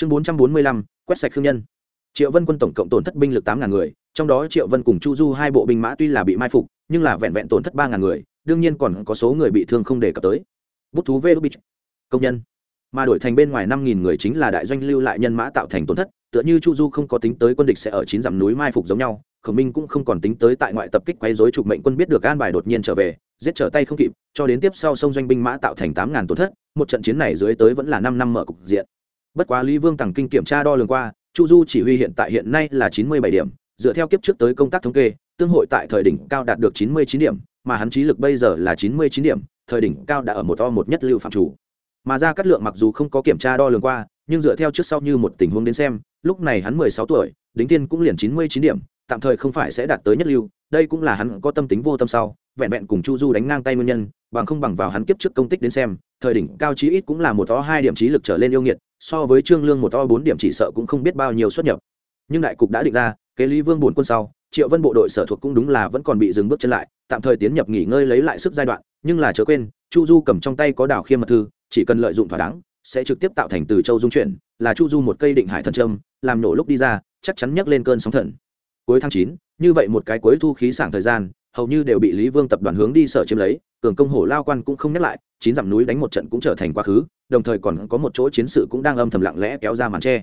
chương bốn trăm bốn mươi lăm, quét sạch khương nhân. Triệu vân quân tổng cộng tổn thất binh lực tám ngàn người, trong đó triệu vân cùng chu du hai bộ binh mã tuy là bị mai phục, nhưng là vẹn vẹn tổn thất ba ngàn người, đương nhiên còn có số người bị thương không đề cập tới. Bút thú vê công nhân. Mà đổi thành bên ngoài năm nghìn người chính là đại doanh lưu lại nhân mã tạo thành tổn thất, tựa như chu du không có tính tới quân địch sẽ ở chín dặm núi mai phục giống nhau, khổng minh cũng không còn tính tới tại ngoại tập kích quấy dối trục mệnh quân biết được an bài đột nhiên trở về, giết trở tay không kịp, cho đến tiếp sau sông doanh binh mã tạo thành tám ngàn tổn thất, một trận chiến này dưới tới vẫn là năm năm mở cục diện bất quá lý vương tằng kinh kiểm tra đo lường qua, chu du chỉ huy hiện tại hiện nay là chín mươi bảy điểm, dựa theo kiếp trước tới công tác thống kê, tương hội tại thời đỉnh cao đạt được chín mươi chín điểm, mà hắn trí lực bây giờ là chín mươi chín điểm, thời đỉnh cao đã ở một to một nhất lưu phạm chủ. Mà ra cắt lượng mặc dù không có kiểm tra đo lường qua, nhưng dựa theo trước sau như một tình huống đến xem, lúc này hắn mười sáu tuổi, đính tiên cũng liền chín mươi chín điểm tạm thời không phải sẽ đạt tới nhất lưu, đây cũng là hắn có tâm tính vô tâm sau, vẹn vẹn cùng chu du đánh ngang tay nguyên nhân, bằng không bằng vào hắn kiếp trước công tích đến xem, thời đỉnh cao chí ít cũng là một to hai điểm trí lực trở lên yêu nghiệt, so với trương lương một to bốn điểm chỉ sợ cũng không biết bao nhiêu xuất nhập. Nhưng đại cục đã định ra, kế lý vương bổn quân sau, triệu vân bộ đội sở thuộc cũng đúng là vẫn còn bị dừng bước chân lại, tạm thời tiến nhập nghỉ ngơi lấy lại sức giai đoạn, nhưng là chớ quên, chu du cầm trong tay có đảo khiêm mật thư, chỉ cần lợi dụng thỏa đáng, sẽ trực tiếp tạo thành từ châu dung chuyển, là chu du một cây định hải thần trâm làm nổ lúc đi ra, chắc chắn nhấc lên cơn sóng thần cuối tháng chín, như vậy một cái cuối thu khí sảng thời gian, hầu như đều bị lý vương tập đoàn hướng đi sở chiếm lấy, cường công hổ lao quan cũng không nhắc lại, chín dặm núi đánh một trận cũng trở thành quá khứ, đồng thời còn có một chỗ chiến sự cũng đang âm thầm lặng lẽ kéo ra màn tre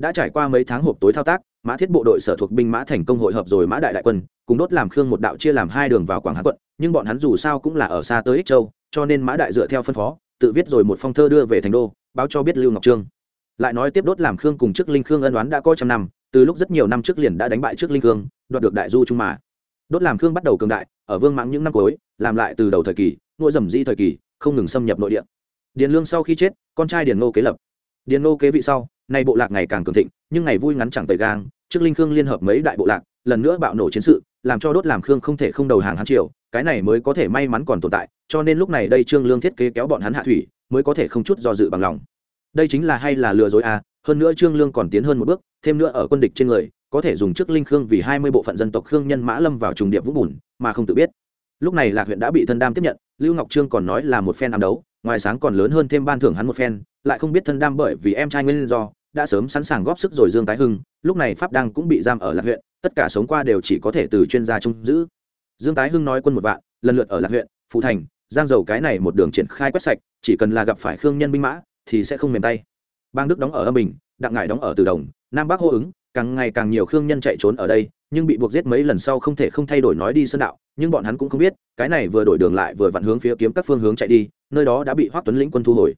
đã trải qua mấy tháng hộp tối thao tác, mã thiết bộ đội sở thuộc binh mã thành công hội hợp rồi mã đại đại quân, cùng đốt làm khương một đạo chia làm hai đường vào quảng hà quận, nhưng bọn hắn dù sao cũng là ở xa tới ích châu, cho nên mã đại dựa theo phân phó, tự viết rồi một phong thơ đưa về thành đô, báo cho biết lưu ngọc trương. Lại nói tiếp đốt làm khương cùng trước linh khương ân đoán đã có trăm năm từ lúc rất nhiều năm trước liền đã đánh bại trước linh khương, đoạt được đại du trung mà. Đốt làm khương bắt đầu cường đại, ở vương mãng những năm cuối, làm lại từ đầu thời kỳ ngôi dầm di thời kỳ, không ngừng xâm nhập nội địa. Điền lương sau khi chết, con trai điền ngô kế lập. Điền ngô kế vị sau, nay bộ lạc ngày càng cường thịnh, nhưng ngày vui ngắn chẳng tời gang, trước linh khương liên hợp mấy đại bộ lạc, lần nữa bạo nổ chiến sự, làm cho đốt làm khương không thể không đầu hàng hán triều, cái này mới có thể may mắn còn tồn tại, cho nên lúc này đây trương lương thiết kế kéo bọn hắn hạ thủy, mới có thể không chút do dự bằng lòng đây chính là hay là lừa dối à? Hơn nữa trương lương còn tiến hơn một bước, thêm nữa ở quân địch trên người, có thể dùng trước linh khương vì hai mươi bộ phận dân tộc khương nhân mã lâm vào trùng điệp vũng bùn, mà không tự biết. Lúc này lạc huyện đã bị thân đam tiếp nhận, lưu ngọc trương còn nói là một phen ám đấu, ngoài sáng còn lớn hơn thêm ban thưởng hắn một phen, lại không biết thân đam bởi vì em trai nguyên do, đã sớm sẵn sàng góp sức rồi dương tái hưng, lúc này pháp đăng cũng bị giam ở lạc huyện, tất cả sống qua đều chỉ có thể từ chuyên gia trông giữ. Dương tái hưng nói quân một vạn, lần lượt ở lạc huyện phụ thành, giang dầu cái này một đường triển khai quét sạch, chỉ cần là gặp phải khương nhân binh mã thì sẽ không mềm tay. Bang đức đóng ở âm bình, đặng ngải đóng ở từ đồng, nam bắc hô ứng, càng ngày càng nhiều khương nhân chạy trốn ở đây, nhưng bị buộc giết mấy lần sau không thể không thay đổi nói đi sơn đạo, nhưng bọn hắn cũng không biết, cái này vừa đổi đường lại vừa vặn hướng phía kiếm các phương hướng chạy đi, nơi đó đã bị Hoắc tuấn lĩnh quân thu hồi.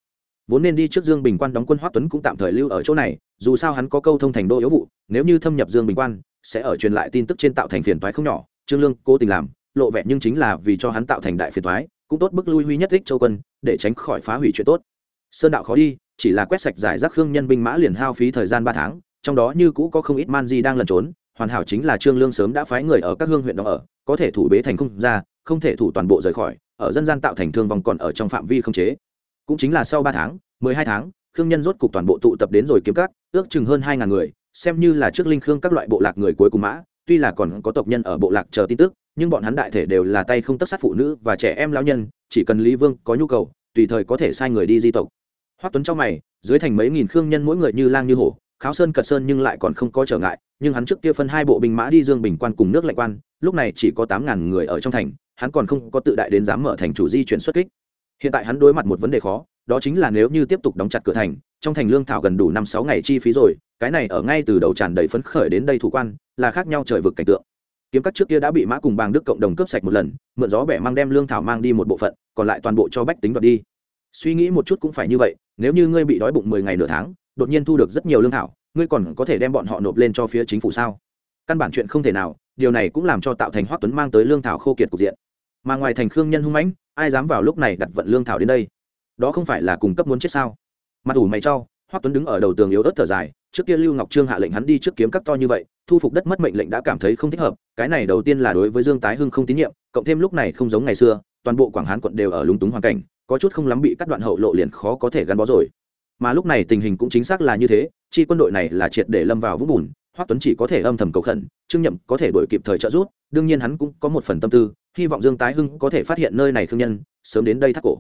Vốn nên đi trước dương bình quan đóng quân Hoắc tuấn cũng tạm thời lưu ở chỗ này, dù sao hắn có câu thông thành đô yếu vụ, nếu như thâm nhập dương bình quan, sẽ ở truyền lại tin tức trên tạo thành phiền toái không nhỏ, trương lương cố tình làm, lộ vẻ nhưng chính là vì cho hắn tạo thành đại phiền toái, cũng tốt bức lui huy nhất thích châu quân, để tránh khỏi phá hủy chuyện tốt sơn đạo khó đi, chỉ là quét sạch giải rác khương nhân binh mã liền hao phí thời gian ba tháng, trong đó như cũ có không ít man di đang lẩn trốn, hoàn hảo chính là trương lương sớm đã phái người ở các hương huyện đó ở, có thể thủ bế thành không ra, không thể thủ toàn bộ rời khỏi, ở dân gian tạo thành thương vong còn ở trong phạm vi không chế. Cũng chính là sau ba tháng, mười hai tháng, khương nhân rốt cục toàn bộ tụ tập đến rồi kiếm cắt ước chừng hơn hai ngàn người, xem như là trước linh khương các loại bộ lạc người cuối cùng mã, tuy là còn có tộc nhân ở bộ lạc chờ tin tức, nhưng bọn hắn đại thể đều là tay không tất sát phụ nữ và trẻ em lão nhân, chỉ cần lý vương có nhu cầu, tùy thời có thể sai người đi di tộc hoắc tuấn trong mày, dưới thành mấy nghìn khương nhân mỗi người như lang như hổ, kháo sơn cật sơn nhưng lại còn không có trở ngại, nhưng hắn trước kia phân hai bộ binh mã đi dương bình quan cùng nước lạnh quan, lúc này chỉ có tám ngàn người ở trong thành, hắn còn không có tự đại đến dám mở thành chủ di chuyển xuất kích. Hiện tại hắn đối mặt một vấn đề khó, đó chính là nếu như tiếp tục đóng chặt cửa thành, trong thành lương thảo gần đủ năm sáu ngày chi phí rồi, cái này ở ngay từ đầu tràn đầy phấn khởi đến đây thủ quan, là khác nhau trời vực cảnh tượng. Kiếm cắt trước kia đã bị mã cùng bàng đức cộng đồng cướp sạch một lần, mượn gió bẻ mang đem lương thảo mang đi một bộ phận, còn lại toàn bộ cho bách tính đoạt đi. Suy nghĩ một chút cũng phải như vậy nếu như ngươi bị đói bụng mười ngày nửa tháng, đột nhiên thu được rất nhiều lương thảo, ngươi còn có thể đem bọn họ nộp lên cho phía chính phủ sao? Căn bản chuyện không thể nào, điều này cũng làm cho tạo thành hoắc tuấn mang tới lương thảo khô kiệt cục diện. Mà ngoài thành khương nhân hung mãnh, ai dám vào lúc này đặt vận lương thảo đến đây? Đó không phải là cung cấp muốn chết sao? Mặt ủ mày cho, hoắc tuấn đứng ở đầu tường yếu ớt thở dài, trước kia lưu ngọc trương hạ lệnh hắn đi trước kiếm các to như vậy, thu phục đất mất mệnh lệnh đã cảm thấy không thích hợp, cái này đầu tiên là đối với dương tái hưng không tín nhiệm, cộng thêm lúc này không giống ngày xưa, toàn bộ quảng hán quận đều ở lúng túng hoàn cảnh có chút không lắm bị cắt đoạn hậu lộ liền khó có thể gắn bó rồi. Mà lúc này tình hình cũng chính xác là như thế, chi quân đội này là triệt để lâm vào vũng bùn, hoắc tuấn chỉ có thể âm thầm cầu khẩn, trương nhậm có thể đổi kịp thời trợ giúp, đương nhiên hắn cũng có một phần tâm tư, hy vọng dương tái hưng có thể phát hiện nơi này thương nhân, sớm đến đây thắt cổ.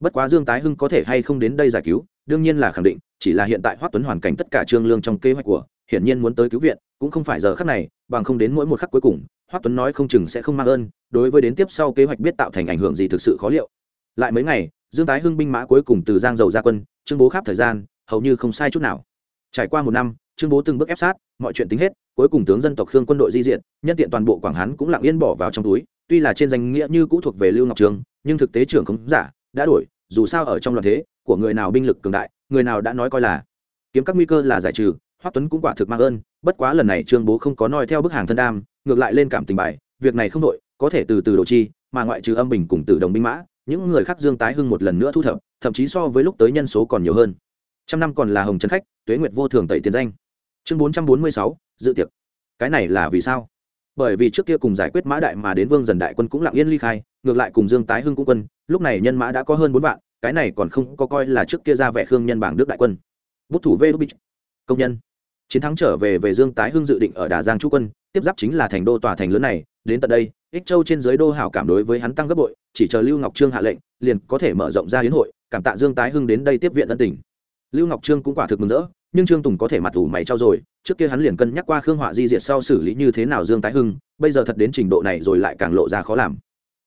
Bất quá dương tái hưng có thể hay không đến đây giải cứu, đương nhiên là khẳng định, chỉ là hiện tại hoắc tuấn hoàn cảnh tất cả trương lương trong kế hoạch của, hiển nhiên muốn tới cứu viện, cũng không phải giờ khắc này, bằng không đến mỗi một khắc cuối cùng, hoắc tuấn nói không chừng sẽ không mang ơn, đối với đến tiếp sau kế hoạch biết tạo thành ảnh hưởng gì thực sự khó liệu lại mấy ngày, dương tái hưng binh mã cuối cùng từ giang dầu ra quân trương bố khắp thời gian, hầu như không sai chút nào. Trải qua một năm trương bố từng bước ép sát, mọi chuyện tính hết, cuối cùng tướng dân tộc khương quân đội di diện nhân tiện toàn bộ quảng hán cũng lặng yên bỏ vào trong túi, tuy là trên danh nghĩa như cũ thuộc về lưu ngọc trường, nhưng thực tế trưởng không giả, đã đổi, dù sao ở trong loạn thế, của người nào binh lực cường đại, người nào đã nói coi là. Kiếm các nguy cơ là giải trừ, hoắc tuấn cũng quả thực mang ơn, bất quá lần này trương bố không có noi theo bức hàng thân đam, ngược lại lên cảm tình bài, việc này không đội, có thể từ từ độ chi, mà ngoại trừ âm bình cùng tử đồng binh mã những người khác dương tái hưng một lần nữa thu thập, thậm chí so với lúc tới nhân số còn nhiều hơn. Trăm năm còn là hồng trấn khách, tuế nguyệt vô thường tẩy tiền danh. Chương bốn trăm bốn mươi sáu, dự tiệc. Cái này là vì sao? Bởi vì trước kia cùng giải quyết mã đại mà đến vương dần đại quân cũng lặng yên ly khai, ngược lại cùng dương tái hưng cũng quân, lúc này nhân mã đã có hơn bốn vạn, cái này còn không có coi là trước kia ra vẻ khương nhân bảng đức đại quân. Bút thủ vê công nhân. Chiến thắng trở về về dương tái hưng dự định ở đà giang chú quân, tiếp giáp chính là thành đô tòa thành lớn này, đến tận đây, ích châu trên giới đô hảo cảm đối với hắn tăng gấp bội chỉ chờ lưu ngọc trương hạ lệnh, liền có thể mở rộng ra hiến hội, cảm tạ dương tái hưng đến đây tiếp viện ân tình. Lưu ngọc trương cũng quả thực mừng rỡ, nhưng trương tùng có thể mặt ủ mày trao rồi, trước kia hắn liền cân nhắc qua khương họa di diệt sau xử lý như thế nào dương tái hưng, bây giờ thật đến trình độ này rồi lại càng lộ ra khó làm.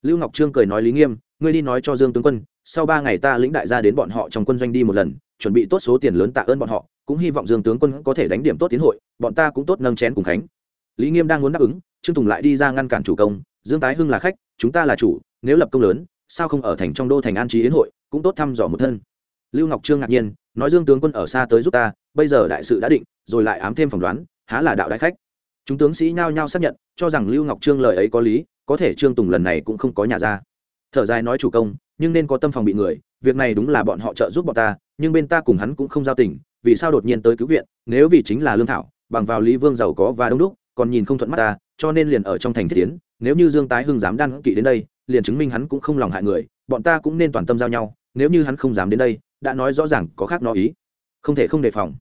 Lưu ngọc trương cười nói lý nghiêm, ngươi đi nói cho dương tướng quân, sau ba ngày ta lĩnh đại gia đến bọn họ trong quân doanh đi một lần, chuẩn bị tốt số tiền lớn tạ ơn bọn họ, cũng hy vọng dương tướng quân có thể đánh điểm tốt tiến hội, bọn ta cũng tốt nâng chén cùng khánh. Lý nghiêm đang muốn đáp ứng, trương tùng lại đi ra ngăn cản chủ công dương tái hưng là khách, chúng ta là chủ, nếu lập công lớn, sao không ở thành trong đô thành an trí yến hội, cũng tốt thăm dò một thân. Lưu ngọc trương ngạc nhiên, nói dương tướng quân ở xa tới giúp ta, bây giờ đại sự đã định, rồi lại ám thêm phỏng đoán, há là đạo đại khách. Chúng tướng sĩ nhao nhao xác nhận, cho rằng lưu ngọc trương lời ấy có lý, có thể trương tùng lần này cũng không có nhà ra. Thở dài nói chủ công, nhưng nên có tâm phòng bị người, việc này đúng là bọn họ trợ giúp bọn ta, nhưng bên ta cùng hắn cũng không giao tình, vì sao đột nhiên tới cứu viện, nếu vì chính là lương thảo, bằng vào lý vương giàu có và đông đúc, còn nhìn không thuận mắt ta cho nên liền ở trong thành thiết tiến, nếu như dương tái hưng dám đan kỵ đến đây, liền chứng minh hắn cũng không lòng hại người, bọn ta cũng nên toàn tâm giao nhau, nếu như hắn không dám đến đây, đã nói rõ ràng có khác nó ý. Không thể không đề phòng.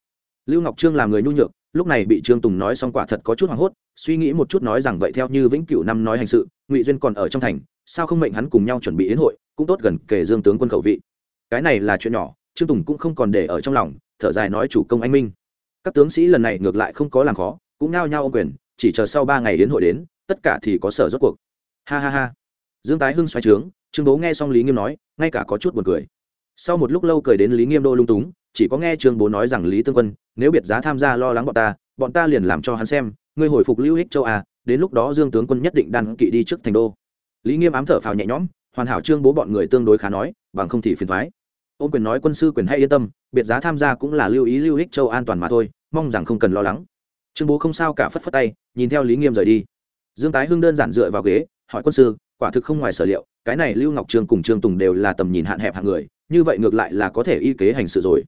Lưu ngọc trương là người nhu nhược, lúc này bị trương tùng nói xong quả thật có chút hoảng hốt, suy nghĩ một chút nói rằng vậy theo như vĩnh cửu năm nói hành sự, ngụy duyên còn ở trong thành, sao không mệnh hắn cùng nhau chuẩn bị đến hội, cũng tốt gần kể dương tướng quân khẩu vị. Cái này là chuyện nhỏ, trương tùng cũng không còn để ở trong lòng, thở dài nói chủ công anh minh. Các tướng sĩ lần này ngược lại không có làm khó, cũng nao nhao ô quyền chỉ chờ sau ba ngày đến hội đến, tất cả thì có sở rốt cuộc. Ha ha ha. Dương tái hưng xoay trướng, trương bố nghe xong lý nghiêm nói, ngay cả có chút buồn cười. Sau một lúc lâu cười đến lý nghiêm đô lung túng, chỉ có nghe trương bố nói rằng lý tương quân, nếu biệt giá tham gia lo lắng bọn ta bọn ta liền làm cho hắn xem, ngươi hồi phục lưu hích châu à đến lúc đó dương tướng quân nhất định đàn kỵ đi trước thành đô. Lý nghiêm ám thở phào nhẹ nhõm, hoàn hảo trương bố bọn người tương đối khá nói, bằng không thì phiền thoái ôn quyền nói quân sư quyền hay yên tâm, biệt giá tham gia cũng là lưu ý lưu hích châu an toàn mà thôi, mong rằng không cần lo lắng trương bố không sao cả phất phất tay, nhìn theo lý nghiêm rời đi. Dương tái hưng đơn giản dựa vào ghế, hỏi quân sư, quả thực không ngoài sở liệu, cái này lưu ngọc trương cùng trương tùng đều là tầm nhìn hạn hẹp hạng người, như vậy ngược lại là có thể y kế hành sự rồi.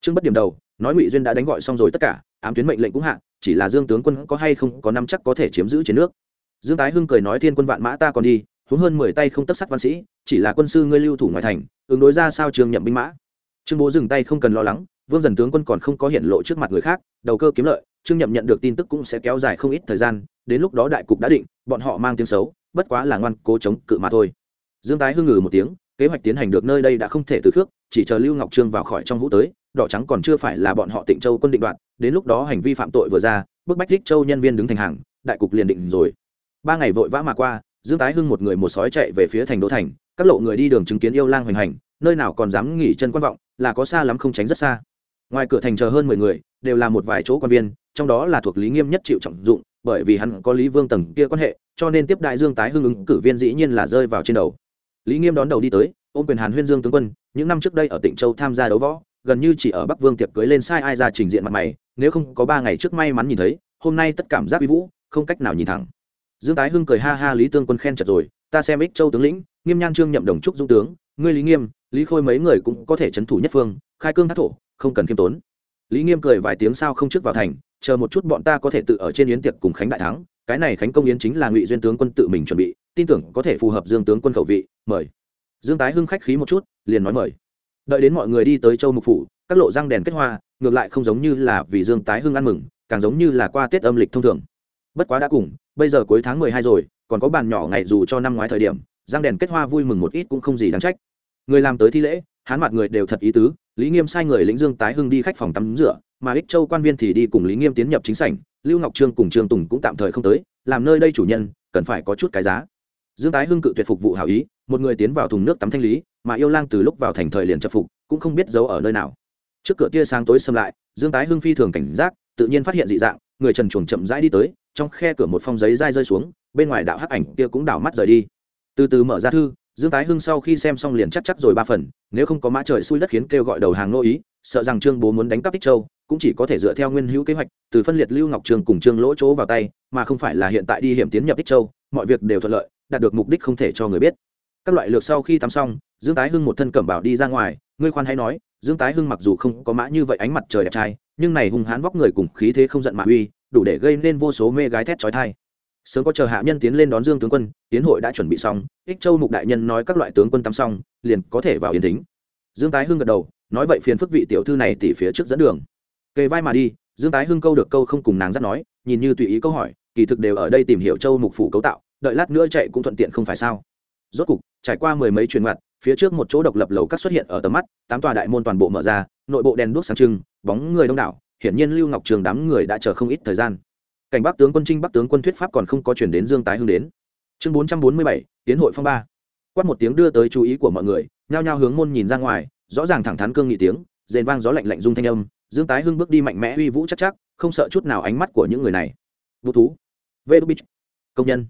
Trương bất điểm đầu, nói ngụy duyên đã đánh gọi xong rồi tất cả, ám tuyến mệnh lệnh cũng hạ, chỉ là dương tướng quân có hay không có năm chắc có thể chiếm giữ chiến nước. Dương tái hưng cười nói thiên quân vạn mã ta còn đi, huống hơn mười tay không tất sắt văn sĩ, chỉ là quân sư ngươi lưu thủ ngoài thành, ứng đối ra sao trường nhậm binh mã. Trương bố dừng tay không cần lo lắng, vương dần tướng quân còn không có hiện lộ trước mặt người khác, đầu cơ kiếm lợi trương nhậm nhận được tin tức cũng sẽ kéo dài không ít thời gian, đến lúc đó đại cục đã định, bọn họ mang tiếng xấu, bất quá là ngoan cố chống cự mà thôi. Dương tái hưng ngừ một tiếng, kế hoạch tiến hành được nơi đây đã không thể từ khước, chỉ chờ lưu ngọc trương vào khỏi trong vũ tới, đỏ trắng còn chưa phải là bọn họ tịnh châu quân định đoạn đến lúc đó hành vi phạm tội vừa ra, bức bách đích châu nhân viên đứng thành hàng, đại cục liền định rồi. Ba ngày vội vã mà qua, dương tái hưng một người một sói chạy về phía thành đô thành, các lộ người đi đường chứng kiến yêu lang hoành hành, nơi nào còn dám nghỉ chân quan vọng, là có xa lắm không tránh rất xa. Ngoài cửa thành chờ hơn mười người, đều là một vài chỗ quan viên trong đó là thuộc lý nghiêm nhất chịu trọng dụng, bởi vì hắn có lý vương tầng kia quan hệ, cho nên tiếp đại dương tái hưng ứng cử viên dĩ nhiên là rơi vào trên đầu. Lý nghiêm đón đầu đi tới, ôm quyền hàn huyên dương tướng quân, những năm trước đây ở tỉnh châu tham gia đấu võ, gần như chỉ ở bắc vương tiệc cưới lên sai ai ra trình diện mặt mày, nếu không có ba ngày trước may mắn nhìn thấy, hôm nay tất cảm giác uy vũ, không cách nào nhìn thẳng. Dương tái hưng cười ha ha lý tương quân khen chật rồi, ta xem ích châu tướng lĩnh, nghiêm nhan trương nhậm đồng trúc dung tướng, ngươi lý nghiêm, lý khôi mấy người cũng có thể c thủ nhất phương, khai cương thác thổ, không cần khiêm tốn. Lý nghiêm cười vài tiếng sao không trước vào thành chờ một chút bọn ta có thể tự ở trên yến tiệc cùng khánh đại thắng, cái này khánh công yến chính là ngụy duyên tướng quân tự mình chuẩn bị, tin tưởng có thể phù hợp dương tướng quân khẩu vị, mời. Dương tái hưng khách khí một chút, liền nói mời. Đợi đến mọi người đi tới châu mục phủ, các lộ răng đèn kết hoa, ngược lại không giống như là vì dương tái hưng ăn mừng, càng giống như là qua tết âm lịch thông thường. Bất quá đã cùng, bây giờ cuối tháng mười hai rồi, còn có bàn nhỏ ngày dù cho năm ngoái thời điểm, răng đèn kết hoa vui mừng một ít cũng không gì đáng trách. Người làm tới thi lễ, hán mặt người đều thật ý tứ lý nghiêm sai người lĩnh dương tái hưng đi khách phòng tắm rửa, mà ích châu quan viên thì đi cùng lý nghiêm tiến nhập chính sảnh, lưu ngọc trương cùng trương tùng cũng tạm thời không tới, làm nơi đây chủ nhân, cần phải có chút cái giá. Dương tái hưng cự tuyệt phục vụ hảo ý, một người tiến vào thùng nước tắm thanh lý, mà yêu lang từ lúc vào thành thời liền chập phục, cũng không biết giấu ở nơi nào. Trước cửa tia sáng tối xâm lại, dương tái hưng phi thường cảnh giác, tự nhiên phát hiện dị dạng, người trần chuồng chậm rãi đi tới, trong khe cửa một phong giấy dai rơi xuống, bên ngoài đạo hắc ảnh kia cũng đảo mắt rời đi. Từ từ mở ra thư dương tái hưng sau khi xem xong liền chắc chắc rồi ba phần, nếu không có mã trời xui đất khiến kêu gọi đầu hàng nô ý, sợ rằng trương bố muốn đánh cắp ích châu, cũng chỉ có thể dựa theo nguyên hữu kế hoạch, từ phân liệt lưu ngọc trường cùng trương lỗ chỗ vào tay, mà không phải là hiện tại đi hiểm tiến nhập ích châu, mọi việc đều thuận lợi, đạt được mục đích không thể cho người biết. Các loại lược sau khi tắm xong, dương tái hưng một thân cẩm bảo đi ra ngoài, ngươi khoan hay nói, dương tái hưng mặc dù không có mã như vậy ánh mặt trời đẹp trai, nhưng này hung hãn vóc người cùng khí thế không giận mà uy, đủ để gây nên vô số mê gái thét trói thai sớm có chờ hạ nhân tiến lên đón dương tướng quân, tiến hội đã chuẩn bị xong, ích châu mục đại nhân nói các loại tướng quân tắm xong, liền có thể vào yến thính dương tái hưng gật đầu, nói vậy phiền phức vị tiểu thư này tỉ phía trước dẫn đường. Kề vai mà đi, dương tái hưng câu được câu không cùng nàng dắt nói, nhìn như tùy ý câu hỏi, kỳ thực đều ở đây tìm hiểu châu mục phủ cấu tạo, đợi lát nữa chạy cũng thuận tiện không phải sao. Rốt cục, trải qua mười mấy truyền mặt phía trước một chỗ độc lập lầu các xuất hiện ở tầm mắt, tám tòa đại môn toàn bộ mở ra, nội bộ đèn đuốc sáng trưng, bóng người đông đảo, hiển nhiên lưu ngọc trường đám người đã chờ không ít thời gian cảnh bắc tướng quân trinh bắc tướng quân thuyết pháp còn không có chuyển đến dương tái hưng đến. Chương bốn trăm bốn mươi bảy, tiến hội phong ba. Quát một tiếng đưa tới chú ý của mọi người, nhao nhao hướng môn nhìn ra ngoài, rõ ràng thẳng thắn cương nghị tiếng, rền vang gió lạnh lạnh rung thanh âm, dương tái hưng bước đi mạnh mẽ uy vũ chắc chắc, không sợ chút nào ánh mắt của những người này. Vũ thú. Vê đu bích công nhân.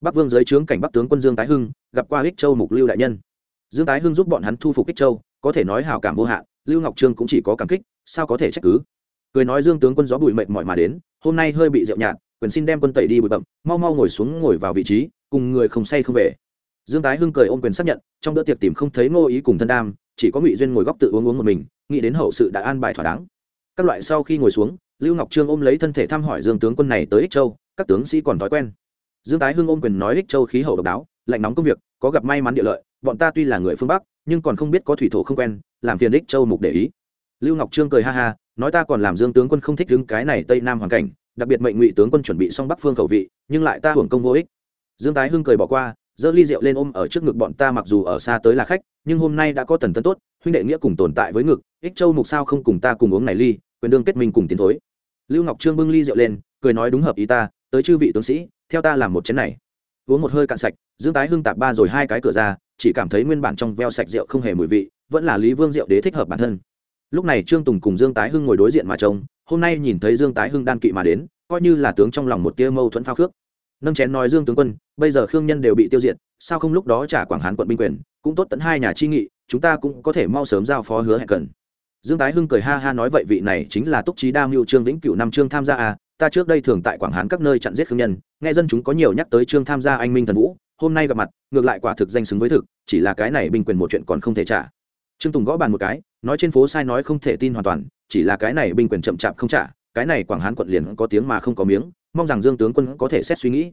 Bắc vương dưới trướng cảnh bắc tướng quân dương tái hưng, gặp qua ích châu mục lưu đại nhân. Dương tái hưng giúp bọn hắn thu phục ích châu, có thể nói hào cảm vô hạn, lưu ngọc trương cũng chỉ có cảm kích, sao có thể trách cứ? Cười nói dương tướng quân gió bụi mệt mỏi mà đến, hôm nay hơi bị rượu nhạt, quyền xin đem quân tẩy đi bụi bậm mau mau ngồi xuống ngồi vào vị trí, cùng người không say không về. Dương tái hưng cười ôm quyền xác nhận, trong bữa tiệc tìm không thấy ngô ý cùng thân đam, chỉ có ngụy duyên ngồi góc tự uống uống một mình, nghĩ đến hậu sự đã an bài thỏa đáng. Các loại sau khi ngồi xuống, lưu ngọc trương ôm lấy thân thể thăm hỏi dương tướng quân này tới ích châu, các tướng sĩ còn thói quen. Dương tái hưng ôm quyền nói ích châu khí hậu độc đáo, lạnh nóng công việc, có gặp may mắn địa lợi, bọn ta tuy là người phương bắc, nhưng còn không biết có thủy thổ không quen, làm phiền ích châu mục để ý. Lưu ngọc trương cười ha ha nói ta còn làm dương tướng quân không thích đứng cái này tây nam hoàn cảnh, đặc biệt mệnh ngụy tướng quân chuẩn bị xong bắc phương khẩu vị, nhưng lại ta hưởng công vô ích. Dương tái hưng cười bỏ qua, giơ ly rượu lên ôm ở trước ngực bọn ta mặc dù ở xa tới là khách, nhưng hôm nay đã có tần tân tốt, huynh đệ nghĩa cùng tồn tại với ngực, ích châu mục sao không cùng ta cùng uống này ly, quyền đương kết minh cùng tiến thối. Lưu ngọc trương bưng ly rượu lên, cười nói đúng hợp ý ta, tới chư vị tướng sĩ, theo ta làm một chén này. Uống một hơi cạn sạch, dương tái hưng tạp ba rồi hai cái cửa ra, chỉ cảm thấy nguyên bản trong veo sạch rượu không hề mùi vị, vẫn là lý vương rượu đế thích hợp bản thân lúc này trương tùng cùng dương tái hưng ngồi đối diện mà trông, hôm nay nhìn thấy dương tái hưng đan kỵ mà đến, coi như là tướng trong lòng một tia mâu thuẫn phao khước. Nâng chén nói dương tướng quân, bây giờ khương nhân đều bị tiêu diệt, sao không lúc đó trả quảng hán quận binh quyền, cũng tốt tận hai nhà chi nghị, chúng ta cũng có thể mau sớm giao phó hứa hẹn cần. Dương tái hưng cười ha ha nói vậy vị này chính là túc trí đa mưu trương vĩnh cựu năm trương tham gia à ta trước đây thường tại quảng hán các nơi chặn giết khương nhân, nghe dân chúng có nhiều nhắc tới trương tham gia anh minh thần vũ, hôm nay gặp mặt, ngược lại quả thực danh xứng với thực, chỉ là cái này binh quyền một chuyện còn không thể trả. Trương tùng gõ bàn một cái nói trên phố sai nói không thể tin hoàn toàn, chỉ là cái này binh quyền chậm chạp không trả, cái này quảng hán quận liền có tiếng mà không có miếng, mong rằng dương tướng quân có thể xét suy nghĩ.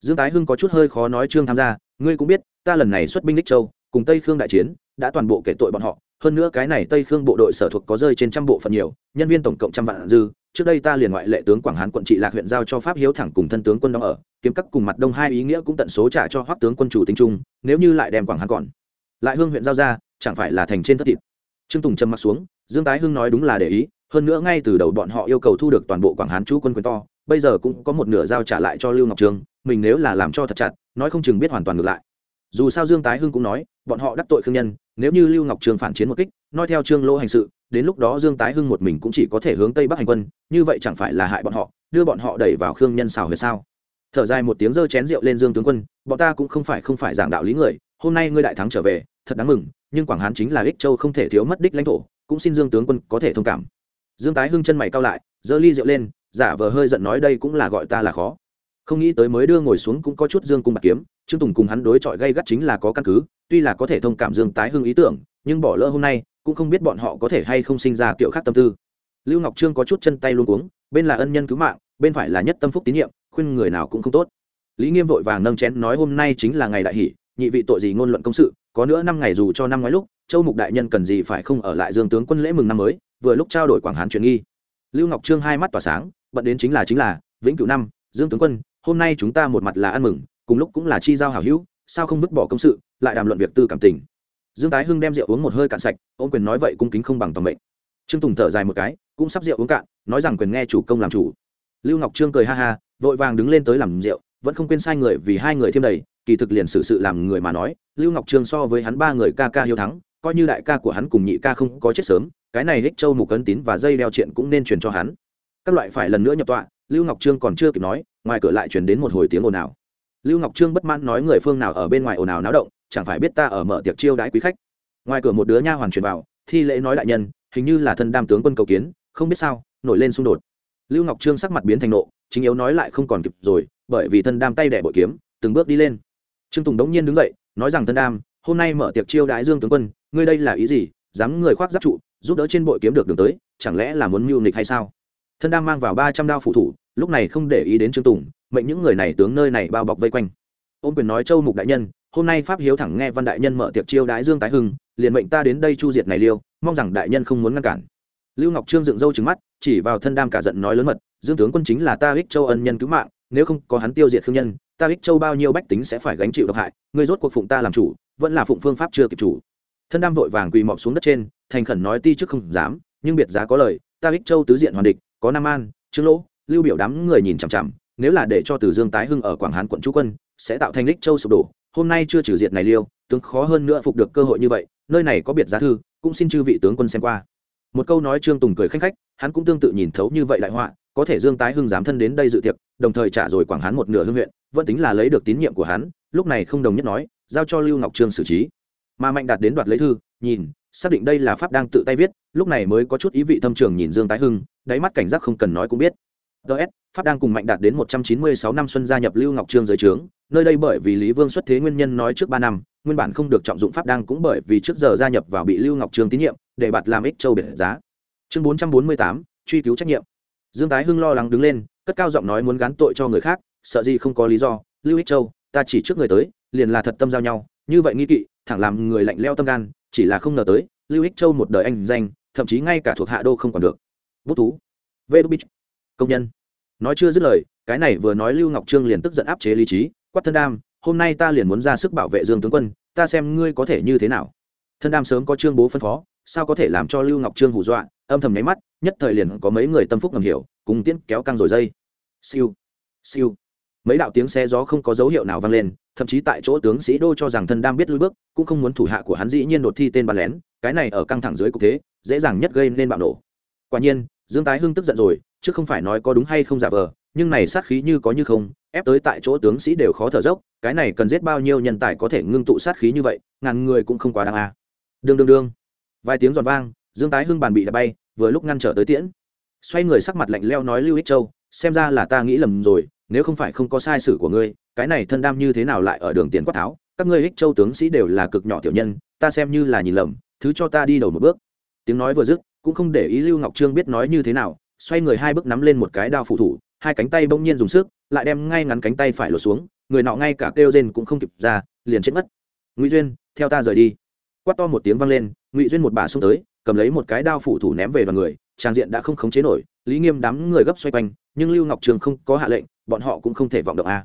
Dương tái hưng có chút hơi khó nói trương tham gia, ngươi cũng biết, ta lần này xuất binh đích châu, cùng tây khương đại chiến, đã toàn bộ kể tội bọn họ, hơn nữa cái này tây khương bộ đội sở thuộc có rơi trên trăm bộ phận nhiều, nhân viên tổng cộng trăm vạn dư, trước đây ta liền ngoại lệ tướng quảng hán quận trị lạc huyện giao cho pháp hiếu thẳng cùng thân tướng quân đóng ở, kiếm các cùng mặt đông hai ý nghĩa cũng tận số trả cho hoắc tướng quân chủ tính trung nếu như lại đem quảng hán còn lại hương huyện giao ra, chẳng phải là thành trên thất thịt trương tùng trầm mặt xuống, dương tái hưng nói đúng là để ý, hơn nữa ngay từ đầu bọn họ yêu cầu thu được toàn bộ quảng hán chú quân quyền to, bây giờ cũng có một nửa giao trả lại cho lưu ngọc trường, mình nếu là làm cho thật chặt, nói không chừng biết hoàn toàn ngược lại. Dù sao dương tái hưng cũng nói, bọn họ đắc tội khương nhân, nếu như lưu ngọc trường phản chiến một kích, nói theo trương lỗ hành sự, đến lúc đó dương tái hưng một mình cũng chỉ có thể hướng tây bắc hành quân, như vậy chẳng phải là hại bọn họ, đưa bọn họ đẩy vào khương nhân xào huyệt sao? Thở dài một tiếng giơ chén rượu lên dương tướng quân, bọn ta cũng không phải không phải giảng đạo lý người, hôm nay ngươi đại thắng trở về thật đáng mừng, nhưng quảng hán chính là ích châu không thể thiếu mất đích lãnh thổ, cũng xin dương tướng quân có thể thông cảm. Dương tái hưng chân mày cao lại, giơ ly rượu lên, giả vờ hơi giận nói đây cũng là gọi ta là khó. Không nghĩ tới mới đưa ngồi xuống cũng có chút dương cung bạc kiếm, trương tùng cùng hắn đối chọi gây gắt chính là có căn cứ, tuy là có thể thông cảm dương tái hưng ý tưởng, nhưng bỏ lỡ hôm nay, cũng không biết bọn họ có thể hay không sinh ra kiểu khác tâm tư. Lưu ngọc trương có chút chân tay luôn cuống, bên là ân nhân cứu mạng, bên phải là nhất tâm phúc tín nhiệm, khuyên người nào cũng không tốt. Lý nghiêm vội vàng nâng chén nói hôm nay chính là ngày đại hỷ nhị vị tội gì ngôn luận công sự, có nữa năm ngày dù cho năm ngoái lúc, châu mục đại nhân cần gì phải không ở lại dương tướng quân lễ mừng năm mới, vừa lúc trao đổi quảng hán truyền nghi. Lưu ngọc trương hai mắt tỏa sáng, bận đến chính là chính là, vĩnh cửu năm, dương tướng quân, hôm nay chúng ta một mặt là ăn mừng, cùng lúc cũng là chi giao hảo hữu, sao không vứt bỏ công sự, lại đàm luận việc tư cảm tình. Dương tái hưng đem rượu uống một hơi cạn sạch, ôm quyền nói vậy cung kính không bằng tầm mệnh. Trương tùng thở dài một cái, cũng sắp rượu uống cạn, nói rằng quyền nghe chủ công làm chủ. Lưu ngọc trương cười ha ha, vội vàng đứng lên tới làm rượu, vẫn không quên sai người vì hai người thêm đầy kỳ thực liền xử sự, sự làm người mà nói lưu ngọc trương so với hắn ba người ca ca hiếu thắng coi như đại ca của hắn cùng nhị ca không có chết sớm cái này hích châu mục cấn tín và dây đeo chuyện cũng nên truyền cho hắn. Các loại phải lần nữa nhập tọa lưu ngọc trương còn chưa kịp nói ngoài cửa lại truyền đến một hồi tiếng ồn ào. Lưu ngọc trương bất mãn nói người phương nào ở bên ngoài ồn ào náo động chẳng phải biết ta ở mở tiệc chiêu đãi quý khách. Ngoài cửa một đứa nha hoàn truyền vào thi lễ nói đại nhân hình như là thân đam tướng quân cầu kiến không biết sao nổi lên xung đột. Lưu ngọc trương sắc mặt biến thành nộ chính yếu nói lại không còn kịp rồi bởi vì thân đam tay đẻ bội kiếm từng bước đi lên trương tùng đống nhiên đứng dậy, nói rằng, thân đam, hôm nay mở tiệc chiêu đãi dương tướng quân, ngươi đây là ý gì? Dám người khoác giáp trụ, giúp đỡ trên bội kiếm được đường tới, chẳng lẽ là muốn mưu nịch hay sao? Thân đam mang vào ba trăm đao phụ thủ, lúc này không để ý đến trương tùng, mệnh những người này tướng nơi này bao bọc vây quanh. Ôm quyền nói, châu mục đại nhân, hôm nay pháp hiếu thẳng nghe văn đại nhân mở tiệc chiêu đãi dương tái hưng, liền mệnh ta đến đây chu diệt này liêu, mong rằng đại nhân không muốn ngăn cản. Lưu ngọc trương dựng râu trứng mắt, chỉ vào thân đam cả giận nói lớn mật, dương tướng quân chính là ta ích châu ân nhân cứu mạng, nếu không có hắn tiêu diệt khương nhân ta ích châu bao nhiêu bách tính sẽ phải gánh chịu độc hại người rốt cuộc phụng ta làm chủ, vẫn là phụng phương pháp chưa kịp chủ. Thân đam vội vàng quỳ mọp xuống đất trên, thành khẩn nói ti chức không dám, nhưng biệt giá có lời, ta ích châu tứ diện hoàn địch, có nam an, trương lỗ, lưu biểu đám người nhìn chằm chằm, nếu là để cho từ dương tái hưng ở quảng hán quận chú quân, sẽ tạo thành ích châu sụp đổ, hôm nay chưa trừ diệt này liêu, tướng khó hơn nữa phục được cơ hội như vậy, nơi này có biệt giá thư, cũng xin chư vị tướng quân xem qua. Một câu nói trương tùng cười khanh khách, hắn cũng tương tự nhìn thấu như vậy đại họa có thể dương tái hưng dám thân đến đây dự tiệc, đồng thời trả rồi quảng hán một nửa hương huyện, vẫn tính là lấy được tín nhiệm của hắn, lúc này không đồng nhất nói, giao cho lưu ngọc trương xử trí. Mà mạnh đạt đến đoạt lấy thư, nhìn, xác định đây là pháp đang tự tay viết, lúc này mới có chút ý vị thâm trường nhìn dương tái hưng, đáy mắt cảnh giác không cần nói cũng biết. Ts pháp đang cùng mạnh đạt đến một trăm chín mươi sáu năm xuân gia nhập lưu ngọc trương dưới trướng, nơi đây bởi vì lý vương xuất thế nguyên nhân nói trước ba năm, nguyên bản không được trọng dụng pháp đang cũng bởi vì trước giờ gia nhập vào bị lưu ngọc trương tín nhiệm, để bạt làm ích châu biển giá. Chương bốn trăm bốn mươi tám, truy cứu trách nhiệm dương tái hưng lo lắng đứng lên, cất cao giọng nói muốn gán tội cho người khác, sợ gì không có lý do. Lưu ích châu, ta chỉ trước người tới, liền là thật tâm giao nhau. Như vậy nghi kỵ, thẳng làm người lạnh leo tâm gan, chỉ là không ngờ tới, lưu ích châu một đời anh danh, thậm chí ngay cả thuộc hạ đô không còn được. Bút thú vê đô bích công nhân. Nói chưa dứt lời, cái này vừa nói lưu ngọc trương liền tức giận áp chế lý trí, quát thân đam, hôm nay ta liền muốn ra sức bảo vệ dương tướng quân, ta xem ngươi có thể như thế nào. Thân đam sớm có trương bố phân phó sao có thể làm cho lưu ngọc trương hù dọa, âm thầm nháy mắt, nhất thời liền có mấy người tâm phúc ngầm hiểu, cùng tiễn kéo căng rồi dây. Siêu siêu. Mấy đạo tiếng xe gió không có dấu hiệu nào vang lên, thậm chí tại chỗ tướng sĩ đô cho rằng thân đam biết lui bước, cũng không muốn thủ hạ của hắn dĩ nhiên đột thi tên bắn lén, cái này ở căng thẳng dưới cục thế, dễ dàng nhất gây nên bạo nổ. Quả nhiên, dương tái hưng tức giận rồi, chứ không phải nói có đúng hay không giả vờ, nhưng này sát khí như có như không, ép tới tại chỗ tướng sĩ đều khó thở dốc, cái này cần giết bao nhiêu nhân tài có thể ngưng tụ sát khí như vậy, ngàn người cũng không quá đáng a. À. đương đương đương vài tiếng giòn vang, dương tái hưng bàn bị đập bay, vừa lúc ngăn trở tới tiễn. Xoay người sắc mặt lạnh leo nói lưu ích châu, xem ra là ta nghĩ lầm rồi, nếu không phải không có sai sử của ngươi, cái này thân đam như thế nào lại ở đường tiền quát tháo, các ngươi ích châu tướng sĩ đều là cực nhỏ tiểu nhân, ta xem như là nhìn lầm, thứ cho ta đi đầu một bước. Tiếng nói vừa dứt, cũng không để ý lưu ngọc trương biết nói như thế nào, xoay người hai bước nắm lên một cái đao phụ thủ, hai cánh tay bỗng nhiên dùng sức, lại đem ngay ngắn cánh tay phải lột xuống, người nọ ngay cả kêu rên cũng không kịp ra, liền chết mất. Ngụy duyên, theo ta rời đi quát to một tiếng vang lên, ngụy duyên một bà xông tới, cầm lấy một cái đao phủ thủ ném về đoàn người, trang diện đã không khống chế nổi, lý nghiêm đám người gấp xoay quanh, nhưng lưu ngọc trường không có hạ lệnh, bọn họ cũng không thể vọng động a.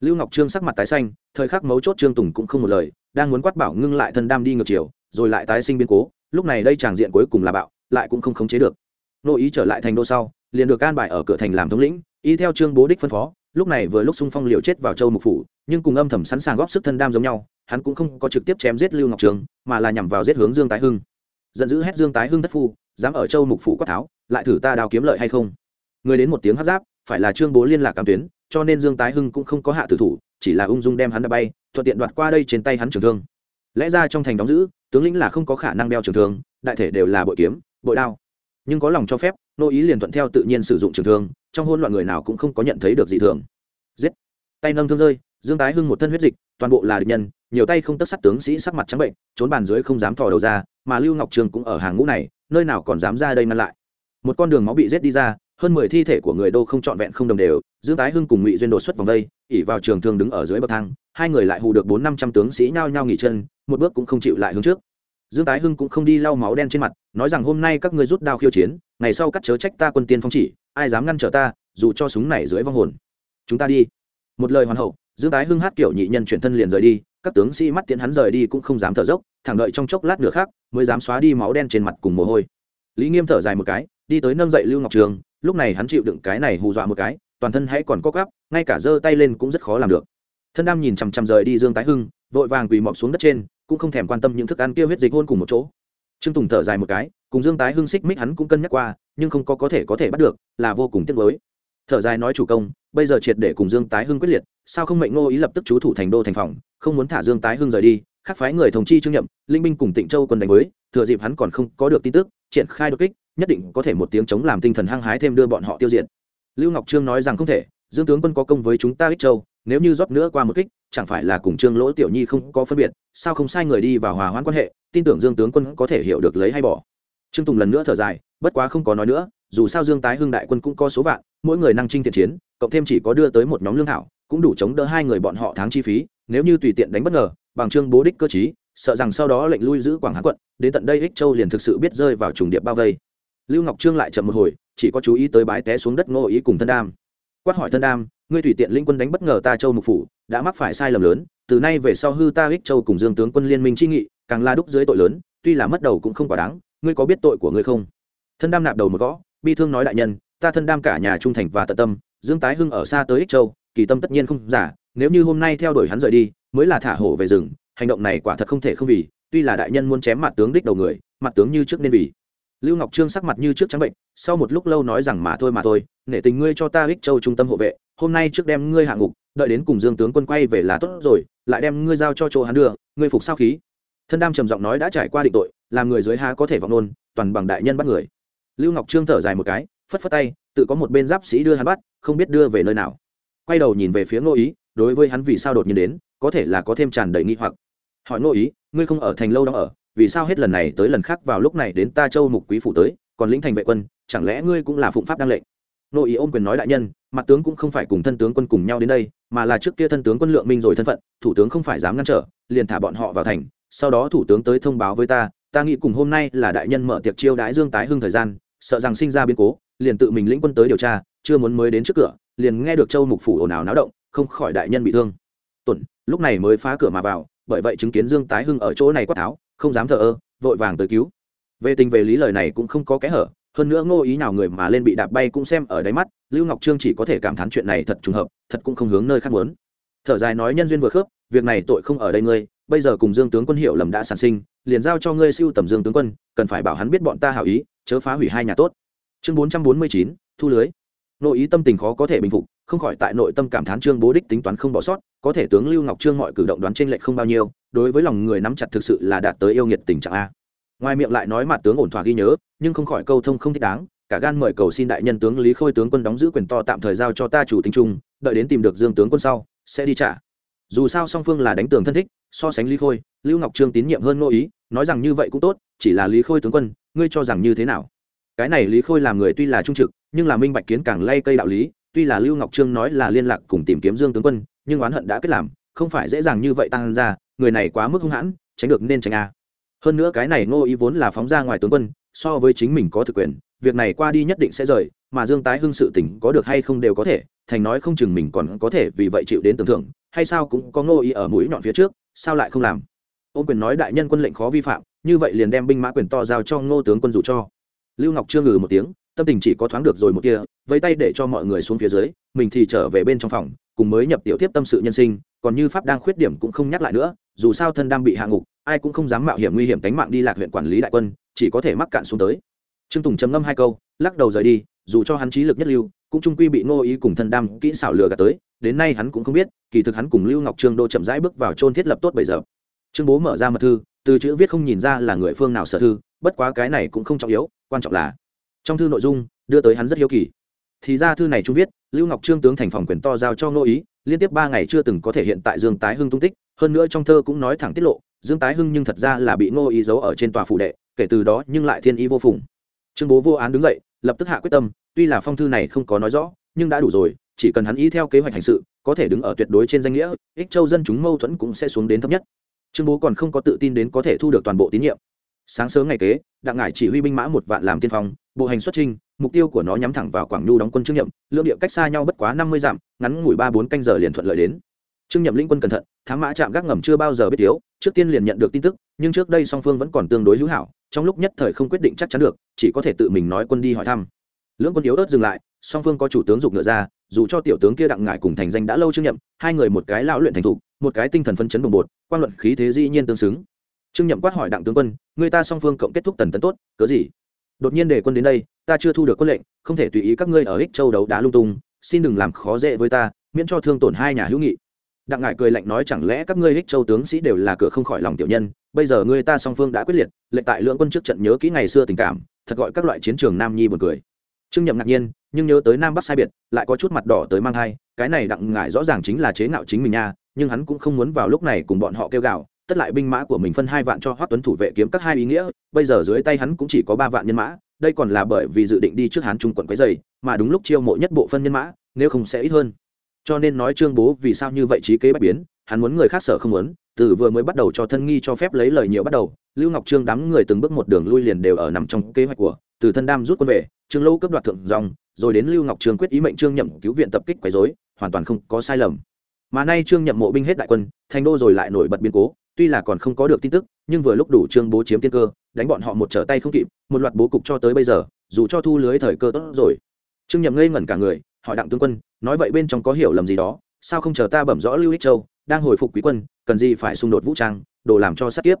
Lưu ngọc trương sắc mặt tái xanh, thời khắc mấu chốt trương tùng cũng không một lời, đang muốn quát bảo ngưng lại thân đam đi ngược chiều, rồi lại tái sinh biến cố, lúc này đây tràng diện cuối cùng là bạo, lại cũng không khống chế được. Nô ý trở lại thành đô sau, liền được can bài ở cửa thành làm thống lĩnh, y theo trương bố đích phân phó, lúc này vừa lúc xung phong liều chết vào châu mục phủ, nhưng cùng âm thầm sẵn sàng góp sức thân đam giống nhau hắn cũng không có trực tiếp chém giết lưu ngọc trường, mà là nhằm vào giết hướng dương tái hưng. Giận dữ hét dương tái hưng thất phu, dám ở châu mục phủ quát tháo, lại thử ta đào kiếm lợi hay không? Người đến một tiếng hát giáp, phải là trương bố liên lạc cảm tuyến, cho nên dương tái hưng cũng không có hạ tử thủ, chỉ là ung dung đem hắn đã bay, thuận tiện đoạt qua đây trên tay hắn trường thương. Lẽ ra trong thành đóng giữ, tướng lĩnh là không có khả năng đeo trường thương, đại thể đều là bội kiếm, bội đao. Nhưng có lòng cho phép, nô ý liền thuận theo tự nhiên sử dụng trường thương, trong hôn loạn người nào cũng không có nhận thấy được gì thường. Giết! Tay nâng thương rơi dương tái hưng một thân huyết dịch, toàn bộ là địch nhân, nhiều tay không tất sắt tướng sĩ sắc mặt trắng bệnh, trốn bàn dưới không dám thò đầu ra, mà lưu ngọc trường cũng ở hàng ngũ này, nơi nào còn dám ra đây ngăn lại. Một con đường máu bị rết đi ra, hơn mười thi thể của người đô không trọn vẹn không đồng đều, dương tái hưng cùng ngụy duyên đột xuất vòng đây ỉ vào trường thương đứng ở dưới bậc thang, hai người lại hù được bốn năm trăm tướng sĩ nhao nhao nghỉ chân, một bước cũng không chịu lại hướng trước. Dương tái hưng cũng không đi lau máu đen trên mặt, nói rằng hôm nay các ngươi rút đao khiêu chiến, ngày sau cắt chớ trách ta quân tiên phong chỉ, ai dám ngăn trở ta, dù cho súng này dưới vong hồn. Chúng ta đi. Một lời hoàn hậu dương tái hưng hát kiểu nhị nhân chuyển thân liền rời đi, các tướng sĩ mắt tiễn hắn rời đi cũng không dám thở dốc, thẳng đợi trong chốc lát nữa khác mới dám xóa đi máu đen trên mặt cùng mồ hôi. Lý nghiêm thở dài một cái, đi tới nâng dậy lưu ngọc trường, lúc này hắn chịu đựng cái này hù dọa một cái, toàn thân hãy còn co gắp ngay cả giơ tay lên cũng rất khó làm được. Thân đam nhìn chằm chằm rời đi dương tái hưng, vội vàng quỳ mọc xuống đất trên, cũng không thèm quan tâm những thức ăn kia huyết dịch hôn cùng một chỗ. Trương tùng thở dài một cái, cùng dương tái hưng xích mích hắn cũng cân nhắc qua, nhưng không có có thể có thể bắt được, là vô cùng tiếc mới thở dài nói chủ công, bây giờ triệt để cùng dương tái hưng quyết liệt sao không mệnh ngô ý lập tức chú thủ thành đô thành phòng, không muốn thả dương tái hưng rời đi khắc phái người thống chi trương nhậm linh binh cùng tịnh châu quân đánh với, thừa dịp hắn còn không có được tin tức, triển khai đột kích, nhất định có thể một tiếng chống làm tinh thần hăng hái thêm đưa bọn họ tiêu diệt. Lưu ngọc trương nói rằng không thể, dương tướng quân có công với chúng ta ích châu, nếu như rót nữa qua một kích, chẳng phải là cùng trương lỗ tiểu nhi không có phân biệt, sao không sai người đi vào hòa hoãn quan hệ, tin tưởng dương tướng quân có thể hiểu được lấy hay bỏ. Trương tùng lần nữa thở dài, bất quá không có nói nữa, dù sao dương tái hưng đại quân cũng có số vạn, mỗi người năng trinh thiện chiến, cộng thêm chỉ có đưa tới một nhóm lương thảo cũng đủ chống đỡ hai người bọn họ tháng chi phí, nếu như tùy tiện đánh bất ngờ, bằng trương bố đích cơ chí sợ rằng sau đó lệnh lui giữ quảng hán quận, đến tận đây ích châu liền thực sự biết rơi vào trùng điệp bao vây. Lưu ngọc trương lại chậm một hồi, chỉ có chú ý tới bái té xuống đất ngô ý cùng thân đam. Quát hỏi thân đam, ngươi tùy tiện linh quân đánh bất ngờ ta châu mục phủ, đã mắc phải sai lầm lớn, từ nay về sau hư ta ích châu cùng dương tướng quân liên minh chi nghị, càng la đúc dưới tội lớn, tuy là mất đầu cũng không quá đáng, ngươi có biết tội của ngươi không? Thân đam nạp đầu một gõ, bi thương nói đại nhân, ta thân đam cả nhà trung thành và tận tâm, dương tái hưng ở xa tới ích châu kỳ tâm tất nhiên không giả, nếu như hôm nay theo đuổi hắn rời đi, mới là thả hổ về rừng, hành động này quả thật không thể không vì, tuy là đại nhân muốn chém mặt tướng đích đầu người, mặt tướng như trước nên vì. Lưu ngọc trương sắc mặt như trước trắng bệnh, sau một lúc lâu nói rằng mà thôi mà thôi, nể tình ngươi cho ta ích châu trung tâm hộ vệ, hôm nay trước đem ngươi hạ ngục, đợi đến cùng dương tướng quân quay về là tốt rồi, lại đem ngươi giao cho chỗ hắn đưa, ngươi phục sao khí. Thân đam trầm giọng nói đã trải qua định tội làm người dưới há có thể vọng nôn toàn bằng đại nhân bắt người. Lưu ngọc trương thở dài một cái, phất phất tay, tự có một bên giáp sĩ đưa hắn bắt, không biết đưa về nơi nào quay đầu nhìn về phía ngô ý, đối với hắn vì sao đột nhiên đến, có thể là có thêm tràn đầy nghi hoặc. Hỏi ngô ý, ngươi không ở thành lâu đó ở, vì sao hết lần này tới lần khác vào lúc này đến ta châu mục quý phủ tới, còn lĩnh thành vệ quân, chẳng lẽ ngươi cũng là phụng pháp đăng lệnh? Ngô ý ôm quyền nói đại nhân, mặt tướng cũng không phải cùng thân tướng quân cùng nhau đến đây, mà là trước kia thân tướng quân lượng minh rồi thân phận, thủ tướng không phải dám ngăn trở, liền thả bọn họ vào thành, sau đó thủ tướng tới thông báo với ta ta nghĩ cùng hôm nay là đại nhân mở tiệc chiêu đãi dương tái hưng thời gian, sợ rằng sinh ra biến cố, liền tự mình lĩnh quân tới điều tra, chưa muốn mới đến trước cửa liền nghe được châu mục phủ ồn ào náo động, không khỏi đại nhân bị thương. Tuần, lúc này mới phá cửa mà vào, bởi vậy chứng kiến dương tái hưng ở chỗ này quát tháo, không dám thờ ơ, vội vàng tới cứu. Về tình về lý lời này cũng không có kẽ hở, hơn nữa ngô ý nào người mà lên bị đạp bay cũng xem ở đáy mắt, lưu ngọc trương chỉ có thể cảm thán chuyện này thật trùng hợp, thật cũng không hướng nơi khác muốn. Thở dài nói nhân duyên vừa khớp, việc này tội không ở đây ngươi, bây giờ cùng dương tướng quân hiệu lầm đã sản sinh, liền giao cho ngươi siêu tầm dương tướng quân, cần phải bảo hắn biết bọn ta hảo ý, chớ phá hủy hai nhà tốt. Chương bốn trăm bốn mươi chín, thu lưới nội ý tâm tình khó có thể bình phục, không khỏi tại nội tâm cảm thán trương bố đích tính toán không bỏ sót, có thể tướng lưu ngọc trương mọi cử động đoán trên lệch không bao nhiêu, đối với lòng người nắm chặt thực sự là đạt tới yêu nghiệt tình trạng a. Ngoài miệng lại nói mặt tướng ổn thỏa ghi nhớ, nhưng không khỏi câu thông không thích đáng, cả gan mời cầu xin đại nhân tướng lý khôi tướng quân đóng giữ quyền to tạm thời giao cho ta chủ tính trung, đợi đến tìm được dương tướng quân sau, sẽ đi trả. Dù sao song phương là đánh tường thân thích, so sánh lý khôi, lưu ngọc trương tín nhiệm hơn nô ý, nói rằng như vậy cũng tốt, chỉ là lý khôi tướng quân, ngươi cho rằng như thế nào? Cái này lý khôi làm người tuy là trung trực nhưng là minh bạch kiến càng lay cây đạo lý, tuy là lưu ngọc trương nói là liên lạc cùng tìm kiếm dương tướng quân, nhưng oán hận đã kết làm, không phải dễ dàng như vậy tăng ra, người này quá mức hung hãn, tránh được nên tránh a. Hơn nữa cái này ngô ý vốn là phóng ra ngoài tướng quân, so với chính mình có thực quyền, việc này qua đi nhất định sẽ rời, mà dương tái hưng sự tỉnh có được hay không đều có thể, thành nói không chừng mình còn có thể vì vậy chịu đến tưởng thưởng, hay sao cũng có ngô ý ở mũi nhọn phía trước, sao lại không làm? Ô quyền nói đại nhân quân lệnh khó vi phạm, như vậy liền đem binh mã quyền to giao cho ngô tướng quân dù cho. Lưu ngọc Trương ngừ một tiếng tâm tình chỉ có thoáng được rồi một kia vẫy tay để cho mọi người xuống phía dưới, mình thì trở về bên trong phòng, cùng mới nhập tiểu tiếp tâm sự nhân sinh, còn như pháp đang khuyết điểm cũng không nhắc lại nữa, dù sao thân đang bị hạ ngục, ai cũng không dám mạo hiểm nguy hiểm tính mạng đi lạc huyện quản lý đại quân, chỉ có thể mắc cạn xuống tới. Trương tùng trầm ngâm hai câu, lắc đầu rời đi, dù cho hắn trí lực nhất lưu, cũng trung quy bị ngô ý cùng thân đam kỹ xảo lừa gạt tới, đến nay hắn cũng không biết, kỳ thực hắn cùng lưu ngọc trương đô chậm rãi bước vào chôn thiết lập tốt bây giờ. Trương bố mở ra mật thư, từ chữ viết không nhìn ra là người phương nào sở thư, bất quá cái này cũng không trọng yếu, quan trọng là trong thư nội dung, đưa tới hắn rất hiếu kỳ. Thì ra thư này trung viết, lưu ngọc trương tướng thành phòng quyền to giao cho ngô ý, liên tiếp ba ngày chưa từng có thể hiện tại dương tái hưng tung tích, hơn nữa trong thơ cũng nói thẳng tiết lộ, dương tái hưng nhưng thật ra là bị ngô ý giấu ở trên tòa phủ đệ, kể từ đó nhưng lại thiên ý vô phùng. Trương bố vô án đứng dậy, lập tức hạ quyết tâm, tuy là phong thư này không có nói rõ, nhưng đã đủ rồi, chỉ cần hắn ý theo kế hoạch hành sự, có thể đứng ở tuyệt đối trên danh nghĩa, ích châu dân chúng mâu thuẫn cũng sẽ xuống đến thấp nhất. Trương bố còn không có tự tin đến có thể thu được toàn bộ tín nhiệm. Sáng sớm ngày kế, đặng ngải chỉ huy binh mã một vạn làm tiên phong bộ hành xuất trình, mục tiêu của nó nhắm thẳng vào quảng nhu đóng quân trương nhậm lượng địa cách xa nhau bất quá năm mươi dặm ngắn ngủi ba bốn canh giờ liền thuận lợi đến. Trương nhậm lĩnh quân cẩn thận thám mã chạm gác ngầm chưa bao giờ biết thiếu trước tiên liền nhận được tin tức nhưng trước đây song phương vẫn còn tương đối hữu hảo trong lúc nhất thời không quyết định chắc chắn được chỉ có thể tự mình nói quân đi hỏi thăm. Lưỡng quân yếu ớt dừng lại song phương có chủ tướng dục ngựa ra dù cho tiểu tướng kia đặng ngải cùng thành danh đã lâu trương nhậm hai người một cái lão luyện thành thục một cái tinh thần phân chấn đồng bột quan luận khí thế dĩ nhiên tương xứng. Trương nhậm quát hỏi đặng tướng quân người ta song phương cộng kết thúc tần tấn tốt cớ gì? Đột nhiên để quân đến đây, ta chưa thu được quân lệnh, không thể tùy ý các ngươi ở ích châu đấu đá lung tung, xin đừng làm khó dễ với ta, miễn cho thương tổn hai nhà hữu nghị. Đặng ngải cười lạnh nói, chẳng lẽ các ngươi ích châu tướng sĩ đều là cửa không khỏi lòng tiểu nhân, bây giờ ngươi ta song phương đã quyết liệt, lệnh tại lượng quân trước trận nhớ kỹ ngày xưa tình cảm, thật gọi các loại chiến trường nam nhi buồn cười. Trương nhậm ngạc nhiên, nhưng nhớ tới nam bắc sai biệt, lại có chút mặt đỏ tới mang thai, cái này đặng ngải rõ ràng chính là chế ngạo chính mình nha, nhưng hắn cũng không muốn vào lúc này cùng bọn họ kêu gào tất lại binh mã của mình phân hai vạn cho hoắc tuấn thủ vệ kiếm các hai ý nghĩa, bây giờ dưới tay hắn cũng chỉ có ba vạn nhân mã, đây còn là bởi vì dự định đi trước hán trung quận quấy dày mà đúng lúc chiêu mộ nhất bộ phân nhân mã, nếu không sẽ ít hơn. Cho nên nói trương bố vì sao như vậy trí kế bách biến, hắn muốn người khác sở không muốn, từ vừa mới bắt đầu cho thân nghi cho phép lấy lời nhiều bắt đầu, lưu ngọc trương đám người từng bước một đường lui liền đều ở nằm trong kế hoạch của, từ thân đam rút quân về, trương lâu cấp đoạt thượng dòng, rồi đến lưu ngọc trương quyết ý mệnh trương nhậm cứu viện tập kích quấy rối, hoàn toàn không có sai lầm. Mà nay trương nhậm mộ binh hết đại quân, thành đô rồi lại nổi bật biến cố tuy là còn không có được tin tức, nhưng vừa lúc đủ trương bố chiếm tiên cơ, đánh bọn họ một trở tay không kịp, một loạt bố cục cho tới bây giờ, dù cho thu lưới thời cơ tốt rồi. Trương nhậm ngây ngẩn cả người, hỏi đặng tướng quân, nói vậy bên trong có hiểu lầm gì đó, sao không chờ ta bẩm rõ lưu ích châu, đang hồi phục quý quân, cần gì phải xung đột vũ trang, đồ làm cho sát tiếp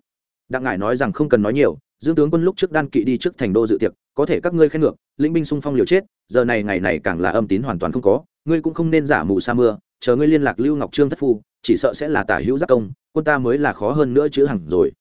đặng ngải nói rằng không cần nói nhiều, dương tướng quân lúc trước đan kỵ đi trước thành đô dự tiệc, có thể các ngươi khen ngược, lĩnh binh xung phong liều chết, giờ này ngày này càng là âm tín hoàn toàn không có, ngươi cũng không nên giả mù sa mưa, chờ ngươi liên lạc lưu ngọc trương thất phu chỉ sợ sẽ là tả hữu giác công, quân ta mới là khó hơn nữa chứ hằng rồi.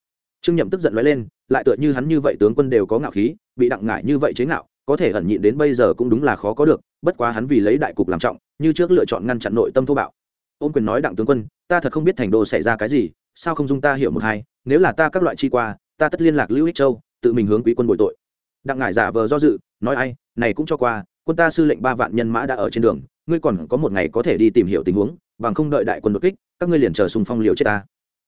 Trương nhậm tức giận nói lên, lại tựa như hắn như vậy tướng quân đều có ngạo khí, bị đặng ngại như vậy chế ngạo, có thể ẩn nhịn đến bây giờ cũng đúng là khó có được, bất quá hắn vì lấy đại cục làm trọng, như trước lựa chọn ngăn chặn nội tâm thô bạo. Ôn quyền nói đặng tướng quân, ta thật không biết thành đô xảy ra cái gì, sao không dung ta hiểu một hai, nếu là ta các loại chi qua, ta tất liên lạc lưu ích châu, tự mình hướng quý quân bồi tội. Đặng ngải giả vờ do dự, nói ai, này cũng cho qua, quân ta sư lệnh ba vạn nhân mã đã ở trên đường, ngươi còn có một ngày có thể đi tìm hiểu tình huống, bằng không đợi đại quân đột kích các ngươi liền chờ xung phong liều chết ta.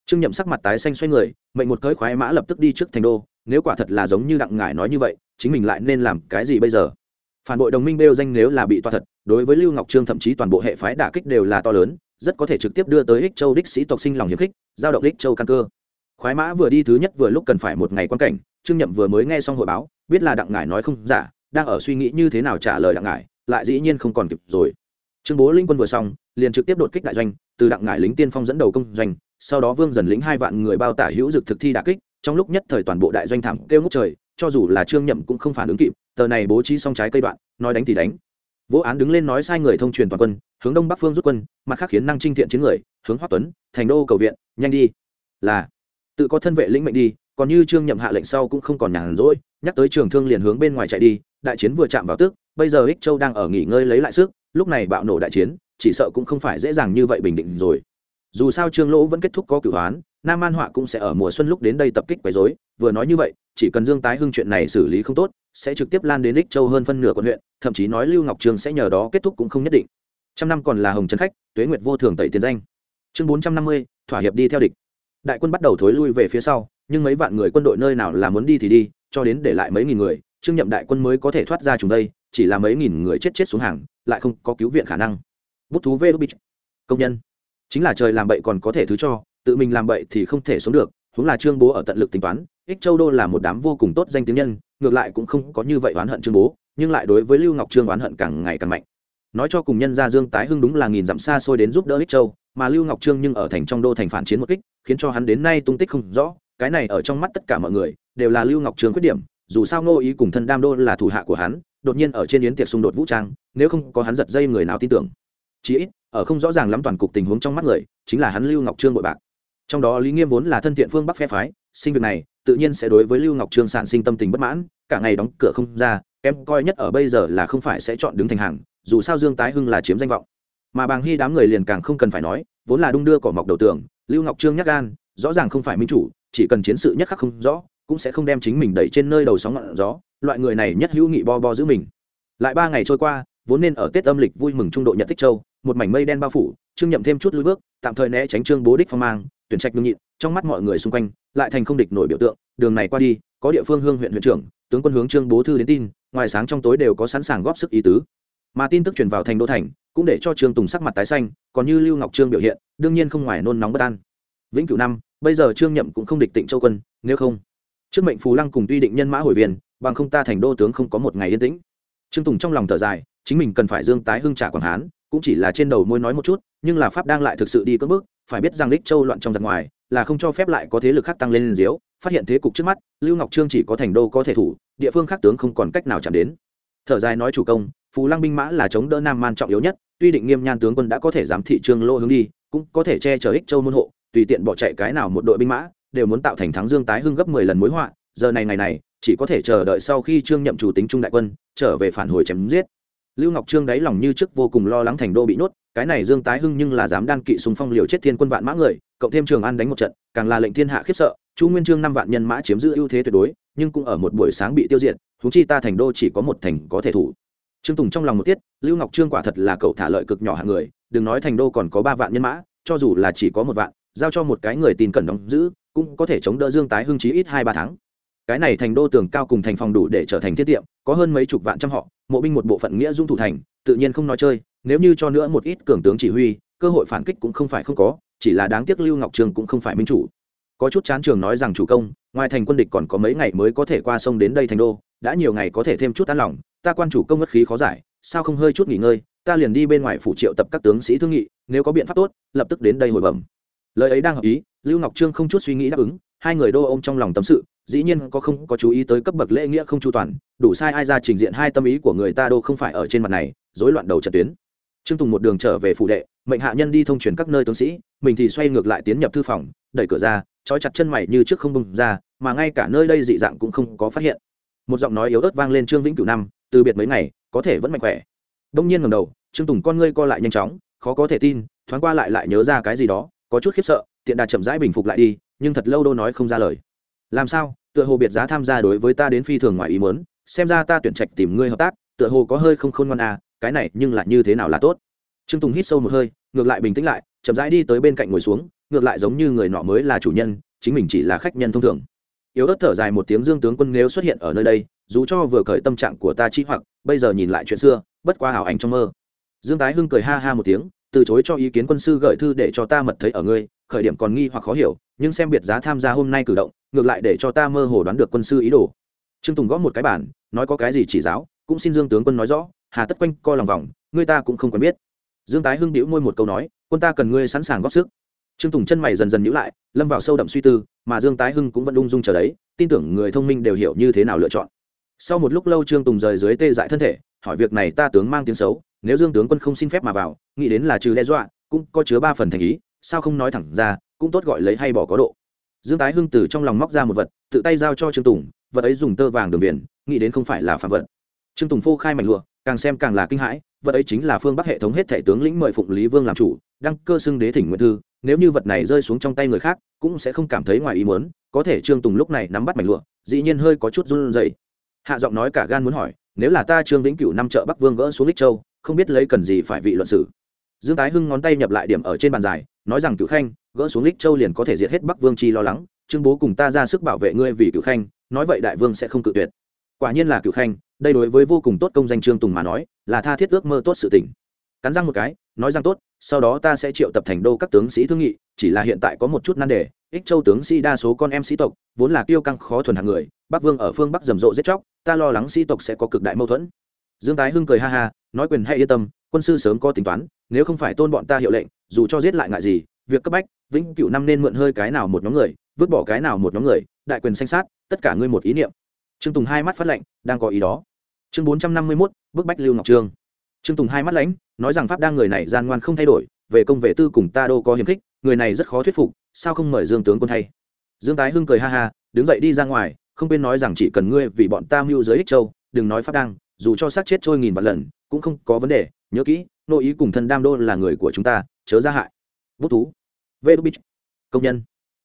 Trương nhậm sắc mặt tái xanh xoay người, mệnh một cỡi khoái mã lập tức đi trước thành đô, nếu quả thật là giống như đặng ngải nói như vậy, chính mình lại nên làm cái gì bây giờ? Phản bội đồng minh bêu danh nếu là bị toa thật, đối với lưu ngọc trương thậm chí toàn bộ hệ phái đả kích đều là to lớn, rất có thể trực tiếp đưa tới ích châu đích sĩ tộc sinh lòng hiếm khích, giao động đích châu căn cơ. Khoái mã vừa đi thứ nhất vừa lúc cần phải một ngày quan cảnh, trương nhậm vừa mới nghe xong hội báo, biết là đặng ngải nói không giả, đang ở suy nghĩ như thế nào trả lời đặng ngải, lại dĩ nhiên không còn kịp rồi trương bố linh quân vừa xong, liền trực tiếp đột kích đại doanh, từ đặng ngải lính tiên phong dẫn đầu công doanh, sau đó vương dần lính hai vạn người bao tả hữu dực thực thi đà kích, trong lúc nhất thời toàn bộ đại doanh thảm kêu ngút trời, cho dù là trương nhậm cũng không phản ứng kịp, tờ này bố trí xong trái cây đoạn, nói đánh thì đánh. Vũ án đứng lên nói sai người thông truyền toàn quân, hướng đông bắc phương rút quân, mặt khác khiến năng trinh thiện chiến người, hướng hoắc tuấn, thành đô cầu viện, nhanh đi. Là, tự có thân vệ lĩnh mệnh đi, còn như trương nhậm hạ lệnh sau cũng không còn nhàn rỗi, nhắc tới trường thương liền hướng bên ngoài chạy đi, đại chiến vừa chạm vào tước bây giờ ích châu đang ở nghỉ ngơi lấy lại sức lúc này bạo nổ đại chiến, chỉ sợ cũng không phải dễ dàng như vậy bình định rồi. Dù sao trương lỗ vẫn kết thúc có cửu hoán, nam an họa cũng sẽ ở mùa xuân lúc đến đây tập kích quấy dối vừa nói như vậy, chỉ cần dương tái hưng chuyện này xử lý không tốt, sẽ trực tiếp lan đến ích châu hơn phân nửa quận huyện, thậm chí nói lưu ngọc trường sẽ nhờ đó kết thúc cũng không nhất định. Trăm năm còn là hồng trấn khách, tuế nguyệt vô thường tẩy tiền danh. Chương bốn trăm năm mươi, thỏa hiệp đi theo địch. Đại quân bắt đầu thối lui về phía sau, nhưng mấy vạn người quân đội nơi nào là muốn đi thì đi, cho đến để lại mấy nghìn người, trương nhậm đại quân mới có thể thoát ra chúng đây, chỉ là mấy nghìn người chết chết xuống hàng lại không có cứu viện khả năng. Bút thú vê đô bích công nhân. Chính là trời làm bậy còn có thể thứ cho, tự mình làm bậy thì không thể sống được, huống là trương bố ở tận lực tính toán, ích châu đô là một đám vô cùng tốt danh tiếng nhân, ngược lại cũng không có như vậy oán hận trương bố, nhưng lại đối với lưu ngọc trương oán hận càng ngày càng mạnh. Nói cho cùng nhân gia dương tái hưng đúng là nghìn dặm xa xôi đến giúp đỡ ích châu, mà lưu ngọc trương nhưng ở thành trong đô thành phản chiến một kích, khiến cho hắn đến nay tung tích không rõ, cái này ở trong mắt tất cả mọi người, đều là lưu ngọc trương khuyết điểm, dù sao ngô ý cùng thân đam đô là thủ hạ của hắn, đột nhiên ở trên yến tiệc xung đột vũ trang nếu không có hắn giật dây người nào tin tưởng. Chí ít, ở không rõ ràng lắm toàn cục tình huống trong mắt người, chính là hắn lưu ngọc trương bội bạc. Trong đó lý nghiêm vốn là thân thiện phương bắc phe phái, sinh việc này, tự nhiên sẽ đối với lưu ngọc trương sản sinh tâm tình bất mãn, cả ngày đóng cửa không ra, kém coi nhất ở bây giờ là không phải sẽ chọn đứng thành hàng, dù sao dương tái hưng là chiếm danh vọng. Mà bàng hy đám người liền càng không cần phải nói, vốn là đung đưa cỏ mọc đầu tường, lưu ngọc trương nhắc gan, rõ ràng không phải minh chủ, chỉ cần chiến sự nhất khắc không rõ, cũng sẽ không đem chính mình đẩy trên nơi đầu sóng ngọn gió, loại người này nhất hữu nghị bo bo giữ mình. Lại ba ngày trôi qua vốn nên ở tết âm lịch vui mừng trung độ nhận tích châu, một mảnh mây đen bao phủ, trương nhậm thêm chút lưỡi bước, tạm thời né tránh trương bố đích phong mang, tuyển trạch nhung nhịn, trong mắt mọi người xung quanh, lại thành không địch nổi biểu tượng, đường này qua đi, có địa phương hương huyện huyện trưởng, tướng quân hướng trương bố thư đến tin, ngoài sáng trong tối đều có sẵn sàng góp sức ý tứ. Mà tin tức truyền vào thành đô thành, cũng để cho trương tùng sắc mặt tái xanh, còn như lưu ngọc trương biểu hiện, đương nhiên không ngoài nôn nóng bất an. Vĩnh cửu năm, bây giờ trương nhậm cũng không địch tịnh châu quân, nếu không, trước mệnh phù lăng cùng tuy định nhân mã hồi viên bằng không ta thành đô tướng không có một ngày yên tĩnh. Trương tùng trong lòng thở dài chính mình cần phải dương tái hưng trả quảng hán, cũng chỉ là trên đầu môi nói một chút, nhưng là pháp đang lại thực sự đi cất bước, phải biết rằng đích châu loạn trong giặc ngoài, là không cho phép lại có thế lực khác tăng lên lên diếu, phát hiện thế cục trước mắt, lưu ngọc trương chỉ có thành đô có thể thủ, địa phương khác tướng không còn cách nào chạm đến. Thở dài nói chủ công, phù lăng binh mã là chống đỡ nam man trọng yếu nhất, tuy định nghiêm nhan tướng quân đã có thể giám thị trương lô hướng đi, cũng có thể che chở ích châu môn hộ, tùy tiện bỏ chạy cái nào một đội binh mã, đều muốn tạo thành thắng dương tái hưng gấp mười lần mối họa, giờ này ngày này, chỉ có thể chờ đợi sau khi trương nhậm chủ tính trung đại quân, trở về phản hồi chém giết lưu ngọc trương đáy lòng như trước vô cùng lo lắng thành đô bị nhốt, cái này dương tái hưng nhưng là dám đan kỵ súng phong liều chết thiên quân vạn mã người, cộng thêm trường an đánh một trận, càng là lệnh thiên hạ khiếp sợ, chu nguyên trương năm vạn nhân mã chiếm giữ ưu thế tuyệt đối, nhưng cũng ở một buổi sáng bị tiêu diệt húng chi ta thành đô chỉ có một thành có thể thủ. Trương tùng trong lòng một tiết, lưu ngọc trương quả thật là cậu thả lợi cực nhỏ hạng người, đừng nói thành đô còn có ba vạn nhân mã, cho dù là chỉ có một vạn, giao cho một cái người tin cẩn đóng giữ, cũng có thể chống đỡ dương tái hưng chí ít hai ba tháng. Cái này thành đô tường cao cùng thành phòng đủ để trở thành thiết tiệm có hơn mấy chục vạn trăm họ, mộ binh một bộ phận nghĩa dung thủ thành, tự nhiên không nói chơi, nếu như cho nữa một ít cường tướng chỉ huy, cơ hội phản kích cũng không phải không có, chỉ là đáng tiếc lưu ngọc trường cũng không phải minh chủ. Có chút chán trường nói rằng chủ công, ngoài thành quân địch còn có mấy ngày mới có thể qua sông đến đây thành đô, đã nhiều ngày có thể thêm chút an lòng, ta quan chủ công mất khí khó giải, sao không hơi chút nghỉ ngơi, ta liền đi bên ngoài phủ triệu tập các tướng sĩ thương nghị, nếu có biện pháp tốt, lập tức đến đây hồi bẩm. Lời ấy đang hợp ý, lưu ngọc trương không chút suy nghĩ đáp ứng hai người đô ôm trong lòng tâm sự, dĩ nhiên có không có chú ý tới cấp bậc lễ nghĩa không chu toàn, đủ sai ai ra trình diện hai tâm ý của người ta đô không phải ở trên mặt này, rối loạn đầu trận tuyến. Trương tùng một đường trở về phủ đệ, mệnh hạ nhân đi thông truyền các nơi tướng sĩ, mình thì xoay ngược lại tiến nhập thư phòng, đẩy cửa ra, trói chặt chân mày như trước không bung ra, mà ngay cả nơi đây dị dạng cũng không có phát hiện. Một giọng nói yếu ớt vang lên trương vĩnh cửu năm, từ biệt mấy ngày, có thể vẫn mạnh khỏe. Đông nhiên ngầm đầu, trương tùng con ngươi co lại nhanh chóng, khó có thể tin, thoáng qua lại lại nhớ ra cái gì đó, có chút khiếp sợ, tiện đà chậm rãi bình phục lại đi nhưng thật lâu đô nói không ra lời. Làm sao? Tựa hồ biệt giá tham gia đối với ta đến phi thường ngoài ý muốn, xem ra ta tuyển trạch tìm ngươi hợp tác, tựa hồ có hơi không khôn ngoan à cái này nhưng lại như thế nào là tốt? Trương tùng hít sâu một hơi, ngược lại bình tĩnh lại, chậm rãi đi tới bên cạnh ngồi xuống, ngược lại giống như người nọ mới là chủ nhân, chính mình chỉ là khách nhân thông thường. Yếu ớt thở dài một tiếng dương tướng quân nếu xuất hiện ở nơi đây, dù cho vừa khởi tâm trạng của ta chi hoặc, bây giờ nhìn lại chuyện xưa, bất qua ảo ảnh trong mơ. Dương tái hưng cười ha ha một tiếng, từ chối cho ý kiến quân sư gửi thư để cho ta mật thấy ở ngươi, khởi điểm còn nghi hoặc khó hiểu nhưng xem biệt giá tham gia hôm nay cử động, ngược lại để cho ta mơ hồ đoán được quân sư ý đồ. Trương tùng gõ một cái bản, nói có cái gì chỉ giáo, cũng xin dương tướng quân nói rõ, hà tất quanh co lòng vòng, người ta cũng không quen biết. Dương tái hưng đĩu môi một câu nói, quân ta cần ngươi sẵn sàng góp sức. Trương tùng chân mày dần dần nhữ lại, lâm vào sâu đậm suy tư, mà dương tái hưng cũng vẫn ung dung chờ đấy, tin tưởng người thông minh đều hiểu như thế nào lựa chọn. Sau một lúc lâu trương tùng rời dưới tê dại thân thể, hỏi việc này ta tướng mang tiếng xấu, nếu dương tướng quân không xin phép mà vào, nghĩ đến là trừ đe dọa, cũng có chứa ba phần thành ý sao không nói thẳng ra, cũng tốt gọi lấy hay bỏ có độ. Dương tái hưng từ trong lòng móc ra một vật, tự tay giao cho trương tùng, vật ấy dùng tơ vàng đường viền nghĩ đến không phải là phạm vật. Trương tùng phô khai mảnh lụa, càng xem càng là kinh hãi, vật ấy chính là phương bắc hệ thống hết thể tướng lĩnh mời phụng lý vương làm chủ, đăng cơ xưng đế thỉnh nguyện thư, nếu như vật này rơi xuống trong tay người khác, cũng sẽ không cảm thấy ngoài ý muốn, có thể trương tùng lúc này nắm bắt mảnh lụa, dĩ nhiên hơi có chút run rẩy. Hạ giọng nói cả gan muốn hỏi, nếu là ta trương vĩnh cửu năm chợ bắc vương gỡ xuống lích châu, không biết lấy cần gì phải vị luận sử. Dương tái hưng ngón tay nhập lại điểm ở trên bàn dài nói rằng cựu khanh, gỡ xuống lích châu liền có thể diệt hết bắc vương chi lo lắng, trương bố cùng ta ra sức bảo vệ ngươi vì cựu khanh, nói vậy đại vương sẽ không cự tuyệt. Quả nhiên là cựu khanh, đây đối với vô cùng tốt công danh trương tùng mà nói, là tha thiết ước mơ tốt sự tỉnh cắn răng một cái, nói rằng tốt, sau đó ta sẽ triệu tập thành đô các tướng sĩ thương nghị, chỉ là hiện tại có một chút nan đề, ích châu tướng sĩ đa số con em sĩ tộc, vốn là kiêu căng khó thuần hàng người, bắc vương ở phương bắc rầm rộ giết chóc, ta lo lắng sĩ tộc sẽ có cực đại mâu thuẫn. Dương tái hưng cười ha ha, nói quyền hay yên tâm, quân sư sớm có tính toán nếu không phải tôn bọn ta hiệu lệnh, dù cho giết lại ngại gì, việc cấp bách, vĩnh cửu năm nên mượn hơi cái nào một nhóm người, vứt bỏ cái nào một nhóm người, đại quyền sanh sát, tất cả ngươi một ý niệm. Trương tùng hai mắt phát lệnh đang có ý đó. Chương bốn trăm năm mươi mốt, bức bách lưu ngọc trương. Trương tùng hai mắt lãnh, nói rằng pháp đang người này gian ngoan không thay đổi, về công vệ tư cùng ta đô có hiềm khích, người này rất khó thuyết phục, sao không mời dương tướng quân thay? Dương tái hưng cười ha ha, đứng dậy đi ra ngoài, không bên nói rằng chỉ cần ngươi vì bọn ta mưu giới ích châu, đừng nói pháp đang dù cho xác chết trôi nghìn vạn lần, cũng không có vấn đề nhớ kỹ nội ý cùng thân đam đô là người của chúng ta, chớ ra hại. Bút thú. Vê đu bích công nhân.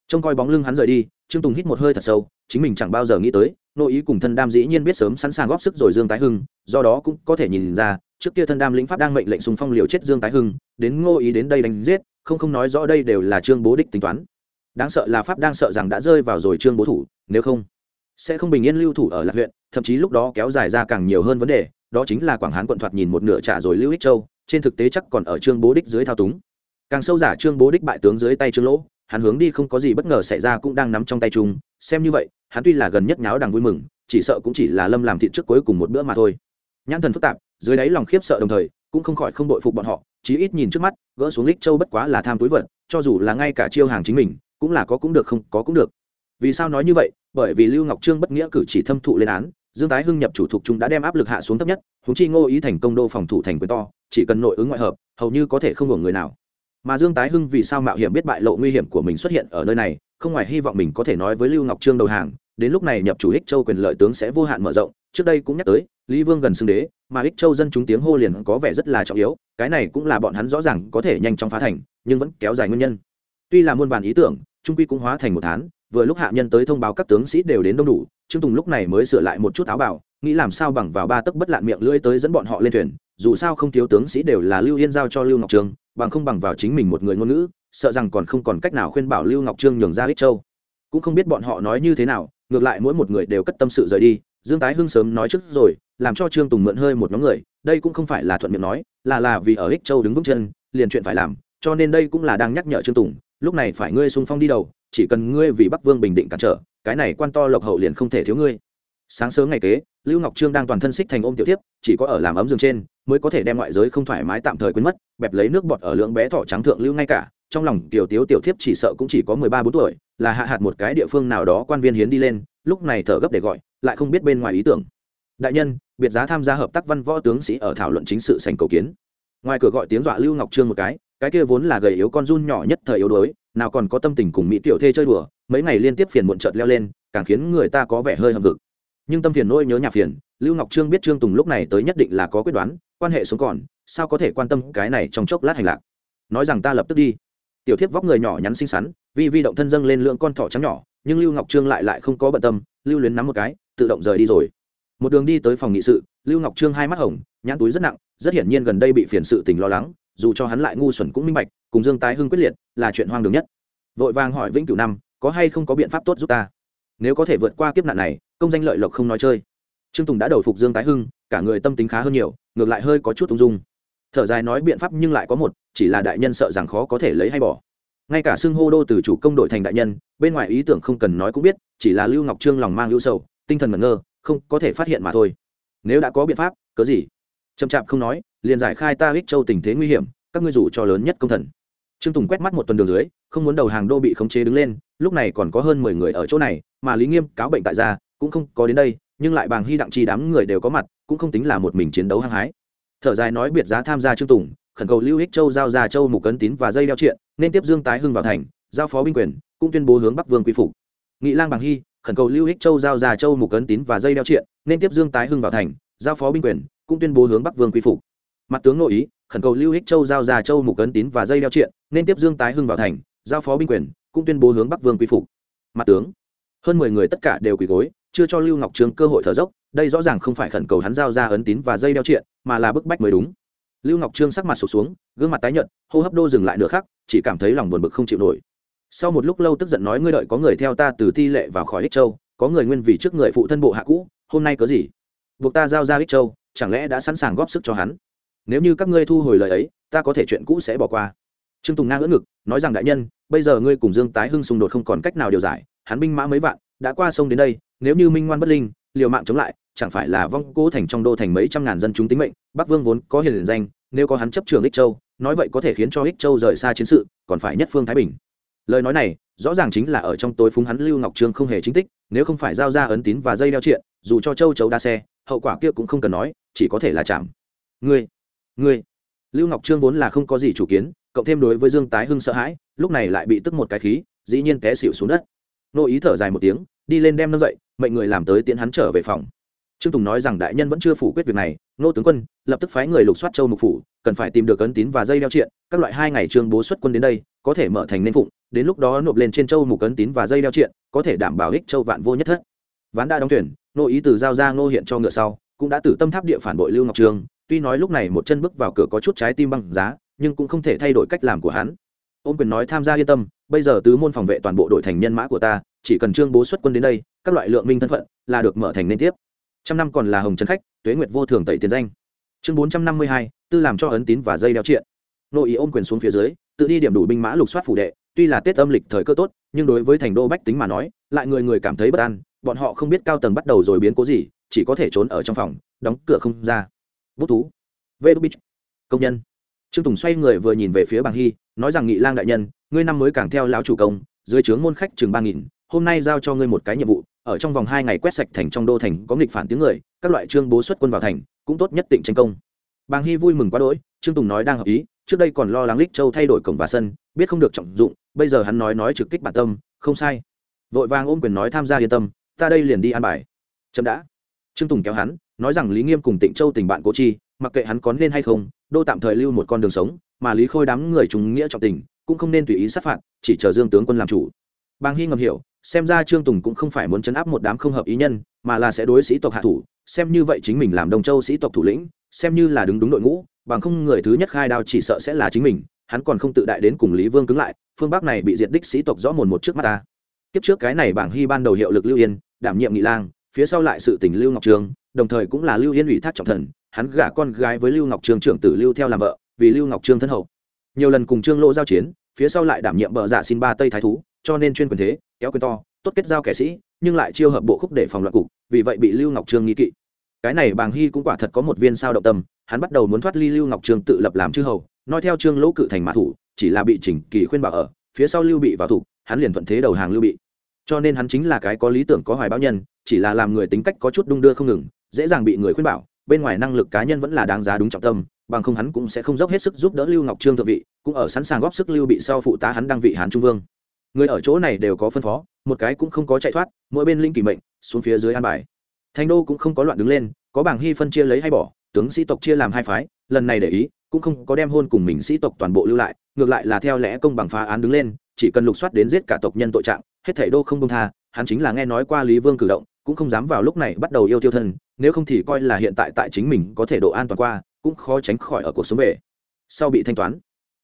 Trông coi bóng lưng hắn rời đi, trương tùng hít một hơi thật sâu, chính mình chẳng bao giờ nghĩ tới nội ý cùng thân đam dĩ nhiên biết sớm sẵn sàng góp sức rồi dương tái hưng, do đó cũng có thể nhìn ra, trước kia thân đam lĩnh pháp đang mệnh lệnh xung phong liều chết dương tái hưng, đến ngô ý đến đây đánh giết, không không nói rõ đây đều là trương bố đích tính toán. Đáng sợ là pháp đang sợ rằng đã rơi vào rồi trương bố thủ, nếu không, sẽ không bình yên lưu thủ ở lạc huyện, thậm chí lúc đó kéo dài ra càng nhiều hơn vấn đề đó chính là quảng hán quận thoạt nhìn một nửa trả rồi lưu ích châu, trên thực tế chắc còn ở trương bố đích dưới thao túng. Càng sâu giả trương bố đích bại tướng dưới tay trương lỗ, hắn hướng đi không có gì bất ngờ xảy ra cũng đang nắm trong tay chung, xem như vậy, hắn tuy là gần nhất nháo đằng vui mừng, chỉ sợ cũng chỉ là lâm làm thịt trước cuối cùng một bữa mà thôi. Nhãn thần phức tạp, dưới đáy lòng khiếp sợ đồng thời, cũng không khỏi không đội phục bọn họ, chí ít nhìn trước mắt, gỡ xuống lích châu bất quá là tham túi vật, cho dù là ngay cả chiêu hàng chính mình, cũng là có cũng được không có cũng được. Vì sao nói như vậy? Bởi vì lưu ngọc trương bất nghĩa cử chỉ thâm thụ lên án dương tái hưng nhập chủ thuộc chúng đã đem áp lực hạ xuống thấp nhất húng chi ngô ý thành công đô phòng thủ thành quyền to, chỉ cần nội ứng ngoại hợp, hầu như có thể không hưởng người nào. Mà dương tái hưng vì sao mạo hiểm biết bại lộ nguy hiểm của mình xuất hiện ở nơi này, không ngoài hy vọng mình có thể nói với lưu ngọc trương đầu hàng, đến lúc này nhập chủ ích châu quyền lợi tướng sẽ vô hạn mở rộng, trước đây cũng nhắc tới, lý vương gần xưng đế, mà ích châu dân chúng tiếng hô liền có vẻ rất là trọng yếu, cái này cũng là bọn hắn rõ ràng có thể nhanh chóng phá thành, nhưng vẫn kéo dài nguyên nhân. Tuy là muôn vàn ý tưởng, trung quy cũng hóa thành một tháng vừa lúc hạ nhân tới thông báo các tướng sĩ đều đến đông đủ trương tùng lúc này mới sửa lại một chút áo bảo nghĩ làm sao bằng vào ba tấc bất lạn miệng lưỡi tới dẫn bọn họ lên thuyền, dù sao không thiếu tướng sĩ đều là lưu yên giao cho lưu ngọc trương, bằng không bằng vào chính mình một người ngôn ngữ, sợ rằng còn không còn cách nào khuyên bảo lưu ngọc trương nhường ra ích châu. Cũng không biết bọn họ nói như thế nào, ngược lại mỗi một người đều cất tâm sự rời đi, dương tái hưng sớm nói trước rồi, làm cho trương tùng mượn hơi một nhóm người, đây cũng không phải là thuận miệng nói, là là vì ở ích châu đứng vững chân, liền chuyện phải làm, cho nên đây cũng là đang nhắc nhở trương tùng lúc này phải ngươi xung phong đi đầu, chỉ cần ngươi vì bắc vương bình định cản trở, cái này quan to lộc hậu liền không thể thiếu ngươi. Sáng sớm ngày kế, lưu ngọc trương đang toàn thân xích thành ôm tiểu tiếp chỉ có ở làm ấm giường trên, mới có thể đem ngoại giới không thoải mái tạm thời quên mất, bẹp lấy nước bọt ở lượng bé thỏ trắng thượng lưu ngay cả, trong lòng tiểu tiếu tiểu thiếp chỉ sợ cũng chỉ có mười ba bốn tuổi, là hạ hạt một cái địa phương nào đó quan viên hiến đi lên, lúc này thở gấp để gọi, lại không biết bên ngoài ý tưởng. Đại nhân, biệt giá tham gia hợp tác văn võ tướng sĩ ở thảo luận chính sự sành cầu kiến. Ngoài cửa gọi tiếng dọa lưu ngọc trương một cái cái kia vốn là gầy yếu con run nhỏ nhất thời yếu đuối, nào còn có tâm tình cùng mỹ tiểu thê chơi đùa, mấy ngày liên tiếp phiền muộn chợt leo lên, càng khiến người ta có vẻ hơi hầm hực. nhưng tâm phiền nỗi nhớ nhà phiền, lưu ngọc trương biết trương tùng lúc này tới nhất định là có quyết đoán, quan hệ sống còn, sao có thể quan tâm cái này trong chốc lát hành lạc? Nói rằng ta lập tức đi. Tiểu thiếp vóc người nhỏ nhắn xinh xắn, vi vi động thân dâng lên lượng con thỏ trắng nhỏ, nhưng lưu ngọc trương lại lại không có bận tâm, lưu luyến nắm một cái, tự động rời đi rồi. Một đường đi tới phòng nghị sự, lưu ngọc trương hai mắt hồng, nhãn túi rất nặng, rất hiển nhiên gần đây bị phiền sự tình lo lắng dù cho hắn lại ngu xuẩn cũng minh bạch, cùng dương tái hưng quyết liệt là chuyện hoang đường nhất. Vội vàng hỏi vĩnh cửu năm, có hay không có biện pháp tốt giúp ta? Nếu có thể vượt qua kiếp nạn này, công danh lợi lộc không nói chơi. Trương tùng đã đầu phục dương tái hưng, cả người tâm tính khá hơn nhiều, ngược lại hơi có chút ung dung. Thở dài nói biện pháp nhưng lại có một, chỉ là đại nhân sợ rằng khó có thể lấy hay bỏ. Ngay cả xưng hô đô từ chủ công đội thành đại nhân, bên ngoài ý tưởng không cần nói cũng biết, chỉ là lưu ngọc trương lòng mang lưu sầu, tinh thần ngẩn ngơ, không có thể phát hiện mà thôi. Nếu đã có biện pháp, cớ gì? Chậm chạp không nói liền giải khai ta ích châu tình thế nguy hiểm, các ngươi rủ cho lớn nhất công thần. Trương tùng quét mắt một tuần đường dưới, không muốn đầu hàng đô bị khống chế đứng lên, lúc này còn có hơn mười người ở chỗ này, mà lý nghiêm cáo bệnh tại gia, cũng không có đến đây, nhưng lại bàng hy đặng chi đám người đều có mặt, cũng không tính là một mình chiến đấu hăng hái. Thở dài nói biệt giá tham gia trương tùng, khẩn cầu lưu ích châu giao ra châu mục cấn tín và dây đeo triện, nên tiếp dương tái hưng vào thành, giao phó binh quyền, cũng tuyên bố hướng bắc vương quy phục. Nghị lang bàng hy, khẩn cầu lưu ích châu giao ra châu mục cấn tín và dây đeo triện, nên tiếp dương tái hưng vào thành, giao phó binh quyền, cũng tuyên bố hướng bắc vương quy phục mặt tướng nội ý, khẩn cầu lưu Hích châu giao ra châu mục cấn tín và dây đeo triện, nên tiếp dương tái hưng vào thành, giao phó binh quyền, cũng tuyên bố hướng bắc vương quy phục. Mặt tướng, hơn mười người tất cả đều quỳ gối, chưa cho lưu ngọc trương cơ hội thở dốc, đây rõ ràng không phải khẩn cầu hắn giao ra ấn tín và dây đeo triện, mà là bức bách mới đúng. Lưu ngọc trương sắc mặt sụp xuống, gương mặt tái nhợt, hô hấp đô dừng lại nửa khắc, chỉ cảm thấy lòng buồn bực không chịu nổi. Sau một lúc lâu tức giận nói, ngươi đợi có người theo ta từ thi lệ vào khỏi ích châu, có người nguyên vì trước người phụ thân bộ hạ cũ, hôm nay có gì? Buộc ta giao ra ích châu, chẳng lẽ đã sẵn sàng góp sức cho hắn? Nếu như các ngươi thu hồi lời ấy, ta có thể chuyện cũ sẽ bỏ qua. Trương tùng ngang ngỡ ngực, nói rằng, đại nhân, bây giờ ngươi cùng dương tái hưng xung đột không còn cách nào điều giải, hắn binh mã mấy vạn, đã qua sông đến đây, nếu như minh ngoan bất linh, liều mạng chống lại, chẳng phải là vong cố thành trong đô thành mấy trăm ngàn dân chúng tính mệnh, bắc vương vốn có hiền danh, nếu có hắn chấp trường ích châu, nói vậy có thể khiến cho ích châu rời xa chiến sự, còn phải nhất phương thái bình. Lời nói này, rõ ràng chính là ở trong tối phúng hắn lưu ngọc trương không hề chính tích, nếu không phải giao ra ấn tín và dây đeo triện, dù cho châu chấu đa xe, hậu quả kia cũng không cần nói, chỉ có thể là chạm. Ngươi ngươi, lưu ngọc trương vốn là không có gì chủ kiến, cộng thêm đối với dương tái hưng sợ hãi, lúc này lại bị tức một cái khí, dĩ nhiên té xịu xuống đất nô ý thở dài một tiếng, đi lên đem nâng dậy, mệnh người làm tới tiễn hắn trở về phòng trương tùng nói rằng đại nhân vẫn chưa phủ quyết việc này, nô tướng quân, lập tức phái người lục soát châu mục phủ, cần phải tìm được ấn tín và dây đeo triện, các loại hai ngày trương bố xuất quân đến đây, có thể mở thành nên phụng, đến lúc đó nộp lên trên châu mục ấn tín và dây đeo triện, có thể đảm bảo ích châu vạn vô nhất thất ván đã đóng tuyển, nô ý từ giao ra nô hiện cho ngựa sau, cũng đã tử tâm tháp địa phản bội lưu ngọc Trương tuy nói lúc này một chân bước vào cửa có chút trái tim băng giá, nhưng cũng không thể thay đổi cách làm của hắn. Ôm quyền nói, tham gia yên tâm, bây giờ tứ môn phòng vệ toàn bộ đội thành nhân mã của ta, chỉ cần trương bố xuất quân đến đây, các loại lượng minh thân phận là được mở thành nên tiếp. Trăm năm còn là hồng trấn khách, tuế nguyệt vô thường tẩy tiền danh. Chương bốn trăm năm mươi hai, tư làm cho ấn tín và dây đeo triện. Nội ý ôm quyền xuống phía dưới, tự đi điểm đủ binh mã lục soát phủ đệ, tuy là tết âm lịch thời cơ tốt, nhưng đối với thành đô bách tính mà nói, lại người người cảm thấy bất an, bọn họ không biết cao tầng bắt đầu rồi biến cố gì, chỉ có thể trốn ở trong phòng, đóng cửa không ra bút thú. Vê đúc bích. Công nhân. Trương tùng xoay người vừa nhìn về phía bàng hy, nói rằng, nghị lang đại nhân, ngươi năm mới càng theo lão chủ công, dưới trướng môn khách chừng ba nghìn, hôm nay giao cho ngươi một cái nhiệm vụ, ở trong vòng hai ngày quét sạch thành trong đô thành có nghịch phản tiếng người, các loại trương bố xuất quân vào thành, cũng tốt nhất tịnh tranh công. Bàng hy vui mừng quá đỗi, trương tùng nói đang hợp ý, trước đây còn lo lắng lích châu thay đổi cổng và sân, biết không được trọng dụng, bây giờ hắn nói nói trực kích bản tâm, không sai. Vội vàng ôm quyền nói tham gia yên tâm, ta đây liền đi an bài. Chậm đã. Trương tùng kéo hắn nói rằng lý nghiêm cùng tịnh châu tình bạn cố chi, mặc kệ hắn có nên hay không, đô tạm thời lưu một con đường sống, mà lý khôi đám người chúng nghĩa trọng tình, cũng không nên tùy ý sát phạt, chỉ chờ dương tướng quân làm chủ. Bàng hy ngầm hiểu, xem ra trương tùng cũng không phải muốn chấn áp một đám không hợp ý nhân, mà là sẽ đối sĩ tộc hạ thủ, xem như vậy chính mình làm đồng châu sĩ tộc thủ lĩnh, xem như là đứng đúng đội ngũ, bằng không người thứ nhất khai đao chỉ sợ sẽ là chính mình, hắn còn không tự đại đến cùng lý vương cứng lại, phương bắc này bị diệt đích sĩ tộc rõ mồn một trước mắt ta. Kiếp trước cái này bảng hy ban đầu hiệu lực lưu yên, đảm nhiệm nghị lang phía sau lại sự tình lưu ngọc trường, đồng thời cũng là lưu yên ủy thác trọng thần, hắn gả con gái với lưu ngọc trường trưởng tử lưu theo làm vợ, vì lưu ngọc trương thân hậu. Nhiều lần cùng trương lỗ giao chiến, phía sau lại đảm nhiệm bờ dạ xin ba tây thái thú, cho nên chuyên quyền thế, kéo quyền to, tốt kết giao kẻ sĩ, nhưng lại chiêu hợp bộ khúc để phòng loạn cục, vì vậy bị lưu ngọc trương nghi kỵ. Cái này bàng hy cũng quả thật có một viên sao động tâm, hắn bắt đầu muốn thoát ly lưu ngọc trương tự lập làm chư hầu, nói theo trương lỗ cự thành mã thủ, chỉ là bị chỉnh kỳ khuyên bảo ở, phía sau lưu bị vào thủ, hắn liền thuận thế đầu hàng lưu bị. Cho nên hắn chính là cái có lý tưởng có hoài báo nhân chỉ là làm người tính cách có chút đung đưa không ngừng, dễ dàng bị người khuyên bảo, bên ngoài năng lực cá nhân vẫn là đáng giá đúng trọng tâm, bằng không hắn cũng sẽ không dốc hết sức giúp đỡ lưu ngọc trương thượng vị, cũng ở sẵn sàng góp sức lưu bị sau phụ tá hắn đăng vị hán trung vương. Người ở chỗ này đều có phân phó, một cái cũng không có chạy thoát, mỗi bên linh kỳ mệnh, xuống phía dưới an bài. Thành đô cũng không có loạn đứng lên, có bảng hy phân chia lấy hay bỏ, tướng sĩ tộc chia làm hai phái, lần này để ý, cũng không có đem hôn cùng mình sĩ tộc toàn bộ lưu lại, ngược lại là theo lẽ công bằng phá án đứng lên, chỉ cần lục soát đến giết cả tộc nhân tội trạng, hết thảy đô không công tha, hắn chính là nghe nói qua lý vương cử động cũng không dám vào lúc này bắt đầu yêu tiêu thân, nếu không thì coi là hiện tại tại chính mình có thể độ an toàn qua, cũng khó tránh khỏi ở cuộc sống về. Sau bị thanh toán,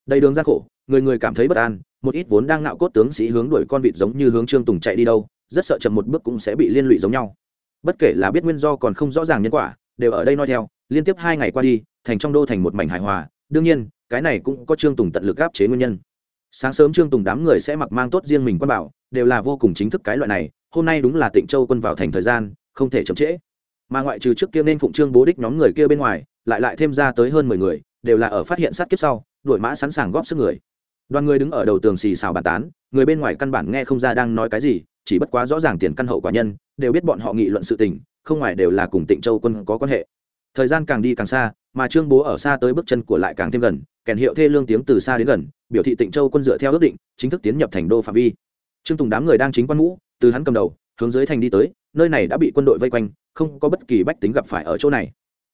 đầy đường gian khổ, người người cảm thấy bất an, một ít vốn đang nạo cốt tướng sĩ hướng đuổi con vịt giống như hướng trương tùng chạy đi đâu, rất sợ chậm một bước cũng sẽ bị liên lụy giống nhau. Bất kể là biết nguyên do còn không rõ ràng nhân quả, đều ở đây nói theo, liên tiếp hai ngày qua đi, thành trong đô thành một mảnh hài hòa, đương nhiên, cái này cũng có trương tùng tận lực áp chế nguyên nhân. Sáng sớm trương tùng đám người sẽ mặc mang tốt riêng mình quan bảo, đều là vô cùng chính thức cái loại này hôm nay đúng là tịnh châu quân vào thành thời gian, không thể chậm trễ. Mà ngoại trừ trước kia nên phụng trương bố đích nhóm người kia bên ngoài, lại lại thêm ra tới hơn mười người, đều là ở phát hiện sát kiếp sau, đuổi mã sẵn sàng góp sức người. Đoàn người đứng ở đầu tường xì xào bàn tán, người bên ngoài căn bản nghe không ra đang nói cái gì, chỉ bất quá rõ ràng tiền căn hậu quả nhân, đều biết bọn họ nghị luận sự tình, không ngoài đều là cùng tịnh châu quân có quan hệ. Thời gian càng đi càng xa, mà trương bố ở xa tới bước chân của lại càng thêm gần, kèn hiệu thê lương tiếng từ xa đến gần, biểu thị tịnh châu quân dựa theo ước định, chính thức tiến nhập thành đô phạm vi. Trương tùng đám người đang chính quan ngũ từ hắn cầm đầu, hướng dưới thành đi tới, nơi này đã bị quân đội vây quanh, không có bất kỳ bách tính gặp phải ở chỗ này.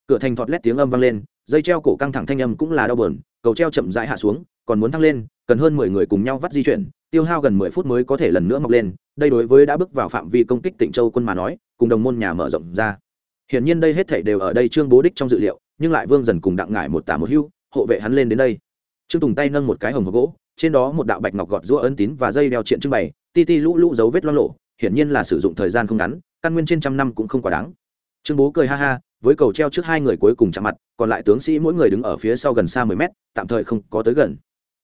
Cửa thành thọt lét tiếng âm vang lên, dây treo cổ căng thẳng thanh âm cũng là đau bờn cầu treo chậm rãi hạ xuống, còn muốn thăng lên, cần hơn mười người cùng nhau vắt di chuyển, tiêu hao gần mười phút mới có thể lần nữa mọc lên, đây đối với đã bước vào phạm vi công kích tịnh châu quân mà nói, cùng đồng môn nhà mở rộng ra. Hiển nhiên đây hết thảy đều ở đây trương bố đích trong dự liệu, nhưng lại vương dần cùng đặng ngải một tả một hưu, hộ vệ hắn lên đến đây. Trương tùng tay nâng một cái hồng hộp gỗ, trên đó một đạo bạch ngọc gọt giũa ấn tín và dây đeo triện trưng bày ti ti lũ lũ dấu vết lo lộ, hiển nhiên là sử dụng thời gian không ngắn, căn nguyên trên trăm năm cũng không quá đáng. Trương bố cười ha ha, với cầu treo trước hai người cuối cùng chạm mặt, còn lại tướng sĩ mỗi người đứng ở phía sau gần xa mười mét, tạm thời không có tới gần.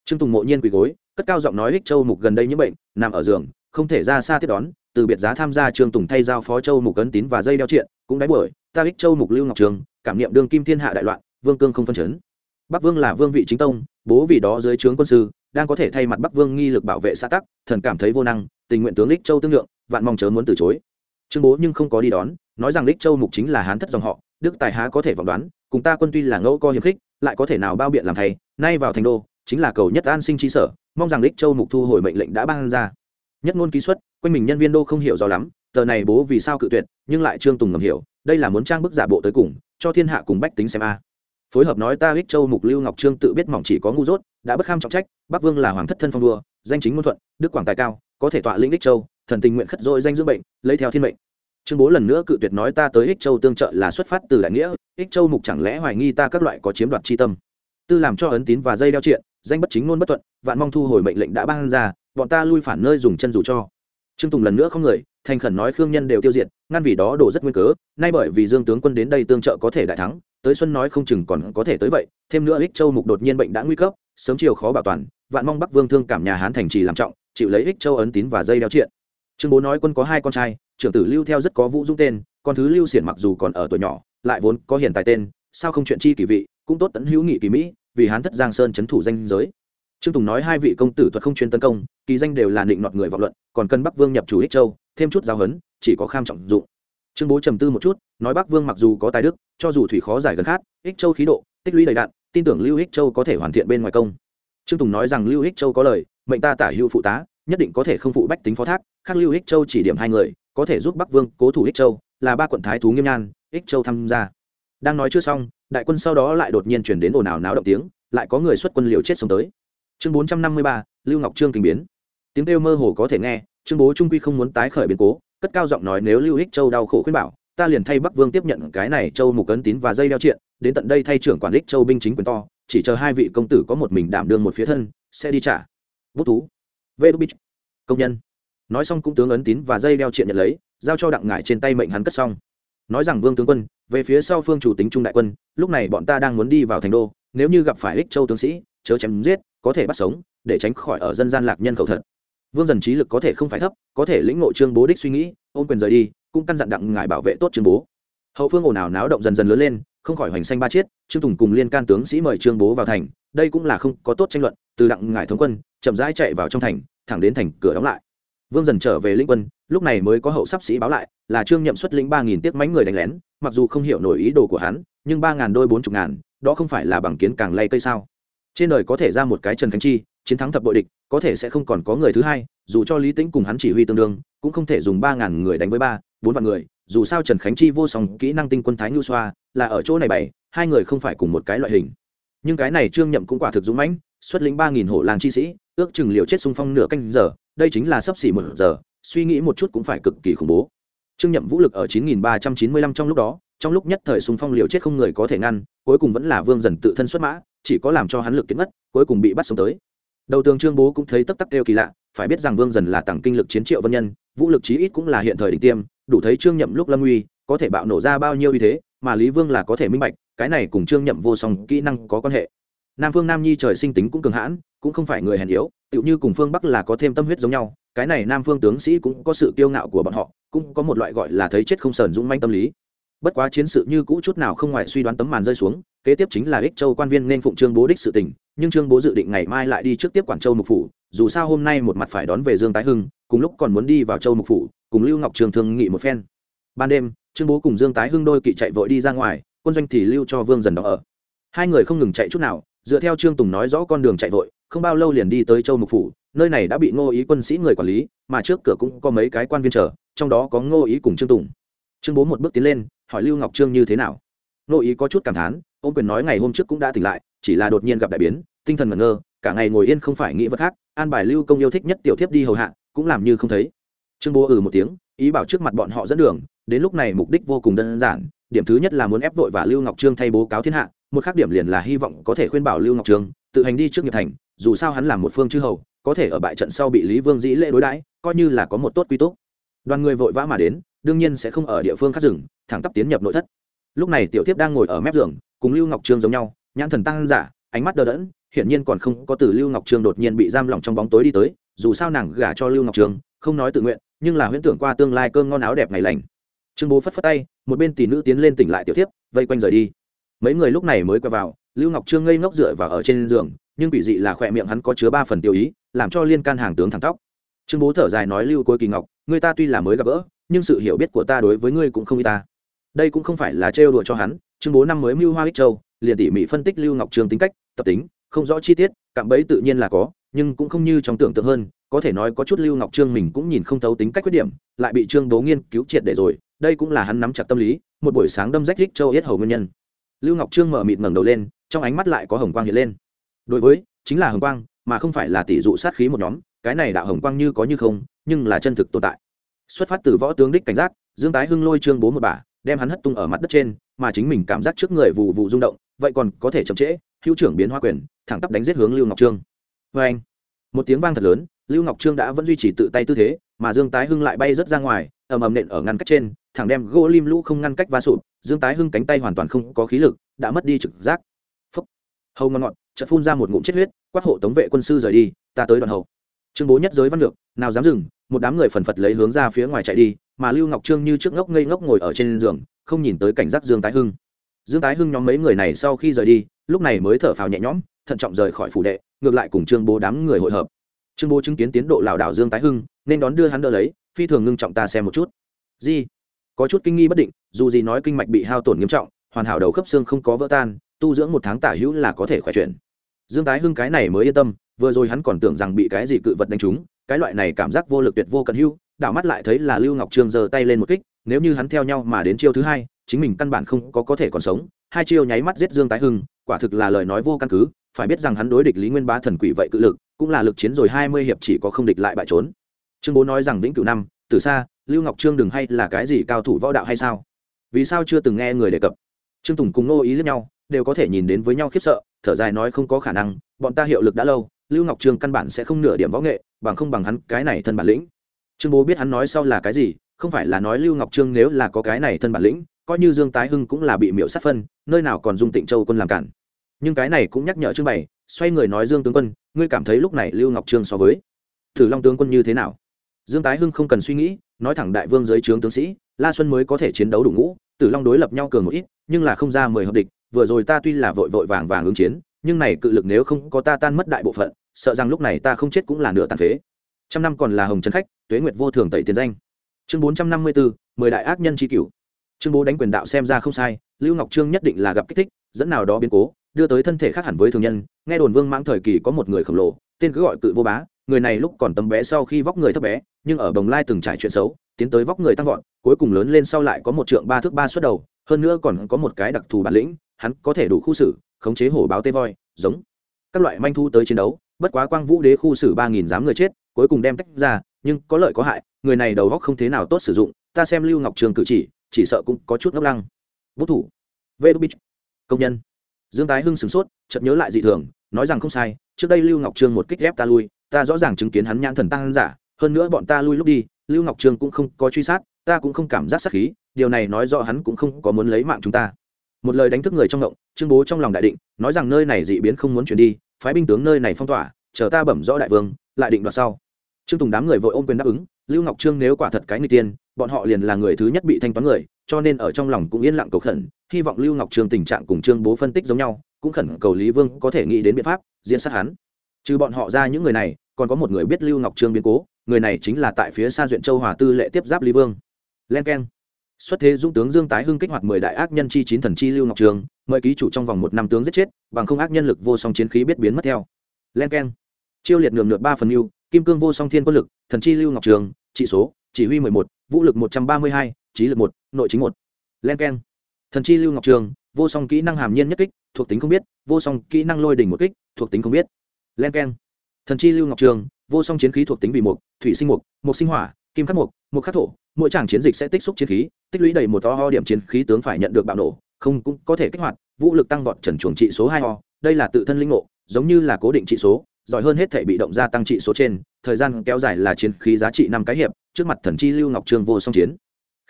Trương tùng mộ nhiên quỳ gối, cất cao giọng nói hích châu mục gần đây nhiễm bệnh, nằm ở giường, không thể ra xa tiếp đón, từ biệt giá tham gia trương tùng thay giao phó châu mục cấn tín và dây đeo triện, cũng đáy buổi ta hích châu mục lưu ngọc trường, cảm niệm đương kim thiên hạ đại loạn, vương cương không phân chấn. Bắc vương là vương vị chính tông, bố vì đó dưới trướng quân sư đang có thể thay mặt bắc vương nghi lực bảo vệ xã tắc, thần cảm thấy vô năng, tình nguyện tướng lích châu tương lượng, vạn mong chớ muốn từ chối. Trương bố nhưng không có đi đón, nói rằng lích châu mục chính là hán thất dòng họ, đức tài há có thể vọng đoán, cùng ta quân tuy là ngẫu co hiệp khích, lại có thể nào bao biện làm thầy nay vào thành đô, chính là cầu nhất an sinh trí sở, mong rằng lích châu mục thu hồi mệnh lệnh đã ban ra. Nhất ngôn ký xuất, quanh mình nhân viên đô không hiểu rõ lắm, tờ này bố vì sao cự tuyệt, nhưng lại trương tùng ngầm hiểu, đây là muốn trang bức giả bộ tới cùng, cho thiên hạ cùng bách tính xem a. Phối hợp nói ta ích châu mục lưu ngọc trương tự biết mỏng chỉ có ngu dốt đã bất kham trọng trách, bắc vương là hoàng thất thân phong đua danh chính ngôn thuận, đức quảng tài cao, có thể tọa lĩnh ích châu, thần tình nguyện khất dội danh dưỡng bệnh, lấy theo thiên mệnh. Trương bố lần nữa cự tuyệt nói ta tới ích châu tương trợ là xuất phát từ đại nghĩa, ích châu mục chẳng lẽ hoài nghi ta các loại có chiếm đoạt chi tâm. Tư làm cho ấn tín và dây đeo triện, danh bất chính ngôn bất thuận, vạn mong thu hồi mệnh lệnh đã ban ra, bọn ta lui phản nơi dùng chân dù cho. Trương tùng lần nữa không người, thành khẩn nói khương nhân đều tiêu diệt, ngăn vì đó đổ rất nguyên cớ, nay bởi vì dương tướng quân đến đây tương trợ có thể đại thắng, tới xuân nói không chừng còn có thể tới vậy, thêm nữa ích châu mục đột nhiên bệnh đã nguy cấp sớm chiều khó bảo toàn vạn mong bắc vương thương cảm nhà hán thành trì làm trọng chịu lấy ích châu ấn tín và dây đeo triện. Trương bố nói quân có hai con trai trưởng tử lưu theo rất có vũ dũng tên con thứ lưu xiển mặc dù còn ở tuổi nhỏ lại vốn có hiền tài tên sao không chuyện chi kỳ vị cũng tốt tận hữu nghị kỳ mỹ vì hán thất giang sơn c thủ danh giới. Trương tùng nói hai vị công tử thuật không chuyên tấn công kỳ danh đều là định nọt người vọng luận còn cần bắc vương nhập chủ ích châu thêm chút giáo hấn, chỉ có kham trọng dụng. Trương bố trầm tư một chút nói bắc vương mặc dù có tài đức cho dù thủy khó giải gần khát ích châu khí độ tích lũy đầy đạn tin tưởng lưu Hích châu có thể hoàn thiện bên ngoài công. Trương tùng nói rằng lưu Hích châu có lời, mệnh ta tả hữu phụ tá, nhất định có thể không phụ bách tính phó thác, khác lưu Hích châu chỉ điểm hai người, có thể giúp bắc vương cố thủ Hích châu, là ba quận thái thú nghiêm nhan ích châu tham gia. Đang nói chưa xong, đại quân sau đó lại đột nhiên chuyển đến ồn ào náo động tiếng, lại có người xuất quân liều chết sống tới. Chương bốn trăm năm mươi ba, lưu ngọc trương kinh biến. Tiếng kêu mơ hồ có thể nghe, trương bố trung quy không muốn tái khởi biến cố, cất cao giọng nói nếu lưu Hích châu đau khổ khuyên bảo ta liền thay bắc vương tiếp nhận cái này châu mục ấn tín và dây đeo triện, đến tận đây thay trưởng quản lý châu binh chính quyền to, chỉ chờ hai vị công tử có một mình đảm đương một phía thân, sẽ đi trả. Bút thú. Vê đu bích công nhân. Nói xong cũng tướng ấn tín và dây đeo triện nhận lấy, giao cho đặng ngải trên tay mệnh hắn cất xong. Nói rằng vương tướng quân, về phía sau phương chủ tính trung đại quân, lúc này bọn ta đang muốn đi vào thành đô, nếu như gặp phải ích châu tướng sĩ, chớ chém giết, có thể bắt sống, để tránh khỏi ở dân gian lạc nhân khẩu thật. Vương dần trí lực có thể không phải thấp, có thể lĩnh ngộ trương bố đích suy nghĩ, ôm quyền rời đi cũng căn dặn đặng ngài bảo vệ tốt trương bố. Hậu phương ồn ào náo động dần dần lớn lên, không khỏi hoành xanh ba chiết, trương tùng cùng liên can tướng sĩ mời trương bố vào thành, đây cũng là không có tốt tranh luận, từ đặng ngài thống quân, chậm rãi chạy vào trong thành, thẳng đến thành cửa đóng lại. Vương dần trở về lĩnh quân, lúc này mới có hậu sắp sĩ báo lại, là trương nhậm xuất lĩnh ba nghìn tiếc mánh người đánh lén, mặc dù không hiểu nổi ý đồ của hắn, nhưng ba ngàn đôi bốn chục ngàn, đó không phải là bằng kiến càng lay cây sao. Trên đời có thể ra một cái trần khánh chi, chiến thắng thập bội địch, có thể sẽ không còn có người thứ hai, dù cho lý tĩnh cùng hắn chỉ huy tương đương, cũng không thể dùng ba ngàn người đánh với ba bốn vạn người, dù sao trần khánh chi vô song kỹ năng tinh quân thái nhu xoa là ở chỗ này bảy, hai người không phải cùng một cái loại hình. Nhưng cái này trương nhậm cũng quả thực dũng mãnh, xuất lĩnh ba nghìn hộ làng chi sĩ, ước chừng liều chết xung phong nửa canh giờ, đây chính là sấp xỉ một giờ, suy nghĩ một chút cũng phải cực kỳ khủng bố. Trương nhậm vũ lực ở chín nghìn ba trăm chín mươi lăm trong lúc đó, trong lúc nhất thời xung phong liều chết không người có thể ngăn, cuối cùng vẫn là vương dần tự thân xuất mã, chỉ có làm cho hắn lực kiến mất cuối cùng bị bắt sống tới. Đầu tường trương bố cũng thấy tấp tắc kêu kỳ lạ, phải biết rằng vương dần là tặng kinh lực chiến triệu vân nhân, vũ lực chí ít cũng là hiện thời đỉnh tiêm đủ thấy trương nhậm lúc lâm uy, có thể bạo nổ ra bao nhiêu uy thế, mà lý vương là có thể minh bạch, cái này cùng trương nhậm vô song kỹ năng có quan hệ. Nam phương nam nhi trời sinh tính cũng cường hãn, cũng không phải người hèn yếu, tựu như cùng phương bắc là có thêm tâm huyết giống nhau, cái này nam phương tướng sĩ cũng có sự kiêu ngạo của bọn họ, cũng có một loại gọi là thấy chết không sờn dũng manh tâm lý. Bất quá chiến sự như cũ chút nào không ngoài suy đoán tấm màn rơi xuống, kế tiếp chính là ích châu quan viên nên phụng trương bố đích sự tình, nhưng trương bố dự định ngày mai lại đi trước tiếp quản châu mục phủ, dù sao hôm nay một mặt phải đón về dương tái hưng cùng lúc còn muốn đi vào châu mục phủ, cùng lưu ngọc trường thương nghị một phen. Ban đêm, trương bố cùng dương tái hưng đôi kỵ chạy vội đi ra ngoài, quân doanh thì lưu cho vương dần đó ở. Hai người không ngừng chạy chút nào, dựa theo trương tùng nói rõ con đường chạy vội, không bao lâu liền đi tới châu mục phủ, nơi này đã bị ngô ý quân sĩ người quản lý, mà trước cửa cũng có mấy cái quan viên chờ, trong đó có ngô ý cùng trương tùng. Trương bố một bước tiến lên, hỏi lưu ngọc trương như thế nào. Ngô ý có chút cảm thán, ông quyền nói ngày hôm trước cũng đã tỉnh lại, chỉ là đột nhiên gặp đại biến, tinh thần ngẩn ngơ, cả ngày ngồi yên không phải nghĩ vật khác, an bài lưu công yêu thích nhất tiểu thiếp đi hầu hạ cũng làm như không thấy. Trương bố ừ một tiếng, ý bảo trước mặt bọn họ dẫn đường, đến lúc này mục đích vô cùng đơn giản, điểm thứ nhất là muốn ép vội và lưu ngọc trương thay bố cáo thiên hạ, một khác điểm liền là hy vọng có thể khuyên bảo lưu ngọc trương tự hành đi trước nghiệp thành, dù sao hắn là một phương chư hầu, có thể ở bại trận sau bị lý vương dĩ lễ đối đãi, coi như là có một tốt quy tốt đoàn người vội vã mà đến, đương nhiên sẽ không ở địa phương khác rừng thẳng tắp tiến nhập nội thất. Lúc này tiểu tiếp đang ngồi ở mép giường, cùng lưu ngọc trương giống nhau, nhãn thần tăng giả, ánh mắt đờ đẫn, hiển nhiên còn không có từ lưu ngọc trương đột nhiên bị giam lỏng trong bóng tối đi tới dù sao nàng gả cho lưu ngọc Trường, không nói tự nguyện nhưng là huyễn tưởng qua tương lai cơm ngon áo đẹp ngày lành. Trương bố phất phất tay một bên tỷ nữ tiến lên tỉnh lại tiểu tiếp vây quanh rời đi. Mấy người lúc này mới quay vào lưu ngọc trương ngây ngốc dựa vào ở trên giường nhưng bị dị là khỏe miệng hắn có chứa ba phần tiêu ý làm cho liên can hàng tướng thẳng tóc. Trương bố thở dài nói lưu cuối kỳ ngọc người ta tuy là mới gặp gỡ nhưng sự hiểu biết của ta đối với ngươi cũng không y ta. Đây cũng không phải là trêu đùa cho hắn trương bố năm mới mưu hoa ích châu liền tỉ mỉ phân tích lưu ngọc trương tính cách tập tính không rõ chi tiết cạm bẫy tự nhiên là có nhưng cũng không như trong tưởng tượng hơn, có thể nói có chút lưu ngọc trương mình cũng nhìn không thấu tính cách khuyết điểm, lại bị trương bố nghiên cứu triệt để rồi, đây cũng là hắn nắm chặt tâm lý, một buổi sáng đâm rách rích châu yết hầu nguyên nhân. Lưu ngọc trương mở mịt ngẩng đầu lên, trong ánh mắt lại có hồng quang hiện lên. Đối với, chính là hồng quang, mà không phải là tỷ dụ sát khí một nhóm, cái này đạo hồng quang như có như không, nhưng là chân thực tồn tại. Xuất phát từ võ tướng đích cảnh giác, dương tái hưng lôi trương bố một bà, đem hắn hất tung ở mặt đất trên, mà chính mình cảm giác trước người vụ vụ rung động, vậy còn có thể chậm trễ, hữu trưởng biến hoa quyền, thẳng tắp đánh giết hướng lưu ngọc trương vê anh. Một tiếng vang thật lớn, lưu ngọc trương đã vẫn duy trì tự tay tư thế, mà dương tái hưng lại bay rớt ra ngoài, ầm ầm nện ở ngăn cách trên, thẳng đem gỗ lim lũ không ngăn cách va sụp dương tái hưng cánh tay hoàn toàn không có khí lực, đã mất đi trực giác. Phấp hầu ngon ngọt chợt phun ra một ngụm chết huyết, quát hộ tống vệ quân sư rời đi, ta tới đoàn hầu trương bố nhất giới văn lược, nào dám dừng, một đám người phần phật lấy hướng ra phía ngoài chạy đi, mà lưu ngọc trương như trước ngốc ngây ngốc ngồi ở trên giường, không nhìn tới cảnh giác dương tái hưng. Dương tái hưng nhóm mấy người này sau khi rời đi lúc này mới thở phào nhẹ nhõm, thận trọng rời khỏi phủ đệ, ngược lại cùng trương bố đám người hội hợp. Trương bố chứng kiến tiến độ lảo đảo dương tái hưng, nên đón đưa hắn đỡ lấy, phi thường ngưng trọng ta xem một chút. Gì có chút kinh nghi bất định, dù gì nói kinh mạch bị hao tổn nghiêm trọng, hoàn hảo đầu khớp xương không có vỡ tan, tu dưỡng một tháng tả hữu là có thể khỏe chuyển dương tái hưng cái này mới yên tâm, vừa rồi hắn còn tưởng rằng bị cái gì cự vật đánh trúng, cái loại này cảm giác vô lực tuyệt vô cận hưu đảo mắt lại thấy là lưu ngọc trương giơ tay lên một kích, nếu như hắn theo nhau mà đến chiêu thứ hai chính mình căn bản không có có thể còn sống, hai chiêu nháy mắt giết dương tái hưng, quả thực là lời nói vô căn cứ, phải biết rằng hắn đối địch lý nguyên bá thần quỷ vậy cự lực, cũng là lực chiến rồi hai mươi hiệp chỉ có không địch lại bại trốn. Trương bố nói rằng vĩnh cửu năm, từ xa, lưu ngọc trương đừng hay là cái gì cao thủ võ đạo hay sao? Vì sao chưa từng nghe người đề cập? Trương tùng cùng nô ý lẫn nhau, đều có thể nhìn đến với nhau khiếp sợ, thở dài nói không có khả năng, bọn ta hiệu lực đã lâu, lưu ngọc trương căn bản sẽ không nửa điểm võ nghệ, bằng không bằng hắn cái này thân bản lĩnh. Trương bố biết hắn nói sau là cái gì, không phải là nói lưu ngọc trương nếu là có cái này thân bản lĩnh coi như dương tái hưng cũng là bị miễu sát phân, nơi nào còn dung tịnh châu quân làm cản. Nhưng cái này cũng nhắc nhở trưng bày, xoay người nói dương tướng quân, ngươi cảm thấy lúc này lưu ngọc trương so với thử long tướng quân như thế nào? Dương tái hưng không cần suy nghĩ, nói thẳng đại vương dưới trướng tướng sĩ, la xuân mới có thể chiến đấu đủ ngũ, tử long đối lập nhau cường một ít, nhưng là không ra mười hợp địch, vừa rồi ta tuy là vội vội vàng vàng ứng chiến, nhưng này cự lực nếu không có ta tan mất đại bộ phận, sợ rằng lúc này ta không chết cũng là nửa tàn phế. Trăm năm còn là hồng trấn khách, tuế nguyệt vô thường tẩy tiền danh. Chương bốn trăm năm mươi bốn mười đại ác nhân tri cửu trương bố đánh quyền đạo xem ra không sai, lưu ngọc trương nhất định là gặp kích thích, dẫn nào đó biến cố, đưa tới thân thể khác hẳn với thường nhân. Nghe đồn vương mãng thời kỳ có một người khổng lồ, tên cứ gọi cự vô bá, người này lúc còn tấm bé sau khi vóc người thấp bé, nhưng ở bồng lai từng trải chuyện xấu, tiến tới vóc người tăng vọt, cuối cùng lớn lên sau lại có một trượng ba thước ba suất đầu, hơn nữa còn có một cái đặc thù bản lĩnh, hắn có thể đủ khu xử, khống chế hổ báo tê voi, giống các loại manh thu tới chiến đấu, bất quá quang vũ đế khu xử ba nghìn dám người chết, cuối cùng đem tách ra, nhưng có lợi có hại, người này đầu góc không thế nào tốt sử dụng, ta xem lưu ngọc trường cử chỉ chỉ sợ cũng có chút ngốc lăng. Vũ thủ. Vê đúc công nhân. Dương tái hưng sửng sốt, chợt nhớ lại dị thường, nói rằng không sai, trước đây lưu ngọc trương một kích ép ta lui, ta rõ ràng chứng kiến hắn nhãn thần tăng giả, hơn nữa bọn ta lui lúc đi, lưu ngọc trương cũng không có truy sát, ta cũng không cảm giác sát khí, điều này nói rõ hắn cũng không có muốn lấy mạng chúng ta. Một lời đánh thức người trong động trương bố trong lòng đại định, nói rằng nơi này dị biến không muốn chuyển đi, phái binh tướng nơi này phong tỏa, chờ ta bẩm rõ đại vương, lại định đoạt sau. Trương tùng đám người vội ôm quyền đáp ứng, lưu ngọc trương nếu quả thật cái người tiên bọn họ liền là người thứ nhất bị thanh toán người, cho nên ở trong lòng cũng yên lặng cầu khẩn, hy vọng lưu ngọc trương tình trạng cùng trương bố phân tích giống nhau, cũng khẩn cầu lý vương có thể nghĩ đến biện pháp diễn sát hắn. Trừ bọn họ ra những người này, còn có một người biết lưu ngọc trương biến cố, người này chính là tại phía xa duyện châu hòa tư lệ tiếp giáp lý vương. Len k e n xuất thế dũng tướng dương tái hưng kích hoạt mười đại ác nhân chi chín thần chi lưu ngọc trường mời ký chủ trong vòng một năm tướng giết chết, bằng không ác nhân lực vô song chiến khí biết biến mất theo. Len k e n chiêu liệt ngược lượt ba phần mưu kim cương vô song thiên quân lực, thần chi lưu ngọc trường trị số chỉ huy mười một, vũ lực một trăm ba mươi hai, trí lực một, nội chính một. Len k e n thần chi lưu ngọc trường, vô song kỹ năng hàm nhiên nhất kích, thuộc tính không biết, vô song kỹ năng lôi đỉnh một kích, thuộc tính không biết. Len k e n thần chi lưu ngọc trường, vô song chiến khí thuộc tính vì mục, thủy sinh mục mục sinh hỏa, kim khắc mục mục khắc thổ, mỗi tràng chiến dịch sẽ tích xúc chiến khí, tích lũy đầy một to ho điểm chiến khí tướng phải nhận được bạo nổ, không cũng có thể kích hoạt, vũ lực tăng vọt trần chuồng trị số hai ho đây là tự thân linh ngộ, giống như là cố định trị số, giỏi hơn hết thể bị động gia tăng trị số trên, thời gian kéo dài là chiến khí giá trị năm cái hiệp trước mặt thần chi lưu ngọc trương vô song chiến.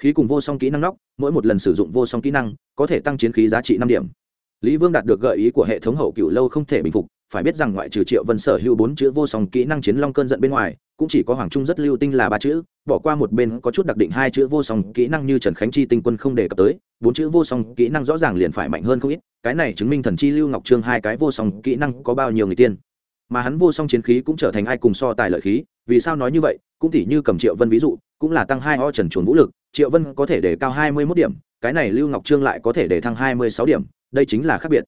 Khí cùng vô song kỹ năng nóc, mỗi một lần sử dụng vô song kỹ năng, có thể tăng chiến khí giá trị năm điểm. Lý vương đạt được gợi ý của hệ thống hậu cựu lâu không thể bình phục, phải biết rằng ngoại trừ triệu vân sở hữu bốn chữ vô song kỹ năng chiến long cơn giận bên ngoài, cũng chỉ có hoàng trung rất lưu tinh là ba chữ, bỏ qua một bên có chút đặc định hai chữ vô song kỹ năng như trần khánh chi tinh quân không đề cập tới, bốn chữ vô song kỹ năng rõ ràng liền phải mạnh hơn không ít, cái này chứng minh thần chi lưu ngọc trương hai cái vô song kỹ năng có bao nhiêu người tiên. Mà hắn vô song chiến khí cũng trở thành ai cùng so tài lợi khí, vì sao nói như vậy cũng tỉ như cầm triệu vân ví dụ, cũng là tăng hai o trần chuồn vũ lực, triệu vân có thể để cao hai mươi mốt điểm, cái này lưu ngọc trương lại có thể để thăng hai mươi sáu điểm, đây chính là khác biệt.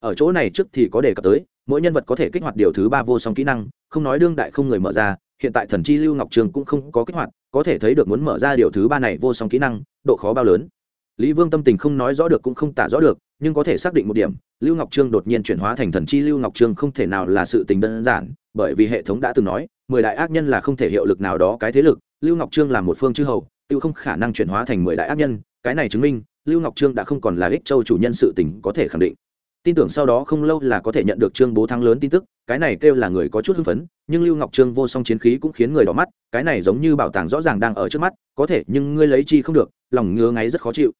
Ở chỗ này trước thì có đề cập tới, mỗi nhân vật có thể kích hoạt điều thứ ba vô song kỹ năng, không nói đương đại không người mở ra, hiện tại thần chi lưu ngọc trường cũng không có kích hoạt, có thể thấy được muốn mở ra điều thứ ba này vô song kỹ năng, độ khó bao lớn. Lý vương tâm tình không nói rõ được cũng không tả rõ được, nhưng có thể xác định một điểm, lưu ngọc trương đột nhiên chuyển hóa thành thần chi lưu ngọc trương không thể nào là sự tình đơn giản, bởi vì hệ thống đã từng nói mười đại ác nhân là không thể hiệu lực nào đó cái thế lực, lưu ngọc trương là một phương chư hầu, tự không khả năng chuyển hóa thành mười đại ác nhân, cái này chứng minh, lưu ngọc trương đã không còn là ích châu chủ nhân sự tình có thể khẳng định. Tin tưởng sau đó không lâu là có thể nhận được trương bố thắng lớn tin tức, cái này kêu là người có chút hưng phấn, nhưng lưu ngọc trương vô song chiến khí cũng khiến người đỏ mắt, cái này giống như bảo tàng rõ ràng đang ở trước mắt, có thể, nhưng ngươi lấy chi không được, lòng ngứa ngáy rất khó chịu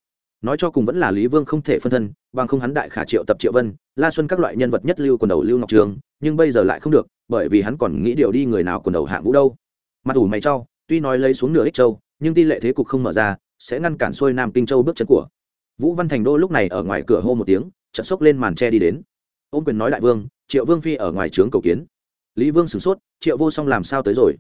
nói cho cùng vẫn là lý vương không thể phân thân, bằng không hắn đại khả triệu tập triệu vân, la xuân các loại nhân vật nhất lưu quần đầu lưu ngọc trường, nhưng bây giờ lại không được, bởi vì hắn còn nghĩ điều đi người nào quần đầu hạng vũ đâu. Mặt ủ mày trao, tuy nói lấy xuống nửa ích châu, nhưng tỷ lệ thế cục không mở ra, sẽ ngăn cản xuôi nam kinh châu bước chân của vũ văn thành đô lúc này ở ngoài cửa hô một tiếng, chợt xốc lên màn tre đi đến. Ôm quyền nói đại vương, triệu vương phi ở ngoài trướng cầu kiến. Lý vương sửng sốt, triệu vô song làm sao tới rồi?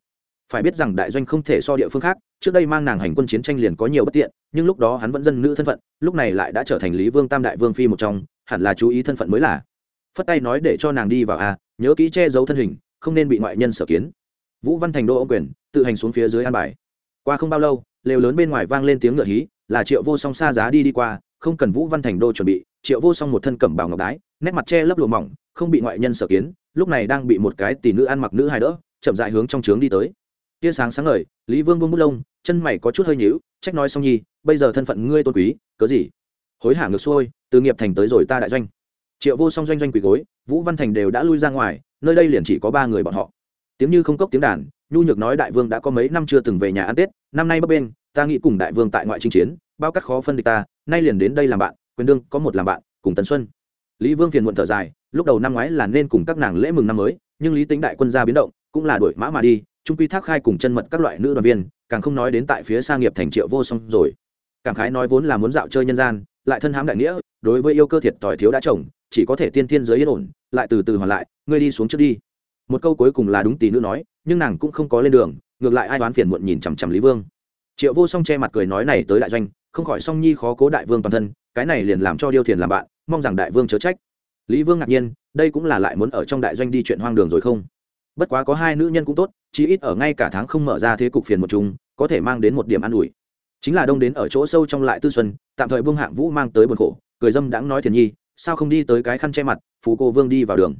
Phải biết rằng đại doanh không thể so địa phương khác, trước đây mang nàng hành quân chiến tranh liền có nhiều bất tiện, nhưng lúc đó hắn vẫn dân nữ thân phận, lúc này lại đã trở thành lý vương tam đại vương phi một trong, hẳn là chú ý thân phận mới là. Phất tay nói để cho nàng đi vào a nhớ kỹ che giấu thân hình, không nên bị ngoại nhân sở kiến. Vũ văn thành đô ông quyền, tự hành xuống phía dưới an bài. Qua không bao lâu, lều lớn bên ngoài vang lên tiếng ngựa hí, là triệu vô song xa giá đi đi qua, không cần vũ văn thành đô chuẩn bị, triệu vô song một thân cẩm bào ngọc đái, nét mặt che lấp lùa mỏng, không bị ngoại nhân sở kiến, lúc này đang bị một cái tỷ nữ ăn mặc nữ hai đỡ, chậm dại hướng trong trướng đi tới tia sáng sáng ngời, lý vương buông bút lông, chân mày có chút hơi nhíu, trách nói xong nhi, bây giờ thân phận ngươi tôn quý, cớ gì? Hối hả ngược xuôi, từ nghiệp thành tới rồi ta đại doanh. Triệu vô song doanh doanh quỳ gối, vũ văn thành đều đã lui ra ngoài, nơi đây liền chỉ có ba người bọn họ. Tiếng như không cốc tiếng đàn, nhu nhược nói đại vương đã có mấy năm chưa từng về nhà ăn tết, năm nay bấp bên ta nghĩ cùng đại vương tại ngoại chinh chiến, bao cắt khó phân địch ta, nay liền đến đây làm bạn, quyền đương có một làm bạn, cùng tần xuân. Lý vương phiền muộn thở dài, lúc đầu năm ngoái là nên cùng các nàng lễ mừng năm mới, nhưng lý tính đại quân ra biến động, cũng là đuổi mã mà đi trung quy thác khai cùng chân mật các loại nữ đoàn viên, càng không nói đến tại phía xa nghiệp thành triệu vô song rồi. Cảm khái nói vốn là muốn dạo chơi nhân gian, lại thân hám đại nghĩa, đối với yêu cơ thiệt tỏi thiếu đã chồng, chỉ có thể tiên tiên giới yên ổn, lại từ từ hoàn lại, ngươi đi xuống trước đi. Một câu cuối cùng là đúng tỷ nữ nói, nhưng nàng cũng không có lên đường, ngược lại ai đoán phiền muộn nhìn chằm chằm lý vương. Triệu vô song che mặt cười nói này tới đại doanh, không khỏi song nhi khó cố đại vương toàn thân, cái này liền làm cho điêu thiền làm bạn, mong rằng đại vương chớ trách. Lý vương ngạc nhiên, đây cũng là lại muốn ở trong đại doanh đi chuyện hoang đường rồi không? Bất quá có hai nữ nhân cũng tốt, chí ít ở ngay cả tháng không mở ra thế cục phiền một chung, có thể mang đến một điểm an ủi. Chính là đông đến ở chỗ sâu trong lại tư xuân, tạm thời vương hạng vũ mang tới buồn khổ, cười dâm đãng nói thiền nhi, sao không đi tới cái khăn che mặt phú cô vương đi vào đường.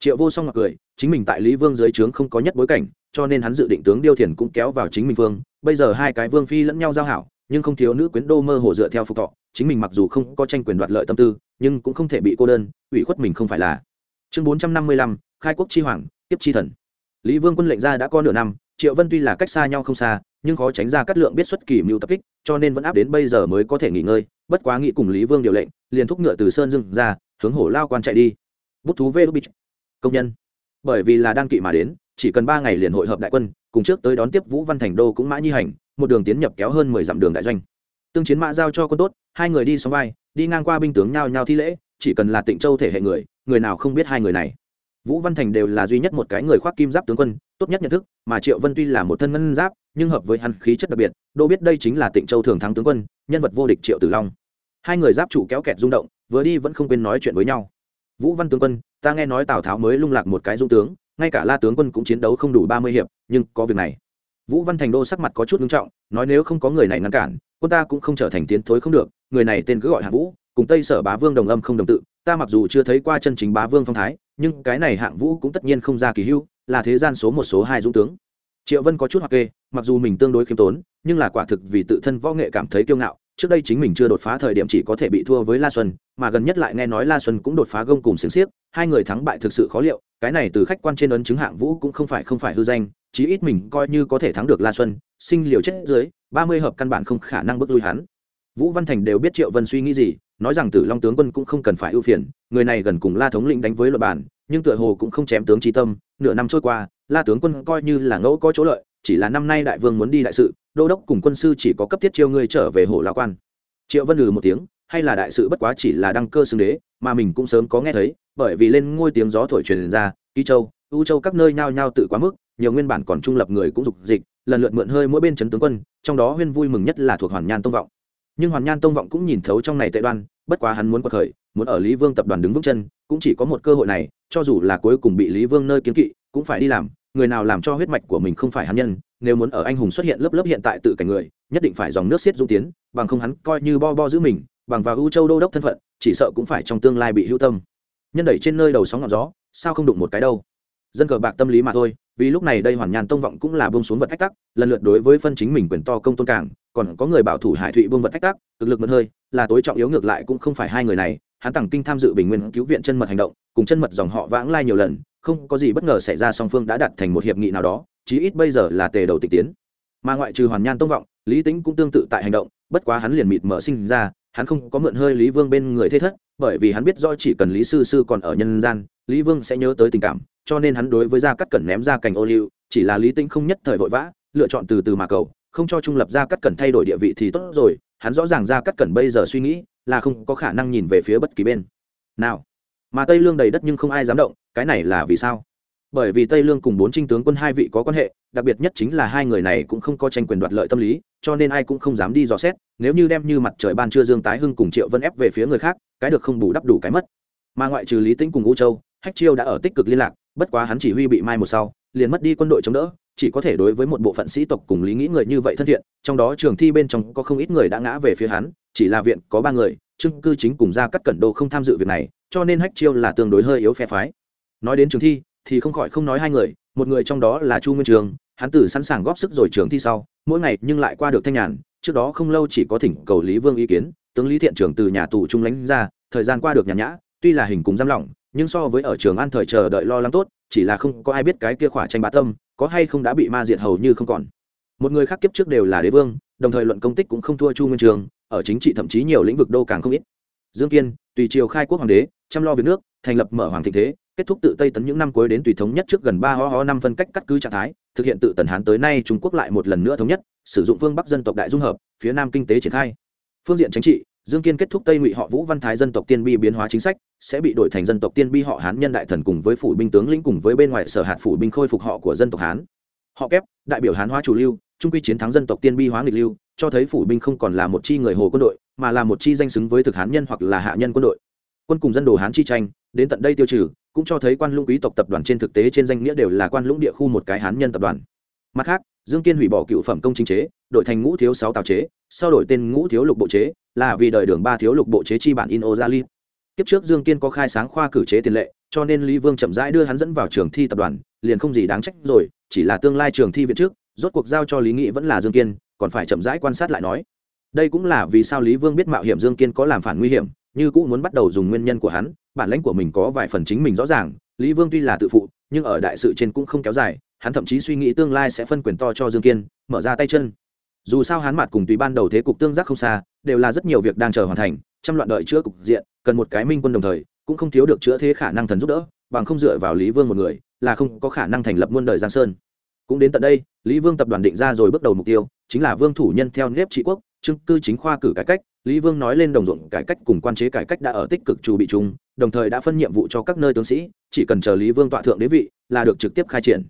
Triệu vô song ngọc cười, chính mình tại lý vương dưới trướng không có nhất bối cảnh, cho nên hắn dự định tướng điêu thiền cũng kéo vào chính mình vương, bây giờ hai cái vương phi lẫn nhau giao hảo, nhưng không thiếu nữ quyến đô mơ hồ dựa theo phục thọ, chính mình mặc dù không có tranh quyền đoạt lợi tâm tư, nhưng cũng không thể bị cô đơn, ủy khuất mình không phải là. Chương bốn trăm năm mươi lăm, khai quốc chi hoàng, tiếp chi thần lý vương quân lệnh ra đã có nửa năm, triệu vân tuy là cách xa nhau không xa, nhưng khó tránh ra cắt lượng biết xuất kỳ mưu tập kích, cho nên vẫn áp đến bây giờ mới có thể nghỉ ngơi, bất quá nghĩ cùng lý vương điều lệnh, liền thúc ngựa từ sơn dưng ra, hướng hổ lao quan chạy đi. Bút thú vê đúc công nhân. Bởi vì là đan kỵ mà đến, chỉ cần ba ngày liền hội hợp đại quân, cùng trước tới đón tiếp vũ văn thành đô cũng mã nhi hành, một đường tiến nhập kéo hơn mười dặm đường đại doanh. Tương chiến mã giao cho quân tốt, hai người đi xóm vai, đi ngang qua binh tướng nhao nhao thi lễ, chỉ cần là tịnh châu thể hệ người người nào không biết hai người này vũ văn thành đều là duy nhất một cái người khoác kim giáp tướng quân, tốt nhất nhận thức, mà triệu vân tuy là một thân ngân giáp, nhưng hợp với hắn khí chất đặc biệt đô biết đây chính là tịnh châu thường thắng tướng quân, nhân vật vô địch triệu tử long. Hai người giáp chủ kéo kẹt rung động, vừa đi vẫn không quên nói chuyện với nhau. Vũ văn tướng quân, ta nghe nói tào tháo mới lung lạc một cái dung tướng, ngay cả la tướng quân cũng chiến đấu không đủ ba mươi hiệp, nhưng có việc này. Vũ văn thành đô sắc mặt có chút nghiêm trọng, nói nếu không có người này ngăn cản, quân ta cũng không trở thành tiến thối không được, người này tên cứ gọi hạ vũ, cùng tây sở bá vương đồng âm không đồng tự, ta mặc dù chưa thấy qua chân chính bá vương phong thái nhưng cái này hạng vũ cũng tất nhiên không ra kỳ hưu, là thế gian số một số hai dũng tướng. Triệu vân có chút hoặc kê, mặc dù mình tương đối khiêm tốn, nhưng là quả thực vì tự thân võ nghệ cảm thấy kiêu ngạo, trước đây chính mình chưa đột phá thời điểm chỉ có thể bị thua với la xuân, mà gần nhất lại nghe nói la xuân cũng đột phá gông cùng xiềng xiếc, hai người thắng bại thực sự khó liệu, cái này từ khách quan trên ấn chứng hạng vũ cũng không phải không phải hư danh, chí ít mình coi như có thể thắng được la xuân, sinh liều chết dưới, ba mươi hợp căn bản không khả năng bước lui hắn. Vũ văn thành đều biết triệu vân suy nghĩ gì nói rằng tử long tướng quân cũng không cần phải ưu phiền, người này gần cùng la thống lĩnh đánh với luật bản, nhưng tựa hồ cũng không chém tướng trí tâm, nửa năm trôi qua, la tướng quân coi như là ngẫu có chỗ lợi, chỉ là năm nay đại vương muốn đi đại sự, đô đốc cùng quân sư chỉ có cấp thiết chiêu ngươi trở về hồ lạc quan. Triệu vân lừ một tiếng, hay là đại sự bất quá chỉ là đăng cơ xưng đế, mà mình cũng sớm có nghe thấy, bởi vì lên ngôi tiếng gió thổi truyền ra, ký châu, u châu các nơi nhao nhao tự quá mức, nhiều nguyên bản còn trung lập người cũng dục dịch, lần lượt mượn hơi mỗi bên chấn tướng quân, trong đó huyên vui mừng nhất là thuộc hoàn nhan tông vọng nhưng hoàn nhan tông vọng cũng nhìn thấu trong này tệ đoan, bất quá hắn muốn quật khởi, muốn ở lý vương tập đoàn đứng vững chân, cũng chỉ có một cơ hội này, cho dù là cuối cùng bị lý vương nơi kiến kỵ, cũng phải đi làm, người nào làm cho huyết mạch của mình không phải hắn nhân, nếu muốn ở anh hùng xuất hiện lớp lớp hiện tại tự cảnh người, nhất định phải dòng nước xiết dung tiến, bằng không hắn coi như bo bo giữ mình, bằng vào ưu châu đô đốc thân phận, chỉ sợ cũng phải trong tương lai bị hữu tâm. Nhân đẩy trên nơi đầu sóng ngọn gió, sao không đụng một cái đâu? Dân cờ bạc tâm lý mà thôi vì lúc này đây hoàn nhàn tông vọng cũng là bông xuống vật ách tắc, lần lượt đối với phân chính mình quyền to công tôn cảng còn có người bảo thủ hải thụy bông vật ách tắc, cực lực mật hơi, là tối trọng yếu ngược lại cũng không phải hai người này, hắn tặng kinh tham dự bình nguyên cứu viện chân mật hành động, cùng chân mật dòng họ vãng lai nhiều lần, không có gì bất ngờ xảy ra song phương đã đặt thành một hiệp nghị nào đó, chí ít bây giờ là tề đầu tịch tiến. Mà ngoại trừ hoàn nhan tông vọng, lý tính cũng tương tự tại hành động, bất quá hắn liền mịt mở sinh ra, hắn không có mượn hơi lý vương bên người thế thất, bởi vì hắn biết do chỉ cần lý sư sư còn ở nhân gian, lý vương sẽ nhớ tới tình cảm cho nên hắn đối với gia cắt cẩn ném ra cành ô liu, chỉ là lý tính không nhất thời vội vã, lựa chọn từ từ mà cầu, không cho trung lập gia cắt cẩn thay đổi địa vị thì tốt rồi, hắn rõ ràng gia cắt cẩn bây giờ suy nghĩ là không có khả năng nhìn về phía bất kỳ bên. Nào, mà tây lương đầy đất nhưng không ai dám động, cái này là vì sao? Bởi vì tây lương cùng bốn trinh tướng quân hai vị có quan hệ, đặc biệt nhất chính là hai người này cũng không có tranh quyền đoạt lợi tâm lý, cho nên ai cũng không dám đi dò xét, nếu như đem như mặt trời ban trưa dương tái hưng cùng triệu vân ép về phía người khác, cái được không bù đắp đủ cái mất. Mà ngoại trừ lý tĩnh cùng u châu, hách chiêu đã ở tích cực liên lạc bất quá hắn chỉ huy bị mai một sau, liền mất đi quân đội chống đỡ, chỉ có thể đối với một bộ phận sĩ tộc cùng lý nghĩ người như vậy thân thiện, trong đó trường thi bên trong có không ít người đã ngã về phía hắn, chỉ là viện có ba người, trương cư chính cùng ra cắt cẩn đô không tham dự việc này, cho nên hách chiêu là tương đối hơi yếu phe phái. Nói đến trường thi, thì không khỏi không nói hai người, một người trong đó là chu nguyên trường, hắn tử sẵn sàng góp sức rồi trường thi sau, mỗi ngày nhưng lại qua được thanh nhàn, trước đó không lâu chỉ có thỉnh cầu lý vương ý kiến, tướng lý thiện trường từ nhà tù trung lãnh ra, thời gian qua được nhàn nhã, tuy là hình cùng giam lỏng nhưng so với ở trường an thời chờ đợi lo lắng tốt, chỉ là không có ai biết cái kia khỏa tranh bá tâm, có hay không đã bị ma diệt hầu như không còn. Một người khác kiếp trước đều là đế vương, đồng thời luận công tích cũng không thua chu nguyên trường, ở chính trị thậm chí nhiều lĩnh vực đô càng không ít. Dương kiên, tùy triều khai quốc hoàng đế, chăm lo việc nước, thành lập mở hoàng thịnh thế, kết thúc tự tây tấn những năm cuối đến tùy thống nhất trước gần ba ho ho năm phân cách cắt cứ trạng thái, thực hiện tự tần hán tới nay trung quốc lại một lần nữa thống nhất, sử dụng phương bắc dân tộc đại dung hợp, phía nam kinh tế triển khai. Phương diện chính trị dương kiên kết thúc tây ngụy họ vũ văn thái dân tộc tiên bi biến hóa chính sách, sẽ bị đổi thành dân tộc tiên bi họ hán nhân đại thần cùng với phủ binh tướng lĩnh cùng với bên ngoài sở hạt phủ binh khôi phục họ của dân tộc hán. Họ kép, đại biểu hán hóa chủ lưu, trung quy chiến thắng dân tộc tiên bi hóa nghịch lưu, cho thấy phủ binh không còn là một chi người hồ quân đội, mà là một chi danh xứng với thực hán nhân hoặc là hạ nhân quân đội. Quân cùng dân đồ hán chi tranh, đến tận đây tiêu trừ, cũng cho thấy quan lũng quý tộc tập đoàn trên thực tế trên danh nghĩa đều là quan lũng địa khu một cái hán nhân tập đoàn. Mặt khác dương kiên hủy bỏ cựu phẩm công chính chế, đổi thành ngũ thiếu sáu tào chế, sau đổi tên ngũ thiếu lục bộ chế, là vì đời đường ba thiếu lục bộ chế chi bản in ô gia ly. kiếp trước dương kiên có khai sáng khoa cử chế tiền lệ, cho nên lý vương chậm rãi đưa hắn dẫn vào trường thi tập đoàn, liền không gì đáng trách rồi, chỉ là tương lai trường thi viện trước, rốt cuộc giao cho lý nghị vẫn là dương kiên, còn phải chậm rãi quan sát lại nói đây cũng là vì sao lý vương biết mạo hiểm dương kiên có làm phản nguy hiểm, như cũng muốn bắt đầu dùng nguyên nhân của hắn, bản lãnh của mình có vài phần chính mình rõ ràng, lý vương tuy là tự phụ, nhưng ở đại sự trên cũng không kéo dài hắn thậm chí suy nghĩ tương lai sẽ phân quyền to cho dương kiên, mở ra tay chân. Dù sao hắn mặt cùng tùy ban đầu thế cục tương giác không xa, đều là rất nhiều việc đang chờ hoàn thành, trăm loạn đợi chữa cục diện, cần một cái minh quân đồng thời, cũng không thiếu được chữa thế khả năng thần giúp đỡ, bằng không dựa vào lý vương một người, là không có khả năng thành lập muôn đời giang sơn. Cũng đến tận đây, lý vương tập đoàn định ra rồi bước đầu mục tiêu, chính là vương thủ nhân theo nếp trị quốc, chứng cư chính khoa cử cải cách, lý vương nói lên đồng ruộng cải cách cùng quan chế cải cách đã ở tích cực chủ bị chung đồng thời đã phân nhiệm vụ cho các nơi tướng sĩ, chỉ cần chờ lý vương tọa thượng đế vị, là được trực tiếp khai triển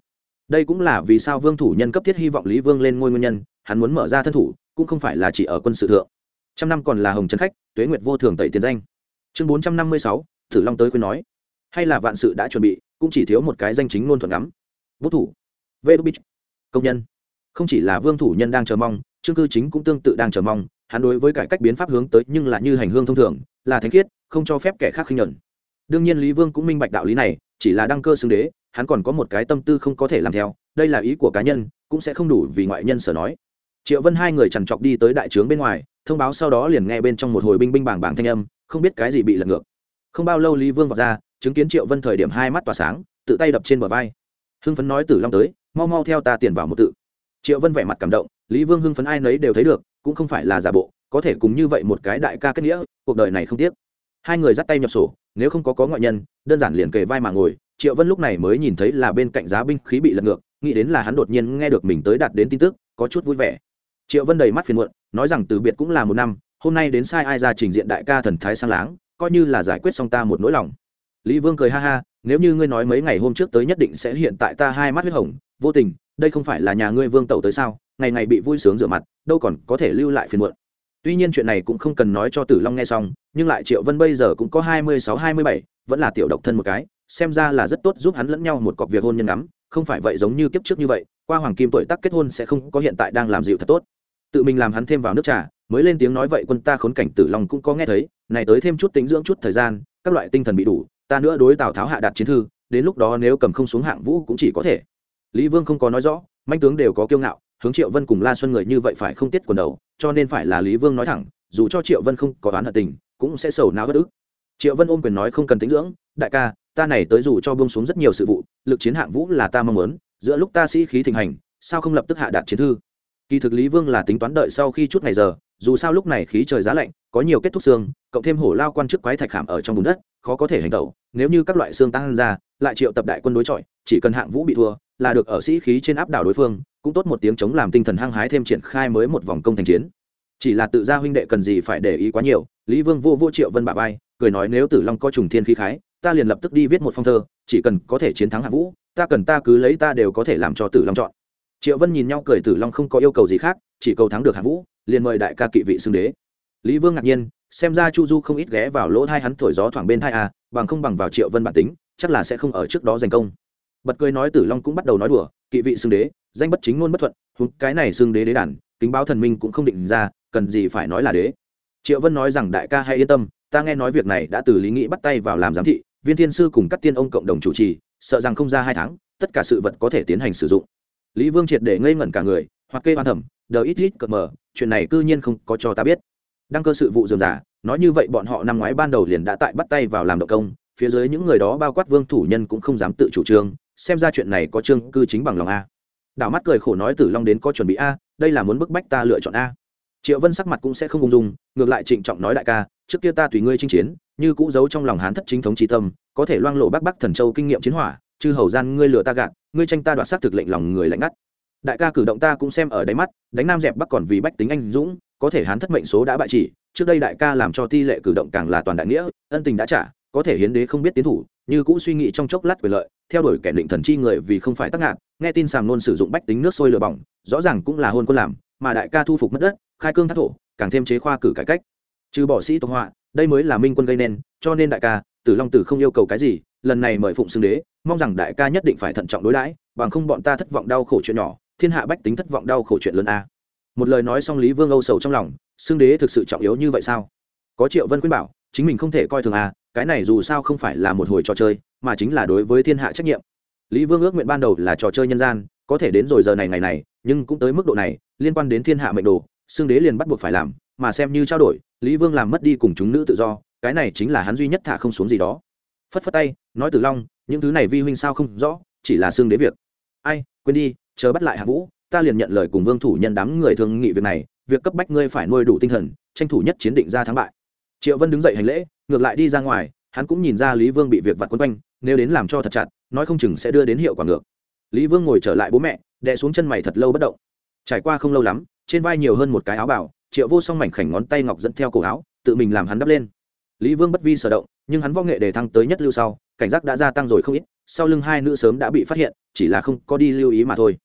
đây cũng là vì sao vương thủ nhân cấp thiết hy vọng lý vương lên ngôi nguyên nhân, hắn muốn mở ra thân thủ, cũng không phải là chỉ ở quân sự thượng. Trăm năm còn là hồng trấn khách, tuế nguyệt vô thường tẩy tiền danh. Chương bốn trăm năm mươi sáu, thử long tới khuyên nói. Hay là vạn sự đã chuẩn bị, cũng chỉ thiếu một cái danh chính ngôn thuận ngắm. Vũ thủ. Vê đu bích công nhân. Không chỉ là vương thủ nhân đang chờ mong chương cư chính cũng tương tự đang chờ mong, hắn đối với cải cách biến pháp hướng tới nhưng là như hành hương thông thường, là thánh khiết, không cho phép kẻ khác khinh nhuận. Đương nhiên lý vương cũng minh bạch đạo lý này, chỉ là đăng cơ xưng đế hắn còn có một cái tâm tư không có thể làm theo, đây là ý của cá nhân, cũng sẽ không đủ vì ngoại nhân sở nói. Triệu vân hai người trằn trọc đi tới đại trướng bên ngoài, thông báo sau đó liền nghe bên trong một hồi binh binh bảng bảng thanh âm, không biết cái gì bị lật ngược. Không bao lâu lý vương vào ra, chứng kiến triệu vân thời điểm hai mắt tỏa sáng, tự tay đập trên bờ vai. Hưng phấn nói tử long tới, mau mau theo ta tiền vào một tự. Triệu vân vẻ mặt cảm động, lý vương hưng phấn ai nấy đều thấy được, cũng không phải là giả bộ, có thể cùng như vậy một cái đại ca kết nghĩa, cuộc đời này không tiếc. Hai người dắt tay nhập sổ, nếu không có có ngoại nhân, đơn giản liền kề vai mà ngồi triệu vân lúc này mới nhìn thấy là bên cạnh giá binh khí bị lật ngược, nghĩ đến là hắn đột nhiên nghe được mình tới đạt đến tin tức, có chút vui vẻ. Triệu vân đầy mắt phiền muộn, nói rằng từ biệt cũng là một năm, hôm nay đến sai ai ra trình diện đại ca thần thái sang láng, coi như là giải quyết xong ta một nỗi lòng. Lý vương cười ha ha, nếu như ngươi nói mấy ngày hôm trước tới nhất định sẽ hiện tại ta hai mắt huyết hồng, vô tình, đây không phải là nhà ngươi vương tẩu tới sao, ngày ngày bị vui sướng rửa mặt, đâu còn có thể lưu lại phiền muộn. Tuy nhiên chuyện này cũng không cần nói cho tử long nghe xong, nhưng lại triệu vân bây giờ cũng có hai mươi sáu, hai mươi bảy, vẫn là tiểu độc thân một cái xem ra là rất tốt giúp hắn lẫn nhau một cọc việc hôn nhân ngắm, không phải vậy giống như kiếp trước như vậy, qua hoàng kim tuổi tác kết hôn sẽ không có hiện tại đang làm dịu thật tốt. Tự mình làm hắn thêm vào nước trà, mới lên tiếng nói vậy quân ta khốn cảnh tử long cũng có nghe thấy, này tới thêm chút tính dưỡng chút thời gian, các loại tinh thần bị đủ, ta nữa đối tào tháo hạ đạt chiến thư, đến lúc đó nếu cầm không xuống hạng vũ cũng chỉ có thể. Lý vương không có nói rõ, manh tướng đều có kiêu ngạo, hướng triệu vân cùng la xuân người như vậy phải không tiết quần đầu, cho nên phải là lý vương nói thẳng, dù cho triệu vân không có oán hận tình, cũng sẽ sầu não bất ức. Triệu vân ôm quyền nói không cần tính dưỡng, đại ca ta này tới dù cho buông xuống rất nhiều sự vụ, lực chiến hạng vũ là ta mong muốn, giữa lúc ta sĩ khí thịnh hành, sao không lập tức hạ đạt chiến thư? Kỳ thực lý vương là tính toán đợi sau khi chút ngày giờ, dù sao lúc này khí trời giá lạnh, có nhiều kết thúc xương, cộng thêm hổ lao quan chức quái thạch khảm ở trong bùn đất, khó có thể hành tẩu nếu như các loại xương tăng ra, lại triệu tập đại quân đối chọi, chỉ cần hạng vũ bị thua, là được ở sĩ khí trên áp đảo đối phương, cũng tốt một tiếng chống làm tinh thần hăng hái thêm triển khai mới một vòng công thành chiến. Chỉ là tự gia huynh đệ cần gì phải để ý quá nhiều, lý vương vô vô triệu vân bà vai, cười nói nếu tử long có trùng thiên khí khái ta liền lập tức đi viết một phong thơ, chỉ cần có thể chiến thắng hạ vũ, ta cần ta cứ lấy ta đều có thể làm cho tử long chọn. Triệu vân nhìn nhau cười tử long không có yêu cầu gì khác, chỉ cầu thắng được hạ vũ, liền mời đại ca kỵ vị xưng đế. Lý vương ngạc nhiên, xem ra chu du không ít ghé vào lỗ thai hắn thổi gió thoảng bên thai à bằng không bằng vào triệu vân bản tính, chắc là sẽ không ở trước đó giành công. Bật cười nói tử long cũng bắt đầu nói đùa, kỵ vị xưng đế, danh bất chính ngôn bất thuận húng cái này xưng đế đế đản kính báo thần minh cũng không định ra, cần gì phải nói là đế. Triệu vân nói rằng đại ca hay yên tâm, ta nghe nói việc này đã từ lý nghĩ bắt tay vào làm giám thị viên thiên sư cùng các tiên ông cộng đồng chủ trì, sợ rằng không ra hai tháng, tất cả sự vật có thể tiến hành sử dụng. Lý vương triệt để ngây ngẩn cả người, hoặc kê oan thẩm đờ ít ít cợt mờ, chuyện này cư nhiên không có cho ta biết. Đăng cơ sự vụ dườm giả nói như vậy bọn họ năm ngoái ban đầu liền đã tại bắt tay vào làm động công, phía dưới những người đó bao quát vương thủ nhân cũng không dám tự chủ trương, xem ra chuyện này có trương cư chính bằng lòng a. Đảo mắt cười khổ nói tử long đến có chuẩn bị a, đây là muốn bức bách ta lựa chọn a. Triệu vân sắc mặt cũng sẽ không ung dung, ngược lại trịnh trọng nói đại ca, trước kia ta tùy ngươi chinh chiến như cũ giấu trong lòng hán thất chính thống trí tâm, có thể loang lộ bắc bắc thần châu kinh nghiệm chiến hỏa, chư hầu gian ngươi lừa ta gạt, ngươi tranh ta đoạt xác thực lệnh lòng người lạnh ngắt. Đại ca cử động ta cũng xem ở đáy mắt, đánh nam dẹp bắc còn vì bách tính anh dũng, có thể hán thất mệnh số đã bại chỉ, trước đây đại ca làm cho ti lệ cử động càng là toàn đại nghĩa, ân tình đã trả, có thể hiến đế không biết tiến thủ, như cũ suy nghĩ trong chốc lát quyền lợi, theo đuổi kẻ định thần chi người vì không phải tắc ngạn nghe tin sàm nôn sử dụng bách tính nước sôi lửa bỏng, rõ ràng cũng là hôn quân làm, mà đại ca thu phục mất đất, khai cương thác thổ, càng thêm chế khoa cử cải cách trừ bỏ sĩ tộc họa, đây mới là minh quân gây nên, cho nên đại ca, tử long tử không yêu cầu cái gì, lần này mời phụng xưng đế, mong rằng đại ca nhất định phải thận trọng đối đãi, bằng không bọn ta thất vọng đau khổ chuyện nhỏ, thiên hạ bách tính thất vọng đau khổ chuyện lớn a. Một lời nói xong lý vương âu sầu trong lòng, xưng đế thực sự trọng yếu như vậy sao? Có triệu vân khuyên bảo, chính mình không thể coi thường a, cái này dù sao không phải là một hồi trò chơi, mà chính là đối với thiên hạ trách nhiệm. Lý vương ước nguyện ban đầu là trò chơi nhân gian, có thể đến rồi giờ này ngày này, nhưng cũng tới mức độ này, liên quan đến thiên hạ mệnh đồ, xưng đế liền bắt buộc phải làm mà xem như trao đổi, lý vương làm mất đi cùng chúng nữ tự do, cái này chính là hắn duy nhất thả không xuống gì đó. Phất phất tay, nói tử long, những thứ này vi huynh sao không rõ, chỉ là xương đế việc. Ai, quên đi, chờ bắt lại hạ vũ, ta liền nhận lời cùng vương thủ nhân đám người thương nghị việc này, việc cấp bách ngươi phải nuôi đủ tinh thần, tranh thủ nhất chiến định ra thắng bại. Triệu vân đứng dậy hành lễ, ngược lại đi ra ngoài, hắn cũng nhìn ra lý vương bị việc vặt quấn quanh, nếu đến làm cho thật chặt, nói không chừng sẽ đưa đến hiệu quả ngược. Lý vương ngồi trở lại bố mẹ, đè xuống chân mày thật lâu bất động. Trải qua không lâu lắm, trên vai nhiều hơn một cái áo bảo triệu vô song mảnh khảnh ngón tay ngọc dẫn theo cổ áo, tự mình làm hắn đắp lên. Lý vương bất vi sở động, nhưng hắn võ nghệ để thăng tới nhất lưu sau, cảnh giác đã gia tăng rồi không ít, sau lưng hai nữ sớm đã bị phát hiện, chỉ là không có đi lưu ý mà thôi.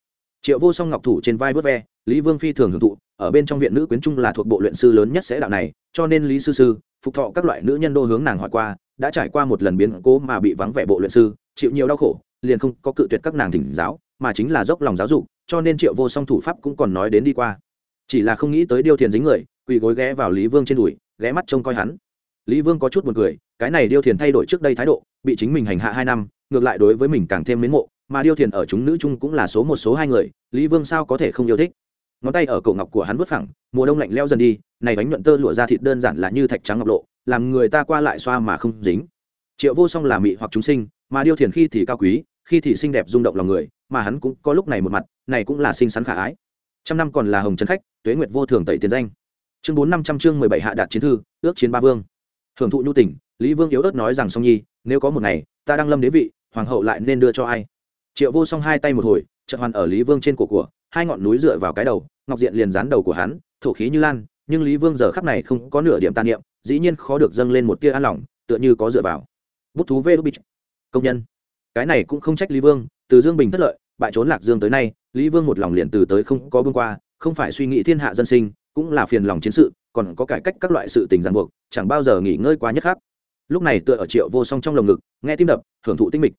Triệu vô song ngọc thủ trên vai vớt ve, lý vương phi thường hưởng thụ, ở bên trong viện nữ quyến trung là thuộc bộ luyện sư lớn nhất sẽ đạo này, cho nên lý sư sư, phục thọ các loại nữ nhân đô hướng nàng hỏi qua, đã trải qua một lần biến cố mà bị vắng vẻ bộ luyện sư, chịu nhiều đau khổ, liền không có cự tuyệt các nàng thỉnh giáo, mà chính là dốc lòng giáo dục, cho nên triệu vô song thủ pháp cũng còn nói đến đi qua chỉ là không nghĩ tới điêu thiền dính người, quỳ gối ghé vào lý vương trên đùi, ghé mắt trông coi hắn. Lý vương có chút b u ồ n cười, cái này điêu thiền thay đổi trước đây thái độ, bị chính mình hành hạ hai năm, ngược lại đối với mình càng thêm mến mộ, mà điêu thiền ở chúng nữ chung cũng là số một số hai người, lý vương sao có thể không yêu thích? Ngón tay ở cổ ngọc của hắn vứt phẳng, mùa đông lạnh leo dần đi, này bánh nhuận tơ lụa ra thịt đơn giản là như thạch trắng ngọc lộ, làm người ta qua lại xoa mà không dính. Triệu vô song là mị hoặc chúng sinh, mà điêu thiền khi thì cao quý, khi thì xinh đẹp rung động lòng người, mà hắn cũng có lúc này một mặt, này cũng là xinh xắn khả ái. Trăm năm còn là hồng trấn khách tuế nguyệt vô thường tẩy tiền danh. Chương bốn năm trăm, chương mười bảy hạ đạt chiến thư, ước chiến ba vương. Hưởng thụ nhu tỉnh lý vương yếu ớt nói rằng song nhi, nếu có một ngày, ta đang lâm đế vị, hoàng hậu lại nên đưa cho ai? Triệu vô song hai tay một hồi, chợt hoàn ở lý vương trên cổ của, hai ngọn núi dựa vào cái đầu, ngọc diện liền dán đầu của hắn, thổ khí như lan, nhưng lý vương giờ khắc này không có nửa điểm tàn niệm, dĩ nhiên khó được dâng lên một tia an lòng, tựa như có dựa vào. Bút thú vê đúc bích công nhân. Cái này cũng không trách lý vương, từ dương bình thất lợi, bại trốn lạc dương tới nay, lý vương một lòng liền từ tới không có bưng qua không phải suy nghĩ thiên hạ dân sinh, cũng là phiền lòng chiến sự, còn có cải cách các loại sự tình ràng buộc, chẳng bao giờ nghỉ ngơi quá nhất khác lúc này tựa ở triệu vô song trong lồng ngực, nghe tim đập, hưởng thụ tinh mịch.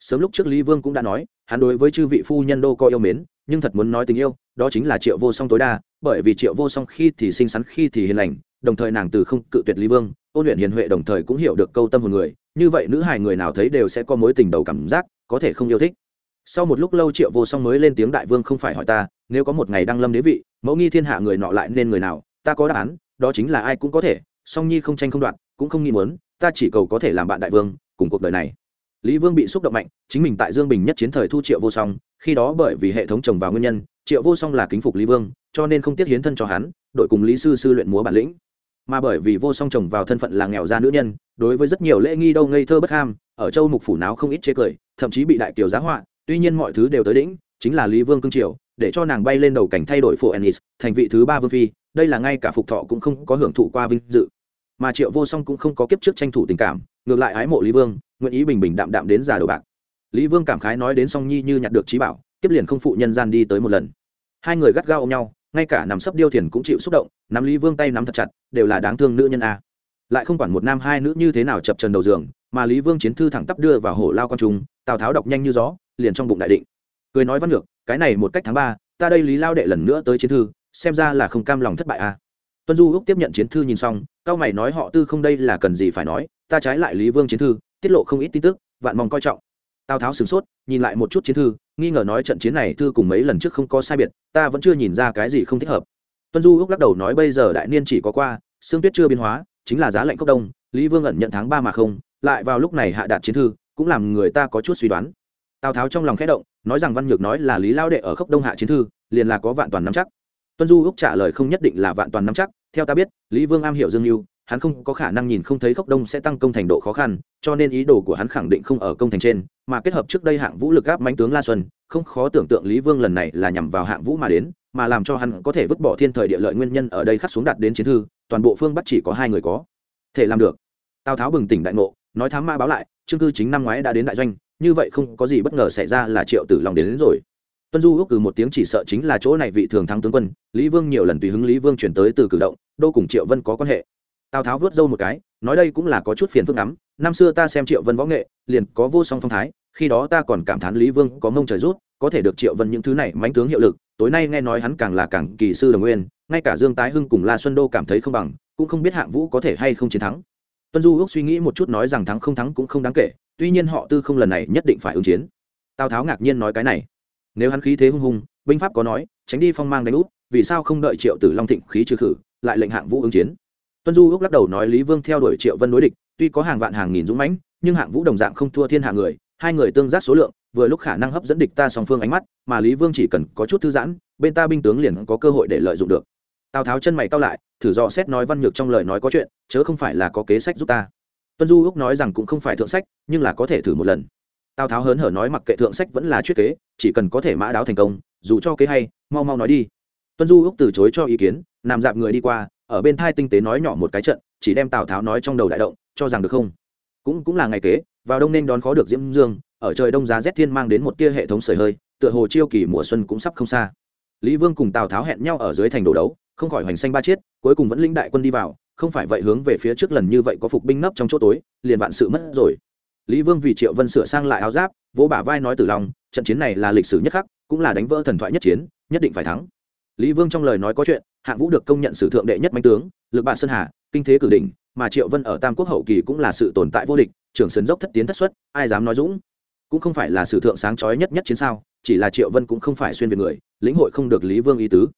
Sớm lúc trước lý vương cũng đã nói, hắn đối với chư vị phu nhân đô có yêu mến, nhưng thật muốn nói tình yêu, đó chính là triệu vô song tối đa, bởi vì triệu vô song khi thì xinh xắn, khi thì hiền lành, đồng thời nàng từ không cự tuyệt lý vương, ôn luyện hiền huệ đồng thời cũng hiểu được câu tâm hồn người, như vậy nữ hài người nào thấy đều sẽ có mối tình đầu cảm giác, có thể không yêu thích sau một lúc lâu triệu vô song mới lên tiếng đại vương không phải hỏi ta, nếu có một ngày đăng lâm đế vị, mẫu nghi thiên hạ người nọ lại nên người nào, ta có đáp án, đó chính là ai cũng có thể, song nhi không tranh không đoạn cũng không nghi muốn, ta chỉ cầu có thể làm bạn đại vương, cùng cuộc đời này. Lý vương bị xúc động mạnh, chính mình tại dương bình nhất chiến thời thu triệu vô song, khi đó bởi vì hệ thống trồng vào nguyên nhân, triệu vô song là kính phục lý vương, cho nên không tiếc hiến thân cho hắn, đội cùng lý sư sư luyện múa bản lĩnh. Mà bởi vì vô song chồng vào thân phận là nghèo gia nữ nhân, đối với rất nhiều lễ nghi đâu ngây thơ bất ham, ở châu mục phủ náo không ít chế cười, thậm chí bị đại kiều giá họa tuy nhiên mọi thứ đều tới đỉnh, chính là lý vương cương triều, để cho nàng bay lên đầu cảnh thay đổi phụ ennis, thành vị thứ ba vương phi, đây là ngay cả phục thọ cũng không có hưởng thụ qua vinh dự. Mà triệu vô song cũng không có kiếp trước tranh thủ tình cảm, ngược lại ái mộ lý vương, nguyện ý bình bình đạm đạm đến già đầu bạc. Lý vương cảm khái nói đến song nhi như nhặt được trí bảo tiếp liền không phụ nhân gian đi tới một lần. Hai người gắt gao ôm nhau, ngay cả nằm sấp điêu thiền cũng chịu xúc động, nắm lý vương tay nắm thật chặt, đều là đáng thương nữ nhân a. Lại không quản một nam hai nữ như thế nào chập trần đầu giường, mà lý vương chiến thư thẳng tắp đưa vào hổ lao con trung tào tháo đọc nhanh như gió liền trong bụng đại định. Cười nói văn ngược, cái này một cách tháng ba, ta đây lý lao đệ lần nữa tới chiến thư, xem ra là không cam lòng thất bại a tuân du úc tiếp nhận chiến thư nhìn xong, cao mày nói họ tư không đây là cần gì phải nói, ta trái lại lý vương chiến thư, tiết lộ không ít tin tức, vạn mong coi trọng. Tào tháo sửng sốt, nhìn lại một chút chiến thư, nghi ngờ nói trận chiến này thư cùng mấy lần trước không có sai biệt, ta vẫn chưa nhìn ra cái gì không thích hợp. Tuân du úc lắc đầu nói bây giờ đại niên chỉ có qua, xương tuyết chưa biến hóa, chính là giá lạnh cốc đông, lý vương ẩn nhận tháng ba mà không, lại vào lúc này hạ đạt chiến thư, cũng làm người ta có chút suy đoán tào tháo trong lòng khẽ động nói rằng văn nhược nói là lý lao đệ ở khốc đông hạ chiến thư liền là có vạn toàn nắm chắc tuân du úc trả lời không nhất định là vạn toàn nắm chắc theo ta biết lý vương am hiểu dương mưu hắn không có khả năng nhìn không thấy khốc đông sẽ tăng công thành độ khó khăn cho nên ý đồ của hắn khẳng định không ở công thành trên mà kết hợp trước đây hạng vũ lực áp mánh tướng la xuân không khó tưởng tượng lý vương lần này là nhằm vào hạng vũ mà đến mà làm cho hắn có thể vứt bỏ thiên thời địa lợi nguyên nhân ở đây khắc xuống đạt đến chiến thư toàn bộ phương bắc chỉ có hai người có thể làm được tào tháo bừng tỉnh đại ngộ nói thám ma báo lại chương cư chính năm ngoái đã đến đại doanh như vậy không có gì bất ngờ xảy ra là triệu tử long đến, đến rồi. Tuân du ước cử một tiếng chỉ sợ chính là chỗ này vị thường thắng tướng quân lý vương nhiều lần tùy hứng lý vương chuyển tới từ cử động đô cùng triệu vân có quan hệ. Tào tháo vớt râu một cái nói đây cũng là có chút phiền phức lắm năm xưa ta xem triệu vân võ nghệ liền có vô song phong thái khi đó ta còn cảm thán lý vương có mông trời rút có thể được triệu vân những thứ này mánh tướng hiệu lực tối nay nghe nói hắn càng là càng kỳ sư đồng nguyên ngay cả dương tái hưng cùng la xuân đô cảm thấy không bằng cũng không biết hạng vũ có thể hay không chiến thắng. Tuân du ước suy nghĩ một chút nói rằng thắng không thắng cũng không đáng kể tuy nhiên họ tư không lần này nhất định phải ứng chiến. Tào tháo ngạc nhiên nói cái này. Nếu hắn khí thế hung hùng, binh pháp có nói, tránh đi phong mang đánh út, vì sao không đợi triệu tử long thịnh khí trừ khử, lại lệnh hạng vũ ứng chiến? Tuân du ước lắc đầu nói lý vương theo đuổi triệu vân đối địch, tuy có hàng vạn hàng nghìn dũng mãnh, nhưng hạng vũ đồng dạng không thua thiên hạ người, hai người tương giác số lượng, vừa lúc khả năng hấp dẫn địch ta song phương ánh mắt, mà lý vương chỉ cần có chút thư giãn, bên ta binh tướng liền có cơ hội để lợi dụng được. Tào tháo chân mày cao lại, thử dò xét nói văn nhược trong lời nói có chuyện, chớ không phải là có kế sách giúp ta tuân du úc nói rằng cũng không phải thượng sách, nhưng là có thể thử một lần. Tào tháo hớn hở nói mặc kệ thượng sách vẫn là chuyết kế, chỉ cần có thể mã đáo thành công, dù cho kế hay, mau mau nói đi. Tuân du úc từ chối cho ý kiến, nằm dạp người đi qua, ở bên thai tinh tế nói nhỏ một cái trận, chỉ đem tào tháo nói trong đầu đại động, cho rằng được không? Cũng cũng là ngày kế, vào đông nên đón khó được diễm dương, ở trời đông giá rét thiên mang đến một tia hệ thống sởi hơi, tựa hồ chiêu kỳ mùa xuân cũng sắp không xa. Lý vương cùng tào tháo hẹn nhau ở dưới thành đồ đấu, không khỏi hoành xanh ba chiết, cuối cùng vẫn linh đại quân đi vào không phải vậy hướng về phía trước lần như vậy có phục binh nấp trong chỗ tối, liền vạn sự mất rồi. Lý vương vì triệu vân sửa sang lại áo giáp, vỗ bả vai nói từ lòng trận chiến này là lịch sử nhất khắc, cũng là đánh vỡ thần thoại nhất chiến, nhất định phải thắng. Lý vương trong lời nói có chuyện, hạng vũ được công nhận sử thượng đệ nhất mạnh tướng, lực bạn sơn hà, kinh thế cử đỉnh, mà triệu vân ở tam quốc hậu kỳ cũng là sự tồn tại vô địch, trưởng sấn dốc thất tiến thất xuất, ai dám nói dũng? Cũng không phải là sử thượng sáng chói nhất nhất chiến sao, chỉ là triệu vân cũng không phải xuyên về người, lĩnh hội không được lý vương ý tứ.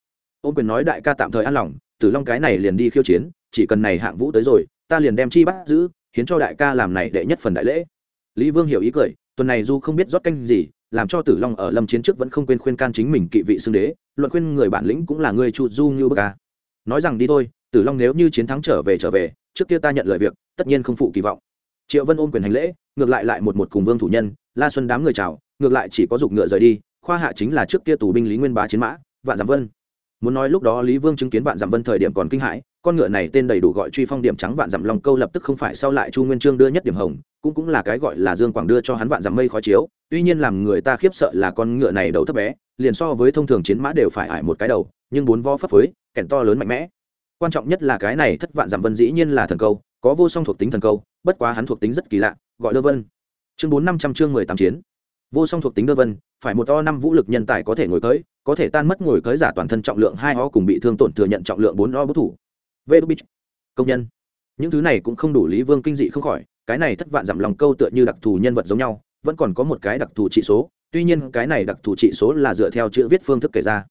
Ôn quyền nói đại ca tạm thời an lòng tử long cái này liền đi khiêu chiến, chỉ cần này hạng vũ tới rồi, ta liền đem chi bắt giữ khiến cho đại ca làm này đệ nhất phần đại lễ. Lý vương hiểu ý cười, tuần này du không biết rót canh gì, làm cho tử long ở lâm chiến trước vẫn không quên khuyên can chính mình kỵ vị xưng đế, luận khuyên người bản lĩnh cũng là người chu du như bậc ca nói rằng đi thôi, tử long nếu như chiến thắng trở về trở về, trước kia ta nhận lời việc, tất nhiên không phụ kỳ vọng. Triệu vân ôm quyền hành lễ, ngược lại lại một một cùng vương thủ nhân, la xuân đám người chào, ngược lại chỉ có dục ngựa rời đi, khoa hạ chính là trước kia tù binh lý nguyên bá chiến mã, vạn giảm vân muốn nói lúc đó lý vương chứng kiến vạn dặm vân thời điểm còn kinh hãi, con ngựa này tên đầy đủ gọi truy phong điểm trắng vạn dặm long câu lập tức không phải sau lại chu nguyên trương đưa nhất điểm hồng, cũng cũng là cái gọi là dương quảng đưa cho hắn vạn dặm mây khó chiếu, tuy nhiên làm người ta khiếp sợ là con ngựa này đầu thấp bé, liền so với thông thường chiến mã đều phải ải một cái đầu, nhưng bốn vo phấp phới, kèn to lớn mạnh mẽ. Quan trọng nhất là cái này thất vạn dặm vân dĩ nhiên là thần câu, có vô song thuộc tính thần câu, bất quá hắn thuộc tính rất kỳ lạ, gọi đơ vân. Chương bốn năm trăm, chương mười tám chiến. Vô song thuộc tính đơ vân, phải một to năm vũ lực nhân tài có thể ngồi tới có thể tan mất ngồi cưới giả toàn thân trọng lượng hai o cùng bị thương tổn thừa nhận trọng lượng bốn o bất thủ. Vê đô bích công nhân. Những thứ này cũng không đủ lý vương kinh dị không khỏi, cái này thất vạn giảm lòng câu tựa như đặc thù nhân vật giống nhau, vẫn còn có một cái đặc thù trị số, tuy nhiên cái này đặc thù trị số là dựa theo chữ viết phương thức kể ra.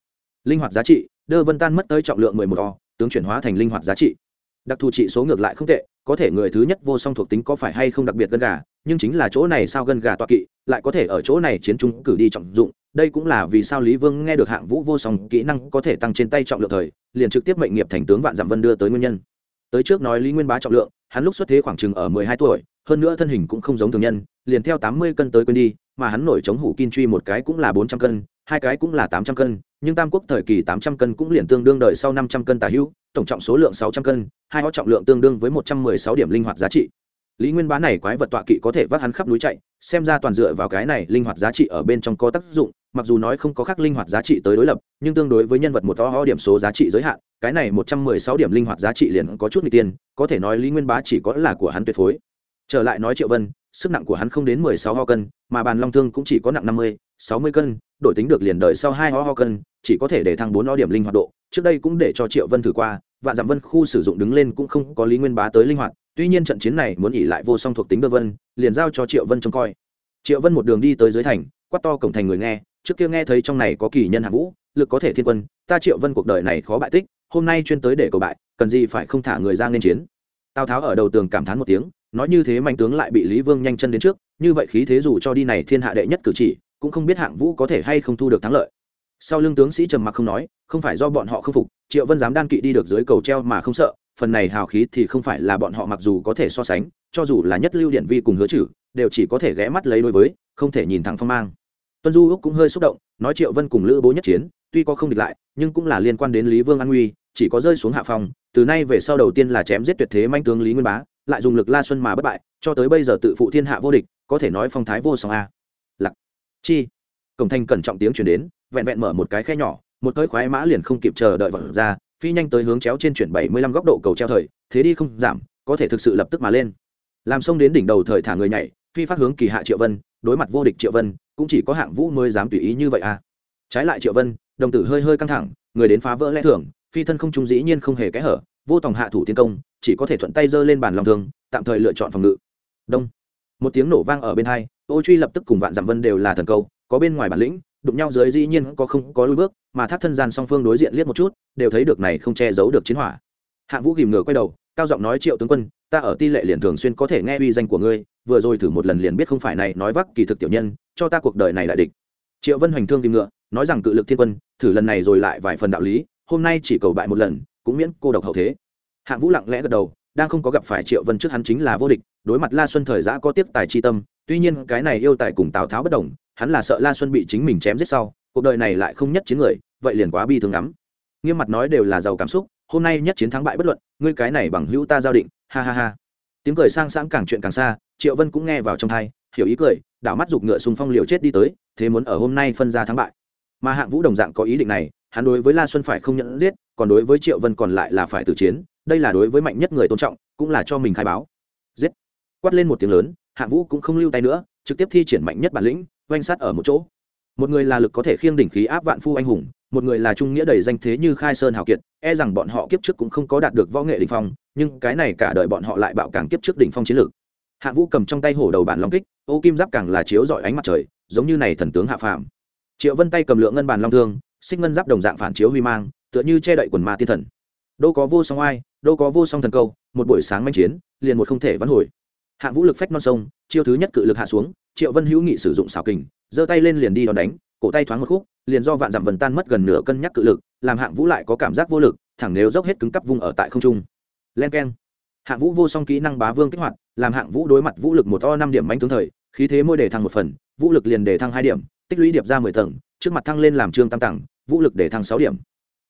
Linh hoạt giá trị, đơ vân tan mất tới trọng lượng mười một o, tướng chuyển hóa thành linh hoạt giá trị. Đặc thù trị số ngược lại không tệ, có thể người thứ nhất vô song thuộc tính có phải hay không đặc biệt gân gà, nhưng chính là chỗ này sao gân gà toa kỵ, lại có thể ở chỗ này chiến trung cử đi trọng dụng đây cũng là vì sao lý vương nghe được hạng vũ vô song kỹ năng có thể tăng trên tay trọng lượng thời, liền trực tiếp mệnh nghiệp thành tướng vạn dặm vân đưa tới nguyên nhân. Tới trước nói lý nguyên bá trọng lượng, hắn lúc xuất thế khoảng chừng ở mười hai tuổi, hơn nữa thân hình cũng không giống thường nhân, liền theo tám mươi cân tới quên đi, mà hắn nổi chống hủ kim truy một cái cũng là bốn trăm cân, hai cái cũng là tám trăm cân, nhưng tam quốc thời kỳ tám trăm cân cũng liền tương đương đợi sau năm trăm cân tà hữu, tổng trọng số lượng sáu trăm cân, hai họ trọng lượng tương đương với một trăm mười sáu điểm linh hoạt giá trị. Lý nguyên bá này quái vật tọa kỵ có thể vác hắn khắp núi chạy, xem ra toàn dựa vào cái này linh hoạt giá trị ở bên trong có tác dụng mặc dù nói không có khác linh hoạt giá trị tới đối lập, nhưng tương đối với nhân vật một to ho điểm số giá trị giới hạn, cái này một trăm mười sáu điểm linh hoạt giá trị liền có chút n g tiên, có thể nói lý nguyên bá chỉ có là của hắn tuyệt phối. Trở lại nói triệu vân, sức nặng của hắn không đến mười sáu ho cân, mà bàn long thương cũng chỉ có nặng năm mươi, sáu mươi cân, đổi tính được liền đợi sau hai ho ho cân, chỉ có thể để thăng bốn ho điểm linh hoạt độ, trước đây cũng để cho triệu vân thử qua, vạn giảm vân khu sử dụng đứng lên cũng không có lý nguyên bá tới linh hoạt, tuy nhiên trận chiến này muốn ỉ lại vô song thuộc tính đơ vân, liền giao cho triệu vân trông coi. Triệu vân một đường đi tới dưới thành, quát to cổng thành người nghe trước kia nghe thấy trong này có kỳ nhân hạng vũ, lực có thể thiên quân, ta triệu vân cuộc đời này khó bại tích, hôm nay chuyên tới để cầu bại, cần gì phải không thả người ra nên chiến. Tào tháo ở đầu tường cảm thán một tiếng, nói như thế mạnh tướng lại bị lý vương nhanh chân đến trước, như vậy khí thế dù cho đi này thiên hạ đệ nhất cử chỉ, cũng không biết hạng vũ có thể hay không thu được thắng lợi. Sau lưng tướng sĩ trầm mặc không nói, không phải do bọn họ không phục, triệu vân dám đan kỵ đi được dưới cầu treo mà không sợ, phần này hào khí thì không phải là bọn họ mặc dù có thể so sánh, cho dù là nhất lưu điện vi cùng hứa chử đều chỉ có thể ghé mắt lấy đối với, không thể nhìn thẳng phong mang tuân du úc cũng hơi xúc động, nói triệu vân cùng lữ bố nhất chiến, tuy có không địch lại, nhưng cũng là liên quan đến lý vương an nguy chỉ có rơi xuống hạ phòng, từ nay về sau đầu tiên là chém giết tuyệt thế manh tướng lý nguyên bá, lại dùng lực la xuân mà bất bại, cho tới bây giờ tự phụ thiên hạ vô địch, có thể nói phong thái vô song a. Lặc chi. Cổng thanh cẩn trọng tiếng chuyển đến, vẹn vẹn mở một cái khe nhỏ, một cơi khoái mã liền không kịp chờ đợi vận ra, phi nhanh tới hướng chéo trên chuyển bảy mươi lăm góc độ cầu treo thời, thế đi không giảm, có thể thực sự lập tức mà lên. Làm xong đến đỉnh đầu thời thả người nhảy, phi phát hướng kỳ hạ triệu vân, đối mặt vô địch triệu vân cũng chỉ có hạng vũ mới dám tùy ý như vậy à. Trái lại triệu vân, đồng tử hơi hơi căng thẳng, người đến phá vỡ lẽ thường, phi thân không trung dĩ nhiên không hề kẽ hở, vô tòng hạ thủ tiến công, chỉ có thể thuận tay giơ lên bàn lòng thương, tạm thời lựa chọn phòng ngự. Đông. Một tiếng nổ vang ở bên hai, ô truy lập tức cùng vạn giảm vân đều là thần câu, có bên ngoài bản lĩnh, đụng nhau dưới dĩ nhiên có không có lùi bước, mà thác thân gian song phương đối diện liếc một chút, đều thấy được này không che giấu được chiến hỏa. Hạng vũ ghìm ngửa quay đầu, cao giọng nói triệu tướng quân ta ở ti lệ liền thường xuyên có thể nghe uy danh của ngươi, vừa rồi thử một lần liền biết không phải này nói vắc kỳ thực tiểu nhân, cho ta cuộc đời này đại địch. Triệu vân hoành thương tìm ngựa, nói rằng cự lực thiên quân, thử lần này rồi lại vài phần đạo lý, hôm nay chỉ cầu bại một lần, cũng miễn cô độc hậu thế. Hạng vũ lặng lẽ gật đầu, đang không có gặp phải triệu vân trước hắn chính là vô địch, đối mặt la xuân thời giã có tiếp tài chi tâm, tuy nhiên cái này yêu tài cùng tào tháo bất đồng, hắn là sợ la xuân bị chính mình chém giết sau, cuộc đời này lại không nhất chiến người, vậy liền quá bi thương lắm. Nghiêm mặt nói đều là giàu cảm xúc, hôm nay nhất chiến thắng bại bất luận, ngươi cái này bằng hữu ta giao định ha ha ha. Tiếng cười sang sáng càng chuyện càng xa, triệu vân cũng nghe vào trong thai hiểu ý cười, đảo mắt giục ngựa xung phong liều chết đi tới, thế muốn ở hôm nay phân ra thắng bại. Mà hạng vũ đồng dạng có ý định này, hắn đối với la xuân phải không nhận giết, còn đối với triệu vân còn lại là phải tử chiến, đây là đối với mạnh nhất người tôn trọng, cũng là cho mình khai báo. Giết! Quát lên một tiếng lớn, hạng vũ cũng không lưu tay nữa, trực tiếp thi triển mạnh nhất bản lĩnh, oanh sát ở một chỗ. Một người là lực có thể khiêng đỉnh khí áp vạn phu anh hùng, một người là trung nghĩa đầy danh thế như khai sơn hào kiệt e rằng bọn họ kiếp trước cũng không có đạt được võ nghệ đỉnh phong nhưng cái này cả đời bọn họ lại bạo càng kiếp trước đỉnh phong chiến lược. Hạ vũ cầm trong tay hổ đầu bản long kích, ô kim giáp càng là chiếu dọi ánh mặt trời, giống như này thần tướng hạ phàm. Triệu vân tay cầm lượng ngân bàn long thương, xích ngân giáp đồng dạng phản chiếu huy mang, tựa như che đậy quần ma tiên thần. Đâu có vô song ai đâu có vô song thần câu, một buổi sáng manh chiến, liền một không thể vãn hồi. Hạ vũ lực phách non sông, chiêu thứ nhất cự lực hạ xuống, triệu vân hữu nghị sử dụng xảo kình, giơ tay lên liền đi đòn đánh, cổ tay thoáng một khúc, liền do vạn dặm vần tan mất gần nửa cân nhắc cự lực, làm hạng vũ lại có cảm giác vô lực, thẳng nếu dốc hết cứng cắp vung ở tại không trung len keng. Hạng vũ vô song kỹ năng bá vương kích hoạt, làm hạng vũ đối mặt vũ lực một to năm điểm manh tướng thời, khí thế môi đề thăng một phần, vũ lực liền đề thăng hai điểm, tích lũy điệp ra mười tầng, trước mặt thăng lên làm trương tam tầng, vũ lực đề thăng sáu điểm.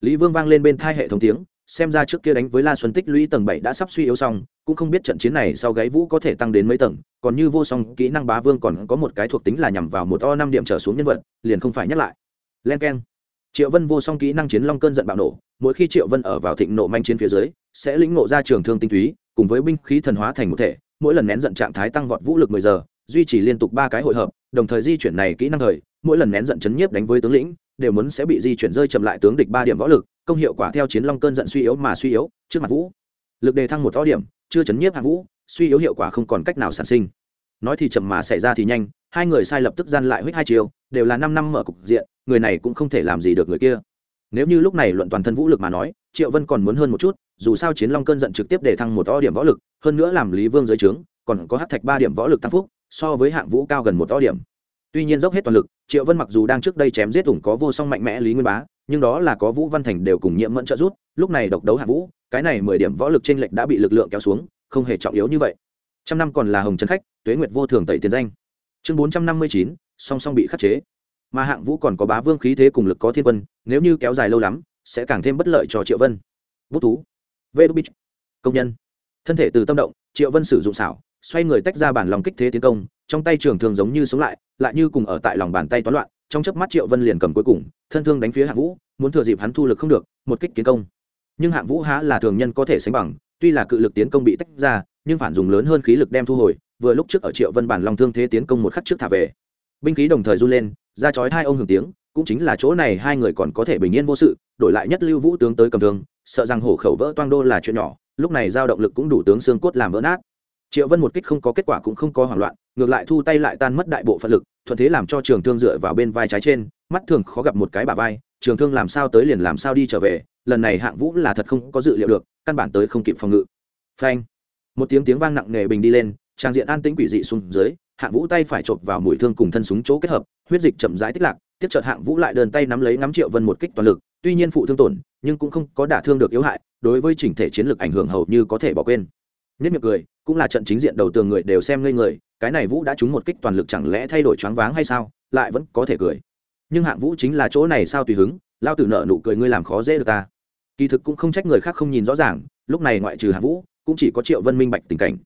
Lý vương vang lên bên thai hệ thống tiếng, xem ra trước kia đánh với la xuân tích lũy tầng bảy đã sắp suy yếu xong, cũng không biết trận chiến này sau gáy vũ có thể tăng đến mấy tầng, còn như vô song kỹ năng bá vương còn có một cái thuộc tính là nhằm vào một o năm điểm trở xuống nhân vật, liền không phải nhắc lại. Len k e n triệu vân vô song kỹ năng chiến long cơn giận bạo nổ, mỗi khi triệu vân ở vào thịnh nộ manh chiến phía dưới, sẽ lĩnh nộ ra trường thương tinh túy, cùng với binh khí thần hóa thành một thể, mỗi lần nén giận trạng thái tăng vọt vũ lực mười giờ, duy trì liên tục ba cái hội hợp, đồng thời di chuyển này kỹ năng thời, mỗi lần nén giận chấn nhiếp đánh với tướng lĩnh, đều muốn sẽ bị di chuyển rơi chậm lại tướng địch ba điểm võ lực, công hiệu quả theo chiến long cơn giận suy yếu mà suy yếu, trước mặt vũ. Lực đề thăng một to điểm, chưa chấn nhiếp hạ vũ, suy yếu hiệu quả không còn cách nào sản sinh nói thì chậm mà xảy ra thì nhanh, hai người sai lập tức gian lại huyết hai chiều, đều là năm năm mở cục diện, người này cũng không thể làm gì được người kia. Nếu như lúc này luận toàn thân vũ lực mà nói, triệu vân còn muốn hơn một chút, dù sao chiến long cơn giận trực tiếp để thăng một to điểm võ lực, hơn nữa làm lý vương dưới trướng, còn có hát thạch ba điểm võ lực tăng phúc, so với hạng vũ cao gần một to điểm. Tuy nhiên dốc hết toàn lực, triệu vân mặc dù đang trước đây chém giết ủng có vô song mạnh mẽ lý nguyên bá, nhưng đó là có vũ văn thành đều cùng nhiễm mẫn trợ rút lúc này độc đấu hạng vũ, cái này mười điểm võ lực trên lệnh đã bị lực lượng kéo xuống, không hề trọng yếu như vậy trăm năm còn là hồng trấn khách, tuế nguyệt vô thường tẩy tiền danh. Chương bốn trăm năm mươi chín, song song bị khắc chế. Mà hạng vũ còn có bá vương khí thế cùng lực có thiên quân, nếu như kéo dài lâu lắm, sẽ càng thêm bất lợi cho triệu vân. Bút thú. Vê đu bích công nhân. Thân thể từ tâm động, triệu vân sử dụng xảo, xoay người tách ra bản lòng kích thế tiến công, trong tay trường thường giống như sống lại lại như cùng ở tại lòng bàn tay toán loạn, trong chớp mắt triệu vân liền cầm cuối cùng, thân thương đánh phía hạng vũ, muốn thừa dịp hắn thu lực không được, một kích tiến công. Nhưng hạng vũ há là thường nhân có thể sánh bằng, tuy là cự lực tiến công bị tách ra nhưng phản dùng lớn hơn khí lực đem thu hồi, vừa lúc trước ở triệu vân bản long thương thế tiến công một khắc trước thả về. Binh khí đồng thời run lên, ra chói hai ông hưởng tiếng, cũng chính là chỗ này hai người còn có thể bình yên vô sự, đổi lại nhất lưu vũ tướng tới cầm thương, sợ rằng hổ khẩu vỡ toang đô là chuyện nhỏ, lúc này giao động lực cũng đủ tướng xương cốt làm vỡ nát. Triệu vân một kích không có kết quả cũng không có hoảng loạn, ngược lại thu tay lại tan mất đại bộ phận lực, thuận thế làm cho trường thương dựa vào bên vai trái trên, mắt thường khó gặp một cái bà vai, trường thương làm sao tới liền làm sao đi trở về, lần này hạng vũ là thật không có dự liệu được, căn bản tới không kịp phòng ngự. Phanh! Một tiếng tiếng vang nặng nề bình đi lên, trang diện an tĩnh quỷ dị xuống dưới, hạng vũ tay phải chộp vào mũi thương cùng thân súng chỗ kết hợp, huyết dịch chậm rãi tích lạc, tiếp chợt hạng vũ lại đơn tay nắm lấy nắm triệu vân một kích toàn lực, tuy nhiên phụ thương tổn, nhưng cũng không có đả thương được yếu hại, đối với chỉnh thể chiến lược ảnh hưởng hầu như có thể bỏ quên. Nhất miệng cười, cũng là trận chính diện đầu tường người đều xem ngây người, cái này vũ đã trúng một kích toàn lực chẳng lẽ thay đổi choáng váng hay sao, lại vẫn có thể cười. Nhưng hạng vũ chính là chỗ này sao tùy hứng, lao tử nợ nụ cười ngươi làm khó dễ được ta. Kỳ thực cũng không trách người khác không nhìn rõ ràng, lúc này ngoại trừ hạng vũ cũng chỉ có triệu vân minh bạch tình cảnh.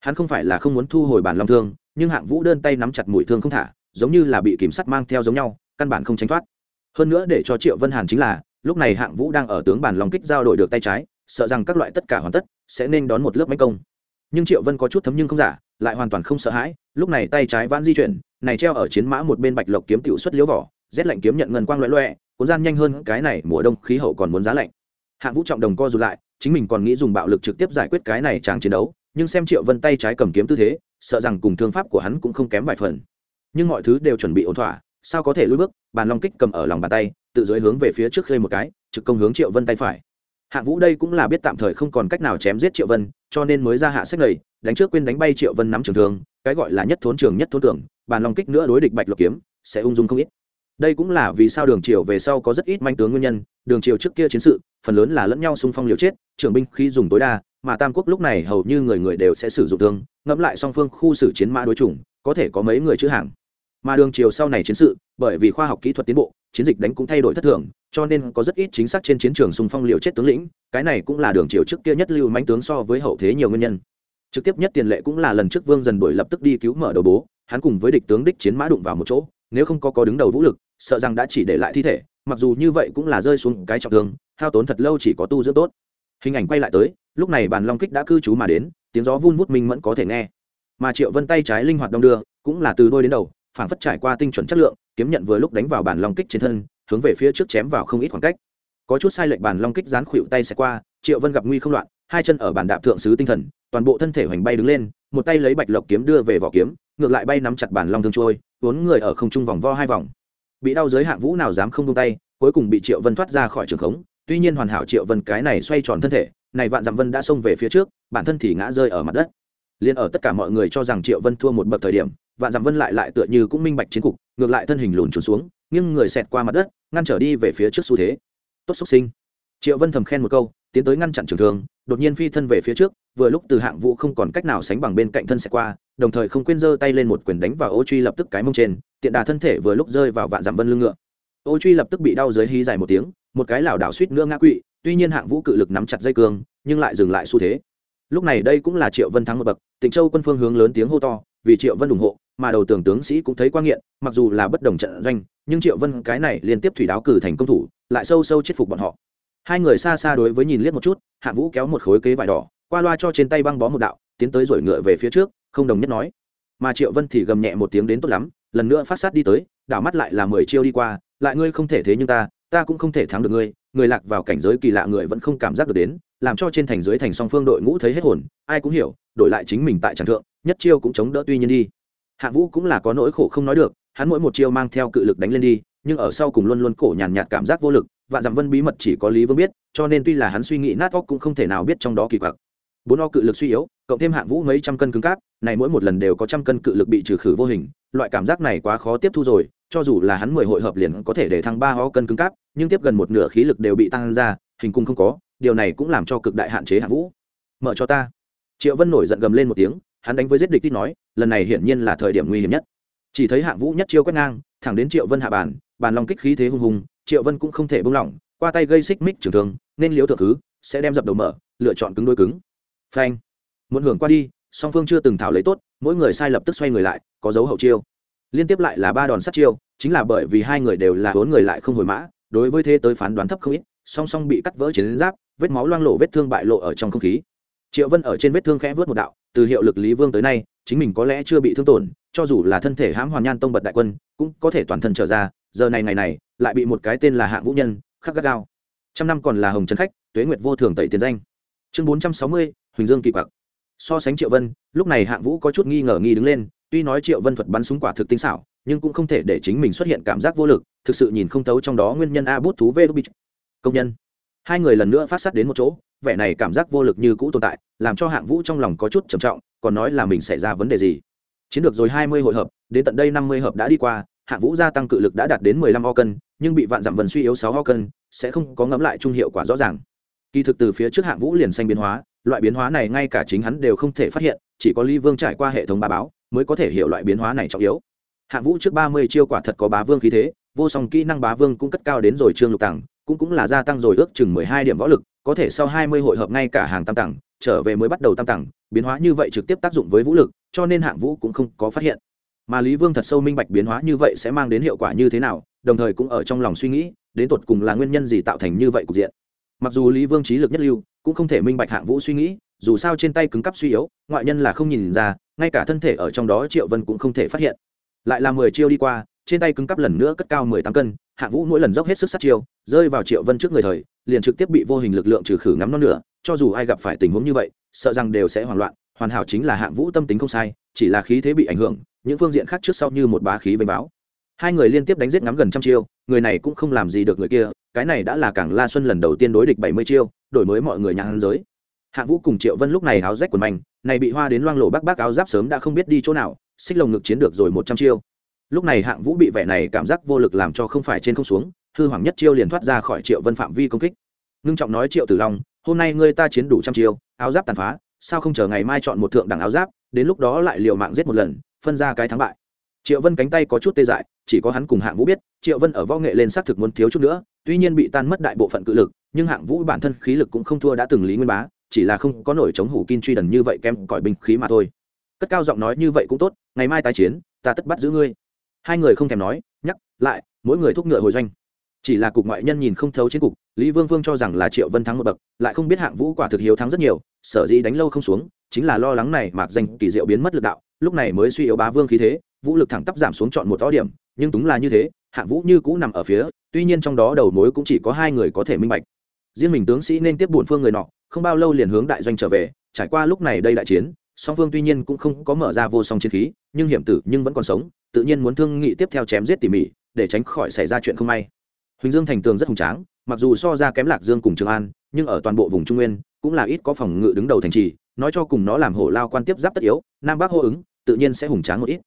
Hắn không phải là không muốn thu hồi bản long thương, nhưng hạng vũ đơn tay nắm chặt mũi thương không thả, giống như là bị kiểm sắt mang theo giống nhau, căn bản không tránh thoát. Hơn nữa để cho triệu vân hàn chính là, lúc này hạng vũ đang ở tướng bản long kích giao đổi được tay trái, sợ rằng các loại tất cả hoàn tất, sẽ nên đón một lớp máy công. Nhưng triệu vân có chút thấm nhưng không giả, lại hoàn toàn không sợ hãi, lúc này tay trái vãn di chuyển, này treo ở chiến mã một bên bạch lộc kiếm tiểu xuất liếu vỏ, rét lạnh kiếm nhận ngân quang loẹ loẹ cuốn gian nhanh hơn, cái này mùa đông khí hậu còn muốn giá lạnh. Hạng vũ trọng đồng co rụt lại chính mình còn nghĩ dùng bạo lực trực tiếp giải quyết cái này chàng chiến đấu, nhưng xem triệu vân tay trái cầm kiếm tư thế, sợ rằng cùng thương pháp của hắn cũng không kém vài phần. Nhưng mọi thứ đều chuẩn bị ổn thỏa, sao có thể lùi bước? Bàn long kích cầm ở lòng bàn tay, tự dưới hướng về phía trước khơi một cái, trực công hướng triệu vân tay phải. Hạng vũ đây cũng là biết tạm thời không còn cách nào chém giết triệu vân, cho nên mới ra hạ sách này, đánh trước quên đánh bay triệu vân nắm trường thương, cái gọi là nhất thốn trường nhất thốn tưởng, bàn long kích nữa đối địch bạch lộc kiếm, sẽ ung dung không ít đây cũng là vì sao đường triều về sau có rất ít manh tướng nguyên nhân, đường triều trước kia chiến sự, phần lớn là lẫn nhau xung phong liều chết, trưởng binh khi dùng tối đa, mà tam quốc lúc này hầu như người người đều sẽ sử dụng thương, ngẫm lại song phương khu xử chiến mã đối chủng, có thể có mấy người chữ hàng. Mà đường triều sau này chiến sự, bởi vì khoa học kỹ thuật tiến bộ, chiến dịch đánh cũng thay đổi thất thường, cho nên có rất ít chính xác trên chiến trường xung phong liều chết tướng lĩnh, cái này cũng là đường triều trước kia nhất lưu mánh tướng so với hậu thế nhiều nguyên nhân. Trực tiếp nhất tiền lệ cũng là lần trước vương dần đuổi lập tức đi cứu mở đầu bố, hắn cùng với địch tướng đích chiến mã đụng vào một chỗ, nếu không có có đứng đầu vũ lực sợ rằng đã chỉ để lại thi thể, mặc dù như vậy cũng là rơi xuống cái trọng thương, hao tốn thật lâu chỉ có tu dưỡng tốt. Hình ảnh quay lại tới, lúc này bàn long kích đã cư trú mà đến, tiếng gió vun vút minh vẫn có thể nghe. Mà triệu vân tay trái linh hoạt đông đưa, cũng là từ đôi đến đầu, phảng phất trải qua tinh chuẩn chất lượng, kiếm nhận vừa lúc đánh vào bàn long kích trên thân, hướng về phía trước chém vào không ít khoảng cách. Có chút sai lệch bàn long kích dán khuỵu tay sẽ qua, triệu vân gặp nguy không loạn, hai chân ở bàn đạp thượng sứ tinh thần, toàn bộ thân thể hoành bay đứng lên, một tay lấy bạch lộc kiếm đưa về vỏ kiếm, ngược lại bay nắm chặt bàn long thương trôi vốn người ở không trung vòng vo hai vòng bị đau giới hạng vũ nào dám không tung tay, cuối cùng bị triệu vân thoát ra khỏi trường khống. Tuy nhiên hoàn hảo triệu vân cái này xoay tròn thân thể, này vạn dặm vân đã xông về phía trước, bản thân thì ngã rơi ở mặt đất. Liền ở tất cả mọi người cho rằng triệu vân thua một bậc thời điểm, vạn dặm vân lại lại tựa như cũng minh bạch chiến cục, ngược lại thân hình lùn trốn xuống nhưng người xẹt qua mặt đất, ngăn trở đi về phía trước xu thế. Tốt xúc sinh. Triệu vân thầm khen một câu, tiến tới ngăn chặn trường thương, đột nhiên phi thân về phía trước, vừa lúc từ hạng vũ không còn cách nào sánh bằng bên cạnh thân xẹt qua đồng thời không quên giơ tay lên một quyền đánh vào ô truy lập tức cái mông trên, tiện đà thân thể vừa lúc rơi vào vạn dặm vân lưng ngựa. Ô truy lập tức bị đau dưới hí dài một tiếng, một cái lảo đảo suýt nữa ngã quỵ, tuy nhiên hạng vũ cự lực nắm chặt dây cương, nhưng lại dừng lại xu thế. Lúc này đây cũng là triệu vân thắng một bậc, tịnh châu quân phương hướng lớn tiếng hô to, vì triệu vân ủng hộ, mà đầu tưởng tướng sĩ cũng thấy quan nghiện, mặc dù là bất đồng trận doanh, nhưng triệu vân cái này liên tiếp thủy đáo cử thành công thủ, lại sâu sâu chết phục bọn họ. Hai người xa xa đối với nhìn liếc một chút hạ vũ kéo một khối kế vải đỏ, qua loa cho trên tay băng bó một đạo tiến tới rồi ngựa về phía trước, không đồng nhất nói. Mà triệu vân thì gầm nhẹ một tiếng đến tốt lắm, lần nữa phát sát đi tới, đảo mắt lại là mười chiêu đi qua, lại ngươi không thể thế nhưng ta ta cũng không thể thắng được ngươi, người lạc vào cảnh giới kỳ lạ người vẫn không cảm giác được đến, làm cho trên thành dưới thành song phương đội ngũ thấy hết hồn, ai cũng hiểu, đổi lại chính mình tại tràng thượng, nhất chiêu cũng chống đỡ tuy nhiên đi. Hạ vũ cũng là có nỗi khổ không nói được, hắn mỗi một chiêu mang theo cự lực đánh lên đi, nhưng ở sau cùng luôn luôn cổ nhàn nhạt cảm giác vô lực, vạn dặm vân bí mật chỉ có lý vương biết, cho nên tuy là hắn suy nghĩ nát óc cũng không thể nào biết trong đó kỳ quặc bốn o cự lực suy yếu, cộng thêm hạng vũ mấy trăm cân cứng cáp, này mỗi một lần đều có trăm cân cự lực bị trừ khử vô hình, loại cảm giác này quá khó tiếp thu rồi, cho dù là hắn mười hội hợp liền có thể để thăng ba o cân cứng cáp, nhưng tiếp gần một nửa khí lực đều bị tăng ra, hình cung không có, điều này cũng làm cho cực đại hạn chế hạng vũ. Mở cho ta. Triệu vân nổi giận gầm lên một tiếng, hắn đánh với giết địch tít nói, lần này hiển nhiên là thời điểm nguy hiểm nhất. Chỉ thấy hạng vũ nhất chiêu quét ngang, thẳng đến triệu vân hạ bàn bàn lòng kích khí thế hung hùng, triệu vân cũng không thể buông lỏng, qua tay gây xích mích trưởng thương, nên liếu thượng thứ, sẽ đem dập đầu mở, lựa chọn cứng đôi cứng phanh. Muốn hưởng qua đi, song phương chưa từng thảo lấy tốt, mỗi người sai lập tức xoay người lại, có dấu hậu chiêu. Liên tiếp lại là ba đòn sát chiêu, chính là bởi vì hai người đều là bốn người lại không hồi mã, đối với thế tới phán đoán thấp không ít, song song bị cắt vỡ chiến giáp, vết máu loang lộ vết thương bại lộ ở trong không khí. Triệu vân ở trên vết thương khẽ vớt một đạo, từ hiệu lực lý vương tới nay, chính mình có lẽ chưa bị thương tổn, cho dù là thân thể hãm hoàn nhan tông bật đại quân, cũng có thể toàn thân trở ra, giờ này ngày này, lại bị một cái tên là hạng vũ nhân, khắc gắt gao. Trăm năm còn là hồng trấn khách, tuế nguyệt vô thường tẩy tiền danh. Chương bốn trăm sáu mươi huỳnh dương kỳ quặc. So sánh triệu vân, lúc này hạng vũ có chút nghi ngờ nghi đứng lên, tuy nói triệu vân thuật bắn súng quả thực tinh xảo, nhưng cũng không thể để chính mình xuất hiện cảm giác vô lực, thực sự nhìn không thấu trong đó nguyên nhân a bút thú vê đúc công nhân. Hai người lần nữa phát sát đến một chỗ, vẻ này cảm giác vô lực như cũ tồn tại, làm cho hạng vũ trong lòng có chút trầm trọng, còn nói là mình xảy ra vấn đề gì. Chiến được rồi hai mươi hội hợp, đến tận đây năm mươi hợp đã đi qua, hạng vũ gia tăng cự lực đã đạt đến mười lăm ho cân, nhưng bị vạn dặm vần suy yếu sáu ho cân, sẽ không có ngẫm lại trung hiệu quả rõ ràng. Kỳ thực từ phía trước hạng vũ liền xanh biến hóa loại biến hóa này ngay cả chính hắn đều không thể phát hiện, chỉ có ly vương trải qua hệ thống ba báo mới có thể hiểu loại biến hóa này trọng yếu. Hạng vũ trước ba mươi chiêu quả thật có bá vương khí thế, vô song kỹ năng bá vương cũng cất cao đến rồi trương lục tặng cũng cũng là gia tăng rồi ước chừng mười hai điểm võ lực, có thể sau hai mươi hội hợp ngay cả hàng tam tặng trở về mới bắt đầu tam tặng biến hóa như vậy trực tiếp tác dụng với vũ lực, cho nên hạng vũ cũng không có phát hiện. Mà lý vương thật sâu minh bạch biến hóa như vậy sẽ mang đến hiệu quả như thế nào, đồng thời cũng ở trong lòng suy nghĩ, đến tột cùng là nguyên nhân gì tạo thành như vậy cục diện. Mặc dù lý vương trí lực nhất lưu cũng không thể minh bạch hạng vũ suy nghĩ, dù sao trên tay cứng cắp suy yếu, ngoại nhân là không nhìn ra, ngay cả thân thể ở trong đó triệu vân cũng không thể phát hiện lại là mười chiêu đi qua, trên tay cứng cắp lần nữa cất cao mười tám cân, hạng vũ mỗi lần dốc hết sức sát chiêu, rơi vào triệu vân trước người thời, liền trực tiếp bị vô hình lực lượng trừ khử ngắm non nửa. cho dù ai gặp phải tình huống như vậy, sợ rằng đều sẽ hoảng loạn, hoàn hảo chính là hạng vũ tâm tính không sai, chỉ là khí thế bị ảnh hưởng, những phương diện khác trước sau như một bá khí vênh báo hai người liên tiếp đánh giết ngắm gần trăm chiêu, người này cũng không làm gì được người kia, cái này đã là cảng la xuân lần đầu tiên đối địch bảy mươi chiêu, đổi mới mọi người nhãn giới. Hạng vũ cùng triệu vân lúc này áo rách quần manh này bị hoa đến loang lổ bác bác áo giáp sớm đã không biết đi chỗ nào, xích lồng ngực chiến được rồi một trăm chiêu. Lúc này hạng vũ bị vẻ này cảm giác vô lực làm cho không phải trên không xuống, hư hoàng nhất chiêu liền thoát ra khỏi triệu vân phạm vi công kích. Ngưng trọng nói triệu tử long, hôm nay ngươi ta chiến đủ trăm chiêu, áo giáp tàn phá, sao không chờ ngày mai chọn một thượng đẳng áo giáp, đến lúc đó lại liều mạng giết một lần, phân ra cái thắng bại triệu vân cánh tay có chút tê dại, chỉ có hắn cùng hạng vũ biết, triệu vân ở võ nghệ lên xác thực muốn thiếu chút nữa, tuy nhiên bị tan mất đại bộ phận cự lực, nhưng hạng vũ bản thân khí lực cũng không thua đã từng lý nguyên bá, chỉ là không có nổi chống hủ kim truy đần như vậy kém cỏi binh khí mà thôi. Cất cao giọng nói như vậy cũng tốt, ngày mai tái chiến, ta tất bắt giữ ngươi. Hai người không thèm nói, nhắc lại, mỗi người thúc ngựa hồi doanh. Chỉ là cục ngoại nhân nhìn không thấu chiến cục, lý vương vương cho rằng là triệu vân thắng một bậc, lại không biết hạng vũ quả thực hiếu thắng rất nhiều, sở dĩ đánh lâu không xuống, chính là lo lắng này mạc danh kỳ diệu biến mất lực đạo, lúc này mới suy yếu bá vương khí thế vũ lực thẳng tắp giảm xuống chọn một to điểm, nhưng đúng là như thế hạng vũ như cũ nằm ở phía, tuy nhiên trong đó đầu mối cũng chỉ có hai người có thể minh bạch. Riêng mình tướng sĩ nên tiếp bổn phương người nọ, không bao lâu liền hướng đại doanh trở về, trải qua lúc này đây đại chiến, song phương tuy nhiên cũng không có mở ra vô song chiến khí, nhưng hiểm tử nhưng vẫn còn sống, tự nhiên muốn thương nghị tiếp theo chém giết tỉ mỉ, để tránh khỏi xảy ra chuyện không may. Huỳnh dương thành tường rất hùng tráng, mặc dù so ra kém lạc dương cùng trường an, nhưng ở toàn bộ vùng trung nguyên, cũng là ít có phòng ngự đứng đầu thành trì, nói cho cùng nó làm hổ lao quan tiếp giáp tất yếu, nam bắc hô ứng, tự nhiên sẽ hùng tráng một ít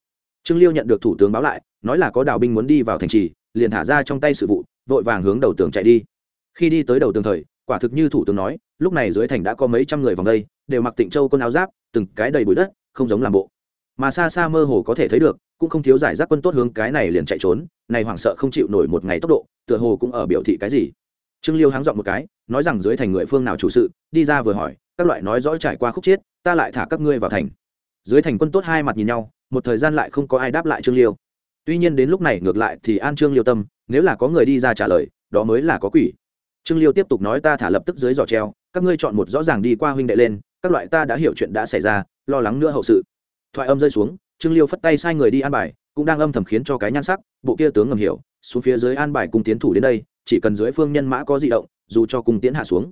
trương liêu nhận được thủ tướng báo lại, nói là có đào binh muốn đi vào thành trì, liền thả ra trong tay sự vụ, vội vàng hướng đầu tường chạy đi. Khi đi tới đầu tường thời, quả thực như thủ tướng nói, lúc này dưới thành đã có mấy trăm người vòng đây, đều mặc tịnh châu quân áo giáp, từng cái đầy bụi đất, không giống làm bộ. Mà xa xa mơ hồ có thể thấy được, cũng không thiếu giải rác quân tốt hướng cái này liền chạy trốn, này hoảng sợ không chịu nổi một ngày tốc độ, tựa hồ cũng ở biểu thị cái gì. Trương liêu háng dọn một cái, nói rằng dưới thành người phương nào chủ sự, đi ra vừa hỏi, các loại nói rõ trải qua khúc chiết, ta lại thả các ngươi vào thành. Dưới thành quân tốt hai mặt nhìn nhau một thời gian lại không có ai đáp lại trương liêu. Tuy nhiên đến lúc này ngược lại thì an trương liêu tâm, nếu là có người đi ra trả lời, đó mới là có quỷ. Trương liêu tiếp tục nói ta thả lập tức dưới giỏ treo, các ngươi chọn một rõ ràng đi qua huynh đệ lên, các loại ta đã hiểu chuyện đã xảy ra, lo lắng nữa hậu sự. Thoại âm rơi xuống, trương liêu phất tay sai người đi an bài, cũng đang âm thầm khiến cho cái nhan sắc, bộ kia tướng ngầm hiểu, xuống phía dưới an bài cung tiến thủ đến đây, chỉ cần dưới phương nhân mã có di động, dù cho cung tiến hạ xuống.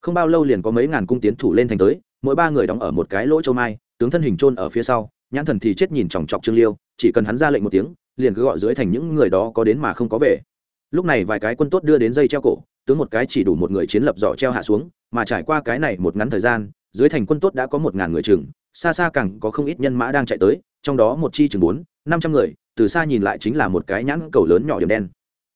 Không bao lâu liền có mấy ngàn cung tiến thủ lên thành tới, mỗi ba người đóng ở một cái lỗ châu mai, tướng thân hình trôn ở phía sau nhãn thần thì chết nhìn chòng chọc trương liêu, chỉ cần hắn ra lệnh một tiếng, liền cứ gọi dưới thành những người đó có đến mà không có về. Lúc này vài cái quân tốt đưa đến dây treo cổ, tướng một cái chỉ đủ một người chiến lập giỏ treo hạ xuống, mà trải qua cái này một ngắn thời gian, dưới thành quân tốt đã có một ngàn người chừng, xa xa càng có không ít nhân mã đang chạy tới, trong đó một chi chừng bốn, năm trăm người, từ xa nhìn lại chính là một cái nhãn cầu lớn nhỏ điểm đen.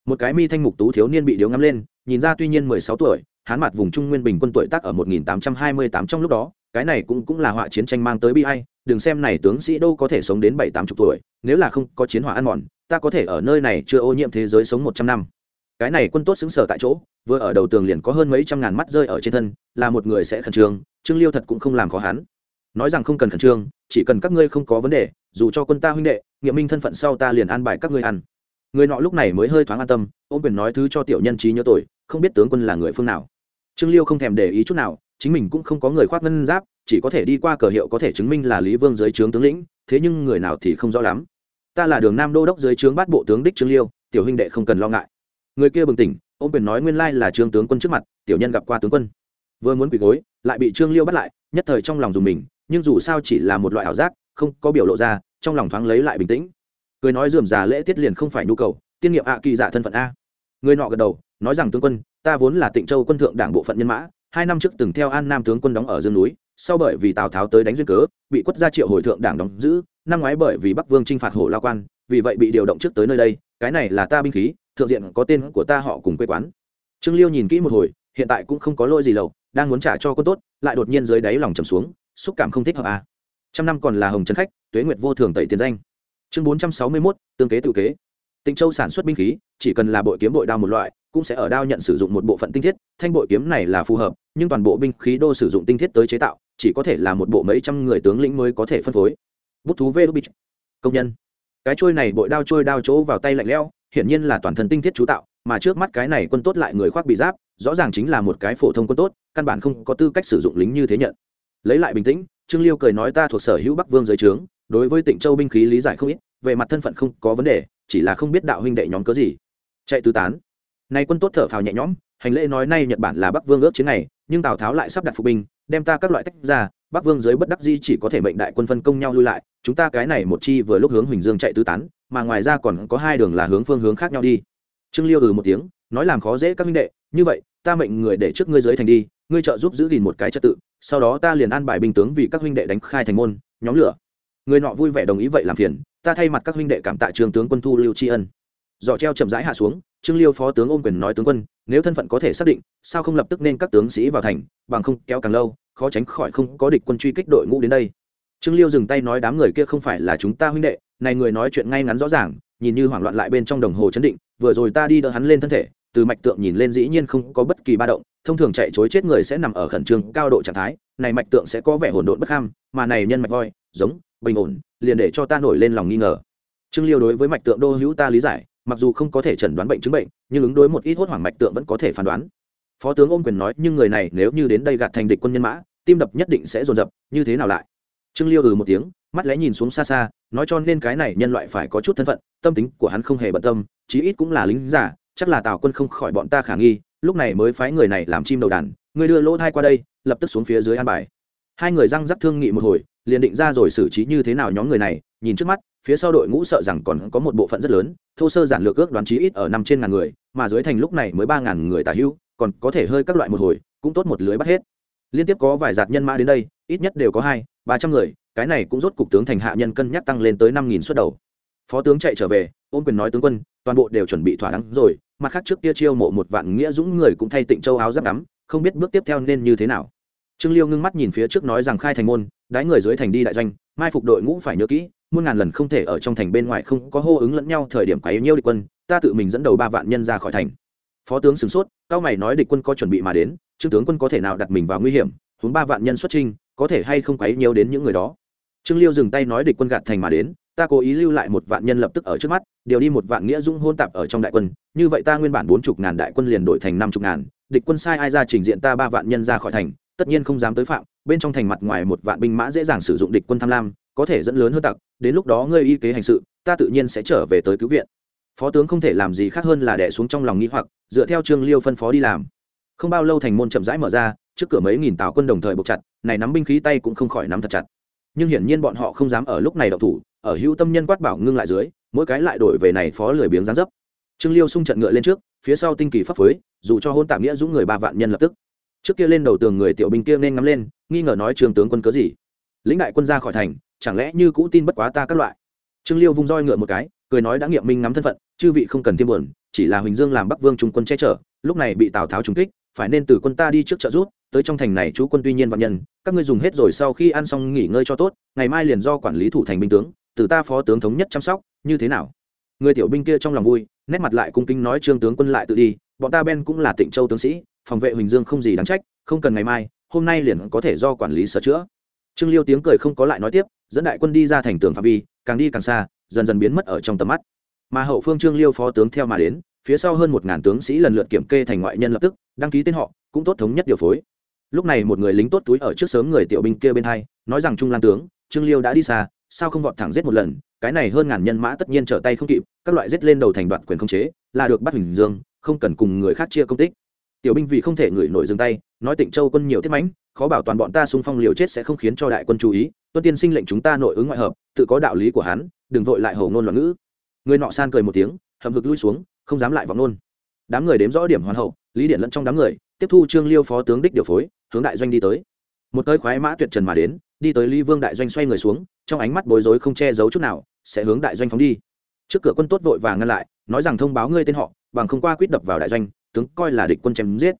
Một cái mi thanh mục tú thiếu niên bị điếu ngắm lên, nhìn ra tuy nhiên mười sáu tuổi, hán mặt vùng trung nguyên bình quân tuổi tác ở 1828 trong lúc đó, cái này cũng cũng là họa chiến tranh mang tới bi ai đừng xem này tướng sĩ đâu có thể sống đến bảy tám chục tuổi, nếu là không có chiến hỏa ăn mòn, ta có thể ở nơi này chưa ô nhiễm thế giới sống một trăm năm. Cái này quân tốt xứng sở tại chỗ, vừa ở đầu tường liền có hơn mấy trăm ngàn mắt rơi ở trên thân, là một người sẽ khẩn trương trương liêu thật cũng không làm khó hắn. Nói rằng không cần khẩn trương, chỉ cần các ngươi không có vấn đề, dù cho quân ta huynh đệ, nghiệm minh thân phận sau ta liền an bài các ngươi ăn. Người nọ lúc này mới hơi thoáng an tâm, ôm quyền nói thứ cho tiểu nhân trí nhớ tội, không biết tướng quân là người phương nào. Trương liêu không thèm để ý chút nào, chính mình cũng không có người khoác ngân giáp chỉ có thể đi qua cờ hiệu có thể chứng minh là lý vương dưới trướng tướng lĩnh, thế nhưng người nào thì không rõ lắm. Ta là đường nam đô đốc dưới trướng bát bộ tướng đích trương liêu, tiểu huynh đệ không cần lo ngại. Người kia bừng tỉnh ôm quyền nói nguyên lai là trương tướng quân trước mặt, tiểu nhân gặp qua tướng quân. Vừa muốn quỳ gối, lại bị trương liêu bắt lại, nhất thời trong lòng dùng mình, nhưng dù sao chỉ là một loại ảo giác, không có biểu lộ ra, trong lòng thoáng lấy lại bình tĩnh. Cười nói dườm già lễ tiết liền không phải nhu cầu, tiên nghiệm ạ kỳ dạ thân phận a. Người nọ gật đầu, nói rằng tướng quân, ta vốn là tịnh châu quân thượng đảng bộ phận nhân mã, hai năm trước từng theo an nam tướng quân đóng ở dương núi sau bởi vì tào tháo tới đánh duyên cớ, bị quất gia triệu hồi thượng đảng đóng giữ, năm ngoái bởi vì bắc vương t r i n h phạt hổ lao quan, vì vậy bị điều động trước tới nơi đây, cái này là ta binh khí, thượng diện có tên của ta họ cùng quê quán. Trương liêu nhìn kỹ một hồi, hiện tại cũng không có lỗi gì lầu đang muốn trả cho quân tốt, lại đột nhiên dưới đáy lòng trầm xuống, xúc cảm không thích hợp à. trăm năm còn là hồng trấn khách, tuế nguyệt vô thường tẩy tiền danh. Chương bốn trăm sáu mươi mốt, tương kế tự kế. Tịnh châu sản xuất binh khí, chỉ cần là bội kiếm bội đao một loại, cũng sẽ ở đao nhận sử dụng một bộ phận tinh thiết thanh bội kiếm này là phù hợp, nhưng toàn bộ binh khí đô sử dụng tinh thiết tới chế tạo, chỉ có thể là một bộ mấy trăm người tướng lĩnh mới có thể phân phối. Bút thú vê bích công nhân. Cái trôi này bội đao trôi đao chỗ vào tay lạnh leo hiển nhiên là toàn thân tinh thiết chú tạo, mà trước mắt cái này quân tốt lại người khoác bị giáp, rõ ràng chính là một cái phổ thông quân tốt, căn bản không có tư cách sử dụng lính như thế nhận. Lấy lại bình tĩnh, trương liêu cười nói ta thuộc sở hữu bắc vương giới trướng, đối với tịnh châu binh khí lý giải không ít, về mặt thân phận không có vấn đề, chỉ là không biết đạo huynh đệ nhóm cớ gì. Chạy tứ tán. Nay quân tốt thở phào nhẹ nhõm hành lễ nói nay nhật bản là bắc vương ước chiến này nhưng tào tháo lại sắp đặt phục binh, đem ta các loại tách ra, bắc vương dưới bất đắc di chỉ có thể mệnh đại quân phân công nhau lui lại, chúng ta cái này một chi vừa lúc hướng huỳnh dương chạy tứ tán, mà ngoài ra còn có hai đường là hướng phương hướng khác nhau đi. Trương liêu ừ một tiếng, nói làm khó dễ các huynh đệ, như vậy, ta mệnh người để trước ngươi dưới thành đi, ngươi trợ giúp giữ gìn một cái trật tự, sau đó ta liền an bài binh tướng vì các huynh đệ đánh khai thành môn, nhóm lửa. Người nọ vui vẻ đồng ý vậy làm phiền, ta thay mặt các huynh đệ cảm tạ trường tướng quân thu lưu tri ân. Dò treo chậm rãi hạ xuống, trương liêu phó tướng ôm quyền nói tướng quân nếu thân phận có thể xác định, sao không lập tức nên các tướng sĩ vào thành, bằng không kéo càng lâu, khó tránh khỏi không có địch quân truy kích đội ngũ đến đây. Trương liêu dừng tay nói đám người kia không phải là chúng ta huynh đệ, này người nói chuyện ngay ngắn rõ ràng, nhìn như hoảng loạn lại bên trong đồng hồ chấn định, vừa rồi ta đi đỡ hắn lên thân thể, từ mạch tượng nhìn lên dĩ nhiên không có bất kỳ ba động, thông thường chạy chối chết người sẽ nằm ở khẩn trương cao độ trạng thái, này mạch tượng sẽ có vẻ hỗn độn bất kham mà này nhân mạch voi, giống, bình ổn, liền để cho ta nổi lên lòng nghi ngờ. Trương liêu đối với mạch tượng đô hữu ta lý giải mặc dù không có thể chẩn đoán bệnh chứng bệnh, nhưng ứng đối một ít hốt hoảng mạch tượng vẫn có thể phán đoán. Phó tướng ôm quyền nói, nhưng người này nếu như đến đây gạt thành địch quân nhân mã, tim đập nhất định sẽ dồn dập, như thế nào lại? Trương liêu ừ một tiếng, mắt lẽ nhìn xuống xa xa, nói cho nên cái này nhân loại phải có chút thân phận, tâm tính của hắn không hề bận tâm, chí ít cũng là lính giả, chắc là tào quân không khỏi bọn ta khả nghi, lúc này mới phái người này làm chim đầu đàn, người đưa lỗ thai qua đây, lập tức xuống phía dưới an bài. Hai người răng rắc thương nghị một hồi, liền định ra rồi xử trí như thế nào nhóm người này nhìn trước mắt, phía sau đội ngũ sợ rằng còn có một bộ phận rất lớn, thô sơ giản lược ước đoán chí ít ở năm trên ngàn người, mà dưới thành lúc này mới ba ngàn người tả hữu, còn có thể hơi các loại một hồi, cũng tốt một lưới bắt hết. Liên tiếp có vài giạt nhân mã đến đây, ít nhất đều có hai, ba trăm người, cái này cũng rốt cục tướng thành hạ nhân cân nhắc tăng lên tới năm nghìn suất đầu. Phó tướng chạy trở về ôm quyền nói tướng quân, toàn bộ đều chuẩn bị thỏa đáng rồi, mặt khác trước kia chiêu mộ một vạn nghĩa dũng người cũng thay tịnh châu áo giáp đắm không biết bước tiếp theo nên như thế nào. Trương liêu ngưng mắt nhìn phía trước nói rằng khai thành môn, đái người dưới thành đi đại doanh, mai phục đội ngũ phải nhớ kỹ muôn ngàn lần không thể ở trong thành bên ngoài không có hô ứng lẫn nhau thời điểm quấy nhiêu địch quân, ta tự mình dẫn đầu ba vạn nhân ra khỏi thành. Phó tướng sửng sốt, cao mày nói địch quân có chuẩn bị mà đến, trương tướng quân có thể nào đặt mình vào nguy hiểm, huống ba vạn nhân xuất trinh có thể hay không quấy nhiêu đến những người đó. Trương liêu dừng tay nói địch quân gạt thành mà đến, ta cố ý lưu lại một vạn nhân lập tức ở trước mắt, điều đi một vạn nghĩa dung hôn tạp ở trong đại quân, như vậy ta nguyên bản bốn chục ngàn đại quân liền đổi thành năm chục ngàn, địch quân sai ai ra trình diện ta ba vạn nhân ra khỏi thành, tất nhiên không dám tới phạm, bên trong thành mặt ngoài một vạn binh mã dễ dàng sử dụng địch quân tham lam có thể dẫn lớn hơn tặc, đến lúc đó ngươi y kế hành sự, ta tự nhiên sẽ trở về tới cứu viện. Phó tướng không thể làm gì khác hơn là đẻ xuống trong lòng nghĩ hoặc, dựa theo trương liêu phân phó đi làm. Không bao lâu thành môn chậm rãi mở ra, trước cửa mấy nghìn tàu quân đồng thời buộc chặt, này nắm binh khí tay cũng không khỏi nắm thật chặt. Nhưng hiển nhiên bọn họ không dám ở lúc này đậu thủ, ở hữu tâm nhân quát bảo ngưng lại dưới, mỗi cái lại đổi về này phó lười biếng gián dấp. Trương liêu xung trận ngựa lên trước, phía sau tinh kỳ pháp phối, dù cho hôn tạm nghĩa dũng người ba vạn nhân lập tức. Trước kia lên đầu tường người tiểu binh kia nên ngắm lên, nghi ngờ nói trường tướng quân cớ gì. Lĩnh đại quân ra khỏi thành chẳng lẽ như cũ tin bất quá ta các loại? Trương liêu vung roi ngựa một cái, cười nói đã nghiệm minh ngắm thân phận, chư vị không cần tiêm buồn, chỉ là huỳnh dương làm bắc vương trung quân che chở, lúc này bị tào tháo trúng kích, phải nên từ quân ta đi trước trợ rút tới trong thành này chú quân tuy nhiên vạn nhân, các ngươi dùng hết rồi sau khi ăn xong nghỉ ngơi cho tốt, ngày mai liền do quản lý thủ thành binh tướng, từ ta phó tướng thống nhất chăm sóc, như thế nào? Người tiểu binh kia trong lòng vui, nét mặt lại cung kính nói trương tướng quân lại tự đi, bọn ta ben cũng là tịnh châu tướng sĩ, phòng vệ huỳnh dương không gì đáng trách, không cần ngày mai, hôm nay liền có thể do quản lý sửa chữa trương liêu tiếng cười không có lại nói tiếp, dẫn đại quân đi ra thành tường phạm vi, càng đi càng xa, dần dần biến mất ở trong tầm mắt. Mà hậu phương trương liêu phó tướng theo mà đến, phía sau hơn một ngàn tướng sĩ lần lượt kiểm kê thành ngoại nhân lập tức, đăng ký tên họ, cũng tốt thống nhất điều phối. Lúc này một người lính tốt túi ở trước sớm người tiểu binh kia bên hai, nói rằng trung lan tướng, trương liêu đã đi xa, sao không vọt thẳng giết một lần, cái này hơn ngàn nhân mã tất nhiên trở tay không kịp, các loại giết lên đầu thành đoạn quyền không chế, là được bắt huỳnh dương, không cần cùng người khác chia công tích tiểu binh vì không thể ngửi nổi dừng tay, nói tịnh châu quân nhiều tiết mãnh, khó bảo toàn bọn ta xung phong liều chết sẽ không khiến cho đại quân chú ý, tuân tiên sinh lệnh chúng ta nội ứng ngoại hợp, tự có đạo lý của hắn, đừng vội lại hầu ngôn loạn ngữ. Người nọ san cười một tiếng hầm hực lui xuống, không dám lại vọng nôn đám người đếm rõ điểm hoàn hậu, lý điện lẫn trong đám người, tiếp thu trương liêu phó tướng đích điều phối, hướng đại doanh đi tới. Một tơi khoái mã tuyệt trần mà đến, đi tới lý vương đại doanh xoay người xuống, trong ánh mắt bối rối không che giấu chút nào, sẽ hướng đại doanh phóng đi. Trước cửa quân tốt vội vàng ngăn lại, nói rằng thông báo ngươi tên họ, bằng không qua quyết đập vào đại doanh tướng coi là địch quân chém giết.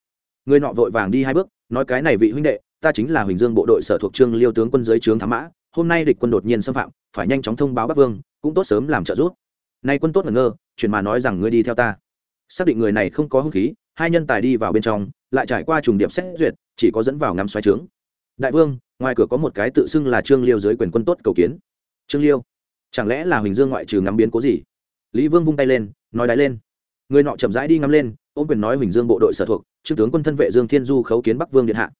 Người nọ vội vàng đi hai bước, nói cái này vị huynh đệ, ta chính là huỳnh dương bộ đội sở thuộc trương liêu tướng quân dưới trướng thám mã, hôm nay địch quân đột nhiên xâm phạm, phải nhanh chóng thông báo bắc vương, cũng tốt sớm làm trợ giúp. Nay quân tốt ngẩn ngơ mà nói rằng ngươi đi theo ta. Xác định người này không có hung khí, hai nhân tài đi vào bên trong, lại trải qua trùng điệp xét duyệt, chỉ có dẫn vào ngắm xoáy trướng. Đại vương, ngoài cửa có một cái tự xưng là trương liêu dưới quyền quân tốt cầu kiến. Trương liêu, chẳng lẽ là huỳnh dương ngoại trừ ngắm biến cố gì? Lý vương vung tay lên, nói đáy lên. Người nọ chậm rãi đi ngắm lên ôm quyền nói huỳnh dương bộ đội sở thuộc, trương tướng quân thân vệ dương thiên du khấu kiến bắc vương điện hạ.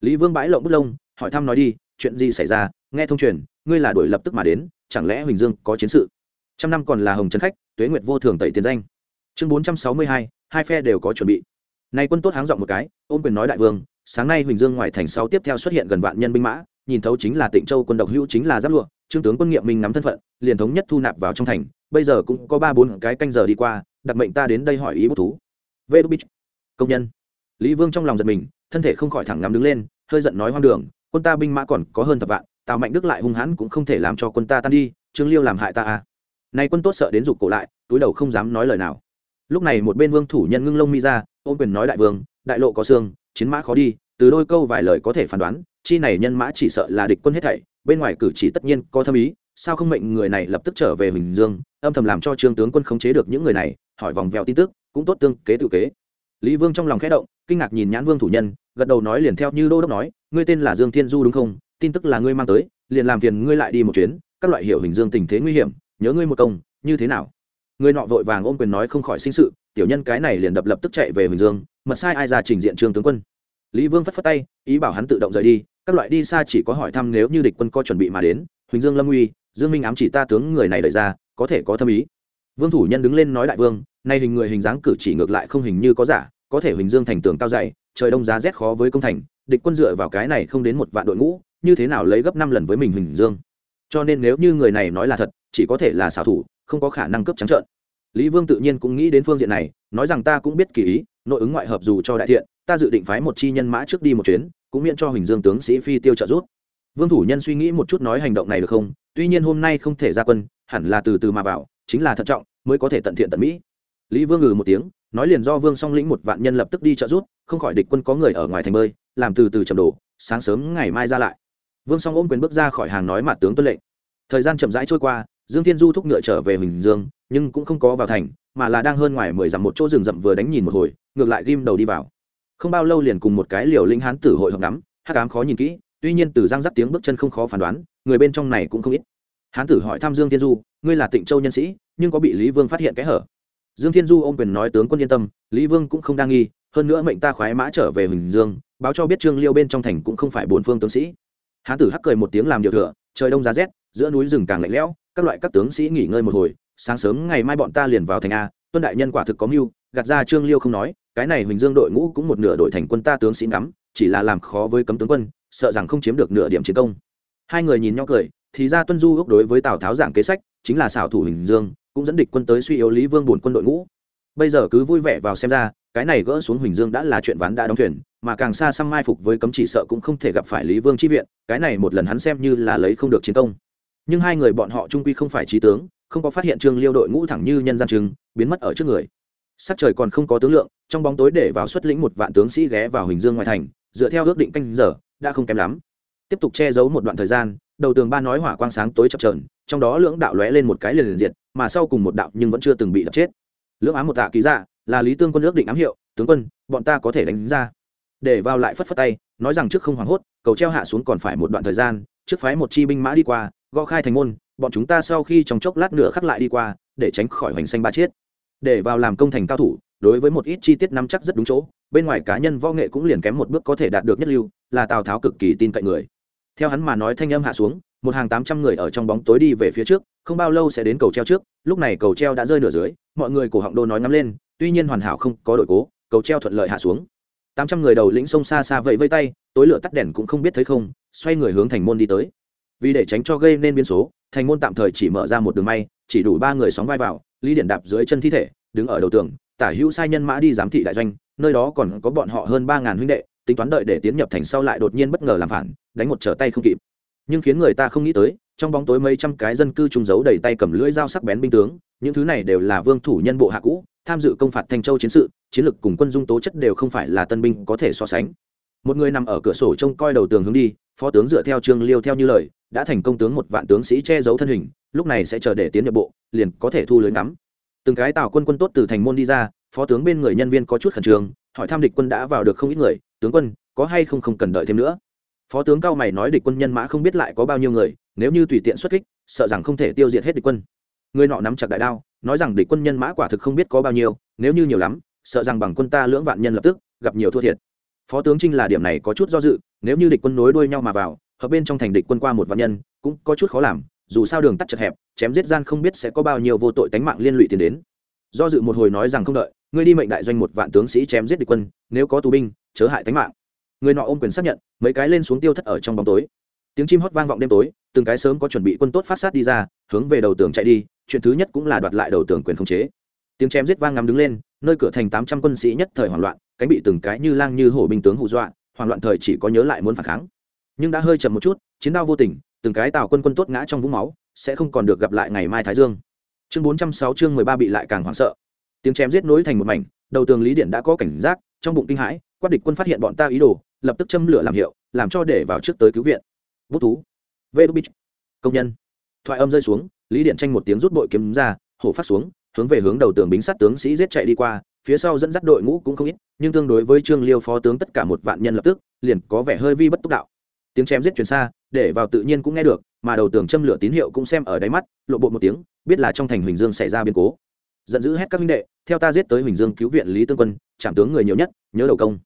Lý vương bãi lộng bút lông, hỏi thăm nói đi, chuyện gì xảy ra, nghe thông truyền, ngươi là đuổi lập tức mà đến, chẳng lẽ huỳnh dương có chiến sự? Trăm năm còn là hồng trấn khách, tuế nguyệt vô thường tẩy tiền danh. Chương bốn trăm sáu mươi hai hai phe đều có chuẩn bị. Nay quân tốt háng giọng một cái, ôm quyền nói đại vương, sáng nay huỳnh dương ngoài thành sau tiếp theo xuất hiện gần vạn nhân binh mã, nhìn thấu chính là tịnh châu quân độc hữu chính là giáp lụa, trương tướng quân nghiệm minh nắm thân phận, liền thống nhất thu nạp vào trong thành, bây giờ cũng có ba bốn cái canh giờ đi qua, đặc mệnh ta đến đây hỏi ý bút thú vê đu bích công nhân. Lý vương trong lòng giật mình, thân thể không khỏi thẳng ngắm đứng lên, hơi giận nói hoang đường, quân ta binh mã còn có hơn thập vạn, tào mạnh đức lại hung hãn cũng không thể làm cho quân ta tan đi, trương liêu làm hại ta à. Nay quân tốt sợ đến rụt cổ lại, túi đầu không dám nói lời nào. Lúc này một bên vương thủ nhân ngưng lông mi ra, ôm quyền nói đại vương, đại lộ có xương, chiến mã khó đi, từ đôi câu vài lời có thể phán đoán, chi này nhân mã chỉ sợ là địch quân hết thảy, bên ngoài cử chỉ tất nhiên có thâm ý, sao không mệnh người này lập tức trở về bình dương, âm thầm làm cho trương tướng quân khống chế được những người này, hỏi vòng vèo tin tức cũng tốt tương kế tự kế. Lý vương trong lòng khẽ động, kinh ngạc nhìn nhãn vương thủ nhân, gật đầu nói liền theo như đô đốc nói, ngươi tên là dương thiên du đúng không? Tin tức là ngươi mang tới, liền làm phiền ngươi lại đi một chuyến, các loại hiểu hình dương tình thế nguy hiểm, nhớ ngươi một công, như thế nào? Người nọ vội vàng ôm quyền nói không khỏi sinh sự, tiểu nhân cái này liền đập lập tức chạy về huỳnh dương, mật sai ai ra trình diện trương tướng quân. Lý vương phất phất tay, ý bảo hắn tự động rời đi, các loại đi xa chỉ có hỏi thăm nếu như địch quân có chuẩn bị mà đến, huỳnh dương lâm uy dương minh ám chỉ ta tướng người này đợi ra, có thể có thâm ý vương thủ nhân đứng lên nói đại vương, nay hình người hình dáng cử chỉ ngược lại không hình như có giả, có thể Hình dương thành tường cao dày, trời đông giá rét khó với công thành, địch quân dựa vào cái này không đến một vạn đội ngũ, như thế nào lấy gấp năm lần với mình Hình dương? Cho nên nếu như người này nói là thật, chỉ có thể là xảo thủ, không có khả năng cướp trắng trợn. Lý vương tự nhiên cũng nghĩ đến phương diện này, nói rằng ta cũng biết kỳ ý, nội ứng ngoại hợp dù cho đại thiện, ta dự định phái một chi nhân mã trước đi một chuyến, cũng miễn cho huỳnh dương tướng sĩ phi tiêu trợ rút. vương thủ nhân suy nghĩ một chút nói hành động này được không? Tuy nhiên hôm nay không thể ra quân, hẳn là từ từ mà vào chính là thận trọng, mới có thể tận thiện tận mỹ. Lý vương ngừ một tiếng, nói liền do vương song lĩnh một vạn nhân lập tức đi trợ rút không khỏi địch quân có người ở ngoài thành bơi, làm từ từ chậm đổ, sáng sớm ngày mai ra lại. Vương song ôm quyền bước ra khỏi hàng nói mặt tướng tuân lệnh. Thời gian chậm rãi trôi qua, dương thiên du thúc ngựa trở về huỳnh dương, nhưng cũng không có vào thành, mà là đang hơn ngoài mười dặm một chỗ rừng rậm vừa đánh nhìn một hồi, ngược lại ghim đầu đi vào. Không bao lâu liền cùng một cái liều linh hán tử hội hợp nắm hắc ám khó nhìn kỹ, tuy nhiên từ giang dắt tiếng bước chân không khó phán đoán, người bên trong này cũng không ít. Hán tử hỏi thăm dương thiên du ngươi là tịnh châu nhân sĩ, nhưng có bị lý vương phát hiện cái hở? Dương thiên du ôm quyền nói, tướng quân yên tâm, lý vương cũng không đang nghi, hơn nữa mệnh ta khoái mã trở về huỳnh dương, báo cho biết trương liêu bên trong thành cũng không phải bốn phương tướng sĩ. Hán tử hắc cười một tiếng làm điều thừa, trời đông giá rét, giữa núi rừng càng lạnh lẽo, các loại các tướng sĩ nghỉ ngơi một hồi, sáng sớm ngày mai bọn ta liền vào thành a, tuân đại nhân quả thực có mưu, gạt ra trương liêu không nói, cái này huỳnh dương đội ngũ cũng một nửa đội thành quân ta tướng sĩ ngắm, chỉ là làm khó với cấm tướng quân, sợ rằng không chiếm được nửa điểm chiến công. Hai người nhìn nhau cười, thì ra tuân du ước đối với tào tháo giảng kế sách chính là xảo thủ huỳnh dương, cũng dẫn địch quân tới suy yếu lý vương bổn quân đội ngũ. Bây giờ cứ vui vẻ vào xem ra, cái này gỡ xuống huỳnh dương đã là chuyện ván đã đóng thuyền, mà càng xa xăm mai phục với cấm chỉ sợ cũng không thể gặp phải lý vương chi viện, cái này một lần hắn xem như là lấy không được chiến công. Nhưng hai người bọn họ trung quy không phải trí tướng, không có phát hiện trương liêu đội ngũ thẳng như nhân gian chứng biến mất ở trước người. Sắc trời còn không có tướng lượng, trong bóng tối để vào xuất lĩnh một vạn tướng sĩ ghé vào Huỳnh dương ngoại thành, dựa theo ước định canh giờ, đã không kém lắm. Tiếp tục che giấu một đoạn thời gian đầu tường ba nói hỏa quang sáng tối chập trờn trong đó lưỡng đạo lóe lên một cái liền liền diệt, mà sau cùng một đạo nhưng vẫn chưa từng bị đập chết. Lưỡng ám một tạ ký dạ là lý tương quân ước định ám hiệu, tướng quân, bọn ta có thể đánh ra. Để vào lại phất phất tay, nói rằng trước không hoảng hốt, cầu treo hạ xuống còn phải một đoạn thời gian, trước phái một chi binh mã đi qua, gõ khai thành môn, bọn chúng ta sau khi trong chốc lát nửa khắc lại đi qua, để tránh khỏi hoành xanh ba chiết. Để vào làm công thành cao thủ, đối với một ít chi tiết nắm chắc rất đúng chỗ, bên ngoài cá nhân võ nghệ cũng liền kém một bước có thể đạt được nhất lưu, là tào tháo cực kỳ tin cậy người theo hắn mà nói thanh âm hạ xuống, một hàng tám trăm người ở trong bóng tối đi về phía trước, không bao lâu sẽ đến cầu treo trước, lúc này cầu treo đã rơi nửa dưới, mọi người cổ họng đô nói ngắm lên, tuy nhiên hoàn hảo không có đội cố, cầu treo thuận lợi hạ xuống. Tám trăm người đầu lĩnh sông xa xa vẫy vây tay, tối lửa tắt đèn cũng không biết thấy không, xoay người hướng thành môn đi tới. Vì để tránh cho gây nên biến số, thành môn tạm thời chỉ mở ra một đường may, chỉ đủ ba người sóng vai vào, lý điện đạp dưới chân thi thể, đứng ở đầu tường, tả hữu sai nhân mã đi giám thị đại doanh, nơi đó còn có bọn họ hơn ba ngàn huynh đệ, tính toán đợi để tiến nhập thành sau lại đột nhiên bất ngờ làm phản đánh một trở tay không kịp. Nhưng khiến người ta không nghĩ tới, trong bóng tối mấy trăm cái dân cư trùng giấu đầy tay cầm lưỡi dao sắc bén binh tướng, những thứ này đều là vương thủ nhân bộ hạ cũ, tham dự công phạt thanh châu chiến sự, chiến lược cùng quân dung tố chất đều không phải là tân binh có thể so sánh. Một người nằm ở cửa sổ trông coi đầu tường hướng đi, phó tướng dựa theo trương liêu theo như lời, đã thành công tướng một vạn tướng sĩ che giấu thân hình, lúc này sẽ chờ để tiến nhập bộ, liền có thể thu lưới ngắm. Từng cái tào quân quân tốt từ thành môn đi ra, phó tướng bên người nhân viên có chút khẩn trương, hỏi tham địch quân đã vào được không ít người, tướng quân, có hay không không cần đợi thêm nữa? Phó tướng cao mày nói địch quân nhân mã không biết lại có bao nhiêu người, nếu như tùy tiện xuất kích, sợ rằng không thể tiêu diệt hết địch quân. Người nọ nắm chặt đại đao, nói rằng địch quân nhân mã quả thực không biết có bao nhiêu, nếu như nhiều lắm, sợ rằng bằng quân ta lưỡng vạn nhân lập tức, gặp nhiều thua thiệt. Phó tướng trinh là điểm này có chút do dự, nếu như địch quân nối đuôi nhau mà vào, hợp bên trong thành địch quân qua một vạn nhân, cũng có chút khó làm, dù sao đường tắt chật hẹp, chém giết gian không biết sẽ có bao nhiêu vô tội tánh mạng liên lụy tiền đến. Do dự một hồi nói rằng không đợi, ngươi đi mệnh đại doanh một vạn tướng sĩ chém giết địch quân, nếu có tù binh, chớ hại tánh mạng người nọ ôm quyền xác nhận, mấy cái lên xuống tiêu thất ở trong bóng tối. Tiếng chim hót vang vọng đêm tối, từng cái sớm có chuẩn bị quân tốt phát sát đi ra, hướng về đầu tường chạy đi, chuyện thứ nhất cũng là đoạt lại đầu tường quyền khống chế. Tiếng chém giết vang ngắm đứng lên, nơi cửa thành tám trăm quân sĩ nhất thời hoảng loạn, cánh bị từng cái như lang như hổ binh tướng hù dọa, hoảng loạn thời chỉ có nhớ lại muốn phản kháng. Nhưng đã hơi chậm một chút, chiến đao vô tình, từng cái tào quân quân tốt ngã trong vũng máu, sẽ không còn được gặp lại ngày mai thái dương. Chương bốn trăm sáu chương mười ba bị lại càng hoảng sợ. Tiếng chém giết nối thành một mảnh, đầu tường lý điện đã có cảnh giác, trong bụng kinh hãi quát địch quân phát hiện bọn ta ý đồ, lập tức châm lửa làm hiệu, làm cho để vào trước tới cứu viện. Bút thú. Vê đúc bích công nhân. Thoại âm rơi xuống, lý điện tranh một tiếng rút bội kiếm ra, hổ phát xuống, hướng về hướng đầu tường bính sát tướng sĩ giết chạy đi qua, phía sau dẫn dắt đội ngũ cũng không ít, nhưng tương đối với trương liêu phó tướng tất cả một vạn nhân lập tức, liền có vẻ hơi vi bất túc đạo. Tiếng chém giết truyền xa, để vào tự nhiên cũng nghe được, mà đầu tường châm lửa tín hiệu cũng xem ở đáy mắt, lộ bộ một tiếng, biết là trong thành huỳnh dương xảy ra biến cố. Giận dữ hét các huynh đệ, theo ta giết tới huỳnh dương cứu viện lý tương quân trảm tướng người nhiều nhất, nhớ đầu công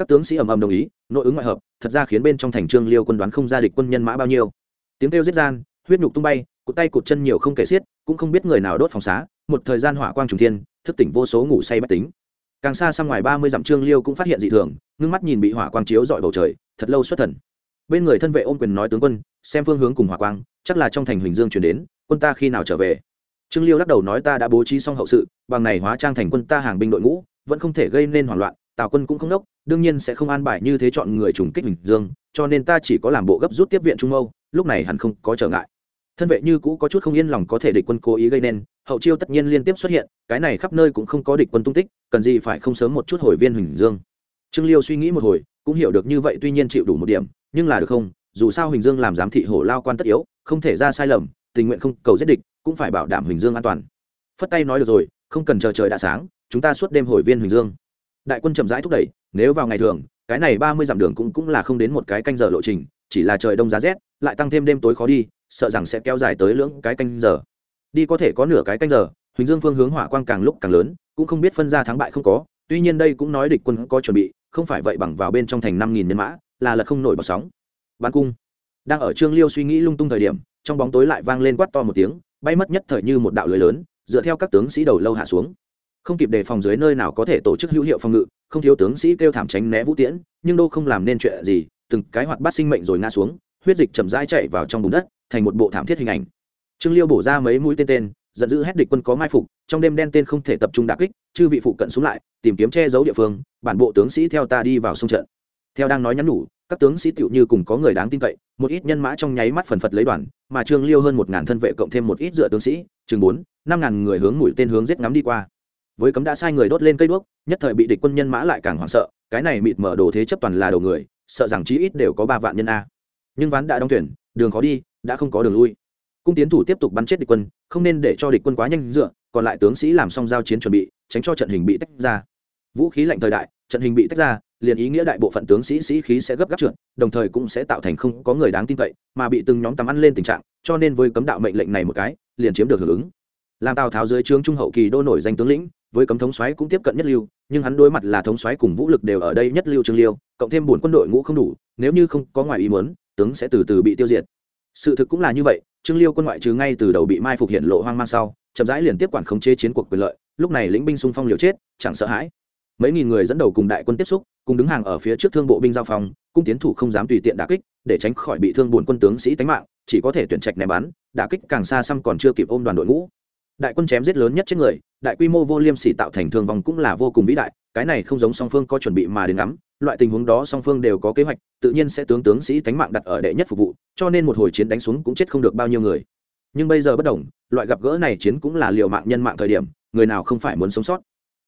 các tướng sĩ ầm ầm đồng ý, nội ứng ngoại hợp, thật ra khiến bên trong thành trương liêu quân đoán không ra địch quân nhân mã bao nhiêu. Tiếng kêu giết gian, huyết nhục tung bay, cụt tay cụt chân nhiều không kể xiết, cũng không biết người nào đốt phòng xá, một thời gian hỏa quang trùng thiên, thức tỉnh vô số ngủ say bất tính. Càng xa sang ngoài ba mươi dặm trương liêu cũng phát hiện dị thường, ngưng mắt nhìn bị hỏa quang chiếu dọi bầu trời, thật lâu xuất thần. Bên người thân vệ ôm quyền nói tướng quân, xem phương hướng cùng hỏa quang, chắc là trong thành huỳnh dương chuyển đến, quân ta khi nào trở về? Trương liêu lắc đầu nói ta đã bố trí xong hậu sự, bằng này hóa trang thành quân ta hàng binh đội ngũ, vẫn không thể gây nên hoảng loạn, tào quân cũng không đốc đương nhiên sẽ không an bài như thế chọn người trùng kích bình dương, cho nên ta chỉ có làm bộ gấp rút tiếp viện trung âu lúc này hẳn không có trở ngại. Thân vệ như cũ có chút không yên lòng có thể địch quân cố ý gây nên, hậu chiêu tất nhiên liên tiếp xuất hiện, cái này khắp nơi cũng không có địch quân tung tích, cần gì phải không sớm một chút hồi viên huỳnh dương. Trương liêu suy nghĩ một hồi, cũng hiểu được như vậy tuy nhiên chịu đủ một điểm, nhưng là được không, dù sao huỳnh dương làm giám thị hổ lao quan tất yếu, không thể ra sai lầm, tình nguyện không cầu giết địch, cũng phải bảo đảm huỳnh dương an toàn. Phất tay nói được rồi, không cần chờ trời đã sáng, chúng ta suốt đêm hồi viên huỳnh dương đại quân chậm rãi thúc đẩy, nếu vào ngày thường, cái này ba mươi dặm đường cũng cũng là không đến một cái canh giờ lộ trình, chỉ là trời đông giá rét, lại tăng thêm đêm tối khó đi, sợ rằng sẽ kéo dài tới lưỡng cái canh giờ. Đi có thể có nửa cái canh giờ, huỳnh dương phương hướng hỏa quang càng lúc càng lớn, cũng không biết phân ra thắng bại không có, tuy nhiên đây cũng nói địch quân có chuẩn bị, không phải vậy bằng vào bên trong thành năm nghìn nhân mã, là lật không nổi bọt sóng. Bắn cung. Đang ở trương liêu suy nghĩ lung tung thời điểm, trong bóng tối lại vang lên quát to một tiếng, bay mất nhất thời như một đạo lưới lớn, dựa theo các tướng sĩ đầu lâu hạ xuống không kịp đề phòng dưới nơi nào có thể tổ chức hữu hiệu phòng ngự, không thiếu tướng sĩ kêu thảm tránh né vũ tiễn, nhưng đô không làm nên chuyện gì, từng cái hoạt bát sinh mệnh rồi ngã xuống, huyết dịch chậm rãi chạy vào trong bùn đất, thành một bộ thảm thiết hình ảnh. Trương liêu bổ ra mấy mũi tên tên, giận dữ hét địch quân có mai phục, trong đêm đen tên không thể tập trung đả kích, chư vị phụ cận xuống lại, tìm kiếm che giấu địa phương, bản bộ tướng sĩ theo ta đi vào sông trận. Theo đang nói nhắn nhủ, các tướng sĩ tựu như cùng có người đáng tin cậy, một ít nhân mã trong nháy mắt phần phật lấy đoàn, mà trương liêu hơn một ngàn thân vệ cộng thêm một ít dựa tướng sĩ, chừng bốn, năm ngàn người hướng mũi tên hướng giết ngắm đi qua với cấm đã sai người đốt lên cây đuốc, nhất thời bị địch quân nhân mã lại càng hoảng sợ, cái này mịt mở đồ thế chấp toàn là đầu người, sợ rằng chí ít đều có ba vạn nhân a. Nhưng ván đã đóng tuyển đường khó đi, đã không có đường lui. Cung tiến thủ tiếp tục bắn chết địch quân, không nên để cho địch quân quá nhanh dựa, còn lại tướng sĩ làm xong giao chiến chuẩn bị, tránh cho trận hình bị tách ra. Vũ khí lạnh thời đại, trận hình bị tách ra, liền ý nghĩa đại bộ phận tướng sĩ sĩ khí sẽ gấp gáp trượt, đồng thời cũng sẽ tạo thành không có người đáng tin cậy, mà bị từng nhóm tắm ăn lên tình trạng, cho nên với cấm đạo mệnh lệnh này một cái, liền chiếm được hưởng ứng. Làm tào tháo dưới trướng trung hậu kỳ đô nổi danh tướng lĩnh với cấm thống xoáy cũng tiếp cận nhất lưu, nhưng hắn đối mặt là thống xoáy cùng vũ lực đều ở đây nhất lưu trương liêu, cộng thêm buồn quân đội ngũ không đủ, nếu như không có ngoài ý muốn, tướng sẽ từ từ bị tiêu diệt. Sự thực cũng là như vậy, trương liêu quân ngoại trừ ngay từ đầu bị mai phục hiện lộ hoang mang sau, chậm rãi liền tiếp quản khống chế chiến cuộc quyền lợi, lúc này lĩnh binh xung phong liều chết, chẳng sợ hãi. Mấy nghìn người dẫn đầu cùng đại quân tiếp xúc, cùng đứng hàng ở phía trước thương bộ binh giao phòng cung tiến thủ không dám tùy tiện đả kích, để tránh khỏi bị thương buồn quân tướng sĩ tánh mạng, chỉ có thể tuyển trạch ném bắn, đả kích càng xa xăm còn chưa kịp ôm đoàn đội ngũ đại quân chém giết lớn nhất chết người, đại quy mô vô liêm sỉ tạo thành thương vong cũng là vô cùng vĩ đại, cái này không giống song phương có chuẩn bị mà đến ngắm, loại tình huống đó song phương đều có kế hoạch, tự nhiên sẽ tướng tướng sĩ tánh mạng đặt ở đệ nhất phục vụ, cho nên một hồi chiến đánh xuống cũng chết không được bao nhiêu người. Nhưng bây giờ bất đồng, loại gặp gỡ này chiến cũng là liều mạng nhân mạng thời điểm, người nào không phải muốn sống sót.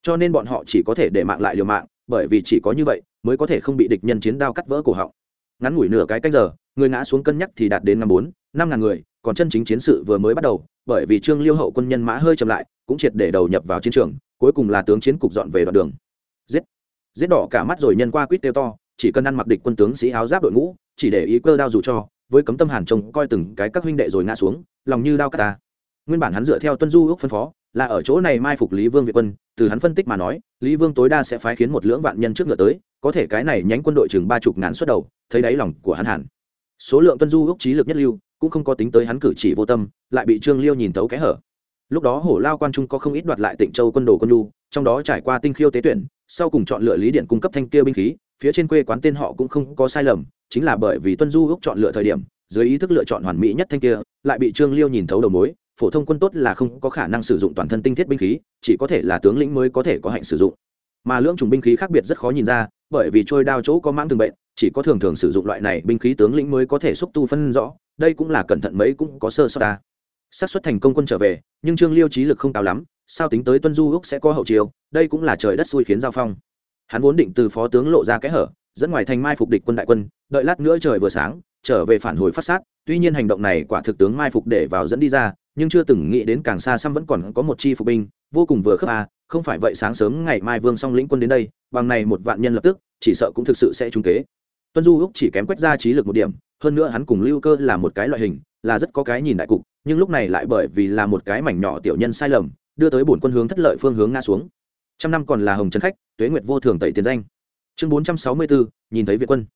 Cho nên bọn họ chỉ có thể để mạng lại liều mạng, bởi vì chỉ có như vậy mới có thể không bị địch nhân chiến đao cắt vỡ cổ họng. Ngắn ngủi nửa cái cách giờ, người ngã xuống cân nhắc thì đạt đến năm bốn, năm ngàn người còn chân chính chiến sự vừa mới bắt đầu, bởi vì trương liêu hậu quân nhân mã hơi chậm lại, cũng triệt để đầu nhập vào chiến trường, cuối cùng là tướng chiến cục dọn về đoạn đường. Giết! Giết đỏ cả mắt rồi nhân qua quýt tiêu to, chỉ cần ăn mặc địch quân tướng sĩ áo giáp đội ngũ, chỉ để ý cơ đao dù cho, với cấm tâm hàn trông coi từng cái các huynh đệ rồi ngã xuống, lòng như đao cắt ta. Nguyên bản hắn dựa theo tuân du ước phân phó, là ở chỗ này mai phục lý vương việt quân, từ hắn phân tích mà nói, lý vương tối đa sẽ phái khiến một lưỡng vạn nhân trước ngựa tới, có thể cái này nhánh quân đội chừng ba chục ngàn xuất đầu, thấy đáy lòng của hắn hẳn. Số lượng tuân du ước trí lực nhất lưu cũng không có tính tới hắn cử chỉ vô tâm, lại bị trương liêu nhìn thấu cái hở. Lúc đó hổ lao quan trung có không ít đoạt lại tịnh châu quân đồ quân lu trong đó trải qua tinh khiêu tế tuyển, sau cùng chọn lựa lý điện cung cấp thanh kia binh khí, phía trên quê quán tên họ cũng không có sai lầm, chính là bởi vì tuân du ước chọn lựa thời điểm, dưới ý thức lựa chọn hoàn mỹ nhất thanh kia, lại bị trương liêu nhìn thấu đầu mối, phổ thông quân tốt là không có khả năng sử dụng toàn thân tinh thiết binh khí, chỉ có thể là tướng lĩnh mới có thể có hạnh sử dụng. Mà lưỡng trùng binh khí khác biệt rất khó nhìn ra, bởi vì trôi đao chỗ có mãng thường bệnh chỉ có thường thường sử dụng loại này binh khí tướng lĩnh mới có thể xúc tu phân rõ, đây cũng là cẩn thận mấy cũng có sơ sót ta. Xác suất thành công quân trở về, nhưng trương liêu trí lực không cao lắm, sao tính tới tuân du úc sẽ có hậu chiều đây cũng là trời đất xui khiến giao phong. Hắn vốn định từ phó tướng lộ ra kẽ hở, dẫn ngoài thành mai phục địch quân đại quân, đợi lát nữa trời vừa sáng, trở về phản hồi phát sát, tuy nhiên hành động này quả thực tướng mai phục để vào dẫn đi ra, nhưng chưa từng nghĩ đến càng xa xăm vẫn còn có một chi phục binh, vô cùng vừa khớp à không phải vậy sáng sớm ngày mai vương song lĩnh quân đến đây, bằng này một vạn nhân lập tức, chỉ sợ cũng thực sự sẽ trúng kế tuân du úc chỉ kém quét ra trí lực một điểm, hơn nữa hắn cùng lưu cơ là một cái loại hình, là rất có cái nhìn đại cục, nhưng lúc này lại bởi vì là một cái mảnh nhỏ tiểu nhân sai lầm, đưa tới bổn quân hướng thất lợi phương hướng ngã xuống. Trăm năm còn là hồng trấn khách, tuế nguyệt vô thường tẩy tiền danh. Chương bốn trăm sáu mươi bốn nhìn thấy việt quân.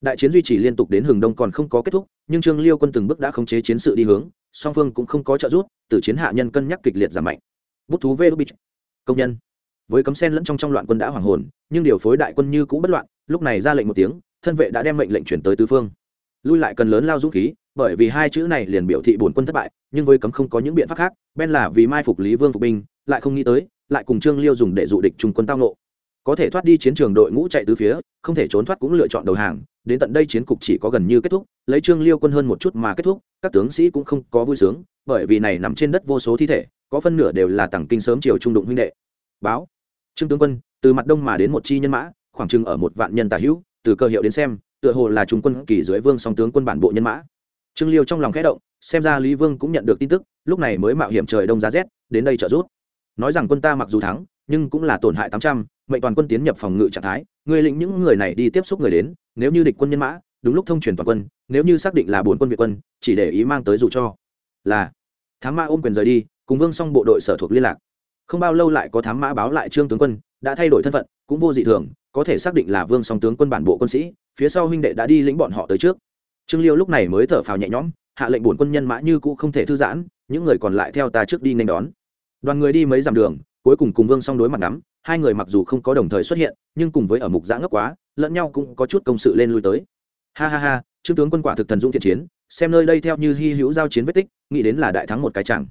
Đại chiến duy trì liên tục đến hừng đông còn không có kết thúc, nhưng trương liêu quân từng bước đã khống chế chiến sự đi hướng, song phương cũng không có trợ giúp, từ chiến hạ nhân cân nhắc kịch liệt giảm mạnh. Bút thú vê đúc công nhân. Với cấm sen lẫn trong trong loạn quân đã hoàng hồn, nhưng điều phối đại quân như cũ bất loạn, lúc này ra lệnh một tiếng thân vệ đã đem mệnh lệnh chuyển tới tứ phương. Lui lại cần lớn lao dũng khí, bởi vì hai chữ này liền biểu thị bổn quân thất bại, nhưng với cấm không có những biện pháp khác ben là vì mai phục lý vương phục binh, lại không nghĩ tới, lại cùng trương liêu dùng để dụ địch trung quân tao nộ có thể thoát đi chiến trường đội ngũ chạy tứ phía, không thể trốn thoát cũng lựa chọn đầu hàng, đến tận đây chiến cục chỉ có gần như kết thúc, lấy trương liêu quân hơn một chút mà kết thúc, các tướng sĩ cũng không có vui sướng, bởi vì này nằm trên đất vô số thi thể, có phân nửa đều là tàng kinh sớm chiều trung đụng huynh đệ. Báo, trương tướng quân, từ mặt đông mà đến một chi nhân mã, khoảng chừng ở một vạn nhân tả hữu từ cơ hiệu đến xem, tựa hồ là trung quân kỳ dưới vương song tướng quân bản bộ nhân mã. Trương liêu trong lòng khẽ động, xem ra lý vương cũng nhận được tin tức, lúc này mới mạo hiểm trời đông giá rét, đến đây trợ giúp. Nói rằng quân ta mặc dù thắng, nhưng cũng là tổn hại tám trăm, mệnh toàn quân tiến nhập phòng ngự trạng thái, người lĩnh những người này đi tiếp xúc người đến, nếu như địch quân nhân mã, đúng lúc thông truyền toàn quân, nếu như xác định là bốn quân việt quân, chỉ để ý mang tới dù cho. Là, thám mã ôm quyền rời đi, cùng vương xong bộ đội sở thuộc liên lạc. Không bao lâu lại có thám mã báo lại trương tướng quân, đã thay đổi thân phận, cũng vô dị thường có thể xác định là vương song tướng quân bản bộ quân sĩ, phía sau huynh đệ đã đi lĩnh bọn họ tới trước. Trương liêu lúc này mới thở phào nhẹ nhõm, hạ lệnh bổn quân nhân mã như cũ không thể thư giãn, những người còn lại theo ta trước đi nên đón. Đoàn người đi mấy dặm đường, cuối cùng cùng vương song đối mặt nắm hai người mặc dù không có đồng thời xuất hiện, nhưng cùng với ở mục giã ngốc quá, lẫn nhau cũng có chút công sự lên lui tới. Ha ha ha, trương tướng quân quả thực thần dũng thiện chiến, xem nơi đây theo như hy hữu giao chiến vết tích, nghĩ đến là đại thắng một cái chẳng.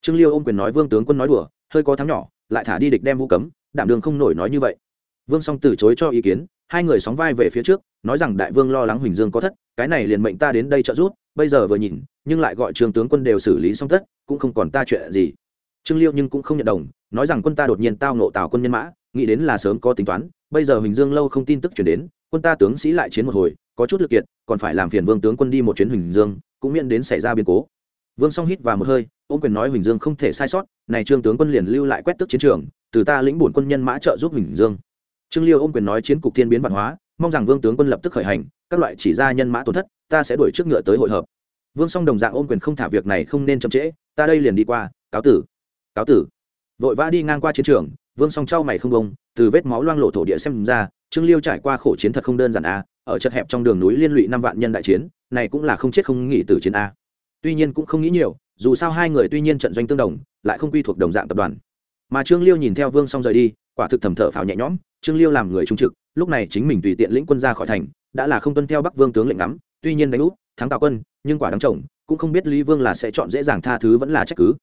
Trương liêu ôm quyền nói vương tướng quân nói đùa, hơi có thắng nhỏ, lại thả đi địch đem vũ cấm, đảm đường không nổi nói như vậy vương song từ chối cho ý kiến, hai người sóng vai về phía trước, nói rằng đại vương lo lắng huỳnh dương có thất, cái này liền mệnh ta đến đây trợ giúp, bây giờ vừa nhìn, nhưng lại gọi trường tướng quân đều xử lý xong tất cũng không còn ta chuyện gì. Trương liêu nhưng cũng không nhận đồng, nói rằng quân ta đột nhiên tao nộ tào quân nhân mã, nghĩ đến là sớm có tính toán, bây giờ huỳnh dương lâu không tin tức chuyển đến, quân ta tướng sĩ lại chiến một hồi, có chút lực kiệt, còn phải làm phiền vương tướng quân đi một chuyến huỳnh dương, cũng miễn đến xảy ra biến cố. Vương song hít vào một hơi, ôm quyền nói huỳnh dương không thể sai sót, này trương tướng quân liền lưu lại quét tước chiến trường, từ ta lĩnh bổn quân nhân mã trợ giúp huỳnh dương trương liêu ôm quyền nói chiến cục thiên biến văn hóa, mong rằng vương tướng quân lập tức khởi hành, các loại chỉ ra nhân mã tổn thất, ta sẽ đuổi trước ngựa tới hội hợp. Vương song đồng dạng ôm quyền không thả việc này không nên chậm trễ, ta đây liền đi qua, cáo tử. Cáo tử. Vội vã đi ngang qua chiến trường, vương song trao mày không bông từ vết máu loang lộ thổ địa xem ra, trương liêu trải qua khổ chiến thật không đơn giản a, ở chật hẹp trong đường núi liên lụy năm vạn nhân đại chiến, này cũng là không chết không nghỉ từ chiến a. Tuy nhiên cũng không nghĩ nhiều, dù sao hai người tuy nhiên trận doanh tương đồng, lại không quy thuộc đồng dạng tập đoàn. Mà trương liêu nhìn theo vương song rời đi, quả thực thầm thở phào nhẹ nhõm trương liêu làm người trung trực, lúc này chính mình tùy tiện lĩnh quân ra khỏi thành, đã là không tuân theo bắc vương tướng lệnh ngắm, tuy nhiên đánh úp, thắng tạo quân, nhưng quả đáng chồng, cũng không biết lý vương là sẽ chọn dễ dàng tha thứ vẫn là trách cứ.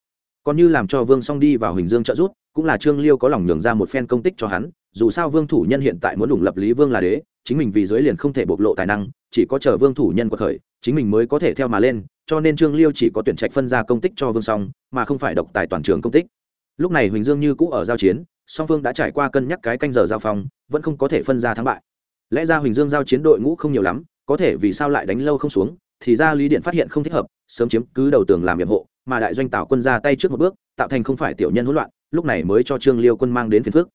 Còn như làm cho vương song đi vào huỳnh dương trợ giúp, cũng là trương liêu có lòng nhường ra một phen công tích cho hắn, dù sao vương thủ nhân hiện tại muốn đủng lập lý vương là đế, chính mình vì dưới liền không thể bộc lộ tài năng, chỉ có chờ vương thủ nhân quật khởi, chính mình mới có thể theo mà lên, cho nên trương liêu chỉ có tuyển trạch phân ra công tích cho vương song, mà không phải độc tài toàn trường công tích. Lúc này huỳnh dương như cũ ở giao chiến song phương đã trải qua cân nhắc cái canh giờ giao phong, vẫn không có thể phân ra thắng bại. Lẽ ra huỳnh dương giao chiến đội ngũ không nhiều lắm, có thể vì sao lại đánh lâu không xuống, thì ra lý điện phát hiện không thích hợp, sớm chiếm cứ đầu tường làm nhiệm hộ, mà đại doanh tào quân ra tay trước một bước, tạo thành không phải tiểu nhân hỗn loạn, lúc này mới cho trương liêu quân mang đến phiền phước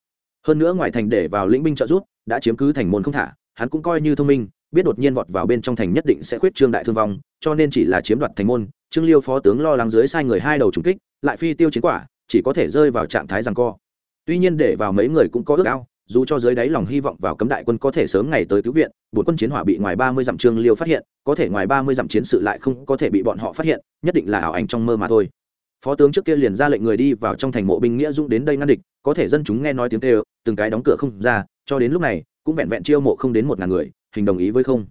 hơn nữa ngoài thành để vào lĩnh binh trợ giúp, đã chiếm cứ thành môn không thả, hắn cũng coi như thông minh, biết đột nhiên vọt vào bên trong thành nhất định sẽ khuyết trương đại thương vong, cho nên chỉ là chiếm đoạt thành môn, trương liêu phó tướng lo lắng dưới sai người hai đầu trùng kích, lại phi tiêu chiến quả, chỉ có thể rơi vào trạng thái rằng co tuy nhiên để vào mấy người cũng có ước ao, dù cho dưới đáy lòng hy vọng vào cấm đại quân có thể sớm ngày tới cứu viện bốn quân chiến hỏa bị ngoài ba mươi dặm trương liêu phát hiện, có thể ngoài ba mươi dặm chiến sự lại không có thể bị bọn họ phát hiện, nhất định là ảo ảnh trong mơ mà thôi. Phó tướng trước kia liền ra lệnh người đi vào trong thành mộ binh nghĩa dũng đến đây ngăn địch, có thể dân chúng nghe nói tiếng kêu, từng cái đóng cửa không ra, cho đến lúc này, cũng vẹn vẹn chiêu mộ không đến một ngàn người, hình đồng ý với không.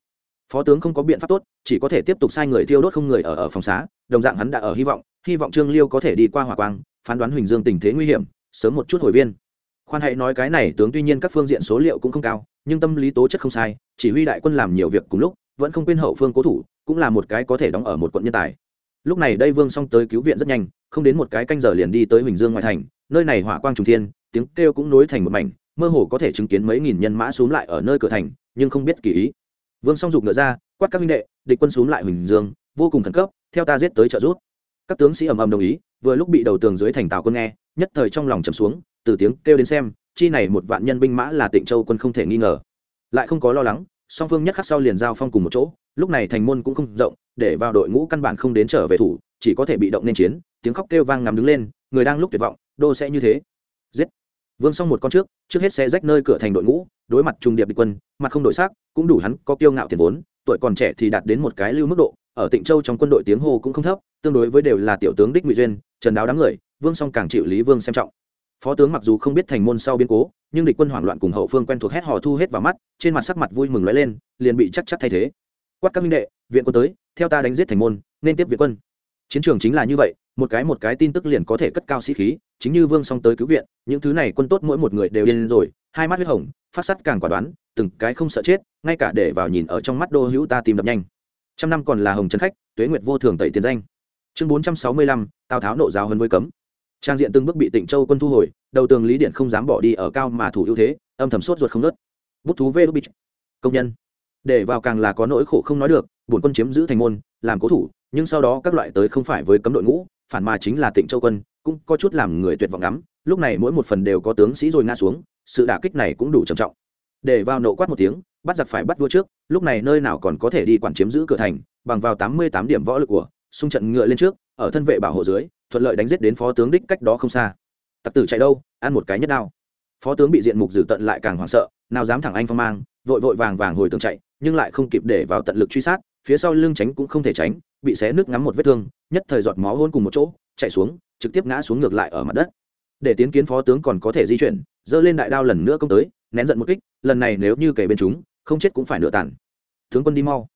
Phó tướng không có biện pháp tốt, chỉ có thể tiếp tục sai người thiêu đốt không người ở ở phòng xá, đồng dạng hắn đã ở hy vọng hy vọng trương liêu có thể đi qua hỏa quang, phán đoán huỳnh dương tình thế nguy hiểm sớm một chút hồi viên. Khoan hãy nói cái này, tướng tuy nhiên các phương diện số liệu cũng không cao, nhưng tâm lý tố chất không sai, chỉ huy đại quân làm nhiều việc cùng lúc, vẫn không quên hậu phương cố thủ, cũng là một cái có thể đóng ở một quận nhân tài. Lúc này đây vương song tới cứu viện rất nhanh, không đến một cái canh giờ liền đi tới huỳnh dương ngoại thành, nơi này hỏa quang trùng thiên, tiếng kêu cũng nối thành một mảnh, mơ hồ có thể chứng kiến mấy nghìn nhân mã xuống lại ở nơi cửa thành, nhưng không biết kỳ ý. Vương song dục ngựa ra, quát các minh đệ, địch quân xuống lại huỳnh dương, vô cùng khẩn cấp, theo ta giết tới trợ rút các tướng sĩ ầm ầm đồng ý, vừa lúc bị đầu tường dưới thành tào quân nghe nhất thời trong lòng trầm xuống, từ tiếng kêu đến xem, chi này một vạn nhân binh mã là tịnh châu quân không thể nghi ngờ. Lại không có lo lắng, song phương nhất khắc sau liền giao phong cùng một chỗ, lúc này thành môn cũng không rộng, để vào đội ngũ căn bản không đến trở về thủ, chỉ có thể bị động nên chiến, tiếng khóc kêu vang ngắm đứng lên, người đang lúc tuyệt vọng, đô sẽ như thế. Giết! Vương xong một con trước trước hết sẽ rách nơi cửa thành đội ngũ, đối mặt trung điệp địch quân, mặt không đổi sắc, cũng đủ hắn có kiêu ngạo tiền vốn, tuổi còn trẻ thì đạt đến một cái lưu mức độ, ở tịnh châu trong quân đội tiếng hô cũng không thấp, tương đối với đều là tiểu tướng đích ngụy duyên, trần đáo đám người vương song càng chịu lý vương xem trọng. Phó tướng mặc dù không biết thành môn sau biến cố, nhưng địch quân hoảng loạn cùng hậu phương quen thuộc hét hò thu hết vào mắt, trên mặt sắc mặt vui mừng lóe lên, liền bị chắc chắc thay thế. Quát các minh đệ, viện quân tới, theo ta đánh giết thành môn, nên tiếp viện quân. Chiến trường chính là như vậy, một cái một cái tin tức liền có thể cất cao sĩ khí, chính như vương song tới cứu viện, những thứ này quân tốt mỗi một người đều điên rồi, hai mắt huyết hồng, phát sắt càng quả đoán, từng cái không sợ chết, ngay cả để vào nhìn ở trong mắt đô hữu ta tìm đập nhanh. Trăm năm còn là hồng trấn khách, tuế nguyệt vô thường tẩy tiền danh. Chương bốn trăm sáu mươi lăm, tào tháo nộ giáo hơn với cấm trang diện từng bước bị tịnh châu quân thu hồi, đầu tường lý điện không dám bỏ đi ở cao mà thủ ưu thế, âm thầm sốt ruột không nớt. Bút thú vê đô bích công nhân. Để vào càng là có nỗi khổ không nói được, bổn quân chiếm giữ thành môn, làm cố thủ, nhưng sau đó các loại tới không phải với cấm đội ngũ, phản mà chính là tịnh châu quân, cũng có chút làm người tuyệt vọng lắm. Lúc này mỗi một phần đều có tướng sĩ rồi ngã xuống, sự đả kích này cũng đủ trầm trọng. Để vào nộ quát một tiếng, bắt giặc phải bắt vua trước, lúc này nơi nào còn có thể đi quản chiếm giữ cửa thành, bằng vào tám mươi tám điểm võ lực của, xung trận ngựa lên trước, ở thân vệ bảo hộ dưới thuận lợi đánh giết đến phó tướng đích cách đó không xa. Tặc tử chạy đâu, ăn một cái nhất đao. Phó tướng bị diện mục dử tận lại càng hoảng sợ, nào dám thẳng anh phong mang, vội vội vàng vàng hồi tường chạy, nhưng lại không kịp để vào tận lực truy sát, phía sau lưng tránh cũng không thể tránh, bị xé nước ngắm một vết thương, nhất thời giọt máu hôn cùng một chỗ, chạy xuống, trực tiếp ngã xuống ngược lại ở mặt đất. Để tiến kiến phó tướng còn có thể di chuyển, giơ lên đại đao lần nữa công tới, nén giận một kích, lần này nếu như kể bên chúng, không chết cũng phải nửa tàn. Tướng quân đi mau.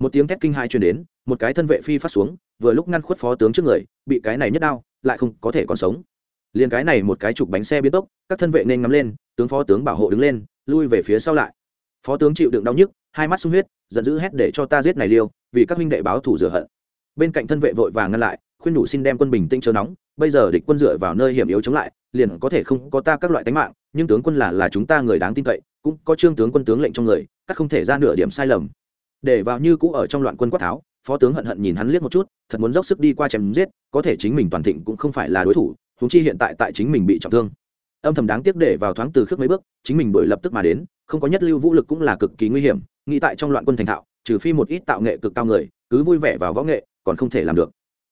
Một tiếng thét kinh hai truyền đến, một cái thân vệ phi phát xuống vừa lúc ngăn khuất phó tướng trước người, bị cái này nhất đao, lại không có thể còn sống. Liền cái này một cái chụp bánh xe biến tốc, các thân vệ nên ngắm lên, tướng phó tướng bảo hộ đứng lên, lui về phía sau lại. Phó tướng chịu đựng đau nhức, hai mắt sung huyết, giận dữ hét để cho ta giết này liêu, vì các huynh đệ báo thủ rửa hận. Bên cạnh thân vệ vội vàng ngăn lại, khuyên đủ xin đem quân bình tĩnh chờ nóng, bây giờ địch quân dựa vào nơi hiểm yếu chống lại, liền có thể không có ta các loại tánh mạng, nhưng tướng quân là là chúng ta người đáng tin cậy, cũng có trương tướng quân tướng lệnh trong người, các không thể ra nửa điểm sai lầm. Để vào như cũ ở trong loạn quân quát tháo phó tướng hận hận nhìn hắn liếc một chút, thật muốn dốc sức đi qua chém giết, có thể chính mình toàn thịnh cũng không phải là đối thủ húng chi hiện tại tại chính mình bị trọng thương. Âm thầm đáng tiếc để vào thoáng từ khước mấy bước, chính mình đổi lập tức mà đến, không có nhất lưu vũ lực cũng là cực kỳ nguy hiểm, nghĩ tại trong loạn quân thành thạo, trừ phi một ít tạo nghệ cực cao người, cứ vui vẻ vào võ nghệ, còn không thể làm được.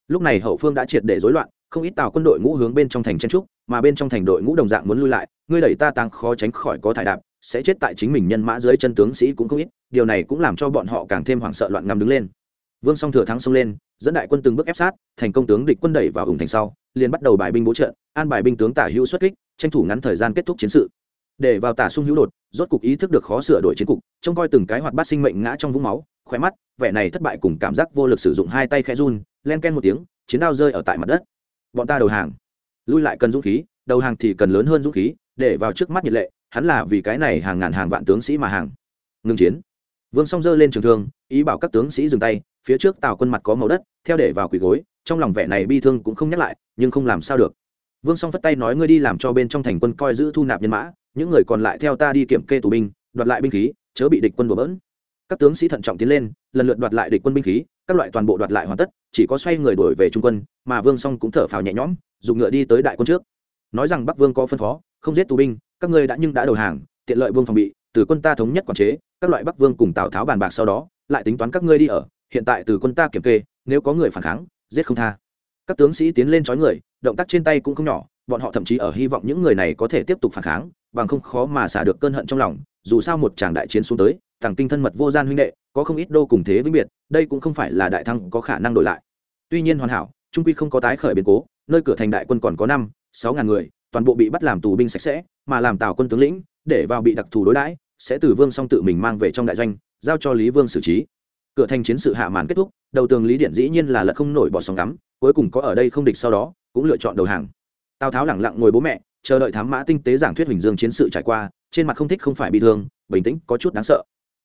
Lúc này hậu phương đã triệt để rối loạn, không ít tàu quân đội ngũ hướng bên trong thành chen trúc, mà bên trong thành đội ngũ đồng dạng muốn lui lại, ngươi đẩy ta tăng khó tránh khỏi có thải đạp, sẽ chết tại chính mình nhân mã dưới chân tướng sĩ cũng không ít, điều này cũng làm cho bọn họ càng thêm hoảng sợ loạn ngầm đứng lên vương song thừa thắng xông lên, dẫn đại quân từng bước ép sát, thành công tướng địch quân đẩy vào ủng thành sau, liền bắt đầu bài binh bố trận, an bài binh tướng tả hữu xuất kích, tranh thủ ngắn thời gian kết thúc chiến sự. Để vào tả sung hữu đột, rốt cục ý thức được khó sửa đổi chiến cục, trông coi từng cái hoạt bát sinh mệnh ngã trong vũng máu khỏe mắt, vẻ này thất bại cùng cảm giác vô lực sử dụng hai tay khẽ run, len ken một tiếng, chiến đao rơi ở tại mặt đất. Bọn ta đầu hàng. Lui lại cần dũng khí, đầu hàng thì cần lớn hơn dũng khí, để vào trước mắt nhiệt lệ, hắn là vì cái này hàng ngàn hàng vạn tướng sĩ mà hàng. Ngừng chiến. Vương song giơ lên trường thương, ý bảo các tướng sĩ dừng tay phía trước tào quân mặt có màu đất, theo để vào quỳ gối, trong lòng vẻ này bi thương cũng không nhắc lại, nhưng không làm sao được. Vương song phất tay nói ngươi đi làm cho bên trong thành quân coi giữ thu nạp nhân mã, những người còn lại theo ta đi kiểm kê tù binh, đoạt lại binh khí, chớ bị địch quân đổ bỡn. Các tướng sĩ thận trọng tiến lên, lần lượt đoạt lại địch quân binh khí, các loại toàn bộ đoạt lại hoàn tất, chỉ có xoay người đổi về trung quân, mà vương song cũng thở phào nhẹ nhõm, dùng ngựa đi tới đại quân trước. Nói rằng bắc vương có phân phó, không giết tù binh, các ngươi đã nhưng đã đầu hàng, tiện lợi vương phòng bị, từ quân ta thống nhất quản chế, các loại bắc vương cùng tào tháo bàn bạc sau đó, lại tính toán các ngươi đi ở hiện tại từ quân ta kiểm kê, nếu có người phản kháng, giết không tha. Các tướng sĩ tiến lên trói người, động tác trên tay cũng không nhỏ, bọn họ thậm chí ở hy vọng những người này có thể tiếp tục phản kháng, bằng không khó mà xả được cơn hận trong lòng, dù sao một tràng đại chiến xuống tới, thằng kinh thân mật vô gian huynh đệ, có không ít đô cùng thế vĩnh biệt, đây cũng không phải là đại thăng có khả năng đổi lại. Tuy nhiên hoàn hảo, trung quy không có tái khởi biến cố, nơi cửa thành đại quân còn có năm, sáu ngàn người, toàn bộ bị bắt làm tù binh sạch sẽ, mà làm tào quân tướng lĩnh, để vào bị đặc thù đối đãi, sẽ từ vương song tự mình mang về trong đại doanh, giao cho lý vương xử trí cửa thành chiến sự hạ màn kết thúc, đầu tường lý điện dĩ nhiên là lật không nổi bỏ sóng ngắm, cuối cùng có ở đây không địch sau đó, cũng lựa chọn đầu hàng. Tào tháo lẳng lặng ngồi bố mẹ, chờ đợi thám mã tinh tế giảng thuyết huỳnh dương chiến sự trải qua, trên mặt không thích không phải bị thương, bình tĩnh, có chút đáng sợ.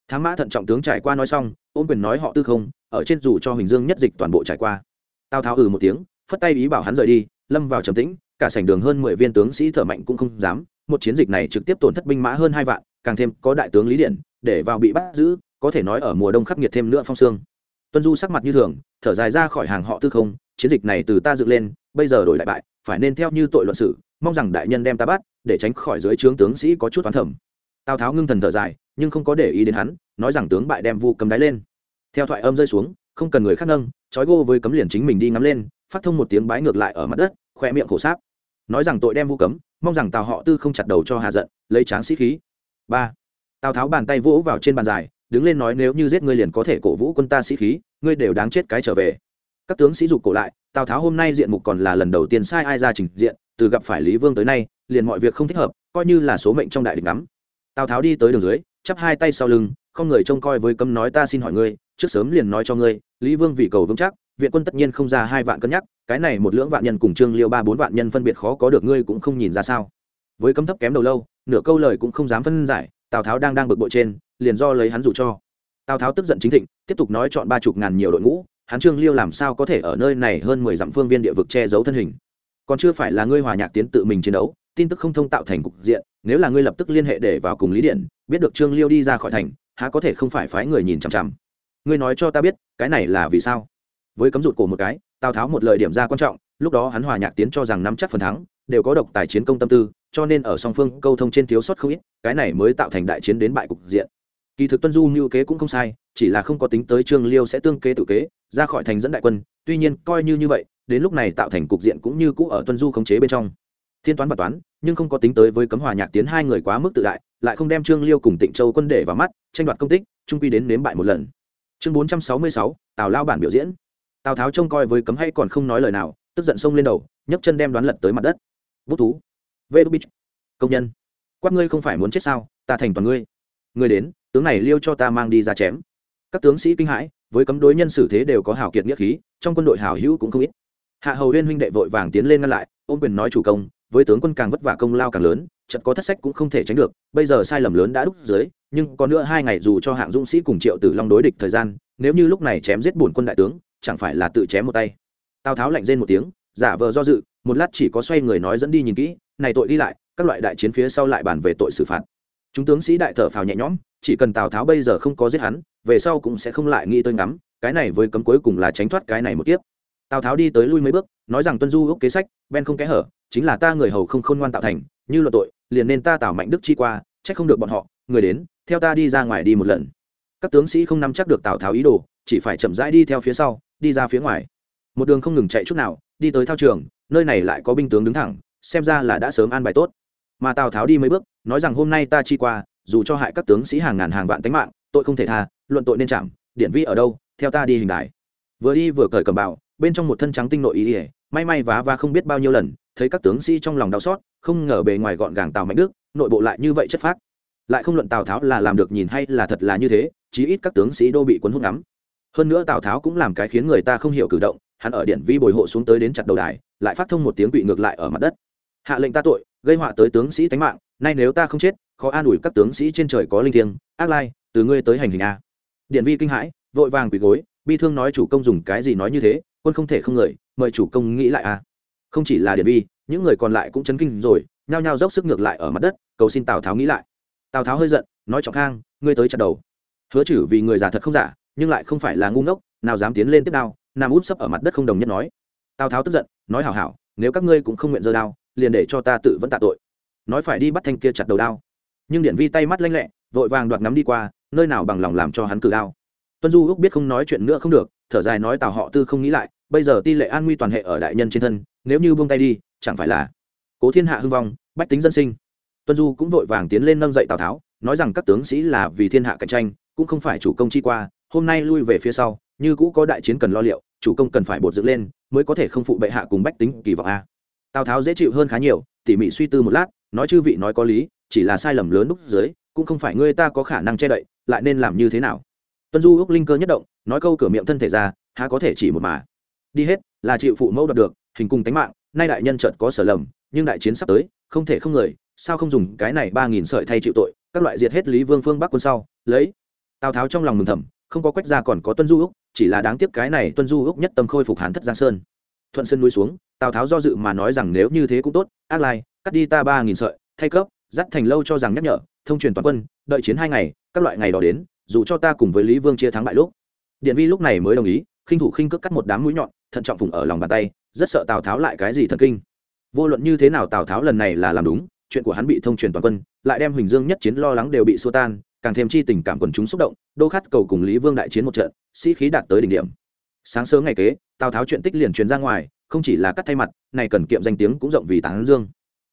Thám mã thận trọng tướng trải qua nói xong ôn quyền nói họ tư không, ở trên dù cho huỳnh dương nhất dịch toàn bộ trải qua. Tào tháo ừ một tiếng, phất tay ý bảo hắn rời đi, lâm vào trầm tĩnh, cả sảnh đường hơn mười viên tướng sĩ thở mạnh cũng không dám. Một chiến dịch này trực tiếp tổn thất binh mã hơn hai vạn, càng thêm có đại tướng lý điện để vào bị bắt giữ có thể nói ở mùa đông khắc nghiệt thêm nữa phong sương. Tuân du sắc mặt như thường, thở dài ra khỏi hàng họ tư không, chiến dịch này từ ta dựng lên, bây giờ đổi lại bại, phải nên theo như tội luận sự, mong rằng đại nhân đem ta bắt, để tránh khỏi dưới trướng tướng sĩ có chút toán thẩm tào tháo ngưng thần thở dài, nhưng không có để ý đến hắn, nói rằng tướng bại đem vu cấm đáy lên. Theo thoại âm rơi xuống, không cần người khác nâng trói gô với cấm liền chính mình đi ngắm lên, phát thông một tiếng bái ngược lại ở mặt đất, khoe miệng khổ sáp. Nói rằng tội đem vu cấm, mong rằng tào họ tư không chặt đầu cho hà giận, lấy tráng sĩ khí. Ba. Tào tháo bàn tay vỗ vào trên bàn dài đứng lên nói nếu như giết ngươi liền có thể cổ vũ quân ta sĩ khí, ngươi đều đáng chết cái trở về. Các tướng sĩ dục cổ lại, tào tháo hôm nay diện mục còn là lần đầu tiên sai ai ra trình diện, từ gặp phải lý vương tới nay, liền mọi việc không thích hợp, coi như là số mệnh trong đại địch ngắm. Tào tháo đi tới đường dưới, chắp hai tay sau lưng, không người trông coi với cấm nói ta xin hỏi ngươi, trước sớm liền nói cho ngươi, lý vương vì cầu vững chắc, viện quân tất nhiên không ra hai vạn cân nhắc, cái này một lưỡng vạn nhân cùng trương liêu ba bốn vạn nhân phân biệt khó có được ngươi cũng không nhìn ra sao. Với cấm thấp kém đầu lâu, nửa câu lời cũng không dám phân giải, tào tháo đang đang bực bội trên liền do lấy hắn dù cho. Tào tháo tức giận chính thịnh, tiếp tục nói chọn ba chục ngàn nhiều đội ngũ, hắn trương liêu làm sao có thể ở nơi này hơn mười dặm phương viên địa vực che giấu thân hình? Còn chưa phải là ngươi hòa nhạc tiến tự mình chiến đấu, tin tức không thông tạo thành cục diện, nếu là ngươi lập tức liên hệ để vào cùng lý điện, biết được trương liêu đi ra khỏi thành, há có thể không phải phái người nhìn chằm chằm? Ngươi nói cho ta biết, cái này là vì sao? Với cấm rụt cổ một cái, tào tháo một lời điểm ra quan trọng, lúc đó hắn hòa nhạc tiến cho rằng nắm chắc phần thắng, đều có độc tài chiến công tâm tư, cho nên ở song phương câu thông trên thiếu sót không ít, cái này mới tạo thành đại chiến đến bại cục diện kỳ thực tuân du mưu kế cũng không sai, chỉ là không có tính tới trương liêu sẽ tương kế tự kế, ra khỏi thành dẫn đại quân, tuy nhiên coi như như vậy, đến lúc này tạo thành cục diện cũng như cũ ở tuân du khống chế bên trong. Thiên toán và toán, nhưng không có tính tới với cấm hòa nhạc tiến hai người quá mức tự đại, lại không đem trương liêu cùng tịnh châu quân để vào mắt, tranh đoạt công tích, trung quy đến nếm bại một lần. Chương bốn trăm sáu mươi sáu, tào lao bản biểu diễn. Tào tháo trông coi với cấm hay còn không nói lời nào, tức giận xông lên đầu, nhấc chân đem đoán lật tới mặt đất. Vũ thú. Vê đu bích. Công nhân. Quát ngươi không phải muốn chết sao, ta thành toàn ngươi. Ngươi đến tướng này liêu cho ta mang đi ra chém. Các tướng sĩ kinh hãi, với cấm đối nhân xử thế đều có hảo kiệt nghĩa khí, trong quân đội hảo hữu cũng không ít. Hạ hầu huyên huynh đệ vội vàng tiến lên ngăn lại, ôm quyền nói chủ công, với tướng quân càng vất vả công lao càng lớn chật có thất sách cũng không thể tránh được, bây giờ sai lầm lớn đã đúc dưới, nhưng còn nữa hai ngày dù cho hạng dũng sĩ cùng triệu tử long đối địch thời gian, nếu như lúc này chém giết bổn quân đại tướng, chẳng phải là tự chém một tay. Tào tháo lạnh rên một tiếng, giả vờ do dự, một lát chỉ có xoay người nói dẫn đi nhìn kỹ, này tội đi lại, các loại đại chiến phía sau lại bàn về tội xử phạt. Chúng tướng sĩ đại thở phào nhẹ nhõm chỉ cần tào tháo bây giờ không có giết hắn, về sau cũng sẽ không lại nghĩ tới ngắm, cái này với cấm cuối cùng là tránh thoát cái này một tiếp tào tháo đi tới lui mấy bước, nói rằng tuân du ước kế sách, ben không kẽ hở, chính là ta người hầu không khôn ngoan tạo thành, như luật tội, liền nên ta tào mạnh đức chi qua trách không được bọn họ, người đến, theo ta đi ra ngoài đi một lần. Các tướng sĩ không nắm chắc được tào tháo ý đồ, chỉ phải chậm rãi đi theo phía sau, đi ra phía ngoài. Một đường không ngừng chạy chút nào, đi tới thao trường, nơi này lại có binh tướng đứng thẳng, xem ra là đã sớm an bài tốt. Mà tào tháo đi mấy bước, nói rằng hôm nay ta chi qua dù cho hại các tướng sĩ hàng ngàn hàng vạn tính mạng, tội không thể tha, luận tội nên chạm điện vi ở đâu, theo ta đi hình đài. Vừa đi vừa cởi cầm bảo bên trong một thân trắng tinh nội ý ỉa may may vá và không biết bao nhiêu lần, thấy các tướng sĩ trong lòng đau xót, không ngờ bề ngoài gọn gàng tào mạnh đức, nội bộ lại như vậy chất phác. Lại không luận tào tháo là làm được nhìn hay là thật là như thế, chí ít các tướng sĩ đô bị cuốn hút ngắm. Hơn nữa tào tháo cũng làm cái khiến người ta không hiểu cử động, hắn ở điện vi bồi hộ xuống tới đến chặt đầu đài, lại phát thông một tiếng quỵ ngược lại ở mặt đất. Hạ lệnh ta tội gây họa tới tướng sĩ tánh mạng, nay nếu ta không chết, khó an ủi các tướng sĩ trên trời có linh thiêng. Ác lai, từ ngươi tới hành hình a. Điện vi kinh hãi, vội vàng quỳ gối, bi thương nói chủ công dùng cái gì nói như thế, quân không thể không người, mời chủ công nghĩ lại a. Không chỉ là điện vi, những người còn lại cũng chấn kinh rồi, nhao nhao dốc sức ngược lại ở mặt đất, cầu xin tào tháo nghĩ lại. Tào tháo hơi giận, nói trọng khang, ngươi tới chặt đầu. Hứa chử vì người giả thật không giả, nhưng lại không phải là ngu ngốc, nào dám tiến lên tiếp đao, nam út sấp ở mặt đất không đồng nhất nói. Tào tháo tức giận, nói hảo hảo, nếu các ngươi cũng không nguyện giơ đao liền để cho ta tự vẫn tạ tội. Nói phải đi bắt thanh kia chặt đầu đao. Nhưng điện vi tay mắt lanh lẹ, vội vàng đoạt ngắm đi qua, nơi nào bằng lòng làm cho hắn cử đao. Tuân du úc biết không nói chuyện nữa không được, thở dài nói tào họ tư không nghĩ lại, bây giờ ti lệ an nguy toàn hệ ở đại nhân trên thân, nếu như buông tay đi, chẳng phải là cố thiên hạ hưng vong, bách tính dân sinh. Tuân du cũng vội vàng tiến lên nâng dậy tào tháo, nói rằng các tướng sĩ là vì thiên hạ cạnh tranh, cũng không phải chủ công chi qua, hôm nay lui về phía sau, như cũ có đại chiến cần lo liệu, chủ công cần phải bột dựng lên, mới có thể không phụ bệ hạ cùng bách tính kỳ vọng a tào tháo dễ chịu hơn khá nhiều, tỉ mỉ suy tư một lát, nói chư vị nói có lý, chỉ là sai lầm lớn đúc dưới, cũng không phải ngươi ta có khả năng che đậy, lại nên làm như thế nào? Tuân du úc linh cơ nhất động, nói câu cửa miệng thân thể ra, há có thể chỉ một mà. Đi hết, là chịu phụ mẫu đoạt được, hình cùng tánh mạng, nay đại nhân chợt có sở lầm, nhưng đại chiến sắp tới, không thể không người, sao không dùng cái này ba nghìn sợi thay chịu tội, các loại diệt hết lý vương phương bắc quân sau, lấy. Tào tháo trong lòng mừng thầm, không có quách ra còn có tuân du úc, chỉ là đáng tiếc cái này tuân du úc nhất tâm khôi phục hán thất giang sơn. Thuận sơn núi xuống tào tháo do dự mà nói rằng nếu như thế cũng tốt, ác lai, cắt đi ta ba nghìn sợi, thay cấp, dắt thành lâu cho rằng nhắc nhở, thông truyền toàn quân, đợi chiến hai ngày, các loại ngày đó đến, dù cho ta cùng với lý vương chia thắng bại lúc. Điện vi lúc này mới đồng ý, khinh thủ khinh cước cắt một đám mũi nhọn, thận trọng phùng ở lòng bàn tay, rất sợ tào tháo lại cái gì thần kinh. Vô luận như thế nào tào tháo lần này là làm đúng, chuyện của hắn bị thông truyền toàn quân, lại đem huỳnh dương nhất chiến lo lắng đều bị xua tan, càng thêm chi tình cảm quần chúng xúc động, đô khát cầu cùng lý vương đại chiến một trận, sĩ khí đạt tới đỉnh điểm. Sáng sớm ngày kế, tào tháo chuyện tích liền truyền ra ngoài không chỉ là cắt thay mặt, này cần kiệm danh tiếng cũng rộng vì tán dương.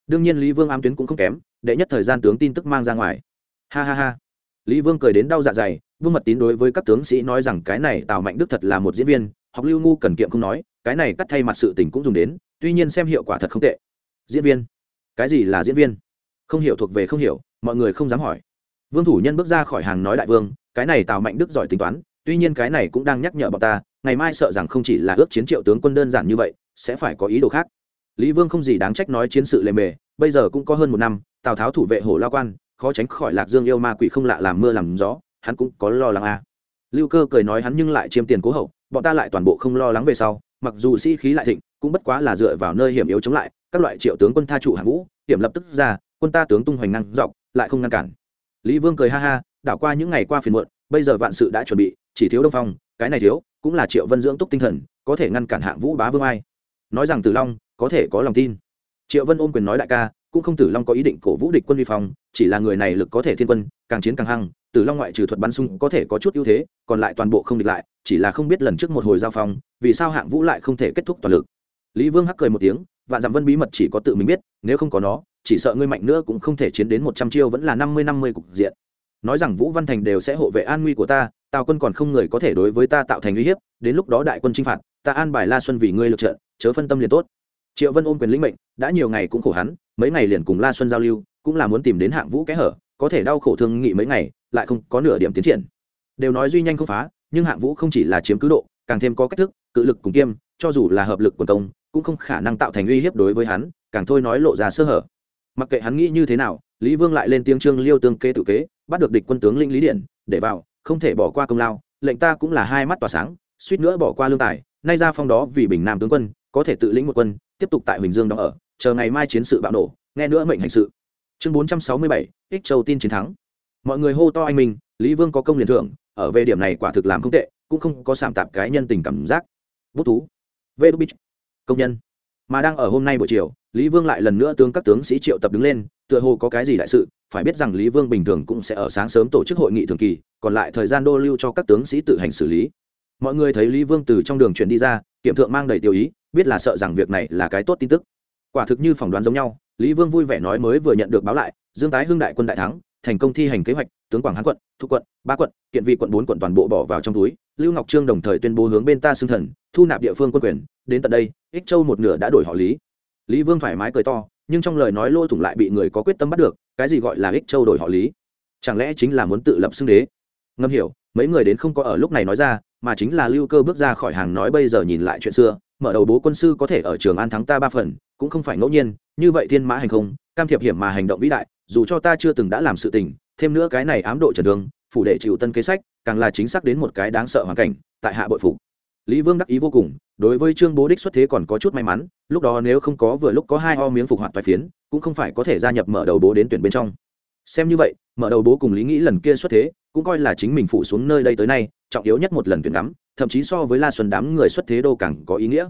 Đương nhiên lý vương ám tuyến cũng không kém, đệ nhất thời gian tướng tin tức mang ra ngoài. Ha ha ha. Lý vương cười đến đau dạ dày, vương mật tín đối với các tướng sĩ nói rằng cái này tào mạnh đức thật là một diễn viên, học lưu ngu cần kiệm không nói, cái này cắt thay mặt sự tình cũng dùng đến, tuy nhiên xem hiệu quả thật không tệ. Diễn viên. Cái gì là diễn viên? Không hiểu thuộc về không hiểu, mọi người không dám hỏi. Vương thủ nhân bước ra khỏi hàng nói đại vương, cái này tào mạnh đức giỏi tính toán, tuy nhiên cái này cũng đang nhắc nhở bọn ta ngày mai sợ rằng không chỉ là ước chiến triệu tướng quân đơn giản như vậy, sẽ phải có ý đồ khác lý vương không gì đáng trách nói chiến sự lề mề, bây giờ cũng có hơn một năm, tào tháo thủ vệ hổ lao quan, khó tránh khỏi lạc dương yêu ma quỷ không lạ làm mưa làm gió, hắn cũng có lo lắng à. lưu cơ cười nói hắn nhưng lại chiêm tiền cố hậu, bọn ta lại toàn bộ không lo lắng về sau, mặc dù sĩ、si、khí lại thịnh, cũng bất quá là dựa vào nơi hiểm yếu chống lại, các loại triệu tướng quân tha trụ hạng vũ, hiểm lập tức ra, quân ta tướng tung hoành năng dọc, lại không ngăn cản lý vương cười ha ha, đảo qua những ngày qua phiền muộn, bây giờ vạn sự đã chuẩn bị, chỉ thiếu đông phong, cái này thiếu cũng là triệu vân dưỡng túc tinh thần, có thể ngăn cản hạng vũ bá vương ai. Nói rằng tử long có thể có lòng tin. Triệu vân ôm quyền nói đại ca, cũng không tử long có ý định cổ vũ địch quân vi phong, chỉ là người này lực có thể thiên quân, càng chiến càng hăng, tử long ngoại trừ thuật bắn sung có thể có chút ưu thế, còn lại toàn bộ không địch lại, chỉ là không biết lần trước một hồi giao phong, vì sao hạng vũ lại không thể kết thúc toàn lực. Lý vương hắc cười một tiếng, vạn dặm vân bí mật chỉ có tự mình biết, nếu không có nó, chỉ sợ ngươi mạnh nữa cũng không thể chiến đến một trăm chiêu vẫn là năm mươi năm mươi cục diện. Nói rằng vũ văn thành đều sẽ hộ vệ an nguy của ta tào quân còn không người có thể đối với ta tạo thành uy hiếp, đến lúc đó đại quân chinh phạt, ta an bài la xuân vì ngươi lượt trận chớ phân tâm liền tốt. Triệu vân ôm quyền lĩnh mệnh, đã nhiều ngày cũng khổ hắn, mấy ngày liền cùng la xuân giao lưu, cũng là muốn tìm đến hạng vũ kẽ hở, có thể đau khổ thương nghị mấy ngày, lại không có nửa điểm tiến triển. Đều nói duy nhanh không phá, nhưng hạng vũ không chỉ là chiếm cứ độ, càng thêm có cách thức, cự lực cùng kiêm, cho dù là hợp lực quần công, cũng không khả năng tạo thành uy hiếp đối với hắn, càng thôi nói lộ ra sơ hở. Mặc kệ hắn nghĩ như thế nào, lý vương lại lên tiếng trương liêu tương kê tự kế, bắt được địch quân tướng linh lý điện để vào không thể bỏ qua công lao, lệnh ta cũng là hai mắt tỏa sáng, suýt nữa bỏ qua lương tài, nay ra phong đó vì bình nam tướng quân, có thể tự lĩnh một quân, tiếp tục tại huỳnh dương đó ở, chờ ngày mai chiến sự bạo nổ, nghe nữa mệnh hành sự. Chương bốn trăm sáu mươi bảy, ích châu tin chiến thắng. Mọi người hô to anh minh, lý vương có công liền thưởng, ở về điểm này quả thực làm không tệ, cũng không có sảm tạp cái nhân tình cảm giác. Bút thú. Vê đu bích công nhân. Mà đang ở hôm nay buổi chiều, lý vương lại lần nữa tướng các tướng sĩ triệu tập đứng lên, tựa hồ có cái gì đại sự phải biết rằng lý vương bình thường cũng sẽ ở sáng sớm tổ chức hội nghị thường kỳ, còn lại thời gian đô lưu cho các tướng sĩ tự hành xử lý. Mọi người thấy lý vương từ trong đường chuyển đi ra kiệm thượng mang đầy tiêu ý, biết là sợ rằng việc này là cái tốt tin tức. Quả thực như phỏng đoán giống nhau, lý vương vui vẻ nói mới vừa nhận được báo lại, dương tái hưng đại quân đại thắng, thành công thi hành kế hoạch, tướng quảng hán quận thu quận, ba quận, kiện vị quận, bốn quận toàn bộ bỏ vào trong túi. Lưu ngọc trương đồng thời tuyên bố hướng bên ta xưng thần, thu nạp địa phương quân quyền. Đến tận đây, ích châu một nửa đã đổi họ lý. Lý vương thoải mái cười to nhưng trong lời nói lôi thủng lại bị người có quyết tâm bắt được, cái gì gọi là ích châu đổi họ lý? Chẳng lẽ chính là muốn tự lập xưng đế? Ngâm hiểu, mấy người đến không có ở lúc này nói ra, mà chính là lưu cơ bước ra khỏi hàng nói bây giờ nhìn lại chuyện xưa, mở đầu bố quân sư có thể ở trường an thắng ta ba phần, cũng không phải ngẫu nhiên, như vậy thiên mã hành không, cam thiệp hiểm mà hành động vĩ đại, dù cho ta chưa từng đã làm sự tình, thêm nữa cái này ám độ trần thương, phủ đệ chịu tân kế sách, càng là chính xác đến một cái đáng sợ hoàn cảnh, tại hạ bội phục lý vương đắc ý vô cùng, đối với trương bố đích xuất thế còn có chút may mắn, lúc đó nếu không có vừa lúc có hai ho miếng phục hoạt toái phiến, cũng không phải có thể gia nhập mở đầu bố đến tuyển bên trong. Xem như vậy, mở đầu bố cùng lý nghĩ lần kia xuất thế, cũng coi là chính mình phụ xuống nơi đây tới nay, trọng yếu nhất một lần tuyển ngắm, thậm chí so với la xuân đám người xuất thế đô càng có ý nghĩa.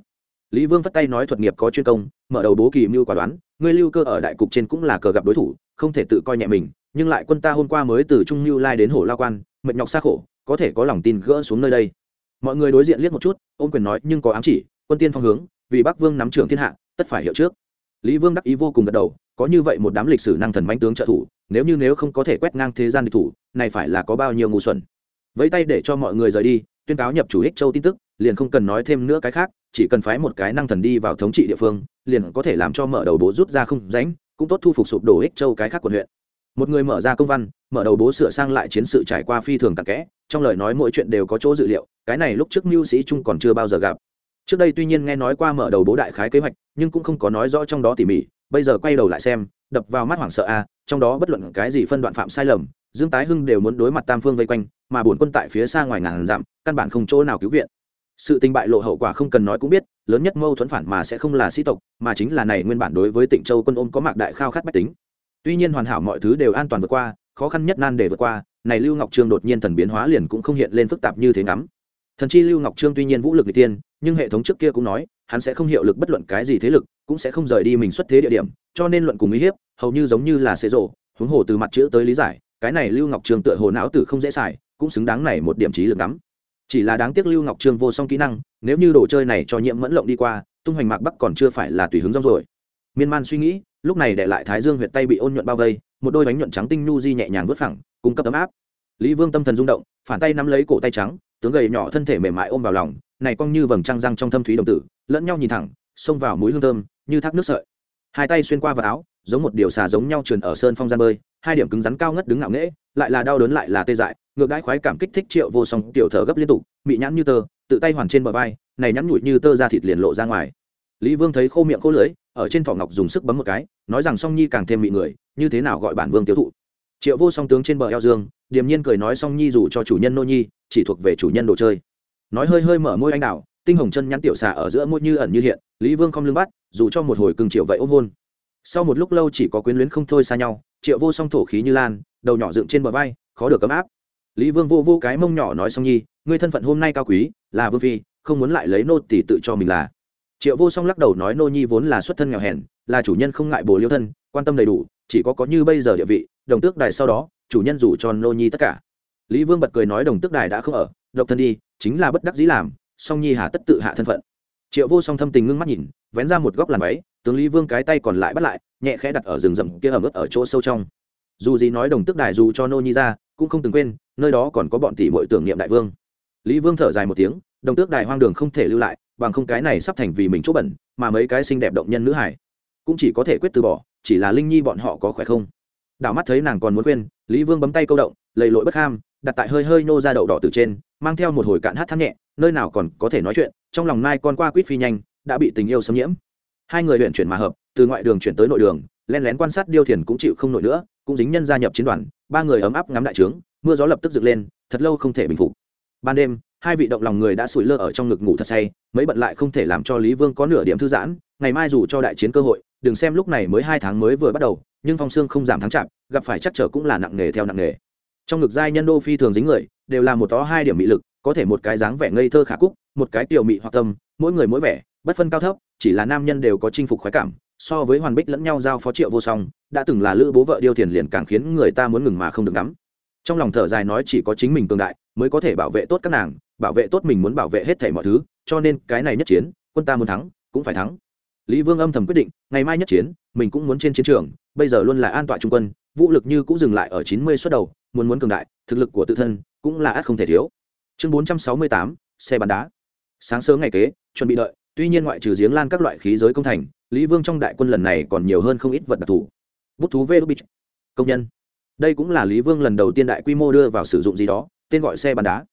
Lý vương phất tay nói thuật nghiệp có chuyên công, mở đầu bố kỳ mưu quả đoán ngươi lưu cơ ở đại cục trên cũng là cờ gặp đối thủ, không thể tự coi nhẹ mình, nhưng lại quân ta hôm qua mới từ trung mưu lai đến hồ La quan, mệt nhọc xa khổ, có thể có lòng tin gỡ xuống nơi đây mọi người đối diện liếc một chút, ôm quyền nói, nhưng có ám chỉ, quân tiên phong hướng, vì bắc vương nắm trưởng thiên hạ, tất phải hiệu trước. Lý vương đắc ý vô cùng gật đầu, có như vậy một đám lịch sử năng thần manh tướng trợ thủ, nếu như nếu không có thể quét ngang thế gian địch thủ, này phải là có bao nhiêu ngu xuẩn. Vẫy tay để cho mọi người rời đi, tuyên cáo nhập chủ ích châu tin tức, liền không cần nói thêm nữa cái khác, chỉ cần phái một cái năng thần đi vào thống trị địa phương, liền có thể làm cho mở đầu bố rút ra không ránh cũng tốt thu phục sụp đổ ích châu cái khác quận huyện một người mở ra công văn, mở đầu bố sửa sang lại chiến sự trải qua phi thường tạc kẽ, trong lời nói mỗi chuyện đều có chỗ dự liệu, cái này lúc trước mưu sĩ trung còn chưa bao giờ gặp. Trước đây tuy nhiên nghe nói qua mở đầu bố đại khái kế hoạch, nhưng cũng không có nói rõ trong đó tỉ mỉ, bây giờ quay đầu lại xem, đập vào mắt hoảng sợ a, trong đó bất luận cái gì phân đoạn phạm sai lầm, dương tái hưng đều muốn đối mặt tam phương vây quanh, mà bổn quân tại phía xa ngoài ngàn dặm, căn bản không chỗ nào cứu viện. Sự tình bại lộ hậu quả không cần nói cũng biết, lớn nhất mâu thuẫn phản mà sẽ không là sĩ tộc, mà chính là này nguyên bản đối với tịnh châu quân ôm có mạc đại khao khát bách tính tuy nhiên hoàn hảo mọi thứ đều an toàn vượt qua, khó khăn nhất nan để vượt qua, này lưu ngọc trương đột nhiên thần biến hóa liền cũng không hiện lên phức tạp như thế ngắm. Thần chi lưu ngọc trương tuy nhiên vũ lực n tiên nhưng hệ thống trước kia cũng nói, hắn sẽ không hiệu lực bất luận cái gì thế lực, cũng sẽ không rời đi mình xuất thế địa điểm, cho nên luận cùng uy hiếp, hầu như giống như là xế rộ huống hồ từ mặt chữ tới lý giải, cái này lưu ngọc trương tựa hồ não tử không dễ xài, cũng xứng đáng này một điểm trí lực lắm chỉ là đáng tiếc lưu ngọc trương vô song kỹ năng, nếu như đồ chơi này cho nhiễm mẫn lộng đi qua, tung hoành mạc bắc còn chưa phải là tùy hứng rong rồi miên man suy nghĩ lúc này để lại thái dương huyệt tay bị ôn nhuận bao vây, một đôi bánh nhuận trắng tinh nu di nhẹ nhàng vớt phẳng cung cấp ấm áp. Lý vương tâm thần rung động, phản tay nắm lấy cổ tay trắng, tướng gầy nhỏ thân thể mềm mại ôm vào lòng, này cong như vầng trăng răng trong thâm thúy đồng tử, lẫn nhau nhìn thẳng, xông vào mũi hương thơm, như thác nước sợi. Hai tay xuyên qua vào áo, giống một điều xà giống nhau trườn ở sơn phong gian bơi, hai điểm cứng rắn cao ngất đứng ngạo nghễ, lại là đau đớn lại là tê dại, ngược đãi khoái cảm kích thích triệu vô song, tiểu thở gấp liên tục bị nhãn như tơ, tự tay hoàn trên bờ vai, này nhắn nhủi như tơ ra thịt liền lộ ra ngoài lý vương thấy khô miệng khô lưới ở trên thỏ ngọc dùng sức bấm một cái, nói rằng song nhi càng thêm mị người, như thế nào gọi bản vương tiêu thụ. Triệu vô song tướng trên bờ eo dương, điềm nhiên cười nói song nhi dù cho chủ nhân nô nhi, chỉ thuộc về chủ nhân đồ chơi. Nói hơi hơi mở môi anh đào, tinh hồng chân nhắn tiểu xà ở giữa môi như ẩn như hiện, lý vương không lưng bắt, dù cho một hồi cưng triệu vậy ôm hôn. Sau một lúc lâu chỉ có quyến luyến không thôi xa nhau, triệu vô song thổ khí như lan, đầu nhỏ dựng trên bờ vai, khó được ấm áp. Lý vương vô vô cái mông nhỏ nói song nhi, ngươi thân phận hôm nay cao quý, là vương phi, không muốn lại lấy nô tỷ tự cho mình là triệu vô song lắc đầu nói nô nhi vốn là xuất thân nghèo hèn, là chủ nhân không ngại bồ liêu thân, quan tâm đầy đủ, chỉ có có như bây giờ địa vị, đồng tước đài sau đó, chủ nhân rủ cho nô nhi tất cả. Lý vương bật cười nói đồng tước đài đã không ở, độc thân đi, chính là bất đắc dĩ làm, song nhi hà tất tự hạ thân phận. Triệu vô song thâm tình ngưng mắt nhìn, vén ra một góc làm váy, tướng lý vương cái tay còn lại bắt lại, nhẹ khẽ đặt ở rừng rậm kia ẩm ướt ở chỗ sâu trong. Dù gì nói đồng tước đài dù cho nô nhi ra, cũng không từng quên, nơi đó còn có bọn tỷ muội tưởng niệm đại vương. Lý vương thở dài một tiếng, đồng tước đài hoang đường không thể lưu lại bằng không cái này sắp thành vì mình chỗ bẩn, mà mấy cái xinh đẹp động nhân nữ hải cũng chỉ có thể quyết từ bỏ, chỉ là linh nhi bọn họ có khỏe không? Đảo mắt thấy nàng còn muốn quên, lý vương bấm tay câu động, lầy lội bất ham, đặt tại hơi hơi nô ra đậu đỏ từ trên, mang theo một hồi cạn hát thắt nhẹ, nơi nào còn có thể nói chuyện, trong lòng nai con qua quýt phi nhanh, đã bị tình yêu xâm nhiễm. Hai người huyện chuyển mà hợp, từ ngoại đường chuyển tới nội đường len lén quan sát điêu thiền cũng chịu không nổi nữa, cũng dính nhân gia nhập chiến đoàn, ba người ấm áp ngắm đại trướng, mưa gió lập tức dựng lên, thật lâu không thể bình phục. Ban đêm hai vị động lòng người đã sủi lơ ở trong ngực ngủ thật say, mấy bận lại không thể làm cho lý vương có nửa điểm thư giãn, ngày mai dù cho đại chiến cơ hội, đừng xem lúc này mới hai tháng mới vừa bắt đầu, nhưng phong xương không giảm thắng chạm, gặp phải chắc trở cũng là nặng nghề theo nặng nghề trong ngực giai nhân đô phi thường dính người, đều là một tó hai điểm mị lực, có thể một cái dáng vẻ ngây thơ khả cúc, một cái tiểu mị hoặc tâm, mỗi người mỗi vẻ, bất phân cao thấp, chỉ là nam nhân đều có chinh phục khoái cảm, so với hoàn bích lẫn nhau giao phó triệu vô song, đã từng là lữ bố vợ điêu thiền liền càng khiến người ta muốn ngừng mà không được ngắm. Trong lòng thở dài nói chỉ có chính mình cường đại mới có thể bảo vệ tốt các nàng, bảo vệ tốt mình muốn bảo vệ hết thảy mọi thứ, cho nên cái này nhất chiến, quân ta muốn thắng, cũng phải thắng. Lý vương âm thầm quyết định, ngày mai nhất chiến, mình cũng muốn trên chiến trường, bây giờ luôn là an toàn trung quân, vũ lực như cũng dừng lại ở chín mươi suất đầu, muốn muốn cường đại, thực lực của tự thân cũng là ắt không thể thiếu. Chương bốn trăm sáu mươi tám, xe bắn đá. Sáng sớm ngày kế, chuẩn bị đợi, tuy nhiên ngoại trừ giếng lan các loại khí giới công thành, lý vương trong đại quân lần này còn nhiều hơn không ít vật đặc thù. Bút thú vê đúc công nhân. Đây cũng là lý vương lần đầu tiên đại quy mô đưa vào sử dụng gì đó tên gọi xe bắn đá.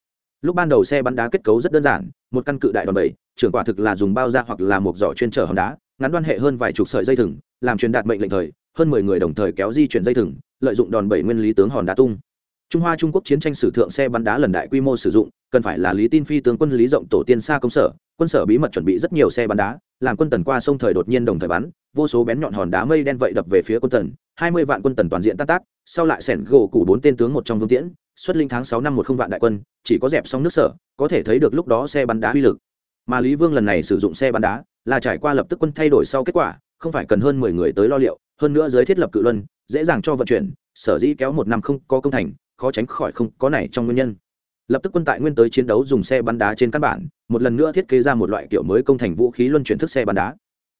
Lúc ban đầu xe bắn đá kết cấu rất đơn giản, một căn cự đại đòn bẩy, trưởng quả thực là dùng bao da hoặc là một giỏ chuyên trở hòn đá, ngắn đoan hệ hơn vài chục sợi dây thừng, làm truyền đạt mệnh lệnh thời, hơn mười người đồng thời kéo di chuyển dây thừng, lợi dụng đòn bẩy nguyên lý tướng hòn đá tung. Trung hoa trung quốc chiến tranh sử thượng xe bắn đá lần đại quy mô sử dụng, cần phải là lý tin phi tướng quân lý rộng tổ tiên xa công sở, quân sở bí mật chuẩn bị rất nhiều xe bắn đá, làm quân tần qua sông thời đột nhiên đồng thời bắn, vô số bén nhọn hòn đá mây đen vậy đập về phía quân tần, hai mươi vạn quân tần toàn diện tát tác, sau lại sẻn gỗ củ bốn tên tướng một trong vương tiễn xuất linh tháng sáu năm một không vạn đại quân, chỉ có dẹp xong nước sở, có thể thấy được lúc đó xe bắn đá uy lực. Mà lý vương lần này sử dụng xe bắn đá là trải qua lập tức quân thay đổi sau kết quả, không phải cần hơn mười người tới lo liệu, hơn nữa giới thiết lập cự luân, dễ dàng cho vận chuyển, sở dĩ kéo một năm không có công thành, khó tránh khỏi không có này trong nguyên nhân. Lập tức quân tại nguyên tới chiến đấu dùng xe bắn đá trên căn bản, một lần nữa thiết kế ra một loại kiểu mới công thành vũ khí luân chuyển thức xe bắn đá.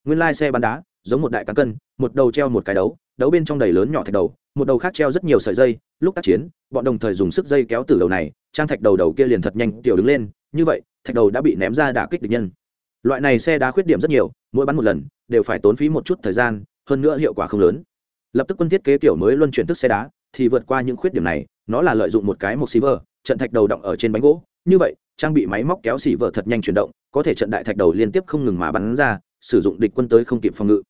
Nguyên lai xe bắn đá, giống một đại cán cân, một đầu treo một cái đấu đấu bên trong đầy lớn nhỏ thạch đầu, một đầu khác treo rất nhiều sợi dây, lúc tác chiến, bọn đồng thời dùng sức dây kéo từ đầu này, trang thạch đầu đầu kia liền thật nhanh tiểu đứng lên, như vậy, thạch đầu đã bị ném ra đả kích địch nhân. Loại này xe đá khuyết điểm rất nhiều, mỗi bắn một lần, đều phải tốn phí một chút thời gian, hơn nữa hiệu quả không lớn. Lập tức quân thiết kế kiểu mới luân chuyển thức xe đá, thì vượt qua những khuyết điểm này, nó là lợi dụng một cái một xí vờ, trận thạch đầu động ở trên bánh gỗ, như vậy, trang bị máy móc kéo xỉ vợ thật nhanh chuyển động, có thể trận đại thạch đầu liên tiếp không ngừng mà bắn ra, sử dụng địch quân tới không kịp phòng ngự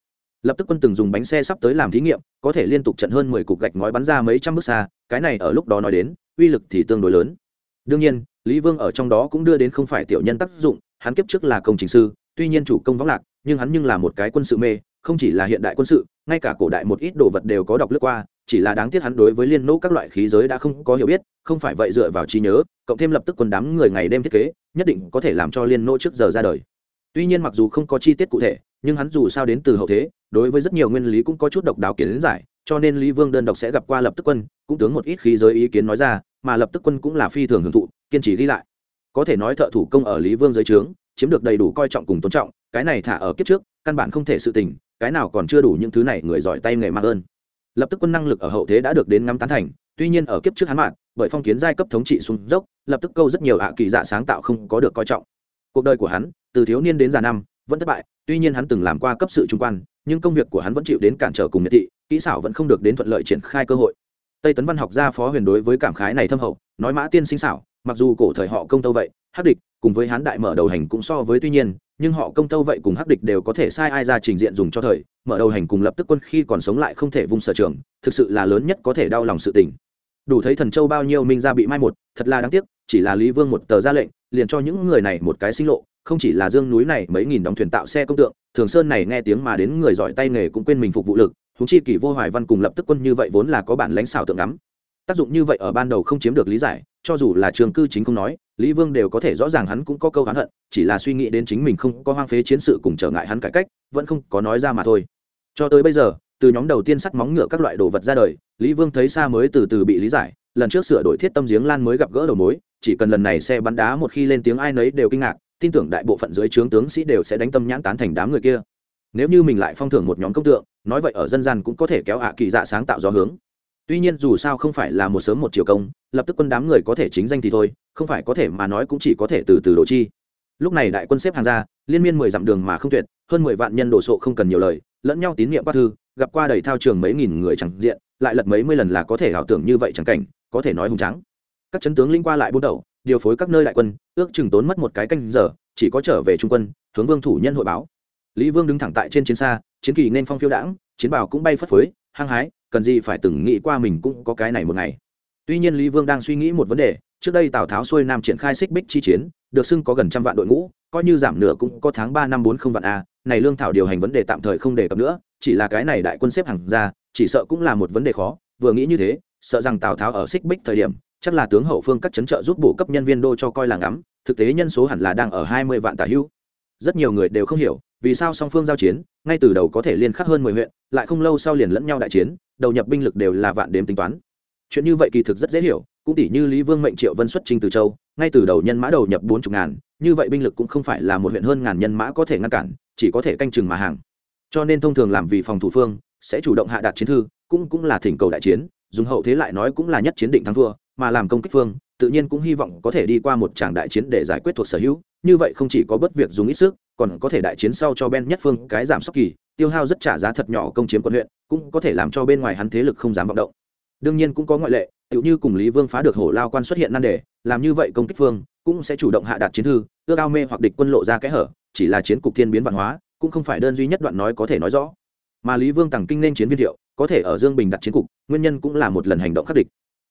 lập tức quân từng dùng bánh xe sắp tới làm thí nghiệm, có thể liên tục trận hơn mười cục gạch ngói bắn ra mấy trăm bước xa, cái này ở lúc đó nói đến, uy lực thì tương đối lớn. Đương nhiên, lý vương ở trong đó cũng đưa đến không phải tiểu nhân tác dụng, hắn kiếp trước là công trình sư, tuy nhiên chủ công vắng lạc, nhưng hắn nhưng là một cái quân sự mê, không chỉ là hiện đại quân sự, ngay cả cổ đại một ít đồ vật đều có đọc lướt qua, chỉ là đáng tiếc hắn đối với liên nỗ các loại khí giới đã không có hiểu biết, không phải vậy dựa vào trí nhớ, cộng thêm lập tức quân đám người ngày đêm thiết kế, nhất định có thể làm cho liên nỗ trước giờ ra đời. Tuy nhiên mặc dù không có chi tiết cụ thể nhưng hắn dù sao đến từ hậu thế, đối với rất nhiều nguyên lý cũng có chút độc đáo kiến giải, cho nên lý vương đơn độc sẽ gặp qua lập tức quân, cũng tướng một ít khí giới ý kiến nói ra, mà lập tức quân cũng là phi thường hưởng thụ, kiên trì ghi lại. Có thể nói thợ thủ công ở lý vương dưới trướng, chiếm được đầy đủ coi trọng cùng tôn trọng, cái này thả ở kiếp trước, căn bản không thể sự tình, cái nào còn chưa đủ những thứ này người giỏi tay nghề mạng ơn. Lập tức quân năng lực ở hậu thế đã được đến ngắm tán thành, tuy nhiên ở kiếp trước hắn mạng bởi phong kiến giai cấp thống trị xuống dốc, lập tức câu rất nhiều hạ kỳ dạ sáng tạo không có được coi trọng. Cuộc đời của hắn, từ thiếu niên đến già năm, vẫn thất bại tuy nhiên hắn từng làm qua cấp sự trung quan, nhưng công việc của hắn vẫn chịu đến cản trở cùng miệt thị, kỹ xảo vẫn không được đến thuận lợi triển khai cơ hội. Tây tấn văn học gia phó huyền đối với cảm khái này thâm hậu, nói mã tiên sinh xảo, mặc dù cổ thời họ công tâu vậy, hắc địch cùng với hán đại mở đầu hành cũng so với tuy nhiên, nhưng họ công tâu vậy cùng hắc địch đều có thể sai ai ra trình diện dùng cho thời, mở đầu hành cùng lập tức quân khi còn sống lại không thể vung sở trường, thực sự là lớn nhất có thể đau lòng sự tình. Đủ thấy thần châu bao nhiêu minh gia bị mai một, thật là đáng tiếc, chỉ là lý vương một tờ ra lệnh, liền cho những người này một cái sinh lộ không chỉ là dương núi này mấy nghìn đóng thuyền tạo xe công tượng, thường sơn này nghe tiếng mà đến người giỏi tay nghề cũng quên mình phục vụ lực húng chi kỷ vô hoài văn cùng lập tức quân như vậy vốn là có bản lãnh xảo tượng ngắm. Tác dụng như vậy ở ban đầu không chiếm được lý giải, cho dù là trường cư chính không nói, lý vương đều có thể rõ ràng hắn cũng có câu hắn hận, chỉ là suy nghĩ đến chính mình không có hoang phế chiến sự cùng trở ngại hắn cải cách, vẫn không có nói ra mà thôi. Cho tới bây giờ, từ nhóm đầu tiên sắt móng ngựa các loại đồ vật ra đời, lý vương thấy xa mới từ từ bị lý giải, lần trước sửa đổi thiết tâm giếng lan mới gặp gỡ đầu mối, chỉ cần lần này xe bắn đá một khi lên tiếng ai nấy đều kinh ngạc tin tưởng đại bộ phận dưới trướng tướng sĩ đều sẽ đánh tâm nhãn tán thành đám người kia. Nếu như mình lại phong thưởng một nhóm công tượng, nói vậy ở dân gian cũng có thể kéo hạ kỳ dạ sáng tạo do hướng. Tuy nhiên dù sao không phải là một sớm một chiều công, lập tức quân đám người có thể chính danh thì thôi, không phải có thể mà nói cũng chỉ có thể từ từ độ chi. Lúc này đại quân xếp hàng ra, liên miên mười dặm đường mà không tuyệt, hơn mười vạn nhân đổ sộ không cần nhiều lời, lẫn nhau tín nhiệm qua thư, gặp qua đầy thao trường mấy nghìn người chẳng diện, lại lật mấy mươi lần là có thể ảo tưởng như vậy chẳng cảnh, có thể nói hùng trắng các chấn tướng linh qua lại buôn đầu điều phối các nơi đại quân, ước chừng tốn mất một cái canh giờ, chỉ có trở về trung quân, hướng vương thủ nhân hội báo. Lý vương đứng thẳng tại trên chiến xa, chiến kỳ nên phong phiêu đãng, chiến bào cũng bay phất phới, hăng hái, cần gì phải từng nghĩ qua mình cũng có cái này một ngày. Tuy nhiên lý vương đang suy nghĩ một vấn đề, trước đây tào tháo xuôi nam triển khai xích bích chi chiến, được xưng có gần trăm vạn đội ngũ, coi như giảm nửa cũng có tháng ba năm bốn không vạn a, này lương thảo điều hành vấn đề tạm thời không đề cập nữa, chỉ là cái này đại quân xếp hàng ra, chỉ sợ cũng là một vấn đề khó, vừa nghĩ như thế, sợ rằng tào tháo ở xích bích thời điểm chắc là tướng hậu phương các chấn trợ giúp bổ cấp nhân viên đô cho coi là ngắm, thực tế nhân số hẳn là đang ở hai mươi vạn tả hữu rất nhiều người đều không hiểu, vì sao song phương giao chiến, ngay từ đầu có thể liên khắc hơn mười huyện, lại không lâu sau liền lẫn nhau đại chiến, đầu nhập binh lực đều là vạn đếm tính toán. Chuyện như vậy kỳ thực rất dễ hiểu, cũng tỷ như lý vương mệnh triệu vân xuất trình từ châu, ngay từ đầu nhân mã đầu nhập bốn chục ngàn, như vậy binh lực cũng không phải là một huyện hơn ngàn nhân mã có thể ngăn cản, chỉ có thể canh chừng mà hàng. Cho nên thông thường làm vì phòng thủ phương, sẽ chủ động hạ đạt chiến thư, cũng cũng là thỉnh cầu đại chiến, dùng hậu thế lại nói cũng là nhất chiến định thắng thua mà làm công kích phương, tự nhiên cũng hy vọng có thể đi qua một tràng đại chiến để giải quyết thuộc sở hữu. Như vậy không chỉ có bất việc dùng ít sức, còn có thể đại chiến sau cho ben nhất phương cái giảm sốc kỳ, tiêu hao rất trả giá thật nhỏ công chiếm quận huyện, cũng có thể làm cho bên ngoài hắn thế lực không dám vọng động. Đương nhiên cũng có ngoại lệ, tựu như cùng lý vương phá được hổ lao quan xuất hiện nan đề, làm như vậy công kích phương cũng sẽ chủ động hạ đạt chiến thư, ước ao mê hoặc địch quân lộ ra kẽ hở, chỉ là chiến cục thiên biến văn hóa, cũng không phải đơn duy nhất đoạn nói có thể nói rõ. Mà lý vương tàng kinh nên chiến viên thiệu, có thể ở dương bình đặt chiến cục, nguyên nhân cũng là một lần hành động khắc địch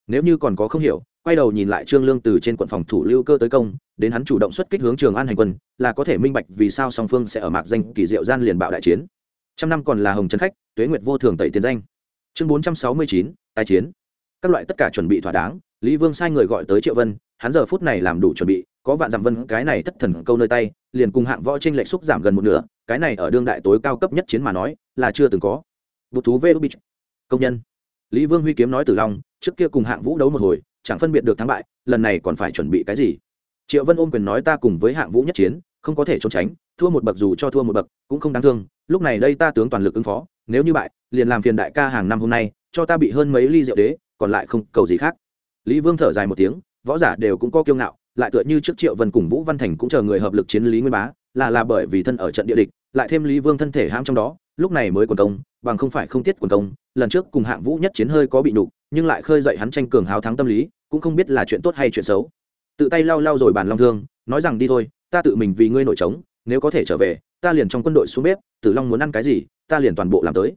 nếu như còn có không hiểu, quay đầu nhìn lại trương lương từ trên quận phòng thủ lưu cơ tới công, đến hắn chủ động xuất kích hướng trường an hành quân, là có thể minh bạch vì sao song phương sẽ ở mạc danh kỳ diệu gian liền bạo đại chiến. Trăm năm còn là hồng trấn khách, tuế nguyệt vô thường tẩy tiền danh. Chương bốn trăm sáu mươi chín tài chiến. Các loại tất cả chuẩn bị thỏa đáng, lý vương sai người gọi tới triệu vân, hắn giờ phút này làm đủ chuẩn bị, có vạn dặm vân, cái này thất thần câu nơi tay, liền cùng hạng võ trên lệch xúc giảm gần một nửa, cái này ở đương đại tối cao cấp nhất chiến mà nói, là chưa từng có. Vụ thú vê đô công nhân lý vương huy kiếm nói tử long, trước kia cùng hạng vũ đấu một hồi, chẳng phân biệt được thắng bại, lần này còn phải chuẩn bị cái gì? Triệu vân ôm quyền nói ta cùng với hạng vũ nhất chiến, không có thể trốn tránh, thua một bậc dù cho thua một bậc, cũng không đáng thương, lúc này đây ta tướng toàn lực ứng phó, nếu như bại, liền làm phiền đại ca hàng năm hôm nay, cho ta bị hơn mấy ly rượu đế, còn lại không cầu gì khác. Lý vương thở dài một tiếng, võ giả đều cũng có kiêu ngạo, lại tựa như trước triệu vân cùng vũ văn thành cũng chờ người hợp lực chiến lý nguyên bá, là là bởi vì thân ở trận địa địch, lại thêm lý vương thân thể hãm trong đó lúc này mới quần công, bằng không phải không tiết quần công, lần trước cùng hạng vũ nhất chiến hơi có bị nhục, nhưng lại khơi dậy hắn tranh cường hào thắng tâm lý, cũng không biết là chuyện tốt hay chuyện xấu. Tự tay lau lau rồi bàn long thương, nói rằng đi thôi, ta tự mình vì ngươi nổi trống, nếu có thể trở về, ta liền trong quân đội xuống bếp, tử long muốn ăn cái gì, ta liền toàn bộ làm tới.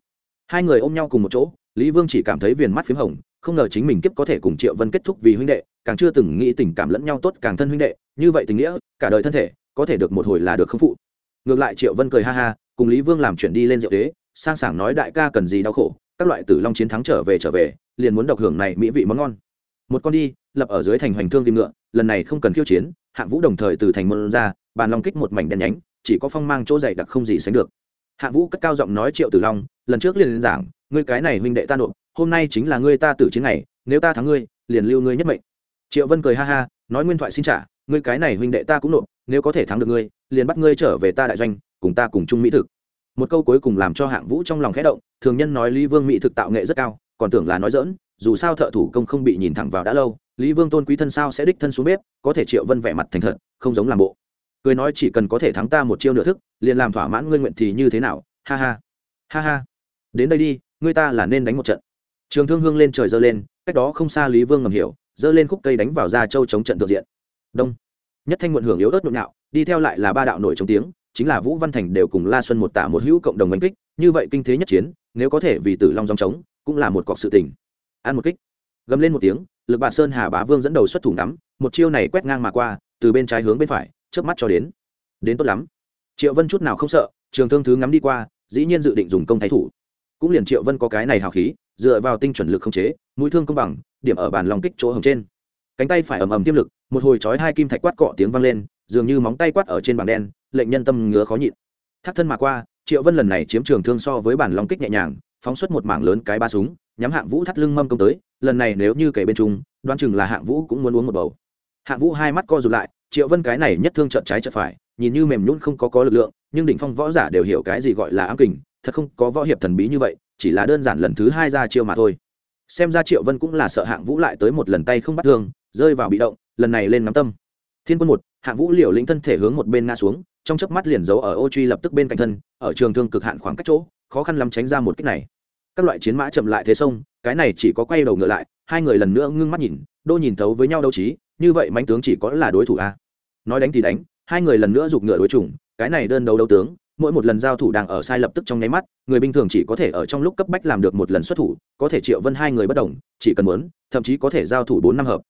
Hai người ôm nhau cùng một chỗ, lý vương chỉ cảm thấy viền mắt p h í m hồng, không ngờ chính mình kiếp có thể cùng triệu vân kết thúc vì huynh đệ, càng chưa từng nghĩ tình cảm lẫn nhau tốt càng thân huynh đệ, như vậy tình nghĩa, cả đời thân thể, có thể được một hồi là được không phụ. Ngược lại triệu vân cười ha ha cùng lý vương làm chuyện đi lên diệu đế, sang sảng nói đại ca cần gì đau khổ, các loại tử long chiến thắng trở về trở về, liền muốn độc hưởng này mỹ vị món ngon. Một con đi, lập ở dưới thành hoành thương kim ngựa, lần này không cần khiêu chiến, hạng vũ đồng thời từ thành môn ra, bàn long kích một mảnh đen nhánh, chỉ có phong mang chỗ dày đặc không gì sánh được. Hạng vũ cất cao giọng nói triệu tử long, lần trước liền giảng, ngươi cái này huynh đệ ta nộp, hôm nay chính là ngươi ta tử chiến này nếu ta thắng ngươi, liền lưu ngươi nhất mệnh. Triệu vân cười ha ha, nói nguyên thoại xin trả, ngươi cái này huynh đệ ta cũng nộp, nếu có thể thắng được ngươi, liền bắt ngươi trở về ta đại doanh, cùng ta cùng chung mỹ thực một câu cuối cùng làm cho hạng vũ trong lòng khẽ động, thường nhân nói lý vương mỹ thực tạo nghệ rất cao, còn tưởng là nói dỡn dù sao thợ thủ công không bị nhìn thẳng vào đã lâu, lý vương tôn quý thân sao sẽ đích thân xuống bếp, có thể triệu vân vẻ mặt thành thật, không giống làm bộ. Cười nói chỉ cần có thể thắng ta một chiêu nửa thức, liền làm thỏa mãn ngươi nguyện thì như thế nào, ha ha. Ha ha. Đến đây đi, ngươi ta là nên đánh một trận. Trường thương hương lên trời dơ lên, cách đó không xa lý vương ngầm hiểu, dơ lên khúc cây đánh vào ra châu chống trận thượng diện. Đông. Nhất thanh muộn hưởng yếu ớt nhộn nhạo, đi theo lại là ba đạo nổi trong tiếng chính là vũ văn thành đều cùng la xuân một tạ một hữu cộng đồng đánh kích, như vậy kinh thế nhất chiến, nếu có thể vì tử long dòng trống cũng là một cọc sự tình. Ăn một kích. Gầm lên một tiếng, lực bạn sơn hà bá vương dẫn đầu xuất thủ nắm một chiêu này quét ngang mà qua, từ bên trái hướng bên phải trước mắt cho đến. Đến tốt lắm. Triệu vân chút nào không sợ, trường thương thứ ngắm đi qua, dĩ nhiên dự định dùng công thái thủ. Cũng liền triệu vân có cái này hào khí, dựa vào tinh chuẩn lực không chế, mũi thương công bằng, điểm ở bàn lòng kích chỗ hồng trên cánh tay phải ầm ầm tiêm lực, một hồi chói hai kim thạch quát cọ tiếng vang lên, dường như móng tay quát ở trên bảng đen, lệnh nhân tâm ngứa khó nhịn. Thác thân mà qua, triệu vân lần này chiếm trường thương so với bản lòng kích nhẹ nhàng, phóng xuất một mảng lớn cái ba súng, nhắm hạng vũ thắt lưng mâm công tới, lần này nếu như kể bên trung, đoán chừng là hạng vũ cũng muốn uống một bầu. Hạng vũ hai mắt co rụt lại, triệu vân cái này nhất thương trợn trái trợn phải, nhìn như mềm nhún không có có lực lượng, nhưng đỉnh phong võ giả đều hiểu cái gì gọi là ám kình, thật không có võ hiệp thần bí như vậy, chỉ là đơn giản lần thứ hai ra chiêu mà thôi xem ra triệu vân cũng là sợ hạng vũ lại tới một lần tay không bắt thương, rơi vào bị động, lần này lên nắm tâm. Thiên quân một, hạng vũ liều lĩnh thân thể hướng một bên ngã xuống, trong chớp mắt liền giấu ở ô truy lập tức bên cạnh thân, ở trường thương cực hạn khoảng cách chỗ, khó khăn lắm tránh ra một kích này. Các loại chiến mã chậm lại thế sông, cái này chỉ có quay đầu ngựa lại, hai người lần nữa ngưng mắt nhìn, đô nhìn thấu với nhau đấu trí, như vậy mãnh tướng chỉ có là đối thủ a. Nói đánh thì đánh, hai người lần nữa giục ngựa đối chủng, cái này đơn đấu đấu tướng mỗi một lần giao thủ đang ở sai lập tức trong nháy mắt, người bình thường chỉ có thể ở trong lúc cấp bách làm được một lần xuất thủ, có thể triệu vân hai người bất đồng, chỉ cần muốn, thậm chí có thể giao thủ bốn năm hợp.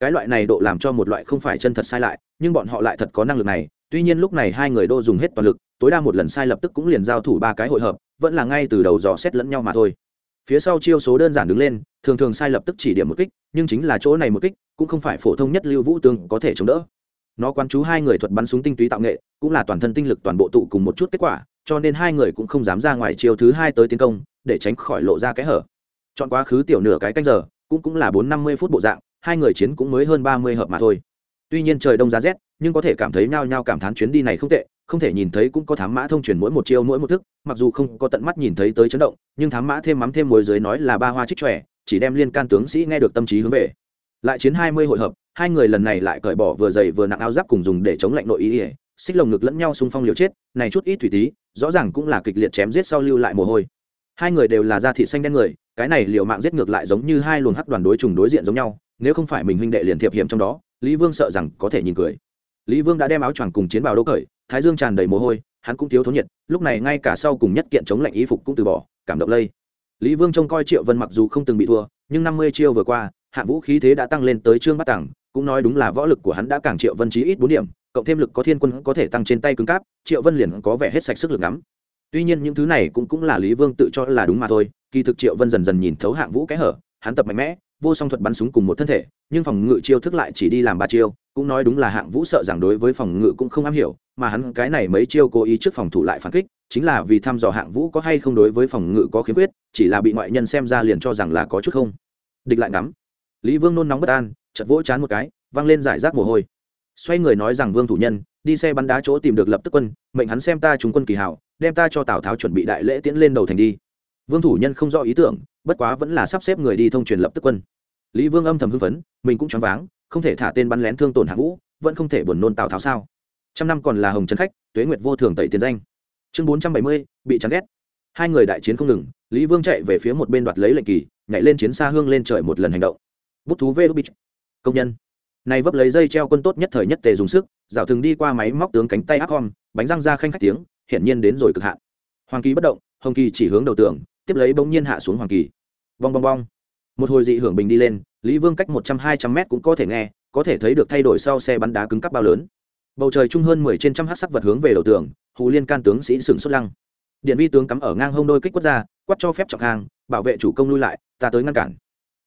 Cái loại này độ làm cho một loại không phải chân thật sai lại, nhưng bọn họ lại thật có năng lực này, tuy nhiên lúc này hai người đô dùng hết toàn lực, tối đa một lần sai lập tức cũng liền giao thủ ba cái hội hợp, vẫn là ngay từ đầu dò xét lẫn nhau mà thôi. Phía sau chiêu số đơn giản đứng lên, thường thường sai lập tức chỉ điểm một kích, nhưng chính là chỗ này một kích, cũng không phải phổ thông nhất lưu vũ tương có thể chống đỡ nó quán chú hai người thuật bắn súng tinh túy tạo nghệ, cũng là toàn thân tinh lực toàn bộ tụ cùng một chút kết quả, cho nên hai người cũng không dám ra ngoài chiều thứ hai tới tiến công, để tránh khỏi lộ ra cái hở. Chọn quá khứ tiểu nửa cái canh giờ, cũng cũng là bốn năm mươi phút bộ dạng, hai người chiến cũng mới hơn ba mươi hợp mà thôi. Tuy nhiên trời đông giá rét, nhưng có thể cảm thấy nhao nhao cảm thán chuyến đi này không tệ, không thể nhìn thấy cũng có thám mã thông truyền mỗi một chiêu mỗi một thức, mặc dù không có tận mắt nhìn thấy tới chấn động, nhưng thám mã thêm mắm thêm mối dưới nói là ba hoa trích trẻ chỉ đem liên can tướng sĩ nghe được tâm trí hướng về lại chiến hai mươi hội hợp, hai người lần này lại cởi bỏ vừa dày vừa nặng áo giáp cùng dùng để chống lạnh nội ý ỉa xích lồng ngực lẫn nhau xung phong liều chết, này chút ít thủy tí, rõ ràng cũng là kịch liệt chém giết sau lưu lại mồ hôi. Hai người đều là da thị xanh đen người, cái này liều mạng giết ngược lại giống như hai luồng hắc đoàn đối trùng đối diện giống nhau, nếu không phải mình huynh đệ liền thiệp hiểm trong đó, lý vương sợ rằng có thể nhìn cười. Lý vương đã đem áo choàng cùng chiến bào đỗ cởi, thái dương tràn đầy mồ hôi, hắn cũng thiếu thốn nhiệt, lúc này ngay cả sau cùng nhất kiện chống lạnh y phục cũng từ bỏ, cảm động lây. Lý vương trông coi triệu vân mặc dù không từng bị thua, nhưng năm mươi chiêu vừa qua hạng vũ khí thế đã tăng lên tới trương bát tàng, cũng nói đúng là võ lực của hắn đã càng triệu vân chí ít bốn điểm cộng thêm lực có thiên quân có thể tăng trên tay cứng cáp triệu vân liền có vẻ hết sạch sức lực ngắm. Tuy nhiên những thứ này cũng cũng là lý vương tự cho là đúng mà thôi kỳ thực triệu vân dần dần nhìn thấu hạng vũ cái hở hắn tập mạnh mẽ vô song thuật bắn súng cùng một thân thể nhưng phòng ngự chiêu thức lại chỉ đi làm ba chiêu cũng nói đúng là hạng vũ sợ rằng đối với phòng ngự cũng không am hiểu mà hắn cái này mấy chiêu cố ý trước phòng thủ lại phản kích chính là vì thăm dò hạng vũ có hay không đối với phòng ngự có khiếm khuyết chỉ là bị ngoại nhân xem ra liền cho rằng là có chút không. Địch lại ngắm lý vương nôn nóng bất an chật vỗ chán một cái văng lên giải rác mồ hôi. Xoay người nói rằng vương thủ nhân, đi xe bắn đá chỗ tìm được lập tức quân, mệnh hắn xem ta chúng quân kỳ hảo, đem ta cho tào tháo chuẩn bị đại lễ tiễn lên đầu thành đi. Vương thủ nhân không rõ ý tưởng, bất quá vẫn là sắp xếp người đi thông truyền lập tức quân. Lý vương âm thầm hưng phấn, mình cũng choáng váng, không thể thả tên bắn lén thương tổn hạ vũ, vẫn không thể buồn nôn tào tháo sao. Trăm năm còn là hồng trấn khách, tuế nguyệt vô thường tẩy tiền danh. Chương bốn trăm bảy mươi, bị chán ghét. Hai người đại chiến không ngừng, lý vương chạy về phía một bên đoạt lấy lệnh kỳ, nhảy lên chiến xa hương lên trời một lần hành động bút thú vê đúc công nhân. Này vấp lấy dây treo quân tốt nhất thời nhất tề dùng sức, rào thường đi qua máy móc tướng cánh tay ác hom, bánh răng ra khanh khách tiếng, hiển nhiên đến rồi cực hạn. Hoàng kỳ bất động, hồng kỳ chỉ hướng đầu tường, tiếp lấy bỗng nhiên hạ xuống hoàng kỳ. Bong bong bong. Một hồi dị hưởng bình đi lên, lý vương cách một trăm hai trăm mét cũng có thể nghe, có thể thấy được thay đổi sau xe bắn đá cứng cắp bao lớn. Bầu trời chung hơn mười trên trăm hát sắc vật hướng về đầu tường, hù liên can tướng sĩ sừng xuất lăng. Điện vi tướng cắm ở ngang hông đôi kích quất ra quắt cho phép trọng hàng, bảo vệ chủ công lui lại, ta tới ngăn cản.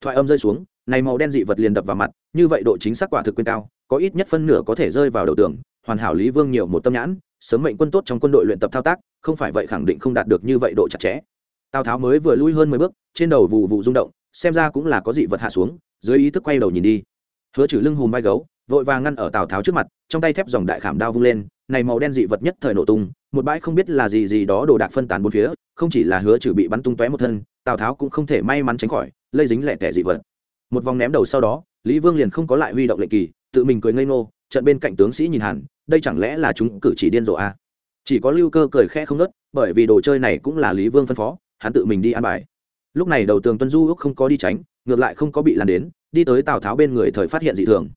Thoại âm rơi xuống này màu đen dị vật liền đập vào mặt, như vậy độ chính xác quả thực quyền cao, có ít nhất phân nửa có thể rơi vào đầu tường, hoàn hảo lý vương nhiều một tâm nhãn, sớm mệnh quân tốt trong quân đội luyện tập thao tác, không phải vậy khẳng định không đạt được như vậy độ chặt chẽ. Tào tháo mới vừa lui hơn mười bước, trên đầu vụ vụ rung động, xem ra cũng là có dị vật hạ xuống, dưới ý thức quay đầu nhìn đi. Hứa trừ lưng hùm vai gấu, vội vàng ngăn ở tào tháo trước mặt, trong tay thép dòng đại khảm đao vung lên, này màu đen dị vật nhất thời nổ tung, một bãi không biết là gì gì đó đồ đạc phân tán bốn phía, không chỉ là hứa trừ bị bắn tung tóe một thân, tào tháo cũng không thể may mắn tránh khỏi, lây dính lẻ tẻ dị vật một vòng ném đầu sau đó, lý vương liền không có lại huy động lệnh kỳ, tự mình cười ngây ngô, trận bên cạnh tướng sĩ nhìn hẳn, đây chẳng lẽ là chúng cử chỉ điên rồ à? chỉ có lưu cơ cười khẽ không nớt, bởi vì đồ chơi này cũng là lý vương phân phó, hắn tự mình đi ăn bài. Lúc này đầu tường tuân du úc không có đi tránh, ngược lại không có bị lan đến, đi tới tào tháo bên người thời phát hiện dị thường.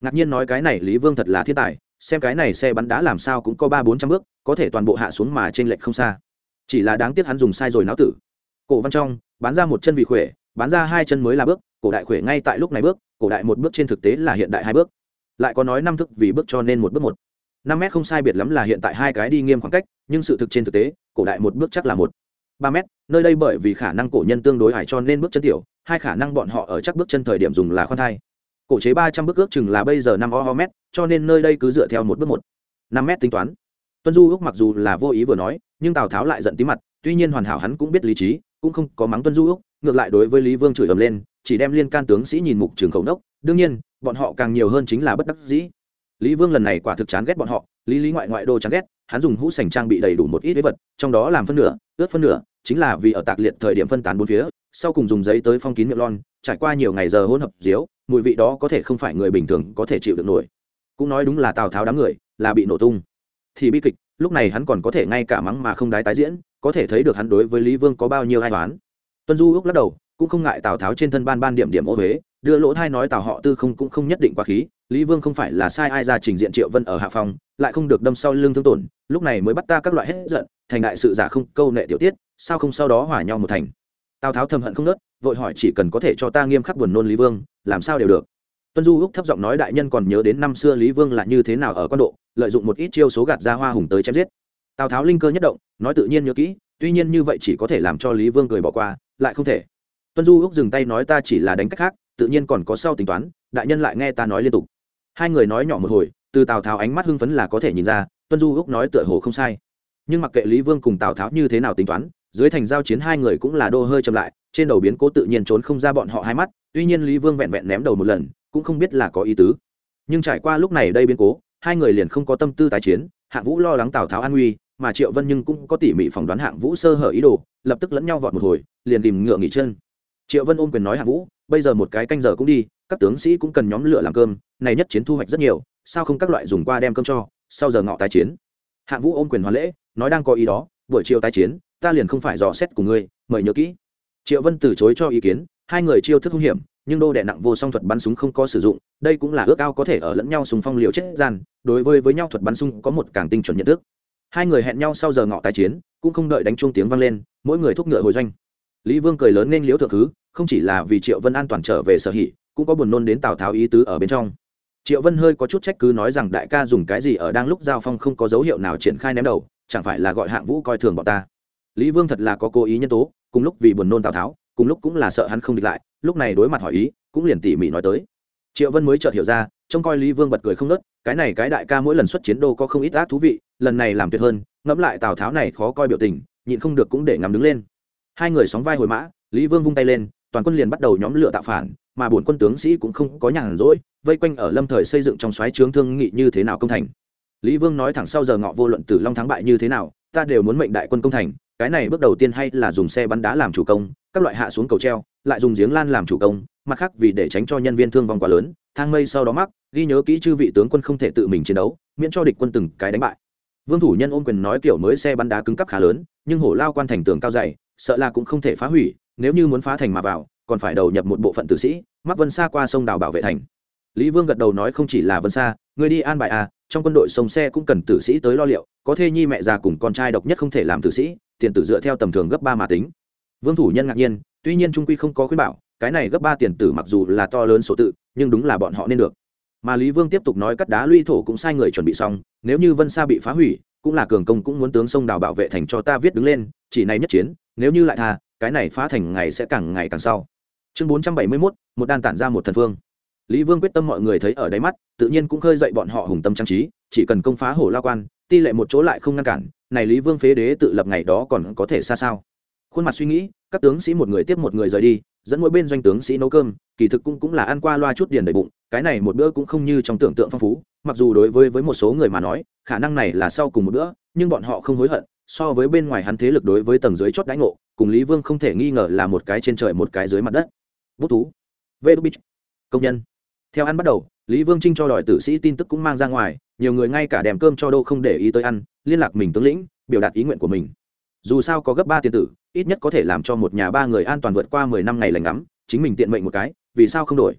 Ngạc nhiên nói cái này lý vương thật là thiên tài, xem cái này xe bắn đá làm sao cũng có ba bốn trăm bước, có thể toàn bộ hạ xuống mà trên lệch không xa. Chỉ là đáng tiếc hắn dùng sai rồi náo tử. Cổ văn trong, bán ra một chân vị khỏe bán ra hai chân mới là bước, cổ đại khuể ngay tại lúc này bước, cổ đại một bước trên thực tế là hiện đại hai bước. Lại có nói năm thức vì bước cho nên một bước một. Năm mét không sai biệt lắm là hiện tại hai cái đi nghiêm khoảng cách, nhưng sự thực trên thực tế, cổ đại một bước chắc là một. Ba mét, nơi đây bởi vì khả năng cổ nhân tương đối hải cho nên bước chân tiểu, hai khả năng bọn họ ở chắc bước chân thời điểm dùng là khoan thai. Cổ chế ba trăm bước ước chừng là bây giờ năm o ho mét, cho nên nơi đây cứ dựa theo một bước một. Năm mét tính toán. Tuân du ước mặc dù là vô ý vừa nói, nhưng tào tháo lại giận tí mặt, tuy nhiên hoàn hảo hắn cũng biết lý trí cũng không có mắng tuân du úc, ngược lại đối với lý vương chửi ầm lên, chỉ đem liên can tướng sĩ nhìn mục trường khẩu đốc đương nhiên, bọn họ càng nhiều hơn chính là bất đắc dĩ. Lý vương lần này quả thực chán ghét bọn họ, lý lý ngoại ngoại đô chán ghét, hắn dùng hũ sành trang bị đầy đủ một ít với vật, trong đó làm phân nửa, ướt phân nửa, chính là vì ở tạc liệt thời điểm phân tán bốn phía, sau cùng dùng giấy tới phong kín miệng lon, trải qua nhiều ngày giờ hỗn hợp diếu, mùi vị đó có thể không phải người bình thường có thể chịu được nổi. Cũng nói đúng là tào tháo đám người là bị nổ tung. Thì bi kịch, lúc này hắn còn có thể ngay cả mắng mà không đái tái diễn có thể thấy được hắn đối với lý vương có bao nhiêu ai toán tuân du ước lắc đầu, cũng không ngại tào tháo trên thân ban ban điểm điểm ô huế, đưa lỗ thai nói tào họ tư không cũng không nhất định quá khí, lý vương không phải là sai ai ra trình diện triệu vân ở hạ phòng, lại không được đâm sau lưng thương tổn, lúc này mới bắt ta các loại hết giận, thành đại sự giả không, câu nệ tiểu tiết, sao không sau đó hỏa nhau một thành. Tào tháo thầm hận không nớt, vội hỏi chỉ cần có thể cho ta nghiêm khắc buồn nôn lý vương, làm sao đều được. Tuân du úc thấp giọng nói đại nhân còn nhớ đến năm xưa lý vương là như thế nào ở quan độ, lợi dụng một ít chiêu số gạt ra hoa hùng tới chém giết tào tháo linh cơ nhất động, nói tự nhiên nhớ kỹ, tuy nhiên như vậy chỉ có thể làm cho lý vương cười bỏ qua, lại không thể. Tuân du úc dừng tay nói ta chỉ là đánh cách khác, tự nhiên còn có sau tính toán, đại nhân lại nghe ta nói liên tục. Hai người nói nhỏ một hồi, từ tào tháo ánh mắt hưng phấn là có thể nhìn ra, tuân du úc nói tựa hồ không sai. Nhưng mặc kệ lý vương cùng tào tháo như thế nào tính toán, dưới thành giao chiến hai người cũng là đô hơi chậm lại, trên đầu biến cố tự nhiên trốn không ra bọn họ hai mắt, tuy nhiên lý vương vẹn vẹn ném đầu một lần, cũng không biết là có ý tứ. Nhưng trải qua lúc này đây biến cố, hai người liền không có tâm tư tái chiến hạng vũ lo lắng tào tháo an nguy mà triệu vân nhưng cũng có tỉ mỉ phỏng đoán hạng vũ sơ hở ý đồ, lập tức lẫn nhau vọt một hồi, liền tìm ngựa nghỉ chân. Triệu vân ôm quyền nói hạng vũ, bây giờ một cái canh giờ cũng đi, các tướng sĩ cũng cần nhóm lửa làm cơm, này nhất chiến thu hoạch rất nhiều, sao không các loại dùng qua đem cơm cho, sau giờ ngọ tái chiến. Hạng vũ ôm quyền hoàn lễ, nói đang có ý đó, buổi chiều tái chiến, ta liền không phải dò xét của ngươi, mời nhớ kỹ. Triệu vân từ chối cho ý kiến, hai người chiêu thức hung hiểm, nhưng đô đệ nặng vô song thuật bắn súng không có sử dụng, đây cũng là ước ao có thể ở lẫn nhau súng phong liều chết gian, đối với với nhau thuật bắn súng có một càng tinh chuẩn nhận thức hai người hẹn nhau sau giờ ngọ tái chiến, cũng không đợi đánh chuông tiếng vang lên, mỗi người thúc ngựa hồi doanh. Lý vương cười lớn nên liễu thượng thứ, không chỉ là vì triệu vân an toàn trở về sở hỉ, cũng có buồn nôn đến tào tháo ý tứ ở bên trong. Triệu vân hơi có chút trách cứ nói rằng đại ca dùng cái gì ở đang lúc giao phong không có dấu hiệu nào triển khai ném đầu, chẳng phải là gọi hạng vũ coi thường bọn ta. Lý vương thật là có cố ý nhân tố, cùng lúc vì buồn nôn tào tháo, cùng lúc cũng là sợ hắn không địch lại, lúc này đối mặt hỏi ý, cũng liền tỉ mỉ nói tới triệu vân mới chợt hiểu ra, trông coi lý vương bật cười không nớt, cái này cái đại ca mỗi lần xuất chiến đô có không ít ác thú vị, lần này làm tuyệt hơn, ngẫm lại tào tháo này khó coi biểu tình, nhịn không được cũng để ngắm đứng lên. Hai người sóng vai hồi mã, lý vương vung tay lên, toàn quân liền bắt đầu nhóm lửa tạo phản, mà bốn quân tướng sĩ cũng không có nhàn rỗi, vây quanh ở lâm thời xây dựng trong xoáy trướng thương nghị như thế nào công thành. Lý vương nói thẳng sau giờ ngọ vô luận tử long thắng bại như thế nào, ta đều muốn mệnh đại quân công thành, cái này bước đầu tiên hay là dùng xe bắn đá làm chủ công, các loại hạ xuống cầu treo lại dùng giếng lan làm chủ công, mặt khác vì để tránh cho nhân viên thương vong quá lớn, thang mây sau đó mắc, ghi nhớ kỹ chư vị tướng quân không thể tự mình chiến đấu, miễn cho địch quân từng cái đánh bại. Vương thủ nhân ôm quyền nói kiểu mới xe bắn đá cứng cấp khá lớn, nhưng hổ lao quan thành tường cao dày, sợ là cũng không thể phá hủy, nếu như muốn phá thành mà vào, còn phải đầu nhập một bộ phận tử sĩ, mắc vân xa qua sông đào bảo vệ thành. Lý vương gật đầu nói không chỉ là vân xa, người đi an bài à trong quân đội sông xe cũng cần tử sĩ tới lo liệu, có thê nhi mẹ già cùng con trai độc nhất không thể làm tử sĩ, tiền tử dựa theo tầm thường gấp ba mà tính. Vương thủ nhân ngạc nhiên tuy nhiên trung quy không có khuyên bảo cái này gấp ba tiền tử mặc dù là to lớn số tự nhưng đúng là bọn họ nên được. Mà lý vương tiếp tục nói cắt đá lũy thổ cũng sai người chuẩn bị xong nếu như vân sa bị phá hủy cũng là cường công cũng muốn tướng sông đào bảo vệ thành cho ta viết đứng lên chỉ này nhất chiến nếu như lại thà, cái này phá thành ngày sẽ càng ngày càng sau. Chương bốn trăm bảy mươi mốt một đan tản ra một thần phương lý vương quyết tâm mọi người thấy ở đáy mắt tự nhiên cũng khơi dậy bọn họ hùng tâm trang trí chỉ cần công phá hổ la quan ti lệ một chỗ lại không ngăn cản này lý vương phế đế tự lập ngày đó còn có thể xa sao? Khuôn mặt suy nghĩ các tướng sĩ một người tiếp một người rời đi, dẫn mỗi bên doanh tướng sĩ nấu cơm, kỳ thực cũng cũng là ăn qua loa chút điền đầy bụng, cái này một bữa cũng không như trong tưởng tượng phong phú, mặc dù đối với với một số người mà nói, khả năng này là sau cùng một bữa, nhưng bọn họ không hối hận, so với bên ngoài hắn thế lực đối với tầng dưới chót đãi ngộ, cùng lý vương không thể nghi ngờ là một cái trên trời một cái dưới mặt đất. Bút thú. Vê đúc bích công nhân. Theo ăn bắt đầu, lý vương trinh cho đòi tử sĩ tin tức cũng mang ra ngoài, nhiều người ngay cả đèm cơm cho đô không để ý tới ăn, liên lạc mình tướng lĩnh, biểu đạt ý nguyện của mình. Dù sao có gấp ba tiền tử ít nhất có thể làm cho một nhà ba người an toàn vượt qua mười năm ngày lành ngắm, chính mình tiện mệnh một cái, vì sao không đổi?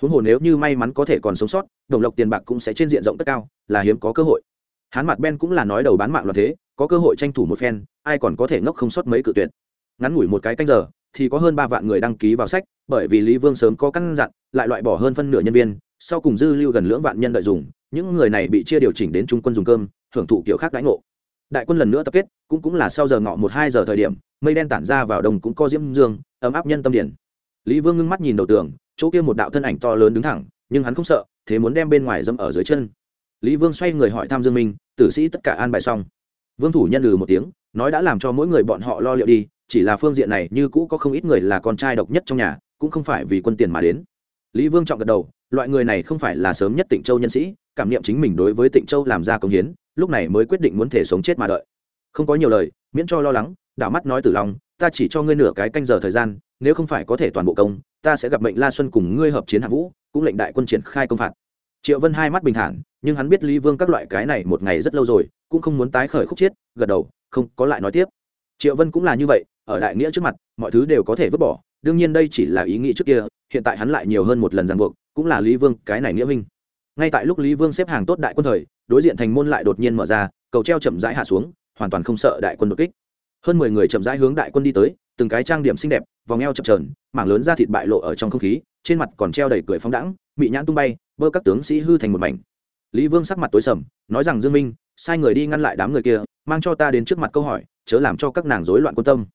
Huống hồ nếu như may mắn có thể còn sống sót, đồng lộc tiền bạc cũng sẽ trên diện rộng tất cao, là hiếm có cơ hội. Hắn mặt ben cũng là nói đầu bán mạng loạn thế, có cơ hội tranh thủ một phen, ai còn có thể ngốc không sót mấy cự tuyệt. Ngắn ngủi một cái canh giờ, thì có hơn ba vạn người đăng ký vào sách, bởi vì lý vương sớm có căn dặn, lại loại bỏ hơn phân nửa nhân viên, sau cùng dư lưu gần lưỡng vạn nhân đợi dùng, những người này bị chia điều chỉnh đến trung quân dùng cơm, hưởng thụ kiểu khác đãi ngộ đại quân lần nữa tập kết, cũng cũng là sau giờ ngọ một hai giờ thời điểm, mây đen tản ra vào đồng cũng có diễm dương, ấm áp nhân tâm điển. Lý vương ngưng mắt nhìn đầu tường, chỗ kia một đạo thân ảnh to lớn đứng thẳng, nhưng hắn không sợ, thế muốn đem bên ngoài dâm ở dưới chân. Lý vương xoay người hỏi thăm dương minh, tử sĩ tất cả an bài xong? Vương thủ nhân lừ một tiếng, nói đã làm cho mỗi người bọn họ lo liệu đi, chỉ là phương diện này như cũ có không ít người là con trai độc nhất trong nhà, cũng không phải vì quân tiền mà đến. Lý vương trọng gật đầu, loại người này không phải là sớm nhất tịnh châu nhân sĩ, cảm niệm chính mình đối với tịnh châu làm ra công hiến lúc này mới quyết định muốn thể sống chết mà đợi. Không có nhiều lời, miễn cho lo lắng, đảo mắt nói tử long, ta chỉ cho ngươi nửa cái canh giờ thời gian, nếu không phải có thể toàn bộ công, ta sẽ gặp mệnh la xuân cùng ngươi hợp chiến hạ vũ, cũng lệnh đại quân triển khai công phạt. Triệu vân hai mắt bình thản, nhưng hắn biết lý vương các loại cái này một ngày rất lâu rồi, cũng không muốn tái khởi khúc chiết gật đầu, không, có lại nói tiếp. Triệu vân cũng là như vậy, ở đại nghĩa trước mặt, mọi thứ đều có thể vứt bỏ, đương nhiên đây chỉ là ý nghĩ trước kia, hiện tại hắn lại nhiều hơn một lần ràng buộc, cũng là lý vương cái này nghĩa minh ngay tại lúc lý vương xếp hàng tốt đại quân thời, đối diện thành môn lại đột nhiên mở ra, cầu treo chậm rãi hạ xuống, hoàn toàn không sợ đại quân đột kích. Hơn mười người chậm rãi hướng đại quân đi tới, từng cái trang điểm xinh đẹp, vòng eo chập trờn mảng lớn da thịt bại lộ ở trong không khí, trên mặt còn treo đầy cười phóng đãng bị nhãn tung bay, bơ các tướng sĩ hư thành một mảnh. Lý vương sắc mặt tối sầm, nói rằng dương minh, sai người đi ngăn lại đám người kia, mang cho ta đến trước mặt câu hỏi, chớ làm cho các nàng rối loạn quân tâm.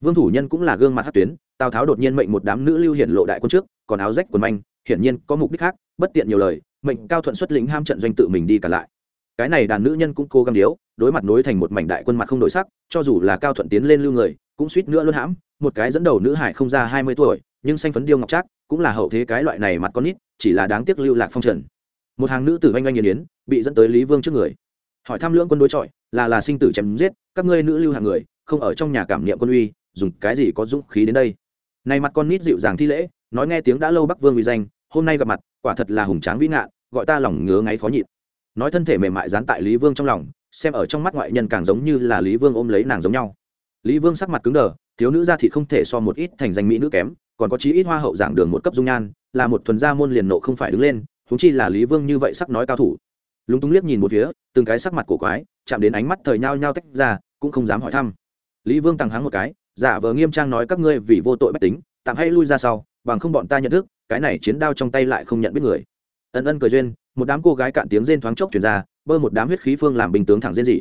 Vương thủ nhân cũng là gương mặt hát tuyến, tào tháo đột nhiên mệnh một đám nữ lưu hiển lộ đại quân trước, còn áo rách quần manh, hiển nhiên có mục đích khác, bất tiện nhiều lời mệnh cao thuận xuất lĩnh ham trận doanh tự mình đi cả lại. Cái này đàn nữ nhân cũng cố gắng điếu, đối mặt nối thành một mảnh đại quân mặt không đổi sắc, cho dù là cao thuận tiến lên lưu người, cũng suýt nữa luôn hãm. Một cái dẫn đầu nữ hải không ra hai mươi tuổi, nhưng xanh phấn điêu ngọc trác, cũng là hậu thế cái loại này mặt con nít, chỉ là đáng tiếc lưu lạc phong trần. Một hàng nữ tử oanh oanh nghiền yến bị dẫn tới lý vương trước người. Hỏi thăm lưỡng quân đối chọi, là là sinh tử chém giết, các ngươi nữ lưu hàng người, không ở trong nhà cảm niệm quân uy, dùng cái gì có dũng khí đến đây? Này mặt con nít dịu dàng thi lễ, nói nghe tiếng đã lâu bắc vương uy danh hôm nay gặp mặt, quả thật là hùng tráng vĩ ngạn gọi ta lòng ngứa ngáy khó nhịn. Nói thân thể mềm mại dán tại lý vương trong lòng, xem ở trong mắt ngoại nhân càng giống như là lý vương ôm lấy nàng giống nhau. Lý vương sắc mặt cứng đờ, thiếu nữ ra thì không thể so một ít thành danh mỹ nữ kém, còn có chí ít hoa hậu giảng đường một cấp dung nhan, là một thuần gia môn liền nộ không phải đứng lên thúng chi là lý vương như vậy sắc nói cao thủ. Lúng túng liếc nhìn một phía, từng cái sắc mặt cổ quái, chạm đến ánh mắt thời nhao nhao tách ra, cũng không dám hỏi thăm. Lý vương tăng hắng một cái, giả vờ nghiêm trang nói các ngươi vì vô tội bách tính, tạm hay lui ra sau, bằng không bọn ta nhận thức cái này chiến đao trong tay lại không nhận biết người. Ân ân cười duyên, một đám cô gái cạn tiếng rên thoáng chốc chuyển ra, bơ một đám huyết khí phương làm bình tướng thẳng rên dị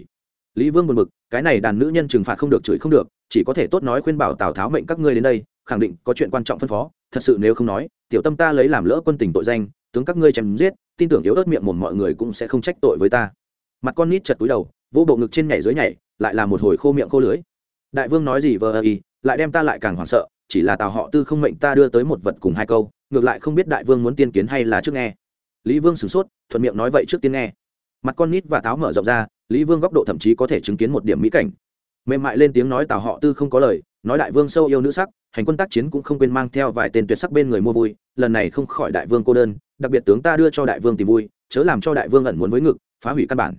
lý vương buồn bực, cái này đàn nữ nhân trừng phạt không được chửi không được, chỉ có thể tốt nói khuyên bảo tào tháo mệnh các ngươi đến đây, khẳng định có chuyện quan trọng phân phó, thật sự nếu không nói, tiểu tâm ta lấy làm lỡ quân tình tội danh, tướng các ngươi chém giết, tin tưởng yếu ớt miệng một mọi người cũng sẽ không trách tội với ta. Mặt con nít chật túi đầu vô bộ ngực trên nhảy dưới nhảy, lại là một hồi khô miệng khô lưới đại vương nói gì vờ ơ y, lại đem ta lại càng hoảng sợ, chỉ là tào họ tư không mệnh ta đưa tới một vật cùng hai câu ngược lại không biết đại vương muốn tiên kiến hay là trước nghe. Lý vương sửng sốt, thuận miệng nói vậy trước tiên nghe. Mặt con nít và táo mở rộng ra, lý vương góc độ thậm chí có thể chứng kiến một điểm mỹ cảnh. Mềm mại lên tiếng nói tào họ tư không có lời, nói đại vương sâu yêu nữ sắc, hành quân tác chiến cũng không quên mang theo vài tên tuyệt sắc bên người mua vui, lần này không khỏi đại vương cô đơn, đặc biệt tướng ta đưa cho đại vương tìm vui, chớ làm cho đại vương ẩn muốn với ngực, phá hủy căn bản.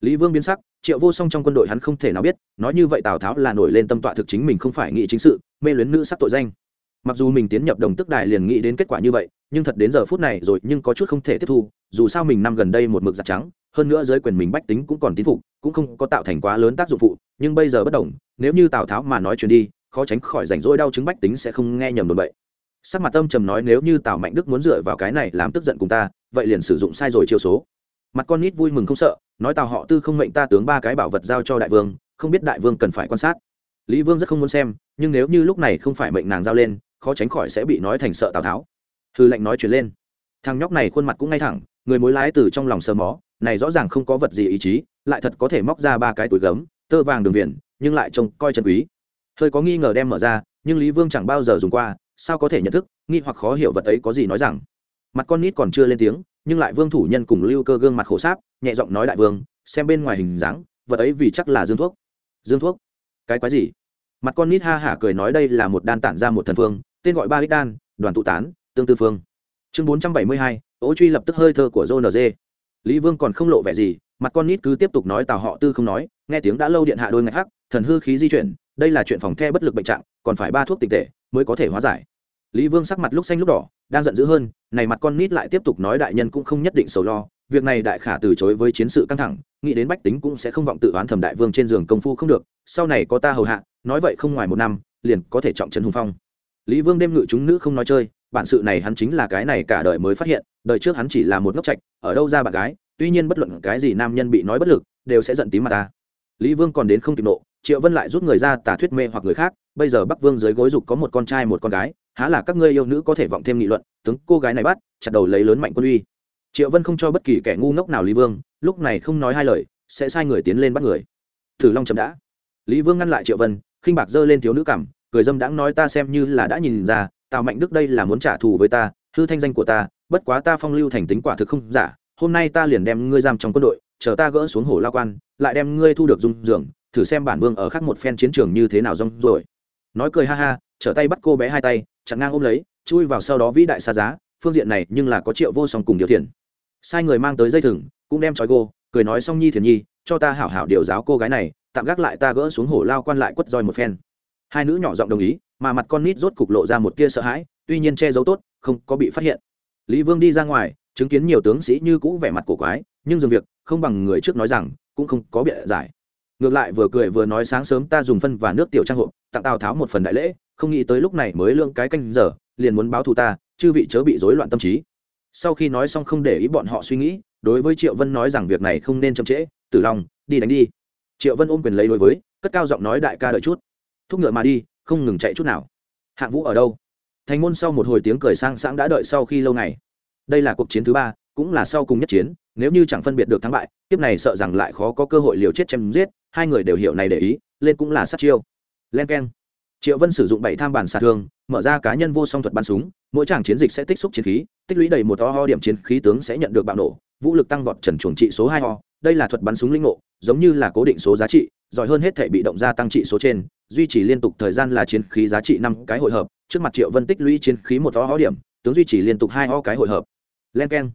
Lý vương biến sắc, triệu vô song trong quân đội hắn không thể nào biết, nói như vậy tào tháo là nổi lên tâm tọa thực chính mình không phải nghị chính sự, mê luyến nữ sắc tội danh mặc dù mình tiến nhập đồng tức đài liền nghĩ đến kết quả như vậy, nhưng thật đến giờ phút này rồi nhưng có chút không thể tiếp thu, dù sao mình năm gần đây một mực giặt trắng, hơn nữa giới quyền mình bách tính cũng còn tín phục, cũng không có tạo thành quá lớn tác dụng phụ, nhưng bây giờ bất đồng, nếu như tào tháo mà nói chuyện đi, khó tránh khỏi rảnh rỗi đau chứng bách tính sẽ không nghe nhầm đồn bậy. Sắc mặt tâm trầm nói nếu như tào mạnh đức muốn dựa vào cái này làm tức giận cùng ta, vậy liền sử dụng sai rồi chiêu số. Mặt con nít vui mừng không sợ, nói tào họ tư không mệnh ta tướng ba cái bảo vật giao cho đại vương, không biết đại vương cần phải quan sát. Lý vương rất không muốn xem, nhưng nếu như lúc này không phải mệnh nàng giao lên khó tránh khỏi sẽ bị nói thành sợ tào tháo. Hư lệnh nói chuyện lên. Thằng nhóc này khuôn mặt cũng ngay thẳng, người mối lái từ trong lòng sờ mó, này rõ ràng không có vật gì ý chí, lại thật có thể móc ra ba cái túi gấm, tơ vàng đường viền, nhưng lại trông coi chân quý. Hơi có nghi ngờ đem mở ra, nhưng lý vương chẳng bao giờ dùng qua, sao có thể nhận thức, nghi hoặc khó hiểu vật ấy có gì nói rằng. Mặt con nít còn chưa lên tiếng, nhưng lại vương thủ nhân cùng lưu cơ gương mặt khổ sáp, nhẹ giọng nói đại vương, xem bên ngoài hình dáng, vật ấy vì chắc là dương thuốc. Dương thuốc? Cái quái gì? Mặt con nít ha hả cười nói đây là một đan tản ra một thần phương tên gọi ba ích đan, đoàn tụ tán, tương tư phương. Chương bốn trăm bảy mươi hai ố truy lập tức hơi thơ của dô nd lý vương còn không lộ vẻ gì, mặt con nít cứ tiếp tục nói tào họ tư không nói, nghe tiếng đã lâu điện hạ đôi ngạch hắc, thần hư khí di chuyển, đây là chuyện phòng the bất lực bệnh trạng, còn phải ba thuốc tịch tệ mới có thể hóa giải. Lý vương sắc mặt lúc xanh lúc đỏ, đang giận dữ hơn, này mặt con nít lại tiếp tục nói đại nhân cũng không nhất định sầu lo, việc này đại khả từ chối với chiến sự căng thẳng, nghĩ đến bách tính cũng sẽ không vọng tự oán thầm đại vương trên giường công phu không được, sau này có ta hầu hạ, nói vậy không ngoài một năm, liền có thể trọng trấn hùng phong lý vương đêm ngự chúng nữ không nói chơi, bản sự này hắn chính là cái này cả đời mới phát hiện, đời trước hắn chỉ là một ngốc trạch, ở đâu ra bạn gái, tuy nhiên bất luận cái gì nam nhân bị nói bất lực, đều sẽ giận tím mặt ta. Lý vương còn đến không kịp nộ, triệu vân lại rút người ra tà thuyết mê hoặc người khác, bây giờ bắc vương dưới gối dục có một con trai một con gái, há là các ngươi yêu nữ có thể vọng thêm nghị luận, tướng cô gái này bắt, chặt đầu lấy lớn mạnh quân uy. Triệu vân không cho bất kỳ kẻ ngu ngốc nào lý vương, lúc này không nói hai lời, sẽ sai người tiến lên bắt người. Thử long chậm đã. Lý vương ngăn lại triệu vân, khinh bạc giơ lên thiếu nữ cảm cười dâm đãng nói ta xem như là đã nhìn ra, tào mạnh đức đây là muốn trả thù với ta, hư thanh danh của ta, bất quá ta phong lưu thành tính quả thực không giả, hôm nay ta liền đem ngươi giam trong quân đội, chờ ta gỡ xuống hồ lao quan, lại đem ngươi thu được dung dưỡng, thử xem bản vương ở khác một phen chiến trường như thế nào rong rồi nói cười ha ha, trở tay bắt cô bé hai tay, chặn ngang ôm lấy, chui vào sau đó vĩ đại xa giá, phương diện này nhưng là có triệu vô song cùng điều thiền sai người mang tới dây thừng, cũng đem trói cô, cười nói xong nhi thiền nhi, cho ta hảo hảo điều giáo cô gái này, tạm gác lại ta gỡ xuống hổ lao quan lại quất roi một phen hai nữ nhỏ giọng đồng ý, mà mặt con nít rốt cục lộ ra một tia sợ hãi, tuy nhiên che giấu tốt, không có bị phát hiện. Lý vương đi ra ngoài, chứng kiến nhiều tướng sĩ như cũ vẻ mặt cổ quái, nhưng dừng việc, không bằng người trước nói rằng, cũng không có biện giải. Ngược lại vừa cười vừa nói sáng sớm ta dùng phân và nước tiểu trang hộp tặng tào tháo một phần đại lễ, không nghĩ tới lúc này mới lương cái canh giờ, liền muốn báo thù ta, chư vị chớ bị rối loạn tâm trí. Sau khi nói xong không để ý bọn họ suy nghĩ, đối với triệu vân nói rằng việc này không nên chậm trễ, tử long, đi đánh đi. Triệu vân ôm quyền lấy đối với, cất cao giọng nói đại ca đợi chút thúc ngựa mà đi, không ngừng chạy chút nào. Hạng vũ ở đâu? Thành môn sau một hồi tiếng cười sang sáng đã đợi sau khi lâu ngày. Đây là cuộc chiến thứ ba, cũng là sau cùng nhất chiến, nếu như chẳng phân biệt được thắng bại tiếp này sợ rằng lại khó có cơ hội liều chết chém giết, hai người đều hiểu này để ý, lên cũng là sát chiêu. Len k e n triệu vân sử dụng bảy tham bản xạ thương mở ra cá nhân vô song thuật bắn súng, mỗi tràng chiến dịch sẽ tích xúc chiến khí, tích lũy đầy một to ho điểm chiến khí tướng sẽ nhận được bạo nổ, vũ lực tăng vọt trần chuồng trị số hai ho, đây là thuật bắn súng linh ngộ, giống như là cố định số giá trị, giỏi hơn hết thể bị động gia tăng trị số trên duy trì liên tục thời gian là chiến khí giá trị năm cái hội hợp, trước mặt triệu vân tích lũy chiến khí một to ho điểm, tướng duy trì liên tục hai ho cái hội hợp. Len k e n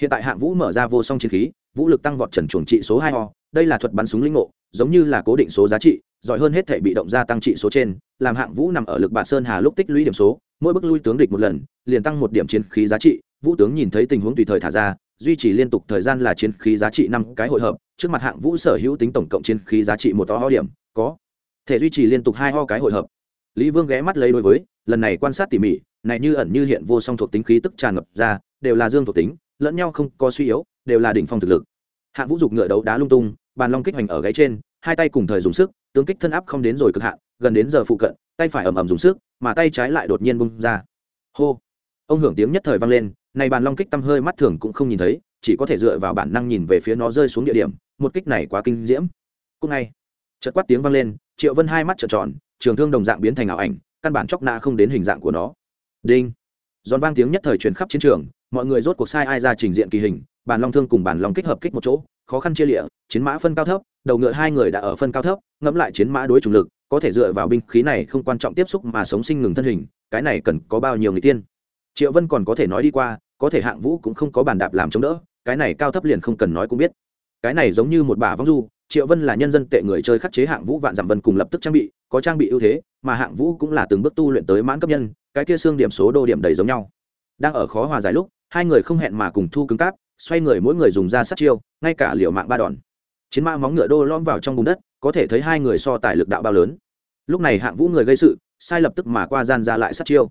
hiện tại hạng vũ mở ra vô song chiến khí, vũ lực tăng vọt trần chuồng trị số hai ho đây là thuật bắn súng linh ngộ, giống như là cố định số giá trị, giỏi hơn hết thể bị động gia tăng trị số trên, làm hạng vũ nằm ở lực bạ sơn hà lúc tích lũy điểm số, mỗi bước lui tướng địch một lần, liền tăng một điểm chiến khí giá trị. Vũ tướng nhìn thấy tình huống tùy thời thả ra, duy trì liên tục thời gian là chiến khí giá trị năm cái hội hợp, trước mặt hạng vũ sở hữu tính tổng cộng chiến khí giá trị một to ho điểm, có thể duy trì liên tục hai ho cái hội hợp. Lý vương ghé mắt lấy đối với, lần này quan sát tỉ mỉ, này như ẩn như hiện vô song thuộc tính khí tức tràn ngập ra, đều là dương thuộc tính, lẫn nhau không có suy yếu, đều là đỉnh phong thực lực. Hạng vũ dục ngựa đấu đá lung tung, bàn long kích hoành ở gáy trên, hai tay cùng thời dùng sức, tướng kích thân áp không đến rồi cực hạn, gần đến giờ phụ cận, tay phải ầm ầm dùng sức, mà tay trái lại đột nhiên bung ra. Hô! Ông hưởng tiếng nhất thời vang lên, này bàn long kích tâm hơi mắt thường cũng không nhìn thấy, chỉ có thể dựa vào bản năng nhìn về phía nó rơi xuống địa điểm, một kích này quá kinh diễm. Cũng ngay chợt quát tiếng vang lên, triệu vân hai mắt trợn tròn, trường thương đồng dạng biến thành ảo ảnh, căn bản chóc nạ không đến hình dạng của nó. Đinh! Giòn vang tiếng nhất thời truyền khắp chiến trường, mọi người rốt cuộc sai ai ra trình diện kỳ hình bàn long thương cùng bàn long kích hợp kích một chỗ, khó khăn chia lịa, chiến mã phân cao thấp, đầu ngựa hai người đã ở phân cao thấp, ngẫm lại chiến mã đối chủ lực, có thể dựa vào binh khí này không quan trọng tiếp xúc mà sống sinh ngừng thân hình, cái này cần có bao nhiêu người tiên? Triệu vân còn có thể nói đi qua, có thể hạng vũ cũng không có bàn đạp làm chống đỡ, cái này cao thấp liền không cần nói cũng biết. Cái này giống như một bà vong du triệu vân là nhân dân tệ người chơi khắc chế hạng vũ vạn giảm vân cùng lập tức trang bị, có trang bị ưu thế, mà hạng vũ cũng là từng bước tu luyện tới mãn cấp nhân, cái kia xương điểm số đô điểm đầy giống nhau. Đang ở khó hòa giải lúc, hai người không hẹn mà cùng thu cứng cáp, xoay người mỗi người dùng ra sát chiêu, ngay cả liều mạng ba đòn. Chiến mã móng ngựa đô lom vào trong bùn đất, có thể thấy hai người so tài lực đạo bao lớn. Lúc này hạng vũ người gây sự, sai lập tức mà qua gian ra lại sát chiêu.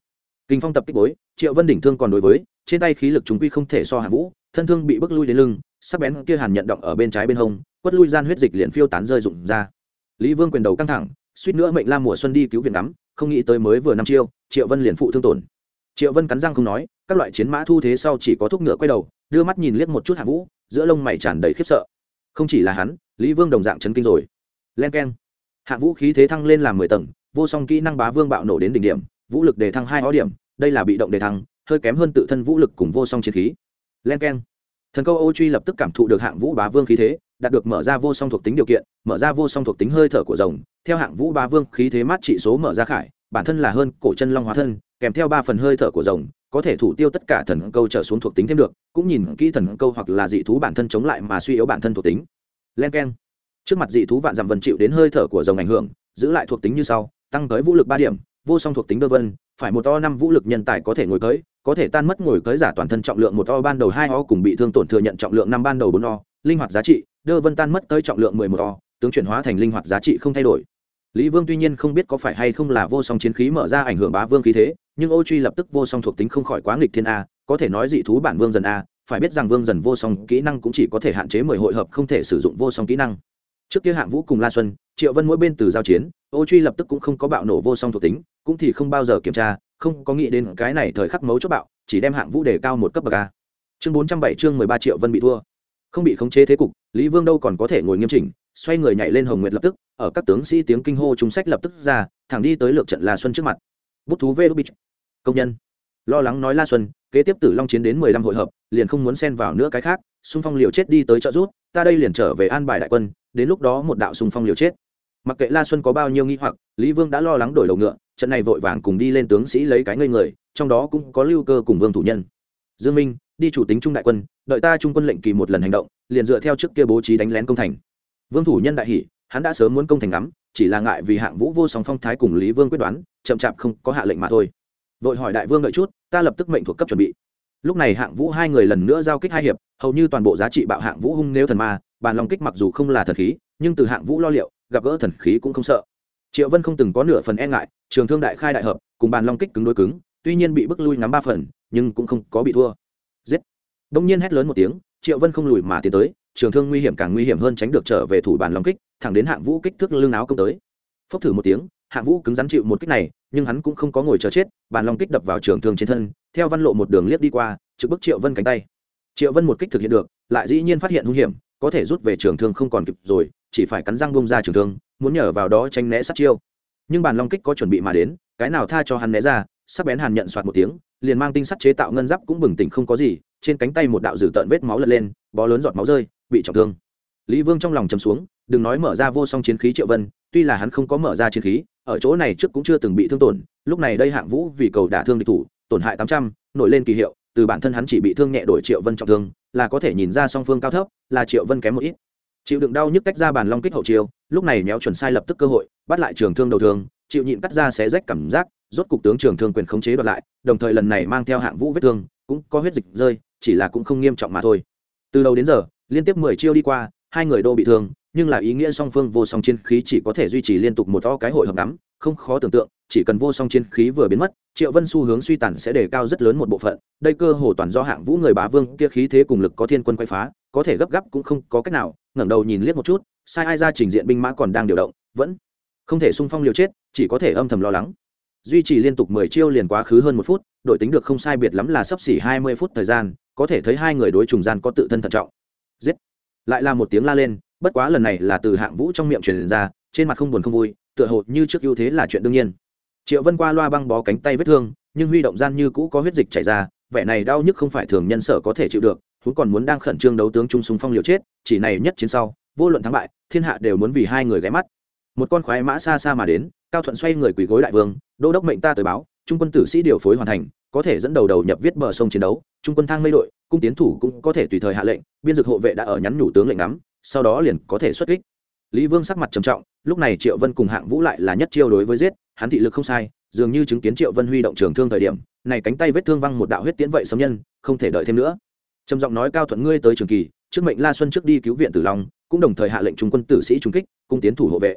Kinh phong tập kích bối, triệu vân đỉnh thương còn đối với, trên tay khí lực chúng quy không thể so hạng vũ, thân thương bị bước lui đến lưng, sắc bén kia hàn nhận động ở bên trái bên hông quất lui gian huyết dịch liền phiêu tán rơi rụng ra. Lý vương quyền đầu căng thẳng, suýt nữa mệnh la mùa xuân đi cứu viện ngắm, không nghĩ tới mới vừa năm chiêu, triệu vân liền phụ thương tổn. Triệu vân cắn răng không nói, các loại chiến mã thu thế sau chỉ có thúc ngựa quay đầu, đưa mắt nhìn liếc một chút hạ vũ, giữa lông mày tràn đầy khiếp sợ. Không chỉ là hắn, lý vương đồng dạng chấn kinh rồi. Len k e n hạ vũ khí thế thăng lên làm mười tầng, vô song kỹ năng bá vương bạo nổ đến đỉnh điểm, vũ lực đề thăng hai ó điểm, đây là bị động đề thăng, hơi kém hơn tự thân vũ lực cùng vô song chiến khí. Len k e n thần câu ô truy lập tức cảm thụ được hạng vũ bá vương khí thế đạt được mở ra vô song thuộc tính điều kiện, mở ra vô song thuộc tính hơi thở của rồng, theo hạng vũ ba vương khí thế mát trị số mở ra khải, bản thân là hơn cổ chân long hóa thân, kèm theo ba phần hơi thở của rồng, có thể thủ tiêu tất cả thần câu trở xuống thuộc tính thêm được, cũng nhìn kỹ thần câu hoặc là dị thú bản thân chống lại mà suy yếu bản thân thuộc tính. Len k e n trước mặt dị thú vạn dặm vần chịu đến hơi thở của rồng ảnh hưởng, giữ lại thuộc tính như sau, tăng tới vũ lực ba điểm, vô song thuộc tính đơ vân, phải một to năm vũ lực nhân tài có thể ngồi tới, có thể tan mất ngồi tới giả toàn thân trọng lượng một to ban đầu hai o cùng bị thương tổn thừa nhận trọng lượng năm ban đầu bốn o, linh hoạt giá trị đơ vân tan mất tới trọng lượng mười một o, tướng chuyển hóa thành linh hoạt giá trị không thay đổi. Lý vương tuy nhiên không biết có phải hay không là vô song chiến khí mở ra ảnh hưởng bá vương khí thế, nhưng ô truy lập tức vô song thuộc tính không khỏi quá nghịch thiên a, có thể nói dị thú bản vương dần a, phải biết rằng vương dần vô song kỹ năng cũng chỉ có thể hạn chế mười hội hợp không thể sử dụng vô song kỹ năng. Trước kia hạng vũ cùng la xuân, triệu vân mỗi bên từ giao chiến, ô truy lập tức cũng không có bạo nổ vô song thuộc tính, cũng thì không bao giờ kiểm tra, không có nghĩ đến cái này thời khắc mấu chốt bạo, chỉ đem hạng vũ đề cao một cấp bậc a. Chương bốn trăm bảy, chương mười ba triệu vân bị thua không bị khống chế thế cục, lý vương đâu còn có thể ngồi nghiêm chỉnh, xoay người nhảy lên hồng nguyệt lập tức, ở các tướng sĩ tiếng kinh hô trung sách lập tức ra, thẳng đi tới lược trận la xuân trước mặt. Bút thú vê đô bích công nhân. Lo lắng nói la xuân, kế tiếp tử long chiến đến mười lăm hội hợp, liền không muốn xen vào nữa cái khác xung phong liều chết đi tới trợ rút ta đây liền trở về an bài đại quân, đến lúc đó một đạo xung phong liều chết. Mặc kệ la xuân có bao nhiêu nghi hoặc, lý vương đã lo lắng đổi đầu ngựa, trận này vội vàng cùng đi lên tướng sĩ lấy cái ngây người, trong đó cũng có lưu cơ cùng vương thủ nhân. Dương minh đi chủ tính trung đại quân, đợi ta trung quân lệnh kỳ một lần hành động, liền dựa theo trước kia bố trí đánh lén công thành. Vương thủ nhân đại hỷ hắn đã sớm muốn công thành ngắm chỉ là ngại vì hạng vũ vô song phong thái cùng lý vương quyết đoán, chậm chạp không có hạ lệnh mà thôi. Vội hỏi đại vương đợi chút, ta lập tức mệnh thuộc cấp chuẩn bị. Lúc này hạng vũ hai người lần nữa giao kích hai hiệp, hầu như toàn bộ giá trị bạo hạng vũ hung nếu thần ma, bàn lòng kích mặc dù không là thần khí, nhưng từ hạng vũ lo liệu, gặp gỡ thần khí cũng không sợ. Triệu vân không từng có nửa phần e ngại, trường thương đại khai đại hợp, cùng bàn long kích cứng đối cứng, tuy nhiên bị bức lui ngắm ba phần, nhưng cũng không có bị thua đông nhiên hét lớn một tiếng, triệu vân không lùi mà tiến tới, trường thương nguy hiểm càng nguy hiểm hơn tránh được trở về thủ bàn long kích, thẳng đến hạng vũ kích thước lưng áo công tới. Phốc thử một tiếng, hạng vũ cứng rắn chịu một kích này, nhưng hắn cũng không có ngồi chờ chết, bàn long kích đập vào trường thương trên thân, theo văn lộ một đường liếc đi qua, trực bức triệu vân cánh tay. Triệu vân một kích thực hiện được, lại dĩ nhiên phát hiện hung hiểm, có thể rút về trường thương không còn kịp rồi, chỉ phải cắn răng bông ra trường thương, muốn nhờ vào đó tranh né sát chiêu. Nhưng bàn long kích có chuẩn bị mà đến, cái nào tha cho hắn né ra, sắc bén hàn nhận soạt một tiếng, liền mang tinh sắt chế tạo ngân giáp cũng bừng tỉnh không có gì trên cánh tay một đạo dử tợn vết máu lật lên, bó lớn giọt máu rơi, bị trọng thương. Lý vương trong lòng chầm xuống, đừng nói mở ra vô song chiến khí triệu vân, tuy là hắn không có mở ra chiến khí, ở chỗ này trước cũng chưa từng bị thương tổn, lúc này đây hạng vũ vì cầu đả thương địch thủ, tổn hại tám trăm, nổi lên kỳ hiệu, từ bản thân hắn chỉ bị thương nhẹ đổi triệu vân trọng thương, là có thể nhìn ra song phương cao thấp, là triệu vân kém một ít. Chịu đựng đau nhức tách ra bàn long kích hậu chiêu, lúc này méo chuẩn sai lập tức cơ hội, bắt lại trường thương đầu thương, chịu nhịn cắt ra xé rách cảm giác, rốt cục tướng trường thương quyền khống chế đoạt lại, đồng thời lần này mang theo hạng vũ vết thương cũng có huyết dịch rơi, chỉ là cũng không nghiêm trọng mà thôi. Từ đầu đến giờ, liên tiếp mười chiêu đi qua, hai người đô bị thương, nhưng là ý nghĩa song phương vô song chiến khí chỉ có thể duy trì liên tục một to cái hội hợp ngắm, không khó tưởng tượng, chỉ cần vô song chiến khí vừa biến mất, triệu vân xu hướng suy tàn sẽ đề cao rất lớn một bộ phận. Đây cơ hồ toàn do hạng vũ người bá vương, kia khí thế cùng lực có thiên quân quay phá, có thể gấp gáp cũng không có cách nào, ngẩng đầu nhìn liếc một chút, sai ai ra trình diện binh mã còn đang điều động, vẫn không thể sung phong liều chết, chỉ có thể âm thầm lo lắng duy trì liên tục mười chiêu liền quá khứ hơn một phút, đội tính được không sai biệt lắm là sắp xỉ hai mươi phút thời gian, có thể thấy hai người đối trùng gian có tự thân thận trọng. Giết! Lại là một tiếng la lên, bất quá lần này là từ hạng vũ trong miệng truyền ra, trên mặt không buồn không vui, tựa hồ như trước ưu thế là chuyện đương nhiên. Triệu vân qua loa băng bó cánh tay vết thương, nhưng huy động gian như cũ có huyết dịch chảy ra, vẻ này đau nhức không phải thường nhân sở có thể chịu được, huống còn muốn đang khẩn trương đấu tướng trung súng phong liều chết, chỉ này nhất chiến sau, vô luận thắng bại, thiên hạ đều muốn vì hai người ghé mắt một con khoái mã xa xa mà đến, cao thuận xoay người quỳ gối đại vương, đô đốc mệnh ta tới báo, trung quân tử sĩ điều phối hoàn thành, có thể dẫn đầu đầu nhập viết bờ sông chiến đấu, trung quân thang mây đội, cung tiến thủ cũng có thể tùy thời hạ lệnh, biên dực hộ vệ đã ở nhắn nhủ tướng lệnh ngắm, sau đó liền có thể xuất kích. Lý vương sắc mặt trầm trọng, lúc này triệu vân cùng hạng vũ lại là nhất chiêu đối với giết, hắn thị lực không sai, dường như chứng kiến triệu vân huy động trường thương thời điểm, này cánh tay vết thương văng một đạo huyết tiễn vậy sống nhân, không thể đợi thêm nữa. Trầm giọng nói, cao thuận ngươi tới trường kỳ, trước mệnh la xuân trước đi cứu viện tử long, cũng đồng thời hạ lệnh trung quân tử sĩ trung kích, cung tiến thủ hộ vệ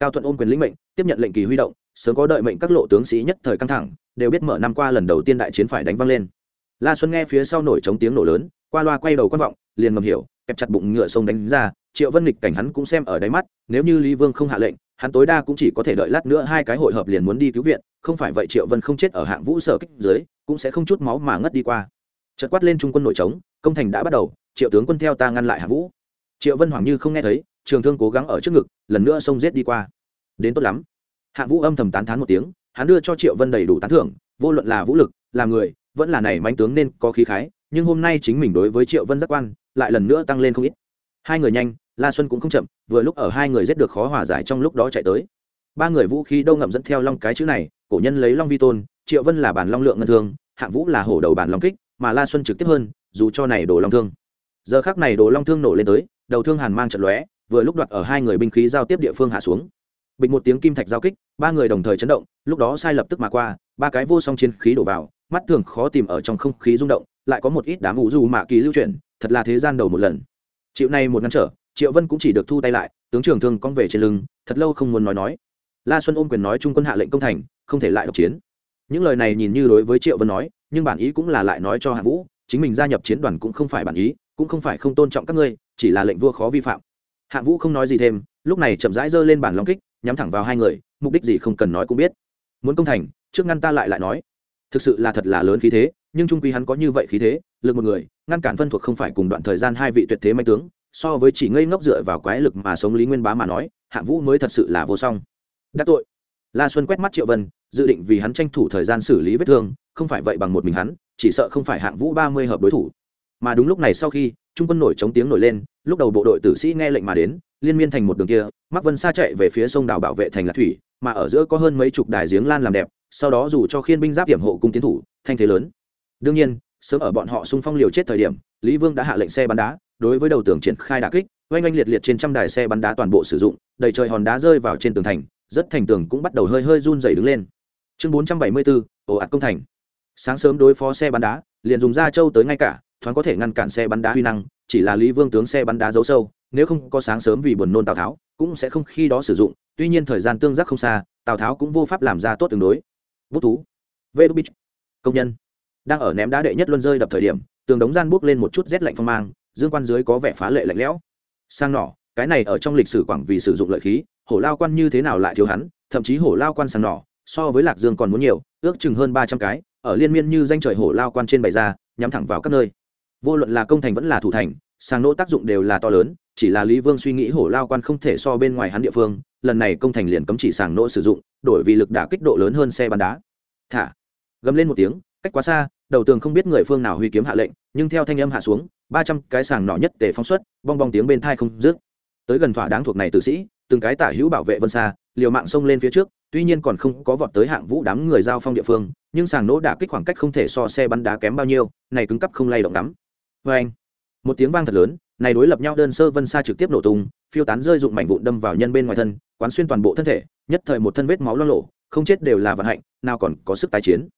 cao thuận ôm quyền lĩnh mệnh, tiếp nhận lệnh kỳ huy động, sớm có đợi mệnh các lộ tướng sĩ nhất thời căng thẳng, đều biết mở năm qua lần đầu tiên đại chiến phải đánh văng lên. La xuân nghe phía sau nổi trống tiếng nổ lớn, qua loa quay đầu quan vọng, liền ngầm hiểu, kẹp chặt bụng ngựa sông đánh ra, triệu vân nghịch cảnh hắn cũng xem ở đáy mắt, nếu như lý vương không hạ lệnh, hắn tối đa cũng chỉ có thể đợi lát nữa hai cái hội hợp liền muốn đi cứu viện, không phải vậy triệu vân không chết ở hạng vũ sở kích dưới, cũng sẽ không chút máu mà ngất đi qua. Chợt quát lên trung quân nội trống, công thành đã bắt đầu, triệu tướng quân theo ta ngăn lại hạng vũ. Triệu vân hoàng như không nghe thấy trường thương cố gắng ở trước ngực, lần nữa xông giết đi qua. Đến tốt lắm. Hạng vũ âm thầm tán thán một tiếng, hắn đưa cho triệu vân đầy đủ tán thưởng, vô luận là vũ lực, là người, vẫn là này manh tướng nên có khí khái, nhưng hôm nay chính mình đối với triệu vân giác quan, lại lần nữa tăng lên không ít. Hai người nhanh, la xuân cũng không chậm, vừa lúc ở hai người giết được khó hòa giải trong lúc đó chạy tới. Ba người vũ khí đâu ngậm dẫn theo long cái chữ này, cổ nhân lấy long vi tôn, triệu vân là bản long lượng ngân thương, hạng vũ là hổ đầu bản long kích, mà la xuân trực tiếp hơn, dù cho này đồ long thương. Giờ khác này đồ long thương nổ lên tới, đầu thương hàn mang trận lóe vừa lúc đoạt ở hai người binh khí giao tiếp địa phương hạ xuống. Bịch một tiếng kim thạch giao kích, ba người đồng thời chấn động, lúc đó sai lập tức mà qua, ba cái vô song chiến khí đổ vào, mắt thường khó tìm ở trong không khí rung động, lại có một ít đám ủ dù mạ kỳ lưu chuyển, thật là thế gian đầu một lần. Chịu này một ngăn trở, triệu vân cũng chỉ được thu tay lại, tướng trưởng thương cong về trên lưng, thật lâu không muốn nói nói. La xuân ôm quyền nói trung quân hạ lệnh công thành, không thể lại độc chiến. Những lời này nhìn như đối với triệu vân nói, nhưng bản ý cũng là lại nói cho hạ vũ, chính mình gia nhập chiến đoàn cũng không phải bản ý, cũng không phải không tôn trọng các ngươi, chỉ là lệnh vua khó vi phạm hạ vũ không nói gì thêm, lúc này chậm rãi giơ lên bản long kích, nhắm thẳng vào hai người, mục đích gì không cần nói cũng biết. Muốn công thành, trước ngăn ta lại lại nói. Thực sự là thật là lớn khí thế, nhưng trung quy hắn có như vậy khí thế, lực một người, ngăn cản phân thuộc không phải cùng đoạn thời gian hai vị tuyệt thế mạnh tướng, so với chỉ ngây ngốc dựa vào quái lực mà sống lý nguyên bá mà nói, hạng vũ mới thật sự là vô song. Đắc tội. La xuân quét mắt triệu vân, dự định vì hắn tranh thủ thời gian xử lý vết thương, không phải vậy bằng một mình hắn, chỉ sợ không phải hạng vũ ba mươi hợp đối thủ mà đúng lúc này sau khi, trung quân nổi chống tiếng nổi lên, lúc đầu bộ đội tử sĩ nghe lệnh mà đến, liên miên thành một đường kia mắc vân xa chạy về phía sông đảo bảo vệ thành lạc thủy, mà ở giữa có hơn mấy chục đài giếng lan làm đẹp, sau đó dù cho khiên binh giáp hiểm hộ cung tiến thủ, thanh thế lớn. Đương nhiên, sớm ở bọn họ xung phong liều chết thời điểm, lý vương đã hạ lệnh xe bắn đá, đối với đầu tường triển khai đà kích, oanh oanh liệt liệt trên trăm đài xe bắn đá toàn bộ sử dụng, đầy trời hòn đá rơi vào trên tường thành, rất thành tường cũng bắt đầu hơi hơi run dày đứng lên. Chương bốn trăm bảy mươi bốn, ồ ạt công thành. Sáng sớm đối phó xe bắn đá, liền dùng da châu tới ngay cả thoáng có thể ngăn cản xe bắn đá huy năng, chỉ là lý vương tướng xe bắn đá giấu sâu, nếu không có sáng sớm vì buồn nôn tào tháo, cũng sẽ không khi đó sử dụng, tuy nhiên thời gian tương giác không xa, tào tháo cũng vô pháp làm ra tốt tương đối. Bút thú. Vê đu bích công nhân. Đang ở ném đá đệ nhất luân rơi đập thời điểm, tường đống gian buốc lên một chút rét lạnh phong mang, dương quan dưới có vẻ phá lệ lạnh lẽo. Sang nỏ, cái này ở trong lịch sử quảng vì sử dụng lợi khí, hổ lao quan như thế nào lại thiếu hắn, thậm chí hổ lao quan sang nỏ, so với lạc dương còn muốn nhiều, ước chừng hơn ba trăm cái, ở liên miên như danh trời hổ lao quan trên bày ra, nhắm thẳng vào các nơi vô luận là công thành vẫn là thủ thành, sàng nỗ tác dụng đều là to lớn, chỉ là lý vương suy nghĩ hổ lao quan không thể so bên ngoài hắn địa phương, lần này công thành liền cấm chỉ sàng nỗ sử dụng, đổi vì lực đả kích độ lớn hơn xe bắn đá. Thả. Gầm lên một tiếng, cách quá xa, đầu tường không biết người phương nào huy kiếm hạ lệnh, nhưng theo thanh âm hạ xuống, ba trăm cái sàng nỏ nhất tề phóng xuất, bong bong tiếng bên thai không dứt. Tới gần thỏa đáng thuộc này tử sĩ, từng cái tả hữu bảo vệ vân xa, liều mạng xông lên phía trước, tuy nhiên còn không có vọt tới hạng vũ đám người giao phong địa phương, nhưng sàng nỗ đả kích khoảng cách không thể so xe bắn đá kém bao nhiêu, này cứng cắp không lay động lắm vê anh. Một tiếng vang thật lớn này đối lập nhau đơn sơ vân xa trực tiếp nổ tung phiêu tán rơi dụng mảnh vụn đâm vào nhân bên ngoài thân quán xuyên toàn bộ thân thể nhất thời một thân vết máu lo lộ không chết đều là vận hạnh nào còn có sức tái chiến.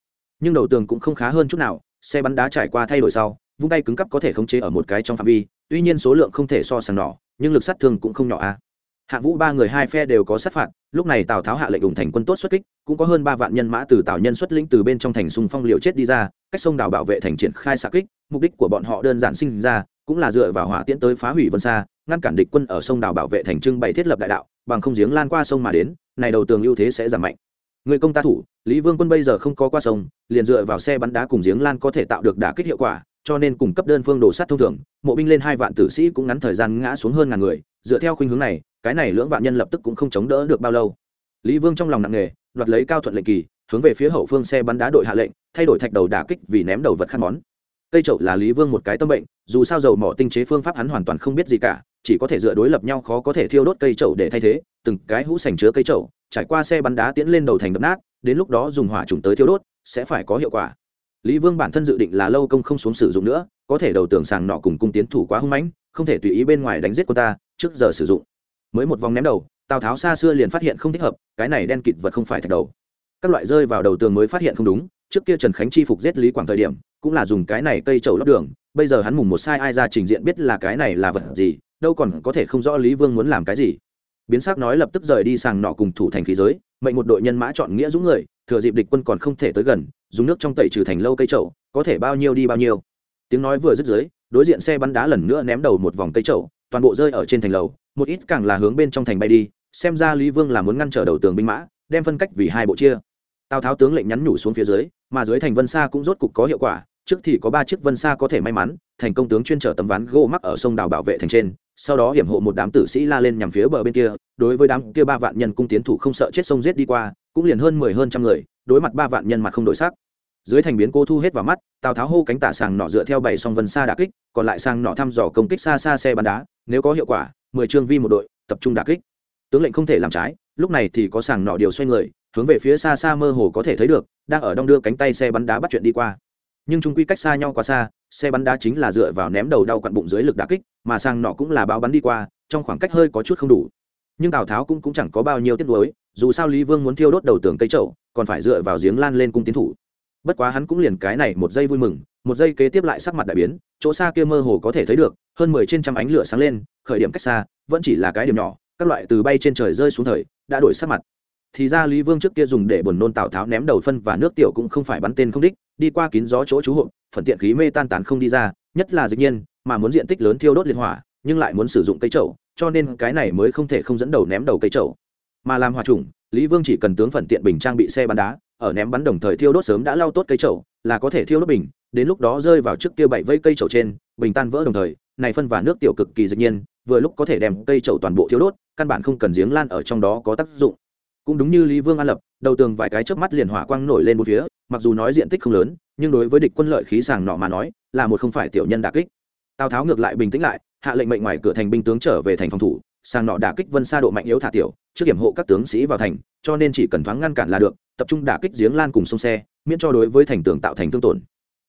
Nhưng đầu tường cũng không khá hơn chút nào xe bắn đá trải qua thay đổi sau vung tay cứng cắp có thể khống chế ở một cái trong phạm vi tuy nhiên số lượng không thể so sánh nhỏ, nhưng lực sát thương cũng không nhỏ a hạ vũ ba người hai phe đều có sát phạt lúc này tào tháo hạ lệnh ủng thành quân tốt xuất kích cũng có hơn ba vạn nhân mã từ tào nhân xuất lĩnh từ bên trong thành xung phong liều chết đi ra cách sông đảo bảo vệ thành triển khai xạ kích, mục đích của bọn họ đơn giản sinh ra, cũng là dựa vào hỏa tiễn tới phá hủy vân xa ngăn cản địch quân ở sông đảo bảo vệ thành trưng bày thiết lập đại đạo, bằng không giếng lan qua sông mà đến, này đầu tường ưu thế sẽ giảm mạnh. Người công ta thủ, lý vương quân bây giờ không có qua sông, liền dựa vào xe bắn đá cùng giếng lan có thể tạo được đả kích hiệu quả, cho nên cung cấp đơn phương đồ sát thông thường, mộ binh lên hai vạn tử sĩ cũng ngắn thời gian ngã xuống hơn ngàn người, dựa theo khuynh hướng này, cái này lưỡng vạn nhân lập tức cũng không chống đỡ được bao lâu. Lý vương trong lòng nặng nề, đoạt lấy cao thuận lệnh kỳ, hướng về phía hậu phương xe bắn đá đội hạ lệnh thay đổi thạch đầu đả kích vì ném đầu vật khăn món. Cây trậu là lý vương một cái tâm bệnh, dù sao dầu mỏ tinh chế phương pháp hắn hoàn toàn không biết gì cả, chỉ có thể dựa đối lập nhau khó có thể thiêu đốt cây trậu để thay thế, từng cái hũ sành chứa cây trậu trải qua xe bắn đá tiến lên đầu thành đập nát, đến lúc đó dùng hỏa trùng tới thiêu đốt, sẽ phải có hiệu quả. Lý vương bản thân dự định là lâu công không xuống sử dụng nữa, có thể đầu tưởng sàng nọ cùng cung tiến thủ quá hung mãnh, không thể tùy ý bên ngoài đánh giết cô ta, trước giờ sử dụng. Mới một vòng ném đầu, tào tháo xa xưa liền phát hiện không thích hợp, cái này đen kịt vật không phải thạch đầu. Các loại rơi vào đầu tường mới phát hiện không đúng trước kia trần khánh chi phục giết lý quảng thời điểm, cũng là dùng cái này cây trầu lót đường, bây giờ hắn mùng một sai ai ra trình diện biết là cái này là vật gì, đâu còn có thể không rõ lý vương muốn làm cái gì. Biến sắc nói lập tức rời đi sàng nọ cùng thủ thành khí giới, mệnh một đội nhân mã chọn nghĩa dũng người, thừa dịp địch quân còn không thể tới gần, dùng nước trong tẩy trừ thành lâu cây trậu có thể bao nhiêu đi bao nhiêu. Tiếng nói vừa dứt dưới, đối diện xe bắn đá lần nữa ném đầu một vòng cây trậu toàn bộ rơi ở trên thành lầu, một ít càng là hướng bên trong thành bay đi, xem ra lý vương là muốn ngăn trở đầu tường binh mã, đem phân cách vì hai bộ chia tào tháo tướng lệnh nhắn nhủ xuống phía dưới, mà dưới thành vân xa cũng rốt cục có hiệu quả, trước thì có ba chiếc vân xa có thể may mắn, thành công tướng chuyên trở tấm ván gỗ mắc ở sông đào bảo vệ thành trên, sau đó hiểm hộ một đám tử sĩ la lên nhằm phía bờ bên kia, đối với đám kia ba vạn nhân cung tiến thủ không sợ chết sông giết đi qua, cũng liền hơn mười hơn trăm người, đối mặt ba vạn nhân mặt không đổi sắc. Dưới thành biến cô thu hết vào mắt, tào tháo hô cánh tả sàng nọ dựa theo bảy song vân xa đà kích, còn lại sang nọ thăm dò công kích xa xa xe bắn đá, nếu có hiệu quả, mười trương vi một đội, tập trung đà kích. Tướng lệnh không thể làm trái, lúc này thì có sàng nọ điều xoay người hướng về phía xa xa mơ hồ có thể thấy được đang ở đong đưa cánh tay xe bắn đá bắt chuyện đi qua. Nhưng chúng quy cách xa nhau quá xa xe bắn đá chính là dựa vào ném đầu đau quặn bụng dưới lực đà kích mà sang nọ cũng là bao bắn đi qua trong khoảng cách hơi có chút không đủ. Nhưng tào tháo cũng, cũng chẳng có bao nhiêu tiết lối dù sao lý vương muốn thiêu đốt đầu tường cây trậu còn phải dựa vào giếng lan lên cung tiến thủ. Bất quá hắn cũng liền cái này một giây vui mừng một giây kế tiếp lại sắc mặt đại biến chỗ xa kia mơ hồ có thể thấy được hơn mười trên trăm ánh lửa sáng lên khởi điểm cách xa vẫn chỉ là cái điểm nhỏ các loại từ bay trên trời rơi xuống thời đã đổi sắc mặt thì ra lý vương trước kia dùng để buồn nôn tào tháo ném đầu phân và nước tiểu cũng không phải bắn tên không đích, đi qua kín gió chỗ trú hộ phần tiện khí mê tan tán không đi ra, nhất là dịch nhiên, mà muốn diện tích lớn thiêu đốt liên hỏa, nhưng lại muốn sử dụng cây trậu cho nên cái này mới không thể không dẫn đầu ném đầu cây trậu mà làm hòa trùng lý vương chỉ cần tướng phần tiện bình trang bị xe bắn đá, ở ném bắn đồng thời thiêu đốt sớm đã lau tốt cây trậu là có thể thiêu đốt bình, đến lúc đó rơi vào trước kia bảy vây cây trậu trên, bình tan vỡ đồng thời, này phân và nước tiểu cực kỳ dịch nhiên, vừa lúc có thể đem cây trậu toàn bộ thiêu đốt, căn bản không cần giếng lan ở trong đó có tác dụng cũng đúng như lý vương an lập, đầu tường vài cái chớp mắt liền hỏa quang nổi lên một phía, mặc dù nói diện tích không lớn, nhưng đối với địch quân lợi khí sàng nọ mà nói, là một không phải tiểu nhân đà kích. Tào tháo ngược lại bình tĩnh lại, hạ lệnh mệnh ngoài cửa thành binh tướng trở về thành phòng thủ, sàng nọ đả kích vân xa độ mạnh yếu thả tiểu, trước hiểm hộ các tướng sĩ vào thành, cho nên chỉ cần thoáng ngăn cản là được, tập trung đả kích giếng lan cùng sông xe, miễn cho đối với thành tường tạo thành thương tổn.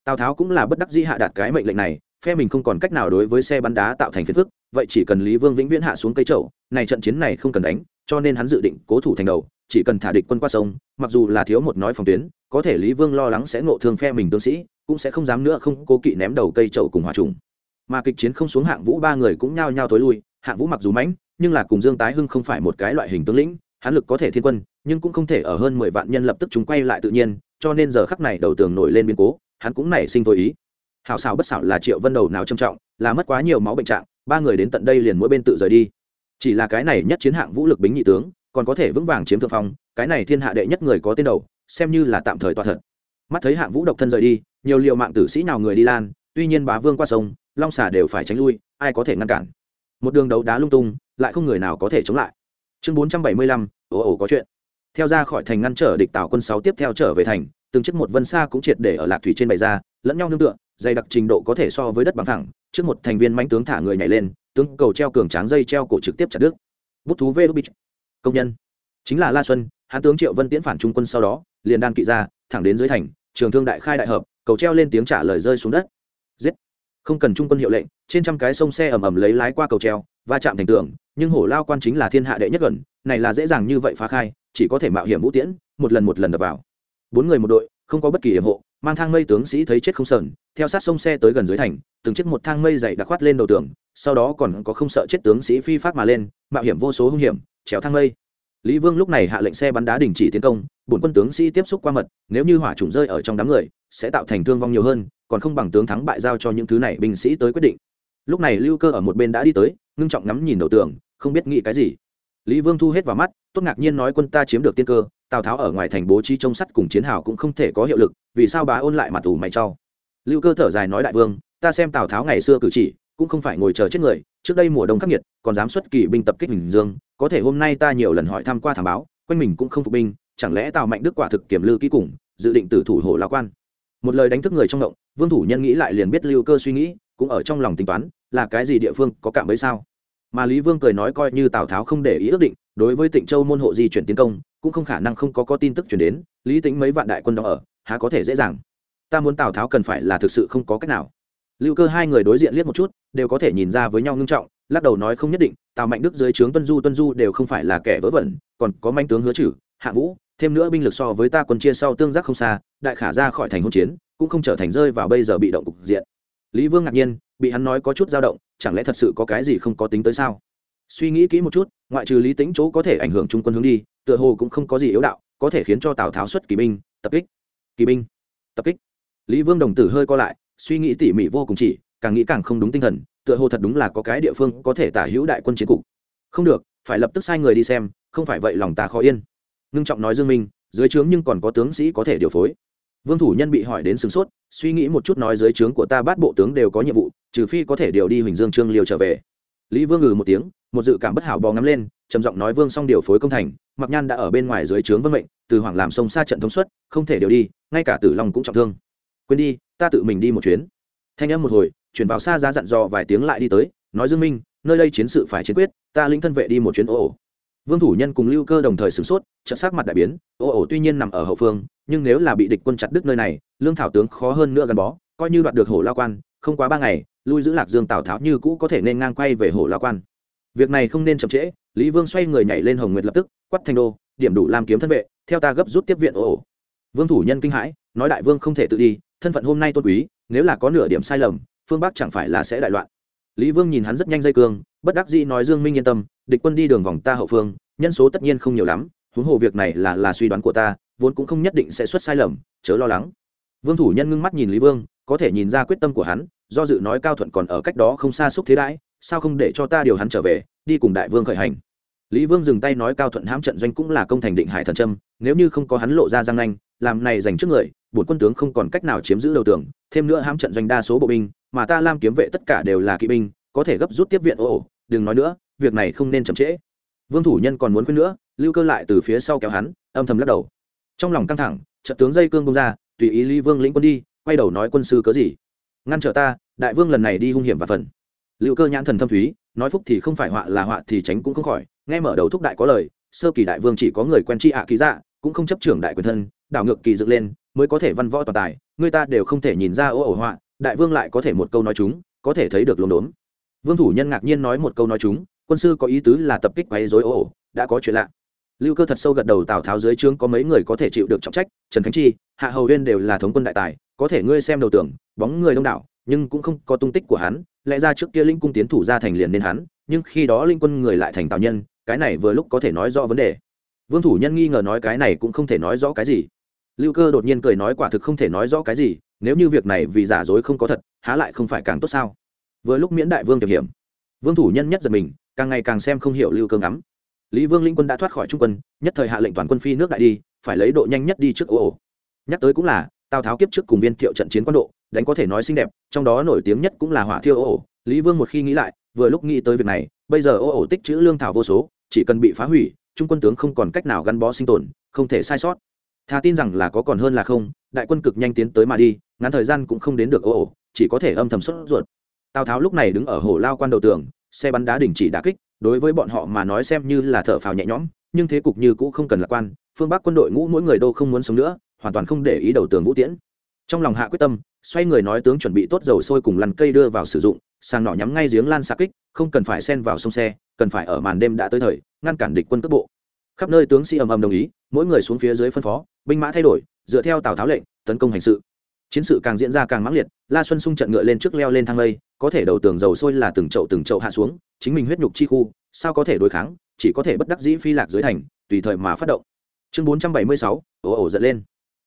Tào tháo cũng là bất đắc dĩ hạ đạt cái mệnh lệnh này, phe mình không còn cách nào đối với xe bắn đá tạo thành phiền phức, vậy chỉ cần lý vương vĩnh viễn hạ xuống cây trậu này trận chiến này không cần đánh cho nên hắn dự định cố thủ thành đầu, chỉ cần thả địch quân qua sông, mặc dù là thiếu một nói phòng tuyến, có thể lý vương lo lắng sẽ ngộ thương phe mình tướng sĩ, cũng sẽ không dám nữa không cố kỵ ném đầu cây trậu cùng hòa trùng. Mà kịch chiến không xuống hạng vũ ba người cũng nhao nhao tối lui, hạng vũ mặc dù mãnh, nhưng là cùng dương tái hưng không phải một cái loại hình tướng lĩnh, hắn lực có thể thiên quân, nhưng cũng không thể ở hơn mười vạn nhân lập tức chúng quay lại tự nhiên, cho nên giờ khắc này đầu tường nổi lên biến cố, hắn cũng nảy sinh thôi ý. Hảo xảo bất xảo là triệu vân đầu nào trầm trọng, là mất quá nhiều máu bệnh trạng, ba người đến tận đây liền mỗi bên tự rời đi chỉ là cái này nhất chiến hạng vũ lực bính nhị tướng, còn có thể vững vàng chiếm thượng phong, cái này thiên hạ đệ nhất người có tên đầu, xem như là tạm thời toa thật. Mắt thấy hạng vũ độc thân rời đi, nhiều liệu mạng tử sĩ nào người đi lan, tuy nhiên bá vương qua sông, long xà đều phải tránh lui, ai có thể ngăn cản. Một đường đấu đá lung tung, lại không người nào có thể chống lại. Chương bốn trăm bảy mươi lăm, ồ ồ có chuyện. Theo ra khỏi thành ngăn trở địch tào quân sáu tiếp theo trở về thành, từng chiếc một vân xa cũng triệt để ở lạc thủy trên bày ra, lẫn nhau nương tựa, dày đặc trình độ có thể so với đất bằng thẳng trước một thành viên mãnh tướng thả người nhảy lên tướng cầu treo cường tráng dây treo cổ trực tiếp chặt đứt. Bút thú vê bích công nhân. Chính là la xuân, hán tướng triệu vân tiễn phản trung quân sau đó, liền đan kỵ ra, thẳng đến dưới thành, trường thương đại khai đại hợp, cầu treo lên tiếng trả lời rơi xuống đất. Giết! Không cần trung quân hiệu lệnh, trên trăm cái sông xe ầm ầm lấy lái qua cầu treo, va chạm thành tường, nhưng hổ lao quan chính là thiên hạ đệ nhất gần, này là dễ dàng như vậy phá khai, chỉ có thể mạo hiểm vũ tiễn, một lần một lần đập vào. Bốn người một đội, không có bất kỳ hiểm hộ, mang thang mây tướng sĩ thấy chết không sờn, theo sát sông xe tới gần dưới thành từng chiếc một thang mây dày đã khoát lên đầu tường, sau đó còn có không sợ chết tướng sĩ phi phát mà lên, mạo hiểm vô số hung hiểm, trèo thang mây. Lý vương lúc này hạ lệnh xe bắn đá đình chỉ tiến công, bổn quân tướng sĩ tiếp xúc qua mật, nếu như hỏa trùng rơi ở trong đám người, sẽ tạo thành thương vong nhiều hơn, còn không bằng tướng thắng bại giao cho những thứ này binh sĩ tới quyết định. Lúc này lưu cơ ở một bên đã đi tới, ngưng trọng ngắm nhìn đầu tường, không biết nghĩ cái gì. Lý vương thu hết vào mắt, tốt ngạc nhiên nói quân ta chiếm được tiên cơ, tào tháo ở ngoài thành bố trí trông sắt cùng chiến hào cũng không thể có hiệu lực, vì sao bá ôn lại mặt ủ mày trao lưu cơ thở dài nói đại vương ta xem tào tháo ngày xưa cử chỉ, cũng không phải ngồi chờ chết người, trước đây mùa đông khắc nghiệt, còn dám xuất kỳ binh tập kích bình dương, có thể hôm nay ta nhiều lần hỏi thăm qua thảm báo, quanh mình cũng không phục binh, chẳng lẽ tào mạnh đức quả thực kiểm lư kỹ cùng, dự định tử thủ hộ lạc quan? Một lời đánh thức người trong động, vương thủ nhân nghĩ lại liền biết lưu cơ suy nghĩ, cũng ở trong lòng tính toán, là cái gì địa phương có cảm ấy sao? Mà lý vương cười nói coi như tào tháo không để ý ước định, đối với tịnh châu môn hộ di chuyển tiến công, cũng không khả năng không có có tin tức chuyển đến, lý tính mấy vạn đại quân đó ở, há có thể dễ dàng? Ta muốn tào tháo cần phải là thực sự không có cách nào lưu cơ hai người đối diện liếc một chút, đều có thể nhìn ra với nhau ngưng trọng, lắc đầu nói không nhất định, tào mạnh đức dưới trướng tuân du tuân du đều không phải là kẻ vớ vẩn, còn có manh tướng hứa chử hạ vũ, thêm nữa binh lực so với ta quân chia sau tương giác không xa, đại khả ra khỏi thành hôn chiến, cũng không trở thành rơi vào bây giờ bị động cục diện. Lý vương ngạc nhiên, bị hắn nói có chút dao động, chẳng lẽ thật sự có cái gì không có tính tới sao? Suy nghĩ kỹ một chút, ngoại trừ lý tính chỗ có thể ảnh hưởng trung quân hướng đi, tựa hồ cũng không có gì yếu đạo, có thể khiến cho tào tháo xuất kỳ binh, tập kích. Kỳ binh, tập kích. Lý vương đồng tử hơi co lại suy nghĩ tỉ mỉ vô cùng chỉ, càng nghĩ càng không đúng tinh thần, tựa hồ thật đúng là có cái địa phương có thể tả hữu đại quân chiến cục. Không được, phải lập tức sai người đi xem, không phải vậy lòng ta khó yên. Ngưng trọng nói dương minh, dưới trướng nhưng còn có tướng sĩ có thể điều phối. Vương thủ nhân bị hỏi đến sửng sốt, suy nghĩ một chút nói dưới trướng của ta bát bộ tướng đều có nhiệm vụ, trừ phi có thể điều đi huỳnh dương trương liều trở về. Lý vương ngừ một tiếng, một dự cảm bất hảo bò ngắm lên, trầm giọng nói vương xong điều phối công thành mặc nhan đã ở bên ngoài dưới trướng vân mệnh, từ hoàng làm sông xa trận thống suất, không thể điều đi, ngay cả tử long cũng trọng thương. Quên đi ta tự mình đi một chuyến. Thanh âm một hồi, chuyển vào xa ra dặn dò vài tiếng lại đi tới, nói dương minh, nơi đây chiến sự phải chiến quyết, ta lĩnh thân vệ đi một chuyến ồ ồ vương thủ nhân cùng lưu cơ đồng thời sửng sốt trợ sát mặt đại biến ồ ồ tuy nhiên nằm ở hậu phương, nhưng nếu là bị địch quân chặt đứt nơi này, lương thảo tướng khó hơn nữa gắn bó, coi như đoạt được hổ lao quan, không quá ba ngày, lui giữ lạc dương tào tháo như cũ có thể nên ngang quay về hổ lao quan. Việc này không nên chậm trễ, lý vương xoay người nhảy lên hồng nguyệt lập tức quắt thành đô, điểm đủ làm kiếm thân vệ, theo ta gấp rút tiếp viện ồ ồ vương thủ nhân kinh hãi, nói đại vương không thể tự đi thân phận hôm nay tôn quý, nếu là có nửa điểm sai lầm, phương bắc chẳng phải là sẽ đại loạn. Lý vương nhìn hắn rất nhanh dây cương, bất đắc dĩ nói dương minh yên tâm, địch quân đi đường vòng ta hậu phương, nhân số tất nhiên không nhiều lắm, huống hồ việc này là là suy đoán của ta, vốn cũng không nhất định sẽ xuất sai lầm, chớ lo lắng. Vương thủ nhân ngưng mắt nhìn lý vương, có thể nhìn ra quyết tâm của hắn, do dự nói cao thuận còn ở cách đó không xa xúc thế đãi, sao không để cho ta điều hắn trở về, đi cùng đại vương khởi hành. Lý vương dừng tay nói cao thuận hãm trận doanh cũng là công thành định hải thần trâm nếu như không có hắn lộ ra răng nanh, làm này dành trước người bổn quân tướng không còn cách nào chiếm giữ đầu tường, thêm nữa hãm trận doanh đa số bộ binh, mà ta lam kiếm vệ tất cả đều là kỵ binh, có thể gấp rút tiếp viện. Ô ồ, đừng nói nữa, việc này không nên chậm trễ. Vương thủ nhân còn muốn khuyên nữa, lưu cơ lại từ phía sau kéo hắn, âm thầm lắc đầu. Trong lòng căng thẳng, trận tướng dây cương bông ra, tùy ý lý vương lĩnh quân đi, quay đầu nói quân sư cớ gì? Ngăn trở ta, đại vương lần này đi hung hiểm và phần. Lưu cơ nhãn thần thâm thúy, nói phúc thì không phải họa là họa thì tránh cũng không khỏi, nghe mở đầu thúc đại có lời, sơ kỳ đại vương chỉ có người quen chi hạ ký dạ cũng không chấp trưởng đại quyền thân, đảo ngược kỳ dựng lên mới có thể văn võ toàn tài, người ta đều không thể nhìn ra ô ổ họa, đại vương lại có thể một câu nói chúng, có thể thấy được lồn đốn. Vương thủ nhân ngạc nhiên nói một câu nói chúng, quân sư có ý tứ là tập kích quấy dối ồ ồ đã có chuyện lạ. Lưu cơ thật sâu gật đầu tào tháo dưới trướng có mấy người có thể chịu được trọng trách, trần khánh chi, hạ hầu huyên đều là thống quân đại tài, có thể ngươi xem đầu tưởng, bóng người đông đảo, nhưng cũng không có tung tích của hắn, lẽ ra trước kia linh cung tiến thủ ra thành liền nên hắn, nhưng khi đó linh quân người lại thành tào nhân, cái này vừa lúc có thể nói rõ vấn đề. Vương thủ nhân nghi ngờ nói cái này cũng không thể nói rõ cái gì lưu cơ đột nhiên cười nói quả thực không thể nói rõ cái gì, nếu như việc này vì giả dối không có thật, há lại không phải càng tốt sao? Vừa lúc miễn đại vương tiềm hiểm, vương thủ nhân nhất giật mình, càng ngày càng xem không hiểu lưu cơ ngắm. Lý vương linh quân đã thoát khỏi trung quân, nhất thời hạ lệnh toàn quân phi nước đại đi, phải lấy độ nhanh nhất đi trước ô ổ nhắc tới cũng là, tào tháo kiếp trước cùng viên thiệu trận chiến quan độ, đánh có thể nói xinh đẹp, trong đó nổi tiếng nhất cũng là hỏa thiêu ô ổ lý vương một khi nghĩ lại, vừa lúc nghĩ tới việc này, bây giờ ô ổ tích chữ lương thảo vô số, chỉ cần bị phá hủy, trung quân tướng không còn cách nào gắn bó sinh tồn, không thể sai sót thà tin rằng là có còn hơn là không, đại quân cực nhanh tiến tới mà đi, ngắn thời gian cũng không đến được ô ổ chỉ có thể âm thầm xuất ruột. Tào tháo lúc này đứng ở hồ lao quan đầu tường, xe bắn đá đình chỉ đà kích, đối với bọn họ mà nói xem như là thở phào nhẹ nhõm, nhưng thế cục như cũ không cần lạc quan, phương bắc quân đội ngũ mỗi người đô không muốn sống nữa, hoàn toàn không để ý đầu tường vũ tiễn. Trong lòng hạ quyết tâm, xoay người nói tướng chuẩn bị tốt dầu sôi cùng lăn cây đưa vào sử dụng, sàng nỏ nhắm ngay giếng lan xạ kích, không cần phải xen vào sông xe, cần phải ở màn đêm đã tới thời, ngăn cản địch quân cước bộ khắp nơi tướng sĩ ầm ầm đồng ý, mỗi người xuống phía dưới phân phó, binh mã thay đổi, dựa theo tào tháo lệnh, tấn công hành sự. Chiến sự càng diễn ra càng mãng liệt, la xuân sung trận ngựa lên trước leo lên thang lây, có thể đầu tường dầu sôi là từng chậu từng chậu hạ xuống, chính mình huyết nhục chi khu, sao có thể đối kháng, chỉ có thể bất đắc dĩ phi lạc dưới thành, tùy thời mà phát động. Chương bốn trăm bảy mươi sáu, ồ ồ giận lên.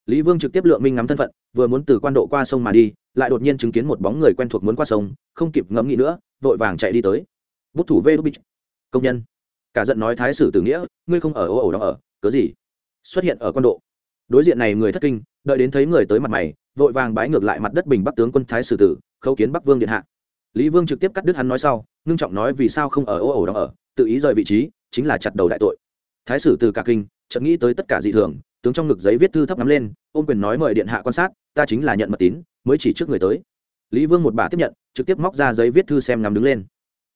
Lý vương trực tiếp lượng minh ngắm thân phận, vừa muốn từ quan độ qua sông mà đi, lại đột nhiên chứng kiến một bóng người quen thuộc muốn qua sông, không kịp ngẫm nghĩ nữa, vội vàng chạy đi tới. Bút thủ vê đúc công nhân cả giận nói thái sử tử nghĩa, ngươi không ở ồ ồ đó ở, cớ gì? Xuất hiện ở quan độ. Đối diện này người thất kinh, đợi đến thấy người tới mặt mày, vội vàng bái ngược lại mặt đất bình bắc tướng quân thái sử tử, khấu kiến bắc vương điện hạ. Lý vương trực tiếp cắt đứt hắn nói sau, ngưng trọng nói vì sao không ở ô ổ đó ở, tự ý rời vị trí, chính là chặt đầu đại tội. Thái sử từ cả kinh, chợt nghĩ tới tất cả dị thường, tướng trong ngực giấy viết thư thấp nắm lên, ôm quyền nói mời điện hạ quan sát, ta chính là nhận mật tín, mới chỉ trước người tới. Lý vương một bà tiếp nhận, trực tiếp móc ra giấy viết thư xem ngắm đứng lên.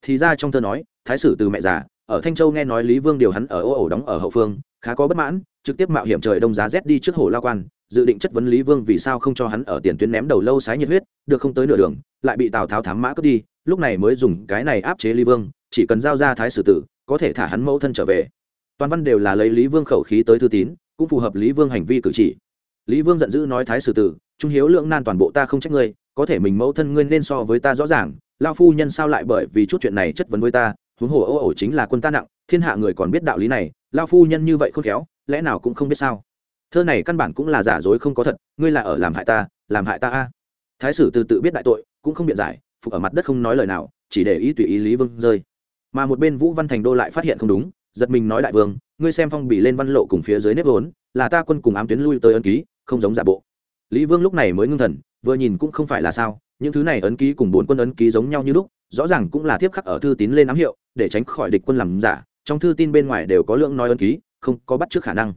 Thì ra trong thơ nói, thái sử từ mẹ già ở thanh châu nghe nói lý vương điều hắn ở ô ổ đóng ở hậu phương, khá có bất mãn, trực tiếp mạo hiểm trời đông giá rét đi trước hồ lao quan, dự định chất vấn lý vương vì sao không cho hắn ở tiền tuyến ném đầu lâu sái nhiệt huyết, được không tới nửa đường, lại bị tào tháo thám mã cướp đi, lúc này mới dùng cái này áp chế lý vương, chỉ cần giao ra thái sử tử, có thể thả hắn mẫu thân trở về. Toàn văn đều là lấy lý vương khẩu khí tới thư tín, cũng phù hợp lý vương hành vi cử chỉ. Lý vương giận dữ nói thái sử tử, trung hiếu lượng nan toàn bộ ta không trách ngươi, có thể mình mẫu thân ngươi nên so với ta rõ ràng, lao phu nhân sao lại bởi vì chút chuyện này chất vấn với ta huống hồ ô ổ chính là quân ta nặng, thiên hạ người còn biết đạo lý này lao phu nhân như vậy khôn khéo, lẽ nào cũng không biết sao? Thơ này căn bản cũng là giả dối không có thật, ngươi là ở làm hại ta, làm hại ta a. Thái sử từ tự biết đại tội, cũng không biện giải, phục ở mặt đất không nói lời nào, chỉ để ý tùy ý lý vương rơi. Mà một bên vũ văn thành đô lại phát hiện không đúng, giật mình nói đại vương, ngươi xem phong bì lên văn lộ cùng phía dưới nếp vốn, là ta quân cùng ám tuyến lui tới ấn ký, không giống giả bộ. Lý vương lúc này mới ngưng thần, vừa nhìn cũng không phải là sao, những thứ này ấn ký cùng bốn quân ấn ký giống nhau như lúc rõ ràng cũng là thiếp khắc ở thư tín lên ám hiệu, để tránh khỏi địch quân làm giả, trong thư tin bên ngoài đều có lượng nói ơn ký, không có bắt trước khả năng.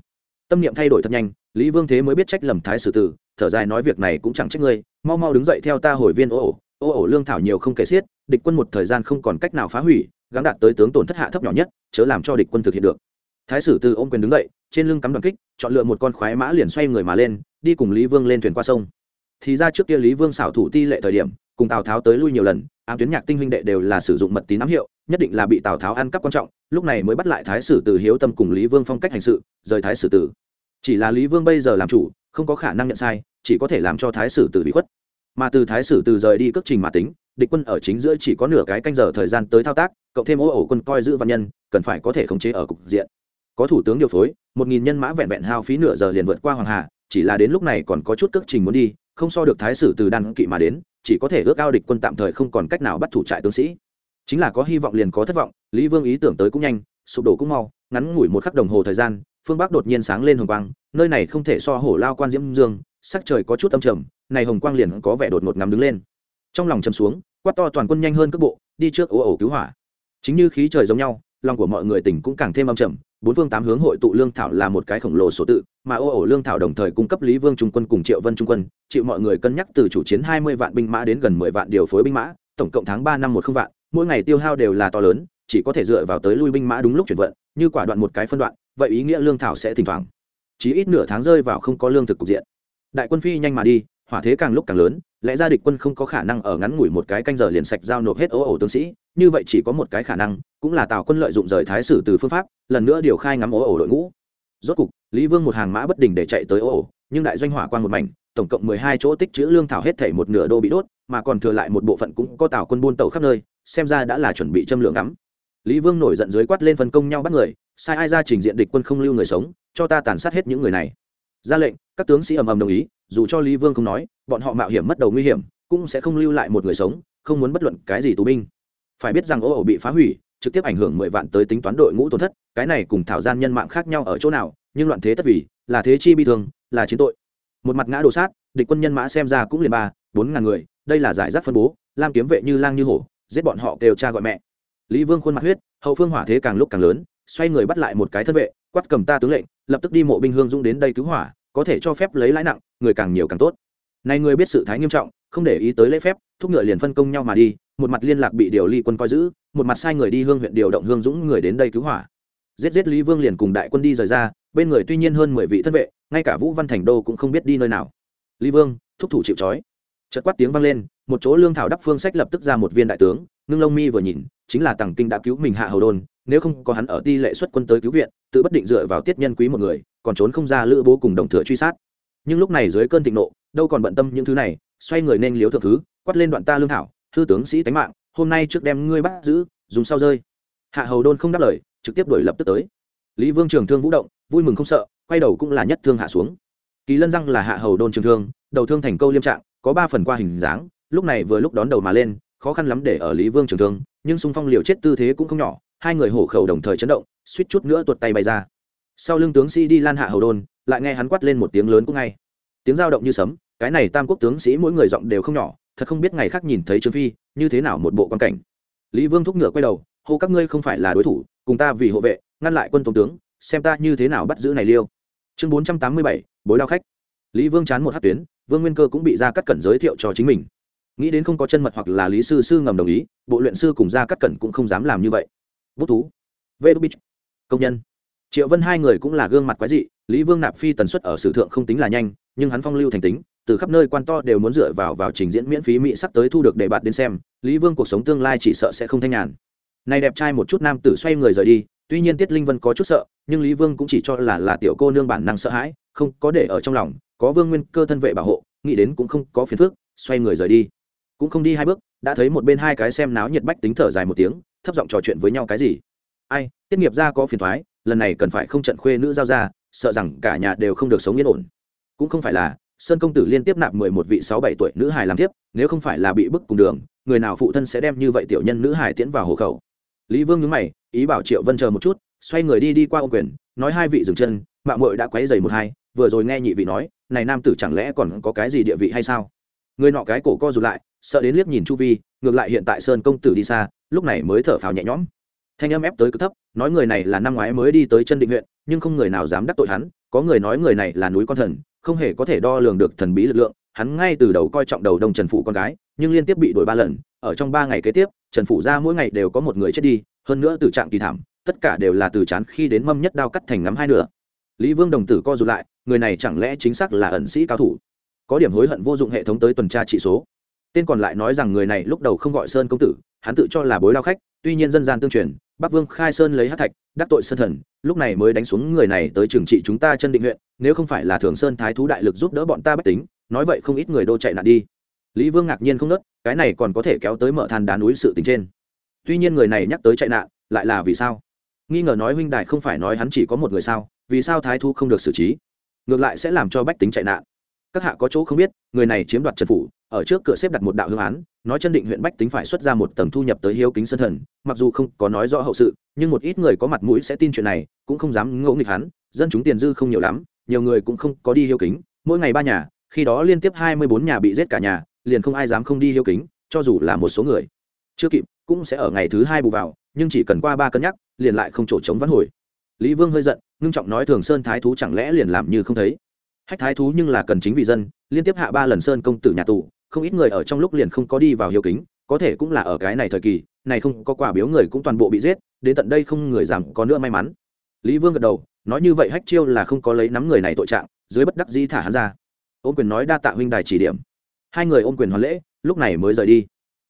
Tâm niệm thay đổi thật nhanh, lý vương thế mới biết trách lầm thái sử tử, thở dài nói việc này cũng chẳng trách ngươi, mau mau đứng dậy theo ta hồi viên ô ổ ô ổ lương thảo nhiều không kể xiết, địch quân một thời gian không còn cách nào phá hủy, gắng đạt tới tướng tổn thất hạ thấp nhỏ nhất, chớ làm cho địch quân thực hiện được. Thái sử từ ôm quyền đứng dậy, trên lưng cắm đoàn kích, chọn lựa một con khoái mã liền xoay người mà lên, đi cùng lý vương lên thuyền qua sông. Thì ra trước kia lý vương xảo thủ ti lệ thời điểm cùng tào tháo tới lui nhiều lần ám tuyến nhạc tinh huynh đệ đều là sử dụng mật tín ám hiệu nhất định là bị tào tháo ăn cắp quan trọng lúc này mới bắt lại thái sử từ hiếu tâm cùng lý vương phong cách hành sự rời thái sử tử chỉ là lý vương bây giờ làm chủ không có khả năng nhận sai chỉ có thể làm cho thái sử tử bị khuất mà từ thái sử từ rời đi cước trình mà tính địch quân ở chính giữa chỉ có nửa cái canh giờ thời gian tới thao tác cộng thêm ô ổ quân coi giữ văn nhân cần phải có thể khống chế ở cục diện có thủ tướng điều phối một nghìn nhân mã vẹn vẹn hao phí nửa giờ liền vượt qua hoàng hà chỉ là đến lúc này còn có chút cước trình muốn đi không so được thái sử từ đan kỵ mà đến chỉ có thể ước ao địch quân tạm thời không còn cách nào bắt thủ trại tướng sĩ. Chính là có hy vọng liền có thất vọng, lý vương ý tưởng tới cũng nhanh, sụp đổ cũng mau, ngắn ngủi một khắc đồng hồ thời gian, phương bắc đột nhiên sáng lên hồng quang, nơi này không thể so hổ lao quan diễm dương, sắc trời có chút âm trầm, này hồng quang liền có vẻ đột ngột ngắm đứng lên. Trong lòng chầm xuống, quát to toàn quân nhanh hơn cước bộ, đi trước ố ổ cứu hỏa. Chính như khí trời giống nhau, lòng của mọi người tỉnh cũng càng thêm âm trầm bốn phương tám hướng hội tụ lương thảo là một cái khổng lồ số tự, mà ô ổ lương thảo đồng thời cung cấp lý vương trung quân cùng triệu vân trung quân, chịu mọi người cân nhắc từ chủ chiến hai mươi vạn binh mã đến gần mười vạn điều phối binh mã, tổng cộng tháng ba năm một không vạn, mỗi ngày tiêu hao đều là to lớn, chỉ có thể dựa vào tới lui binh mã đúng lúc chuyển vận, như quả đoạn một cái phân đoạn, vậy ý nghĩa lương thảo sẽ thỉnh thoảng. Chỉ ít nửa tháng rơi vào không có lương thực cục diện. Đại quân phi nhanh mà đi, hỏa thế càng lúc càng lớn, lẽ ra địch quân không có khả năng ở ngắn ngủi một cái canh giờ liền sạch giao nộp hết ố ổ tướng sĩ, như vậy chỉ có một cái khả năng cũng là tào quân lợi dụng rời thái sử từ phương pháp, lần nữa điều khai ngắm ố ổ đội ngũ. Rốt cục, lý vương một hàng mã bất đình để chạy tới ố ổ, nhưng đại doanh hỏa quan một mảnh, tổng cộng mười hai chỗ tích chữ lương thảo hết thảy một nửa đô bị đốt, mà còn thừa lại một bộ phận cũng có tào quân buôn tàu khắp nơi, xem ra đã là chuẩn bị châm lượng ngắm. Lý vương nổi giận dưới quát lên phân công nhau bắt người, sai ai ra trình diện địch quân không lưu người sống, cho ta tàn sát hết những người này. Ra lệnh, các tướng sĩ ầm ầm đồng ý, dù cho lý vương không nói, bọn họ mạo hiểm mất đầu nguy hiểm, cũng sẽ không lưu lại một người sống, không muốn bất luận cái gì tù binh. Phải biết rằng ô ổ bị phá hủy trực tiếp ảnh hưởng mười vạn tới tính toán đội ngũ tổn thất, cái này cùng thảo gian nhân mạng khác nhau ở chỗ nào, nhưng loạn thế tất vì, là thế chi bi thương, là chiến tội. Một mặt ngã đồ sát, địch quân nhân mã xem ra cũng liền ba, bốn ngàn người, đây là giải rác phân bố, lam kiếm vệ như lang như hổ, giết bọn họ kêu cha gọi mẹ. Lý vương khuôn mặt huyết, hậu phương hỏa thế càng lúc càng lớn, xoay người bắt lại một cái thân vệ, quát cầm ta tướng lệnh, lập tức đi mộ binh hương dũng đến đây cứu hỏa, có thể cho phép lấy lãi nặng, người càng nhiều càng tốt. Này người biết sự thái nghiêm trọng, không để ý tới lễ phép, thúc ngựa liền phân công nhau mà đi một mặt liên lạc bị điều ly quân coi giữ, một mặt sai người đi hương huyện điều động hương dũng người đến đây cứu hỏa. Giết giết lý vương liền cùng đại quân đi rời ra, bên người tuy nhiên hơn mười vị thân vệ, ngay cả vũ văn thành đô cũng không biết đi nơi nào. Lý vương, thúc thủ chịu trói. Chợt quát tiếng vang lên, một chỗ lương thảo đắc phương sách lập tức ra một viên đại tướng, ngưng lông mi vừa nhìn, chính là tằng kinh đã cứu mình hạ hầu đôn nếu không có hắn ở ti lệ xuất quân tới cứu viện, tự bất định dựa vào tiết nhân quý một người, còn trốn không ra lữ bố cùng đồng thừa truy sát. Nhưng lúc này dưới cơn thịnh nộ, đâu còn bận tâm những thứ này, xoay người nên liếu thượng thứ, quát lên đoạn ta lương thảo thư tướng sĩ tánh mạng, hôm nay trước đem ngươi bắt giữ, dùng sao rơi. Hạ hầu đôn không đáp lời, trực tiếp đuổi lập tức tới. Lý vương trường thương vũ động, vui mừng không sợ, quay đầu cũng là nhất thương hạ xuống. Kỳ lân răng là hạ hầu đôn trường thương, đầu thương thành câu liêm trạng, có ba phần qua hình dáng, lúc này vừa lúc đón đầu mà lên, khó khăn lắm để ở lý vương trường thương, nhưng xung phong liều chết tư thế cũng không nhỏ, hai người hổ khẩu đồng thời chấn động, suýt chút nữa tuột tay bay ra. Sau lưng tướng sĩ đi lan hạ hầu đôn, lại nghe hắn quát lên một tiếng lớn cũng ngay. Tiếng giao động như sấm, cái này tam quốc tướng sĩ mỗi người giọng đều không nhỏ thật không biết ngày khác nhìn thấy trương phi, như thế nào một bộ quan cảnh. Lý vương thúc ngựa quay đầu, hô, các ngươi không phải là đối thủ, cùng ta vì hộ vệ, ngăn lại quân tổng tướng, xem ta như thế nào bắt giữ này liêu. Chương bốn trăm tám mươi bảy, bối đao khách. Lý vương chán một hát tuyến, vương nguyên cơ cũng bị ra cắt cẩn giới thiệu cho chính mình. Nghĩ đến không có chân mật hoặc là lý sư sư ngầm đồng ý, bộ luyện sư cùng ra cắt cẩn cũng không dám làm như vậy. Bút thú. Vê đô bích công nhân. Triệu vân hai người cũng là gương mặt quái dị, lý vương nạp phi tần suất ở sử thượng không tính là nhanh, nhưng hắn phong lưu thành tính từ khắp nơi quan to đều muốn dựa vào vào trình diễn miễn phí mỹ sắp tới thu được để bạn đến xem, lý vương cuộc sống tương lai chỉ sợ sẽ không thanh nhàn. Này đẹp trai một chút nam tử xoay người rời đi, tuy nhiên tiết linh vân có chút sợ, nhưng lý vương cũng chỉ cho là là tiểu cô nương bản năng sợ hãi, không có để ở trong lòng, có vương nguyên cơ thân vệ bảo hộ, nghĩ đến cũng không có phiền phức, xoay người rời đi. Cũng không đi hai bước, đã thấy một bên hai cái xem náo nhiệt bách tính thở dài một tiếng, thấp giọng trò chuyện với nhau cái gì. Ai, tiết nghiệp ra có phiền thoái, lần này cần phải không trận khuê nữ giao ra, sợ rằng cả nhà đều không được sống yên ổn. Cũng không phải là sơn công tử liên tiếp nạp mười một vị sáu bảy tuổi nữ hài làm tiếp nếu không phải là bị bức cùng đường, người nào phụ thân sẽ đem như vậy tiểu nhân nữ hài tiễn vào hộ khẩu. Lý vương nhớ mày, ý bảo triệu vân chờ một chút, xoay người đi đi qua ô quyền, nói hai vị dừng chân mạng mội đã quấy dày một hai, vừa rồi nghe nhị vị nói, này nam tử chẳng lẽ còn có cái gì địa vị hay sao? Người nọ cái cổ co rụt lại, sợ đến liếc nhìn chu vi, ngược lại hiện tại sơn công tử đi xa, lúc này mới thở phào nhẹ nhõm. Thanh âm ép tới cực thấp, nói người này là năm ngoái mới đi tới chân định huyện, nhưng không người nào dám đắc tội hắn, có người nói người này là núi con thần không hề có thể đo lường được thần bí lực lượng, hắn ngay từ đầu coi trọng đầu đông trần phụ con gái, nhưng liên tiếp bị đuổi ba lần, ở trong ba ngày kế tiếp, trần phụ ra mỗi ngày đều có một người chết đi, hơn nữa từ trạng kỳ thảm, tất cả đều là từ chán khi đến mâm nhất đao cắt thành ngắm hai nửa. Lý vương đồng tử co rụt lại, người này chẳng lẽ chính xác là ẩn sĩ cao thủ? Có điểm hối hận vô dụng hệ thống tới tuần tra trị số. Tên còn lại nói rằng người này lúc đầu không gọi sơn công tử, hắn tự cho là bối lao khách, tuy nhiên dân gian tương truyền bắc vương khai sơn lấy hát thạch, đắc tội sơn thần, lúc này mới đánh xuống người này tới trường trị chúng ta chân định huyện, nếu không phải là thường sơn thái thú đại lực giúp đỡ bọn ta bách tính, nói vậy không ít người đô chạy nạn đi. Lý vương ngạc nhiên không nớt, cái này còn có thể kéo tới mở than đá núi sự tình trên. Tuy nhiên người này nhắc tới chạy nạn, lại là vì sao? Nghi ngờ nói huynh đại không phải nói hắn chỉ có một người sao, vì sao thái thú không được xử trí? Ngược lại sẽ làm cho bách tính chạy nạn. Các hạ có chỗ không biết, người này chiếm đoạt trần phủ ở trước cửa xếp đặt một đạo hương án, nói chân định huyện bách tính phải xuất ra một tầng thu nhập tới hiếu kính sân thần, mặc dù không có nói rõ hậu sự, nhưng một ít người có mặt mũi sẽ tin chuyện này, cũng không dám ngẫu nghịch hắn, dân chúng tiền dư không nhiều lắm, nhiều người cũng không có đi hiếu kính, mỗi ngày ba nhà, khi đó liên tiếp hai mươi bốn nhà bị giết cả nhà, liền không ai dám không đi hiếu kính, cho dù là một số người. Chưa kịp, cũng sẽ ở ngày thứ hai bù vào, nhưng chỉ cần qua ba cân nhắc, liền lại không chỗ chống vãn hồi. Lý vương hơi giận, ngưng trọng nói thường sơn thái thú chẳng lẽ liền làm như không thấy? Hách thái thú nhưng là cần chính vì dân, liên tiếp hạ ba lần sơn công tử nhà tù không ít người ở trong lúc liền không có đi vào hiếu kính, có thể cũng là ở cái này thời kỳ, này không có quả biếu người cũng toàn bộ bị giết, đến tận đây không người giảm có nữa may mắn. Lý vương gật đầu, nói như vậy hách chiêu là không có lấy nắm người này tội trạng, dưới bất đắc dĩ thả hắn ra. Ôm quyền nói đa tạ huynh đài chỉ điểm. Hai người ôm quyền hoàn lễ, lúc này mới rời đi.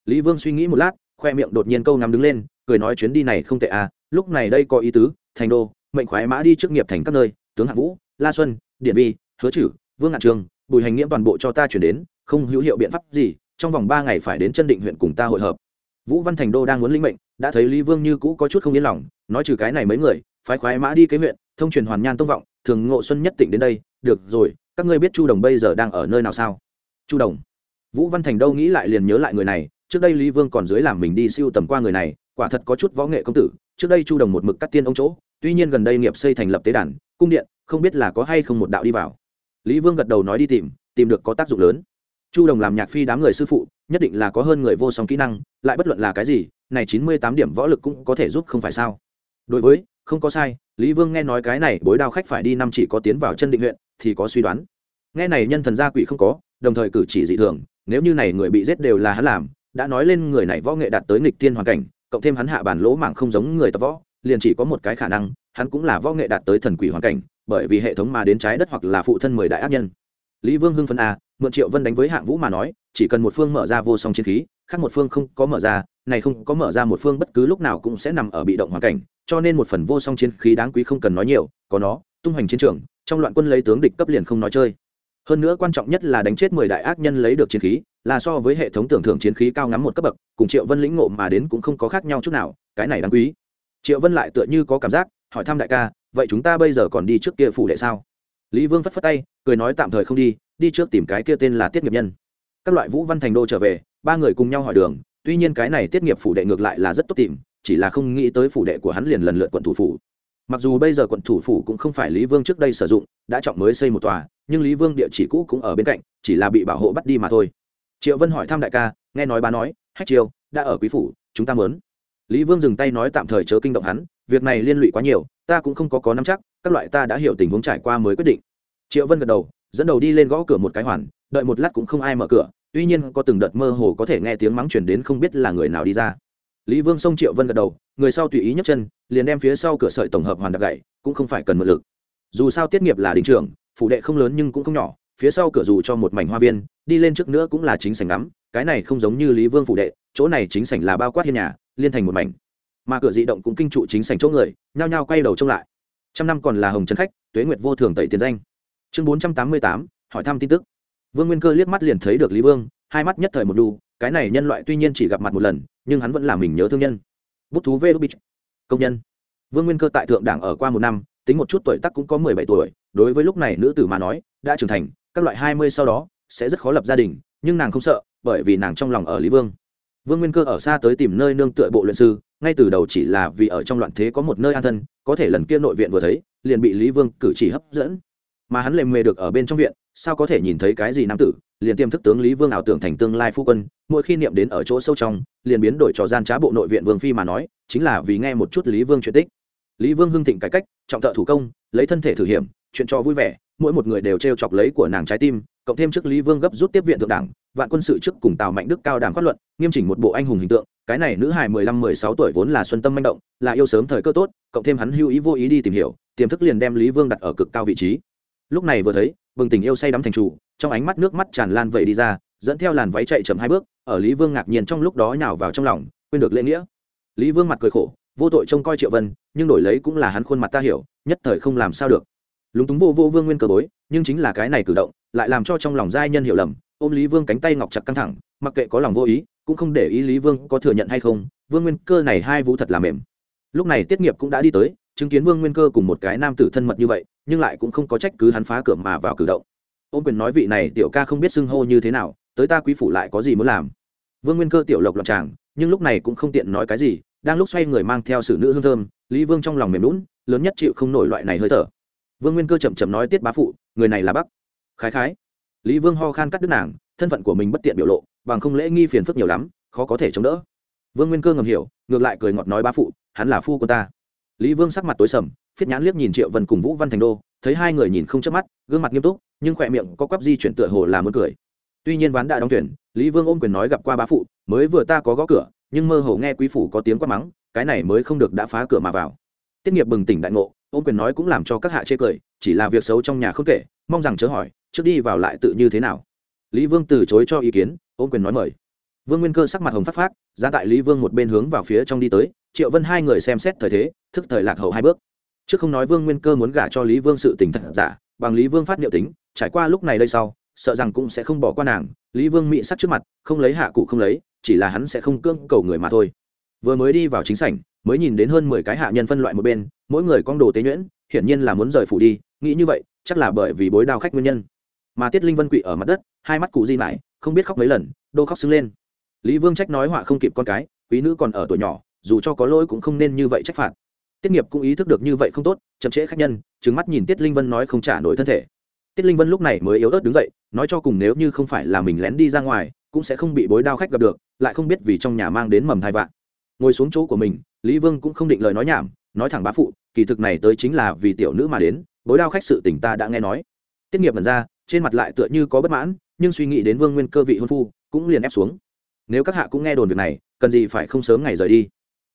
Lý vương suy nghĩ một lát, khoe miệng đột nhiên câu nắm đứng lên, cười nói chuyến đi này không tệ à lúc này đây có ý tứ, thành đô, mệnh khoái mã đi trước nghiệp thành các nơi, tướng hạng vũ, la xuân, điện vi hứa chử, vương ngạn trường, bùi hành nghĩa toàn bộ cho ta chuyển đến không hữu hiệu biện pháp gì, trong vòng ba ngày phải đến chân định huyện cùng ta hội hợp. Vũ văn thành đô đang muốn linh mệnh, đã thấy lý vương như cũ có chút không yên lòng, nói trừ cái này mấy người, phái khoái mã đi kế huyện, thông truyền hoàn nhan tông vọng, thường ngộ xuân nhất tỉnh đến đây, được rồi, các ngươi biết chu đồng bây giờ đang ở nơi nào sao? Chu đồng. Vũ văn thành đâu nghĩ lại liền nhớ lại người này, trước đây lý vương còn dưới làm mình đi siêu tầm qua người này, quả thật có chút võ nghệ công tử, trước đây chu đồng một mực cắt tiên ông chỗ, tuy nhiên gần đây nghiệp xây thành lập tế đàn, cung điện, không biết là có hay không một đạo đi vào. Lý vương gật đầu nói đi tìm tìm được có tác dụng lớn chu đồng làm nhạc phi đám người sư phụ, nhất định là có hơn người vô song kỹ năng, lại bất luận là cái gì, này chín mươi tám điểm võ lực cũng có thể giúp không phải sao? Đối với, không có sai, lý vương nghe nói cái này bối đao khách phải đi năm chỉ có tiến vào chân định huyện, thì có suy đoán. Nghe này nhân thần gia quỷ không có, đồng thời cử chỉ dị thường, nếu như này người bị giết đều là hắn làm, đã nói lên người này võ nghệ đạt tới nghịch tiên hoàn cảnh, cộng thêm hắn hạ bản lỗ mạng không giống người tập võ, liền chỉ có một cái khả năng, hắn cũng là võ nghệ đạt tới thần quỷ hoàn cảnh, bởi vì hệ thống mà đến trái đất hoặc là phụ thân mười đại ác nhân. Lý vương hưng phân a à, mượn triệu vân đánh với hạng vũ mà nói, chỉ cần một phương mở ra vô song chiến khí, khác một phương không có mở ra, này không có mở ra một phương bất cứ lúc nào cũng sẽ nằm ở bị động hoàn cảnh, cho nên một phần vô song chiến khí đáng quý không cần nói nhiều, có nó, tung hoành chiến trường, trong loạn quân lấy tướng địch cấp liền không nói chơi. Hơn nữa quan trọng nhất là đánh chết mười đại ác nhân lấy được chiến khí, là so với hệ thống tưởng thưởng chiến khí cao ngắm một cấp bậc, cùng triệu vân lĩnh ngộ mà đến cũng không có khác nhau chút nào, cái này đáng quý. Triệu vân lại tựa như có cảm giác, hỏi thăm đại ca, vậy chúng ta bây giờ còn đi trước kia phủ đệ sao? Lý vương phất phất tay, cười nói, tạm thời không đi đi trước tìm cái kia tên là tiết nghiệp nhân. Các loại vũ văn thành đô trở về, ba người cùng nhau hỏi đường, tuy nhiên cái này tiết nghiệp phủ đệ ngược lại là rất tốt tìm, chỉ là không nghĩ tới phủ đệ của hắn liền lần lượt quận thủ phủ. Mặc dù bây giờ quận thủ phủ cũng không phải lý vương trước đây sử dụng, đã trọng mới xây một tòa, nhưng lý vương địa chỉ cũ cũng ở bên cạnh, chỉ là bị bảo hộ bắt đi mà thôi. Triệu vân hỏi thăm đại ca, nghe nói bà nói, hách chiêu đã ở quý phủ, chúng ta mớn. Lý vương dừng tay nói tạm thời chớ kinh động hắn, việc này liên lụy quá nhiều, ta cũng không có có nắm chắc, các loại ta đã hiểu tình huống trải qua mới quyết định. Triệu vân gật đầu dẫn đầu đi lên gõ cửa một cái hoàn, đợi một lát cũng không ai mở cửa, tuy nhiên có từng đợt mơ hồ có thể nghe tiếng mắng chuyển đến không biết là người nào đi ra. Lý vương xông triệu vân gật đầu, người sau tùy ý nhấc chân, liền đem phía sau cửa sợi tổng hợp hoàn đặc gậy, cũng không phải cần mượn lực. Dù sao tiết nghiệp là đình trưởng, phủ đệ không lớn nhưng cũng không nhỏ, phía sau cửa dù cho một mảnh hoa viên, đi lên trước nữa cũng là chính sảnh ngắm, cái này không giống như lý vương phủ đệ, chỗ này chính sảnh là bao quát hiên nhà, liên thành một mảnh. Mà cửa di động cũng kinh trụ chính sảnh chỗ người, nhao nhao quay đầu trông lại. Trăm năm còn là hồng trấn khách, tuế nguyệt vô thường tẩy tiền danh chương bốn trăm tám mươi tám, hỏi thăm tin tức. Vương nguyên cơ liếc mắt liền thấy được lý vương, hai mắt nhất thời một đu, cái này nhân loại tuy nhiên chỉ gặp mặt một lần, nhưng hắn vẫn là mình nhớ thương nhân. Bút thú vê đô bích công nhân. Vương nguyên cơ tại thượng đảng ở qua một năm, tính một chút tuổi tác cũng có mười bảy tuổi, đối với lúc này nữ tử mà nói, đã trưởng thành, các loại hai mươi sau đó, sẽ rất khó lập gia đình, nhưng nàng không sợ, bởi vì nàng trong lòng ở lý vương. Vương nguyên cơ ở xa tới tìm nơi nương tựa bộ luyện sư, ngay từ đầu chỉ là vì ở trong loạn thế có một nơi an thân, có thể lần kia nội viện vừa thấy, liền bị lý vương cử chỉ hấp dẫn mà hắn lề mề được ở bên trong viện, sao có thể nhìn thấy cái gì nam tử, liền tiêm thức tướng lý vương ảo tưởng thành tương lai phu quân, mỗi khi niệm đến ở chỗ sâu trong, liền biến đổi trò gian trá bộ nội viện vương phi mà nói, chính là vì nghe một chút lý vương chuyện tích. Lý vương hưng thịnh cải cách, trọng thợ thủ công, lấy thân thể thử hiểm, chuyện cho vui vẻ, mỗi một người đều t r e o chọc lấy của nàng trái tim, cộng thêm trước lý vương gấp rút tiếp viện thượng đảng vạn quân sự trước cùng tào mạnh đức cao đảng phát luận, nghiêm chỉnh một bộ anh hùng hình tượng, cái này nữ hài mười lăm mười sáu tuổi vốn là xuân tâm manh động, là yêu sớm thời cơ tốt, cộng thêm hắn hưu ý vô ý đi tìm hiểu, tiềm thức liền đem lý vương đặt ở cực cao vị trí lúc này vừa thấy, bừng tình yêu say đắm thành chủ, trong ánh mắt nước mắt tràn lan vẩy đi ra, dẫn theo làn váy chạy chậm hai bước, ở lý vương ngạc nhiên trong lúc đó nhào vào trong lòng, quên được lễ nghĩa. Lý vương mặt cười khổ, vô tội trông coi triệu vân, nhưng đổi lấy cũng là hắn khuôn mặt ta hiểu, nhất thời không làm sao được. Lúng túng vô vô vương nguyên cờ bối, nhưng chính là cái này cử động, lại làm cho trong lòng giai nhân hiểu lầm, ôm lý vương cánh tay ngọc chặt căng thẳng, mặc kệ có lòng vô ý, cũng không để ý lý vương có thừa nhận hay không, vương nguyên cơ này hai vũ thật là mềm. Lúc này tiết nghiệp cũng đã đi tới chứng kiến vương nguyên cơ cùng một cái nam tử thân mật như vậy, nhưng lại cũng không có trách cứ hắn phá cửa mà vào cử động. Ôm quyền nói vị này tiểu ca không biết xưng hô như thế nào, tới ta quý phủ lại có gì muốn làm? Vương nguyên cơ tiểu lộc lọc tràng, nhưng lúc này cũng không tiện nói cái gì, đang lúc xoay người mang theo sự nữ hương thơm, lý vương trong lòng mềm lún lớn nhất chịu không nổi loại này hơi thở. Vương nguyên cơ chậm chậm nói tiết bá phụ, người này là bắc. Khái khái. Lý vương ho khan cắt đứt nàng, thân phận của mình bất tiện biểu lộ, bằng không lễ nghi phiền phức nhiều lắm, khó có thể chống đỡ. Vương nguyên cơ ngầm hiểu, ngược lại cười ngọt nói bá phụ, hắn là phu của ta lý vương sắc mặt tối sầm, phiết nhãn liếc nhìn triệu vân cùng vũ văn thành đô, thấy hai người nhìn không chớp mắt, gương mặt nghiêm túc, nhưng khỏe miệng có quắp di chuyển tựa hồ là muốn cười. Tuy nhiên ván đã đóng tuyển, lý vương ôm quyền nói gặp qua bá phụ, mới vừa ta có gõ cửa, nhưng mơ hồ nghe quý phủ có tiếng quát mắng, cái này mới không được đã phá cửa mà vào. Tiết nghiệp bừng tỉnh đại ngộ, ôm quyền nói cũng làm cho các hạ chê cười, chỉ là việc xấu trong nhà không kể, mong rằng chớ hỏi, trước đi vào lại tự như thế nào. Lý vương từ chối cho ý kiến, ôm quyền nói mời. Vương nguyên cơ sắc mặt hồng phát phát ra tại lý vương một bên hướng vào phía trong đi tới, triệu vân hai người xem xét thời thế thức thời lạc hậu hai bước. Trước không nói vương nguyên cơ muốn gả cho lý vương sự tình thật giả bằng lý vương phát niệu tính trải qua lúc này đây sau sợ rằng cũng sẽ không bỏ qua nàng. Lý vương mị sắc trước mặt không lấy hạ cụ không lấy chỉ là hắn sẽ không cưỡng cầu người mà thôi. Vừa mới đi vào chính sảnh mới nhìn đến hơn mười cái hạ nhân phân loại một bên mỗi người con đồ tế nhuyễn hiển nhiên là muốn rời phủ đi nghĩ như vậy chắc là bởi vì bối đao khách nguyên nhân. Mà tiết linh vân quỵ ở mặt đất hai mắt cụ di lại, không biết khóc mấy lần đô khóc xứng lên. Lý vương trách nói họa không kịp con cái quý nữ còn ở tuổi nhỏ dù cho có lỗi cũng không nên như vậy trách phạt tiết nghiệp cũng ý thức được như vậy không tốt, chậm trễ khách nhân trứng mắt nhìn tiết linh vân nói không trả nổi thân thể. Tiết linh vân lúc này mới yếu ớt đứng dậy, nói cho cùng nếu như không phải là mình lén đi ra ngoài, cũng sẽ không bị bối đao khách gặp được, lại không biết vì trong nhà mang đến mầm thai vạn. Ngồi xuống chỗ của mình, lý vương cũng không định lời nói nhảm, nói thẳng bá phụ, kỳ thực này tới chính là vì tiểu nữ mà đến, bối đao khách sự tình ta đã nghe nói. Tiết nghiệp mần ra, trên mặt lại tựa như có bất mãn, nhưng suy nghĩ đến vương nguyên cơ vị hôn phu, cũng liền ép xuống. Nếu các hạ cũng nghe đồn việc này, cần gì phải không sớm ngày rời đi?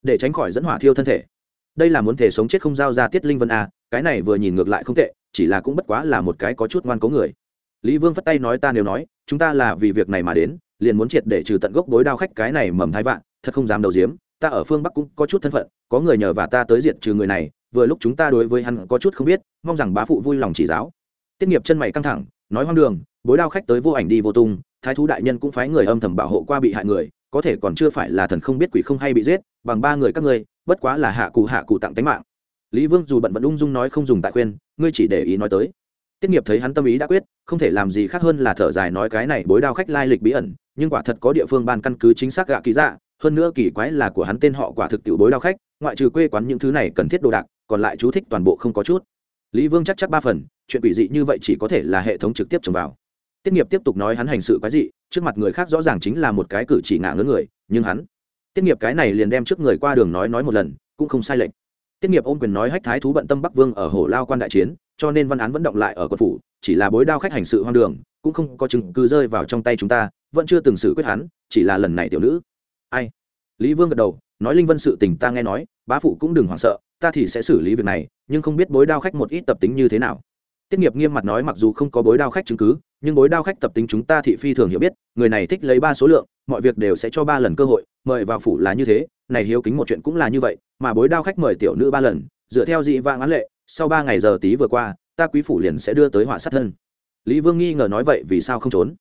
Để tránh khỏi dẫn hỏa thiêu thân thể đây là muốn thể sống chết không giao ra tiết linh vân a cái này vừa nhìn ngược lại không tệ, chỉ là cũng bất quá là một cái có chút ngoan cố người. Lý vương phất tay nói ta nếu nói, chúng ta là vì việc này mà đến, liền muốn triệt để trừ tận gốc bối đao khách cái này mầm thái vạn, thật không dám đầu diếm ta ở phương bắc cũng có chút thân phận, có người nhờ và ta tới diệt trừ người này, vừa lúc chúng ta đối với hắn có chút không biết, mong rằng bá phụ vui lòng chỉ giáo. Tiết nghiệp chân mày căng thẳng, nói hoang đường, bối đao khách tới vô ảnh đi vô tung, thái thú đại nhân cũng phái người âm thầm bảo hộ qua bị hại người, có thể còn chưa phải là thần không biết quỷ không hay bị giết, bằng ba người các ngươi bất quá là hạ cụ hạ cụ tặng tánh mạng. Lý vương dù bận vẫn ung dung nói không dùng tại khuyên, ngươi chỉ để ý nói tới. Tiết nghiệp thấy hắn tâm ý đã quyết, không thể làm gì khác hơn là thở dài nói cái này bối đao khách lai lịch bí ẩn, nhưng quả thật có địa phương ban căn cứ chính xác gạ ký dạ hơn nữa kỳ quái là của hắn tên họ quả thực tiểu bối đao khách, ngoại trừ quê quán những thứ này cần thiết đồ đạc, còn lại chú thích toàn bộ không có chút. Lý vương chắc chắc ba phần, chuyện quỷ dị như vậy chỉ có thể là hệ thống trực tiếp trồng vào. Tiết nghiệp tiếp tục nói hắn hành sự quái dị, trước mặt người khác rõ ràng chính là một cái cử chỉ ngã ngớ người, nhưng hắn tiết nghiệp cái này liền đem trước người qua đường nói nói một lần, cũng không sai lệch. Tiết nghiệp ôm quyền nói hách thái thú bận tâm bắc vương ở hồ lao quan đại chiến, cho nên văn án vẫn động lại ở quận phủ, chỉ là bối đao khách hành sự hoang đường, cũng không có chứng cứ rơi vào trong tay chúng ta, vẫn chưa từng xử quyết hắn, chỉ là lần này tiểu nữ. Ai? Lý vương gật đầu, nói linh vân sự tình ta nghe nói, bá phụ cũng đừng hoảng sợ, ta thì sẽ xử lý việc này, nhưng không biết bối đao khách một ít tập tính như thế nào. Tiết nghiệp nghiêm mặt nói mặc dù không có bối đao khách chứng cứ, nhưng bối đao khách tập tính chúng ta thị phi thường hiểu biết, người này thích lấy ba số lượng mọi việc đều sẽ cho ba lần cơ hội, mời vào phủ là như thế, này hiếu kính một chuyện cũng là như vậy, mà bối đao khách mời tiểu nữ ba lần, dựa theo dị vãng án lệ, sau ba ngày giờ tí vừa qua, ta quý phủ liền sẽ đưa tới họa sát thân. Lý vương nghi ngờ nói vậy vì sao không trốn?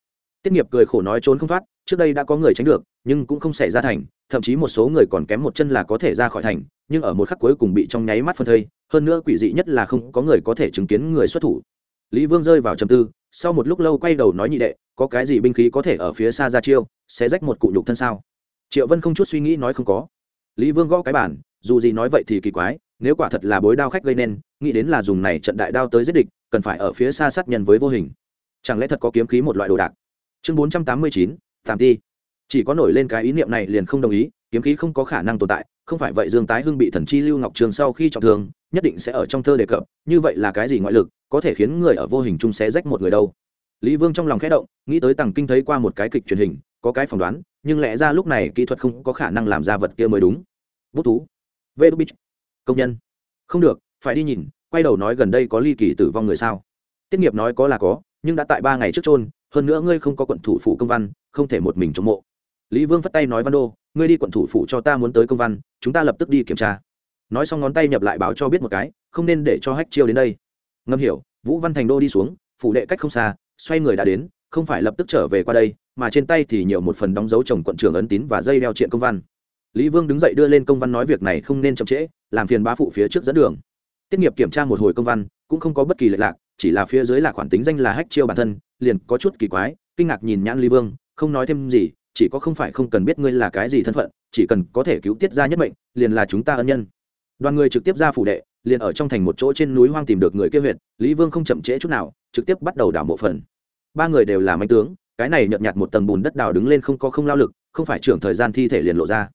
Tiết nghiệp cười khổ nói trốn không thoát, trước đây đã có người tránh được, nhưng cũng không xảy ra thành, thậm chí một số người còn kém một chân là có thể ra khỏi thành, nhưng ở một khắc cuối cùng bị trong nháy mắt phân thây, hơn nữa quỷ dị nhất là không có người có thể chứng kiến người xuất thủ. Lý vương rơi vào trầm tư, sau một lúc lâu quay đầu nói nhị đệ có cái gì binh khí có thể ở phía xa ra chiêu, sẽ rách một cụ nhục thân sao? Triệu vân không chút suy nghĩ nói không có. Lý vương gõ cái bản dù gì nói vậy thì kỳ quái, nếu quả thật là bối đao khách gây nên, nghĩ đến là dùng này trận đại đao tới giết địch, cần phải ở phía xa sát nhân với vô hình. Chẳng lẽ thật có kiếm khí một loại đồ đạc? Chương bốn trăm tám mươi chín tạm ti. Chỉ có nổi lên cái ý niệm này liền không đồng ý, kiếm khí không có khả năng tồn tại, không phải vậy dương tái hưng bị thần chi lưu ngọc trường sau khi trọng thương, nhất định sẽ ở trong thơ đề cập, như vậy là cái gì ngoại lực, có thể khiến người ở vô hình chung sẽ rách một người đâu? Lý vương trong lòng khẽ động, nghĩ tới tằng kinh thấy qua một cái kịch truyền hình, có cái phỏng đoán, nhưng lẽ ra lúc này kỹ thuật không có khả năng làm ra vật kia mới đúng. Bút tú vê đúc bích công nhân. Không được, phải đi nhìn, quay đầu nói gần đây có ly kỳ tử vong người sao. Tiết nghiệp nói có là có, nhưng đã tại ba ngày trước trôn hơn nữa ngươi không có quận thủ phủ công văn, không thể một mình chống mộ. Lý vương phất tay nói văn đô, ngươi đi quận thủ phủ cho ta muốn tới công văn, chúng ta lập tức đi kiểm tra. Nói xong ngón tay nhập lại báo cho biết một cái, không nên để cho hách chiêu đến đây. Ngâm hiểu, vũ văn thành đô đi xuống, phủ đệ cách không xa xoay người đã đến, không phải lập tức trở về qua đây, mà trên tay thì nhiều một phần đóng dấu chồng quận trưởng ấn tín và dây đeo triện công văn. Lý vương đứng dậy đưa lên công văn nói việc này không nên chậm trễ, làm phiền bá phụ phía trước dẫn đường. Tiết nghiệp kiểm tra một hồi công văn, cũng không có bất kỳ lệch lạc, chỉ là phía dưới là khoản tính danh là hách chiêu bản thân, liền có chút kỳ quái, kinh ngạc nhìn nhãn lý vương, không nói thêm gì, chỉ có không phải không cần biết ngươi là cái gì thân phận, chỉ cần có thể cứu tiết ra nhất mệnh, liền là chúng ta ân nhân. Đoàn người trực tiếp ra phủ đệ, liền ở trong thành một chỗ trên núi hoang tìm được người kia huyện lý vương không chậm trễ chút nào trực tiếp bắt đầu đảo mộ phần. Ba người đều là manh tướng, cái này nhợt nhạt một tầng bùn đất đào đứng lên không có không lao lực, không phải trưởng thời gian thi thể liền lộ ra.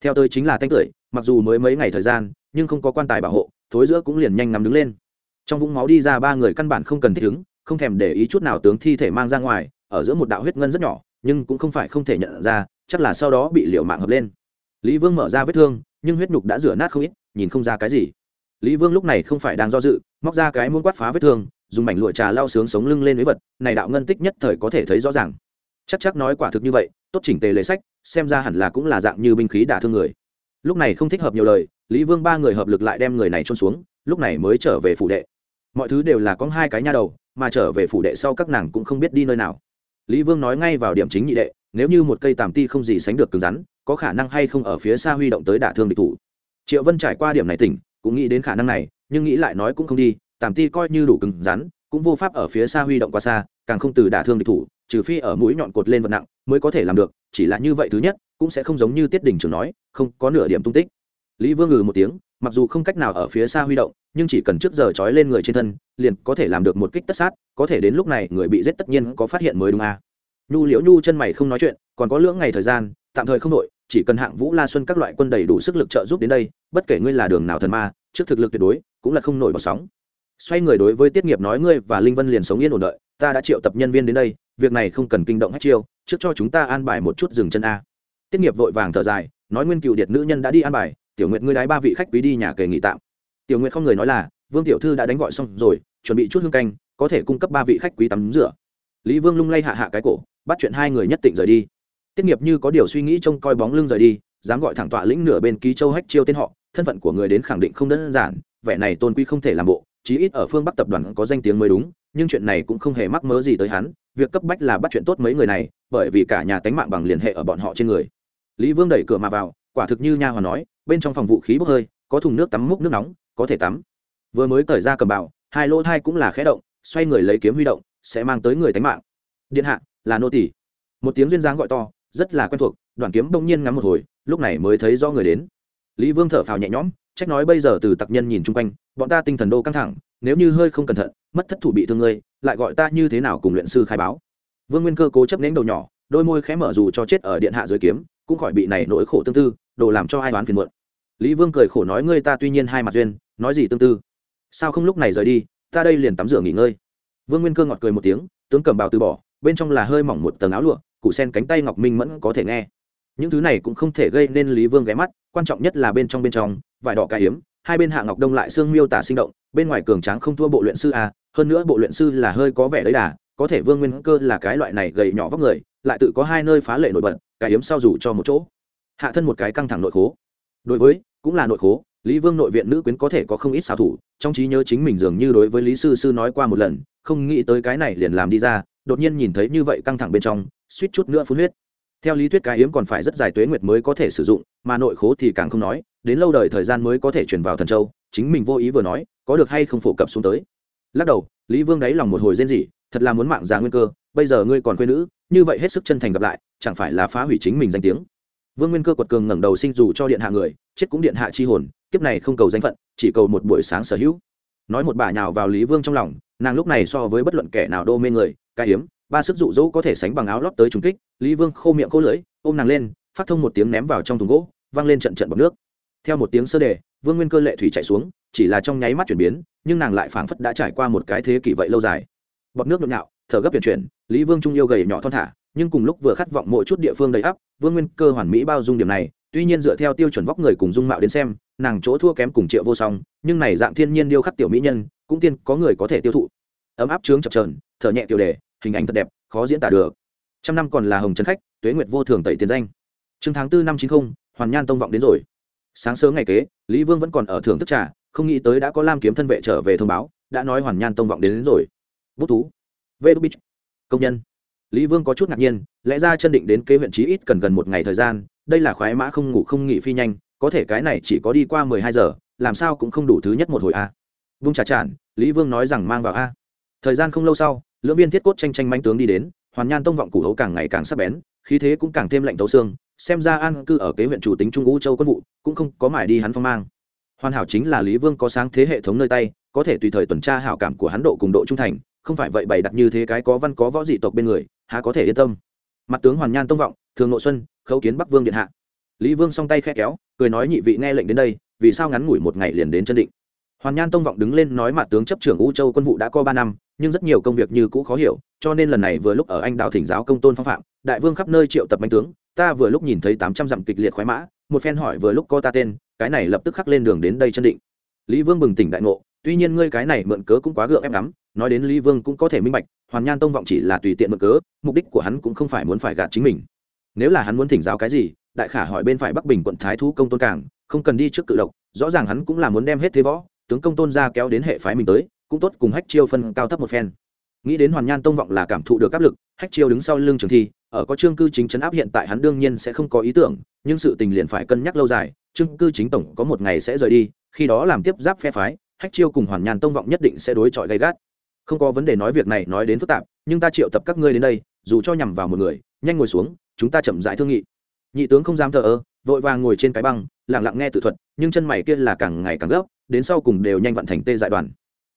Theo tôi chính là thanh tưởi, mặc dù mới mấy ngày thời gian, nhưng không có quan tài bảo hộ, thối giữa cũng liền nhanh nằm đứng lên. Trong vũng máu đi ra ba người căn bản không cần thích ứng, không thèm để ý chút nào tướng thi thể mang ra ngoài, ở giữa một đạo huyết ngân rất nhỏ, nhưng cũng không phải không thể nhận ra, chắc là sau đó bị liệu mạng hợp lên. Lý vương mở ra vết thương, nhưng huyết nhục đã rửa nát không ít, nhìn không ra cái gì. Lý vương lúc này không phải đang do dự, móc ra cái muốn quát phá vết thương dùng mảnh lụa trà lao sướng sống lưng lên với vật, này đạo ngân tích nhất thời có thể thấy rõ ràng. Chắc chắc nói quả thực như vậy, tốt chỉnh tề lấy sách, xem ra hẳn là cũng là dạng như binh khí đả thương người. Lúc này không thích hợp nhiều lời, lý vương ba người hợp lực lại đem người này trôn xuống, lúc này mới trở về phủ đệ. Mọi thứ đều là có hai cái nha đầu, mà trở về phủ đệ sau các nàng cũng không biết đi nơi nào. Lý vương nói ngay vào điểm chính nhị đệ, nếu như một cây tàm ti không gì sánh được cứng rắn, có khả năng hay không ở phía xa huy động tới đả thương địch thủ. Triệu vân trải qua điểm này tỉnh, cũng nghĩ đến khả năng này, nhưng nghĩ lại nói cũng không đi tàm ti coi như đủ cứng rắn, cũng vô pháp ở phía xa huy động qua xa, càng không từ đả thương địch thủ, trừ phi ở mũi nhọn cột lên vật nặng mới có thể làm được, chỉ là như vậy thứ nhất, cũng sẽ không giống như tiết đình trường nói, không có nửa điểm tung tích lý vương ngừ một tiếng, mặc dù không cách nào ở phía xa huy động, nhưng chỉ cần trước giờ trói lên người trên thân, liền có thể làm được một kích tất sát, có thể đến lúc này người bị giết tất nhiên có phát hiện mới đúng à. nhu liễu nhu chân mày không nói chuyện, còn có lưỡng ngày thời gian, tạm thời không đội chỉ cần hạng vũ la xuân các loại quân đầy đủ sức lực trợ giúp đến đây, bất kể ngươi là đường nào thần ma, trước thực lực tuyệt đối, cũng là không nổi bọt sóng xoay người đối với tiết nghiệp nói, ngươi và linh vân liền sống yên ổn đợi, ta đã triệu tập nhân viên đến đây, việc này không cần kinh động hết chiêu, trước cho chúng ta an bài một chút dừng chân a. Tiết nghiệp vội vàng thở dài, nói, nguyên cựu điệt nữ nhân đã đi an bài, tiểu nguyệt ngươi đái ba vị khách quý đi nhà kề nghỉ tạm. Tiểu nguyệt không người nói là, vương tiểu thư đã đánh gọi xong rồi, chuẩn bị chút hương canh, có thể cung cấp ba vị khách quý tắm rửa. Lý vương lung lay hạ hạ cái cổ, bắt chuyện hai người nhất định rời đi. Tiết nghiệp như có điều suy nghĩ trông coi bóng lưng rời đi, dám gọi thẳng tọa lĩnh nửa bên ký châu hách chiêu tên họ, thân phận của người đến khẳng định không đơn giản, vẻ này tôn quy không thể làm bộ chí ít ở phương bắc tập đoàn có danh tiếng mới đúng, nhưng chuyện này cũng không hề mắc mớ gì tới hắn, việc cấp bách là bắt chuyện tốt mấy người này, bởi vì cả nhà tánh mạng bằng liên hệ ở bọn họ trên người. Lý vương đẩy cửa mà vào, quả thực như nha hoàn nói, bên trong phòng vũ khí bốc hơi, có thùng nước tắm múc nước nóng, có thể tắm. Vừa mới cởi ra cầm bảo hai lỗ thai cũng là khẽ động, xoay người lấy kiếm huy động, sẽ mang tới người tánh mạng. Điện hạ, là nô tỷ một tiếng duyên dáng gọi to, rất là quen thuộc đoàn kiếm bỗng nhiên ngắm một hồi, lúc này mới thấy do người đến. Lý vương thở phào nhẹ nhõm trách nói bây giờ từ tặc nhân nhìn chung quanh, bọn ta tinh thần đô căng thẳng, nếu như hơi không cẩn thận, mất thất thủ bị thương ngươi, lại gọi ta như thế nào cùng luyện sư khai báo. Vương nguyên cơ cố chấp nén đầu nhỏ, đôi môi khẽ mở dù cho chết ở điện hạ dưới kiếm, cũng khỏi bị này nỗi khổ tương tư, đồ làm cho ai đoán phiền muộn. Lý vương cười khổ nói ngươi ta tuy nhiên hai mặt duyên, nói gì tương tư? Sao không lúc này rời đi, ta đây liền tắm rửa nghỉ ngơi. Vương nguyên cơ ngọt cười một tiếng, tướng cầm bào từ bỏ, bên trong là hơi mỏng một tầng áo lụa cụ sen cánh tay ngọc minh mẫn có thể nghe. Những thứ này cũng không thể gây nên lý vương ghé mắt, quan trọng nhất là bên trong bên trong vải đỏ cải hiếm hai bên hạ ngọc đông lại xương miêu tả sinh động, bên ngoài cường tráng không thua bộ luyện sư a hơn nữa bộ luyện sư là hơi có vẻ đấy đà, có thể vương nguyên cơ là cái loại này gầy nhỏ vóc người, lại tự có hai nơi phá lệ nổi bật cải hiếm sau rủ cho một chỗ. Hạ thân một cái căng thẳng nội khố. Đối với, cũng là nội khố, lý vương nội viện nữ quyến có thể có không ít xảo thủ, trong trí nhớ chính mình dường như đối với lý sư sư nói qua một lần, không nghĩ tới cái này liền làm đi ra, đột nhiên nhìn thấy như vậy căng thẳng bên trong, suýt chút nữa phun huyết. Theo lý thuyết cái yếm còn phải rất dài tuế nguyệt mới có thể sử dụng, mà nội khố thì càng không nói đến lâu đời thời gian mới có thể chuyển vào thần châu, chính mình vô ý vừa nói, có được hay không phổ cập xuống tới. Lắc đầu, lý vương đáy lòng một hồi rên rỉ, thật là muốn mạng già nguyên cơ, bây giờ ngươi còn quê nữ, như vậy hết sức chân thành gặp lại, chẳng phải là phá hủy chính mình danh tiếng. Vương nguyên cơ quật cường ngẩng đầu sinh dù cho điện hạ người, chết cũng điện hạ chi hồn, kiếp này không cầu danh phận, chỉ cầu một buổi sáng sở hữu. Nói một bà nhào vào lý vương trong lòng, nàng lúc này so với bất luận kẻ nào đô mê người ca hiếm ba sức dụ dỗ có thể sánh bằng áo lót tới trùng kích, lý vương khô miệng khô lưỡi, ôm nàng lên, phát thông một tiếng ném vào trong thùng gỗ văng lên trận trận bọc nước theo một tiếng sơ đề, vương nguyên cơ lệ thủy chạy xuống, chỉ là trong nháy mắt chuyển biến, nhưng nàng lại phảng phất đã trải qua một cái thế kỷ vậy lâu dài. Bọt nước nhộn nhạo, thở gấp chuyển chuyển, lý vương trung yêu gầy nhỏ thon thả, nhưng cùng lúc vừa khát vọng mỗi chút địa phương đầy ắp, vương nguyên cơ hoàn mỹ bao dung điểm này, tuy nhiên dựa theo tiêu chuẩn vóc người cùng dung mạo đến xem, nàng chỗ thua kém cùng triệu vô song, nhưng này dạng thiên nhiên điêu khắc tiểu mỹ nhân, cũng tiên có người có thể tiêu thụ. Ấm áp trướng chập trờn thở nhẹ tiểu đề, hình ảnh thật đẹp, khó diễn tả được. Trăm năm còn là hồng trấn khách, tuế nguyệt vô thường tẩy tiền danh. Chương tháng tư năm chín mươi hoàn nhan tông vọng đến rồi sáng sớm ngày kế lý vương vẫn còn ở thưởng thức trà không nghĩ tới đã có lam kiếm thân vệ trở về thông báo đã nói hoàn nhan tông vọng đến, đến rồi. Bút thú. Vê đu bích công nhân. Lý vương có chút ngạc nhiên lẽ ra chân định đến kế huyện chí ít cần gần một ngày thời gian đây là khoái mã không ngủ không nghỉ phi nhanh có thể cái này chỉ có đi qua mười hai giờ làm sao cũng không đủ thứ nhất một hồi a. Vung trà tràn lý vương nói rằng mang vào a. Thời gian không lâu sau lưỡng viên thiết cốt tranh tranh manh tướng đi đến hoàn nhan tông vọng củ hấu càng ngày càng sắc bén khí thế cũng càng thêm lạnh tấu xương xem ra an cư ở kế huyện chủ tính trung ngũ châu quân vụ, cũng không có mải đi hắn phong mang. Hoàn hảo chính là lý vương có sáng thế hệ thống nơi tay, có thể tùy thời tuần tra hảo cảm của hắn độ cùng độ trung thành, không phải vậy bày đặt như thế cái có văn có võ dị tộc bên người, há có thể yên tâm. Mặt tướng hoàn nhan tông vọng, thường nội xuân, khấu kiến bắc vương điện hạ. Lý vương song tay khe kéo, cười nói nhị vị nghe lệnh đến đây, vì sao ngắn ngủi một ngày liền đến chân định. Hoàn nhan tông vọng đứng lên nói mặt tướng chấp trưởng u châu quân vụ đã có ba năm, nhưng rất nhiều công việc như cũ khó hiểu, cho nên lần này vừa lúc ở anh đạo thỉnh giáo công tôn phong phạm, đại vương khắp nơi triệu tập bánh tướng ta vừa lúc nhìn thấy tám trăm dặm kịch liệt khoái mã, một phen hỏi vừa lúc có ta tên, cái này lập tức khắc lên đường đến đây chân định. Lý vương bừng tỉnh đại ngộ, tuy nhiên ngươi cái này mượn cớ cũng quá gượng ép lắm, nói đến lý vương cũng có thể minh bạch, hoàn nhan tông vọng chỉ là tùy tiện mượn cớ, mục đích của hắn cũng không phải muốn phải gạt chính mình. Nếu là hắn muốn thỉnh giáo cái gì, đại khả hỏi bên phải bắc bình quận thái thú công tôn cảng, không cần đi trước cự độc rõ ràng hắn cũng là muốn đem hết thế võ, tướng công tôn ra kéo đến hệ phái mình tới, cũng tốt cùng hách chiêu phân cao thấp một phen nghĩ đến hoàn nhan tông vọng là cảm thụ được áp lực, hách chiêu đứng sau lưng trường thi, ở có chương cư chính chấn áp hiện tại hắn đương nhiên sẽ không có ý tưởng, nhưng sự tình liền phải cân nhắc lâu dài chương cư chính tổng có một ngày sẽ rời đi, khi đó làm tiếp giáp phe phái, hách chiêu cùng hoàn nhàn tông vọng nhất định sẽ đối chọi gay gắt. Không có vấn đề nói việc này nói đến phức tạp, nhưng ta triệu tập các ngươi đến đây, dù cho nhằm vào một người, nhanh ngồi xuống, chúng ta chậm rãi thương nghị. Nhị tướng không dám thờ ơ, vội vàng ngồi trên cái băng, lặng lặng nghe tự thuật, nhưng chân mày kia là càng ngày càng gấp, đến sau cùng đều nhanh vận thành tê dại đoàn.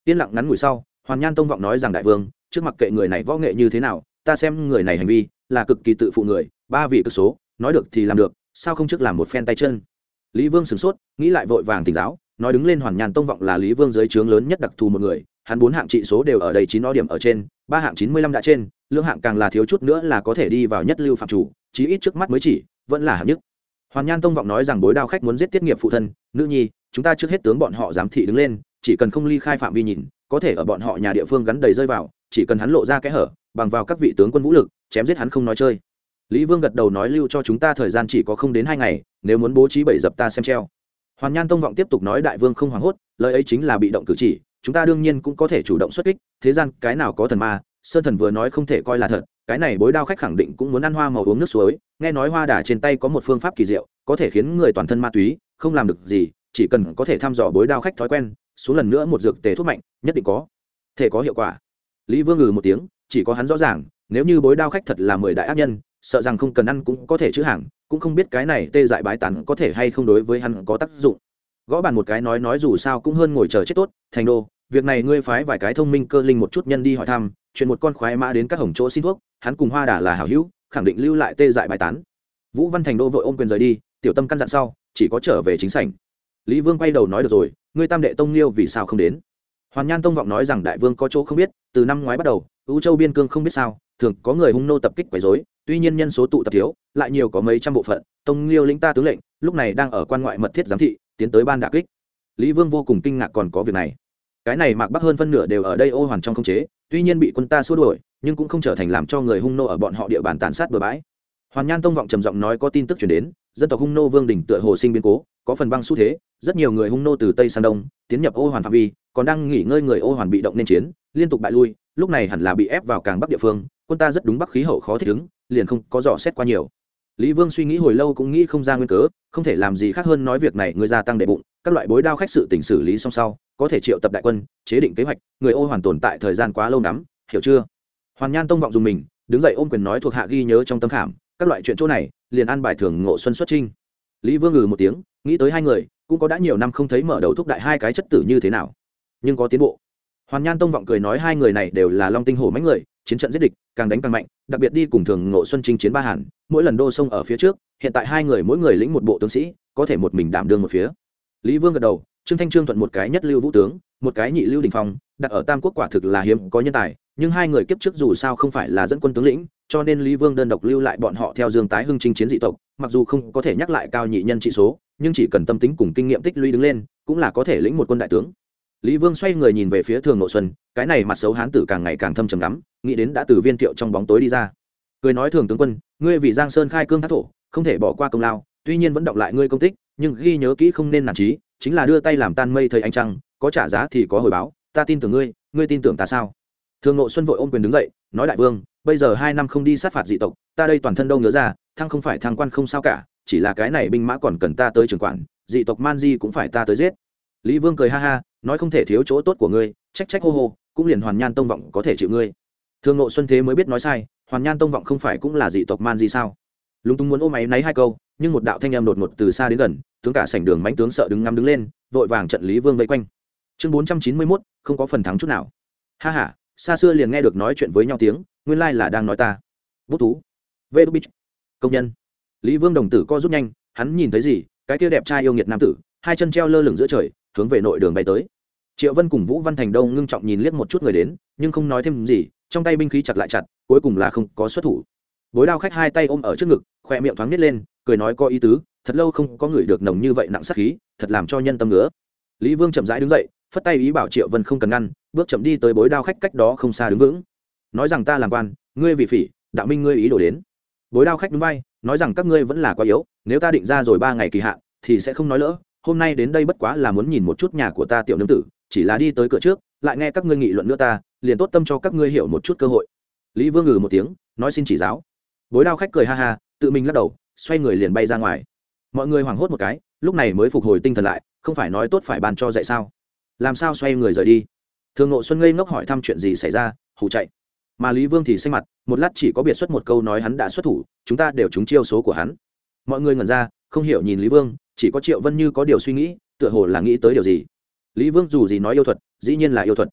Yên lặng ngắn ngủi sau hoàn nhan tông vọng nói rằng đại vương, trước mặt kệ người này võ nghệ như thế nào, ta xem người này hành vi là cực kỳ tự phụ người, ba vị cực số, nói được thì làm được, sao không trước làm một phen tay chân? Lý vương sửng sốt, nghĩ lại vội vàng tỉnh giáo, nói đứng lên hoàn nhàn tông vọng là lý vương dưới trướng lớn nhất đặc thù một người, hắn bốn hạng trị số đều ở đây chín o điểm ở trên, ba hạng chín mươi lăm đã trên lương hạng càng là thiếu chút nữa là có thể đi vào nhất lưu phạm chủ, chí ít trước mắt mới chỉ, vẫn là hạng nhất. Hoàn nhan tông vọng nói rằng bối đao khách muốn giết tiết nghiệp phụ thân, nữ nhi, chúng ta trước hết tướng bọn họ giám thị đứng lên, chỉ cần không ly khai phạm vi nhìn có thể ở bọn họ nhà địa phương gắn đầy rơi vào, chỉ cần hắn lộ ra kẽ hở, bằng vào các vị tướng quân vũ lực, chém giết hắn không nói chơi. Lý vương gật đầu nói lưu cho chúng ta thời gian chỉ có không đến hai ngày, nếu muốn bố trí bảy dập ta xem treo. Hoàn nhan tông vọng tiếp tục nói đại vương không hoảng hốt, lời ấy chính là bị động cử chỉ, chúng ta đương nhiên cũng có thể chủ động xuất kích, thế gian cái nào có thần ma, sơn thần vừa nói không thể coi là thật, cái này bối đao khách khẳng định cũng muốn ăn hoa màu uống nước suối, nghe nói hoa đà trên tay có một phương pháp kỳ diệu, có thể khiến người toàn thân ma túy, không làm được gì, chỉ cần có thể thăm dò bối đao khách thói quen xuống lần nữa một dược tề thuốc mạnh, nhất định có. Thể có hiệu quả. Lý vương ngừ một tiếng, chỉ có hắn rõ ràng, nếu như bối đao khách thật là mười đại ác nhân, sợ rằng không cần ăn cũng có thể chữ hàng, cũng không biết cái này tê dại bái tán có thể hay không đối với hắn có tác dụng. Gõ bàn một cái nói nói dù sao cũng hơn ngồi chờ chết tốt, thành đô, việc này ngươi phái vài cái thông minh cơ linh một chút nhân đi hỏi thăm, chuyện một con khoái mã đến các hồng chỗ xin thuốc, hắn cùng hoa đà là hảo hữu, khẳng định lưu lại tê dại bài tán. Vũ văn thành đô vội ôm quyền rời đi, tiểu tâm căn dặn sau, chỉ có trở về chính sảnh. Lý vương quay đầu nói được rồi ngươi tam đệ tông liêu vì sao không đến? Hoàn nhan tông vọng nói rằng đại vương có chỗ không biết, từ năm ngoái bắt đầu ưu châu biên cương không biết sao, thường có người hung nô tập kích quấy dối tuy nhiên nhân số tụ tập thiếu, lại nhiều có mấy trăm bộ phận, tông liêu lĩnh ta tướng lệnh, lúc này đang ở quan ngoại mật thiết giám thị, tiến tới ban đà kích. Lý vương vô cùng kinh ngạc còn có việc này. Cái này mạc bắc hơn phân nửa đều ở đây ô hoàn trong không chế, tuy nhiên bị quân ta xua đuổi, nhưng cũng không trở thành làm cho người hung nô ở bọn họ địa bàn tàn sát bừa bãi. Hoàn nhan tông vọng trầm giọng nói có tin tức chuyển đến dân tộc hung nô vương đỉnh tựa hồ sinh biến cố, có phần băng xu thế, rất nhiều người hung nô từ tây sang đông, tiến nhập ô hoàn phạm vi, còn đang nghỉ ngơi người ô hoàn bị động nên chiến, liên tục bại lui, lúc này hẳn là bị ép vào càng bắc địa phương, quân ta rất đúng bắc khí hậu khó thích ứng, liền không có dò xét qua nhiều. Lý vương suy nghĩ hồi lâu cũng nghĩ không ra nguyên cớ, không thể làm gì khác hơn nói việc này người gia tăng đệ bụng, các loại bối đao khách sự tỉnh xử lý xong sau, có thể triệu tập đại quân, chế định kế hoạch, người ô hoàn tồn tại thời gian quá lâu lắm hiểu chưa? Hoàn nhan tông vọng dùng mình, đứng dậy ôm quyền nói thuộc hạ ghi nhớ trong tâm khảm các loại chuyện chỗ này, liền ăn bài thường ngộ xuân xuất trinh lý vương ngừ một tiếng, nghĩ tới hai người, cũng có đã nhiều năm không thấy mở đầu thúc đại hai cái chất tử như thế nào. Nhưng có tiến bộ. Hoàn nhan tông vọng cười nói hai người này đều là long tinh hổ mãnh người, chiến trận giết địch, càng đánh càng mạnh, đặc biệt đi cùng thường ngộ xuân trinh chiến ba hàn, mỗi lần đô sông ở phía trước, hiện tại hai người mỗi người lĩnh một bộ tướng sĩ, có thể một mình đảm đương một phía. Lý vương gật đầu, trương thanh trương thuận một cái nhất lưu vũ tướng, một cái nhị lưu đình phong, đặt ở tam quốc quả thực là hiếm có nhân tài, nhưng hai người kiếp trước dù sao không phải là dẫn quân tướng lĩnh cho nên lý vương đơn độc lưu lại bọn họ theo dương tái hưng chinh chiến dị tộc, mặc dù không có thể nhắc lại cao nhị nhân trị số, nhưng chỉ cần tâm tính cùng kinh nghiệm tích lũy đứng lên, cũng là có thể lĩnh một quân đại tướng. Lý vương xoay người nhìn về phía thường nội xuân, cái này mặt xấu hán tử càng ngày càng thâm trầm lắm, nghĩ đến đã từ viên thiệu trong bóng tối đi ra. Cười nói thường tướng quân, ngươi vì giang sơn khai cương thác thổ, không thể bỏ qua công lao, tuy nhiên vẫn động lại ngươi công tích, nhưng ghi nhớ kỹ không nên nản trí, chính là đưa tay làm tan mây thời anh trăng, có trả giá thì có hồi báo, ta tin tưởng ngươi ngươi tin tưởng ta sao? Thường nội xuân vội ôm quyền đứng dậy, nói đại vương, bây giờ hai năm không đi sát phạt dị tộc, ta đây toàn thân đâu nhớ ra, thăng không phải thăng quan không sao cả, chỉ là cái này binh mã còn cần ta tới trường quản, dị tộc man di cũng phải ta tới giết. Lý vương cười ha ha, nói không thể thiếu chỗ tốt của ngươi, trách trách hô hô, cũng liền hoàn nhan tông vọng có thể chịu ngươi. Thường nội xuân thế mới biết nói sai, hoàn nhan tông vọng không phải cũng là dị tộc man di sao? Lúng túng muốn ôm máy náy hai câu, nhưng một đạo thanh em đột ngột từ xa đến gần, tướng cả sảnh đường mánh tướng sợ đứng ngắm đứng lên, vội vàng trận lý vương vây quanh. Chương bốn trăm chín mươi mốt, không có phần thắng chút nào. Ha h a xa xưa liền nghe được nói chuyện với nhau tiếng, nguyên lai là đang nói ta. Bút thú. Vê đúc bích công nhân. Lý vương đồng tử co rút nhanh, hắn nhìn thấy gì? Cái kia đẹp trai yêu nghiệt nam tử, hai chân treo lơ lửng giữa trời, hướng về nội đường bay tới. Triệu vân cùng vũ văn thành đông ngưng trọng nhìn liếc một chút người đến, nhưng không nói thêm gì, trong tay binh khí chặt lại chặt, cuối cùng là không có xuất thủ. Bối đao khách hai tay ôm ở trước ngực khoe miệng thoáng nít lên, cười nói có ý tứ, thật lâu không có người được nồng như vậy nặng sắc khí, thật làm cho nhân tâm ngứa. Lý vương chậm rãi đứng dậy phất tay ý bảo triệu vân không cần ngăn, bước chậm đi tới bối đao khách cách đó không xa đứng vững. Nói rằng ta làm quan, ngươi vị phỉ, đạo minh ngươi ý đồ đến. Bối đao khách đúng vai, nói rằng các ngươi vẫn là quá yếu, nếu ta định ra rồi ba ngày kỳ hạn, thì sẽ không nói lỡ, hôm nay đến đây bất quá là muốn nhìn một chút nhà của ta tiểu nương tử, chỉ là đi tới cửa trước, lại nghe các ngươi nghị luận nữa ta, liền tốt tâm cho các ngươi hiểu một chút cơ hội. Lý vương ngừ một tiếng, nói xin chỉ giáo. Bối đao khách cười ha ha, tự mình lắc đầu, xoay người liền bay ra ngoài. Mọi người hoảng hốt một cái, lúc này mới phục hồi tinh thần lại, không phải nói tốt phải bàn cho dạy sao làm sao xoay người rời đi? Thường ngộ xuân ngây ngốc hỏi thăm chuyện gì xảy ra, hù chạy. Mà lý vương thì xanh mặt, một lát chỉ có biệt xuất một câu nói hắn đã xuất thủ, chúng ta đều trúng chiêu số của hắn. Mọi người ngẩn ra, không hiểu nhìn lý vương, chỉ có triệu vân như có điều suy nghĩ, tựa hồ là nghĩ tới điều gì. Lý vương dù gì nói yêu thuật, dĩ nhiên là yêu thuật.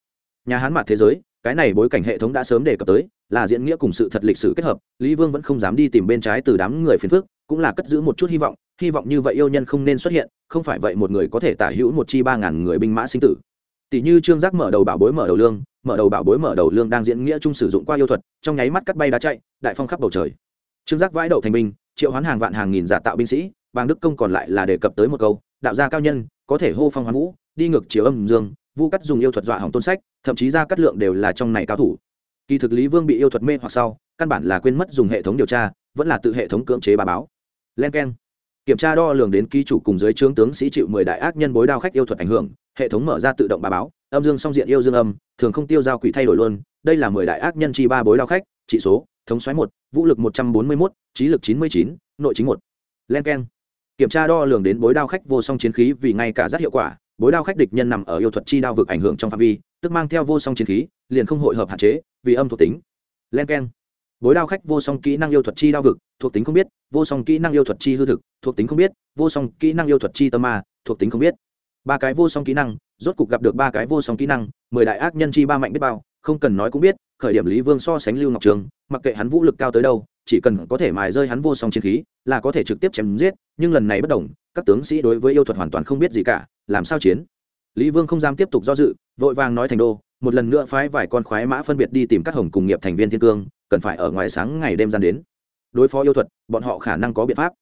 Nhà hán mặt thế giới, cái này bối cảnh hệ thống đã sớm đề cập tới, là diễn nghĩa cùng sự thật lịch sử kết hợp, lý vương vẫn không dám đi tìm bên trái từ đám người phiền phước cũng là cất giữ một chút hy vọng hy vọng như vậy yêu nhân không nên xuất hiện, không phải vậy một người có thể tả hữu một chi ba ngàn người binh mã sinh tử. Tỷ như trương giác mở đầu bảo bối mở đầu lương, mở đầu bảo bối mở đầu lương đang diễn nghĩa chung sử dụng qua yêu thuật, trong nháy mắt cắt bay đá chạy, đại phong khắp bầu trời. Trương giác vãi đầu thành binh, triệu hoán hàng vạn hàng nghìn giả tạo binh sĩ, bàng đức công còn lại là đề cập tới một câu, đạo gia cao nhân, có thể hô phong hoán vũ, đi ngược chiều âm dương, vu cắt dùng yêu thuật dọa hỏng tôn sách, thậm chí ra cắt lượng đều là trong này cao thủ. Kỳ thực lý vương bị yêu thuật mê hoặc sau, căn bản là quên mất dùng hệ thống điều tra, vẫn là tự hệ thống cưỡng chế bà báo. Len keng kiểm tra đo lường đến ký chủ cùng dưới trướng tướng sĩ chịu mười đại ác nhân bối đao khách yêu thuật ảnh hưởng, hệ thống mở ra tự động bà báo, âm dương song diện yêu dương âm, thường không tiêu giao quỷ thay đổi luôn. Đây là mười đại ác nhân chi ba bối đao khách, trị số, thống xoáy một, vũ lực một trăm bốn mươi mốt, trí lực chín mươi chín, nội chính một. Len k e n kiểm tra đo lường đến bối đao khách vô song chiến khí vì ngay cả rất hiệu quả, bối đao khách địch nhân nằm ở yêu thuật chi đao vực ảnh hưởng trong phạm vi, tức mang theo vô song chiến khí, liền không hội hợp hạn chế, vì âm thuộc tính. Len k e n bối đao khách vô song kỹ năng yêu thuật chi đao vực, thuộc tính không biết, vô song kỹ năng yêu thuật chi hư thực, thuộc tính không biết, vô song kỹ năng yêu thuật chi tâm ma, thuộc tính không biết. Ba cái vô song kỹ năng, rốt cục gặp được ba cái vô song kỹ năng, mười đại ác nhân chi ba mạnh biết bao, không cần nói cũng biết, khởi điểm lý vương so sánh lưu ngọc trường, mặc kệ hắn vũ lực cao tới đâu, chỉ cần có thể mài rơi hắn vô song chiến khí, là có thể trực tiếp chém giết, nhưng lần này bất đồng, các tướng sĩ đối với yêu thuật hoàn toàn không biết gì cả, làm sao chiến? Lý vương không dám tiếp tục do dự, vội vàng nói thành đô, một lần nữa phái vài con khoái mã phân biệt đi tìm các hồng cùng nghiệp thành viên thiên cương cần phải ở ngoài sáng ngày đêm gian đến. Đối phó yêu thuật, bọn họ khả năng có biện pháp.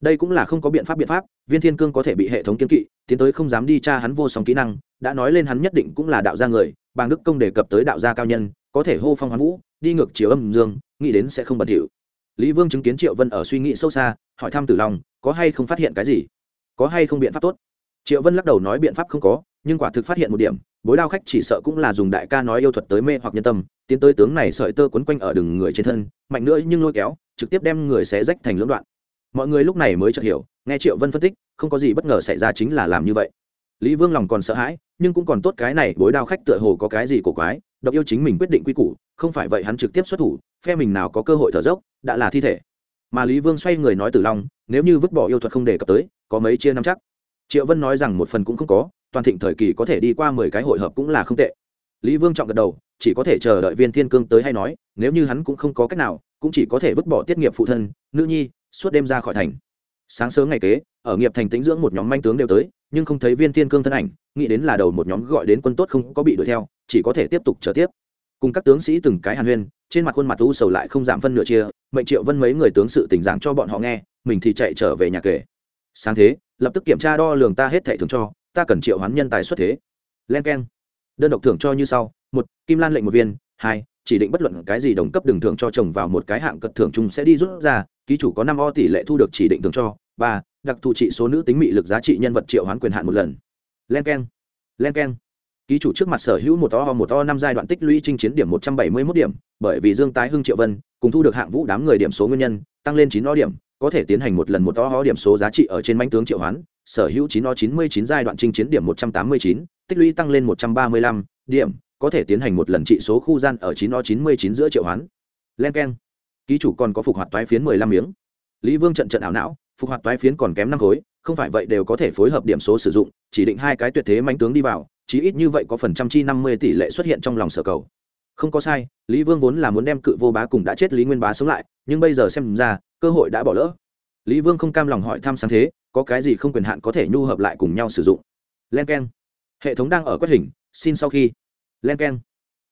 Đây cũng là không có biện pháp biện pháp, viên thiên cương có thể bị hệ thống kiên kỵ, tiến tới không dám đi tra hắn vô song kỹ năng, đã nói lên hắn nhất định cũng là đạo gia người, bàng đức công đề cập tới đạo gia cao nhân, có thể hô phong hoán vũ, đi ngược chiều âm dương, nghĩ đến sẽ không bật hiệu lý vương chứng kiến triệu vân ở suy nghĩ sâu xa, hỏi thăm tử long, có hay không phát hiện cái gì? Có hay không biện pháp tốt? Triệu vân lắc đầu nói biện pháp không có, nhưng quả thực phát hiện một điểm bối đao khách chỉ sợ cũng là dùng đại ca nói yêu thuật tới mê hoặc nhân tâm, tiến tới tướng này sợi tơ quấn quanh ở đường người trên thân, mạnh nữa nhưng lôi kéo, trực tiếp đem người sẽ rách thành lưỡng đoạn. Mọi người lúc này mới chợt hiểu, nghe triệu vân phân tích, không có gì bất ngờ xảy ra chính là làm như vậy. Lý vương lòng còn sợ hãi, nhưng cũng còn tốt cái này, bối đao khách tựa hồ có cái gì cổ quái, độc yêu chính mình quyết định quy củ, không phải vậy hắn trực tiếp xuất thủ, phe mình nào có cơ hội thở dốc, đã là thi thể. Mà lý vương xoay người nói tử long, nếu như vứt bỏ yêu thuật không đề cập tới, có mấy chia năm chắc? Triệu vân nói rằng một phần cũng không có toàn thịnh thời kỳ có thể đi qua mười cái hội hợp cũng là không tệ. Lý vương chọn gật đầu, chỉ có thể chờ đợi viên thiên cương tới hay nói, nếu như hắn cũng không có cách nào, cũng chỉ có thể vứt bỏ tiết nghiệp phụ thân, nữ nhi, suốt đêm ra khỏi thành. Sáng sớm ngày kế, ở nghiệp thành tĩnh dưỡng một nhóm manh tướng đều tới, nhưng không thấy viên thiên cương thân ảnh, nghĩ đến là đầu một nhóm gọi đến quân tốt không có bị đuổi theo, chỉ có thể tiếp tục chờ tiếp. Cùng các tướng sĩ từng cái hàn huyên, trên mặt khuôn mặt u sầu lại không giảm phân nửa chia, mệnh triệu vân mấy người tướng sự tình giảng cho bọn họ nghe, mình thì chạy trở về nhà kể. Sáng thế, lập tức kiểm tra đo lường ta hết thẻ thường cho ta cần triệu hoán nhân tài xuất thế. Len k e n đơn độc thưởng cho như sau, một, kim lan lệnh một viên, hai, chỉ định bất luận cái gì đồng cấp đừng thưởng cho chồng vào một cái hạng cật thưởng chung sẽ đi rút ra, ký chủ có năm o tỷ lệ thu được chỉ định thưởng cho, ba, đặc thù trị số nữ tính mị lực giá trị nhân vật triệu hoán quyền hạn một lần. Len k e n len k e n ký chủ trước mặt sở hữu một o một o năm giai đoạn tích lũy chinh chiến điểm một trăm bảy mươi mốt điểm, bởi vì dương tái hưng triệu vân cùng thu được hạng vũ đám người điểm số nguyên nhân, tăng lên chín o điểm, có thể tiến hành một lần một o, điểm số giá trị ở trên manh tướng triệu hoán sở hữu chín o chín mươi chín giai đoạn chinh chiến điểm một trăm tám mươi chín, tích lũy tăng lên một trăm ba mươi lăm điểm, có thể tiến hành một lần trị số khu gian ở chín o chín mươi chín giữa triệu hoán. Len keng. ký chủ còn có phục hoạt toái phiến mười lăm miếng. Lý vương trận trận ảo não, phục hoạt toái phiến còn kém năm khối, không phải vậy đều có thể phối hợp điểm số sử dụng, chỉ định hai cái tuyệt thế mãnh tướng đi vào, chí ít như vậy có phần trăm chi năm mươi tỷ lệ xuất hiện trong lòng sở cầu. Không có sai, lý vương vốn là muốn đem cự vô bá cùng đã chết lý nguyên bá sống lại, nhưng bây giờ xem ra, cơ hội đã bỏ lỡ. Lý vương không cam lòng hỏi thăm sáng thế có cái gì không quyền hạn có thể nhu hợp lại cùng nhau sử dụng. Len k e n hệ thống đang ở quét hình, xin sau khi. Len k e n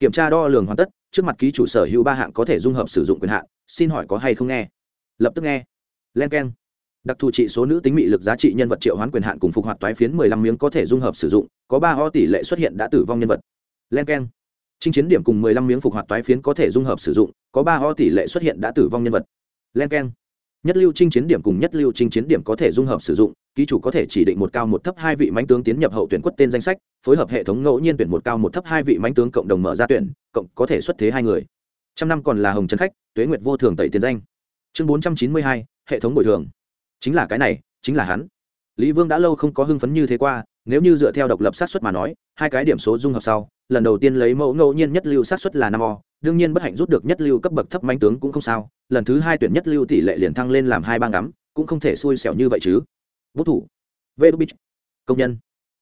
kiểm tra đo lường hoàn tất, trước mặt ký chủ sở hữu ba hạng có thể dung hợp sử dụng quyền hạn, xin hỏi có hay không nghe? Lập tức nghe. Len k e n đặc thù trị số nữ tính mị lực giá trị nhân vật triệu hoán quyền hạn cùng phục hoạt toái phiến mười lăm miếng có thể dung hợp sử dụng, có ba ho tỷ lệ xuất hiện đã tử vong nhân vật. Len k e n chinh chiến điểm cùng mười lăm miếng phục hoạt toái phiến có thể dung hợp sử dụng, có ba ho tỷ lệ xuất hiện đã tử vong nhân vật. Len k e n nhất lưu trinh chiến điểm cùng nhất lưu trinh chiến điểm có thể dung hợp sử dụng, ký chủ có thể chỉ định một cao một thấp hai vị mánh tướng tiến nhập hậu tuyển quất tên danh sách, phối hợp hệ thống ngẫu nhiên tuyển một cao một thấp hai vị mánh tướng cộng đồng mở ra tuyển, cộng có thể xuất thế hai người. Trăm năm còn là hồng trấn khách, tuế nguyệt vô thường tẩy tiền danh. Chương bốn trăm chín mươi hai, hệ thống bồi thường. Chính là cái này, chính là hắn. Lý vương đã lâu không có hưng phấn như thế qua, nếu như dựa theo độc lập xác suất mà nói, hai cái điểm số dung hợp sau, lần đầu tiên lấy mẫu ngẫu nhiên nhất lưu xác suất là năm o đương nhiên bất hạnh rút được nhất lưu cấp bậc thấp manh tướng cũng không sao, lần thứ hai tuyển nhất lưu tỷ lệ liền thăng lên làm hai ba ngắm, cũng không thể xui xẻo như vậy chứ. Vũ thủ. Vê bích công nhân.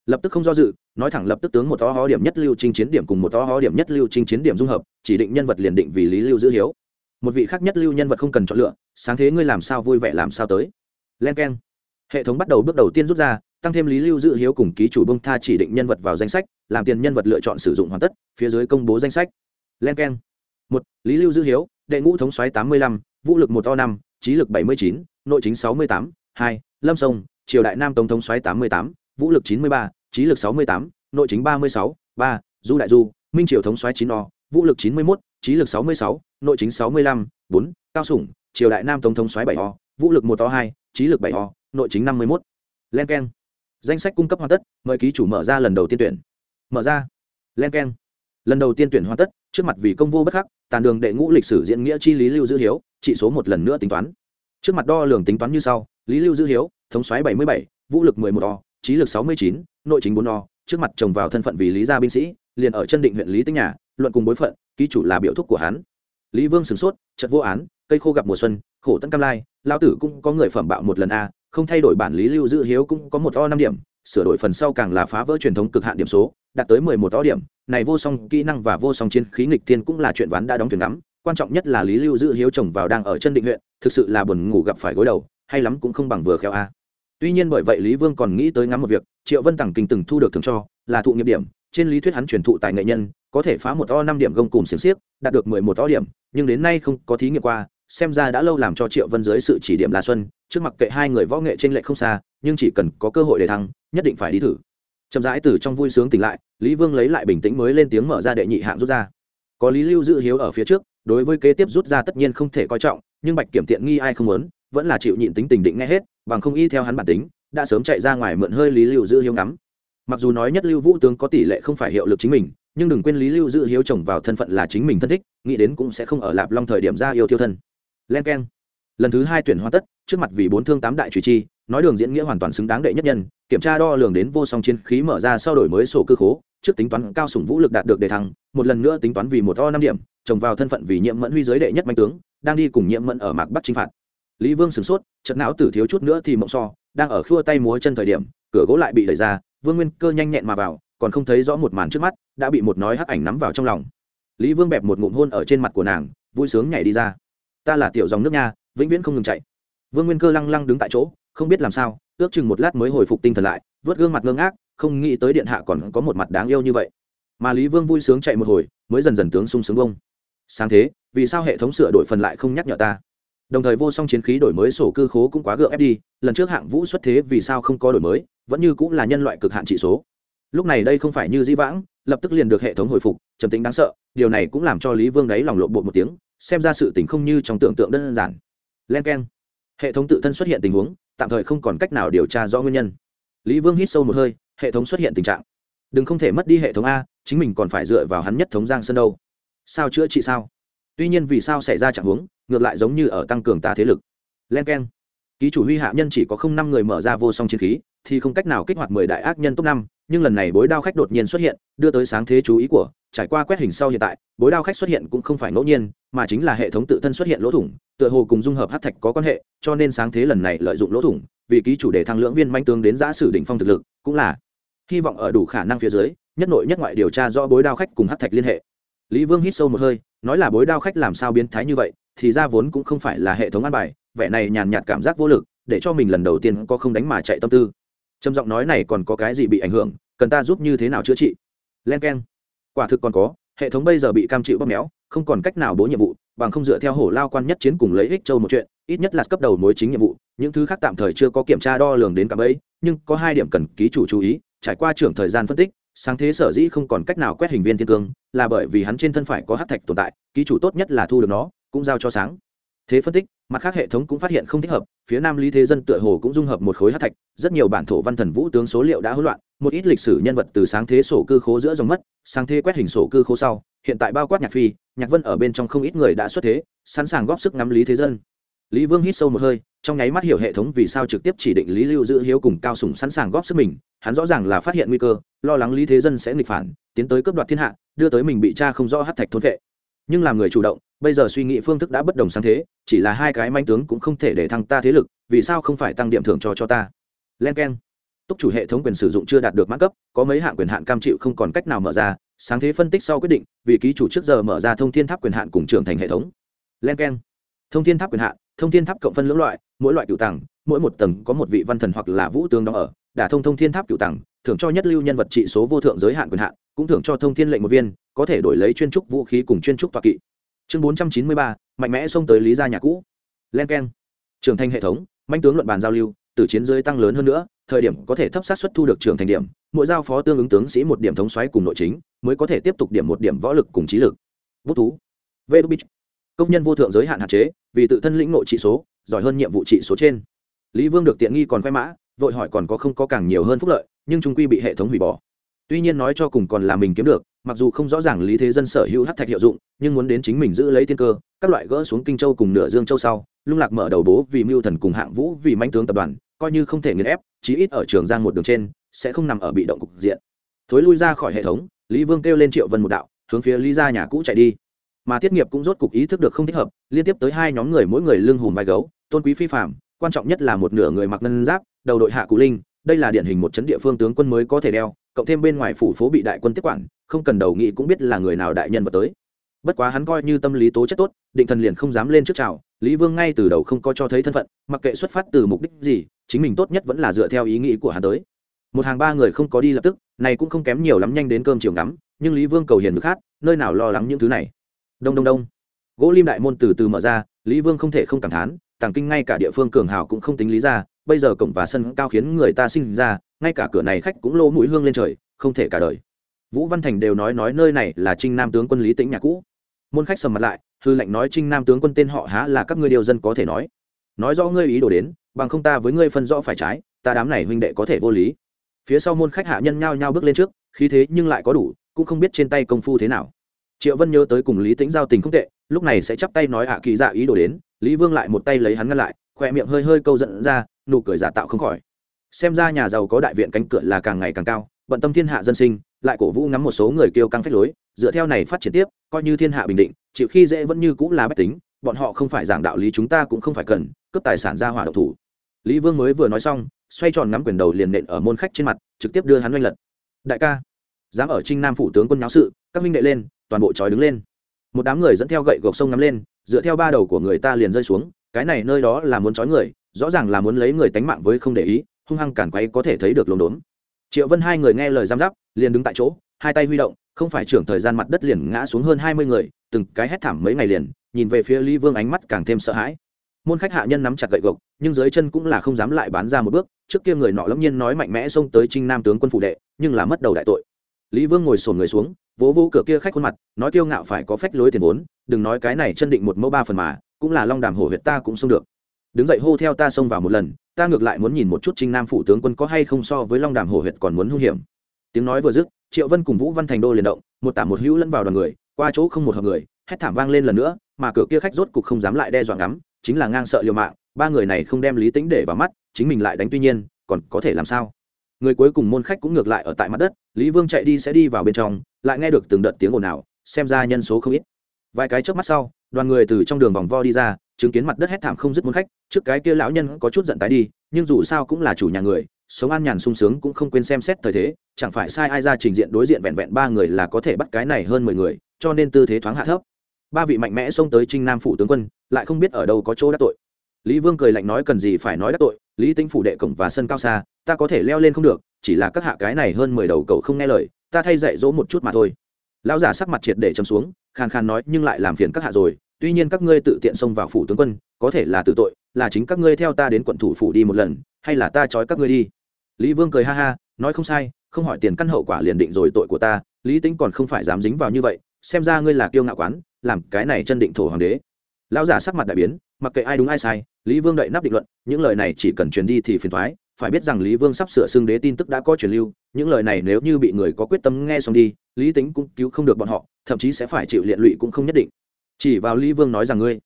Lập tức không do dự, nói thẳng lập tức tướng một to ho điểm nhất lưu trinh chiến điểm cùng một to ho điểm nhất lưu trinh chiến điểm dung hợp, chỉ định nhân vật liền định vì lý lưu giữ hiếu. Một vị khác nhất lưu nhân vật không cần chọn lựa, sáng thế ngươi làm sao vui vẻ làm sao tới. Len k e n hệ thống bắt đầu bước đầu tiên rút ra, tăng thêm lý lưu giữ hiếu cùng ký chủ bông tha chỉ định nhân vật vào danh sách, làm tiền nhân vật lựa chọn sử dụng hoàn tất, phía dưới công bố danh sách len k e n một, lý lưu Dư hiếu, đệ ngũ thống xoáy tám mươi lăm, vũ lực một to năm, trí lực bảy mươi chín, nội chính sáu mươi tám, hai, lâm sông, triều đại nam tổng thống xoáy tám mươi tám, vũ lực chín mươi ba, trí lực sáu mươi tám, nội chính ba mươi sáu, ba, du đại du, minh triều thống xoáy chín o, vũ lực chín mươi một trí lực sáu mươi sáu, nội chính sáu mươi lăm, bốn, cao sủng, triều đại nam tổng thống xoáy bảy o, vũ lực một to hai, trí lực bảy o, nội chính năm mươi một len k danh sách cung cấp hoàn tất, mời ký chủ mở ra lần đầu tiên tuyển. Mở ra. Len k lần đầu tiên tuyển hoàn tất trước mặt vì công vô bất khắc, tàn đường đệ ngũ lịch sử diễn nghĩa chi lý lưu dữ hiếu trị số một lần nữa tính toán. Trước mặt đo lường tính toán như sau, lý lưu dữ hiếu, thống xoáy bảy mươi bảy, vũ lực mười một o, trí lực sáu mươi chín, nội chính bốn o, trước mặt chồng vào thân phận vì lý gia binh sĩ, liền ở chân định huyện lý tinh nhà, luận cùng bối phận, ký chủ là biểu thúc của hắn. Lý vương sửng sốt trận vô án, cây khô gặp mùa xuân, khổ tân cam lai lao tử cũng có người phẩm bạo một lần a, không thay đổi bản lý lưu giữ hiếu cũng có một o năm điểm, sửa đổi phần sau càng là phá vỡ truyền thống cực hạn điểm số, đạt tới mười một o điểm này vô song kỹ năng và vô song chiến khí nghịch thiên cũng là chuyện ván đã đóng thuyền ngắm. Quan trọng nhất là lý lưu giữ hiếu chồng vào đang ở chân định huyện, thực sự là buồn ngủ gặp phải gối đầu, hay lắm cũng không bằng vừa khéo a. Tuy nhiên bởi vậy lý vương còn nghĩ tới ngắm một việc, triệu vân tằng kinh từng thu được thường cho, là thụ nghiệp điểm. Trên lý thuyết hắn truyền thụ tại nghệ nhân, có thể phá một to năm điểm gông cùng xiềng xiếc, đạt được mười một to điểm, nhưng đến nay không có thí nghiệm qua, xem ra đã lâu làm cho triệu vân dưới sự chỉ điểm là xuân, trước mặt kệ hai người võ nghệ trên lệ không xa, nhưng chỉ cần có cơ hội để thắng, nhất định phải đi thử chậm rãi từ trong vui sướng tỉnh lại, lý vương lấy lại bình tĩnh mới lên tiếng mở ra đệ nhị hạng rút ra. Có lý lưu Dự hiếu ở phía trước, đối với kế tiếp rút ra tất nhiên không thể coi trọng, nhưng bạch kiểm tiện nghi ai không muốn, vẫn là chịu nhịn tính tình định nghe hết, bằng không y theo hắn bản tính, đã sớm chạy ra ngoài mượn hơi lý lưu Dự hiếu ngắm. Mặc dù nói nhất lưu vũ tướng có tỷ lệ không phải hiệu lực chính mình, nhưng đừng quên lý lưu Dự hiếu chồng vào thân phận là chính mình thân thích, nghĩ đến cũng sẽ không ở lạp long thời điểm ra yêu tiêu thân. Len k e n lần thứ hai tuyển hoa tất, trước mặt vì bốn thương tám đại chủ chi nói đường diễn nghĩa hoàn toàn xứng đáng đệ nhất nhân, kiểm tra đo lường đến vô song chiến khí mở ra sau đổi mới sổ cơ khố, trước tính toán cao sủng vũ lực đạt được đề thăng, một lần nữa tính toán vì một o năm điểm, trồng vào thân phận vì nhiễm mẫn huy giới đệ nhất mạnh tướng, đang đi cùng nhiễm mẫn ở mạc bắc chinh phạt. Lý vương sửng sốt chật não tử thiếu chút nữa thì mộng so, đang ở khua tay múa chân thời điểm, cửa gỗ lại bị đẩy ra, vương nguyên cơ nhanh nhẹn mà vào, còn không thấy rõ một màn trước mắt, đã bị một nói hắc ảnh nắm vào trong lòng. Lý vương bẹp một ngụm hôn ở trên mặt của nàng, vui sướng nhảy đi ra. Ta là tiểu dòng nước nha vĩnh viễn không ngừng chạy. Vương nguyên cơ lăng lăng đứng tại chỗ không biết làm sao, ước chừng một lát mới hồi phục tinh thần lại, vớt gương mặt ngơ ngác, không nghĩ tới điện hạ còn có một mặt đáng yêu như vậy. Mà lý vương vui sướng chạy một hồi, mới dần dần tướng sung sướng bông. Sáng thế, vì sao hệ thống sửa đổi phần lại không nhắc nhở ta? Đồng thời vô song chiến khí đổi mới sổ cư khố cũng quá gượng ép đi, lần trước hạng vũ xuất thế vì sao không có đổi mới, vẫn như cũng là nhân loại cực hạn trị số. Lúc này đây không phải như di vãng, lập tức liền được hệ thống hồi phục, trầm tính đáng sợ, điều này cũng làm cho lý vương đáy lòng lộn bộ một tiếng, xem ra sự tình không như trong tưởng tượng đơn giản. Len k e n hệ thống tự thân xuất hiện tình huống tạm thời không còn cách nào điều tra rõ nguyên nhân. Lý vương hít sâu một hơi, hệ thống xuất hiện tình trạng. Đừng không thể mất đi hệ thống a, chính mình còn phải dựa vào hắn nhất thống giang sơn đâu. Sao chữa trị sao? Tuy nhiên vì sao xảy ra trạng huống, ngược lại giống như ở tăng cường ta thế lực. Len k e n ký chủ huy hạ nhân chỉ có không năm người mở ra vô song chiến khí, thì không cách nào kích hoạt mười đại ác nhân top năm, nhưng lần này bối đao khách đột nhiên xuất hiện, đưa tới sáng thế chú ý của trải qua quét hình sau hiện tại, bối đao khách xuất hiện cũng không phải ngẫu nhiên, mà chính là hệ thống tự thân xuất hiện lỗ thủng, tựa hồ cùng dung hợp hát thạch có quan hệ, cho nên sáng thế lần này lợi dụng lỗ thủng, vì ký chủ đề thăng lưỡng viên manh tướng đến giã sử đỉnh phong thực lực, cũng là hy vọng ở đủ khả năng phía dưới, nhất nội nhất ngoại điều tra rõ bối đao khách cùng hát thạch liên hệ. Lý vương hít sâu một hơi, nói là bối đao khách làm sao biến thái như vậy, thì ra vốn cũng không phải là hệ thống ăn bài, vẻ này nhàn nhạt cảm giác vô lực, để cho mình lần đầu tiên có không đánh mà chạy tâm tư. Trầm giọng nói này còn có cái gì bị ảnh hưởng, cần ta giúp như thế nào chữa trị? Len k e n quả thực còn có, hệ thống bây giờ bị cam chịu bóp méo, không còn cách nào bố nhiệm vụ, bằng không dựa theo hổ lao quan nhất chiến cùng lấy ích châu một chuyện, ít nhất là cấp đầu mối chính nhiệm vụ, những thứ khác tạm thời chưa có kiểm tra đo lường đến cả bấy, nhưng có hai điểm cần ký chủ chú ý, trải qua trưởng thời gian phân tích, sáng thế sở dĩ không còn cách nào quét hình viên thiên cương, là bởi vì hắn trên thân phải có hát thạch tồn tại, ký chủ tốt nhất là thu được nó, cũng giao cho sáng thế phân tích, mặt khác hệ thống cũng phát hiện không thích hợp, phía nam lý thế dân tựa hồ cũng dung hợp một khối hát thạch, rất nhiều bản thổ văn thần vũ tướng số liệu đã hỗn loạn, một ít lịch sử nhân vật từ sáng thế sổ cư khố giữa dòng mất, sáng thế quét hình sổ cư khố sau, hiện tại bao quát nhạc phi, nhạc vân ở bên trong không ít người đã xuất thế, sẵn sàng góp sức ngắm lý thế dân. Lý vương hít sâu một hơi, trong nháy mắt hiểu hệ thống vì sao trực tiếp chỉ định lý lưu giữ hiếu cùng cao sùng sẵn sàng góp sức mình, hắn rõ ràng là phát hiện nguy cơ, lo lắng lý thế dân sẽ nghịch phản, tiến tới cướp đoạt thiên hạ, đưa tới mình bị cha không rõ hát thạch thôn vệ nhưng làm người chủ động bây giờ suy nghĩ phương thức đã bất đồng sáng thế chỉ là hai cái manh tướng cũng không thể để thăng ta thế lực vì sao không phải tăng điểm thưởng cho cho ta? Len k e n túc chủ hệ thống quyền sử dụng chưa đạt được mã cấp có mấy hạng quyền hạn cam chịu không còn cách nào mở ra sáng thế phân tích sau quyết định vì ký chủ trước giờ mở ra thông thiên tháp quyền hạn cùng trưởng thành hệ thống. Len k e n thông thiên tháp quyền hạn thông thiên tháp cộng phân lưỡng loại mỗi loại cựu tặng, mỗi một tầng có một vị văn thần hoặc là vũ tướng đó ở đả thông thông thiên tháp cựu tặng thưởng cho nhất lưu nhân vật trị số vô thượng giới hạn quyền hạn, cũng thưởng cho thông thiên lệnh một viên, có thể đổi lấy chuyên trúc vũ khí cùng chuyên trúc toa kỵ. Chương bốn trăm chín mươi ba, mạnh mẽ xông tới lý gia nhà cũ. Len k e n trưởng thành hệ thống, manh tướng luận bàn giao lưu từ chiến giới tăng lớn hơn nữa, thời điểm có thể thấp sát xuất thu được trưởng thành điểm, mỗi giao phó tương ứng tướng sĩ một điểm thống xoáy cùng nội chính, mới có thể tiếp tục điểm một điểm võ lực cùng trí lực. Bút thú. Vê công nhân vô thượng giới hạn hạn chế, vì tự thân lĩnh nội trị số, giỏi hơn nhiệm vụ trị số trên. Lý vương được tiện nghi còn khoe mã vội hỏi còn có không có càng nhiều hơn phúc lợi, nhưng chúng quy bị hệ thống hủy bỏ. Tuy nhiên nói cho cùng còn là mình kiếm được, mặc dù không rõ ràng lý thế dân sở hữu hát thạch hiệu dụng, nhưng muốn đến chính mình giữ lấy tiên cơ, các loại gỡ xuống kinh châu cùng nửa dương châu sau, lung lạc mở đầu bố vì mưu thần cùng hạng vũ vì manh tướng tập đoàn, coi như không thể nghiền ép, chí ít ở trường giang một đường trên, sẽ không nằm ở bị động cục diện. Thối lui ra khỏi hệ thống, lý vương kêu lên triệu vân một đạo, hướng phía lý ra nhà cũ chạy đi. Mà tiết nghiệp cũng rốt cục ý thức được không thích hợp, liên tiếp tới hai nhóm người mỗi người lưng hùm vai gấu, tôn quý phi phạm quan trọng nhất là một nửa người mặc ngân giáp đầu đội hạ cụ linh, đây là điển hình một chấn địa phương tướng quân mới có thể đeo, cộng thêm bên ngoài phủ phố bị đại quân tiếp quản, không cần đầu nghĩ cũng biết là người nào đại nhân vật tới. Bất quá hắn coi như tâm lý tố chất tốt, định thần liền không dám lên trước chào, lý vương ngay từ đầu không có cho thấy thân phận, mặc kệ xuất phát từ mục đích gì, chính mình tốt nhất vẫn là dựa theo ý nghĩ của hắn tới. Một hàng ba người không có đi lập tức, này cũng không kém nhiều lắm nhanh đến cơm chiều ngắm, nhưng lý vương cầu hiền được hát, nơi nào lo lắng những thứ này. Đông đông đông. Gỗ lim đại môn từ từ mở ra, lý vương không thể không cảm thán, tàng kinh ngay cả địa phương cường hào cũng không tính lý ra bây giờ cổng và sân cao khiến người ta sinh ra, ngay cả cửa này khách cũng lỗ mũi hương lên trời, không thể cả đời. Vũ văn thành đều nói nói nơi này là trinh nam tướng quân lý tĩnh nhà cũ. Môn khách sầm mặt lại, hư lệnh nói trinh nam tướng quân tên họ há là các ngươi điều dân có thể nói. Nói rõ ngươi ý đồ đến, bằng không ta với ngươi phân rõ phải trái, ta đám này huynh đệ có thể vô lý. Phía sau môn khách hạ nhân nhao nhao bước lên trước, khí thế nhưng lại có đủ, cũng không biết trên tay công phu thế nào. Triệu vân nhớ tới cùng lý tĩnh giao tình không tệ, lúc này sẽ chắp tay nói ạ kỳ dạ ý đồ đến, lý vương lại một tay lấy hắn ngăn lại, khỏe miệng hơi hơi câu giận ra nụ cười giả tạo không khỏi. Xem ra nhà giàu có đại viện cánh cửa là càng ngày càng cao, bận tâm thiên hạ dân sinh, lại cổ vũ ngắm một số người kêu căng phách lối, dựa theo này phát triển tiếp, coi như thiên hạ bình định, chịu khi dễ vẫn như cũng là bách tính, bọn họ không phải giảng đạo lý chúng ta cũng không phải cần, cướp tài sản ra hỏa độc thủ. Lý vương mới vừa nói xong, xoay tròn ngắm quyền đầu liền nện ở môn khách trên mặt, trực tiếp đưa hắn oanh lật. Đại ca, dám ở trinh nam phủ tướng quân nháo sự, các minh đệ lên, toàn bộ trói đứng lên. Một đám người dẫn theo gậy gộc sông ngắm lên, dựa theo ba đầu của người ta liền rơi xuống, cái này nơi đó là muốn trói người rõ ràng là muốn lấy người tánh mạng với không để ý, hung hăng cản quay có thể thấy được lồn đốn. Triệu vân hai người nghe lời giam giáp, liền đứng tại chỗ, hai tay huy động, không phải trưởng thời gian mặt đất liền ngã xuống hơn hai mươi người, từng cái hét thảm mấy ngày liền, nhìn về phía lý vương ánh mắt càng thêm sợ hãi. Môn khách hạ nhân nắm chặt gậy gộc, nhưng dưới chân cũng là không dám lại bán ra một bước, trước kia người nọ lâm nhiên nói mạnh mẽ xông tới trinh nam tướng quân phụ đệ, nhưng là mất đầu đại tội. Lý vương ngồi sổn người xuống, vỗ vỗ cửa kia khách khuôn mặt, nói kiêu ngạo phải có phách lối tiền vốn, đừng nói cái này chân định một mẫu ba phần mà, cũng là long đàm hổ huyệt ta cũng xông được đứng dậy hô theo ta xông vào một lần, ta ngược lại muốn nhìn một chút trinh nam phủ tướng quân có hay không so với long đàm hổ huyệt còn muốn hung hiểm. Tiếng nói vừa dứt, triệu vân cùng vũ văn thành đô liền động, một tả một hữu lẫn vào đoàn người, qua chỗ không một hợp người, hét thảm vang lên lần nữa, mà cửa kia khách rốt cục không dám lại đe dọa ngắm, chính là ngang sợ liều mạng, ba người này không đem lý tính để vào mắt, chính mình lại đánh tuy nhiên, còn có thể làm sao? Người cuối cùng môn khách cũng ngược lại ở tại mặt đất, lý vương chạy đi sẽ đi vào bên trong, lại nghe được từng đợt tiếng ồn ào, xem ra nhân số không ít. Vài cái trước mắt sau, đoàn người từ trong đường vòng vo đi ra chứng kiến mặt đất hét thảm không dứt muốn khách, trước cái kia lão nhân có chút giận tái đi, nhưng dù sao cũng là chủ nhà người, sống an nhàn sung sướng cũng không quên xem xét thời thế, chẳng phải sai ai ra trình diện đối diện vẹn vẹn ba người là có thể bắt cái này hơn mười người, cho nên tư thế thoáng hạ thấp. Ba vị mạnh mẽ xông tới trinh nam phủ tướng quân, lại không biết ở đâu có chỗ đắc tội. Lý vương cười lạnh nói cần gì phải nói đắc tội, lý tính phủ đệ cổng và sân cao xa, ta có thể leo lên không được, chỉ là các hạ cái này hơn mười đầu cậu không nghe lời, ta thay dạy dỗ một chút mà thôi. Lão giả sắc mặt triệt để chấm xuống, khàn khàn nói nhưng lại làm phiền các hạ rồi tuy nhiên các ngươi tự tiện xông vào phủ tướng quân, có thể là tự tội, là chính các ngươi theo ta đến quận thủ phủ đi một lần, hay là ta trói các ngươi đi? Lý vương cười ha ha, nói không sai, không hỏi tiền căn hậu quả liền định rồi tội của ta, lý tính còn không phải dám dính vào như vậy, xem ra ngươi là kiêu ngạo quán, làm cái này chân định thổ hoàng đế. Lão giả sắc mặt đại biến, mặc kệ ai đúng ai sai, lý vương đợi nắp định luận, những lời này chỉ cần truyền đi thì phiền thoái phải biết rằng lý vương sắp sửa xưng đế tin tức đã có truyền lưu, những lời này nếu như bị người có quyết tâm nghe xong đi, lý tính cũng cứu không được bọn họ, thậm chí sẽ phải chịu liện lụy cũng không nhất định chỉ vào lý vương nói rằng ngươi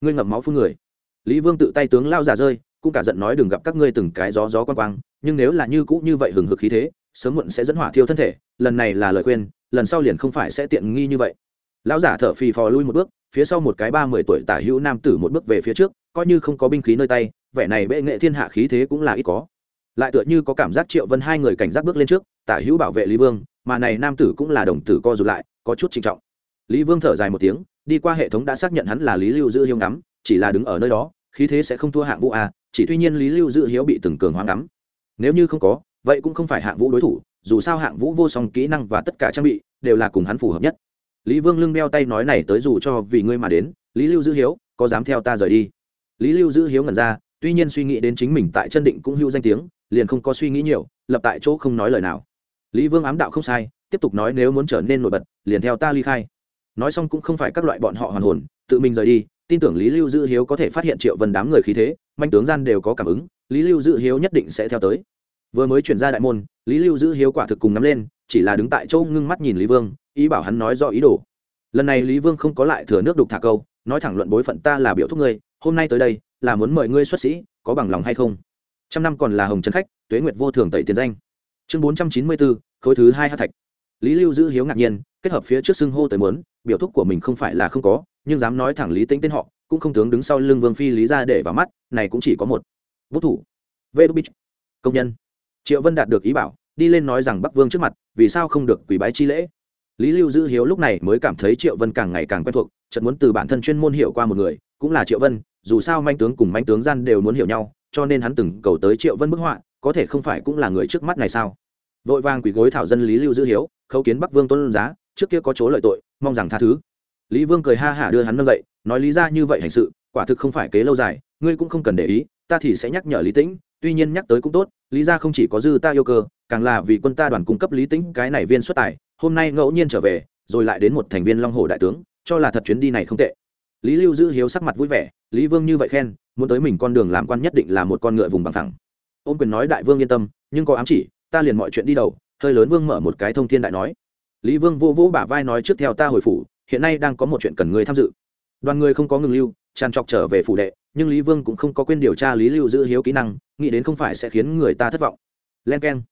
ngươi ngậm máu phun người. Lý vương tự tay tướng lao giả rơi, cũng cả giận nói đừng gặp các ngươi từng cái gió gió quang quang, nhưng nếu là như cũ như vậy hừng hực khí thế, sớm muộn sẽ dẫn hỏa thiêu thân thể, lần này là lời khuyên, lần sau liền không phải sẽ tiện nghi như vậy. Lão giả thở phì phò lui một bước, phía sau một cái ba mươi tuổi tả hữu nam tử một bước về phía trước, coi như không có binh khí nơi tay, vẻ này bệ nghệ thiên hạ khí thế cũng là ít có. Lại tựa như có cảm giác triệu vân hai người cảnh giác bước lên trước, tả hữu bảo vệ lý vương, mà này nam tử cũng là đồng tử co rụt lại, có chút trinh trọng. Lý vương thở dài một tiếng đi qua hệ thống đã xác nhận hắn là lý lưu dư hiếu ngắm, chỉ là đứng ở nơi đó, khí thế sẽ không thua hạng vũ a, chỉ tuy nhiên lý lưu dư hiếu bị từng cường hoang ngắm. Nếu như không có, vậy cũng không phải hạng vũ đối thủ, dù sao hạng vũ vô song kỹ năng và tất cả trang bị đều là cùng hắn phù hợp nhất. Lý vương lưng đeo tay nói này tới dù cho vì ngươi mà đến, lý lưu dư hiếu, có dám theo ta rời đi? Lý lưu dư hiếu ngẩn ra, tuy nhiên suy nghĩ đến chính mình tại chân định cũng hưu danh tiếng, liền không có suy nghĩ nhiều, lập tại chỗ không nói lời nào. Lý vương ám đạo không sai, tiếp tục nói nếu muốn trở nên nổi bật, liền theo ta ly khai nói xong cũng không phải các loại bọn họ hoàn hồn, tự mình rời đi, tin tưởng lý lưu Dự hiếu có thể phát hiện triệu vân đám người khí thế, manh tướng gian đều có cảm ứng, lý lưu Dự hiếu nhất định sẽ theo tới. Vừa mới chuyển ra đại môn, lý lưu Dự hiếu quả thực cùng nắm lên, chỉ là đứng tại chỗ ngưng mắt nhìn lý vương, ý bảo hắn nói do ý đồ. Lần này lý vương không có lại thừa nước đục thả câu, nói thẳng luận bối phận ta là biểu thúc ngươi, hôm nay tới đây, là muốn mời ngươi xuất sĩ, có bằng lòng hay không? Trăm năm còn là hồng trấn khách, tuế nguyệt vô thường tẩy tiền danh. Chương bốn trăm chín mươi bốn, khối thứ hai hát thạch. Lý lưu Dự hiếu ngạc nhiên, kết hợp phía trước xưng hô tới muốn biểu thúc của mình không phải là không có, nhưng dám nói thẳng lý tính tên họ, cũng không tướng đứng sau lưng vương phi lý ra để vào mắt, này cũng chỉ có một. Vũ thủ. Vê đúc bích công nhân. Triệu vân đạt được ý bảo, đi lên nói rằng bắc vương trước mặt, vì sao không được quỳ bái chi lễ? Lý lưu dữ hiếu lúc này mới cảm thấy triệu vân càng ngày càng quen thuộc, chợt muốn từ bản thân chuyên môn hiểu qua một người, cũng là triệu vân, dù sao manh tướng cùng manh tướng gian đều muốn hiểu nhau, cho nên hắn từng cầu tới triệu vân bức họa, có thể không phải cũng là người trước mắt này sao? Vội vàng quỳ gối thảo dân lý lưu dữ hiếu, khấu kiến bắc vương tuân giá, trước kia có chỗ lợi tội mong rằng tha thứ. Lý vương cười ha hả đưa hắn nâng dậy, nói lý ra như vậy hành sự, quả thực không phải kế lâu dài, ngươi cũng không cần để ý, ta thì sẽ nhắc nhở lý tĩnh, tuy nhiên nhắc tới cũng tốt, lý ra không chỉ có dư ta yêu cơ, càng là vì quân ta đoàn cung cấp lý tĩnh cái này viên xuất tài, hôm nay ngẫu nhiên trở về, rồi lại đến một thành viên long hồ đại tướng, cho là thật chuyến đi này không tệ. Lý lưu giữ hiếu sắc mặt vui vẻ, lý vương như vậy khen, muốn tới mình con đường làm quan nhất định là một con ngựa vùng bằng thẳng. Ôm quyền nói đại vương yên tâm, nhưng có ám chỉ, ta liền mọi chuyện đi đầu, hơi lớn vương mở một cái thông thiên đại nói lý vương vô vỗ bả vai nói trước theo ta hồi phủ, hiện nay đang có một chuyện cần người tham dự. Đoàn người không có ngừng lưu, tràn trọc trở về phủ đệ, nhưng lý vương cũng không có quên điều tra lý lưu giữ hiếu kỹ năng, nghĩ đến không phải sẽ khiến người ta thất vọng. Len k e n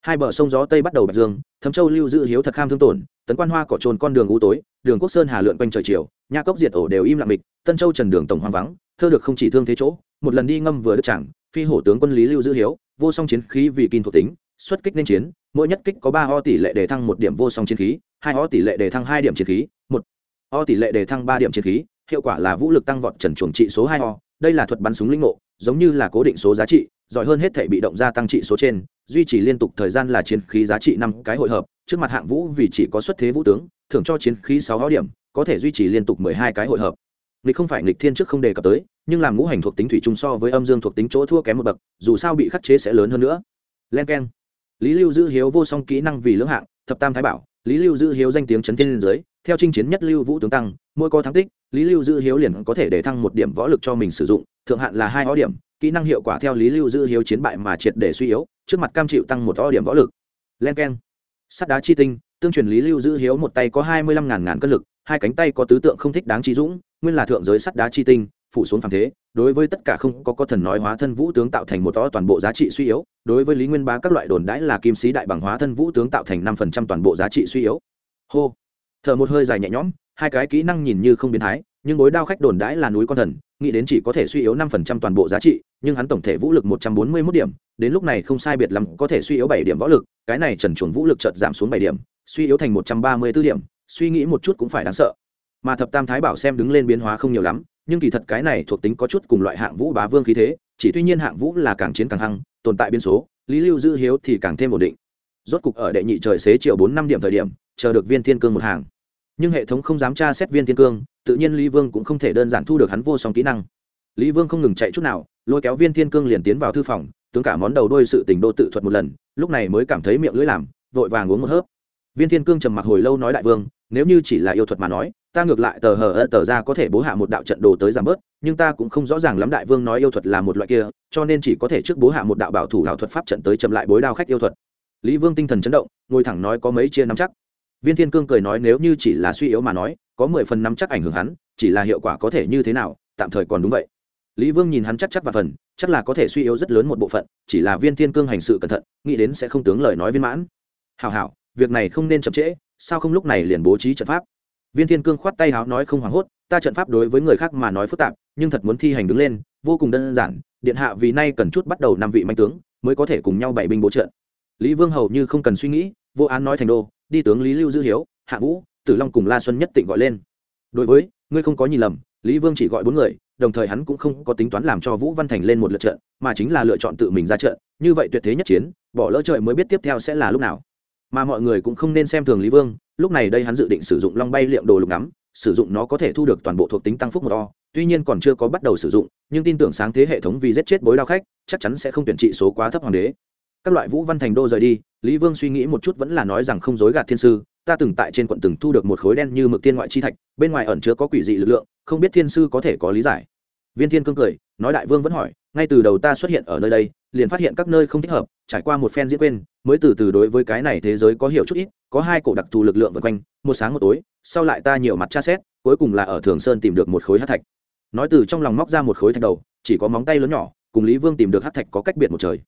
hai bờ sông gió tây bắt đầu bạch dương, thấm châu lưu giữ hiếu thật kham thương tổn, tấn quan hoa cỏ trồn con đường u tối, đường quốc sơn hà lượn quanh trời chiều, nha cốc diệt ổ đều im lặng mịch, tân châu trần đường tổng hoang vắng, thơ được không chỉ thương thế chỗ, một lần đi ngâm vừa đức chẳng, phi hổ tướng quân lý lưu giữ hiếu, vô song chiến khí vì kinh thuộc tính xuất kích nên chiến, mỗi nhất kích có ba ho tỷ lệ đề thăng một điểm vô song chiến khí, hai ho tỷ lệ đề thăng hai điểm chiến khí, một ho tỷ lệ đề thăng ba điểm chiến khí, hiệu quả là vũ lực tăng vọt trần chuồng trị số hai ho đây là thuật bắn súng linh ngộ, giống như là cố định số giá trị, giỏi hơn hết thể bị động gia tăng trị số trên, duy trì liên tục thời gian là chiến khí giá trị năm cái hội hợp, trước mặt hạng vũ vì chỉ có xuất thế vũ tướng, thưởng cho chiến khí sáu ho điểm, có thể duy trì liên tục mười hai cái hội hợp. Nghịch không phải nghịch thiên trước không đề cập tới, nhưng làm ngũ hành thuộc tính thủy chung so với âm dương thuộc tính chỗ thua kém một bậc, dù sao bị khắc chế sẽ lớn hơn nữa. Len k e n lý lưu giữ hiếu vô song kỹ năng vì lưỡng hạng, thập tam thái bảo. Lý lưu giữ hiếu danh tiếng chấn thiên dưới, theo chinh chiến nhất lưu vũ tướng tăng, mỗi có thắng tích, lý lưu giữ hiếu liền có thể để thăng một điểm võ lực cho mình sử dụng, thượng hạn là hai o điểm, kỹ năng hiệu quả theo lý lưu giữ hiếu chiến bại mà triệt để suy yếu, trước mặt cam chịu tăng một o điểm võ lực. Len k e n sắt đá chi tinh, tương truyền lý lưu giữ hiếu một tay có hai mươi lăm ngàn ngàn cân lực, hai cánh tay có tứ tượng không thích đáng trí dũng, nguyên là thượng giới sắt đá chi tinh phủ xuống phàm thế, đối với tất cả không có có thần nói hóa thân vũ tướng tạo thành một to toàn bộ giá trị suy yếu, đối với lý nguyên bá các loại đồn đãi là kim sĩ đại bằng hóa thân vũ tướng tạo thành năm phần trăm toàn bộ giá trị suy yếu. Hô. Thở một hơi dài nhẹ nhõm, hai cái kỹ năng nhìn như không biến thái, nhưng bối đao khách đồn đãi là núi con thần, nghĩ đến chỉ có thể suy yếu năm phần trăm toàn bộ giá trị, nhưng hắn tổng thể vũ lực một trăm bốn mươi mốt điểm, đến lúc này không sai biệt lắm có thể suy yếu bảy điểm võ lực, cái này trần chuồn vũ lực chợt giảm xuống bảy điểm, suy yếu thành một trăm ba mươi b ố điểm, suy nghĩ một chút cũng phải đáng sợ. Mà thập tam thái bảo xem đứng lên biến hóa không nhiều lắm nhưng kỳ thật cái này thuộc tính có chút cùng loại hạng vũ bá vương khí thế, chỉ tuy nhiên hạng vũ là càng chiến càng hăng, tồn tại biên số, lý lưu dư hiếu thì càng thêm ổn định. Rốt cục ở đệ nhị trời xế chiều bốn năm điểm thời điểm, chờ được viên thiên cương một hàng. Nhưng hệ thống không dám tra xét viên thiên cương, tự nhiên lý vương cũng không thể đơn giản thu được hắn vô song kỹ năng. Lý vương không ngừng chạy chút nào, lôi kéo viên thiên cương liền tiến vào thư phòng, tướng cả món đầu đôi sự tình đô tự thuật một lần, lúc này mới cảm thấy miệng lưỡi làm, vội vàng uống một hớp. Viên thiên cương trầm mặc hồi lâu nói đại vương, nếu như chỉ là yêu thuật mà nói ta ngược lại tờ hờ ơ tờ ra có thể bố hạ một đạo trận đồ tới giảm bớt, nhưng ta cũng không rõ ràng lắm đại vương nói yêu thuật là một loại kia, cho nên chỉ có thể trước bố hạ một đạo bảo thủ đạo thuật pháp trận tới chậm lại bối đao khách yêu thuật. Lý vương tinh thần chấn động, ngồi thẳng nói có mấy chia nắm chắc. Viên thiên cương cười nói nếu như chỉ là suy yếu mà nói, có mười phần nắm chắc ảnh hưởng hắn, chỉ là hiệu quả có thể như thế nào, tạm thời còn đúng vậy. Lý vương nhìn hắn chắc chắc và phần, chắc là có thể suy yếu rất lớn một bộ phận, chỉ là viên thiên cương hành sự cẩn thận, nghĩ đến sẽ không tướng lời nói viên mãn. Hảo hảo, việc này không nên chậm trễ, sao không lúc này liền bố trí trận pháp? Viên thiên cương khoát tay háo nói không hoảng hốt, ta trận pháp đối với người khác mà nói phức tạp, nhưng thật muốn thi hành đứng lên, vô cùng đơn giản, điện hạ vì nay cần chút bắt đầu năm vị mạnh tướng, mới có thể cùng nhau bảy binh bố trận. Lý vương hầu như không cần suy nghĩ, vô án nói thành đô, đi tướng lý lưu dư hiếu, hạ vũ, tử long cùng la xuân nhất tịnh gọi lên. Đối với, ngươi không có nhìn lầm, lý vương chỉ gọi bốn người, đồng thời hắn cũng không có tính toán làm cho vũ văn thành lên một lượt trận, mà chính là lựa chọn tự mình ra trận, như vậy tuyệt thế nhất chiến, bỏ lỡ trời mới biết tiếp theo sẽ là lúc nào mà mọi người cũng không nên xem thường lý vương, lúc này đây hắn dự định sử dụng long bay liệm đồ lục ngắm, sử dụng nó có thể thu được toàn bộ thuộc tính tăng phúc một o, tuy nhiên còn chưa có bắt đầu sử dụng, nhưng tin tưởng sáng thế hệ thống vì giết chết bối đao khách, chắc chắn sẽ không tuyển trị số quá thấp hoàng đế. Các loại vũ văn thành đô rời đi, lý vương suy nghĩ một chút vẫn là nói rằng không dối gạt thiên sư, ta từng tại trên quận từng thu được một khối đen như mực thiên ngoại chi thạch, bên ngoài ẩn chứa có quỷ dị lực lượng, không biết thiên sư có thể có lý giải. Viên thiên cương cười nói đại vương vẫn hỏi, ngay từ đầu ta xuất hiện ở nơi đây, liền phát hiện các nơi không thích hợp, trải qua một phen diễn quên, mới từ từ đối với cái này thế giới có hiểu chút ít, có hai cổ đặc thù lực lượng vân quanh, một sáng một tối, sau lại ta nhiều mặt tra xét, cuối cùng là ở thường sơn tìm được một khối hát thạch. Nói từ trong lòng móc ra một khối thạch đầu, chỉ có móng tay lớn nhỏ, cùng lý vương tìm được hát thạch có cách biệt một trời.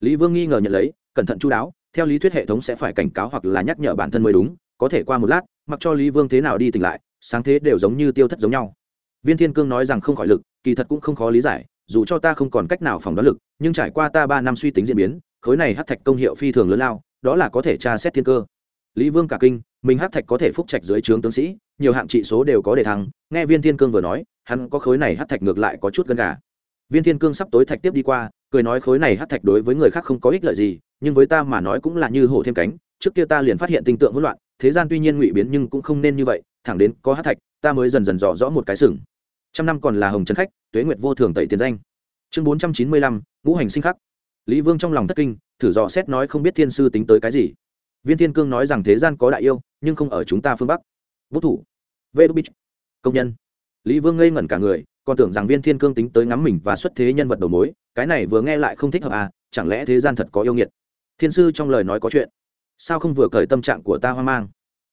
Lý vương nghi ngờ nhận lấy, cẩn thận chú đáo, theo lý thuyết hệ thống sẽ phải cảnh cáo hoặc là nhắc nhở bản thân mới đúng, có thể qua một lát, mặc cho lý vương thế nào đi tỉnh lại, sáng thế đều giống như tiêu thất giống nhau. Viên thiên cương nói rằng không khỏi lực kỳ thật cũng không khó lý giải, dù cho ta không còn cách nào phòng đoán lực, nhưng trải qua ta ba năm suy tính diễn biến, khối này hát thạch công hiệu phi thường lớn lao, đó là có thể tra xét thiên cơ. Lý vương cả kinh, mình hát thạch có thể phúc trạch dưới trướng tướng sĩ, nhiều hạng trị số đều có để thăng, nghe viên thiên cương vừa nói, hắn có khối này hát thạch ngược lại có chút gần gà. Viên thiên cương sắp tối thạch tiếp đi qua, cười nói khối này hát thạch đối với người khác không có ích lợi gì, nhưng với ta mà nói cũng là như hổ thêm cánh, trước kia ta liền phát hiện tình tượng hỗn loạn, thế gian tuy nhiên ngụy biến nhưng cũng không nên như vậy, thẳng đến có hát thạch, ta mới dần dần dò rõ một cái sừng trăm năm còn là hồng trấn khách, tuế nguyệt vô thường tẩy tiền danh. Chương bốn trăm chín mươi lăm, ngũ hành sinh khắc. Lý vương trong lòng thất kinh, thử dò xét nói không biết thiên sư tính tới cái gì. Viên thiên cương nói rằng thế gian có đại yêu, nhưng không ở chúng ta phương bắc. Vũ thủ. Vê đu bích. Công nhân. Lý vương ngây ngẩn cả người, còn tưởng rằng viên thiên cương tính tới ngắm mình và xuất thế nhân vật đầu mối, cái này vừa nghe lại không thích hợp à chẳng lẽ thế gian thật có yêu nghiệt? Thiên sư trong lời nói có chuyện. Sao không vừa cởi tâm trạng của ta hoang mang?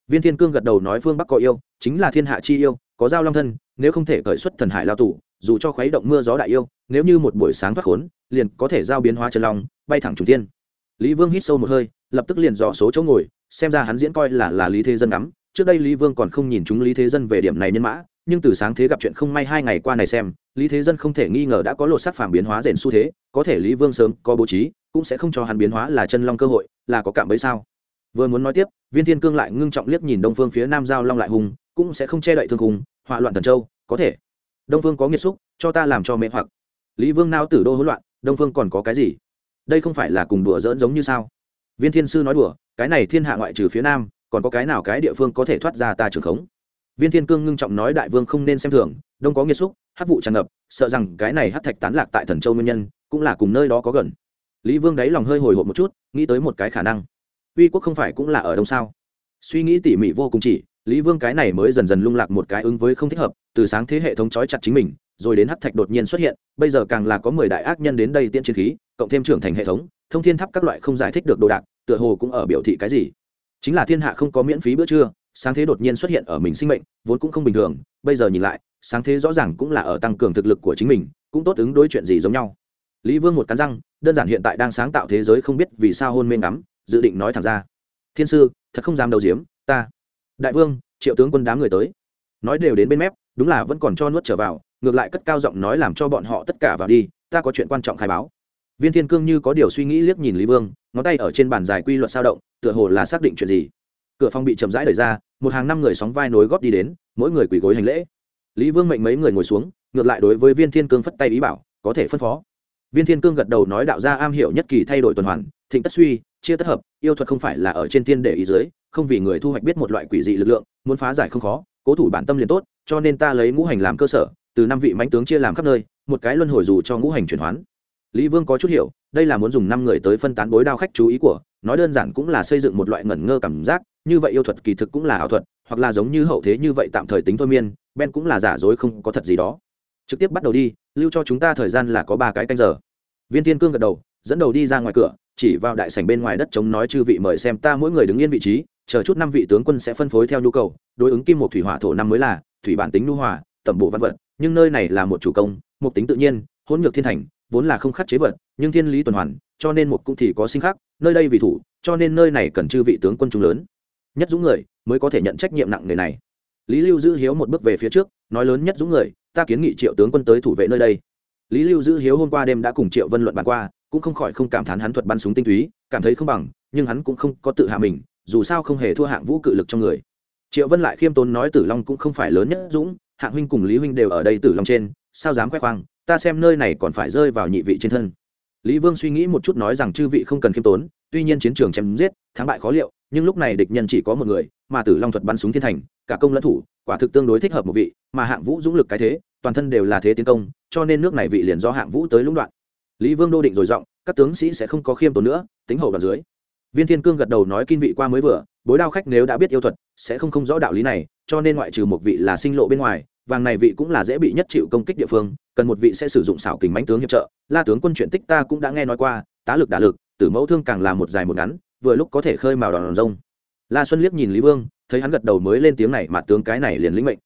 Viên thiên cương gật đầu nói phương bắc có yêu, chính là thiên hạ chi yêu, có giao long thân nếu không thể cởi xuất thần hải lao tù, dù cho khuấy động mưa gió đại yêu, nếu như một buổi sáng thoát khốn, liền có thể giao biến hóa chân long, bay thẳng trùng tiên lý vương hít sâu một hơi, lập tức liền dò số chỗ ngồi, xem ra hắn diễn coi là là lý thế dân ngắm. Trước đây lý vương còn không nhìn chúng lý thế dân về điểm này nhân mã, nhưng từ sáng thế gặp chuyện không may hai ngày qua này xem, lý thế dân không thể nghi ngờ đã có lột sắc phàm biến hóa rền xu thế, có thể lý vương sớm có bố trí, cũng sẽ không cho hắn biến hóa là chân long cơ hội, là có cảm bấy sao? Vừa muốn nói tiếp, viên thiên cương lại ngưng trọng liếc nhìn đông phương phía nam giao long lại hùng, cũng sẽ không che đậy thương hùng họa loạn thần châu, có thể. Đông phương có nghiệt xúc, cho ta làm cho mẹ hoặc. Lý vương nao tử đô hỗn loạn, đông phương còn có cái gì? Đây không phải là cùng đùa dỡn giống như sao? Viên thiên sư nói đùa, cái này thiên hạ ngoại trừ phía nam, còn có cái nào cái địa phương có thể thoát ra ta trường khống? Viên thiên cương ngưng trọng nói đại vương không nên xem thường, đông có nghiệt xúc hát vụ tràn ngập, sợ rằng cái này hát thạch tán lạc tại thần châu nguyên nhân, cũng là cùng nơi đó có gần. Lý vương đáy lòng hơi hồi hộp một chút, nghĩ tới một cái khả năng. Uy quốc không phải cũng là ở đông sao? Suy nghĩ tỉ mỉ vô cùng chỉ lý vương cái này mới dần dần lung lạc một cái ứng với không thích hợp, từ sáng thế hệ thống trói chặt chính mình, rồi đến hắc thạch đột nhiên xuất hiện, bây giờ càng là có mười đại ác nhân đến đây tiên chiến khí, cộng thêm trưởng thành hệ thống, thông thiên tháp các loại không giải thích được đồ đạc, tựa hồ cũng ở biểu thị cái gì. Chính là thiên hạ không có miễn phí bữa trưa, sáng thế đột nhiên xuất hiện ở mình sinh mệnh, vốn cũng không bình thường, bây giờ nhìn lại, sáng thế rõ ràng cũng là ở tăng cường thực lực của chính mình, cũng tốt ứng đối chuyện gì giống nhau. Lý vương một cắn răng, đơn giản hiện tại đang sáng tạo thế giới không biết vì sao hôn mê ngắm, dự định nói thẳng ra. Thiên sư, thật không dám đầu diếm ta đại vương, triệu tướng quân đám người tới. Nói đều đến bên mép, đúng là vẫn còn cho nuốt trở vào, ngược lại cất cao giọng nói làm cho bọn họ tất cả vào đi, ta có chuyện quan trọng khai báo. Viên thiên cương như có điều suy nghĩ liếc nhìn lý vương, ngón tay ở trên bàn dài quy luật sao động, tựa hồ là xác định chuyện gì. Cửa phòng bị chậm rãi đẩy ra, một hàng năm người sóng vai nối góp đi đến, mỗi người quỳ gối hành lễ. Lý vương mệnh mấy người ngồi xuống, ngược lại đối với viên thiên cương phất tay ý bảo, có thể phân phó. Viên thiên cương gật đầu nói đạo gia am hiểu nhất kỳ thay đổi tuần hoàn, thịnh tất suy, chia tất hợp, yêu thuật không phải là ở trên tiên để ý dưới không vì người thu hoạch biết một loại quỷ dị lực lượng, muốn phá giải không khó, cố thủ bản tâm liền tốt, cho nên ta lấy ngũ hành làm cơ sở, từ năm vị mãnh tướng chia làm khắp nơi, một cái luân hồi dù cho ngũ hành chuyển hoán. Lý vương có chút hiểu, đây là muốn dùng năm người tới phân tán bối đao khách chú ý của, nói đơn giản cũng là xây dựng một loại ngẩn ngơ cảm giác, như vậy yêu thuật kỳ thực cũng là ảo thuật, hoặc là giống như hậu thế như vậy tạm thời tính thôi miên, ben cũng là giả dối không có thật gì đó. Trực tiếp bắt đầu đi, lưu cho chúng ta thời gian là có ba cái canh giờ. Viên thiên cương gật đầu, dẫn đầu đi ra ngoài cửa, chỉ vào đại sảnh bên ngoài đất chống nói chư vị mời xem ta mỗi người đứng yên vị trí chờ chút năm vị tướng quân sẽ phân phối theo nhu cầu, đối ứng kim một thủy hỏa thổ năm mới là thủy bản tính nhu hòa, tẩm bổ văn vật, nhưng nơi này là một chủ công một tính tự nhiên, hỗn ngược thiên thành, vốn là không khắc chế vật, nhưng thiên lý tuần hoàn, cho nên một cũng thì có sinh khắc, nơi đây vì thủ, cho nên nơi này cần chư vị tướng quân trung lớn. Nhất dũng người mới có thể nhận trách nhiệm nặng người này. Lý lưu giữ hiếu một bước về phía trước, nói lớn nhất dũng người, ta kiến nghị triệu tướng quân tới thủ vệ nơi đây. Lý lưu giữ hiếu hôm qua đêm đã cùng triệu vân luận bàn qua, cũng không khỏi không cảm thán hắn thuật bắn súng tinh túy, cảm thấy không bằng, nhưng hắn cũng không có tự hạ mình dù sao không hề thua hạng vũ cự lực trong người. Triệu vân lại khiêm tốn nói tử long cũng không phải lớn nhất dũng, hạng huynh cùng lý huynh đều ở đây tử long trên, sao dám khoe khoang, ta xem nơi này còn phải rơi vào nhị vị trên thân. Lý vương suy nghĩ một chút nói rằng chư vị không cần khiêm tốn, tuy nhiên chiến trường chém giết, thắng bại khó liệu, nhưng lúc này địch nhân chỉ có một người, mà tử long thuật bắn súng thiên thành, cả công lẫn thủ, quả thực tương đối thích hợp một vị, mà hạng vũ dũng lực cái thế, toàn thân đều là thế tiến công, cho nên nước này vị liền do hạng vũ tới lũng đoạn. Lý vương đô định rồi giọng, các tướng sĩ sẽ không có khiêm tốn nữa, tính hậu đoạn dưới viên thiên cương gật đầu nói kinh vị qua mới vừa, bối đao khách nếu đã biết yêu thuật, sẽ không không rõ đạo lý này, cho nên ngoại trừ một vị là sinh lộ bên ngoài, vàng này vị cũng là dễ bị nhất chịu công kích địa phương, cần một vị sẽ sử dụng xảo kình mánh tướng hiệp trợ. La tướng quân chuyện tích ta cũng đã nghe nói qua, tá lực đả lực, tử mẫu thương càng là một dài một ngắn, vừa lúc có thể khơi mào đòn rông. La xuân liếc nhìn lý vương, thấy hắn gật đầu mới lên tiếng này mà tướng cái này liền lĩnh mệnh.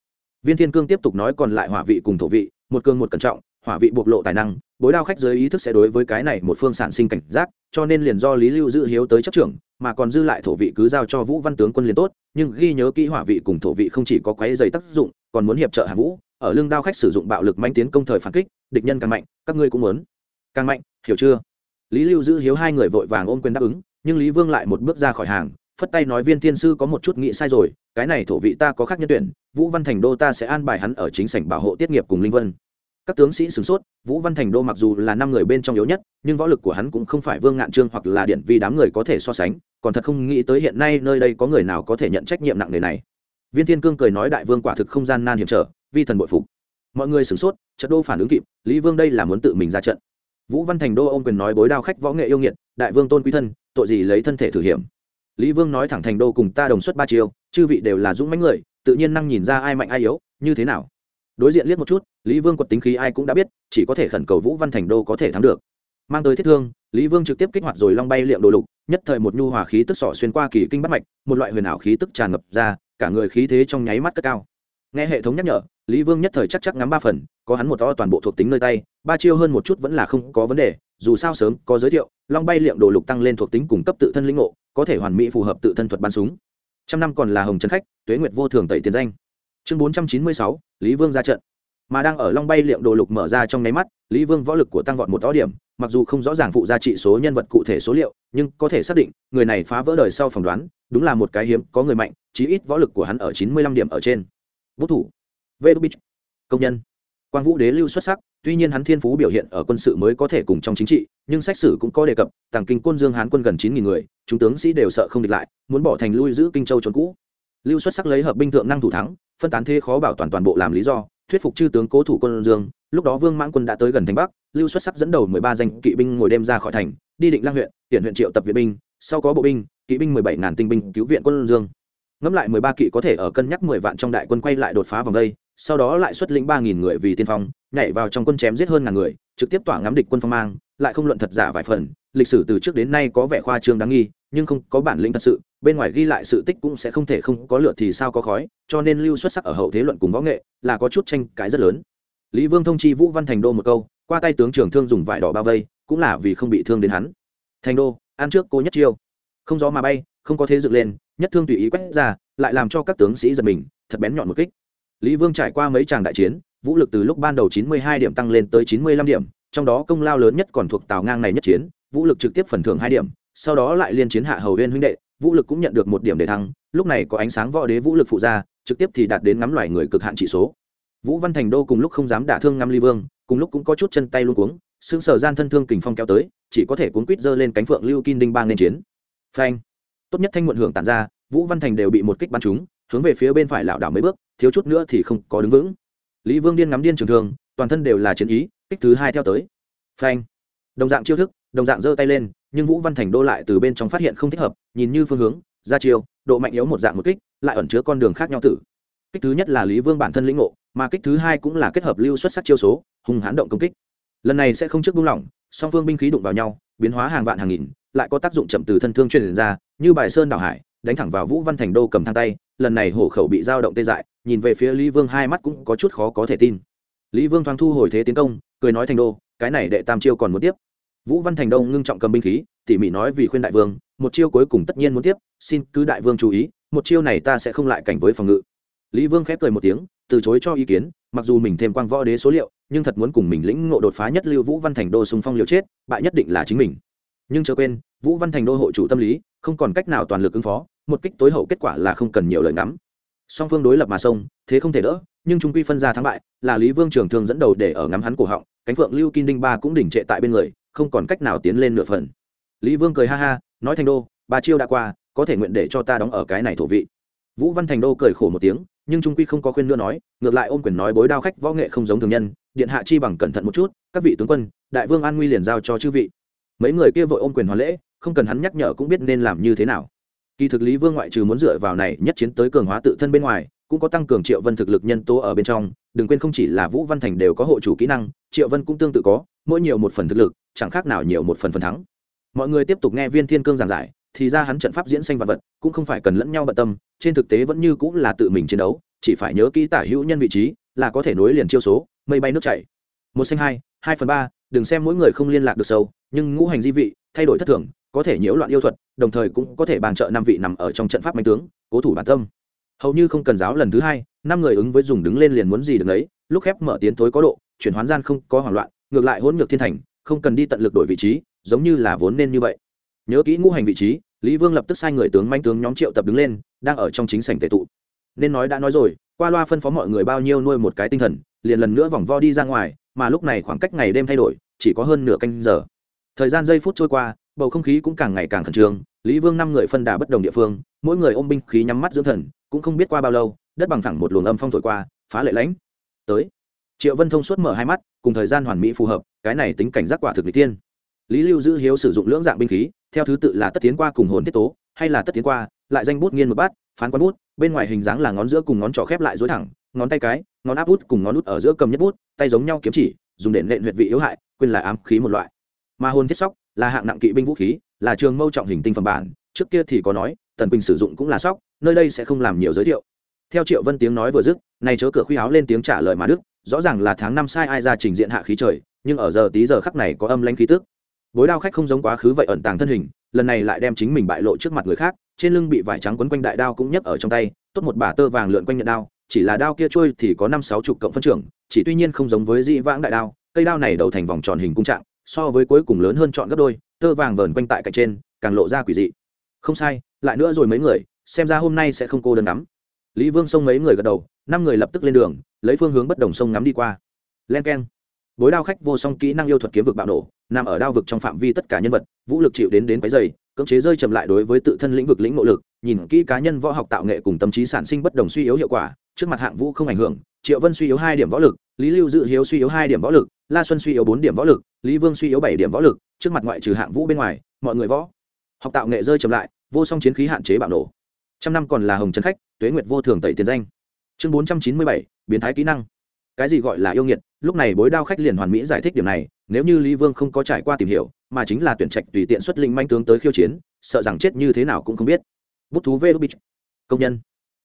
Viên thiên cương tiếp tục nói còn lại hỏa vị cùng thổ vị, một cương một cẩn trọng, hỏa vị bộc lộ tài năng bối đao khách dưới ý thức sẽ đối với cái này một phương sản sinh cảnh giác, cho nên liền do lý lưu giữ hiếu tới chấp trưởng, mà còn dư lại thổ vị cứ giao cho vũ văn tướng quân liền tốt, nhưng ghi nhớ kỹ hỏa vị cùng thổ vị không chỉ có quấy dày tác dụng, còn muốn hiệp trợ hạ vũ, ở lưng đao khách sử dụng bạo lực manh tiến công thời phản kích, địch nhân càng mạnh, các ngươi cũng muốn. Càng mạnh, hiểu chưa? Lý lưu giữ hiếu hai người vội vàng ôm quyền đáp ứng, nhưng lý vương lại một bước ra khỏi hàng, phất tay nói viên thiên sư có một chút nghĩ sai rồi, cái này thổ vị ta có khác nhân tuyển, vũ văn thành đô ta sẽ an bài hắn ở chính sảnh bảo hộ tiết nghiệp cùng linh vân các tướng sĩ sửng sốt vũ văn thành đô mặc dù là năm người bên trong yếu nhất nhưng võ lực của hắn cũng không phải vương ngạn trương hoặc là điện vi đám người có thể so sánh còn thật không nghĩ tới hiện nay nơi đây có người nào có thể nhận trách nhiệm nặng nề này. Viên thiên cương cười nói đại vương quả thực không gian nan hiểm trở vi thần bội phục. Mọi người sửng sốt trận đô phản ứng kịp lý vương đây là muốn tự mình ra trận. Vũ văn thành đô ô m quyền nói bối đao khách võ nghệ yêu nghiệt đại vương tôn quý thân tội gì lấy thân thể thử hiểm. Lý vương nói thẳng thành đô cùng ta đồng xuất ba chiều, chư vị đều là dũng mãnh người tự nhiên năng nhìn ra ai mạnh ai yếu như thế nào? Đối diện liếc một chút, lý vương quật tính khí ai cũng đã biết, chỉ có thể khẩn cầu vũ văn thành đô có thể thắng được. Mang tới thiết thương, lý vương trực tiếp kích hoạt rồi long bay liệm đồ lục, nhất thời một nhu hòa khí tức sỏ xuyên qua kỳ kinh bắt mạch, một loại huyền ảo khí tức tràn ngập ra, cả người khí thế trong nháy mắt cất cao. Nghe hệ thống nhắc nhở, lý vương nhất thời chắc chắc ngắm ba phần, có hắn một to toàn bộ thuộc tính nơi tay, ba chiêu hơn một chút vẫn là không có vấn đề, dù sao sớm có giới thiệu, long bay liệm đồ lục tăng lên thuộc tính cung cấp tự thân linh ngộ, có thể hoàn mỹ phù hợp tự thân thuật bắn súng. Trăm năm còn là hồng trấn khách, tuế nguyệt vô thường tẩy tiền danh chương bốn trăm chín mươi sáu, lý vương ra trận. Mà đang ở long bay liệm đồ lục mở ra trong nháy mắt, lý vương võ lực của tăng vọt một đó điểm, mặc dù không rõ ràng phụ gia trị số nhân vật cụ thể số liệu, nhưng có thể xác định, người này phá vỡ đời sau phỏng đoán, đúng là một cái hiếm có người mạnh, chí ít võ lực của hắn ở chín mươi lăm điểm ở trên. Vũ thủ. Vê đúc công nhân. Quang vũ đế lưu xuất sắc, tuy nhiên hắn thiên phú biểu hiện ở quân sự mới có thể cùng trong chính trị, nhưng sách sử cũng có đề cập, tàng kinh quân dương hán quân gần chín nghìn người, chúng tướng sĩ đều sợ không địch lại, muốn bỏ thành lui giữ kinh châu trốn cũ lưu xuất sắc lấy hợp binh thượng năng thủ thắng, phân tán thế khó bảo toàn toàn bộ làm lý do, thuyết phục chư tướng cố thủ quân dương. Lúc đó vương mãng quân đã tới gần thành bắc, lưu xuất sắc dẫn đầu mười ba danh kỵ binh ngồi đêm ra khỏi thành, đi định lang huyện hiện huyện triệu tập viện binh, sau có bộ binh, kỵ binh mười bảy ngàn tinh binh cứu viện quân dương. Ngẫm lại mười ba kỵ có thể ở cân nhắc mười vạn trong đại quân quay lại đột phá vòng đây sau đó lại xuất lĩnh ba nghìn người vì tiên phong, nhảy vào trong quân chém giết hơn ngàn người, trực tiếp tỏa ngắm địch quân phong mang, lại không luận thật giả vài phần, lịch sử từ trước đến nay có vẻ khoa trương đáng nghi, nhưng không có bản lĩnh thật sự, bên ngoài ghi lại sự tích cũng sẽ không thể không có lửa thì sao có khói, cho nên lưu xuất sắc ở hậu thế luận cùng võ nghệ là có chút tranh cãi rất lớn. Lý vương thông chi vũ văn thành đô một câu, qua tay tướng trưởng thương dùng vải đỏ bao vây, cũng là vì không bị thương đến hắn. Thành đô, ăn trước cô nhất chiêu. Không gió mà bay, không có thế dựng lên, nhất thương tùy ý quét ra, lại làm cho các tướng sĩ giật mình, thật bén nhọn một kích lý vương trải qua mấy tràng đại chiến, vũ lực từ lúc ban đầu chín mươi hai điểm tăng lên tới chín mươi lăm điểm, trong đó công lao lớn nhất còn thuộc tào ngang này nhất chiến, vũ lực trực tiếp phần thưởng hai điểm, sau đó lại liên chiến hạ hầu uyên huynh đệ, vũ lực cũng nhận được một điểm để thăng, lúc này có ánh sáng võ đế vũ lực phụ ra, trực tiếp thì đạt đến ngắm loài người cực hạn chỉ số. Vũ văn thành đô cùng lúc không dám đả thương ngắm Lý vương, cùng lúc cũng có chút chân tay luống cuống xương sở gian thân thương kình phong kéo tới, chỉ có thể cuốn quýt giơ lên cánh phượng lưu kim đinh bang nên chiến. Phanh! Tốt nhất thanh muộn hưởng tản ra, vũ văn thành đều bị một kích bắn trúng, hướng về phía bên phải lảo đảo mấy bước thiếu chút nữa thì không có đứng vững. Lý vương điên ngắm điên trường thường toàn thân đều là chiến ý, kích thứ hai theo tới. Phanh. Đồng dạng chiêu thức, đồng dạng giơ tay lên, nhưng vũ văn thành đô lại từ bên trong phát hiện không thích hợp, nhìn như phương hướng, ra chiêu, độ mạnh yếu một dạng một kích, lại ẩn chứa con đường khác nhau tử. Kích thứ nhất là lý vương bản thân lĩnh ngộ, mà kích thứ hai cũng là kết hợp lưu xuất sắc chiêu số, hung hãn động công kích. Lần này sẽ không trước buông lỏng, song phương binh khí đụng vào nhau, biến hóa hàng vạn hàng nghìn, lại có tác dụng chậm từ thân thương truyền ra, như bài sơn đảo hải đánh thẳng vào vũ văn thành đô cầm thang tay, lần này hổ khẩu bị dao động tê dại, nhìn về phía lý vương hai mắt cũng có chút khó có thể tin. Lý vương thoáng thu hồi thế tiến công, cười nói thành đô, cái này đệ tam chiêu còn muốn tiếp. Vũ văn thành đô ngưng trọng cầm binh khí, tỉ mỉ nói vì khuyên đại vương, một chiêu cuối cùng tất nhiên muốn tiếp, xin cứ đại vương chú ý, một chiêu này ta sẽ không lại cảnh với phòng ngự. Lý vương khép cười một tiếng, từ chối cho ý kiến, mặc dù mình thêm quang võ đế số liệu, nhưng thật muốn cùng mình lĩnh ngộ đột phá nhất lưu vũ văn thành đô xung phong liều chết, bại nhất định là chính mình nhưng chớ quên, vũ văn thành đô hội chủ tâm lý, không còn cách nào toàn lực ứng phó, một kích tối hậu kết quả là không cần nhiều lời ngắm. Song phương đối lập mà sông thế không thể đỡ, nhưng trung quy phân ra thắng bại, là lý vương trường thương dẫn đầu để ở ngắm hắn cổ họng, cánh phượng lưu kim đinh ba cũng đỉnh trệ tại bên người, không còn cách nào tiến lên nửa phần. Lý vương cười ha ha, nói thành đô, ba chiêu đã qua, có thể nguyện để cho ta đóng ở cái này thổ vị. Vũ văn thành đô cười khổ một tiếng, nhưng trung quy không có khuyên nữa nói, ngược lại ôm quyền nói bối đao khách võ nghệ không giống thường nhân, điện hạ chi bằng cẩn thận một chút, các vị tướng quân, đại vương an nguy liền giao cho chư vị mấy người kia vội ôm quyền hoàn lễ, không cần hắn nhắc nhở cũng biết nên làm như thế nào. Kỳ thực lý vương ngoại trừ muốn dựa vào này nhất chiến tới cường hóa tự thân bên ngoài, cũng có tăng cường triệu vân thực lực nhân tố ở bên trong, đừng quên không chỉ là vũ văn thành đều có hộ chủ kỹ năng, triệu vân cũng tương tự có, mỗi nhiều một phần thực lực, chẳng khác nào nhiều một phần phần thắng. Mọi người tiếp tục nghe viên thiên cương giảng giải, thì ra hắn trận pháp diễn sanh vật vật, cũng không phải cần lẫn nhau bận tâm, trên thực tế vẫn như cũng là tự mình chiến đấu, chỉ phải nhớ kỹ tả hữu nhân vị trí, là có thể nối liền chiêu số, mây bay nước chảy. Một xanh hai hai phần ba, đừng xem mỗi người không liên lạc được sâu nhưng ngũ hành di vị, thay đổi thất thường, có thể nhiễu loạn yêu thuật, đồng thời cũng có thể bàn trợ năm vị nằm ở trong trận pháp manh tướng, cố thủ bản tâm. Hầu như không cần giáo lần thứ hai, năm người ứng với dùng đứng lên liền muốn gì được đấy lúc khép mở tiến thối có độ, chuyển hoán gian không có hoảng loạn, ngược lại hỗn ngược thiên thành, không cần đi tận lực đổi vị trí, giống như là vốn nên như vậy. Nhớ kỹ ngũ hành vị trí, lý vương lập tức sai người tướng manh tướng nhóm triệu tập đứng lên, đang ở trong chính sảnh tệ tụ. Nên nói đã nói rồi, qua loa phân phó mọi người bao nhiêu nuôi một cái tinh thần, liền lần nữa vòng vo đi ra ngoài, mà lúc này khoảng cách ngày đêm thay đổi, chỉ có hơn nửa canh giờ thời gian giây phút trôi qua, bầu không khí cũng càng ngày càng khẩn trương. Lý vương năm người phân đà bất đồng địa phương, mỗi người ôm binh khí nhắm mắt dưỡng thần, cũng không biết qua bao lâu, đất bằng thẳng một luồng âm phong thổi qua, phá lệ lãnh. Tới, triệu vân thông suốt mở hai mắt, cùng thời gian hoàn mỹ phù hợp, cái này tính cảnh giác quả thực n tiên. Lý lưu giữ hiếu sử dụng lưỡng dạng binh khí, theo thứ tự là tất tiến qua cùng hồn tiết tố, hay là tất tiến qua, lại danh bút nghiên một bát, phán quán bút, bên ngoài hình dáng là ngón giữa cùng ngón trỏ khép lại dối thẳng, ngón tay cái, ngón áp bút cùng ngón út ở giữa cầm nhất bút, tay giống nhau kiếm chỉ, dùng để nện huyệt vị yếu hại, quên là ám khí một loại mà hồn thiết sóc là hạng nặng kỵ binh vũ khí, là trường mâu trọng hình tinh phẩm bản. Trước kia thì có nói, tần quỳnh sử dụng cũng là sóc, nơi đây sẽ không làm nhiều giới thiệu. Theo triệu vân tiếng nói vừa dứt này chớ cửa khuy áo lên tiếng trả lời mà đức, rõ ràng là tháng năm sai ai ra trình diện hạ khí trời, nhưng ở giờ tí giờ khắc này có âm lãnh khí tức. Bối đao khách không giống quá khứ vậy ẩn tàng thân hình, lần này lại đem chính mình bại lộ trước mặt người khác, trên lưng bị vải trắng quấn quanh đại đao cũng nhấc ở trong tay, tốt một bả tơ vàng lượn quanh nhận đao, chỉ là đao kia trôi thì có năm sáu chục cộng phân trưởng, chỉ tuy nhiên không giống với dĩ vãng đại đao, cây đao này đầu thành vòng tròn hình cung trạng so với cuối cùng lớn hơn chọn gấp đôi, tơ vàng vờn quanh tại cạnh trên, càng lộ ra quỷ dị. Không sai, lại nữa rồi mấy người, xem ra hôm nay sẽ không cô đơn ngắm lý vương xông mấy người gật đầu, năm người lập tức lên đường, lấy phương hướng bất đồng sông ngắm đi qua. Len k e n bối đao khách vô song kỹ năng yêu thuật kiếm vực bạo nổ, nằm ở đao vực trong phạm vi tất cả nhân vật, vũ lực chịu đến đến cái dày cưỡng chế rơi chậm lại đối với tự thân lĩnh vực lĩnh nội lực, nhìn kỹ cá nhân võ học tạo nghệ cùng tâm trí sản sinh bất đồng suy yếu hiệu quả, trước mặt hạng vũ không ảnh hưởng, triệu vân suy yếu hai điểm võ lực lý lưu dự hiếu suy yếu hai điểm võ lực, la xuân suy yếu bốn điểm võ lực, lý vương suy yếu bảy điểm võ lực, trước mặt ngoại trừ hạng vũ bên ngoài, mọi người võ. Học tạo nghệ rơi chậm lại, vô song chiến khí hạn chế bạo nổ. Trăm năm còn là hồng trấn khách, tuế nguyệt vô thường tẩy tiền danh. Chương bốn trăm chín mươi bảy, biến thái kỹ năng. Cái gì gọi là yêu nghiệt? Lúc này bối đao khách liền hoàn mỹ giải thích điểm này, nếu như lý vương không có trải qua tìm hiểu, mà chính là tuyển trạch tùy tiện xuất linh manh tướng tới khiêu chiến, sợ rằng chết như thế nào cũng không biết. Bút thú vê công nhân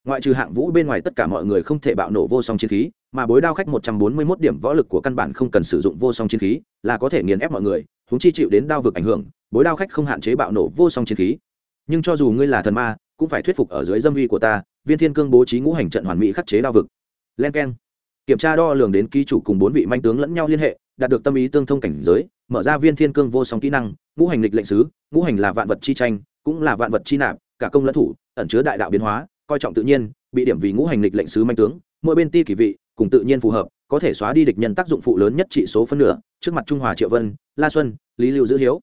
ngoại trừ hạng vũ bên ngoài tất cả mọi người không thể bạo nổ vô song chiến khí, mà bối đao khách một trăm bốn mươi 141 điểm võ lực của căn bản không cần sử dụng vô song chiến khí, là có thể nghiền ép mọi người húng chi chịu đến đao vực ảnh hưởng, bối đao khách không hạn chế bạo nổ vô song chiến khí. Nhưng cho dù ngươi là thần ma, cũng phải thuyết phục ở dưới dâm uy của ta, viên thiên cương bố trí ngũ hành trận hoàn mỹ khắc chế đao vực. Len k e n kiểm tra đo lường đến ký chủ cùng bốn vị manh tướng lẫn nhau liên hệ, đạt được tâm ý tương thông cảnh giới, mở ra viên thiên cương vô song kỹ năng, ngũ hành lịch lệnh sứ, ngũ hành là vạn vật chi tranh, cũng là vạn vật chi nạp, cả công lẫn thủ, ẩn chứa đại đạo biến hóa coi trọng tự nhiên, bị điểm vì ngũ hành lịch lệnh sứ manh tướng, mỗi bên ti kỳ vị, cùng tự nhiên phù hợp, có thể xóa đi địch nhân tác dụng phụ lớn nhất trị số phân nửa, trước mặt trung hòa triệu vân, la xuân, lý lưu giữ hiếu.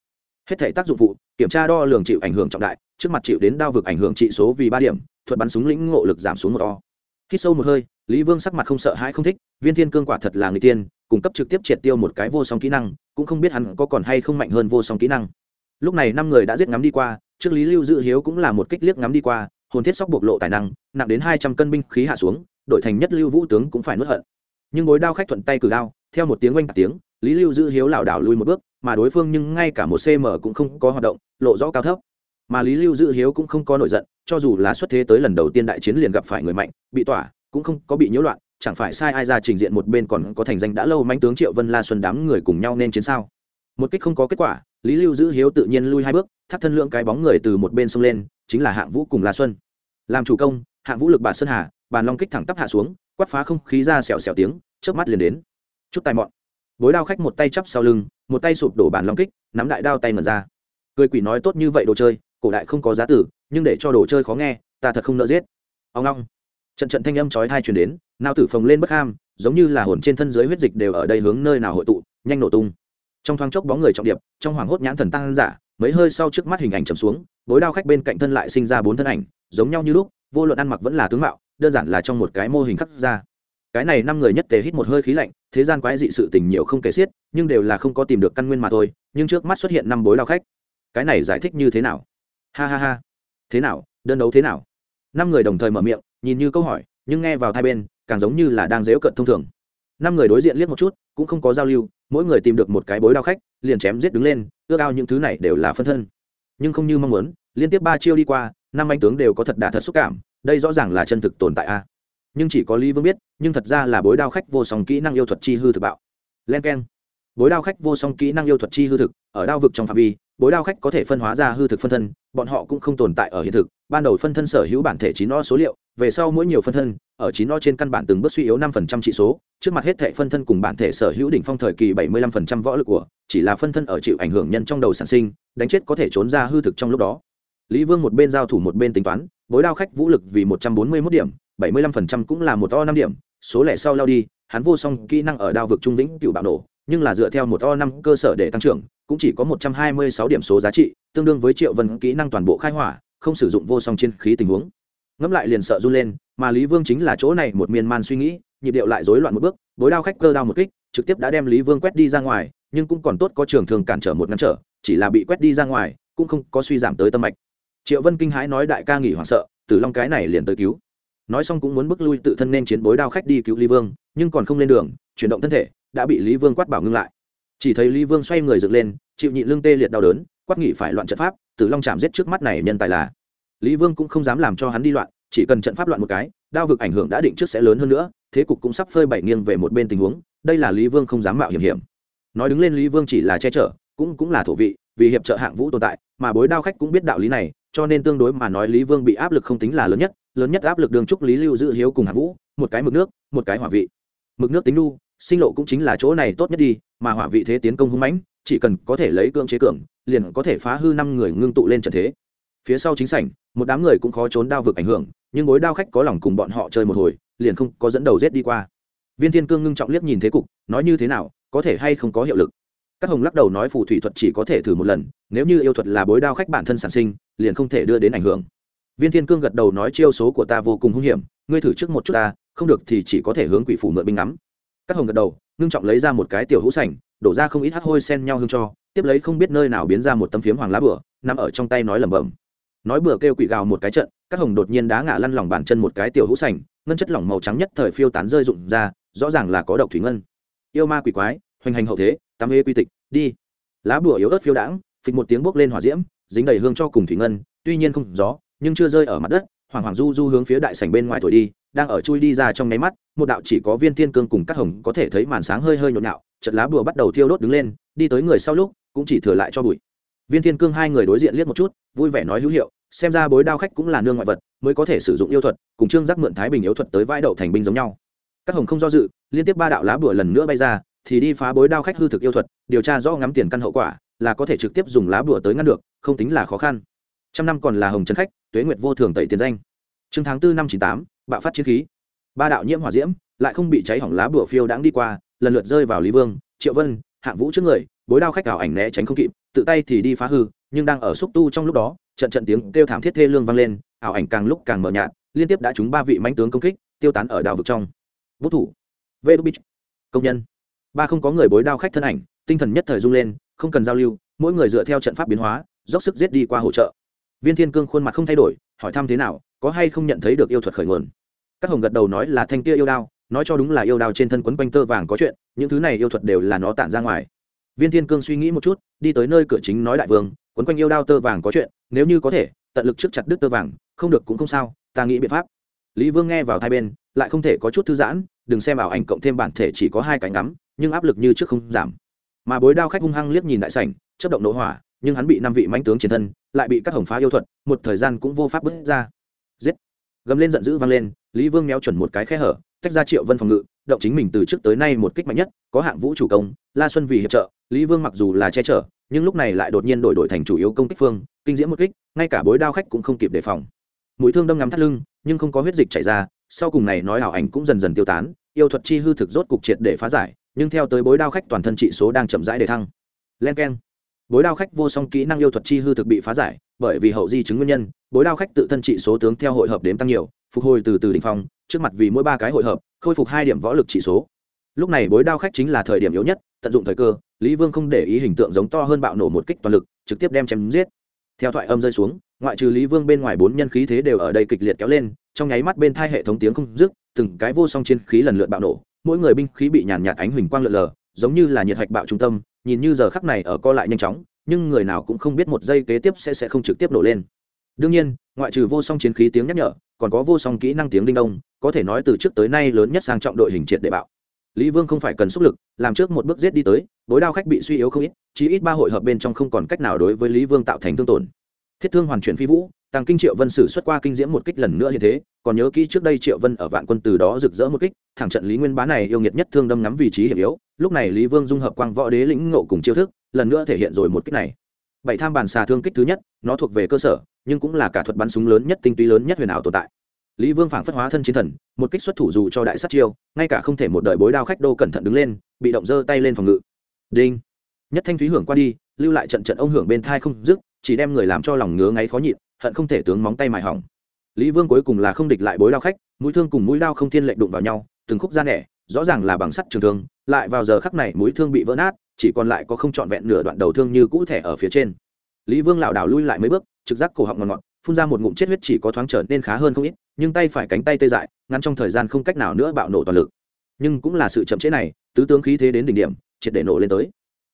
Hết thể tác dụng phụ, kiểm tra đo lường chịu ảnh hưởng trọng đại, trước mặt chịu đến đao vực ảnh hưởng trị số vì ba điểm, thuật bắn súng lĩnh ngộ lực giảm xuống một o. Khi sâu một hơi, lý vương sắc mặt không sợ hãi không thích, viên thiên cương quả thật là người tiên, cung cấp trực tiếp triệt tiêu một cái vô song kỹ năng, cũng không biết hắn có còn hay không mạnh hơn vô song kỹ năng. Lúc này năm người đã giết ngắm đi qua, trước lý lưu dự hiếu cũng là một kích liếc ngắm đi qua hồn thiết sóc bộc lộ tài năng, nặng đến hai trăm cân binh khí hạ xuống đội thành nhất lưu vũ tướng cũng phải nuốt hận. Nhưng bối đao khách thuận tay cử đao, theo một tiếng oanh tiếng, lý lưu dự hiếu lảo đảo lui một bước, mà đối phương nhưng ngay cả một cm cũng không có hoạt động, lộ rõ cao thấp. Mà lý lưu dự hiếu cũng không có nổi giận, cho dù là xuất thế tới lần đầu tiên đại chiến liền gặp phải người mạnh, bị tỏa, cũng không có bị nhiễu loạn, chẳng phải sai ai ra trình diện một bên còn có thành danh đã lâu manh tướng triệu vân la xuân đám người cùng nhau nên chiến sao? Một kích không có kết quả, lý lưu giữ hiếu tự nhiên lui hai bước, thắt thân lượng cái bóng người từ một bên xông lên chính là hạng vũ cùng la xuân. Làm chủ công, hạng vũ lực bản sơn hà, bàn long kích thẳng tắp hạ xuống, quát phá không khí ra xèo xèo tiếng, chớp mắt liền đến. Chút tài mọn. Bối đao khách một tay chắp sau lưng, một tay sụp đổ bàn long kích, nắm đại đao tay mật ra. Cười quỷ nói tốt như vậy đồ chơi, cổ đại không có giá tử, nhưng để cho đồ chơi khó nghe, ta thật không nỡ giết. Ông long. Trận trận thanh âm chói thai truyền đến, nao tử phồng lên bất ham, giống như là hồn trên thân dưới huyết dịch đều ở đây hướng nơi nào hội tụ, nhanh nổ tung. Trong thoáng chốc bóng người trọng điệp, trong hoàng hốt nhãn thần tăng giả mấy hơi sau trước mắt hình ảnh chầm xuống, bối đao khách bên cạnh thân lại sinh ra bốn thân ảnh, giống nhau như lúc, vô luận ăn mặc vẫn là tướng mạo, đơn giản là trong một cái mô hình khắc ra. Cái này năm người nhất tề hít một hơi khí lạnh, thế gian quái dị sự tình nhiều không kể xiết, nhưng đều là không có tìm được căn nguyên mà thôi, nhưng trước mắt xuất hiện năm bối đao khách. Cái này giải thích như thế nào? Ha ha ha. Thế nào? Đơn đấu thế nào? Năm người đồng thời mở miệng, nhìn như câu hỏi, nhưng nghe vào hai bên, càng giống như là đang dếu cận thông thường năm người đối diện liếc một chút, cũng không có giao lưu, mỗi người tìm được một cái bối đao khách, liền chém giết đứng lên, ước ao những thứ này đều là phân thân. Nhưng không như mong muốn, liên tiếp ba chiêu đi qua, năm anh tướng đều có thật đà thật xúc cảm, đây rõ ràng là chân thực tồn tại a. Nhưng chỉ có lý vương biết, nhưng thật ra là bối đao khách vô song kỹ năng yêu thuật chi hư thực bạo. Len k e n bối đao khách vô song kỹ năng yêu thuật chi hư thực, ở đao vực trong phạm vi bối đao khách có thể phân hóa ra hư thực phân thân, bọn họ cũng không tồn tại ở hiện thực. Ban đầu phân thân sở hữu bản thể chín o số liệu, về sau mỗi nhiều phân thân, ở chín o trên căn bản từng bước suy yếu năm phần trăm trị số. Trước mặt hết thệ phân thân cùng bản thể sở hữu đỉnh phong thời kỳ bảy mươi lăm phần trăm võ lực của, chỉ là phân thân ở chịu ảnh hưởng nhân trong đầu sản sinh, đánh chết có thể trốn ra hư thực trong lúc đó. Lý vương một bên giao thủ một bên tính toán, bối đao khách vũ lực vì một trăm bốn mươi mốt điểm, bảy mươi lăm phần trăm cũng là một o năm điểm, số lẻ sau lao đi, hắn vô song kỹ năng ở đao vực trung vĩnh cựu bạo nổ, nhưng là dựa theo một o năm cơ sở để tăng trưởng cũng chỉ có một trăm hai mươi sáu điểm số giá trị, tương đương với triệu vân kỹ năng toàn bộ khai hỏa, không sử dụng vô song chiến khí tình huống. Ngẫm lại liền sợ run lên, mà lý vương chính là chỗ này một miên man suy nghĩ, nhịp điệu lại rối loạn một bước, bối đao khách cơ đao một kích, trực tiếp đã đem lý vương quét đi ra ngoài, nhưng cũng còn tốt có trường thường cản trở một ngăn trở, chỉ là bị quét đi ra ngoài, cũng không có suy giảm tới tâm mạch. Triệu vân kinh hãi nói đại ca nghỉ hoảng sợ, tử long cái này liền tới cứu. Nói xong cũng muốn bước lui tự thân nên chiến bối đao khách đi cứu lý vương, nhưng còn không lên đường, chuyển động thân thể, đã bị lý vương quát bảo ngưng lại chỉ thấy lý vương xoay người dựng lên, chịu nhịn lưng tê liệt đau đớn quát nghị phải loạn trận pháp, tử long chạm giết trước mắt này nhân tài là. Lý vương cũng không dám làm cho hắn đi loạn, chỉ cần trận pháp loạn một cái, đao vực ảnh hưởng đã định trước sẽ lớn hơn nữa, thế cục cũng sắp phơi bảy nghiêng về một bên tình huống, đây là lý vương không dám mạo hiểm hiểm. Nói đứng lên lý vương chỉ là che chở, cũng cũng là thổ vị, vì hiệp trợ hạng vũ tồn tại, mà bối đao khách cũng biết đạo lý này, cho nên tương đối mà nói lý vương bị áp lực không tính là lớn nhất lớn nhất áp lực đường trúc lý lưu giữ hiếu cùng hạng vũ, một cái mực nước, một cái hỏa vị. Mực nước tính nu, sinh lộ cũng chính là chỗ này tốt nhất đi mà hỏa vị thế tiến công hung mãnh, chỉ cần có thể lấy cưỡng chế cường, liền có thể phá hư năm người ngưng tụ lên trận thế. Phía sau chính sảnh, một đám người cũng khó trốn đao vực ảnh hưởng, nhưng bối đao khách có lòng cùng bọn họ chơi một hồi, liền không có dẫn đầu rết đi qua. Viên thiên cương ngưng trọng liếc nhìn thế cục, nói như thế nào, có thể hay không có hiệu lực? Các hồng lắc đầu nói phù thủy thuật chỉ có thể thử một lần, nếu như yêu thuật là bối đao khách bản thân sản sinh, liền không thể đưa đến ảnh hưởng. Viên thiên cương gật đầu nói chiêu số của ta vô cùng hung hiểm, ngươi thử trước một chút ta, không được thì chỉ có thể hướng quỷ phủ mượn binh ngắm. Các hồng gật đầu ngưng trọng lấy ra một cái tiểu hũ sành đổ ra không ít hát hôi sen nhau hương cho, tiếp lấy không biết nơi nào biến ra một tấm phiếm hoàng lá bửa, nằm ở trong tay nói lẩm bẩm. Nói bừa kêu quỷ gào một cái trận, các hồng đột nhiên đá ngã lăn lòng bàn chân một cái tiểu hũ sành ngân chất lỏng màu trắng nhất thời phiêu tán rơi rụng ra, rõ ràng là có độc thủy ngân. Yêu ma quỷ quái, hoành hành hậu thế tam hê quy tịch, đi. Lá bùa yếu ớt phiêu đãng, phịch một tiếng bốc lên hỏa diễm, dính đầy hương cho cùng thủy ngân, tuy nhiên không gió, nhưng chưa rơi ở mặt đất hoàng hoàng du du hướng phía đại sảnh bên ngoài thổi đi đang ở chui đi ra trong nháy mắt, một đạo chỉ có viên thiên cương cùng các hồng có thể thấy màn sáng hơi hơi nhộn nhạo chật lá bùa bắt đầu thiêu đốt đứng lên, đi tới người sau lúc, cũng chỉ thừa lại cho bụi. Viên thiên cương hai người đối diện liếc một chút, vui vẻ nói hữu hiệu, xem ra bối đao khách cũng là nương ngoại vật, mới có thể sử dụng yêu thuật, cùng trương giác mượn thái bình yếu thuật tới vai đậu thành binh giống nhau. Các hồng không do dự, liên tiếp ba đạo lá bùa lần nữa bay ra, thì đi phá bối đao khách hư thực yêu thuật, điều tra rõ ngắm tiền căn hậu quả, là có thể trực tiếp dùng lá bùa tới ngăn được, không tính là khó khăn. Trăm năm còn là hồng chân khách, tuế nguyệt vô thường tẩy tiền danh. Chương tháng tư năm chín tám bạo phát chiến khí. Ba đạo nhiễm hỏa diễm lại không bị cháy hỏng lá bùa phiêu đãng đi qua, lần lượt rơi vào lý vương, triệu vân, hạng vũ trước người, bối đao khách ảo ảnh né tránh không kịp, tự tay thì đi phá hư, nhưng đang ở xúc tu trong lúc đó, trận trận tiếng kêu thảm thiết thê lương vang lên, ảo ảnh càng lúc càng mờ nhạt, liên tiếp đã trúng ba vị mãnh tướng công kích, tiêu tán ở đào vực trong. Vũ thủ. Vê đu bích công nhân. Ba không có người bối đao khách thân ảnh, tinh thần nhất thời rung lên, không cần giao lưu, mỗi người dựa theo trận pháp biến hóa, dốc sức giết đi qua hỗ trợ. Viên thiên cương khuôn mặt không thay đổi, hỏi thăm thế nào có hay không nhận thấy được yêu thuật khởi nguồn? Các hồng gật đầu nói là thanh kia yêu đao, nói cho đúng là yêu đao trên thân quấn quanh tơ vàng có chuyện, những thứ này yêu thuật đều là nó tản ra ngoài. Viên thiên cương suy nghĩ một chút, đi tới nơi cửa chính nói đại vương, quấn quanh yêu đao tơ vàng có chuyện, nếu như có thể, tận lực trước chặt đứt tơ vàng, không được cũng không sao, ta nghĩ biện pháp. Lý vương nghe vào hai bên, lại không thể có chút thư giãn, đừng xem ảo ảnh cộng thêm bản thể chỉ có hai cánh ngắm, nhưng áp lực như trước không giảm. Mà bối đao khách hung hăng liếc nhìn đại sảnh chất động nổ hỏa, nhưng hắn bị năm vị mãnh tướng chiến thân, lại bị các hồng phá yêu thuật, một thời gian cũng vô pháp bước ra gầm lên giận dữ vang lên, lý vương méo chuẩn một cái khe hở, tách ra triệu vân phòng ngự, động chính mình từ trước tới nay một kích mạnh nhất, có hạng vũ chủ công, la xuân vì hiệp trợ, lý vương mặc dù là che chở, nhưng lúc này lại đột nhiên đổi đổi thành chủ yếu công kích phương, kinh diễm một kích, ngay cả bối đao khách cũng không kịp đề phòng. Mũi thương đâm ngắm thắt lưng, nhưng không có huyết dịch chảy ra, sau cùng này nói ảo ảnh cũng dần dần tiêu tán, yêu thuật chi hư thực rốt cục triệt để phá giải, nhưng theo tới bối đao khách toàn thân trị số đang chậm rãi để thăng. Len keng bối đao khách vô song kỹ năng yêu thuật chi hư thực bị phá giải, bởi vì hậu di chứng nguyên nhân, bối đao khách tự thân trị số tướng theo hội hợp đếm tăng nhiều, phục hồi từ từ đỉnh phong, trước mặt vì mỗi ba cái hội hợp, khôi phục hai điểm võ lực trị số. Lúc này bối đao khách chính là thời điểm yếu nhất, tận dụng thời cơ, lý vương không để ý hình tượng giống to hơn bạo nổ một kích toàn lực, trực tiếp đem chém giết. Theo thoại âm rơi xuống, ngoại trừ lý vương bên ngoài bốn nhân khí thế đều ở đây kịch liệt kéo lên, trong nháy mắt bên thai hệ thống tiếng không dứt, từng cái vô song chiến khí lần lượt bạo nổ, mỗi người binh khí bị nhàn nhạt ánh huỳnh quang lượn lờ, giống như là nhiệt hạch bạo trung tâm nhìn như giờ khắc này ở co lại nhanh chóng, nhưng người nào cũng không biết một giây kế tiếp sẽ sẽ không trực tiếp nổ lên. Đương nhiên, ngoại trừ vô song chiến khí tiếng nhắc nhở, còn có vô song kỹ năng tiếng đinh đông, có thể nói từ trước tới nay lớn nhất sang trọng đội hình triệt đệ bạo. Lý vương không phải cần sức lực, làm trước một bước giết đi tới bối đao khách bị suy yếu không ít chỉ ít ba hội hợp bên trong không còn cách nào đối với lý vương tạo thành thương tổn. Thiết thương hoàn chuyển phi vũ tăng kinh triệu vân sử xuất qua kinh diễm một kích lần nữa như thế, còn nhớ kỹ trước đây triệu vân ở vạn quân từ đó rực rỡ một kích, thẳng trận lý nguyên bá này yêu nghiệt nhất thương đâm ngắm vị trí hiểm yếu lúc này lý vương dung hợp quang võ đế lĩnh ngộ cùng chiêu thức, lần nữa thể hiện rồi một kích này. Bảy tham bàn xà thương kích thứ nhất, nó thuộc về cơ sở, nhưng cũng là cả thuật bắn súng lớn nhất tinh túy lớn nhất huyền ảo tồn tại. Lý vương phảng phất hóa thân chiến thần, một kích xuất thủ dù cho đại sát chiêu, ngay cả không thể một đời bối đao khách đô cẩn thận đứng lên, bị động giơ tay lên phòng ngự. Đinh. Nhất thanh thúy hưởng qua đi, lưu lại trận trận ông hưởng bên thai không dứt, chỉ đem người làm cho lòng ngứa ngáy khó nhịn, hận không thể tướng móng tay mài hỏng. Lý vương cuối cùng là không địch lại bối đao khách, mũi thương cùng mũi đao không thiên lệnh đụng vào nhau, từng khúc ra nẻ rõ ràng là bằng sắt trường thương, lại vào giờ khắc này mũi thương bị vỡ nát, chỉ còn lại có không trọn vẹn nửa đoạn đầu thương như cũ thẻ ở phía trên. Lý vương lảo đảo lui lại mấy bước, trực giác cổ họng ngọt ngọt phun ra một ngụm chết huyết chỉ có thoáng trở nên khá hơn không ít, nhưng tay phải cánh tay tê dại, ngắn trong thời gian không cách nào nữa bạo nổ toàn lực. Nhưng cũng là sự chậm chế này, tứ tướng khí thế đến đỉnh điểm, triệt để nổ lên tới.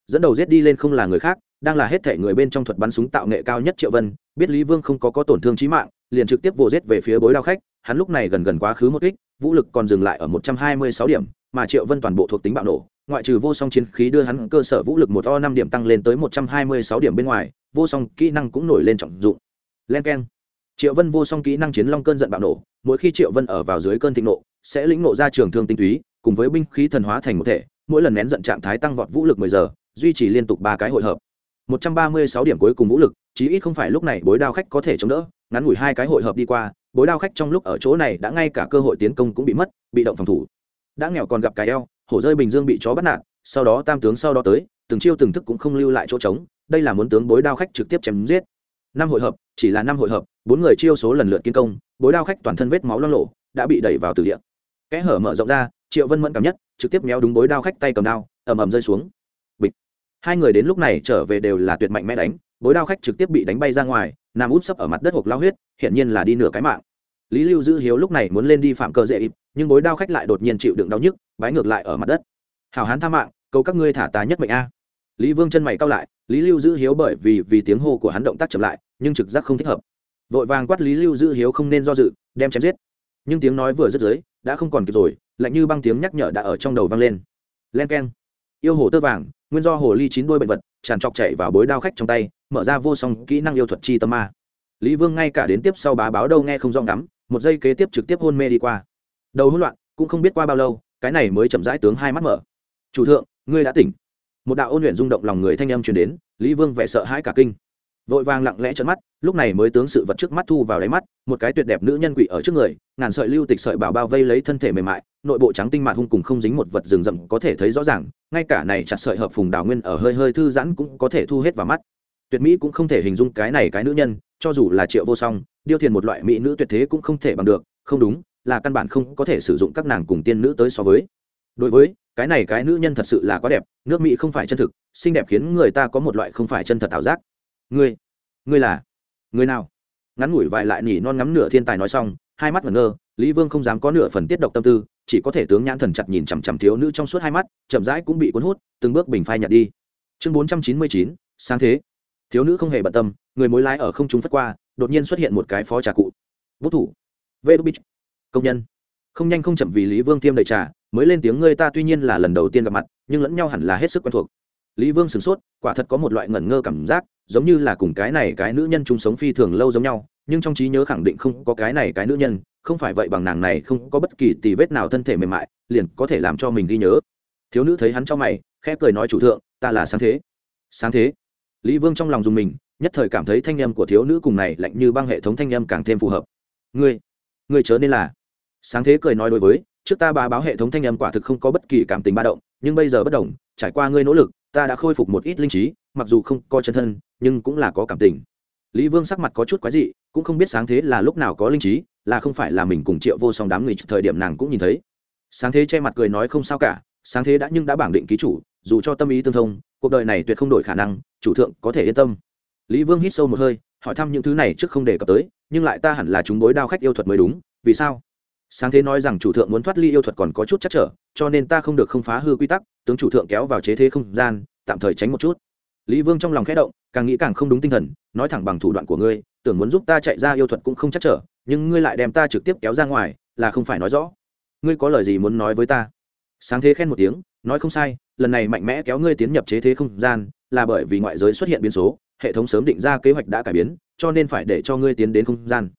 Dẫn đầu giết đi lên không là người khác, đang là hết thể người bên trong thuật bắn súng tạo nghệ cao nhất triệu vân, biết lý vương không có có tổn thương chí mạng, liền trực tiếp vồ giết về phía bối đao khách, hắn lúc này gần gần quá khứ một kích vũ lực còn dừng lại ở một trăm hai mươi sáu điểm, mà triệu vân toàn bộ thuộc tính bạo nổ, ngoại trừ vô song chiến khí đưa hắn cơ sở vũ lực một o năm điểm tăng lên tới một trăm hai mươi sáu điểm bên ngoài, vô song kỹ năng cũng nổi lên trọng dụng. Len k triệu vân vô song kỹ năng chiến long cơn giận bạo nổ, mỗi khi triệu vân ở vào dưới cơn thịnh nộ, sẽ lĩnh nộ ra trường thương tinh túy, cùng với binh khí thần hóa thành một thể, mỗi lần nén giận trạng thái tăng vọt vũ lực mười giờ, duy trì liên tục ba cái hội hợp. Một trăm ba mươi sáu điểm cuối cùng vũ lực, chí ít không phải lúc này bối đao khách có thể chống đỡ, ngắn ngủi hai cái hội hợp đi qua bối đao khách trong lúc ở chỗ này đã ngay cả cơ hội tiến công cũng bị mất, bị động phòng thủ. Đã nghèo còn gặp cái eo, hổ rơi bình dương bị chó bắt nạt, sau đó tam tướng sau đó tới, từng chiêu từng thức cũng không lưu lại chỗ trống, đây là muốn tướng bối đao khách trực tiếp chém giết. Năm hội hợp, chỉ là năm hội hợp, bốn người chiêu số lần lượt kiến công, bối đao khách toàn thân vết máu lo lộ đã bị đẩy vào từ địa. Kẽ hở mở rộng ra, triệu vân mẫn cảm nhất, trực tiếp méo đúng bối đao khách tay cầm đao, ầm ầm rơi xuống. Bịch. Hai người đến lúc này trở về đều là tuyệt mạnh mẽ đánh, bối đao khách trực tiếp bị đánh bay ra ngoài nằm út sấp ở mặt đất hộp lao huyết hiển nhiên là đi nửa cái mạng. Lý lưu giữ hiếu lúc này muốn lên đi phạm cờ dễ ịp nhưng bối đao khách lại đột nhiên chịu đựng đau nhức bái ngược lại ở mặt đất. Hào hán tha mạng cầu các ngươi thả ta nhất mệnh a. Lý vương chân mày cao lại lý lưu giữ hiếu bởi vì vì tiếng hô của hắn động tác chậm lại nhưng trực giác không thích hợp. Vội vàng quát lý lưu giữ hiếu không nên do dự đem chém giết. Nhưng tiếng nói vừa dứt dưới đã không còn kịp rồi lạnh như băng tiếng nhắc nhở đã ở trong đầu vang lên. Len keng, yêu hồ tơ vàng nguyên do hồ ly chín đuôi bệnh vật tràn trọc chạy vào bối đao khách trong tay mở ra vô song kỹ năng yêu thuật chi tâm ma. Lý vương ngay cả đến tiếp sau bá báo đâu nghe không rõ ngắm, một giây kế tiếp trực tiếp hôn mê đi qua. Đầu hỗn loạn, cũng không biết qua bao lâu, cái này mới chậm rãi tướng hai mắt mở. Chủ thượng, ngươi đã tỉnh. Một đạo ôn luyện rung động lòng người thanh âm truyền đến, lý vương vẻ sợ hãi cả kinh. Vội vàng lặng lẽ trợn mắt, lúc này mới tướng sự vật trước mắt thu vào đáy mắt, một cái tuyệt đẹp nữ nhân quỷ ở trước người, ngàn sợi lưu tịch sợi bảo bao vây lấy thân thể mềm mại, nội bộ trắng tinh mạn hung cùng không dính một vật rừng rậm có thể thấy rõ ràng, ngay cả này chặt sợi hợp phùng đào nguyên ở hơi hơi thư giãn cũng có thể thu hết vào mắt tuyệt mỹ cũng không thể hình dung cái này cái nữ nhân, cho dù là triệu vô song, điêu thiền một loại mỹ nữ tuyệt thế cũng không thể bằng được, không đúng, là căn bản không có thể sử dụng các nàng cùng tiên nữ tới so với. Đối với, cái này cái nữ nhân thật sự là quá đẹp, nước mỹ không phải chân thực, xinh đẹp khiến người ta có một loại không phải chân thật ảo giác. Ngươi ngươi là, người nào? Ngắn ngủi vài lại nhỉ non ngắm nửa thiên tài nói xong, hai mắt ngẩn ngơ, lý vương không dám có nửa phần tiết độc tâm tư, chỉ có thể tướng nhãn thần chặt nhìn chằm chằm thiếu nữ trong suốt hai mắt, chậm rãi cũng bị cuốn hút, từng bước bình phai nhặt đi. Chương bốn trăm chín mươi chín, sáng thế thiếu nữ không hề bận tâm, người mối lái ở không trung phất qua, đột nhiên xuất hiện một cái phó trà cụ. Vũ thủ. Vê đu bích công nhân. Không nhanh không chậm vì lý vương tiêm đầy trà, mới lên tiếng ngươi ta tuy nhiên là lần đầu tiên gặp mặt, nhưng lẫn nhau hẳn là hết sức quen thuộc. Lý vương sửng sốt, quả thật có một loại ngẩn ngơ cảm giác, giống như là cùng cái này cái nữ nhân chung sống phi thường lâu giống nhau, nhưng trong trí nhớ khẳng định không có cái này cái nữ nhân, không phải vậy bằng nàng này không có bất kỳ tì vết nào thân thể mềm mại, liền có thể làm cho mình ghi nhớ. Thiếu nữ thấy hắn cho mày, khẽ cười nói chủ thượng, ta là sáng thế. Sáng thế? Lý vương trong lòng dùng mình, nhất thời cảm thấy thanh em của thiếu nữ cùng này lạnh như băng hệ thống thanh em càng thêm phù hợp. Ngươi ngươi chớ nên là. Sáng thế cười nói đối với, trước ta bà báo hệ thống thanh em quả thực không có bất kỳ cảm tình ba động, nhưng bây giờ bất đồng trải qua ngươi nỗ lực, ta đã khôi phục một ít linh trí, mặc dù không có chân thân, nhưng cũng là có cảm tình. Lý vương sắc mặt có chút quái dị, cũng không biết sáng thế là lúc nào có linh trí, là không phải là mình cùng triệu vô song đám người thời điểm nàng cũng nhìn thấy. Sáng thế che mặt cười nói không sao cả, sáng thế đã nhưng đã bảng định ký chủ, dù cho tâm ý tương thông cuộc đời này tuyệt không đổi khả năng, chủ thượng có thể yên tâm. Lý vương hít sâu một hơi, hỏi thăm những thứ này trước không đề cập tới, nhưng lại ta hẳn là chúng bối đao khách yêu thuật mới đúng, vì sao? Sáng thế nói rằng chủ thượng muốn thoát ly yêu thuật còn có chút chắc trở, cho nên ta không được không phá hư quy tắc, tướng chủ thượng kéo vào chế thế không gian, tạm thời tránh một chút. Lý vương trong lòng khẽ động, càng nghĩ càng không đúng tinh thần, nói thẳng bằng thủ đoạn của ngươi, tưởng muốn giúp ta chạy ra yêu thuật cũng không chắc trở, nhưng ngươi lại đem ta trực tiếp kéo ra ngoài, là không phải nói rõ. Ngươi có lời gì muốn nói với ta? Sáng thế khen một tiếng, nói không sai lần này mạnh mẽ kéo ngươi tiến nhập chế thế không gian là bởi vì ngoại giới xuất hiện biến số hệ thống sớm định ra kế hoạch đã cải biến cho nên phải để cho ngươi tiến đến không gian.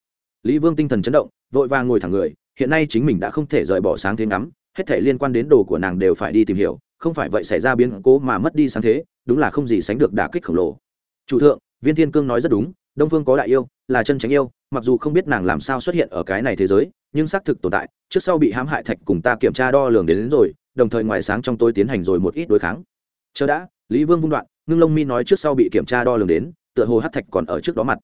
Lý vương tinh thần chấn động vội vàng ngồi thẳng người hiện nay chính mình đã không thể rời bỏ sáng thế ngắm hết thể liên quan đến đồ của nàng đều phải đi tìm hiểu không phải vậy xảy ra biến cố mà mất đi sáng thế đúng là không gì sánh được đả kích khổng lồ. Chủ thượng viên thiên cương nói rất đúng đông phương có đại yêu là chân tránh yêu mặc dù không biết nàng làm sao xuất hiện ở cái này thế giới nhưng xác thực tồn tại trước sau bị hãm hại thạch cùng ta kiểm tra đo lường đến, đến rồi đồng thời ngoài sáng trong tôi tiến hành rồi một ít đối kháng. Chờ đã, lý vương vung đoạn, ngưng lông mi nói trước sau bị kiểm tra đo lường đến, tựa hồ hát thạch còn ở trước đó mặt.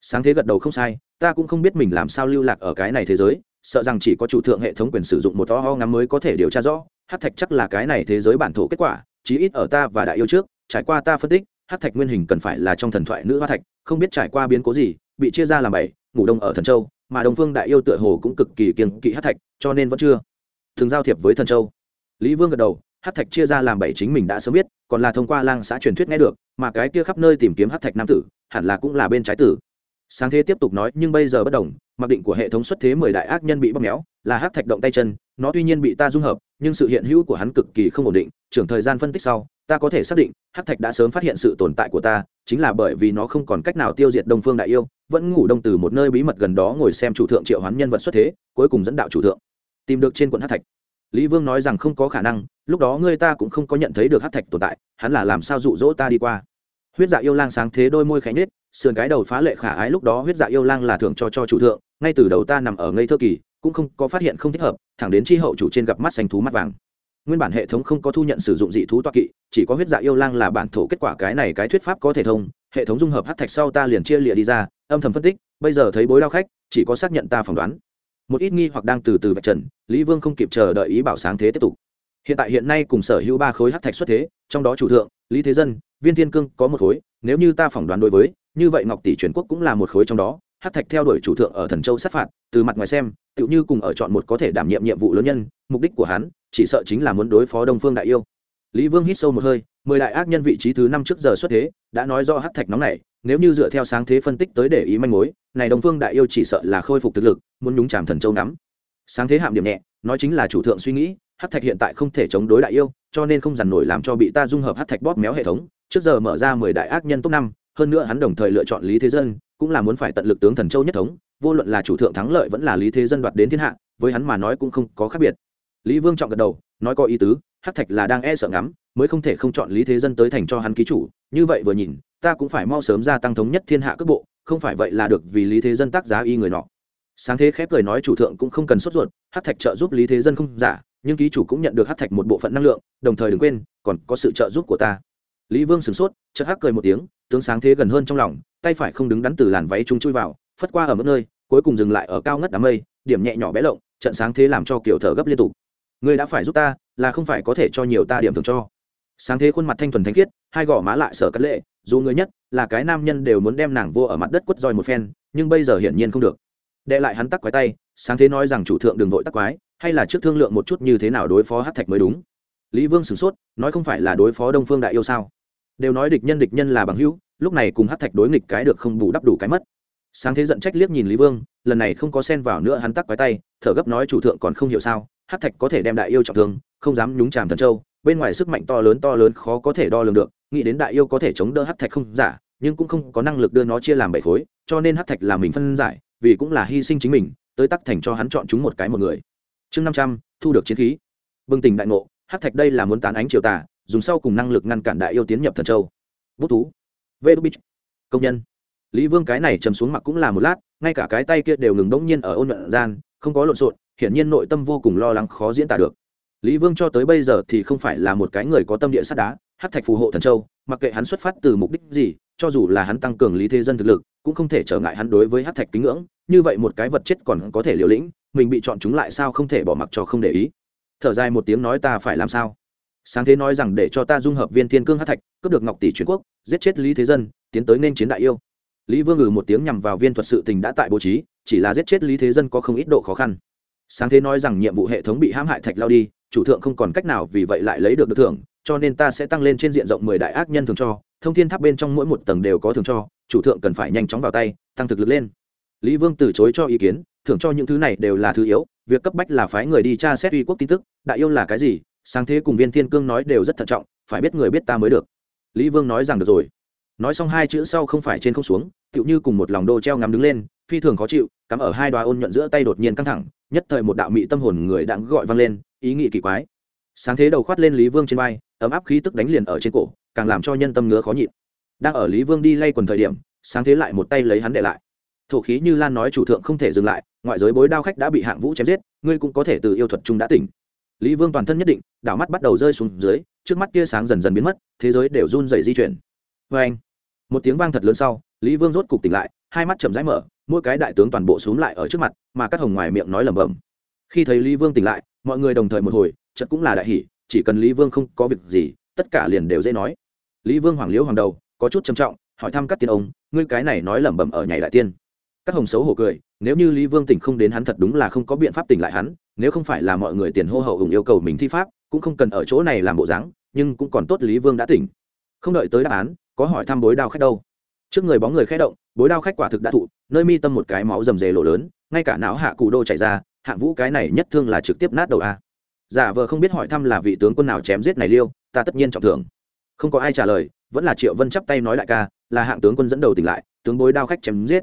Sáng thế gật đầu không sai, ta cũng không biết mình làm sao lưu lạc ở cái này thế giới, sợ rằng chỉ có chủ thượng hệ thống quyền sử dụng một to ho ngắm mới có thể điều tra rõ hát thạch chắc là cái này thế giới bản thổ kết quả, chí ít ở ta và đại yêu trước, trải qua ta phân tích hát thạch nguyên hình cần phải là trong thần thoại nữ hoa thạch, không biết trải qua biến cố gì, bị chia ra làm bảy, ngủ đông ở thần châu, mà đồng phương đại yêu tựa hồ cũng cực kỳ kiên kỵ hát thạch, cho nên vẫn chưa. Thường giao thiệp với thần châu lý vương gật đầu, hát thạch chia ra làm bảy chính mình đã sớm biết, còn là thông qua lang xã truyền thuyết nghe được, mà cái kia khắp nơi tìm kiếm hát thạch nam tử, hẳn là cũng là bên trái tử. Sáng thế tiếp tục nói, nhưng bây giờ bất đồng, mặc định của hệ thống xuất thế mười đại ác nhân bị bóp méo, là hát thạch động tay chân, nó tuy nhiên bị ta dung hợp, nhưng sự hiện hữu của hắn cực kỳ không ổn định, trưởng thời gian phân tích sau, ta có thể xác định, hát thạch đã sớm phát hiện sự tồn tại của ta, chính là bởi vì nó không còn cách nào tiêu diệt đông phương đại yêu, vẫn ngủ đông từ một nơi bí mật gần đó ngồi xem chủ thượng triệu hoán nhân vật xuất thế, cuối cùng dẫn đạo chủ thượng. Tìm được trên quận hát thạch lý vương nói rằng không có khả năng, lúc đó ngươi ta cũng không có nhận thấy được hát thạch tồn tại, hắn là làm sao dụ dỗ ta đi qua? Huyết dạ yêu lang sáng thế đôi môi khẽ nhết sườn cái đầu phá lệ khả ái lúc đó huyết dạ yêu lang là thưởng cho cho chủ thượng, ngay từ đầu ta nằm ở ngây thơ kỳ, cũng không có phát hiện không thích hợp, thẳng đến chi hậu chủ trên gặp mắt xanh thú mắt vàng. Nguyên bản hệ thống không có thu nhận sử dụng dị thú toa kỵ, chỉ có huyết dạ yêu lang là bản thổ kết quả cái này cái thuyết pháp có thể thông, hệ thống dung hợp hát thạch sau ta liền chia lịa đi ra, âm thầm phân tích, bây giờ thấy bối đao khách, chỉ có xác nhận ta phỏng đoán một ít nghi hoặc đang từ từ vạch trần, lý vương không kịp chờ đợi ý bảo sáng thế tiếp tục. Hiện tại hiện nay cùng sở hữu ba khối hát thạch xuất thế, trong đó chủ thượng, lý thế dân, viên thiên cương có một khối, nếu như ta phỏng đoán đối với, như vậy ngọc tỷ truyền quốc cũng là một khối trong đó hát thạch theo đuổi chủ thượng ở thần châu sát phạt, từ mặt ngoài xem, tựu như cùng ở chọn một có thể đảm nhiệm nhiệm vụ lớn nhân, mục đích của hắn, chỉ sợ chính là muốn đối phó đông phương đại yêu. Lý vương hít sâu một hơi, mười đại ác nhân vị trí thứ năm trước giờ xuất thế, đã nói do hát thạch nóng này nếu như dựa theo sáng thế phân tích tới để ý manh mối, này đồng phương đại yêu chỉ sợ là khôi phục thực lực, muốn nhúng chàm thần châu nắm sáng thế hạm điểm nhẹ, nói chính là chủ thượng suy nghĩ hát thạch hiện tại không thể chống đối đại yêu, cho nên không dằn nổi làm cho bị ta dung hợp hát thạch bóp méo hệ thống, trước giờ mở ra mười đại ác nhân top năm, hơn nữa hắn đồng thời lựa chọn lý thế dân, cũng là muốn phải tận lực tướng thần châu nhất thống, vô luận là chủ thượng thắng lợi vẫn là lý thế dân đoạt đến thiên hạ, với hắn mà nói cũng không có khác biệt. Lý vương trọng gật đầu, nói có ý tứ hát thạch là đang e sợ ngắm, mới không thể không chọn lý thế dân tới thành cho hắn ký chủ, như vậy vừa nhìn ta cũng phải mau sớm gia tăng thống nhất thiên hạ cước bộ, không phải vậy là được vì lý thế dân tác giá y người nọ. Sáng thế khép cười nói chủ thượng cũng không cần sốt ruột, hát thạch trợ giúp lý thế dân không giả, nhưng ký chủ cũng nhận được hát thạch một bộ phận năng lượng, đồng thời đừng quên, còn có sự trợ giúp của ta. Lý vương sửng sốt, chợt hắc cười một tiếng, tướng sáng thế gần hơn trong lòng, tay phải không đứng đắn từ làn váy chúng chui vào, phất qua ở mức nơi, cuối cùng dừng lại ở cao ngất đám mây, điểm nhẹ nhỏ bé lộng, trận sáng thế làm cho kiểu thở gấp liên tục. Ngươi đã phải giúp ta, là không phải có thể cho nhiều ta điểm thường cho. Sáng thế khuôn mặt thanh thuần thanh khiết, hai gò má lại sở cắt lệ dù người nhất là cái nam nhân đều muốn đem nàng vô ở mặt đất quất roi một phen, nhưng bây giờ hiển nhiên không được. Đệ lại hắn tắc quái tay, sáng thế nói rằng chủ thượng đừng vội tắc quái, hay là trước thương lượng một chút như thế nào đối phó hát thạch mới đúng. Lý vương sửng sốt, nói không phải là đối phó đông phương đại yêu sao? Đều nói địch nhân địch nhân là bằng hữu, lúc này cùng hát thạch đối nghịch cái được không bù đắp đủ cái mất. Sáng thế giận trách liếc nhìn lý vương, lần này không có sen vào nữa hắn tắc quái tay, thở gấp nói chủ thượng còn không hiểu sao hát thạch có thể đem đại yêu trọng thương, không dám nhúng chàm thần châu bên ngoài sức mạnh to lớn to lớn khó có thể đo lường được, nghĩ đến đại yêu có thể chống đỡ hát thạch không giả, nhưng cũng không có năng lực đưa nó chia làm bảy khối, cho nên hát thạch là mình phân giải, vì cũng là hy sinh chính mình, tới tắc thành cho hắn chọn chúng một cái một người. Chương năm trăm, thu được chiến khí. Bừng tỉnh đại ngộ hát thạch đây là muốn tán ánh triều tả dùng sau cùng năng lực ngăn cản đại yêu tiến nhập thần châu. Bút thú. Vê đúc bích công nhân. Lý vương cái này chầm xuống mặt cũng là một lát, ngay cả cái tay kia đều ngừng đống nhiên ở ôn nhuận gian, không có lộn xộn, hiển nhiên nội tâm vô cùng lo lắng khó diễn tả được lý vương cho tới bây giờ thì không phải là một cái người có tâm địa sắt đá, hát thạch phù hộ thần châu, mặc kệ hắn xuất phát từ mục đích gì, cho dù là hắn tăng cường lý thế dân thực lực, cũng không thể trở ngại hắn đối với hát thạch kính ngưỡng. Như vậy một cái vật chết còn có thể liều lĩnh, mình bị chọn chúng lại sao không thể bỏ mặc cho không để ý. Thở dài một tiếng nói ta phải làm sao? Sáng thế nói rằng để cho ta dung hợp viên thiên cương hát thạch, cướp được ngọc tỷ truyền quốc, giết chết lý thế dân, tiến tới nên chiến đại yêu. Lý vương ngừ một tiếng nhằm vào viên thuật sự tình đã tại bố trí, chỉ là giết chết lý thế dân có không ít độ khó khăn. Sáng thế nói rằng nhiệm vụ hệ thống bị hãm hại thạch lao đi chủ thượng không còn cách nào vì vậy lại lấy được được thưởng, cho nên ta sẽ tăng lên trên diện rộng mười đại ác nhân thường cho, thông thiên tháp bên trong mỗi một tầng đều có thường cho, chủ thượng cần phải nhanh chóng vào tay, tăng thực lực lên. Lý vương từ chối cho ý kiến, thưởng cho những thứ này đều là thứ yếu, việc cấp bách là phái người đi tra xét uy quốc tin tức, đại yêu là cái gì, sáng thế cùng viên thiên cương nói đều rất thận trọng, phải biết người biết ta mới được. Lý vương nói rằng được rồi. Nói xong hai chữ sau không phải trên không xuống, tựu như cùng một lòng đô treo ngắm đứng lên, phi thường khó chịu, cắm ở hai đoá ôn nhuận giữa tay đột nhiên căng thẳng, nhất thời một đạo mị tâm hồn người đãng gọi vang lên ý nghĩ kỳ quái. Sáng thế đầu khoát lên lý vương trên vai, ấm áp khí tức đánh liền ở trên cổ, càng làm cho nhân tâm ngứa khó nhịn. Đang ở lý vương đi lay quần thời điểm, sáng thế lại một tay lấy hắn để lại. Thổ khí như lan nói chủ thượng không thể dừng lại, ngoại giới bối đao khách đã bị hạng vũ chém giết, ngươi cũng có thể từ yêu thuật chung đã tỉnh. Lý vương toàn thân nhất định, đảo mắt bắt đầu rơi xuống dưới, trước mắt tia sáng dần dần biến mất, thế giới đều run dày di chuyển. Vê anh một tiếng vang thật lớn sau, lý vương rốt cục tỉnh lại, hai mắt chậm rãi mở, mỗi cái đại tướng toàn bộ xúm lại ở trước mặt, mà các hồng ngoài miệng nói lẩm bẩm. Khi thấy lý vương tỉnh lại mọi người đồng thời một hồi chật cũng là đại hỷ chỉ cần lý vương không có việc gì, tất cả liền đều dễ nói. Lý vương hoàng liễu hoàng đầu, có chút trầm trọng, hỏi thăm các tiên ông, ngươi cái này nói lẩm bẩm ở nhảy đại tiên. Các hồng xấu hổ cười, nếu như lý vương tỉnh không đến hắn thật đúng là không có biện pháp tỉnh lại hắn, nếu không phải là mọi người tiền hô hậu hùng yêu cầu mình thi pháp, cũng không cần ở chỗ này làm bộ dáng, nhưng cũng còn tốt lý vương đã tỉnh. Không đợi tới đáp án, có hỏi thăm bối đao khách đâu. Trước người bóng người khẽ động, bối đao khách quả thực đã thụ, nơi mi tâm một cái máu rầm rề lộ lớn, ngay cả não hạ cụ đô chảy ra hạng vũ cái này nhất thương là trực tiếp nát đầu a. Giả vờ không biết hỏi thăm là vị tướng quân nào chém giết này liêu, ta tất nhiên trọng thưởng. Không có ai trả lời, vẫn là triệu vân chắp tay nói lại ca, là hạng tướng quân dẫn đầu tỉnh lại, tướng bối đao khách chém giết.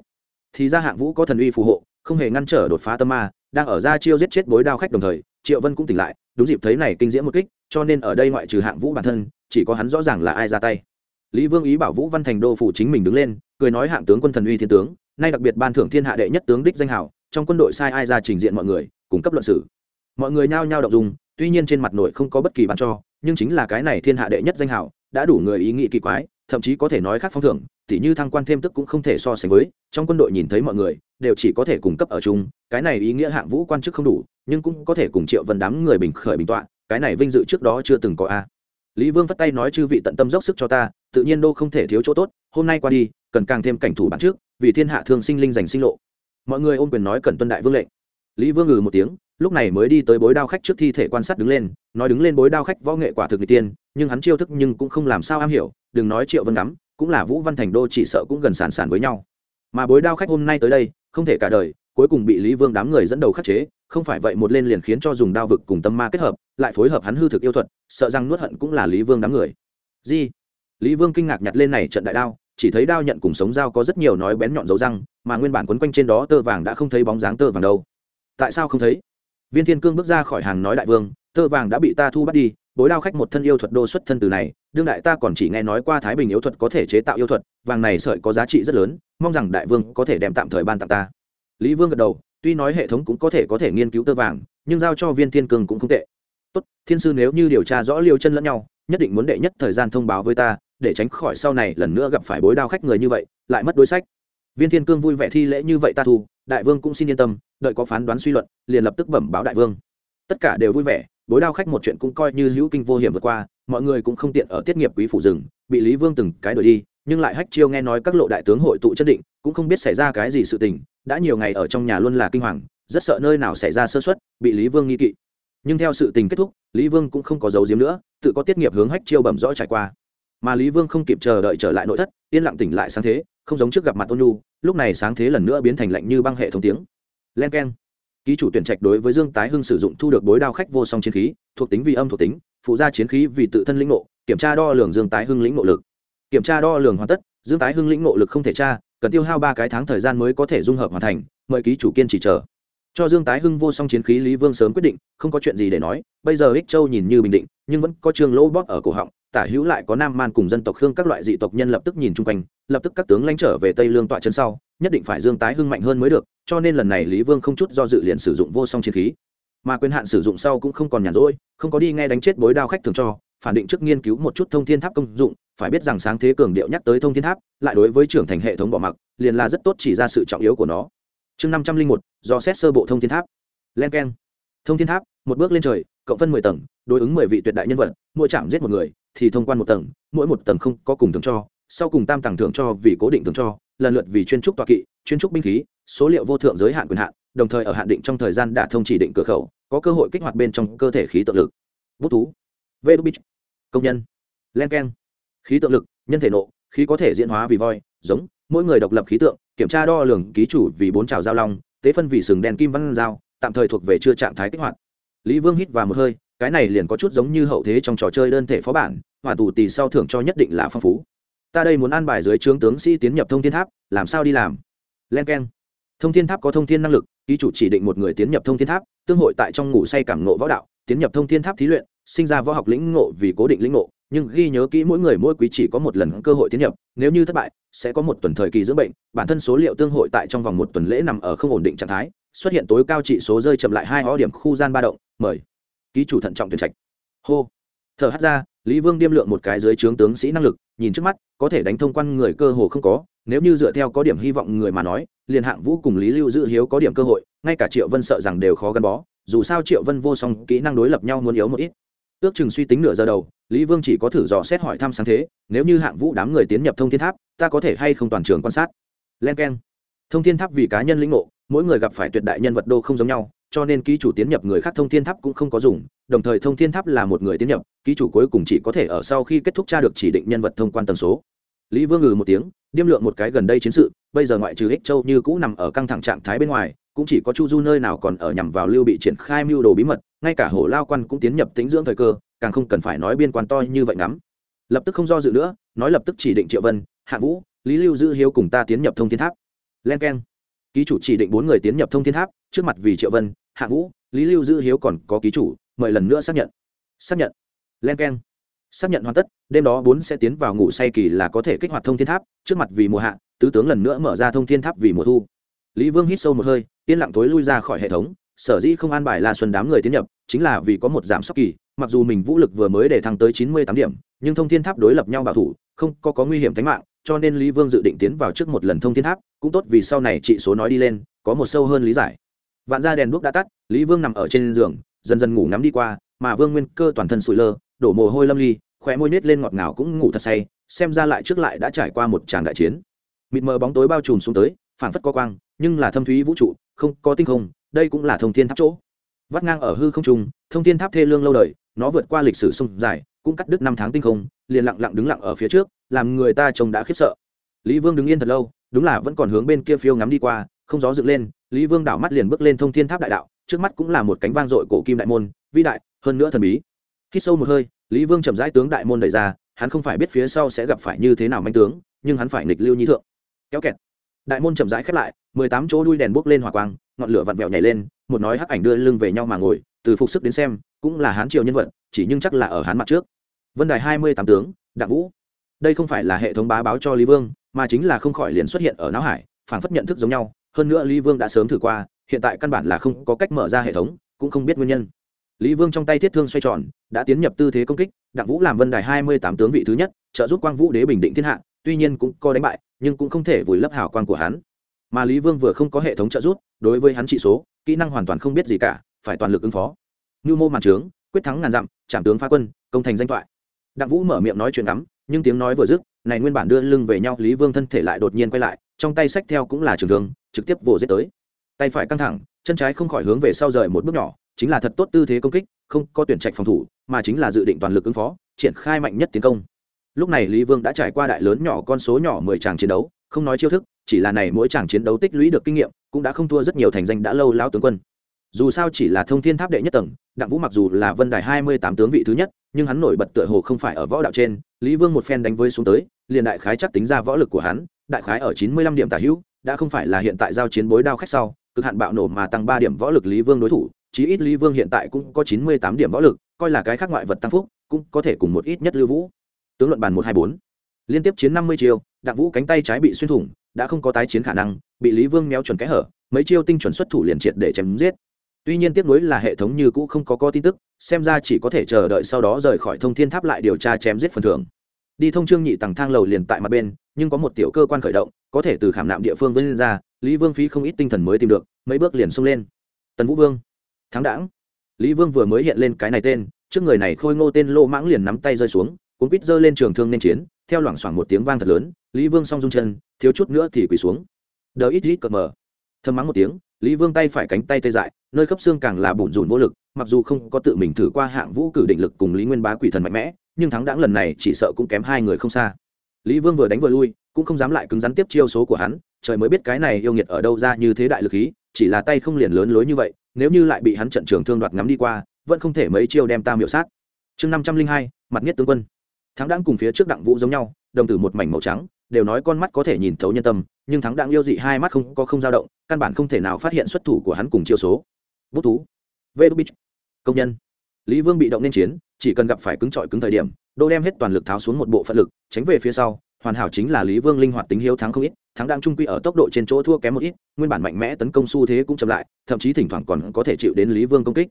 Thì ra hạng vũ có thần uy phù hộ, không hề ngăn trở đột phá tâm ma, đang ở ra chiêu giết chết bối đao khách đồng thời, triệu vân cũng tỉnh lại, đúng dịp thấy này kinh diễm một kích, cho nên ở đây ngoại trừ hạng vũ bản thân, chỉ có hắn rõ ràng là ai ra tay. Lý vương ý bảo vũ văn thành đô phủ chính mình đứng lên, cười nói hạng tướng quân thần uy thiên tướng, nay đặc biệt ban thưởng thiên hạ đệ nhất tướng đích danh hảo trong quân đội sai ai ra trình diện mọi người, cung cấp luận sử. Mọi người nhao nhao động dùng tuy nhiên trên mặt nội không có bất kỳ bàn cho, nhưng chính là cái này thiên hạ đệ nhất danh hảo đã đủ người ý nghĩ kỳ quái, thậm chí có thể nói khác phong thưởng, tỉ như thăng quan thêm tức cũng không thể so sánh với, trong quân đội nhìn thấy mọi người, đều chỉ có thể cung cấp ở chung, cái này ý nghĩa hạng vũ quan chức không đủ, nhưng cũng có thể cùng triệu vân đám người bình khởi bình tọa, cái này vinh dự trước đó chưa từng có a. Lý vương vất tay nói chư vị tận tâm dốc sức cho ta, tự nhiên đô không thể thiếu chỗ tốt, hôm nay qua đi, cần càng thêm cảnh thủ bản trước, vì thiên hạ thương sinh linh giành sinh lộ mọi người ôm quyền nói cần tuân đại vương lệnh. Lý vương ngừ một tiếng, lúc này mới đi tới bối đao khách trước thi thể quan sát đứng lên, nói đứng lên bối đao khách võ nghệ quả thực n tiên, nhưng hắn chiêu thức nhưng cũng không làm sao am hiểu, đừng nói triệu vân đắm cũng là vũ văn thành đô chỉ sợ cũng gần sàn sàn với nhau. Mà bối đao khách hôm nay tới đây, không thể cả đời, cuối cùng bị lý vương đám người dẫn đầu khắc chế, không phải vậy một lên liền khiến cho dùng đao vực cùng tâm ma kết hợp, lại phối hợp hắn hư thực yêu thuật, sợ rằng nuốt hận cũng là lý vương đám người. Di lý vương kinh ngạc nhặt lên này trận đại đao, chỉ thấy đao nhận cùng sống dao có rất nhiều nói bén nhọn dấu răng mà nguyên bản quấn quanh trên đó tơ vàng đã không thấy bóng dáng tơ vàng đâu. Tại sao không thấy? Viên thiên cương bước ra khỏi hàng nói đại vương, tơ vàng đã bị ta thu bắt đi, bối đao khách một thân yêu thuật đô xuất thân từ này, đương đại ta còn chỉ nghe nói qua thái bình yêu thuật có thể chế tạo yêu thuật, vàng này sợi có giá trị rất lớn, mong rằng đại vương có thể đem tạm thời ban tặng ta. Lý vương gật đầu, tuy nói hệ thống cũng có thể có thể nghiên cứu tơ vàng, nhưng giao cho viên thiên cương cũng không tệ. Tốt, thiên sư nếu như điều tra rõ liêu chân lẫn nhau, nhất định muốn đệ nhất thời gian thông báo với ta, để tránh khỏi sau này lần nữa gặp phải bối đao khách người như vậy, lại mất đối sách viên thiên cương vui vẻ thi lễ như vậy ta thu, đại vương cũng xin yên tâm, đợi có phán đoán suy luận, liền lập tức bẩm báo đại vương. Tất cả đều vui vẻ bối đao khách một chuyện cũng coi như hữu kinh vô hiểm vượt qua, mọi người cũng không tiện ở tiết nghiệp quý phủ rừng, bị lý vương từng cái đổi đi, nhưng lại hách chiêu nghe nói các lộ đại tướng hội tụ chất định, cũng không biết xảy ra cái gì sự tình, đã nhiều ngày ở trong nhà luôn là kinh hoàng, rất sợ nơi nào xảy ra sơ xuất bị lý vương nghi kỵ. Nhưng theo sự tình kết thúc, lý vương cũng không có dấu diếm nữa, tự có tiết nghiệp hướng hách chiêu bẩm rõ trải qua mà lý vương không kịp chờ đợi trở lại nội thất, yên lặng tỉnh lại sáng thế, không giống trước gặp mặt ôn nhu, lúc này sáng thế lần nữa biến thành lạnh như băng hệ thống tiếng. Len k e n ký chủ tuyển trạch đối với dương tái hưng sử dụng thu được bối đao khách vô song chiến khí, thuộc tính vì âm thuộc tính, phụ gia chiến khí vì tự thân lĩnh ngộ, kiểm tra đo lường dương tái hưng lĩnh ngộ lực. Kiểm tra đo lường hoàn tất, dương tái hưng lĩnh ngộ lực không thể tra, cần tiêu hao ba cái tháng thời gian mới có thể dung hợp hoàn thành, mời ký chủ kiên trì chờ. Cho dương tái hưng vô song chiến khí lý vương sớm quyết định, không có chuyện gì để nói, bây giờ ích châu nhìn như bình định, nhưng vẫn có trường lỗ bóp ở cổ họng tả hữu lại có nam man cùng dân tộc khương các loại dị tộc nhân lập tức nhìn chung quanh, lập tức các tướng lãnh trở về tây lương tọa chân sau, nhất định phải dương tái hưng mạnh hơn mới được, cho nên lần này lý vương không chút do dự liền sử dụng vô song chiến khí. Mà quyền hạn sử dụng sau cũng không còn nhàn rỗi, không có đi nghe đánh chết bối đao khách thường cho, phản định trước nghiên cứu một chút thông thiên tháp công dụng, phải biết rằng sáng thế cường điệu nhắc tới thông thiên tháp, lại đối với trưởng thành hệ thống bỏ mặc, liền là rất tốt chỉ ra sự trọng yếu của nó. Chương năm trăm linh một, do xét sơ bộ thông thiên tháp. Len k e n thông thiên tháp, một bước lên trời cộng phân mười tầng, đối ứng mười vị tuyệt đại nhân vật, mỗi chạm giết một người, thì thông quan một tầng, mỗi một tầng không có cùng thưởng cho, sau cùng tam tầng thưởng cho vì cố định thưởng cho, lần lượt vì chuyên trúc tọa kỵ, chuyên trúc binh khí, số liệu vô thượng giới hạn quyền hạn, đồng thời ở hạn định trong thời gian đã thông chỉ định cửa khẩu, có cơ hội kích hoạt bên trong cơ thể khí tự lực. Bút thú. Vê đu công nhân. Len k e n khí tượng lực, nhân thể nộ, khí có thể diễn hóa vì voi, giống, mỗi người độc lập khí tượng, kiểm tra đo lường ký chủ vì bốn trào giao long, tế phân vì sừng đèn kim văn giao, tạm thời thuộc về chưa trạng thái kích hoạt lý vương hít vào một hơi, cái này liền có chút giống như hậu thế trong trò chơi đơn thể phó bản hỏa tù tì sau thưởng cho nhất định là phong phú. Ta đây muốn an bài dưới trướng tướng sĩ tiến nhập thông thiên tháp, làm sao đi làm? Len k e n thông thiên tháp có thông thiên năng lực, ký chủ chỉ định một người tiến nhập thông thiên tháp, tương hội tại trong ngủ say cảm nộ võ đạo, tiến nhập thông thiên tháp thí luyện, sinh ra võ học lĩnh ngộ vì cố định lĩnh ngộ, nhưng ghi nhớ kỹ mỗi người mỗi quý chỉ có một lần cơ hội tiến nhập, nếu như thất bại, sẽ có một tuần thời kỳ dưỡng bệnh, bản thân số liệu tương hội tại trong vòng một tuần lễ nằm ở không ổn định trạng thái xuất hiện tối cao trị số rơi chậm lại hai ho điểm khu gian ba động, mời. Ký chủ thận trọng tuyển trạch. Hô. Thở hắt ra, lý vương điêm lượng một cái dưới trướng tướng sĩ năng lực, nhìn trước mắt, có thể đánh thông quan người cơ hồ không có, nếu như dựa theo có điểm hy vọng người mà nói, liền hạng vũ cùng lý lưu dự hiếu có điểm cơ hội, ngay cả triệu vân sợ rằng đều khó gắn bó, dù sao triệu vân vô song kỹ năng đối lập nhau muốn yếu một ít. Ước chừng suy tính nửa giờ đầu, lý vương chỉ có thử dò xét hỏi thăm sáng thế, nếu như hạng vũ đám người tiến nhập thông thiên tháp, ta có thể hay không toàn trường quan sát. Len k e n thông thiên tháp vì cá nhân lĩnh ngộ mỗi người gặp phải tuyệt đại nhân vật đô không giống nhau, cho nên ký chủ tiến nhập người khác thông thiên tháp cũng không có dùng, đồng thời thông thiên tháp là một người tiến nhập, ký chủ cuối cùng chỉ có thể ở sau khi kết thúc tra được chỉ định nhân vật thông quan tần số. Lý vương ngừ một tiếng, điêm lượng một cái gần đây chiến sự, bây giờ ngoại trừ ích châu như cũ nằm ở căng thẳng trạng thái bên ngoài, cũng chỉ có chu du nơi nào còn ở nhằm vào lưu bị triển khai mưu đồ bí mật, ngay cả hổ lao quan cũng tiến nhập tính dưỡng thời cơ, càng không cần phải nói biên quan to như vậy ngắm. Lập tức không do dự nữa, nói lập tức chỉ định triệu vân, hạ vũ, lý lưu dư hiếu cùng ta tiến nhập thông thiên tháp. Len k e n ký chủ chỉ định bốn người tiến nhập thông thiên tháp trước mặt vì triệu vân hạ vũ lý lưu dư hiếu còn có ký chủ mời lần nữa xác nhận. Xác nhận. Len k e n xác nhận hoàn tất đêm đó bốn sẽ tiến vào ngủ say kỳ là có thể kích hoạt thông thiên tháp trước mặt vì mùa hạ tứ tướng lần nữa mở ra thông thiên tháp vì mùa thu. Lý vương hít sâu một hơi yên lặng tối lui ra khỏi hệ thống sở dĩ không an bài la xuân đám người tiến nhập chính là vì có một giảm sốc kỳ mặc dù mình vũ lực vừa mới để thăng tới chín mươi tám điểm nhưng thông thiên tháp đối lập nhau bảo thủ không có, có nguy hiểm tính mạng cho nên lý vương dự định tiến vào trước một lần thông thiên tháp, cũng tốt vì sau này trị số nói đi lên, có một sâu hơn lý giải. Vạn ra đèn đuốc đã tắt, lý vương nằm ở trên giường, dần dần ngủ ngắm đi qua, mà vương nguyên cơ toàn thân sụi lơ, đổ mồ hôi lâm ly, khóe môi nết lên ngọt ngào cũng ngủ thật say, xem ra lại trước lại đã trải qua một tràng đại chiến. Mịt mờ bóng tối bao trùm xuống tới phản phất có quang, nhưng là thâm thúy vũ trụ, không, có tinh không, đây cũng là thông thiên tháp chỗ. Vắt ngang ở hư không trung, thông thiên tháp thê lương lâu đời, nó vượt qua lịch sử sông dài cũng cắt đứt năm tháng tinh không, liền lặng lặng đứng lặng ở phía trước, làm người ta trông đã khiếp sợ. Lý vương đứng yên thật lâu, đúng là vẫn còn hướng bên kia phiêu ngắm đi qua, không gió dựng lên, lý vương đảo mắt liền bước lên thông thiên tháp đại đạo, trước mắt cũng là một cánh vang dội cổ kim đại môn, vĩ đại, hơn nữa thần bí. Khi sâu một hơi, lý vương chậm rãi tướng đại môn đẩy ra, hắn không phải biết phía sau sẽ gặp phải như thế nào manh tướng, nhưng hắn phải nghịch lưu nhi thượng. Kéo kẹt. Đại môn chậm rãi khép lại, mười tám chỗ đuôi đèn bốc lên hỏa quang, ngọn lửa vặn vẹo nhảy lên, một nói hắc ảnh đưa lưng về nhau mà ngồi, từ phục sức đến xem, cũng là hán triều nhân vật, chỉ nhưng chắc là ở hán mặt trước vân đài hai mươi tám tướng, đặng vũ. Đây không phải là hệ thống bá báo cho lý vương, mà chính là không khỏi liền xuất hiện ở não hải phản phất nhận thức giống nhau. Hơn nữa lý vương đã sớm thử qua, hiện tại căn bản là không có cách mở ra hệ thống, cũng không biết nguyên nhân. Lý vương trong tay thiết thương xoay tròn, đã tiến nhập tư thế công kích, đặng vũ làm vân đài hai mươi tám tướng vị thứ nhất, trợ giúp quang vũ đế bình định thiên hạ, tuy nhiên cũng có đánh bại, nhưng cũng không thể vùi lấp hào quang của hắn. Mà lý vương vừa không có hệ thống trợ giúp, đối với hắn trị số, kỹ năng hoàn toàn không biết gì cả, phải toàn lực ứng phó. Như mô màn trướng, quyết thắng ngàn dặm trảm tướng phá quân, công thành danh thoại đặng vũ mở miệng nói chuyện ngắm, nhưng tiếng nói vừa dứt, này nguyên bản đưa lưng về nhau, lý vương thân thể lại đột nhiên quay lại, trong tay sách theo cũng là trường thương, trực tiếp vồ giết tới. Tay phải căng thẳng, chân trái không khỏi hướng về sau rời một bước nhỏ, chính là thật tốt tư thế công kích, không có tuyển trạch phòng thủ, mà chính là dự định toàn lực ứng phó, triển khai mạnh nhất tiến công. Lúc này lý vương đã trải qua đại lớn nhỏ con số nhỏ mười tràng chiến đấu, không nói chiêu thức, chỉ là này mỗi tràng chiến đấu tích lũy được kinh nghiệm, cũng đã không thua rất nhiều thành danh đã lâu lao tướng quân. Dù sao chỉ là thông thiên tháp đệ nhất tầng, đặng vũ mặc dù là vân đài hai mươi tám tướng vị thứ nhất nhưng hắn nổi bật tựa hồ không phải ở võ đạo trên, lý vương một phen đánh với xuống tới, liền đại khái chắc tính ra võ lực của hắn, đại khái ở chín mươi lăm điểm tả hữu, đã không phải là hiện tại giao chiến bối đao khách sau, cực hạn bạo nổ mà tăng ba điểm võ lực lý vương đối thủ, chí ít lý vương hiện tại cũng có chín mươi tám điểm võ lực, coi là cái khác ngoại vật tăng phúc, cũng có thể cùng một ít nhất lưu vũ. Tướng luận bàn một hai bốn. Liên tiếp chiến năm mươi chiêu, đặng vũ cánh tay trái bị xuyên thủng, đã không có tái chiến khả năng, bị lý vương méo chuẩn cái hở, mấy chiêu tinh chuẩn xuất thủ liền triệt để chém giết tuy nhiên tiếp nối là hệ thống như cũ không có có tin tức, xem ra chỉ có thể chờ đợi sau đó rời khỏi thông thiên tháp lại điều tra chém giết phần thưởng. Đi thông trương nhị tầng thang lầu liền tại mặt bên, nhưng có một tiểu cơ quan khởi động, có thể từ khảm nạm địa phương vươn ra, lý vương phí không ít tinh thần mới tìm được, mấy bước liền xông lên. Tần vũ vương. Thắng đãng. Lý vương vừa mới hiện lên cái này tên, trước người này khôi ngô tên lô mãng liền nắm tay rơi xuống, cuốn quýt giơ lên trường thương nên chiến, theo loảng xoảng một tiếng vang thật lớn, lý vương song rung chân, thiếu chút nữa thì quỳ xuống. Đờ ít ít cờ mờ. Thơm mắng một tiếng, lý vương tay phải cánh tay tê dại nơi khớp xương càng là bùn rùn vô lực, mặc dù không có tự mình thử qua hạng vũ cử định lực cùng lý nguyên bá quỷ thần mạnh mẽ, nhưng thắng đãng lần này chỉ sợ cũng kém hai người không xa. Lý vương vừa đánh vừa lui, cũng không dám lại cứng rắn tiếp chiêu số của hắn, trời mới biết cái này yêu nghiệt ở đâu ra như thế đại lực khí, chỉ là tay không liền lớn lối như vậy, nếu như lại bị hắn trận trường thương đoạt ngắm đi qua, vẫn không thể mấy chiêu đem ta miệu sát. Chương năm trăm linh hai, mặt nhất tướng quân. Thắng đãng cùng phía trước đặng vũ giống nhau, đồng tử một mảnh màu trắng, đều nói con mắt có thể nhìn thấu nhân tâm, nhưng thắng đãng yêu dị hai mắt không, có không dao động, căn bản không thể nào phát hiện xuất thủ của hắn cùng chiêu số bút thú. Vê đu bích công nhân. Lý vương bị động nên chiến, chỉ cần gặp phải cứng trọi cứng thời điểm, đô đem hết toàn lực tháo xuống một bộ phận lực, tránh về phía sau. Hoàn hảo chính là lý vương linh hoạt tính hiếu thắng không ít, thắng đang trung quy ở tốc độ trên chỗ thua kém một ít, nguyên bản mạnh mẽ tấn công xu thế cũng chậm lại, thậm chí thỉnh thoảng còn có thể chịu đến lý vương công kích.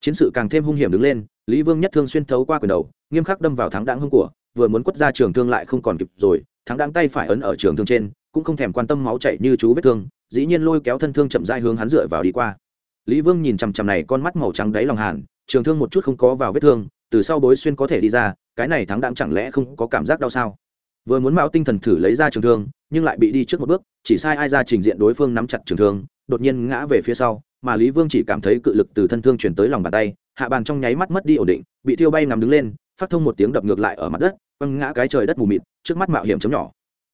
Chiến sự càng thêm hung hiểm đứng lên, lý vương nhất thương xuyên thấu qua quyền đầu, nghiêm khắc đâm vào thắng đáng hung của, vừa muốn quất ra trường thương lại không còn kịp rồi, thắng đáng tay phải ấn ở trường thương trên, cũng không thèm quan tâm máu chảy như chú vết thương, dĩ nhiên lôi kéo thân thương chậm rãi hướng hắn dựa vào đi qua lý vương nhìn chằm chằm này con mắt màu trắng đáy lòng hàn, trường thương một chút không có vào vết thương, từ sau bối xuyên có thể đi ra, cái này thắng đạm chẳng lẽ không có cảm giác đau sao? Vừa muốn mạo tinh thần thử lấy ra trường thương, nhưng lại bị đi trước một bước, chỉ sai ai ra trình diện đối phương nắm chặt trường thương, đột nhiên ngã về phía sau, mà lý vương chỉ cảm thấy cự lực từ thân thương chuyển tới lòng bàn tay, hạ bàn trong nháy mắt mất đi ổn định, bị thiêu bay nằm đứng lên, phát thông một tiếng đập ngược lại ở mặt đất, quăng ngã cái trời đất mù mịt, trước mắt mạo hiểm chấm nhỏ.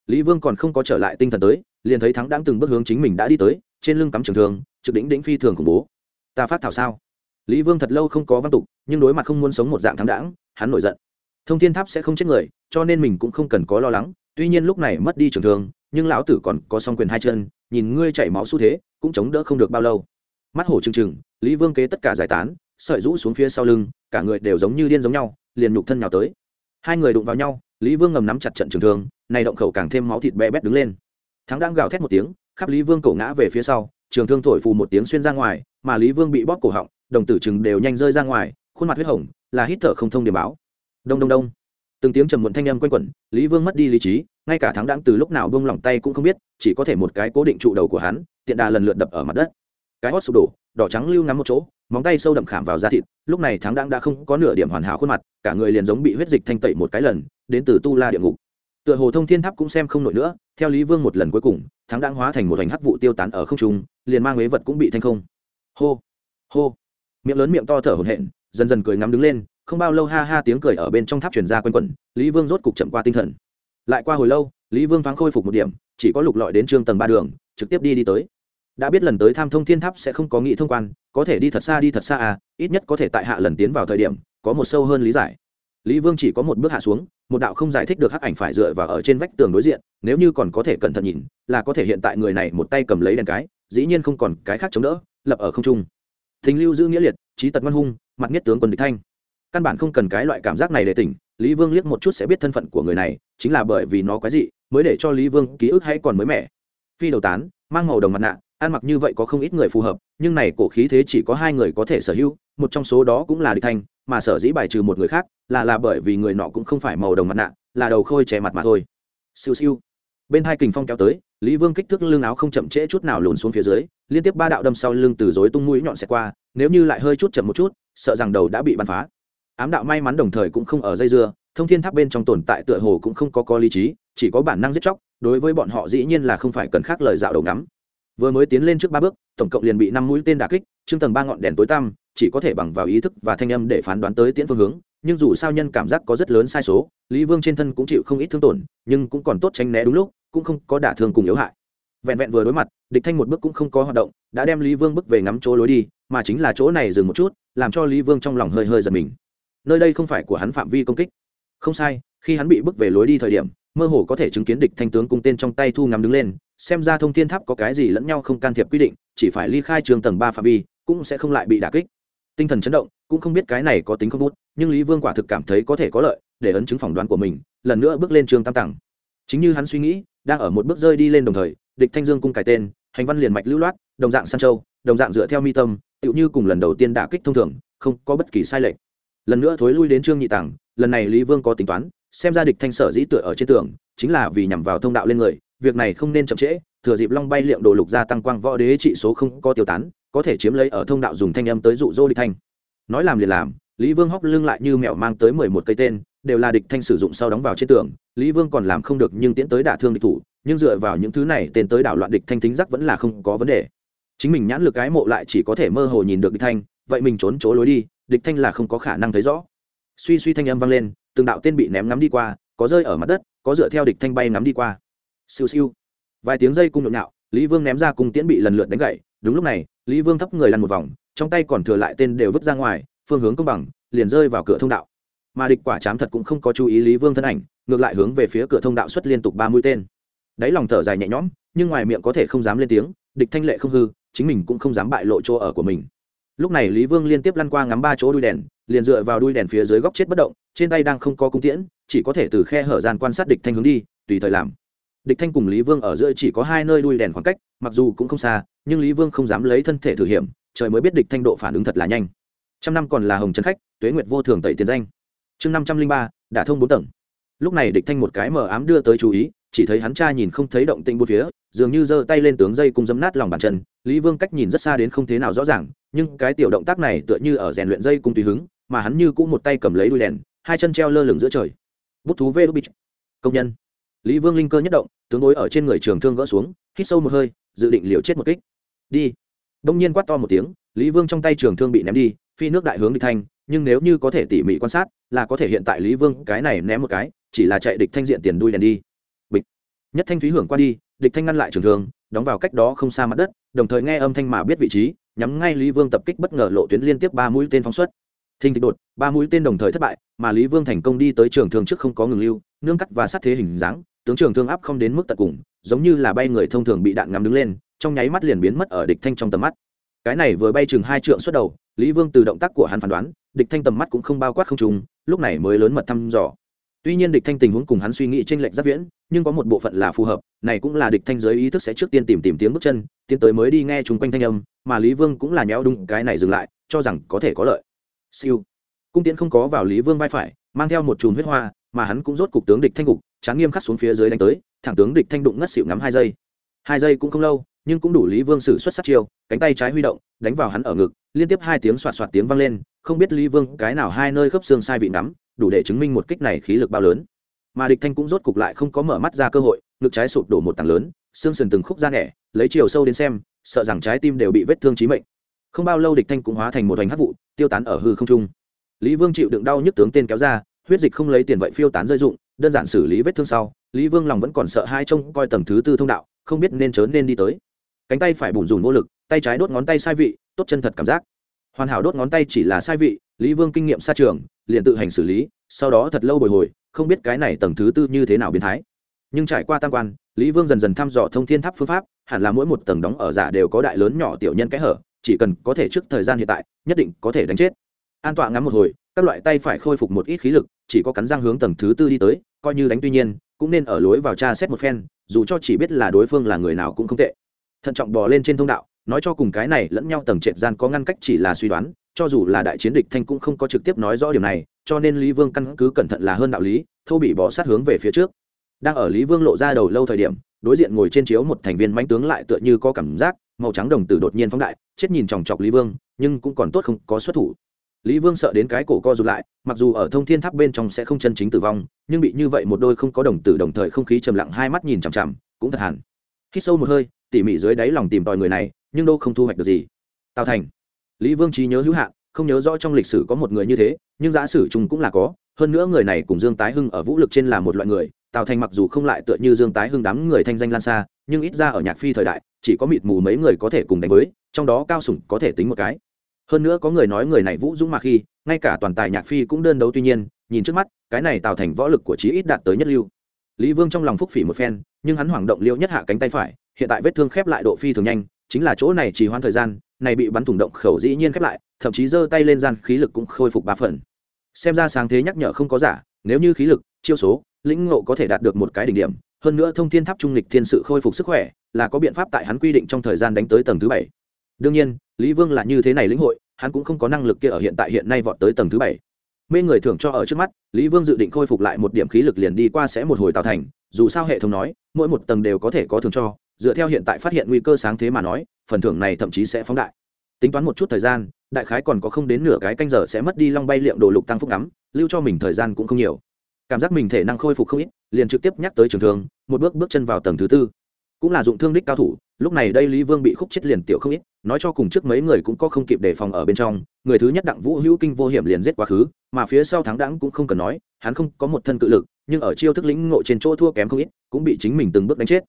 Lý vương còn không có trở lại tinh thần tới, liền thấy thắng đang từng bước hướng chính mình đã đi tới trên lưng cắm trường thương, trực đỉnh đỉnh phi thường khủng bố. Ta phát thảo sao? Lý vương thật lâu không có văn tục, nhưng đối mặt không muốn sống một dạng thắng đãng, hắn nổi giận. Thông thiên tháp sẽ không chết người, cho nên mình cũng không cần có lo lắng, tuy nhiên lúc này mất đi trường thương, nhưng lão tử còn có song quyền hai chân, nhìn ngươi chảy máu xu thế, cũng chống đỡ không được bao lâu. Mắt hổ trừng trừng, lý vương kế tất cả giải tán, sợi rũ xuống phía sau lưng, cả người đều giống như điên giống nhau, liền nhục thân nhào tới. Hai người đụng vào nhau, lý vương ngầm nắm chặt trận trường thương, này động khẩu càng thêm máu thịt bẹ bét đứng lên. Thắng đang gào thét một tiếng khắp lý vương cổ ngã về phía sau, trường thương thổi phù một tiếng xuyên ra ngoài, mà lý vương bị bóp cổ họng, đồng tử chừng đều nhanh rơi ra ngoài, khuôn mặt huyết hồng, là hít thở không thông điểm báo. Đông đông đông. Từng tiếng trầm muộn thanh âm quanh quẩn, lý vương mất đi lý trí, ngay cả thắng đáng từ lúc nào bông lỏng tay cũng không biết, chỉ có thể một cái cố định trụ đầu của hắn, tiện đà lần lượt đập ở mặt đất. Cái hót sụp đổ, đỏ trắng lưu ngắm một chỗ, móng tay sâu đậm khảm vào da thịt, lúc này thắng đáng đã không có nửa điểm hoàn hảo khuôn mặt, cả người liền giống bị huyết dịch thanh tẩy một cái lần, đến từ tu la địa ngục. Tựa hồ thông thiên tháp cũng xem không nổi nữa theo lý vương một lần cuối cùng, thắng đang hóa thành một hành hắc vụ tiêu tán ở không trung, liền mang huế vật cũng bị thanh không. Hô hô. Miệng lớn miệng to thở hổn hển, dần dần cười ngắm đứng lên, không bao lâu ha ha tiếng cười ở bên trong tháp truyền ra quanh quẩn, lý vương rốt cục chậm qua tinh thần. Lại qua hồi lâu, lý vương thoáng khôi phục một điểm, chỉ có lục lọi đến trương tầng ba đường, trực tiếp đi đi tới. Đã biết lần tới tham thông thiên tháp sẽ không có nghị thông quan, có thể đi thật xa đi thật xa à ít nhất có thể tại hạ lần tiến vào thời điểm, có một sâu hơn lý giải lý vương chỉ có một bước hạ xuống, một đạo không giải thích được hắc ảnh phải dựa vào ở trên vách tường đối diện, nếu như còn có thể cẩn thận nhìn, là có thể hiện tại người này một tay cầm lấy đèn cái, dĩ nhiên không còn cái khác chống đỡ, lập ở không trung. Thình lưu giữ nghĩa liệt, trí tật văn hung, mặt nhất tướng quân địch thanh. Căn bản không cần cái loại cảm giác này để tỉnh, lý vương liếc một chút sẽ biết thân phận của người này, chính là bởi vì nó quái dị, mới để cho lý vương ký ức hay còn mới mẻ. Phi đầu tán, mang màu đồng mặt nạ, ăn mặc như vậy có không ít người phù hợp, nhưng này cổ khí thế chỉ có hai người có thể sở hữu, một trong số đó cũng là địch thanh mà sở dĩ bài trừ một người khác là là bởi vì người nọ cũng không phải màu đồng mặt nạ, là đầu khôi che mặt mà thôi. Siêu siêu. Bên hai kình phong kéo tới, lý vương kích thước lưng áo không chậm trễ chút nào lùn xuống phía dưới, liên tiếp ba đạo đâm sau lưng từ dối tung mũi nhọn xẹt qua, nếu như lại hơi chút chậm một chút, sợ rằng đầu đã bị bắn phá. Ám đạo may mắn đồng thời cũng không ở dây dưa, thông thiên tháp bên trong tồn tại tựa hồ cũng không có có lý trí, chỉ có bản năng giết chóc, đối với bọn họ dĩ nhiên là không phải cần khác lời dạo đầu ngắm. Vừa mới tiến lên trước ba bước, tổng cộng liền bị năm mũi tên đà kích trưng tầng ba ngọn đèn tối tăm chỉ có thể bằng vào ý thức và thanh âm để phán đoán tới tiễn phương hướng, nhưng dù sao nhân cảm giác có rất lớn sai số, lý vương trên thân cũng chịu không ít thương tổn, nhưng cũng còn tốt tránh né đúng lúc, cũng không có đả thương cùng yếu hại. Vẹn vẹn vừa đối mặt, địch thanh một bước cũng không có hoạt động, đã đem lý vương bước về ngắm chỗ lối đi, mà chính là chỗ này dừng một chút, làm cho lý vương trong lòng hơi hơi giật mình. Nơi đây không phải của hắn phạm vi công kích. Không sai, khi hắn bị bước về lối đi thời điểm, mơ hồ có thể chứng kiến địch thanh tướng cung tên trong tay thu ngắm đứng lên, xem ra thông thiên tháp có cái gì lẫn nhau không can thiệp quy định, chỉ phải ly khai trường tầng ba phạm vi, cũng sẽ không lại bị đả kích tinh thần chấn động, cũng không biết cái này có tính không bút, nhưng lý vương quả thực cảm thấy có thể có lợi, để ấn chứng phỏng đoán của mình, lần nữa bước lên trường tam tầng. Chính như hắn suy nghĩ, đang ở một bước rơi đi lên đồng thời, địch thanh dương cung cải tên, hành văn liền mạch lưu loát, đồng dạng san châu, đồng dạng dựa theo mi tâm, tựu như cùng lần đầu tiên đả kích thông thường, không có bất kỳ sai lệch. Lần nữa thối lui đến trương nhị tàng, lần này lý vương có tính toán, xem ra địch thanh sở dĩ tựa ở trên tường, chính là vì nhằm vào thông đạo lên người, việc này không nên chậm trễ, thừa dịp long bay liệm đồ lục gia tăng quang võ đế trị số không có tiêu tán có thể chiếm lấy ở thông đạo dùng thanh âm tới dụ dỗ địch thanh. Nói làm liền làm, lý vương hóc lưng lại như mẹo mang tới mười một cây tên, đều là địch thanh sử dụng sau đóng vào trên tường. Lý vương còn làm không được nhưng tiến tới đả thương địch thủ, nhưng dựa vào những thứ này tên tới đảo loạn địch thanh tính giác vẫn là không có vấn đề. Chính mình nhãn lực cái mộ lại chỉ có thể mơ hồ nhìn được địch thanh, vậy mình trốn chỗ lối đi, địch thanh là không có khả năng thấy rõ. Suy suy thanh âm vang lên, từng đạo tên bị ném ngắm đi qua, có rơi ở mặt đất, có dựa theo địch thanh bay ngắm đi qua. Siêu siêu. Vài tiếng dây cung nhộn nhạo, lý vương ném ra cung tiễn bị lần lượt đánh gậy đúng lúc này, lý vương thấp người lăn một vòng, trong tay còn thừa lại tên đều vứt ra ngoài, phương hướng công bằng, liền rơi vào cửa thông đạo. Mà địch quả chám thật cũng không có chú ý lý vương thân ảnh, ngược lại hướng về phía cửa thông đạo xuất liên tục ba mũi tên. Đáy lòng thở dài nhẹ nhõm, nhưng ngoài miệng có thể không dám lên tiếng, địch thanh lệ không hư, chính mình cũng không dám bại lộ chỗ ở của mình. Lúc này lý vương liên tiếp lăn qua ngắm ba chỗ đuôi đèn, liền dựa vào đuôi đèn phía dưới góc chết bất động, trên tay đang không có cung tiễn, chỉ có thể từ khe hở gian quan sát địch thanh hướng đi, tùy thời làm. Địch thanh cùng lý vương ở giữa chỉ có hai nơi đuôi đèn khoảng cách, mặc dù cũng không xa nhưng lý vương không dám lấy thân thể thử hiểm, trời mới biết địch thanh độ phản ứng thật là nhanh. Trăm năm còn là hồng trấn khách, tuế nguyệt vô thường tẩy tiền danh. Chương năm trăm linh ba, đã thông bốn tầng. Lúc này địch thanh một cái mờ ám đưa tới chú ý, chỉ thấy hắn cha nhìn không thấy động tĩnh bốn phía, dường như giơ tay lên tướng dây cùng dấm nát lòng bàn chân. Lý vương cách nhìn rất xa đến không thế nào rõ ràng, nhưng cái tiểu động tác này tựa như ở rèn luyện dây cung tùy hứng, mà hắn như cũng một tay cầm lấy đuôi đèn, hai chân treo lơ lửng giữa trời. Bút thú vê đúc công nhân. Lý vương linh cơ nhất động, tướng đối ở trên người trường thương gỡ xuống, hít sâu một hơi, dự định liều chết một kích đi. Đông nhiên quát to một tiếng, lý vương trong tay trường thương bị ném đi, phi nước đại hướng địch thanh, nhưng nếu như có thể tỉ mỉ quan sát, là có thể hiện tại lý vương cái này ném một cái, chỉ là chạy địch thanh diện tiền đuôi đèn đi. Bịch. Nhất thanh thúy hưởng qua đi, địch thanh ngăn lại trường thương, đóng vào cách đó không xa mặt đất, đồng thời nghe âm thanh mà biết vị trí, nhắm ngay lý vương tập kích bất ngờ lộ tuyến liên tiếp ba mũi tên phóng xuất. Thình thịch đột, ba mũi tên đồng thời thất bại, mà lý vương thành công đi tới trường thương trước không có ngừng lưu, nương cắt và sát thế hình dáng, tướng trường thương áp không đến mức tận cùng, giống như là bay người thông thường bị đạn ngắm đứng lên trong nháy mắt liền biến mất ở địch thanh trong tầm mắt. Cái này vừa bay chừng hai trượng xuất đầu lý vương từ động tác của hắn phán đoán địch thanh tầm mắt cũng không bao quát không trùng lúc này mới lớn mật thăm dò. Tuy nhiên địch thanh tình huống cùng hắn suy nghĩ trên lệnh giáp rất viễn nhưng có một bộ phận là phù hợp này cũng là địch thanh giới ý thức sẽ trước tiên tìm tìm tiếng bước chân tiến tới mới đi nghe chung quanh thanh âm mà lý vương cũng là nhéo đúng cái này dừng lại cho rằng có thể có lợi. Siêu. Cung tiễn không có vào lý vương vai phải mang theo một chùm huyết hoa mà hắn cũng rốt cục tướng địch thanh gục, chán nghiêm khắc xuống phía dưới đánh tới thẳng tướng địch thanh đụng ngất xịu ngắm hai giây. Hai giây cũng không lâu nhưng cũng đủ lý vương sử xuất sắc chiêu, cánh tay trái huy động, đánh vào hắn ở ngực, liên tiếp hai tiếng soạt soạt tiếng vang lên, không biết lý vương cái nào hai nơi khớp xương sai vị nắm, đủ để chứng minh một kích này khí lực bao lớn. Mà địch thanh cũng rốt cục lại không có mở mắt ra cơ hội, ngực trái sụp đổ một tảng lớn, xương sườn từng khúc ra nẻ lấy chiều sâu đến xem, sợ rằng trái tim đều bị vết thương chí mệnh. Không bao lâu địch thanh cũng hóa thành một hoành hắc vụ, tiêu tán ở hư không trung. Lý vương chịu đựng đau nhức tướng tên kéo ra, huyết dịch không lấy tiền vậy phiêu tán rơi dụng đơn giản xử lý vết thương sau, lý vương lòng vẫn còn sợ hai trông coi tầng thứ tư thông đạo, không biết nên chớ nên đi tới cánh tay phải bùn rùn vô lực, tay trái đốt ngón tay sai vị, tốt chân thật cảm giác. Hoàn hảo đốt ngón tay chỉ là sai vị, lý vương kinh nghiệm xa trường, liền tự hành xử lý, sau đó thật lâu bồi hồi, không biết cái này tầng thứ tư như thế nào biến thái. Nhưng trải qua tam quan, lý vương dần dần thăm dò thông thiên tháp phương pháp, hẳn là mỗi một tầng đóng ở giả đều có đại lớn nhỏ tiểu nhân kẽ hở, chỉ cần có thể trước thời gian hiện tại, nhất định có thể đánh chết. An tọa ngắm một hồi, các loại tay phải khôi phục một ít khí lực, chỉ có cắn răng hướng tầng thứ tư đi tới, coi như đánh tuy nhiên, cũng nên ở lối vào tra xét một phen, dù cho chỉ biết là đối phương là người nào cũng không tệ thận trọng bò lên trên thông đạo, nói cho cùng cái này lẫn nhau tầng trệt gian có ngăn cách chỉ là suy đoán, cho dù là đại chiến địch thanh cũng không có trực tiếp nói rõ điểm này, cho nên lý vương căn cứ cẩn thận là hơn đạo lý, thâu bị bỏ sát hướng về phía trước. Đang ở lý vương lộ ra đầu lâu thời điểm, đối diện ngồi trên chiếu một thành viên mánh tướng lại tựa như có cảm giác, màu trắng đồng tử đột nhiên phóng đại, chết nhìn chòng chọc lý vương, nhưng cũng còn tốt không có xuất thủ. Lý vương sợ đến cái cổ co rụt lại, mặc dù ở thông thiên tháp bên trong sẽ không chân chính tử vong, nhưng bị như vậy một đôi không có đồng tử đồng thời không khí trầm lặng hai mắt nhìn chằm chằm, cũng thật hẳn. Khi sâu một hơi tỉ mỉ dưới đáy lòng tìm tòi người này, nhưng đâu không thu hoạch được gì. Tào thành, lý vương trí nhớ hữu hạn, không nhớ rõ trong lịch sử có một người như thế, nhưng giả sử chúng cũng là có, hơn nữa người này cùng dương tái hưng ở vũ lực trên là một loại người, tào thành mặc dù không lại tựa như dương tái hưng đám người thanh danh lan xa, nhưng ít ra ở nhạc phi thời đại, chỉ có mịt mù mấy người có thể cùng đánh với, trong đó cao sủng có thể tính một cái. Hơn nữa có người nói người này vũ dũng mà khi, ngay cả toàn tài nhạc phi cũng đơn đấu tuy nhiên, nhìn trước mắt, cái này tạo thành võ lực của chí ít đạt tới nhất lưu. Lý vương trong lòng phúc phỉ một phen, nhưng hắn hoảng động liêu nhất hạ cánh tay phải hiện tại vết thương khép lại độ phi thường nhanh, chính là chỗ này chỉ hoãn thời gian, này bị bắn thủng động khẩu dĩ nhiên khép lại, thậm chí giơ tay lên gian khí lực cũng khôi phục ba phần. Xem ra sáng thế nhắc nhở không có giả, nếu như khí lực, chiêu số, lĩnh ngộ có thể đạt được một cái đỉnh điểm, hơn nữa thông thiên tháp trung lịch thiên sự khôi phục sức khỏe, là có biện pháp tại hắn quy định trong thời gian đánh tới tầng thứ bảy. Đương nhiên, lý vương là như thế này lĩnh hội, hắn cũng không có năng lực kia ở hiện tại hiện nay vọt tới tầng thứ bảy. Mê người thưởng cho ở trước mắt, lý vương dự định khôi phục lại một điểm khí lực liền đi qua sẽ một hồi tạo thành, dù sao hệ thống nói, mỗi một tầng đều có thể có thưởng cho dựa theo hiện tại phát hiện nguy cơ sáng thế mà nói, phần thưởng này thậm chí sẽ phóng đại. Tính toán một chút thời gian, đại khái còn có không đến nửa cái canh giờ sẽ mất đi long bay liệm đồ lục tăng phúc ngắm, lưu cho mình thời gian cũng không nhiều. Cảm giác mình thể năng khôi phục không ít, liền trực tiếp nhắc tới trường thương, một bước bước chân vào tầng thứ tư. Cũng là dụng thương đích cao thủ, lúc này đây lý vương bị khúc chết liền tiểu không ít, nói cho cùng trước mấy người cũng có không kịp đề phòng ở bên trong, người thứ nhất đặng vũ hữu kinh vô hiểm liền giết quá khứ, mà phía sau thắng đẳng cũng không cần nói, hắn không có một thân cự lực, nhưng ở chiêu thức lĩnh ngộ trên chỗ thua kém không ít, cũng bị chính mình từng bước đánh chết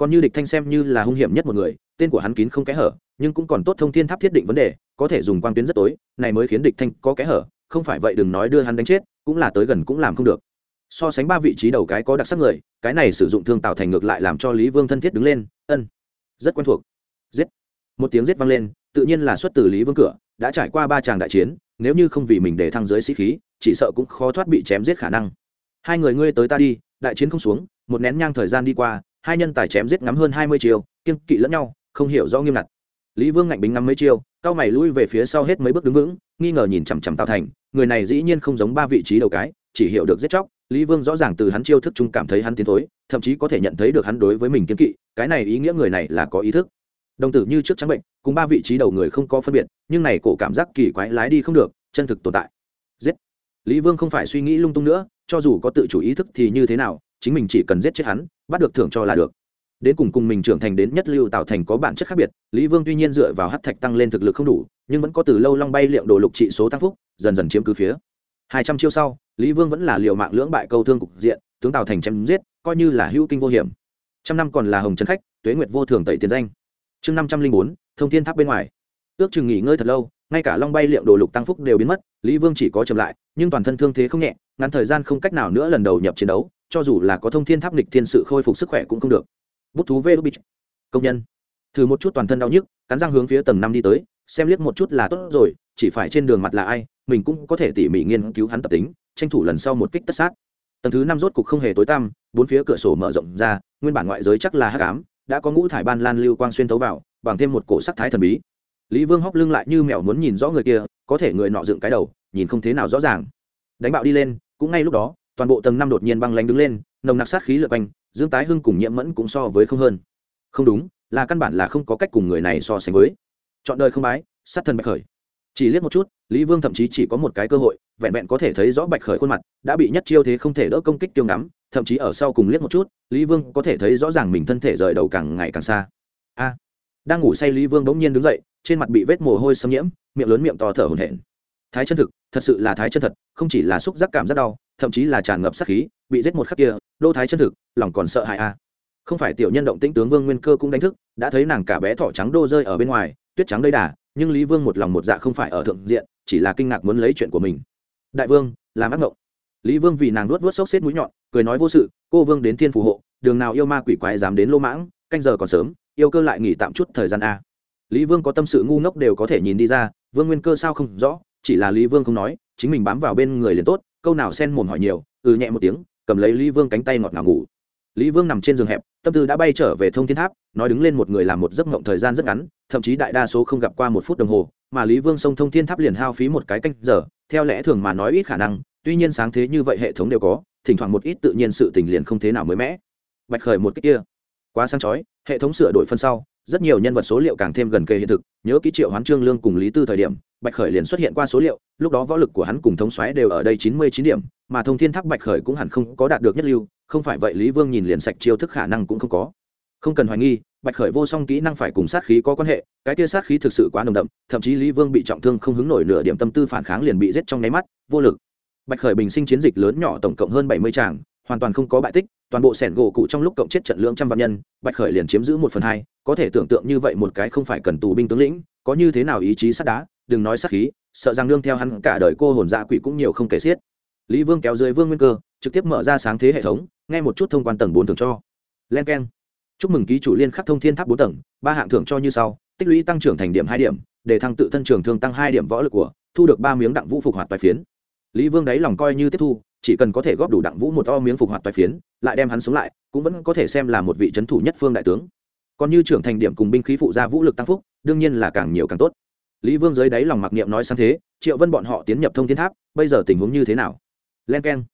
còn như địch thanh xem như là hung hiểm nhất một người, tên của hắn kín không kẽ hở, nhưng cũng còn tốt thông thiên tháp thiết định vấn đề, có thể dùng quang tuyến rất tối, này mới khiến địch thanh có kẽ hở, không phải vậy đừng nói đưa hắn đánh chết, cũng là tới gần cũng làm không được. So sánh ba vị trí đầu cái có đặc sắc người, cái này sử dụng thương tạo thành ngược lại làm cho lý vương thân thiết đứng lên, ân, rất quen thuộc. Giết. Một tiếng giết vang lên, tự nhiên là xuất từ lý vương cửa, đã trải qua ba tràng đại chiến, nếu như không vì mình để thăng giới sĩ khí, chỉ sợ cũng khó thoát bị chém giết khả năng. Hai người ngươi tới ta đi, đại chiến không xuống, một nén nhang thời gian đi qua hai nhân tài chém giết ngắm hơn hai mươi chiều kiên kỵ lẫn nhau, không hiểu rõ nghiêm ngặt. Lý vương ngạnh bính ngắm mấy chiêu, cao mày lui về phía sau hết mấy bước đứng vững, nghi ngờ nhìn chằm chằm tào thành, người này dĩ nhiên không giống ba vị trí đầu cái, chỉ hiểu được giết chóc. Lý vương rõ ràng từ hắn chiêu thức chung cảm thấy hắn tiến thối, thậm chí có thể nhận thấy được hắn đối với mình kiên kỵ, cái này ý nghĩa người này là có ý thức. Đồng tử như trước trắng bệnh, cùng ba vị trí đầu người không có phân biệt, nhưng này cổ cảm giác kỳ quái lái đi không được, chân thực tồn tại. Giết! Lý vương không phải suy nghĩ lung tung nữa, cho dù có tự chủ ý thức thì như thế nào chính mình chỉ cần giết chết hắn, bắt được thưởng cho là được. Đến cùng cùng mình trưởng thành đến nhất lưu tạo thành có bản chất khác biệt, lý vương tuy nhiên dựa vào hát thạch tăng lên thực lực không đủ, nhưng vẫn có từ lâu long bay liệu đồ lục trị số tăng phúc, dần dần chiếm cứ phía. Hai trăm chiêu sau, lý vương vẫn là liệu mạng lưỡng bại câu thương cục diện, tướng tào thành chém giết, coi như là hữu kinh vô hiểm. Trăm năm còn là hồng trấn khách, tuế nguyệt vô thường tẩy tiền danh. Chương năm trăm linh bốn, thông thiên tháp bên ngoài. Ước chừng nghỉ ngơi thật lâu, ngay cả long bay liệu đồ lục tăng phúc đều biến mất, lý vương chỉ có chậm lại, nhưng toàn thân thương thế không nhẹ, ngắn thời gian không cách nào nữa lần đầu nhập chiến đấu cho dù là có thông thiên tháp lịch thiên sự khôi phục sức khỏe cũng không được. Bút thú vê đúc công nhân. Thử một chút toàn thân đau nhức, cắn răng hướng phía tầng năm đi tới, xem liếc một chút là tốt rồi, chỉ phải trên đường mặt là ai, mình cũng có thể tỉ mỉ nghiên cứu hắn tập tính, tranh thủ lần sau một kích tất sát. Tầng thứ năm rốt cục không hề tối tăm, bốn phía cửa sổ mở rộng ra, nguyên bản ngoại giới chắc là hắc ám, đã có ngũ thải ban lan lưu quang xuyên thấu vào, bằng thêm một cổ sắc thái thần bí. Lý vương hóc lưng lại như mèo muốn nhìn rõ người kia, có thể người nọ dựng cái đầu, nhìn không thế nào rõ ràng. Đánh bạo đi lên, cũng ngay lúc đó toàn bộ tầng năm đột nhiên băng lánh đứng lên, nồng nặc sát khí lượt quanh, dương tái hưng cùng nhiễm mẫn cũng so với không hơn. Không đúng, là căn bản là không có cách cùng người này so sánh với. Chọn đời không bái, sát thần bạch khởi. Chỉ liếc một chút, lý vương thậm chí chỉ có một cái cơ hội, vẹn vẹn có thể thấy rõ bạch khởi khuôn mặt, đã bị nhất chiêu thế không thể đỡ công kích tiêu ngắm, thậm chí ở sau cùng liếc một chút, lý vương có thể thấy rõ ràng mình thân thể rời đầu càng ngày càng xa. A! Đang ngủ say lý vương bỗng nhiên đứng dậy, trên mặt bị vết mồ hôi xâm nhiễm, miệng lớn miệng to thở hổn hển. Thái chân thực, thật sự là thái chân thật, không chỉ là xúc giác cảm rất đau thậm chí là tràn ngập sát khí, bị giết một khắc kia, đô thái chân thực, lòng còn sợ hãi a không phải tiểu nhân động tĩnh tướng vương nguyên cơ cũng đánh thức, đã thấy nàng cả bé thỏ trắng đô rơi ở bên ngoài, tuyết trắng đầy đà, nhưng lý vương một lòng một dạ không phải ở thượng diện, chỉ là kinh ngạc muốn lấy chuyện của mình. Đại vương, làm ác mộng lý vương vì nàng nuốt nuốt xốc xếp mũi nhọn, cười nói vô sự, cô vương đến thiên phù hộ, đường nào yêu ma quỷ quái dám đến lô mãng, canh giờ còn sớm, yêu cơ lại nghỉ tạm chút thời gian a lý vương có tâm sự ngu ngốc đều có thể nhìn đi ra, vương nguyên cơ sao không rõ, chỉ là lý vương không nói, chính mình bám vào bên người liền tốt câu nào xen mồm hỏi nhiều ừ nhẹ một tiếng, cầm lấy lý vương cánh tay ngọt ngào ngủ. Lý vương nằm trên giường hẹp, tâm tư đã bay trở về thông thiên tháp, nói đứng lên một người làm một giấc mộng thời gian rất ngắn, thậm chí đại đa số không gặp qua một phút đồng hồ, mà lý vương sông thông thiên tháp liền hao phí một cái canh giờ, theo lẽ thường mà nói ít khả năng, tuy nhiên sáng thế như vậy hệ thống đều có, thỉnh thoảng một ít tự nhiên sự tình liền không thế nào mới mẻ. Bạch khởi một cái kia, quá sáng chói, hệ thống sửa đổi phân sau, rất nhiều nhân vật số liệu càng thêm gần kề hiện thực, nhớ ký triệu hoán trương lương cùng lý tư thời điểm bạch khởi liền xuất hiện qua số liệu, lúc đó võ lực của hắn cùng thống xoáy đều ở đây chín mươi chín điểm, mà thông thiên tháp bạch khởi cũng hẳn không có đạt được nhất lưu, không phải vậy lý vương nhìn liền sạch chiêu thức khả năng cũng không có. Không cần hoài nghi, bạch khởi vô song kỹ năng phải cùng sát khí có quan hệ, cái kia sát khí thực sự quá nồng đậm, thậm chí lý vương bị trọng thương không hứng nổi nửa điểm tâm tư phản kháng liền bị giết trong nháy mắt, vô lực. Bạch khởi bình sinh chiến dịch lớn nhỏ tổng cộng hơn bảy mươi tràng, hoàn toàn không có bại tích, toàn bộ sẻn gỗ cụ trong lúc cộng chết trận lượng trăm vạn nhân, bạch khởi liền chiếm giữ một phần hai, có thể tưởng tượng như vậy một cái không phải cần tù binh tướng lĩnh, có như thế nào ý chí sắt đá đừng nói sát khí, sợ rằng nương theo hắn cả đời cô hồn dạ quỷ cũng nhiều không kể xiết. Lý vương kéo dưới vương nguyên cơ, trực tiếp mở ra sáng thế hệ thống, nghe một chút thông quan tầng bốn thường cho. Len k e n chúc mừng ký chủ liên khắc thông thiên tháp bốn tầng, ba hạng thưởng cho như sau, tích lũy tăng trưởng thành điểm hai điểm, để thăng tự thân trưởng thương tăng hai điểm võ lực của, thu được ba miếng đặng vũ phục hoạt bài phiến. Lý vương đáy lòng coi như tiếp thu, chỉ cần có thể góp đủ đặng vũ một to miếng phục hoạt bài phiến, lại đem hắn sống lại, cũng vẫn có thể xem là một vị trấn thủ nhất phương đại tướng. Còn như trưởng thành điểm cùng binh khí phụ gia vũ lực tăng phúc, đương nhiên là càng nhiều càng tốt lý vương dưới đáy lòng mặc niệm nói sang thế, triệu vân bọn họ tiến nhập thông thiên tháp, bây giờ tình huống như thế nào? Len k e n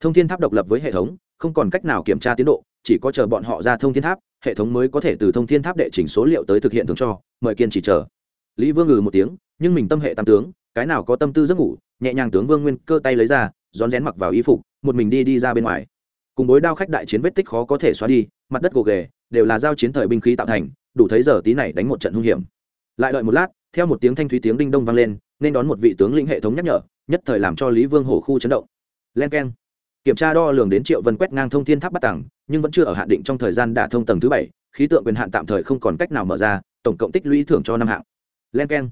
thông thiên tháp độc lập với hệ thống, không còn cách nào kiểm tra tiến độ, chỉ có chờ bọn họ ra thông thiên tháp, hệ thống mới có thể từ thông thiên tháp đệ chỉnh số liệu tới thực hiện thường cho, mời kiên chỉ chờ. Lý vương ngừ một tiếng, nhưng mình tâm hệ tam tướng, cái nào có tâm tư giấc ngủ, nhẹ nhàng tướng vương nguyên cơ tay lấy ra, rón rén mặc vào y phục, một mình đi đi ra bên ngoài. Cùng bối đao khách đại chiến vết tích khó có thể xóa đi, mặt đất gồ ghề, đều là giao chiến thời binh khí tạo thành, đủ thấy giờ tí này đánh một trận hung hiểm. Lại đợi một lát theo một tiếng thanh thúy tiếng đinh đông vang lên, nên đón một vị tướng lĩnh hệ thống nhắc nhở, nhất thời làm cho lý vương hổ khu chấn động. Len k e n kiểm tra đo lường đến triệu vân quét ngang thông thiên tháp bắt tặng nhưng vẫn chưa ở hạn định trong thời gian đả thông tầng thứ bảy, khí tượng quyền hạn tạm thời không còn cách nào mở ra, tổng cộng tích lũy thưởng cho năm hạng. Len k e n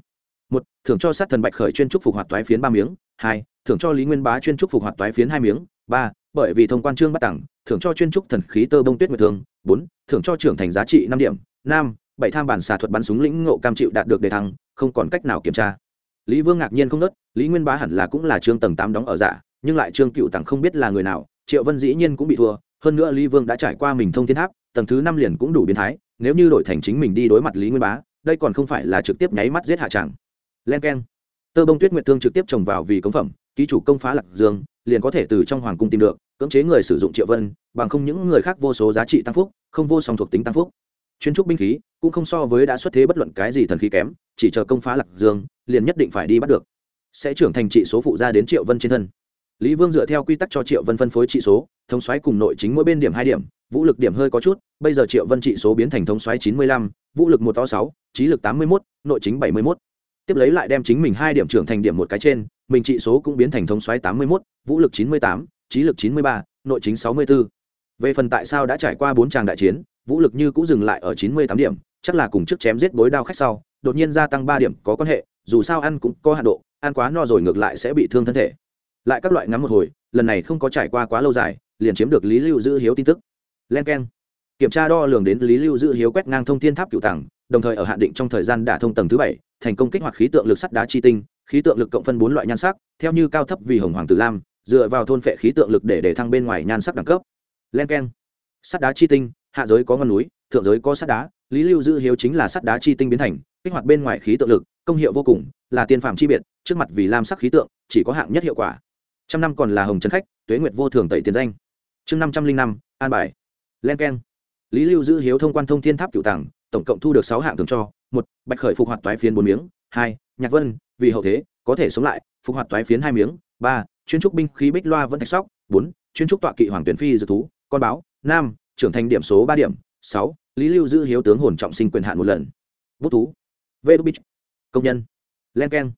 một, thưởng cho sát thần bạch khởi chuyên trúc phục hoạt toái phiến ba miếng. Hai, thưởng cho lý nguyên bá chuyên trúc phục hoạt toái phiến hai miếng. Ba, bởi vì thông quan trương bắt tặng thưởng cho chuyên trúc thần khí tơ bông tuyết nguyệt thương. Bốn, thưởng cho trưởng thành giá trị năm điểm. Năm, bảy tham bản xà thuật bắn súng lĩnh ngộ cam chịu đạt được đề thăng không còn cách nào kiểm tra. Lý vương ngạc nhiên không nớt, lý nguyên bá hẳn là cũng là trương tầng tám đóng ở giả nhưng lại trương cựu tặng không biết là người nào, triệu vân dĩ nhiên cũng bị thua, hơn nữa lý vương đã trải qua mình thông thiên tháp, tầng thứ năm liền cũng đủ biến thái, nếu như đổi thành chính mình đi đối mặt lý nguyên bá, đây còn không phải là trực tiếp nháy mắt giết hạ tràng len k e n tơ bông tuyết nguyệt thương trực tiếp trồng vào vì cống phẩm, ký chủ công phá lạc dương, liền có thể từ trong hoàng cung tìm được, cưỡng chế người sử dụng triệu vân, bằng không những người khác vô số giá trị tăng phúc, không vô song thuộc tính tăng phúc chuyên trúc binh khí, cũng không so với đã xuất thế bất luận cái gì thần khí kém, chỉ chờ công phá lạc dương, liền nhất định phải đi bắt được. Sẽ trưởng thành trị số phụ ra đến triệu vân trên thân. Lý vương dựa theo quy tắc cho triệu vân phân phối trị số, thống xoáy cùng nội chính mỗi bên điểm hai điểm, vũ lực điểm hơi có chút, bây giờ triệu vân trị số biến thành thống xoáy chín mươi lăm, vũ lực một to sáu, trí lực tám mươi mốt, nội chính bảy mươi mốt. Tiếp lấy lại đem chính mình hai điểm trưởng thành điểm một cái trên, mình trị số cũng biến thành thống xoáy tám mươi mốt, vũ lực chín mươi tám, trí lực chín mươi ba, nội chính sáu mươi b ố về phần tại sao đã trải qua bốn tràng đại chiến vũ lực như cũng dừng lại ở chín mươi tám điểm chắc là cùng trước chém giết bối đao khách sau đột nhiên gia tăng ba điểm có quan hệ dù sao ăn cũng có hạ độ ăn quá no rồi ngược lại sẽ bị thương thân thể. Lại các loại ngắm một hồi lần này không có trải qua quá lâu dài liền chiếm được lý lưu giữ hiếu tin tức. Len k e n kiểm tra đo lường đến lý lưu giữ hiếu quét ngang thông thiên tháp cựu tàng, đồng thời ở hạn định trong thời gian đả thông tầng thứ bảy thành công kích hoạt khí tượng lực sắt đá chi tinh khí tượng lực cộng phân bốn loại nhan sắc theo như cao thấp vì hồng hoàng tử lam dựa vào thôn phệ khí tượng lực để để thăng bên ngoài nhan sắc đẳng cấp. Len k e n sắt đá chi tinh hạ giới có ngọn núi, thượng giới có sắt đá, lý lưu dư hiếu chính là sắt đá chi tinh biến thành, kích hoạt bên ngoài khí tượng lực, công hiệu vô cùng, là tiên phạm chi biệt, trước mặt vì lam sắc khí tượng, chỉ có hạng nhất hiệu quả. Trăm năm còn là hồng trấn khách, tuế nguyệt vô thường tẩy tiền danh. Chương năm trăm linh năm, an bài. Len k lý lưu dư hiếu thông quan thông thiên tháp cựu tàng, tổng cộng thu được sáu hạng thường cho, một, bạch khởi phục hoạt toái phiến bốn miếng, hai, nhạc vân, vì hậu thế, có thể sống lại, phục hoạt toái phiến hai miếng, ba, chuyên trúc binh khí bích loa vẫn thạch sóc, bốn, chuyên trúc tọa kỵ hoàng tuyển phi dự thú, con báo nam trưởng thành điểm số ba điểm, sáu, lý lưu giữ hiếu tướng hồn trọng sinh quyền hạn một lần. Bút thú. Vê bích công nhân. Len k e n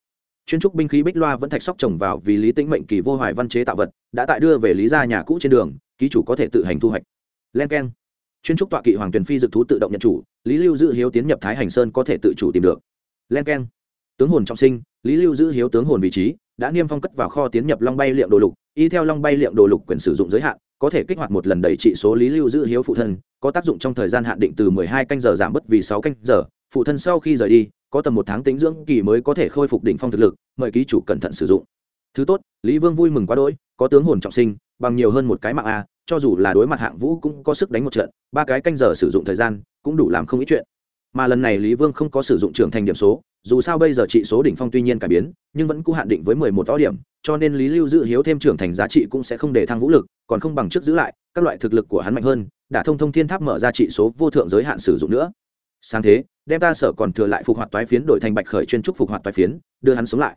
chuyên trúc binh khí bích loa vẫn thạch sóc trồng vào vì lý tĩnh mệnh kỳ vô hoài văn chế tạo vật, đã tại đưa về lý gia nhà cũ trên đường, ký chủ có thể tự hành thu hoạch. Len k e n chuyên trúc tọa kỵ hoàng tuyền phi dực thú tự động nhận chủ, lý lưu giữ hiếu tiến nhập thái hành sơn có thể tự chủ tìm được. Len k e n tướng hồn trọng sinh, lý lưu giữ hiếu tướng hồn vị trí, đã niêm phong cất vào kho tiến nhập long bay liệm đồ lục, y theo long bay liệm đồ lục quyền sử dụng giới hạn có thể kích hoạt một lần đẩy trị số lý lưu giữ hiếu phụ thân, có tác dụng trong thời gian hạn định từ mười hai canh giờ giảm bớt vì sáu canh giờ. Phụ thân sau khi rời đi, có tầm một tháng tính dưỡng kỳ mới có thể khôi phục đỉnh phong thực lực, mời ký chủ cẩn thận sử dụng. Thứ tốt, lý vương vui mừng quá đỗi, có tướng hồn trọng sinh, bằng nhiều hơn một cái mạng a, cho dù là đối mặt hạng vũ cũng có sức đánh một trận, ba cái canh giờ sử dụng thời gian cũng đủ làm không ít chuyện. Mà lần này lý vương không có sử dụng trưởng thành điểm số, dù sao bây giờ trị số đỉnh phong tuy nhiên cải biến, nhưng vẫn cũ hạn định với mười một to điểm cho nên lý lưu dự hiếu thêm trưởng thành giá trị cũng sẽ không để thăng vũ lực, còn không bằng trước giữ lại, các loại thực lực của hắn mạnh hơn, đã thông thông thiên tháp mở ra trị số vô thượng giới hạn sử dụng nữa. Sáng thế, đem ta sở còn thừa lại phục hoạt toái phiến đổi thành bạch khởi chuyên trúc phục hoạt toái phiến, đưa hắn sống lại.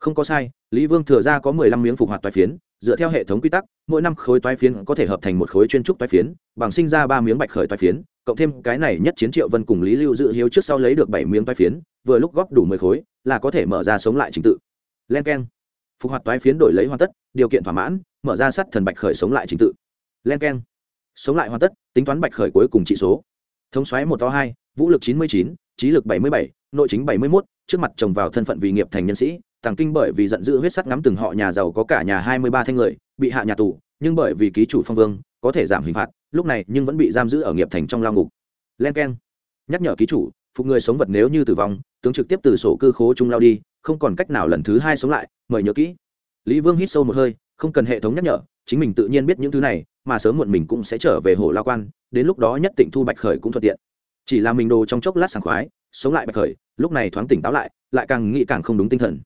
Không có sai, lý vương thừa ra có mười lăm miếng phục hoạt toái phiến, dựa theo hệ thống quy tắc, mỗi năm khối toái phiến có thể hợp thành một khối chuyên trúc toái phiến, bằng sinh ra ba miếng bạch khởi toái phiến, cộng thêm cái này nhất chiến triệu vân cùng lý lưu dự hiếu trước sau lấy được bảy miếng toái phiến, vừa lúc góp đủ mười khối, là có thể mở ra sống lại trình tự. Len k e n phục hoạt toái phiến đổi lấy hoàn tất, điều kiện thỏa mãn, mở ra sắt thần bạch khởi sống lại trình tự. Len k e n sống lại hoàn tất, tính toán bạch khởi cuối cùng trị số. Thống xoáy một to hai, vũ lực chín mươi chín, trí lực bảy mươi bảy, nội chính bảy mươi mốt, trước mặt chồng vào thân phận vì nghiệp thành nhân sĩ, tàng kinh bởi vì giận dữ huyết sắt ngắm từng họ nhà giàu có cả nhà hai mươi ba thanh người, bị hạ nhà tù, nhưng bởi vì ký chủ phong vương, có thể giảm hình phạt, lúc này nhưng vẫn bị giam giữ ở nghiệp thành trong lao ngục. Len k nhắc nhở ký chủ, phục người sống vật nếu như tử vong tướng trực tiếp từ sổ cư khố trung lao đi, không còn cách nào lần thứ hai sống lại, mời nhớ kỹ. Lý vương hít sâu một hơi, không cần hệ thống nhắc nhở, chính mình tự nhiên biết những thứ này, mà sớm muộn mình cũng sẽ trở về hồ lao quan, đến lúc đó nhất định thu bạch khởi cũng thuận tiện. Chỉ là mình đồ trong chốc lát sảng khoái, sống lại bạch khởi, lúc này thoáng tỉnh táo lại lại càng nghĩ càng không đúng tinh thần.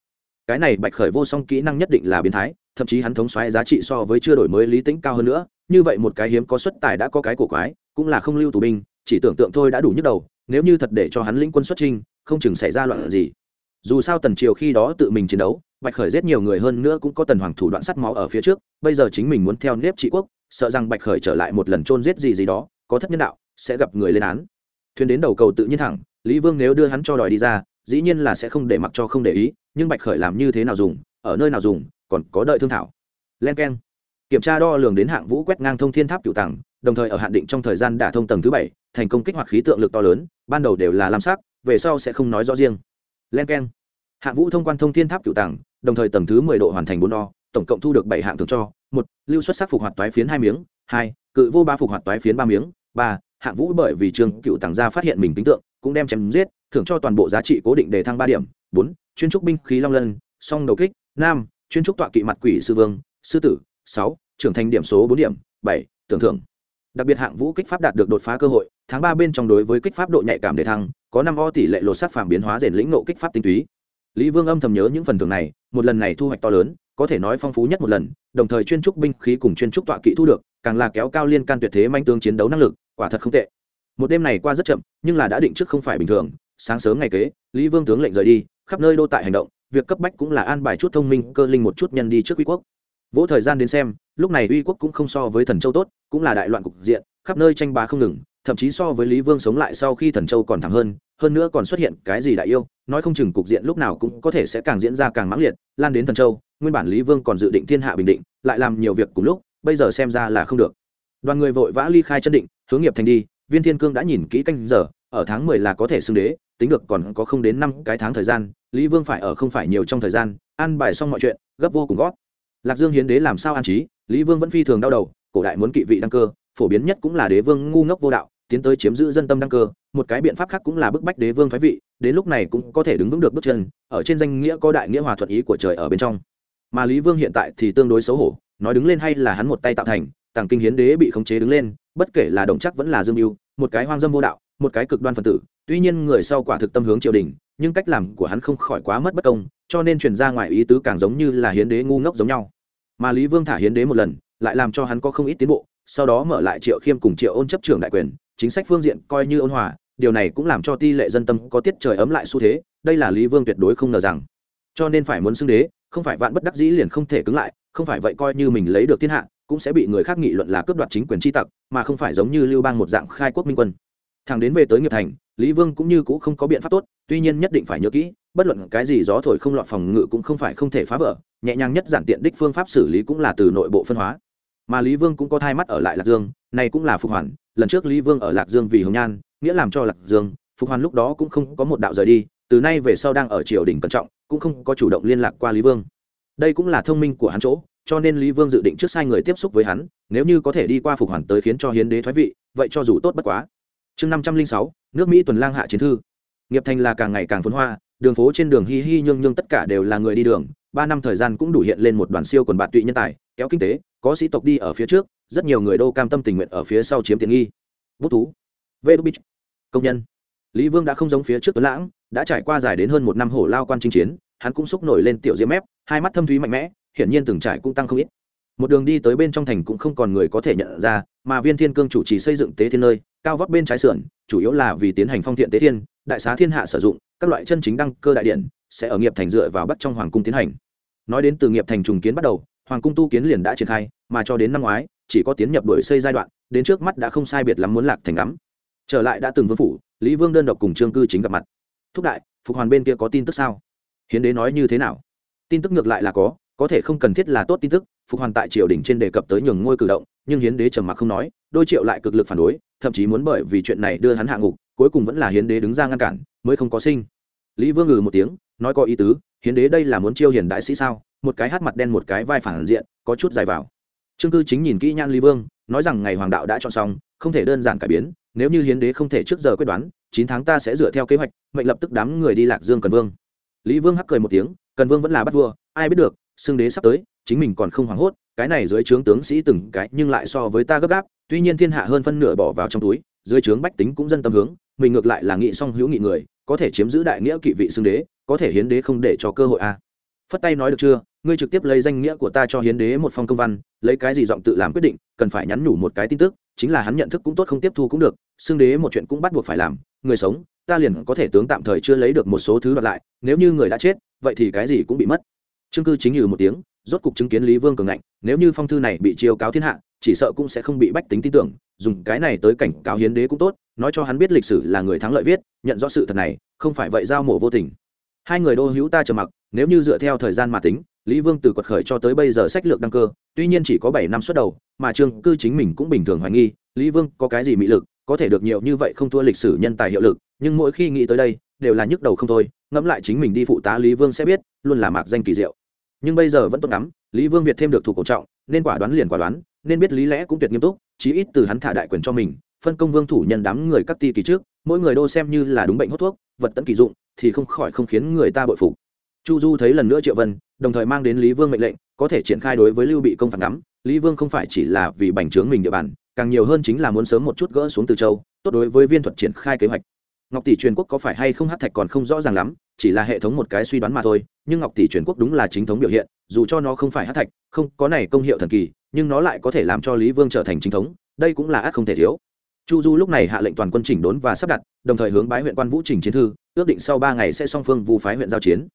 Cái này bạch khởi vô song kỹ năng nhất định là biến thái, thậm chí hắn thống xoáy giá trị so với chưa đổi mới lý tính cao hơn nữa, như vậy một cái hiếm có xuất tài đã có cái cổ quái, cũng là không lưu tù binh, chỉ tưởng tượng thôi đã đủ nhức đầu, nếu như thật để cho hắn lĩnh quân xuất trinh không chừng xảy ra loạn gì. Dù sao tần triều khi đó tự mình chiến đấu, bạch khởi giết nhiều người hơn nữa cũng có tần hoàng thủ đoạn sắt máu ở phía trước, bây giờ chính mình muốn theo nếp trị quốc, sợ rằng bạch khởi trở lại một lần chôn giết gì gì đó, có thất nhân đạo, sẽ gặp người lên án. Thuyền đến đầu cầu tự nhiên thẳng, lý vương nếu đưa hắn cho đòi đi ra, dĩ nhiên là sẽ không để mặc cho không để ý, nhưng bạch khởi làm như thế nào dùng, ở nơi nào dùng, còn có đợi thương thảo. Len k e n kiểm tra đo lường đến hạng vũ quét ngang thông thiên tháp cựu tặng đồng thời ở hạn định trong thời gian đả thông tầng thứ bảy, thành công kích hoạt khí tượng lực to lớn, ban đầu đều là lam sắc về sau sẽ không nói rõ riêng. Len k e n hạng vũ thông quan thông thiên tháp cựu tặng đồng thời tầng thứ mười độ hoàn thành bốn đo tổng cộng thu được bảy hạng thường cho. Một, lưu xuất sắc phục hoạt toái phiến hai miếng. Hai, cự vô ba phục hoạt toái phiến ba miếng. Ba, hạng vũ bởi vì trường cựu tặng gia phát hiện mình tính tượng, cũng đem chém giết, thưởng cho toàn bộ giá trị cố định để thăng ba điểm. Bốn, chuyên trúc binh khí long lân, song đầu kích. Nam chuyên trúc tọa kỵ mặt quỷ sư vương, sư tử. Sáu, trưởng thành điểm số bốn điểm. Bảy, tưởng thưởng đặc biệt hạng vũ kích pháp đạt được đột phá cơ hội, tháng ba bên trong đối với kích pháp độ nhạy cảm để thăng, có năm o tỷ lệ lột sắc phàm biến hóa rèn lĩnh nộ kích pháp tinh túy. Lý vương âm thầm nhớ những phần thưởng này, một lần này thu hoạch to lớn, có thể nói phong phú nhất một lần, đồng thời chuyên trúc binh khí cùng chuyên trúc tọa kỹ thu được, càng là kéo cao liên can tuyệt thế manh tương chiến đấu năng lực, quả thật không tệ. Một đêm này qua rất chậm, nhưng là đã định trước không phải bình thường, sáng sớm ngày kế, lý vương tướng lệnh rời đi, khắp nơi đô tại hành động, việc cấp bách cũng là an bài chút thông minh, cơ linh một chút nhân đi trước uy quốc vỗ thời gian đến xem, lúc này uy quốc cũng không so với thần châu tốt, cũng là đại loạn cục diện, khắp nơi tranh bá không ngừng, thậm chí so với lý vương sống lại sau khi thần châu còn thẳng hơn hơn nữa còn xuất hiện cái gì đại yêu, nói không chừng cục diện lúc nào cũng có thể sẽ càng diễn ra càng mãng liệt, lan đến thần châu, nguyên bản lý vương còn dự định thiên hạ bình định, lại làm nhiều việc cùng lúc, bây giờ xem ra là không được. Đoàn người vội vã ly khai chân định, hướng nghiệp thành đi, viên thiên cương đã nhìn kỹ canh giờ, ở tháng mười là có thể xưng đế, tính được còn có không đến năm cái tháng thời gian, lý vương phải ở không phải nhiều trong thời gian, an bài xong mọi chuyện, gấp vô cùng gót lạc dương hiến đế làm sao an trí, lý vương vẫn phi thường đau đầu, cổ đại muốn kỵ vị đăng cơ, phổ biến nhất cũng là đế vương ngu ngốc vô đạo, tiến tới chiếm giữ dân tâm đăng cơ, một cái biện pháp khác cũng là bức bách đế vương thái vị, đến lúc này cũng có thể đứng vững được bước chân, ở trên danh nghĩa có đại nghĩa hòa thuận ý của trời ở bên trong. Mà lý vương hiện tại thì tương đối xấu hổ, nói đứng lên hay là hắn một tay tạo thành, tàng kinh hiến đế bị khống chế đứng lên, bất kể là đồng chắc vẫn là dương mưu, một cái hoang dâm vô đạo, một cái cực đoan phân tử, tuy nhiên người sau quả thực tâm hướng triều đình, nhưng cách làm của hắn không khỏi quá mất bất công, cho nên truyền ra ngoài ý tứ càng giống như là hiến đế ngu ngốc giống nhau mà lý vương thả hiến đế một lần, lại làm cho hắn có không ít tiến bộ, sau đó mở lại triệu khiêm cùng triệu ôn chấp trưởng đại quyền, chính sách phương diện coi như ôn hòa, điều này cũng làm cho ti lệ dân tâm có tiết trời ấm lại xu thế, đây là lý vương tuyệt đối không ngờ rằng. Cho nên phải muốn xưng đế, không phải vạn bất đắc dĩ liền không thể cứng lại, không phải vậy coi như mình lấy được thiên hạ, cũng sẽ bị người khác nghị luận là cướp đoạt chính quyền tri tặc, mà không phải giống như lưu bang một dạng khai quốc minh quân. Thằng đến về tới nghiệp thành, lý vương cũng như cũng không có biện pháp tốt, tuy nhiên nhất định phải nhớ kỹ, bất luận cái gì gió thổi không lọt phòng ngự cũng không phải không thể phá vỡ nhẹ nhàng nhất giản tiện đích phương pháp xử lý cũng là từ nội bộ phân hóa. Mà lý vương cũng có thai mắt ở lại lạc dương, này cũng là phục hoàn, lần trước lý vương ở lạc dương vì hồng nhan, nghĩa làm cho lạc dương, phục hoàn lúc đó cũng không có một đạo rời đi, từ nay về sau đang ở triều đình cẩn trọng, cũng không có chủ động liên lạc qua lý vương. Đây cũng là thông minh của hắn chỗ, cho nên lý vương dự định trước sai người tiếp xúc với hắn, nếu như có thể đi qua phục hoàn tới khiến cho hiến đế thoái vị, vậy cho dù tốt bất quá. Chương năm trăm linh sáu, nước mỹ tuần lang hạ chiến thư. Nghiệp thành là càng ngày càng phấn hoa, đường phố trên đường hi hi nhương nhương tất cả đều là người đi đường ba năm thời gian cũng đủ hiện lên một đoàn siêu quần bạt tụy nhân tài, kéo kinh tế, có sĩ tộc đi ở phía trước, rất nhiều người đô cam tâm tình nguyện ở phía sau chiếm tiện nghi. Bút thú. Vê đô bích công nhân. Lý vương đã không giống phía trước tuấn lãng, đã trải qua dài đến hơn một năm hổ lao quan chinh chiến, hắn cũng xúc nổi lên tiểu diễm mép, hai mắt thâm thúy mạnh mẽ, hiển nhiên từng trải cũng tăng không ít. Một đường đi tới bên trong thành cũng không còn người có thể nhận ra, mà viên thiên cương chủ trì xây dựng tế thiên nơi, cao vóc bên trái sườn, chủ yếu là vì tiến hành phong thiện tế thiên, đại xá thiên hạ sử dụng, các loại chân chính đăng cơ đại điện sẽ ở nghiệp thành dựa vào bắt trong hoàng cung tiến hành nói đến từ nghiệp thành trùng kiến bắt đầu, hoàng cung tu kiến liền đã triển khai, mà cho đến năm ngoái, chỉ có tiến nhập đổi xây giai đoạn, đến trước mắt đã không sai biệt lắm muốn lạc thành ngắm. Trở lại đã từng vương phủ, lý vương đơn độc cùng trương cư chính gặp mặt. Thúc đại, phục hoàn bên kia có tin tức sao? Hiến đế nói như thế nào? Tin tức ngược lại là có có thể không cần thiết là tốt tin tức, phục hoàn tại triều đình trên đề cập tới nhường ngôi cử động, nhưng hiến đế trầm mặc không nói, đôi triệu lại cực lực phản đối, thậm chí muốn bởi vì chuyện này đưa hắn hạ ngục, cuối cùng vẫn là hiến đế đứng ra ngăn cản, mới không có sinh. Lý vương ngừ một tiếng, nói có ý tứ hiến đế đây là muốn chiêu hiền đại sĩ sao? Một cái hát mặt đen một cái vai phản diện, có chút dài vào. Trương cư chính nhìn kỹ nhan lý vương, nói rằng ngày hoàng đạo đã chọn xong, không thể đơn giản cải biến, nếu như hiến đế không thể trước giờ quyết đoán, chín tháng ta sẽ dựa theo kế hoạch, mệnh lập tức đám người đi lạc dương cần vương. Lý vương hắc cười một tiếng, cần vương vẫn là bắt vua, ai biết được, xưng đế sắp tới, chính mình còn không hoảng hốt, cái này dưới trướng tướng sĩ từng cái, nhưng lại so với ta gấp gáp, tuy nhiên thiên hạ hơn phân nửa bỏ vào trong túi dưới trướng bách tính cũng dân tâm hướng, mình ngược lại là nghị song hữu nghị người, có thể chiếm giữ đại nghĩa kỵ vị xưng đế, có thể hiến đế không để cho cơ hội a à. phất tay nói được chưa, ngươi trực tiếp lấy danh nghĩa của ta cho hiến đế một phong công văn, lấy cái gì giọng tự làm quyết định, cần phải nhắn nhủ một cái tin tức, chính là hắn nhận thức cũng tốt không tiếp thu cũng được, xưng đế một chuyện cũng bắt buộc phải làm, người sống, ta liền có thể tướng tạm thời chưa lấy được một số thứ đoạt lại, nếu như người đã chết, vậy thì cái gì cũng bị mất trương cư chính như một tiếng, rốt cục chứng kiến lý vương cường ngạnh, nếu như phong thư này bị chiêu cáo thiên hạ chỉ sợ cũng sẽ không bị bách tính tin tưởng, dùng cái này tới cảnh cáo hiến đế cũng tốt, nói cho hắn biết lịch sử là người thắng lợi viết, nhận rõ sự thật này, không phải vậy giao mổ vô tình. Hai người đô hữu ta trầm mặc, nếu như dựa theo thời gian mà tính, lý vương từ quật khởi cho tới bây giờ sách lược đăng cơ, tuy nhiên chỉ có bảy năm xuất đầu, mà trương cư chính mình cũng bình thường hoài nghi, lý vương có cái gì mỹ lực, có thể được nhiều như vậy không thua lịch sử nhân tài hiệu lực, nhưng mỗi khi nghĩ tới đây, đều là nhức đầu không thôi, ngẫm lại chính mình đi phụ tá lý vương sẽ biết, luôn là mạc danh kỳ diệu. Nhưng bây giờ vẫn tốt lắm, lý vương việt thêm được thủ cổ trọng, nên quả đoán liền quả đoán nên biết lý lẽ cũng tuyệt nghiêm túc, chí ít từ hắn thả đại quyền cho mình, phân công vương thủ nhân đám người các ti kỳ trước, mỗi người đô xem như là đúng bệnh hốt thuốc, vật tận kỳ dụng, thì không khỏi không khiến người ta bội phục. Chu du thấy lần nữa triệu vân, đồng thời mang đến lý vương mệnh lệnh, có thể triển khai đối với lưu bị công phản ngắm. Lý vương không phải chỉ là vì bành trướng mình địa bàn, càng nhiều hơn chính là muốn sớm một chút gỡ xuống từ châu, tốt đối với viên thuật triển khai kế hoạch. Ngọc tỷ truyền quốc có phải hay không hát thạch còn không rõ ràng lắm, chỉ là hệ thống một cái suy đoán mà thôi, nhưng ngọc tỷ truyền quốc đúng là chính thống biểu hiện, dù cho nó không phải hát thạch, không, có này công hiệu thần kỳ nhưng nó lại có thể làm cho lý vương trở thành chính thống, đây cũng là ác không thể thiếu. Chu du lúc này hạ lệnh toàn quân chỉnh đốn và sắp đặt, đồng thời hướng bái huyện quan vũ trình chiến thư, ước định sau ba ngày sẽ song phương vu phái huyện giao chiến.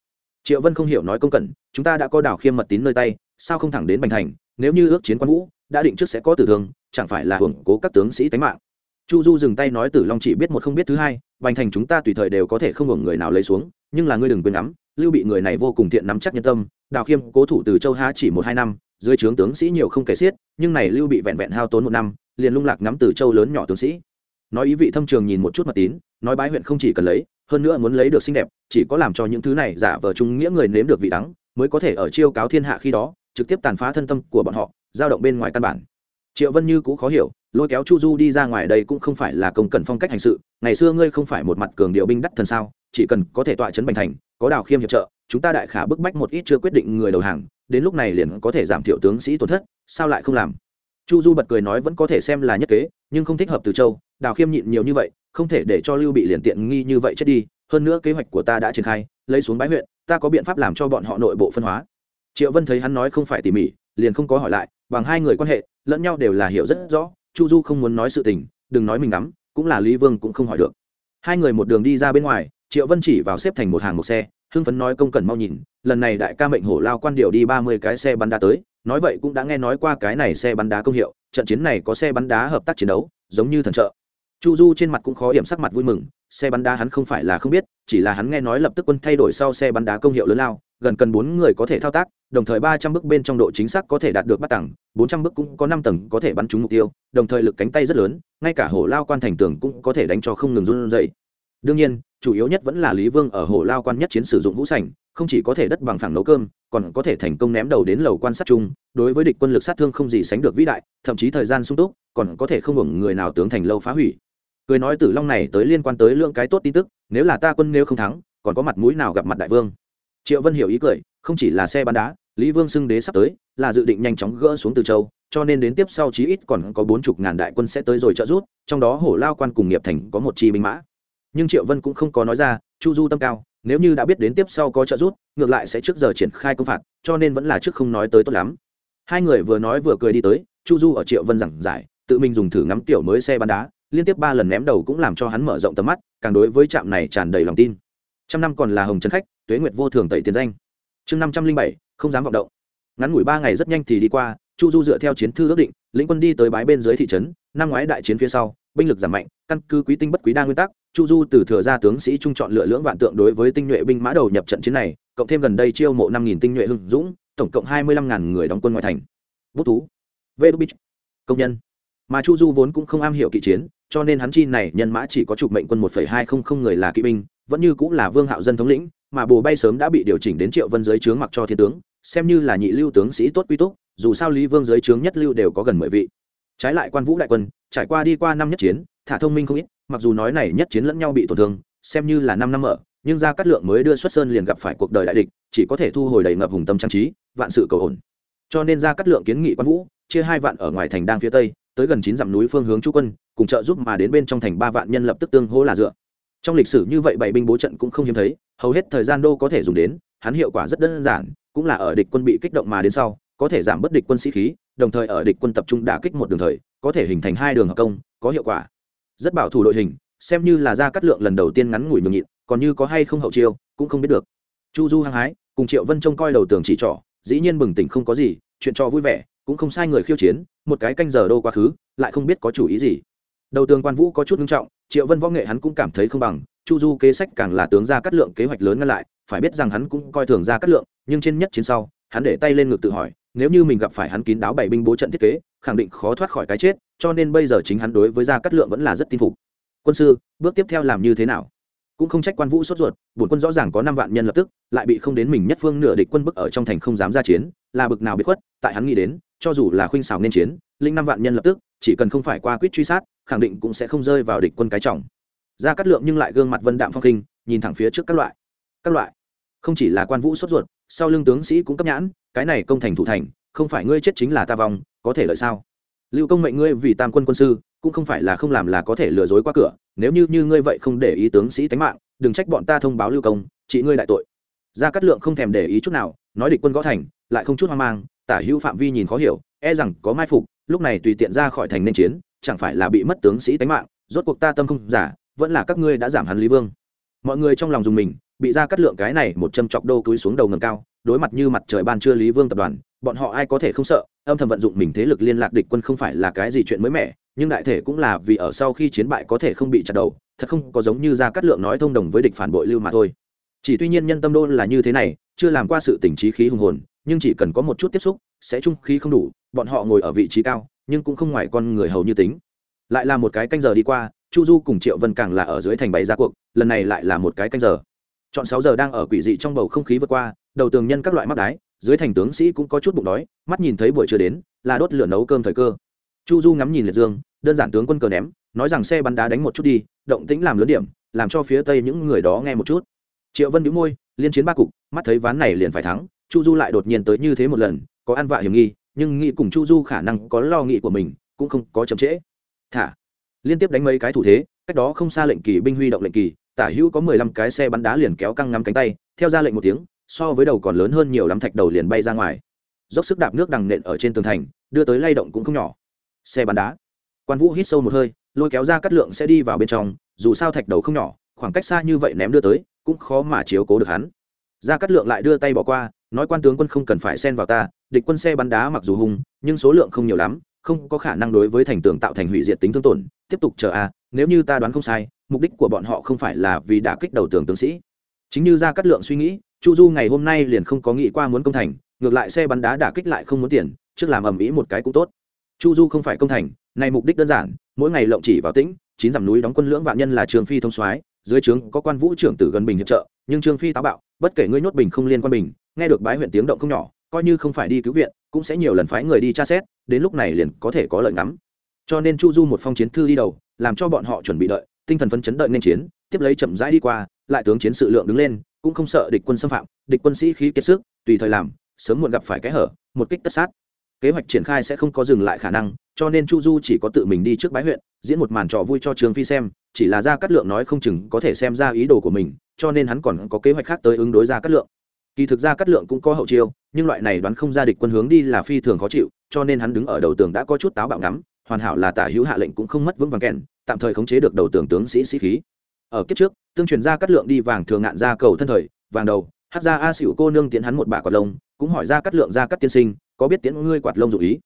Triệu vân không hiểu nói công cẩn, chúng ta đã có đảo khiêm mật tín nơi tay, sao không thẳng đến bành thành, nếu như ước chiến quan vũ, đã định trước sẽ có tử thương, chẳng phải là hưởng cố các tướng sĩ tánh mạng. Chu du dừng tay nói tử long chỉ biết một không biết thứ hai, bành thành chúng ta tùy thời đều có thể không hưởng người nào lấy xuống, nhưng là ngươi đừng quên nắm lưu bị người này vô cùng thiện nắm chắc nhân tâm đào khiêm cố thủ từ châu há chỉ một hai năm dưới trướng tướng sĩ nhiều không kể xiết, nhưng này lưu bị vẹn vẹn hao tốn một năm, liền lung lạc ngắm từ châu lớn nhỏ tướng sĩ. Nói ý vị thâm trường nhìn một chút mật tín, nói bái huyện không chỉ cần lấy, hơn nữa muốn lấy được xinh đẹp, chỉ có làm cho những thứ này giả vờ trung nghĩa người nếm được vị đắng, mới có thể ở chiêu cáo thiên hạ khi đó, trực tiếp tàn phá thân tâm của bọn họ, giao động bên ngoài căn bản. Triệu vân như cũng khó hiểu, lôi kéo chu du đi ra ngoài đây cũng không phải là công cần phong cách hành sự, ngày xưa ngươi không phải một mặt cường điệu binh đắc thần sao, chỉ cần có thể tọa chấn bành thành, có đào khiêm hiệp trợ, chúng ta đại khả bức bách một ít chưa quyết định người đầu hàng đến lúc này liền có thể giảm thiểu tướng sĩ tổn thất, sao lại không làm? Chu du bật cười nói vẫn có thể xem là nhất kế, nhưng không thích hợp từ châu, đào khiêm nhịn nhiều như vậy, không thể để cho lưu bị liền tiện nghi như vậy chết đi, hơn nữa kế hoạch của ta đã triển khai, lấy xuống bãi huyện, ta có biện pháp làm cho bọn họ nội bộ phân hóa. Triệu vân thấy hắn nói không phải tỉ mỉ, liền không có hỏi lại, bằng hai người quan hệ, lẫn nhau đều là hiểu rất rõ, chu du không muốn nói sự tình, đừng nói mình nắm cũng là lý vương cũng không hỏi được. Hai người một đường đi ra bên ngoài, triệu vân chỉ vào xếp thành một hàng một xe, hưng phấn nói công cần mau nhìn lần này đại ca mệnh hổ lao quan điều đi ba mươi cái xe bắn đá tới, nói vậy cũng đã nghe nói qua cái này xe bắn đá công hiệu, trận chiến này có xe bắn đá hợp tác chiến đấu, giống như thần trợ. Chu du trên mặt cũng khó điểm sắc mặt vui mừng, xe bắn đá hắn không phải là không biết, chỉ là hắn nghe nói lập tức quân thay đổi sau xe bắn đá công hiệu lớn lao, gần cần bốn người có thể thao tác, đồng thời ba trăm bước bên trong độ chính xác có thể đạt được bắt tặng, bốn trăm bước cũng có năm tầng có thể bắn trúng mục tiêu, đồng thời lực cánh tay rất lớn, ngay cả hổ lao quan thành tường cũng có thể đánh cho không ngừng run dậy đương nhiên, chủ yếu nhất vẫn là lý vương ở hổ lao quan nhất chiến sử dụng hũ sành không chỉ có thể đất bằng phẳng nấu cơm, còn có thể thành công ném đầu đến lầu quan sát chung, đối với địch quân lực sát thương không gì sánh được vĩ đại, thậm chí thời gian sung túc, còn có thể không hưởng người nào tướng thành lâu phá hủy. Cười nói tử long này tới liên quan tới lượng cái tốt tin tức, nếu là ta quân nếu không thắng, còn có mặt mũi nào gặp mặt đại vương? Triệu vân hiểu ý cười, không chỉ là xe bắn đá, lý vương xưng đế sắp tới, là dự định nhanh chóng gỡ xuống từ châu, cho nên đến tiếp sau chí ít còn có bốn chục ngàn đại quân sẽ tới rồi trợ rút trong đó hổ lao quan cùng nghiệp thành có một chi binh mã. Nhưng triệu vân cũng không có nói ra, chu du tâm cao nếu như đã biết đến tiếp sau có trợ giúp, ngược lại sẽ trước giờ triển khai công phạt cho nên vẫn là trước không nói tới tốt lắm. Hai người vừa nói vừa cười đi tới chu du ở triệu vân giảng giải tự mình dùng thử ngắm tiểu mới xe bắn đá liên tiếp ba lần ném đầu cũng làm cho hắn mở rộng tầm mắt càng đối với trạm này tràn đầy lòng tin. Trăm năm còn là hồng trấn khách tuế nguyệt vô thường tẩy tiền danh. Chương năm trăm linh bảy không dám vọng động. Ngắn ngủi ba ngày rất nhanh thì đi qua chu du dựa theo chiến thư ước định lĩnh quân đi tới bái bên dưới thị trấn năm ngoái đại chiến phía sau binh lực giảm mạnh căn cứ quý tinh bất quý đa nguyên tắc chu du từ thừa ra tướng sĩ trung chọn lựa lưỡng vạn tượng đối với tinh nhuệ binh mã đầu nhập trận chiến này, cộng thêm gần đây chiêu mộ năm nghìn tinh nhuệ hưng dũng, tổng cộng hai mươi lăm ngàn người đóng quân ngoại thành. Bút tú vê đô bích công nhân. Mà chu du vốn cũng không am hiểu kỵ chiến, cho nên hắn chi này nhân mã chỉ có chục mệnh quân một phẩy hai không không người là kỵ binh, vẫn như cũng là vương hạo dân thống lĩnh, mà bồ bay sớm đã bị điều chỉnh đến triệu vân dưới trướng mặc cho thiên tướng, xem như là nhị lưu tướng sĩ tốt quy túc, dù sao lý vương dưới trướng nhất lưu đều có gần mười vị. Trái lại quan vũ đại quân, trải qua đi qua năm nhất chiến thả thông minh không ít, mặc dù nói này nhất chiến lẫn nhau bị tổn thương, xem như là năm năm ở nhưng ra cát lượng mới đưa xuất sơn liền gặp phải cuộc đời đại địch, chỉ có thể thu hồi đầy ngập hùng tâm trang trí, vạn sự cầu ổn cho nên ra cát lượng kiến nghị quan vũ, chia hai vạn ở ngoài thành đang phía tây, tới gần chín dặm núi phương hướng chú quân, cùng trợ giúp mà đến bên trong thành ba vạn nhân lập tức tương hỗ là dựa. Trong lịch sử như vậy bảy binh bố trận cũng không hiếm thấy, hầu hết thời gian đô có thể dùng đến, hắn hiệu quả rất đơn giản, cũng là ở địch quân bị kích động mà đến sau, có thể giảm bất địch quân sĩ khí, đồng thời ở địch quân tập trung đả kích một đường thời, có thể hình thành hai đường hợp công, có hiệu quả rất bảo thủ đội hình, xem như là ra cắt lượng lần đầu tiên ngắn ngủi nhường nhịn, còn như có hay không hậu chiêu, cũng không biết được. Chu du hăng hái, cùng triệu vân trông coi đầu tường chỉ trỏ, dĩ nhiên bừng tỉnh không có gì, chuyện cho vui vẻ, cũng không sai người khiêu chiến, một cái canh giờ đô quá khứ, lại không biết có chủ ý gì. Đầu tường quan vũ có chút nghiêm trọng, triệu vân võ nghệ hắn cũng cảm thấy không bằng, chu du kế sách càng là tướng ra cắt lượng kế hoạch lớn ngăn lại, phải biết rằng hắn cũng coi thường ra cắt lượng, nhưng trên nhất chiến sau, hắn để tay lên ngực tự hỏi nếu như mình gặp phải hắn kín đáo bảy binh bố trận thiết kế, khẳng định khó thoát khỏi cái chết, cho nên bây giờ chính hắn đối với gia cát lượng vẫn là rất tin phục. Quân sư, bước tiếp theo làm như thế nào? Cũng không trách quan vũ sốt ruột, bổn quân rõ ràng có năm vạn nhân lập tức, lại bị không đến mình nhất phương nửa địch quân bức ở trong thành không dám ra chiến, là bực nào bị khuất, tại hắn nghĩ đến, cho dù là khuynh xảo nên chiến, linh năm vạn nhân lập tức, chỉ cần không phải qua quyết truy sát, khẳng định cũng sẽ không rơi vào địch quân cái trọng. Ra cát lượng nhưng lại gương mặt vân đạm phong khinh, nhìn thẳng phía trước các loại. Các loại? Không chỉ là quan vũ sốt ruột sau lưng tướng sĩ cũng cấp nhãn, cái này công thành thủ thành, không phải ngươi chết chính là ta vong, có thể lợi sao? Lưu công mệnh ngươi vì tam quân quân sư, cũng không phải là không làm là có thể lừa dối qua cửa, nếu như như ngươi vậy không để ý tướng sĩ tánh mạng, đừng trách bọn ta thông báo lưu công, trị ngươi đại tội. Gia cát lượng không thèm để ý chút nào, nói địch quân gõ thành, lại không chút hoang mang, tả hữu phạm vi nhìn khó hiểu e rằng có mai phục, lúc này tùy tiện ra khỏi thành nên chiến, chẳng phải là bị mất tướng sĩ tánh mạng, rốt cuộc ta tâm không giả, vẫn là các ngươi đã giảm hắn lý vương mọi người trong lòng dùng mình, bị ra cắt lượng cái này một châm chọc đô cúi xuống đầu ngầm cao, đối mặt như mặt trời ban trưa lý vương tập đoàn, bọn họ ai có thể không sợ, âm thầm vận dụng mình thế lực liên lạc địch quân không phải là cái gì chuyện mới mẻ, nhưng đại thể cũng là vì ở sau khi chiến bại có thể không bị chặt đầu, thật không có giống như ra cắt lượng nói thông đồng với địch phản bội lưu mà thôi. Chỉ tuy nhiên nhân tâm đô là như thế này, chưa làm qua sự tỉnh trí khí hùng hồn, nhưng chỉ cần có một chút tiếp xúc, sẽ trung khí không đủ, bọn họ ngồi ở vị trí cao, nhưng cũng không ngoài con người hầu như tính. Lại là một cái canh giờ đi qua chu du cùng triệu vân càng là ở dưới thành bày ra cuộc, lần này lại là một cái canh giờ. Chọn sáu giờ đang ở quỷ dị trong bầu không khí vượt qua, đầu tường nhân các loại mắt đái, dưới thành tướng sĩ cũng có chút bụng đói, mắt nhìn thấy buổi chưa đến, là đốt lửa nấu cơm thời cơ. Chu du ngắm nhìn liệt dương, đơn giản tướng quân cờ ném, nói rằng xe bắn đá đánh một chút đi, động tĩnh làm lớn điểm, làm cho phía tây những người đó nghe một chút. Triệu vân đĩu môi, liên chiến ba cục, mắt thấy ván này liền phải thắng, chu du lại đột nhiên tới như thế một lần, có ăn vạ hiểm nghi, nhưng nghĩ cùng chu du khả năng có lo nghĩ của mình, cũng không có chậm trễ. Thả liên tiếp đánh mấy cái thủ thế, cách đó không xa lệnh kỳ, binh huy động lệnh kỳ, tả hữu có mười lăm cái xe bắn đá liền kéo căng ngắm cánh tay, theo ra lệnh một tiếng, so với đầu còn lớn hơn nhiều lắm thạch đầu liền bay ra ngoài. Dốc sức đạp nước đằng nện ở trên tường thành, đưa tới lay động cũng không nhỏ. Xe bắn đá. Quan vũ hít sâu một hơi, lôi kéo ra cắt lượng sẽ đi vào bên trong, dù sao thạch đầu không nhỏ, khoảng cách xa như vậy ném đưa tới, cũng khó mà chiếu cố được hắn. Ra cắt lượng lại đưa tay bỏ qua, nói quan tướng quân không cần phải xen vào ta, địch quân xe bắn đá mặc dù hung, nhưng số lượng không nhiều lắm, không có khả năng đối với thành tường tạo thành hủy diệt tính thương tổn tiếp tục chờ a, nếu như ta đoán không sai, mục đích của bọn họ không phải là vì đã kích đầu tường tướng sĩ. Chính như ra cắt lượng suy nghĩ, chu du ngày hôm nay liền không có nghĩ qua muốn công thành, ngược lại xe bắn đá đả kích lại không muốn tiền, trước làm ầm ĩ một cái cũng tốt. Chu du không phải công thành, này mục đích đơn giản, mỗi ngày lộng chỉ vào tĩnh, chín dặm núi đóng quân lưỡng vạn nhân là trường phi thông soái, dưới trướng có quan vũ trưởng tử gần bình hiệp trợ, nhưng trương phi táo bạo, bất kể ngươi nhốt bình không liên quan bình, nghe được bái huyện tiếng động không nhỏ, coi như không phải đi cứu viện, cũng sẽ nhiều lần phái người đi tra xét, đến lúc này liền có thể có lợi ngắm cho nên chu du một phong chiến thư đi đầu, làm cho bọn họ chuẩn bị đợi, tinh thần phấn chấn đợi nên chiến, tiếp lấy chậm rãi đi qua, lại tướng chiến sự lượng đứng lên, cũng không sợ địch quân xâm phạm, địch quân sĩ khí kiệt sức, tùy thời làm, sớm muộn gặp phải cái hở, một kích tất sát. Kế hoạch triển khai sẽ không có dừng lại khả năng, cho nên chu du chỉ có tự mình đi trước bái huyện, diễn một màn trò vui cho trường phi xem, chỉ là ra cát lượng nói không chừng có thể xem ra ý đồ của mình, cho nên hắn còn có kế hoạch khác tới ứng đối ra cát lượng. Kỳ thực ra cát lượng cũng có hậu chiêu, nhưng loại này đoán không ra địch quân hướng đi là phi thường khó chịu, cho nên hắn đứng ở đầu tường đã có chút táo bạo ngắm hoàn hảo là tả hữu hạ lệnh cũng không mất vững vàng kèn, tạm thời khống chế được đầu tưởng tướng sĩ sĩ khí. Ở kiếp trước, tương truyền ra cát lượng đi vàng thường ngạn ra cầu thân thời, vàng đầu, hát ra a xỉu cô nương tiến hắn một bả quạt lông, cũng hỏi ra cát lượng ra cát tiên sinh, có biết tiến ngươi quạt lông dụ ý?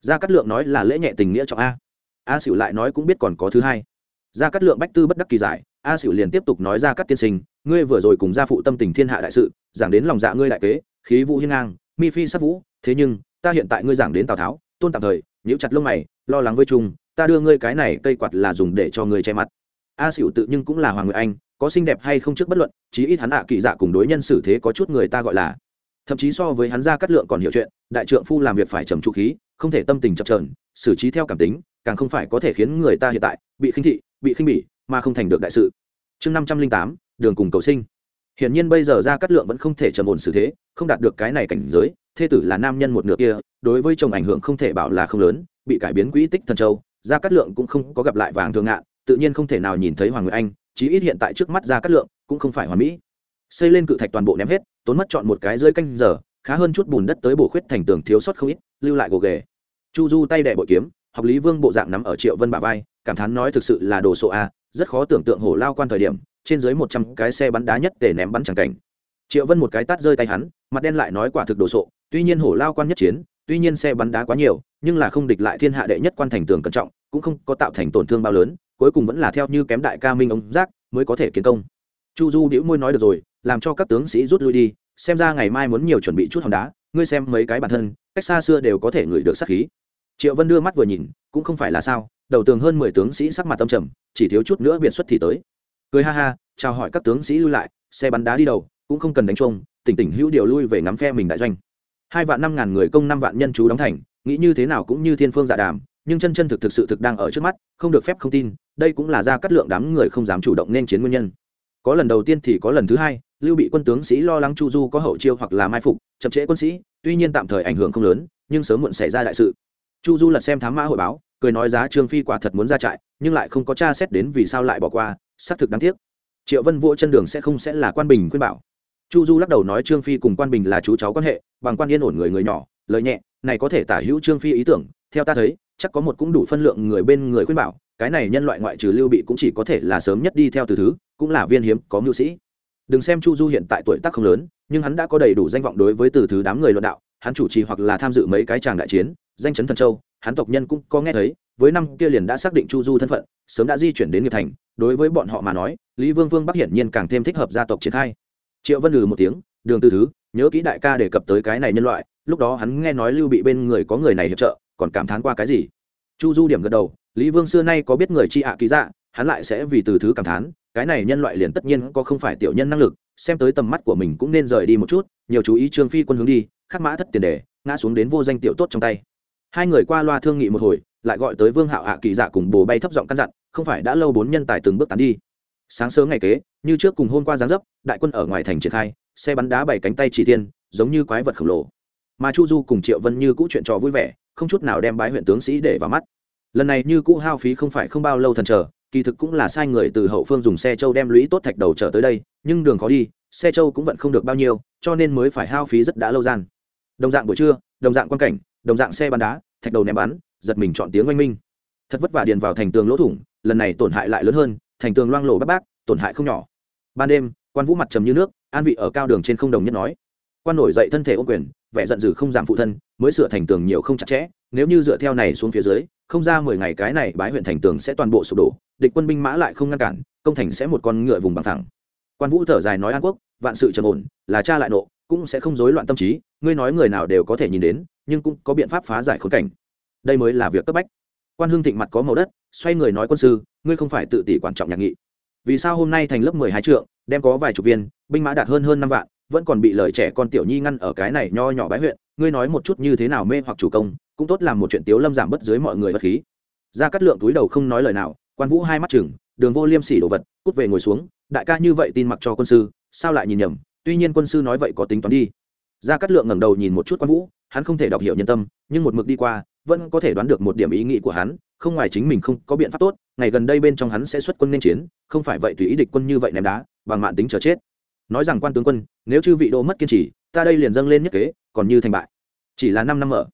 Ra cát lượng nói là lễ nhẹ tình nghĩa trọng a. A xỉu lại nói cũng biết còn có thứ hai. Ra cát lượng bách tư bất đắc kỳ giải, a xỉu liền tiếp tục nói ra cát tiên sinh, ngươi vừa rồi cùng gia phụ tâm tình thiên hạ đại sự, giảng đến lòng dạ ngươi đại kế, khí vũ hiên ngang, mi phi sát vũ, thế nhưng, ta hiện tại ngươi giảng đến tào tháo, tôn tạm thời, nhíu chặt lông mày lo lắng với chung ta đưa ngươi cái này cây quạt là dùng để cho ngươi che mặt. A xỉu tự nhưng cũng là hoàng người anh, có xinh đẹp hay không trước bất luận, chí ít hắn ạ kỳ dạ cùng đối nhân xử thế có chút người ta gọi là. Thậm chí so với hắn ra cắt lượng còn hiểu chuyện, đại trượng phu làm việc phải trầm trụ khí, không thể tâm tình chập trờn xử trí theo cảm tính, càng không phải có thể khiến người ta hiện tại bị khinh thị, bị khinh bỉ, mà không thành được đại sự. Chương năm trăm linh tám, đường cùng cầu sinh. Hiển nhiên bây giờ ra cắt lượng vẫn không thể trầm ổn xử thế, không đạt được cái này cảnh giới, thê tử là nam nhân một nửa kia, đối với chồng ảnh hưởng không thể bảo là không lớn bị cải biến quỹ tích thần châu, gia cát lượng cũng không có gặp lại vàng thường ngạn, tự nhiên không thể nào nhìn thấy hoàng nguyệt anh, chí ít hiện tại trước mắt gia cát lượng cũng không phải hoàn mỹ. Xây lên cự thạch toàn bộ ném hết, tốn mất chọn một cái rơi canh giờ, khá hơn chút bùn đất tới bổ khuyết thành tường thiếu sót không ít, lưu lại gồ ghề. Chu du tay đẻ bội kiếm, học lý vương bộ dạng nắm ở triệu vân bà vai, cảm thán nói thực sự là đồ sộ a, rất khó tưởng tượng hổ lao quan thời điểm, trên dưới một trăm cái xe bắn đá nhất để ném bắn chẳng cảnh. Triệu vân một cái tát rơi tay hắn, mặt đen lại nói quả thực đồ sộ, tuy nhiên hổ lao quan nhất chiến tuy nhiên xe bắn đá quá nhiều, nhưng là không địch lại thiên hạ đệ nhất quan thành tường cẩn trọng, cũng không có tạo thành tổn thương bao lớn, cuối cùng vẫn là theo như kém đại ca minh ông giác mới có thể kiến công. Chu du đĩu môi nói được rồi, làm cho các tướng sĩ rút lui đi, xem ra ngày mai muốn nhiều chuẩn bị chút hòn đá, ngươi xem mấy cái bản thân, cách xa xưa đều có thể ngửi được sát khí. Triệu vân đưa mắt vừa nhìn, cũng không phải là sao, đầu tường hơn mười tướng sĩ sắc mặt tâm trầm, chỉ thiếu chút nữa biệt xuất thì tới. Cười ha ha, chào hỏi các tướng sĩ lui lại, xe bắn đá đi đầu, cũng không cần đánh chung tỉnh tỉnh hữu điều lui về ngắm phe mình đại doanh hai vạn năm ngàn người công năm vạn nhân chú đóng thành, nghĩ như thế nào cũng như thiên phương dạ đàm, nhưng chân chân thực thực sự thực đang ở trước mắt, không được phép không tin, đây cũng là ra cắt lượng đám người không dám chủ động nên chiến nguyên nhân. Có lần đầu tiên thì có lần thứ hai, lưu bị quân tướng sĩ lo lắng chu du có hậu chiêu hoặc là mai phục, chậm trễ quân sĩ, tuy nhiên tạm thời ảnh hưởng không lớn, nhưng sớm muộn xảy ra đại sự. Chu du lật xem thám mã hội báo, cười nói giá trương phi quả thật muốn ra trại, nhưng lại không có tra xét đến vì sao lại bỏ qua, xác thực đáng tiếc. Triệu vân vỗ chân đường sẽ không sẽ là quan bình khuyên bảo chu du lắc đầu nói trương phi cùng quan bình là chú cháu quan hệ, bằng quan yên ổn người người nhỏ, lời nhẹ, này có thể tả hữu trương phi ý tưởng, theo ta thấy, chắc có một cũng đủ phân lượng người bên người khuyên bảo, cái này nhân loại ngoại trừ lưu bị cũng chỉ có thể là sớm nhất đi theo từ thứ, cũng là viên hiếm, có mưu sĩ. Đừng xem chu du hiện tại tuổi tác không lớn, nhưng hắn đã có đầy đủ danh vọng đối với từ thứ đám người luận đạo, hắn chủ trì hoặc là tham dự mấy cái tràng đại chiến, danh chấn thần châu, hắn tộc nhân cũng có nghe thấy, với năm kia liền đã xác định chu du thân phận, sớm đã di chuyển đến nghiệp thành, đối với bọn họ mà nói, lý vương vương bắc hiển nhiên càng thêm thích hợp gia tộc triển khai triệu vân lừ một tiếng, đường từ thứ, nhớ kỹ đại ca đề cập tới cái này nhân loại, lúc đó hắn nghe nói lưu bị bên người có người này hiệp trợ, còn cảm thán qua cái gì? Chu du điểm gật đầu, lý vương xưa nay có biết người chi ạ ký dạ hắn lại sẽ vì từ thứ cảm thán, cái này nhân loại liền tất nhiên có không phải tiểu nhân năng lực, xem tới tầm mắt của mình cũng nên rời đi một chút, nhiều chú ý trương phi quân hướng đi, khắc mã thất tiền đề, ngã xuống đến vô danh tiểu tốt trong tay. Hai người qua loa thương nghị một hồi, lại gọi tới vương hạo hạ kỳ dạ cùng bồ bay thấp giọng căn dặn, không phải đã lâu bốn nhân tài từng bước tán đi sáng sớm ngày kế, như trước cùng hôm qua giáng dấp, đại quân ở ngoài thành triển khai, xe bắn đá bảy cánh tay chỉ tiên giống như quái vật khổng lồ. Mà chu du cùng triệu vân như cũ chuyện trò vui vẻ, không chút nào đem bái huyện tướng sĩ để vào mắt. Lần này như cũ hao phí không phải không bao lâu thần chờ, kỳ thực cũng là sai người từ hậu phương dùng xe châu đem lũy tốt thạch đầu trở tới đây, nhưng đường khó đi, xe châu cũng vẫn không được bao nhiêu, cho nên mới phải hao phí rất đã lâu gian. Đồng dạng buổi trưa, đồng dạng quan cảnh, đồng dạng xe bắn đá, thạch đầu ném bắn, giật mình chọn tiếng oanh minh. Thật vất vả điền vào thành tường lỗ thủng, lần này tổn hại lại lớn hơn thành tường loang lổ bác bác tổn hại không nhỏ. Ban đêm, quan vũ mặt trầm như nước, an vị ở cao đường trên không đồng nhất nói. Quan nổi dậy thân thể ô quyền, vẻ giận dữ không giảm phụ thân, mới sửa thành tường nhiều không chặt chẽ, nếu như dựa theo này xuống phía dưới, không ra mười ngày cái này bái huyện thành tường sẽ toàn bộ sụp đổ, địch quân binh mã lại không ngăn cản, công thành sẽ một con ngựa vùng bằng thẳng. Quan vũ thở dài nói an quốc, vạn sự trầm ổn, là cha lại nộ, cũng sẽ không rối loạn tâm trí, ngươi nói người nào đều có thể nhìn đến, nhưng cũng có biện pháp phá giải khốn cảnh. Đây mới là việc cấp bách quan hương thịnh mặt có màu đất, xoay người nói quân sư, ngươi không phải tự tỷ quan trọng nhạc nghị. Vì sao hôm nay thành lớp mười hai trượng, đem có vài chục viên, binh mã đạt hơn hơn năm vạn, vẫn còn bị lời trẻ con tiểu nhi ngăn ở cái này nho nhỏ bái huyện, ngươi nói một chút như thế nào mê hoặc chủ công, cũng tốt làm một chuyện tiếu lâm giảm bớt dưới mọi người vật khí. Ra cắt lượng túi đầu không nói lời nào, quan vũ hai mắt chừng, đường vô liêm sỉ đồ vật, cút về ngồi xuống, đại ca như vậy tin mặc cho quân sư, sao lại nhìn nhầm, tuy nhiên quân sư nói vậy có tính toán đi. Ra cắt lượng ngẩng đầu nhìn một chút quan vũ, hắn không thể đọc hiểu nhân tâm, nhưng một mực đi qua vẫn có thể đoán được một điểm ý nghĩ của hắn, không ngoài chính mình không có biện pháp tốt, ngày gần đây bên trong hắn sẽ xuất quân nên chiến, không phải vậy tùy ý địch quân như vậy ném đá, bằng mạng tính chờ chết. Nói rằng quan tướng quân, nếu chư vị đô mất kiên trì, ta đây liền dâng lên nhất kế, còn như thành bại. Chỉ là năm năm ở,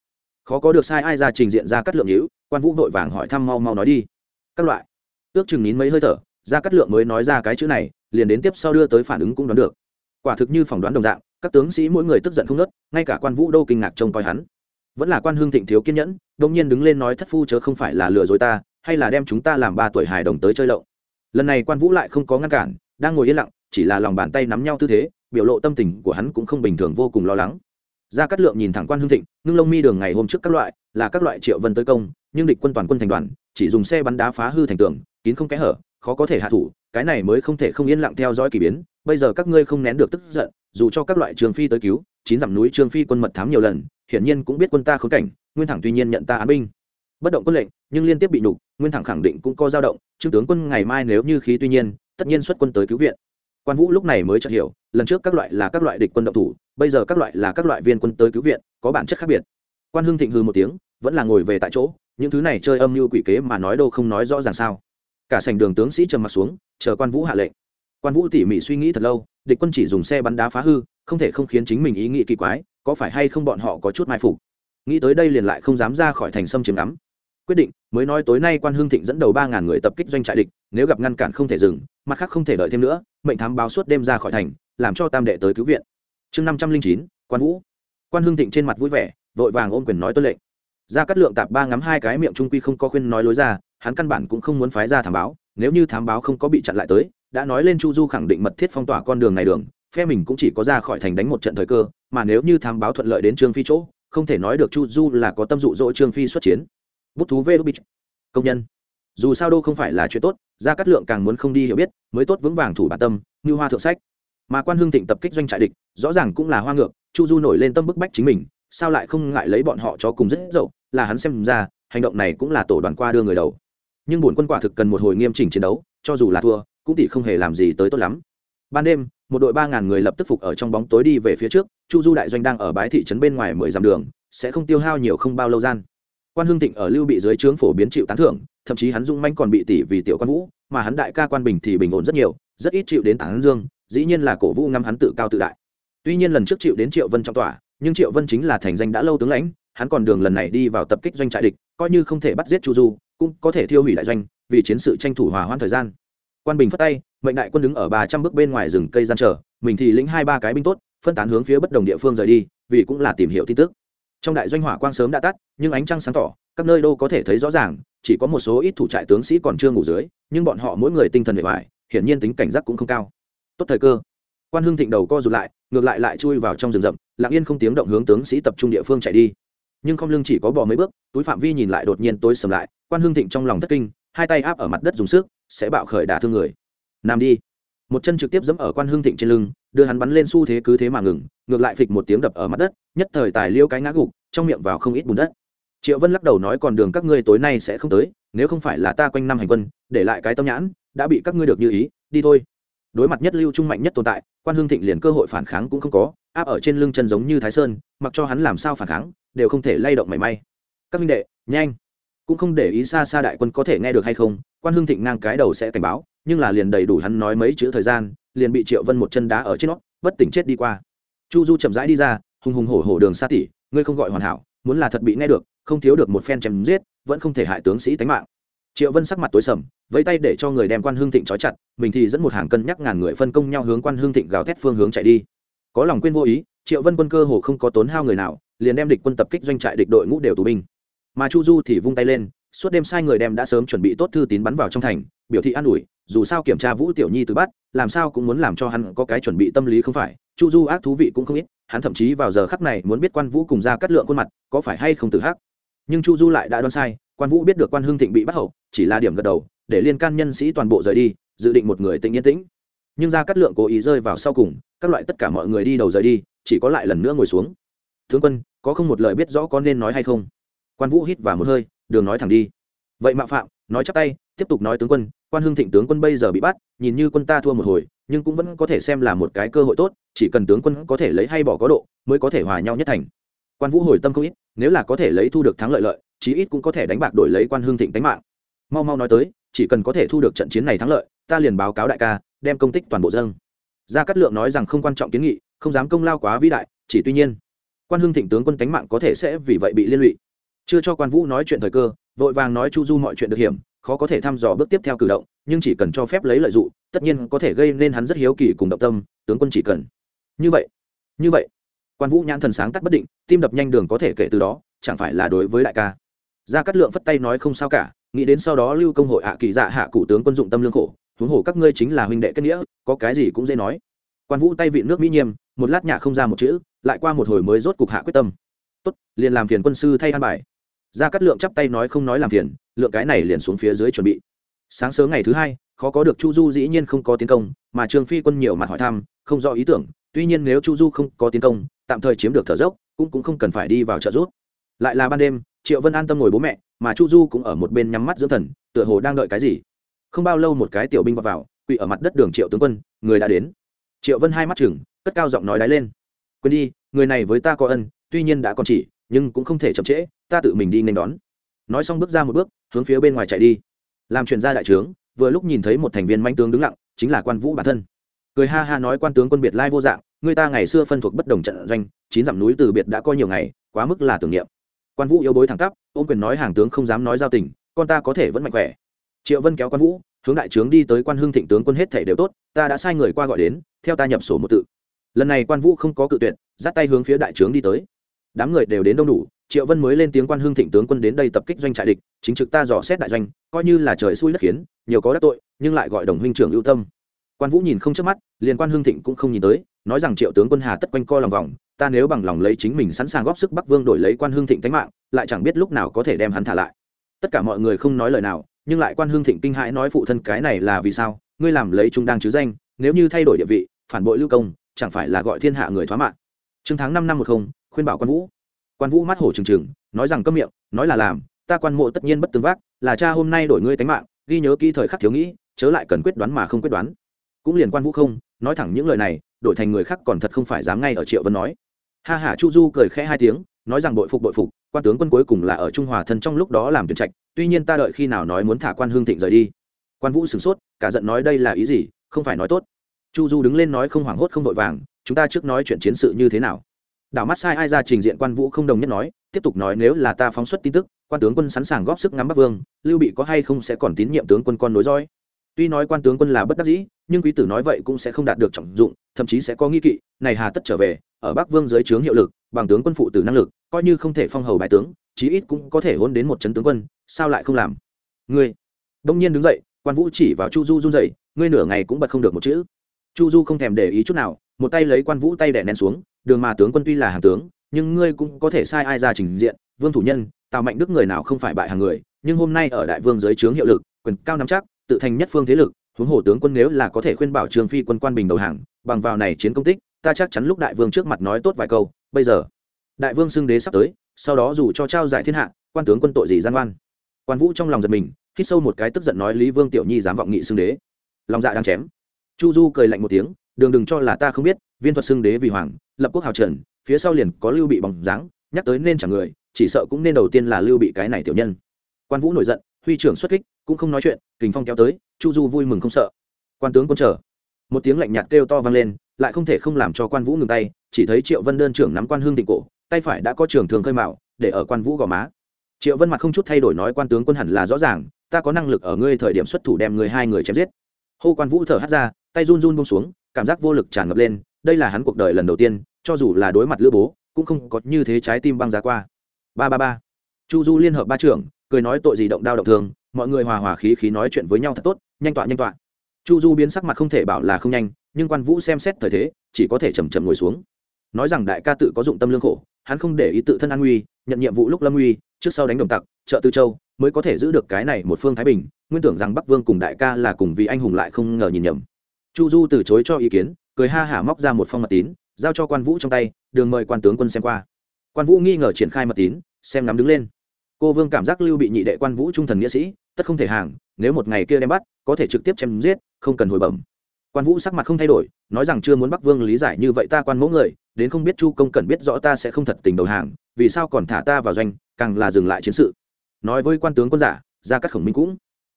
khó có được sai ai ra trình diện ra cắt lượng hữu, quan vũ vội vàng hỏi thăm mau mau nói đi. Các loại. Ước chừng nín mấy hơi thở, ra cắt lượng mới nói ra cái chữ này, liền đến tiếp sau đưa tới phản ứng cũng đoán được. Quả thực như phỏng đoán đồng dạng, các tướng sĩ mỗi người tức giận không nớt ngay cả quan vũ đô kinh ngạc trông coi hắn vẫn là quan hương thịnh thiếu kiên nhẫn đông nhiên đứng lên nói thất phu chớ không phải là lừa dối ta, hay là đem chúng ta làm ba tuổi hài đồng tới chơi lậu. Lần này quan vũ lại không có ngăn cản, đang ngồi yên lặng, chỉ là lòng bàn tay nắm nhau tư thế, biểu lộ tâm tình của hắn cũng không bình thường vô cùng lo lắng. Gia cát lượng nhìn thẳng quan hương thịnh, ngưng lông mi đường ngày hôm trước các loại, là các loại triệu vân tới công, nhưng địch quân toàn quân thành đoàn, chỉ dùng xe bắn đá phá hư thành tường, kín không kẽ hở, khó có thể hạ thủ, cái này mới không thể không yên lặng theo dõi k ỳ biến, bây giờ các ngươi không nén được tức giận, dù cho các loại trường phi tới cứu, chín dặm núi trương phi quân mật thám nhiều lần hiển nhiên cũng biết quân ta khốn cảnh, nguyên thẳng tuy nhiên nhận ta án binh. Bất động quân lệnh, nhưng liên tiếp bị nhục, nguyên thẳng khẳng định cũng có dao động, trương tướng quân ngày mai nếu như khí tuy nhiên, tất nhiên xuất quân tới cứu viện. Quan vũ lúc này mới chợt hiểu, lần trước các loại là các loại địch quân động thủ, bây giờ các loại là các loại viên quân tới cứu viện, có bản chất khác biệt. Quan hưng thịnh hư một tiếng, vẫn là ngồi về tại chỗ, những thứ này chơi âm mưu quỷ kế mà nói đâu không nói rõ ràng sao. Cả sảnh đường tướng sĩ trầm mặt xuống, chờ quan vũ hạ lệnh. Quan vũ tỉ mỉ suy nghĩ thật lâu, địch quân chỉ dùng xe bắn đá phá hư, không thể không khiến chính mình ý nghĩ kỳ quái có phải hay không bọn họ có chút mai phục? Nghĩ tới đây liền lại không dám ra khỏi thành sâm chiếm ngắm. Quyết định, mới nói tối nay quan hương thịnh dẫn đầu ba ngàn người tập kích doanh trại địch, nếu gặp ngăn cản không thể dừng, mặt khác không thể đợi thêm nữa, mệnh thám báo suốt đêm ra khỏi thành, làm cho tam đệ tới cứu viện. Chương năm trăm linh chín, quan vũ. Quan hương thịnh trên mặt vui vẻ, vội vàng ôm quyền nói tuân lệnh. Ra cắt lượng tạp ba ngắm hai cái miệng trung quy không có khuyên nói lối ra, hắn căn bản cũng không muốn phái ra thám báo, nếu như thám báo không có bị chặn lại tới, đã nói lên chu du khẳng định mật thiết phong tỏa con đường này đường phe mình cũng chỉ có ra khỏi thành đánh một trận thời cơ, mà nếu như thám báo thuận lợi đến trương phi chỗ, không thể nói được chu du là có tâm dụ dỗ trương phi xuất chiến. Bút thú vê đô bích công nhân. Dù sao đô không phải là chuyện tốt, gia cát lượng càng muốn không đi hiểu biết, mới tốt vững vàng thủ bản tâm, như hoa thượng sách. Mà quan hương thịnh tập kích doanh trại địch, rõ ràng cũng là hoa ngược, chu du nổi lên tâm bức bách chính mình, sao lại không ngại lấy bọn họ cho cùng rất dậu, là hắn xem ra, hành động này cũng là tổ đoàn qua đưa người đầu. Nhưng bổn quân quả thực cần một hồi nghiêm chỉnh chiến đấu, cho dù là thua, cũng tỷ không hề làm gì tới tốt lắm. Ban đêm một đội ba ngàn người lập tức phục ở trong bóng tối đi về phía trước, chu du đại doanh đang ở bái thị trấn bên ngoài mười dặm đường, sẽ không tiêu hao nhiều không bao lâu gian. Quan hương thịnh ở lưu bị dưới trướng phổ biến chịu tán thưởng, thậm chí hắn dung manh còn bị tỷ vì tiểu quan vũ, mà hắn đại ca quan bình thì bình ổn rất nhiều, rất ít chịu đến tán dương, dĩ nhiên là cổ vũ ngắm hắn tự cao tự đại. Tuy nhiên lần trước chịu đến triệu vân trong tòa nhưng triệu vân chính là thành danh đã lâu tướng lãnh, hắn còn đường lần này đi vào tập kích doanh trại địch, coi như không thể bắt giết chu du, cũng có thể thiêu hủy đại doanh, vì chiến sự tranh thủ hòa hoãn thời gian quan bình phất tay, mệnh đại quân đứng ở ba trăm bước bên ngoài rừng cây gian chờ, mình thì lĩnh hai ba cái binh tốt, phân tán hướng phía bất đồng địa phương rời đi, vì cũng là tìm hiểu tin tức. Trong đại doanh hỏa quang sớm đã tắt, nhưng ánh trăng sáng tỏ, các nơi đâu có thể thấy rõ ràng, chỉ có một số ít thủ trại tướng sĩ còn chưa ngủ dưới, nhưng bọn họ mỗi người tinh thần bề ngoài hiển nhiên tính cảnh giác cũng không cao. Tốt thời cơ. Quan hưng thịnh đầu co rụt lại, ngược lại lại chui vào trong rừng rậm, lặng yên không tiếng động hướng tướng sĩ tập trung địa phương chạy đi. Nhưng không lưng chỉ có bỏ mấy bước, túi phạm vi nhìn lại đột nhiên tối sầm lại, quan hưng thịnh trong lòng thất kinh, hai tay áp ở mặt đất dùng sức sẽ bạo khởi đả thương người. Nằm đi. Một chân trực tiếp dẫm ở quan hưng thịnh trên lưng, đưa hắn bắn lên xu thế cứ thế mà ngừng, ngược lại phịch một tiếng đập ở mặt đất, nhất thời tài liêu cái ngã gục, trong miệng vào không ít bùn đất. Triệu vân lắc đầu nói còn đường các ngươi tối nay sẽ không tới, nếu không phải là ta quanh năm hành quân, để lại cái tâm nhãn, đã bị các ngươi được như ý, đi thôi. Đối mặt nhất lưu trung mạnh nhất tồn tại, quan hương thịnh liền cơ hội phản kháng cũng không có, áp ở trên lưng chân giống như thái sơn, mặc cho hắn làm sao phản kháng, đều không thể lay động mảy may. Các minh đệ, nhanh. Cũng không để ý xa xa đại quân có thể nghe được hay không quan hương thịnh ngang cái đầu sẽ cảnh báo, nhưng là liền đầy đủ hắn nói mấy chữ thời gian, liền bị triệu vân một chân đá ở trên nó, bất tỉnh chết đi qua. Chu du chậm rãi đi ra, hùng hùng hổ hổ đường xa tỉ, ngươi không gọi hoàn hảo, muốn là thật bị nghe được, không thiếu được một phen chém giết, vẫn không thể hại tướng sĩ tánh mạng. Triệu vân sắc mặt tối sầm, vẫy tay để cho người đem quan hương thịnh trói chặt, mình thì dẫn một hàng cân nhắc ngàn người phân công nhau hướng quan hương thịnh gào thét phương hướng chạy đi. Có lòng quên vô ý, triệu vân quân cơ hồ không có tốn hao người nào, liền đem địch quân tập kích doanh trại địch đội ngũ đều tù binh. Mà chu du thì vung tay lên suốt đêm sai người đem đã sớm chuẩn bị tốt thư tín bắn vào trong thành, biểu thị an ủi, dù sao kiểm tra vũ tiểu nhi từ bắt, làm sao cũng muốn làm cho hắn có cái chuẩn bị tâm lý không phải, chu du ác thú vị cũng không ít, hắn thậm chí vào giờ khắc này muốn biết quan vũ cùng ra cắt lượng khuôn mặt, có phải hay không tự hắc. Nhưng chu du lại đã đoán sai, quan vũ biết được quan hương thịnh bị bắt hậu, chỉ là điểm gật đầu, để liên can nhân sĩ toàn bộ rời đi, dự định một người tĩnh yên tĩnh. Nhưng ra cắt lượng cố ý rơi vào sau cùng, các loại tất cả mọi người đi đầu rời đi, chỉ có lại lần nữa ngồi xuống. Tướng quân, có không một lời biết rõ có nên nói hay không? Quan vũ hít vào một hơi đường nói thẳng đi. Vậy mạo phạm, nói chắc tay, tiếp tục nói tướng quân, quan hưng thịnh tướng quân bây giờ bị bắt, nhìn như quân ta thua một hồi, nhưng cũng vẫn có thể xem là một cái cơ hội tốt, chỉ cần tướng quân có thể lấy hay bỏ có độ, mới có thể hòa nhau nhất thành. Quan vũ hồi tâm không ít, nếu là có thể lấy thu được thắng lợi lợi, chí ít cũng có thể đánh bạc đổi lấy quan hương thịnh đánh mạng. Mau mau nói tới, chỉ cần có thể thu được trận chiến này thắng lợi, ta liền báo cáo đại ca, đem công tích toàn bộ dâng. Gia cát lượng nói rằng không quan trọng kiến nghị, không dám công lao quá vĩ đại, chỉ tuy nhiên, quan hương thịnh tướng quân đánh mạng có thể sẽ vì vậy bị liên lụy chưa cho quan vũ nói chuyện thời cơ, vội vàng nói chu du mọi chuyện được hiểm, khó có thể thăm dò bước tiếp theo cử động, nhưng chỉ cần cho phép lấy lợi dụng tất nhiên có thể gây nên hắn rất hiếu kỳ cùng động tâm, tướng quân chỉ cần. Như vậy như vậy. Quan vũ nhãn thần sáng tắt bất định, tim đập nhanh đường có thể kể từ đó, chẳng phải là đối với đại ca. Gia cát lượng phất tay nói không sao cả, nghĩ đến sau đó lưu công hội hạ kỳ dạ hạ cụ tướng quân dụng tâm lương khổ, huống hồ các ngươi chính là huynh đệ kết nghĩa, có cái gì cũng dễ nói. Quan vũ tay vị nước mỹ nhiêm một lát nhả không ra một chữ, lại qua một hồi mới rốt cục hạ quyết tâm. Tốt, liền làm phiền quân sư thay an bài ra cắt lượng chắp tay nói không nói làm phiền lượng cái này liền xuống phía dưới chuẩn bị. Sáng sớm ngày thứ hai khó có được chu du dĩ nhiên không có tiến công mà trương phi quân nhiều mặt hỏi thăm không rõ ý tưởng tuy nhiên nếu chu du không có tiến công tạm thời chiếm được thở dốc cũng cũng không cần phải đi vào trợ giúp. Lại là ban đêm triệu vân an tâm ngồi bố mẹ mà chu du cũng ở một bên nhắm mắt dưỡng thần tựa hồ đang đợi cái gì. Không bao lâu một cái tiểu binh vào, vào quỵ ở mặt đất đường triệu tướng quân người đã đến. Triệu vân hai mắt chừng cất cao giọng nói đáy lên. Quên đi người này với ta có ân tuy nhiên đã còn chỉ nhưng cũng không thể chậm trễ, ta tự mình đi nên đón. Nói xong bước ra một bước, hướng phía bên ngoài chạy đi. Làm chuyện ra đại trướng, vừa lúc nhìn thấy một thành viên manh tướng đứng lặng, chính là quan vũ bản thân. Cười ha ha nói quan tướng quân biệt lai vô dạng, người ta ngày xưa phân thuộc bất đồng trận doanh, chín dặm núi từ biệt đã coi nhiều ngày, quá mức là tưởng niệm. Quan vũ yếu bối thẳng tắp, ôm quyền nói hàng tướng không dám nói giao tình, con ta có thể vẫn mạnh khỏe. Triệu vân kéo quan vũ, hướng đại trướng đi tới quan hưng thịnh tướng quân hết thể đều tốt, ta đã sai người qua gọi đến, theo ta nhập sổ một tự. Lần này quan vũ không có cự tuyệt, dắt tay hướng phía đại trướng đi tới đám người đều đến đông đủ, triệu vân mới lên tiếng quan hưng thịnh tướng quân đến đây tập kích doanh trại địch, chính trực ta dò xét đại doanh, coi như là trời xui đất khiến, nhiều có đắc tội, nhưng lại gọi đồng huynh trưởng ưu tâm. Quan vũ nhìn không chớp mắt, liền quan hưng thịnh cũng không nhìn tới, nói rằng triệu tướng quân hà tất quanh co lòng vòng, ta nếu bằng lòng lấy chính mình sẵn sàng góp sức bắc vương đổi lấy quan hưng thịnh tánh mạng, lại chẳng biết lúc nào có thể đem hắn thả lại. Tất cả mọi người không nói lời nào, nhưng lại quan hưng thịnh kinh hãi nói phụ thân cái này là vì sao, ngươi làm lấy trung đang chứ danh, nếu như thay đổi địa vị, phản bội lưu công, chẳng phải là gọi thiên hạ người thoá mạng. Trương tháng năm năm một không khuyên bảo quan vũ. Quan vũ mắt hổ trừng trừng, nói rằng câm miệng, nói là làm, ta quan mộ tất nhiên bất tương vác, là cha hôm nay đổi ngươi tánh mạng, ghi nhớ kỹ thời khắc thiếu nghĩ, chớ lại cần quyết đoán mà không quyết đoán. Cũng liền quan vũ không, nói thẳng những lời này, đổi thành người khác còn thật không phải dám ngay ở triệu vân nói. Ha hả chu du cười khẽ hai tiếng, nói rằng bội phục bội phục, quan tướng quân cuối cùng là ở trung hòa thân trong lúc đó làm tuyển trạch, tuy nhiên ta đợi khi nào nói muốn thả quan hương thịnh rời đi. Quan vũ sửng sốt, cả giận nói đây là ý gì, không phải nói tốt. Chu du đứng lên nói không hoảng hốt không vội vàng, chúng ta trước nói chuyện chiến sự như thế nào? Đảo mắt sai ai ra trình diện quan vũ không đồng nhất nói, tiếp tục nói nếu là ta phóng xuất tin tức, quan tướng quân sẵn sàng góp sức ngắm bắc vương, lưu bị có hay không sẽ còn tín nhiệm tướng quân con nối dõi. Tuy nói quan tướng quân là bất đắc dĩ, nhưng quý tử nói vậy cũng sẽ không đạt được trọng dụng, thậm chí sẽ có nghi kỵ, này hà tất trở về, ở bắc vương dưới trướng hiệu lực, bằng tướng quân phụ tử năng lực, coi như không thể phong hầu bài tướng, chí ít cũng có thể hôn đến một trấn tướng quân, sao lại không làm? Ngươi, đông nhiên đứng dậy, quan vũ chỉ vào chu du run dậy ngươi nửa ngày cũng bật không được một chữ. Chu du không thèm để ý chút nào, một tay lấy quan vũ tay đẻ nén xuống đường mà tướng quân tuy là hàng tướng, nhưng ngươi cũng có thể sai ai ra trình diện. Vương thủ nhân, tào mạnh đức người nào không phải bại hàng người, nhưng hôm nay ở đại vương dưới trướng hiệu lực, quyền cao nắm chắc, tự thành nhất phương thế lực, huống hồ tướng quân nếu là có thể khuyên bảo trường phi quân quan bình đầu hàng, bằng vào này chiến công tích, ta chắc chắn lúc đại vương trước mặt nói tốt vài câu. Bây giờ, đại vương xưng đế sắp tới, sau đó dù cho trao giải thiên hạ, quan tướng quân tội gì gian oan quan vũ trong lòng giật mình, hít sâu một cái tức giận nói lý vương tiểu nhi dám vọng nghị xưng đế. Lòng dạ đang chém. Chu du cười lạnh một tiếng đường đừng cho là ta không biết, viên thuật xưng đế vì hoàng, lập quốc hào trần, phía sau liền có lưu bị bằng dáng, nhắc tới nên chẳng người, chỉ sợ cũng nên đầu tiên là lưu bị cái này tiểu nhân. Quan vũ nổi giận, huy trưởng xuất kích, cũng không nói chuyện, kình phong kéo tới, chu du vui mừng không sợ. Quan tướng quân chờ. Một tiếng lạnh nhạt kêu to vang lên, lại không thể không làm cho quan vũ ngừng tay, chỉ thấy triệu vân đơn trưởng nắm quan hương tịnh cổ, tay phải đã có trường thường khơi mạo để ở quan vũ gò má. Triệu vân mặt không chút thay đổi nói quan tướng quân hẳn là rõ ràng, ta có năng lực ở ngươi thời điểm xuất thủ đem người hai người chém giết. Hô quan vũ thở hắt ra, tay run run bông xuống cảm giác vô lực tràn ngập lên, đây là hắn cuộc đời lần đầu tiên, cho dù là đối mặt lữ bố, cũng không có như thế trái tim băng giá qua. Ba ba ba. Chu du liên hợp ba trưởng, cười nói tội gì động đao động thường mọi người hòa hòa khí khí nói chuyện với nhau thật tốt, nhanh tọa nhanh tọa. Chu du biến sắc mặt không thể bảo là không nhanh, nhưng quan vũ xem xét thời thế, chỉ có thể chầm chầm ngồi xuống. Nói rằng đại ca tự có dụng tâm lương khổ, hắn không để ý tự thân an nguy, nhận nhiệm vụ lúc lâm nguy, trước sau đánh đồng tặc, trợ tư châu, mới có thể giữ được cái này một phương thái bình, nguyên tưởng rằng bắc vương cùng đại ca là cùng vì anh hùng lại không ngờ nhìn nhầm chu du từ chối cho ý kiến, cười ha hả móc ra một phong mật tín, giao cho quan vũ trong tay, đường mời quan tướng quân xem qua. Quan vũ nghi ngờ triển khai mật tín, xem ngắm đứng lên. Cô vương cảm giác lưu bị nhị đệ quan vũ trung thần nghĩa sĩ, tất không thể hàng, nếu một ngày kia đem bắt, có thể trực tiếp chém giết, không cần hồi bẩm. Quan vũ sắc mặt không thay đổi, nói rằng chưa muốn bắc vương lý giải như vậy ta quan mẫu người, đến không biết chu công cần biết rõ ta sẽ không thật tình đầu hàng, vì sao còn thả ta vào doanh, càng là dừng lại chiến sự. Nói với quan tướng quân giả, ra các khổng minh cũng.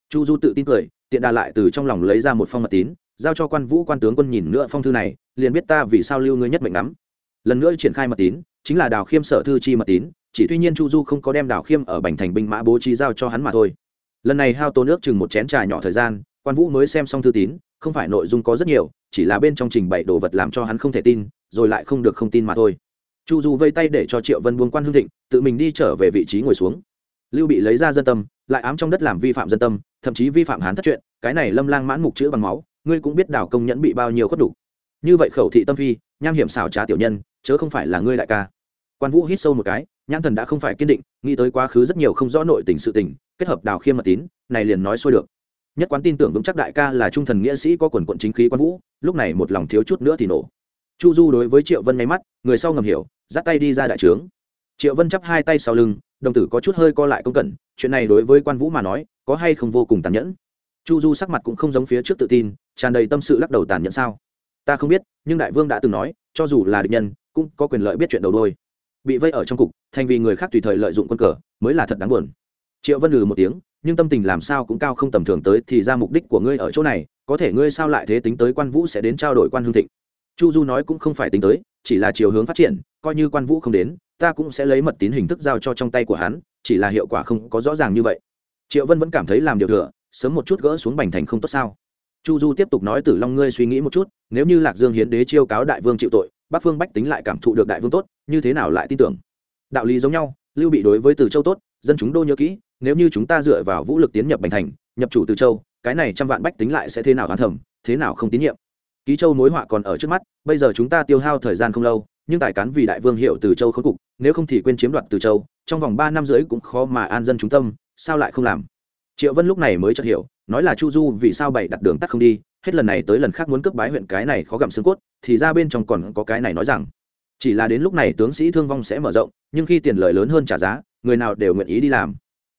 Chu du tự tin cười, tiện đà lại từ trong lòng lấy ra một phong mật tín giao cho quan vũ quan tướng quân nhìn nữa phong thư này, liền biết ta vì sao lưu ngươi nhất mệnh lắm. Lần nữa triển khai mật tín, chính là đào khiêm sở thư chi mật tín, chỉ tuy nhiên chu du không có đem đào khiêm ở bành thành binh mã bố trí giao cho hắn mà thôi. Lần này hao tốn nước chừng một chén trà nhỏ thời gian, quan vũ mới xem xong thư tín, không phải nội dung có rất nhiều, chỉ là bên trong trình bày đồ vật làm cho hắn không thể tin, rồi lại không được không tin mà thôi. Chu du vây tay để cho triệu vân buông quan hương thịnh, tự mình đi trở về vị trí ngồi xuống. Lưu bị lấy ra dân tâm, lại ám trong đất làm vi phạm dân tâm, thậm chí vi phạm hán thất chuyện, cái này lâm lang mãn mục chữ bằng máu ngươi cũng biết đào công nhẫn bị bao nhiêu khuất đủ như vậy khẩu thị tâm phi, nham hiểm xảo trá tiểu nhân, chớ không phải là ngươi đại ca. Quan vũ hít sâu một cái, nhãn thần đã không phải kiên định, nghĩ tới quá khứ rất nhiều không rõ nội tình sự tình, kết hợp đào khiêm mật tín, này liền nói xuôi được. Nhất quán tin tưởng vững chắc đại ca là trung thần nghĩa sĩ có quần quận chính khí quan vũ, lúc này một lòng thiếu chút nữa thì nổ. Chu du đối với triệu vân nháy mắt, người sau ngầm hiểu, dắt tay đi ra đại trướng. Triệu vân chắp hai tay sau lưng, đồng tử có chút hơi co lại công cẩn, chuyện này đối với quan vũ mà nói, có hay không vô cùng tàn nhẫn. Chu du sắc mặt cũng không giống phía trước tự tin tràn đầy tâm sự lắc đầu tàn nhẫn sao? Ta không biết, nhưng đại vương đã từng nói, cho dù là địch nhân, cũng có quyền lợi biết chuyện đầu đôi bị vây ở trong cục, thành vì người khác tùy thời lợi dụng quân cờ, mới là thật đáng buồn. Triệu vân lừ một tiếng, nhưng tâm tình làm sao cũng cao không tầm thường tới, thì ra mục đích của ngươi ở chỗ này, có thể ngươi sao lại thế tính tới quan vũ sẽ đến trao đổi quan hương thịnh. Chu du nói cũng không phải tính tới, chỉ là chiều hướng phát triển, coi như quan vũ không đến, ta cũng sẽ lấy mật tín hình thức giao cho trong tay của hắn, chỉ là hiệu quả không có rõ ràng như vậy. Triệu vân vẫn cảm thấy làm điều thừa, sớm một chút gỡ xuống bành thành không tốt sao? Chu du tiếp tục nói tử long ngươi suy nghĩ một chút, nếu như lạc dương hiến đế chiêu cáo đại vương chịu tội, bắc phương bách tính lại cảm thụ được đại vương tốt, như thế nào lại tin tưởng? Đạo lý giống nhau, lưu bị đối với từ châu tốt, dân chúng đô nhớ kỹ, nếu như chúng ta dựa vào vũ lực tiến nhập bành thành, nhập chủ từ châu, cái này trăm vạn bách tính lại sẽ thế nào hoán thẩm thế nào không tín nhiệm? Ký châu mối họa còn ở trước mắt, bây giờ chúng ta tiêu hao thời gian không lâu, nhưng tài cán vì đại vương hiệu từ châu khốn cục, nếu không thì quên chiếm đoạt từ châu, trong vòng ba năm rưỡi cũng khó mà an dân chúng tâm, sao lại không làm? Triệu vân lúc này mới chợt hiểu nói là chu du vì sao bảy đặt đường tắt không đi, hết lần này tới lần khác muốn cướp bái huyện cái này khó gặm xương cốt, thì ra bên trong còn có cái này nói rằng, chỉ là đến lúc này tướng sĩ thương vong sẽ mở rộng, nhưng khi tiền lời lớn hơn trả giá, người nào đều nguyện ý đi làm.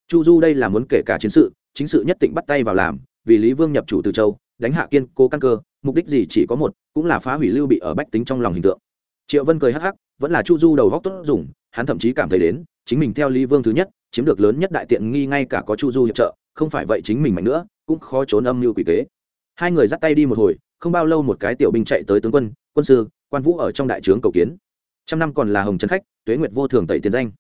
Chu du đây là muốn kể cả chiến sự, chính sự nhất định bắt tay vào làm, vì lý vương nhập chủ từ châu, đánh hạ kiên cố căn cơ, mục đích gì chỉ có một, cũng là phá hủy lưu bị ở bách tính trong lòng hình tượng. Triệu vân cười hắc hắc, vẫn là chu du đầu góc tốt dùng, hắn thậm chí cảm thấy đến, chính mình theo lý vương thứ nhất, chiếm được lớn nhất đại tiện nghi ngay cả có chu du hiệp trợ không phải vậy chính mình mạnh nữa, cũng khó trốn âm mưu quỷ kế. Hai người dắt tay đi một hồi, không bao lâu một cái tiểu binh chạy tới tướng quân quân sư, quan vũ ở trong đại trướng cầu kiến. Trăm năm còn là hồng trấn khách, tuế nguyệt vô thường tẩy tiền danh.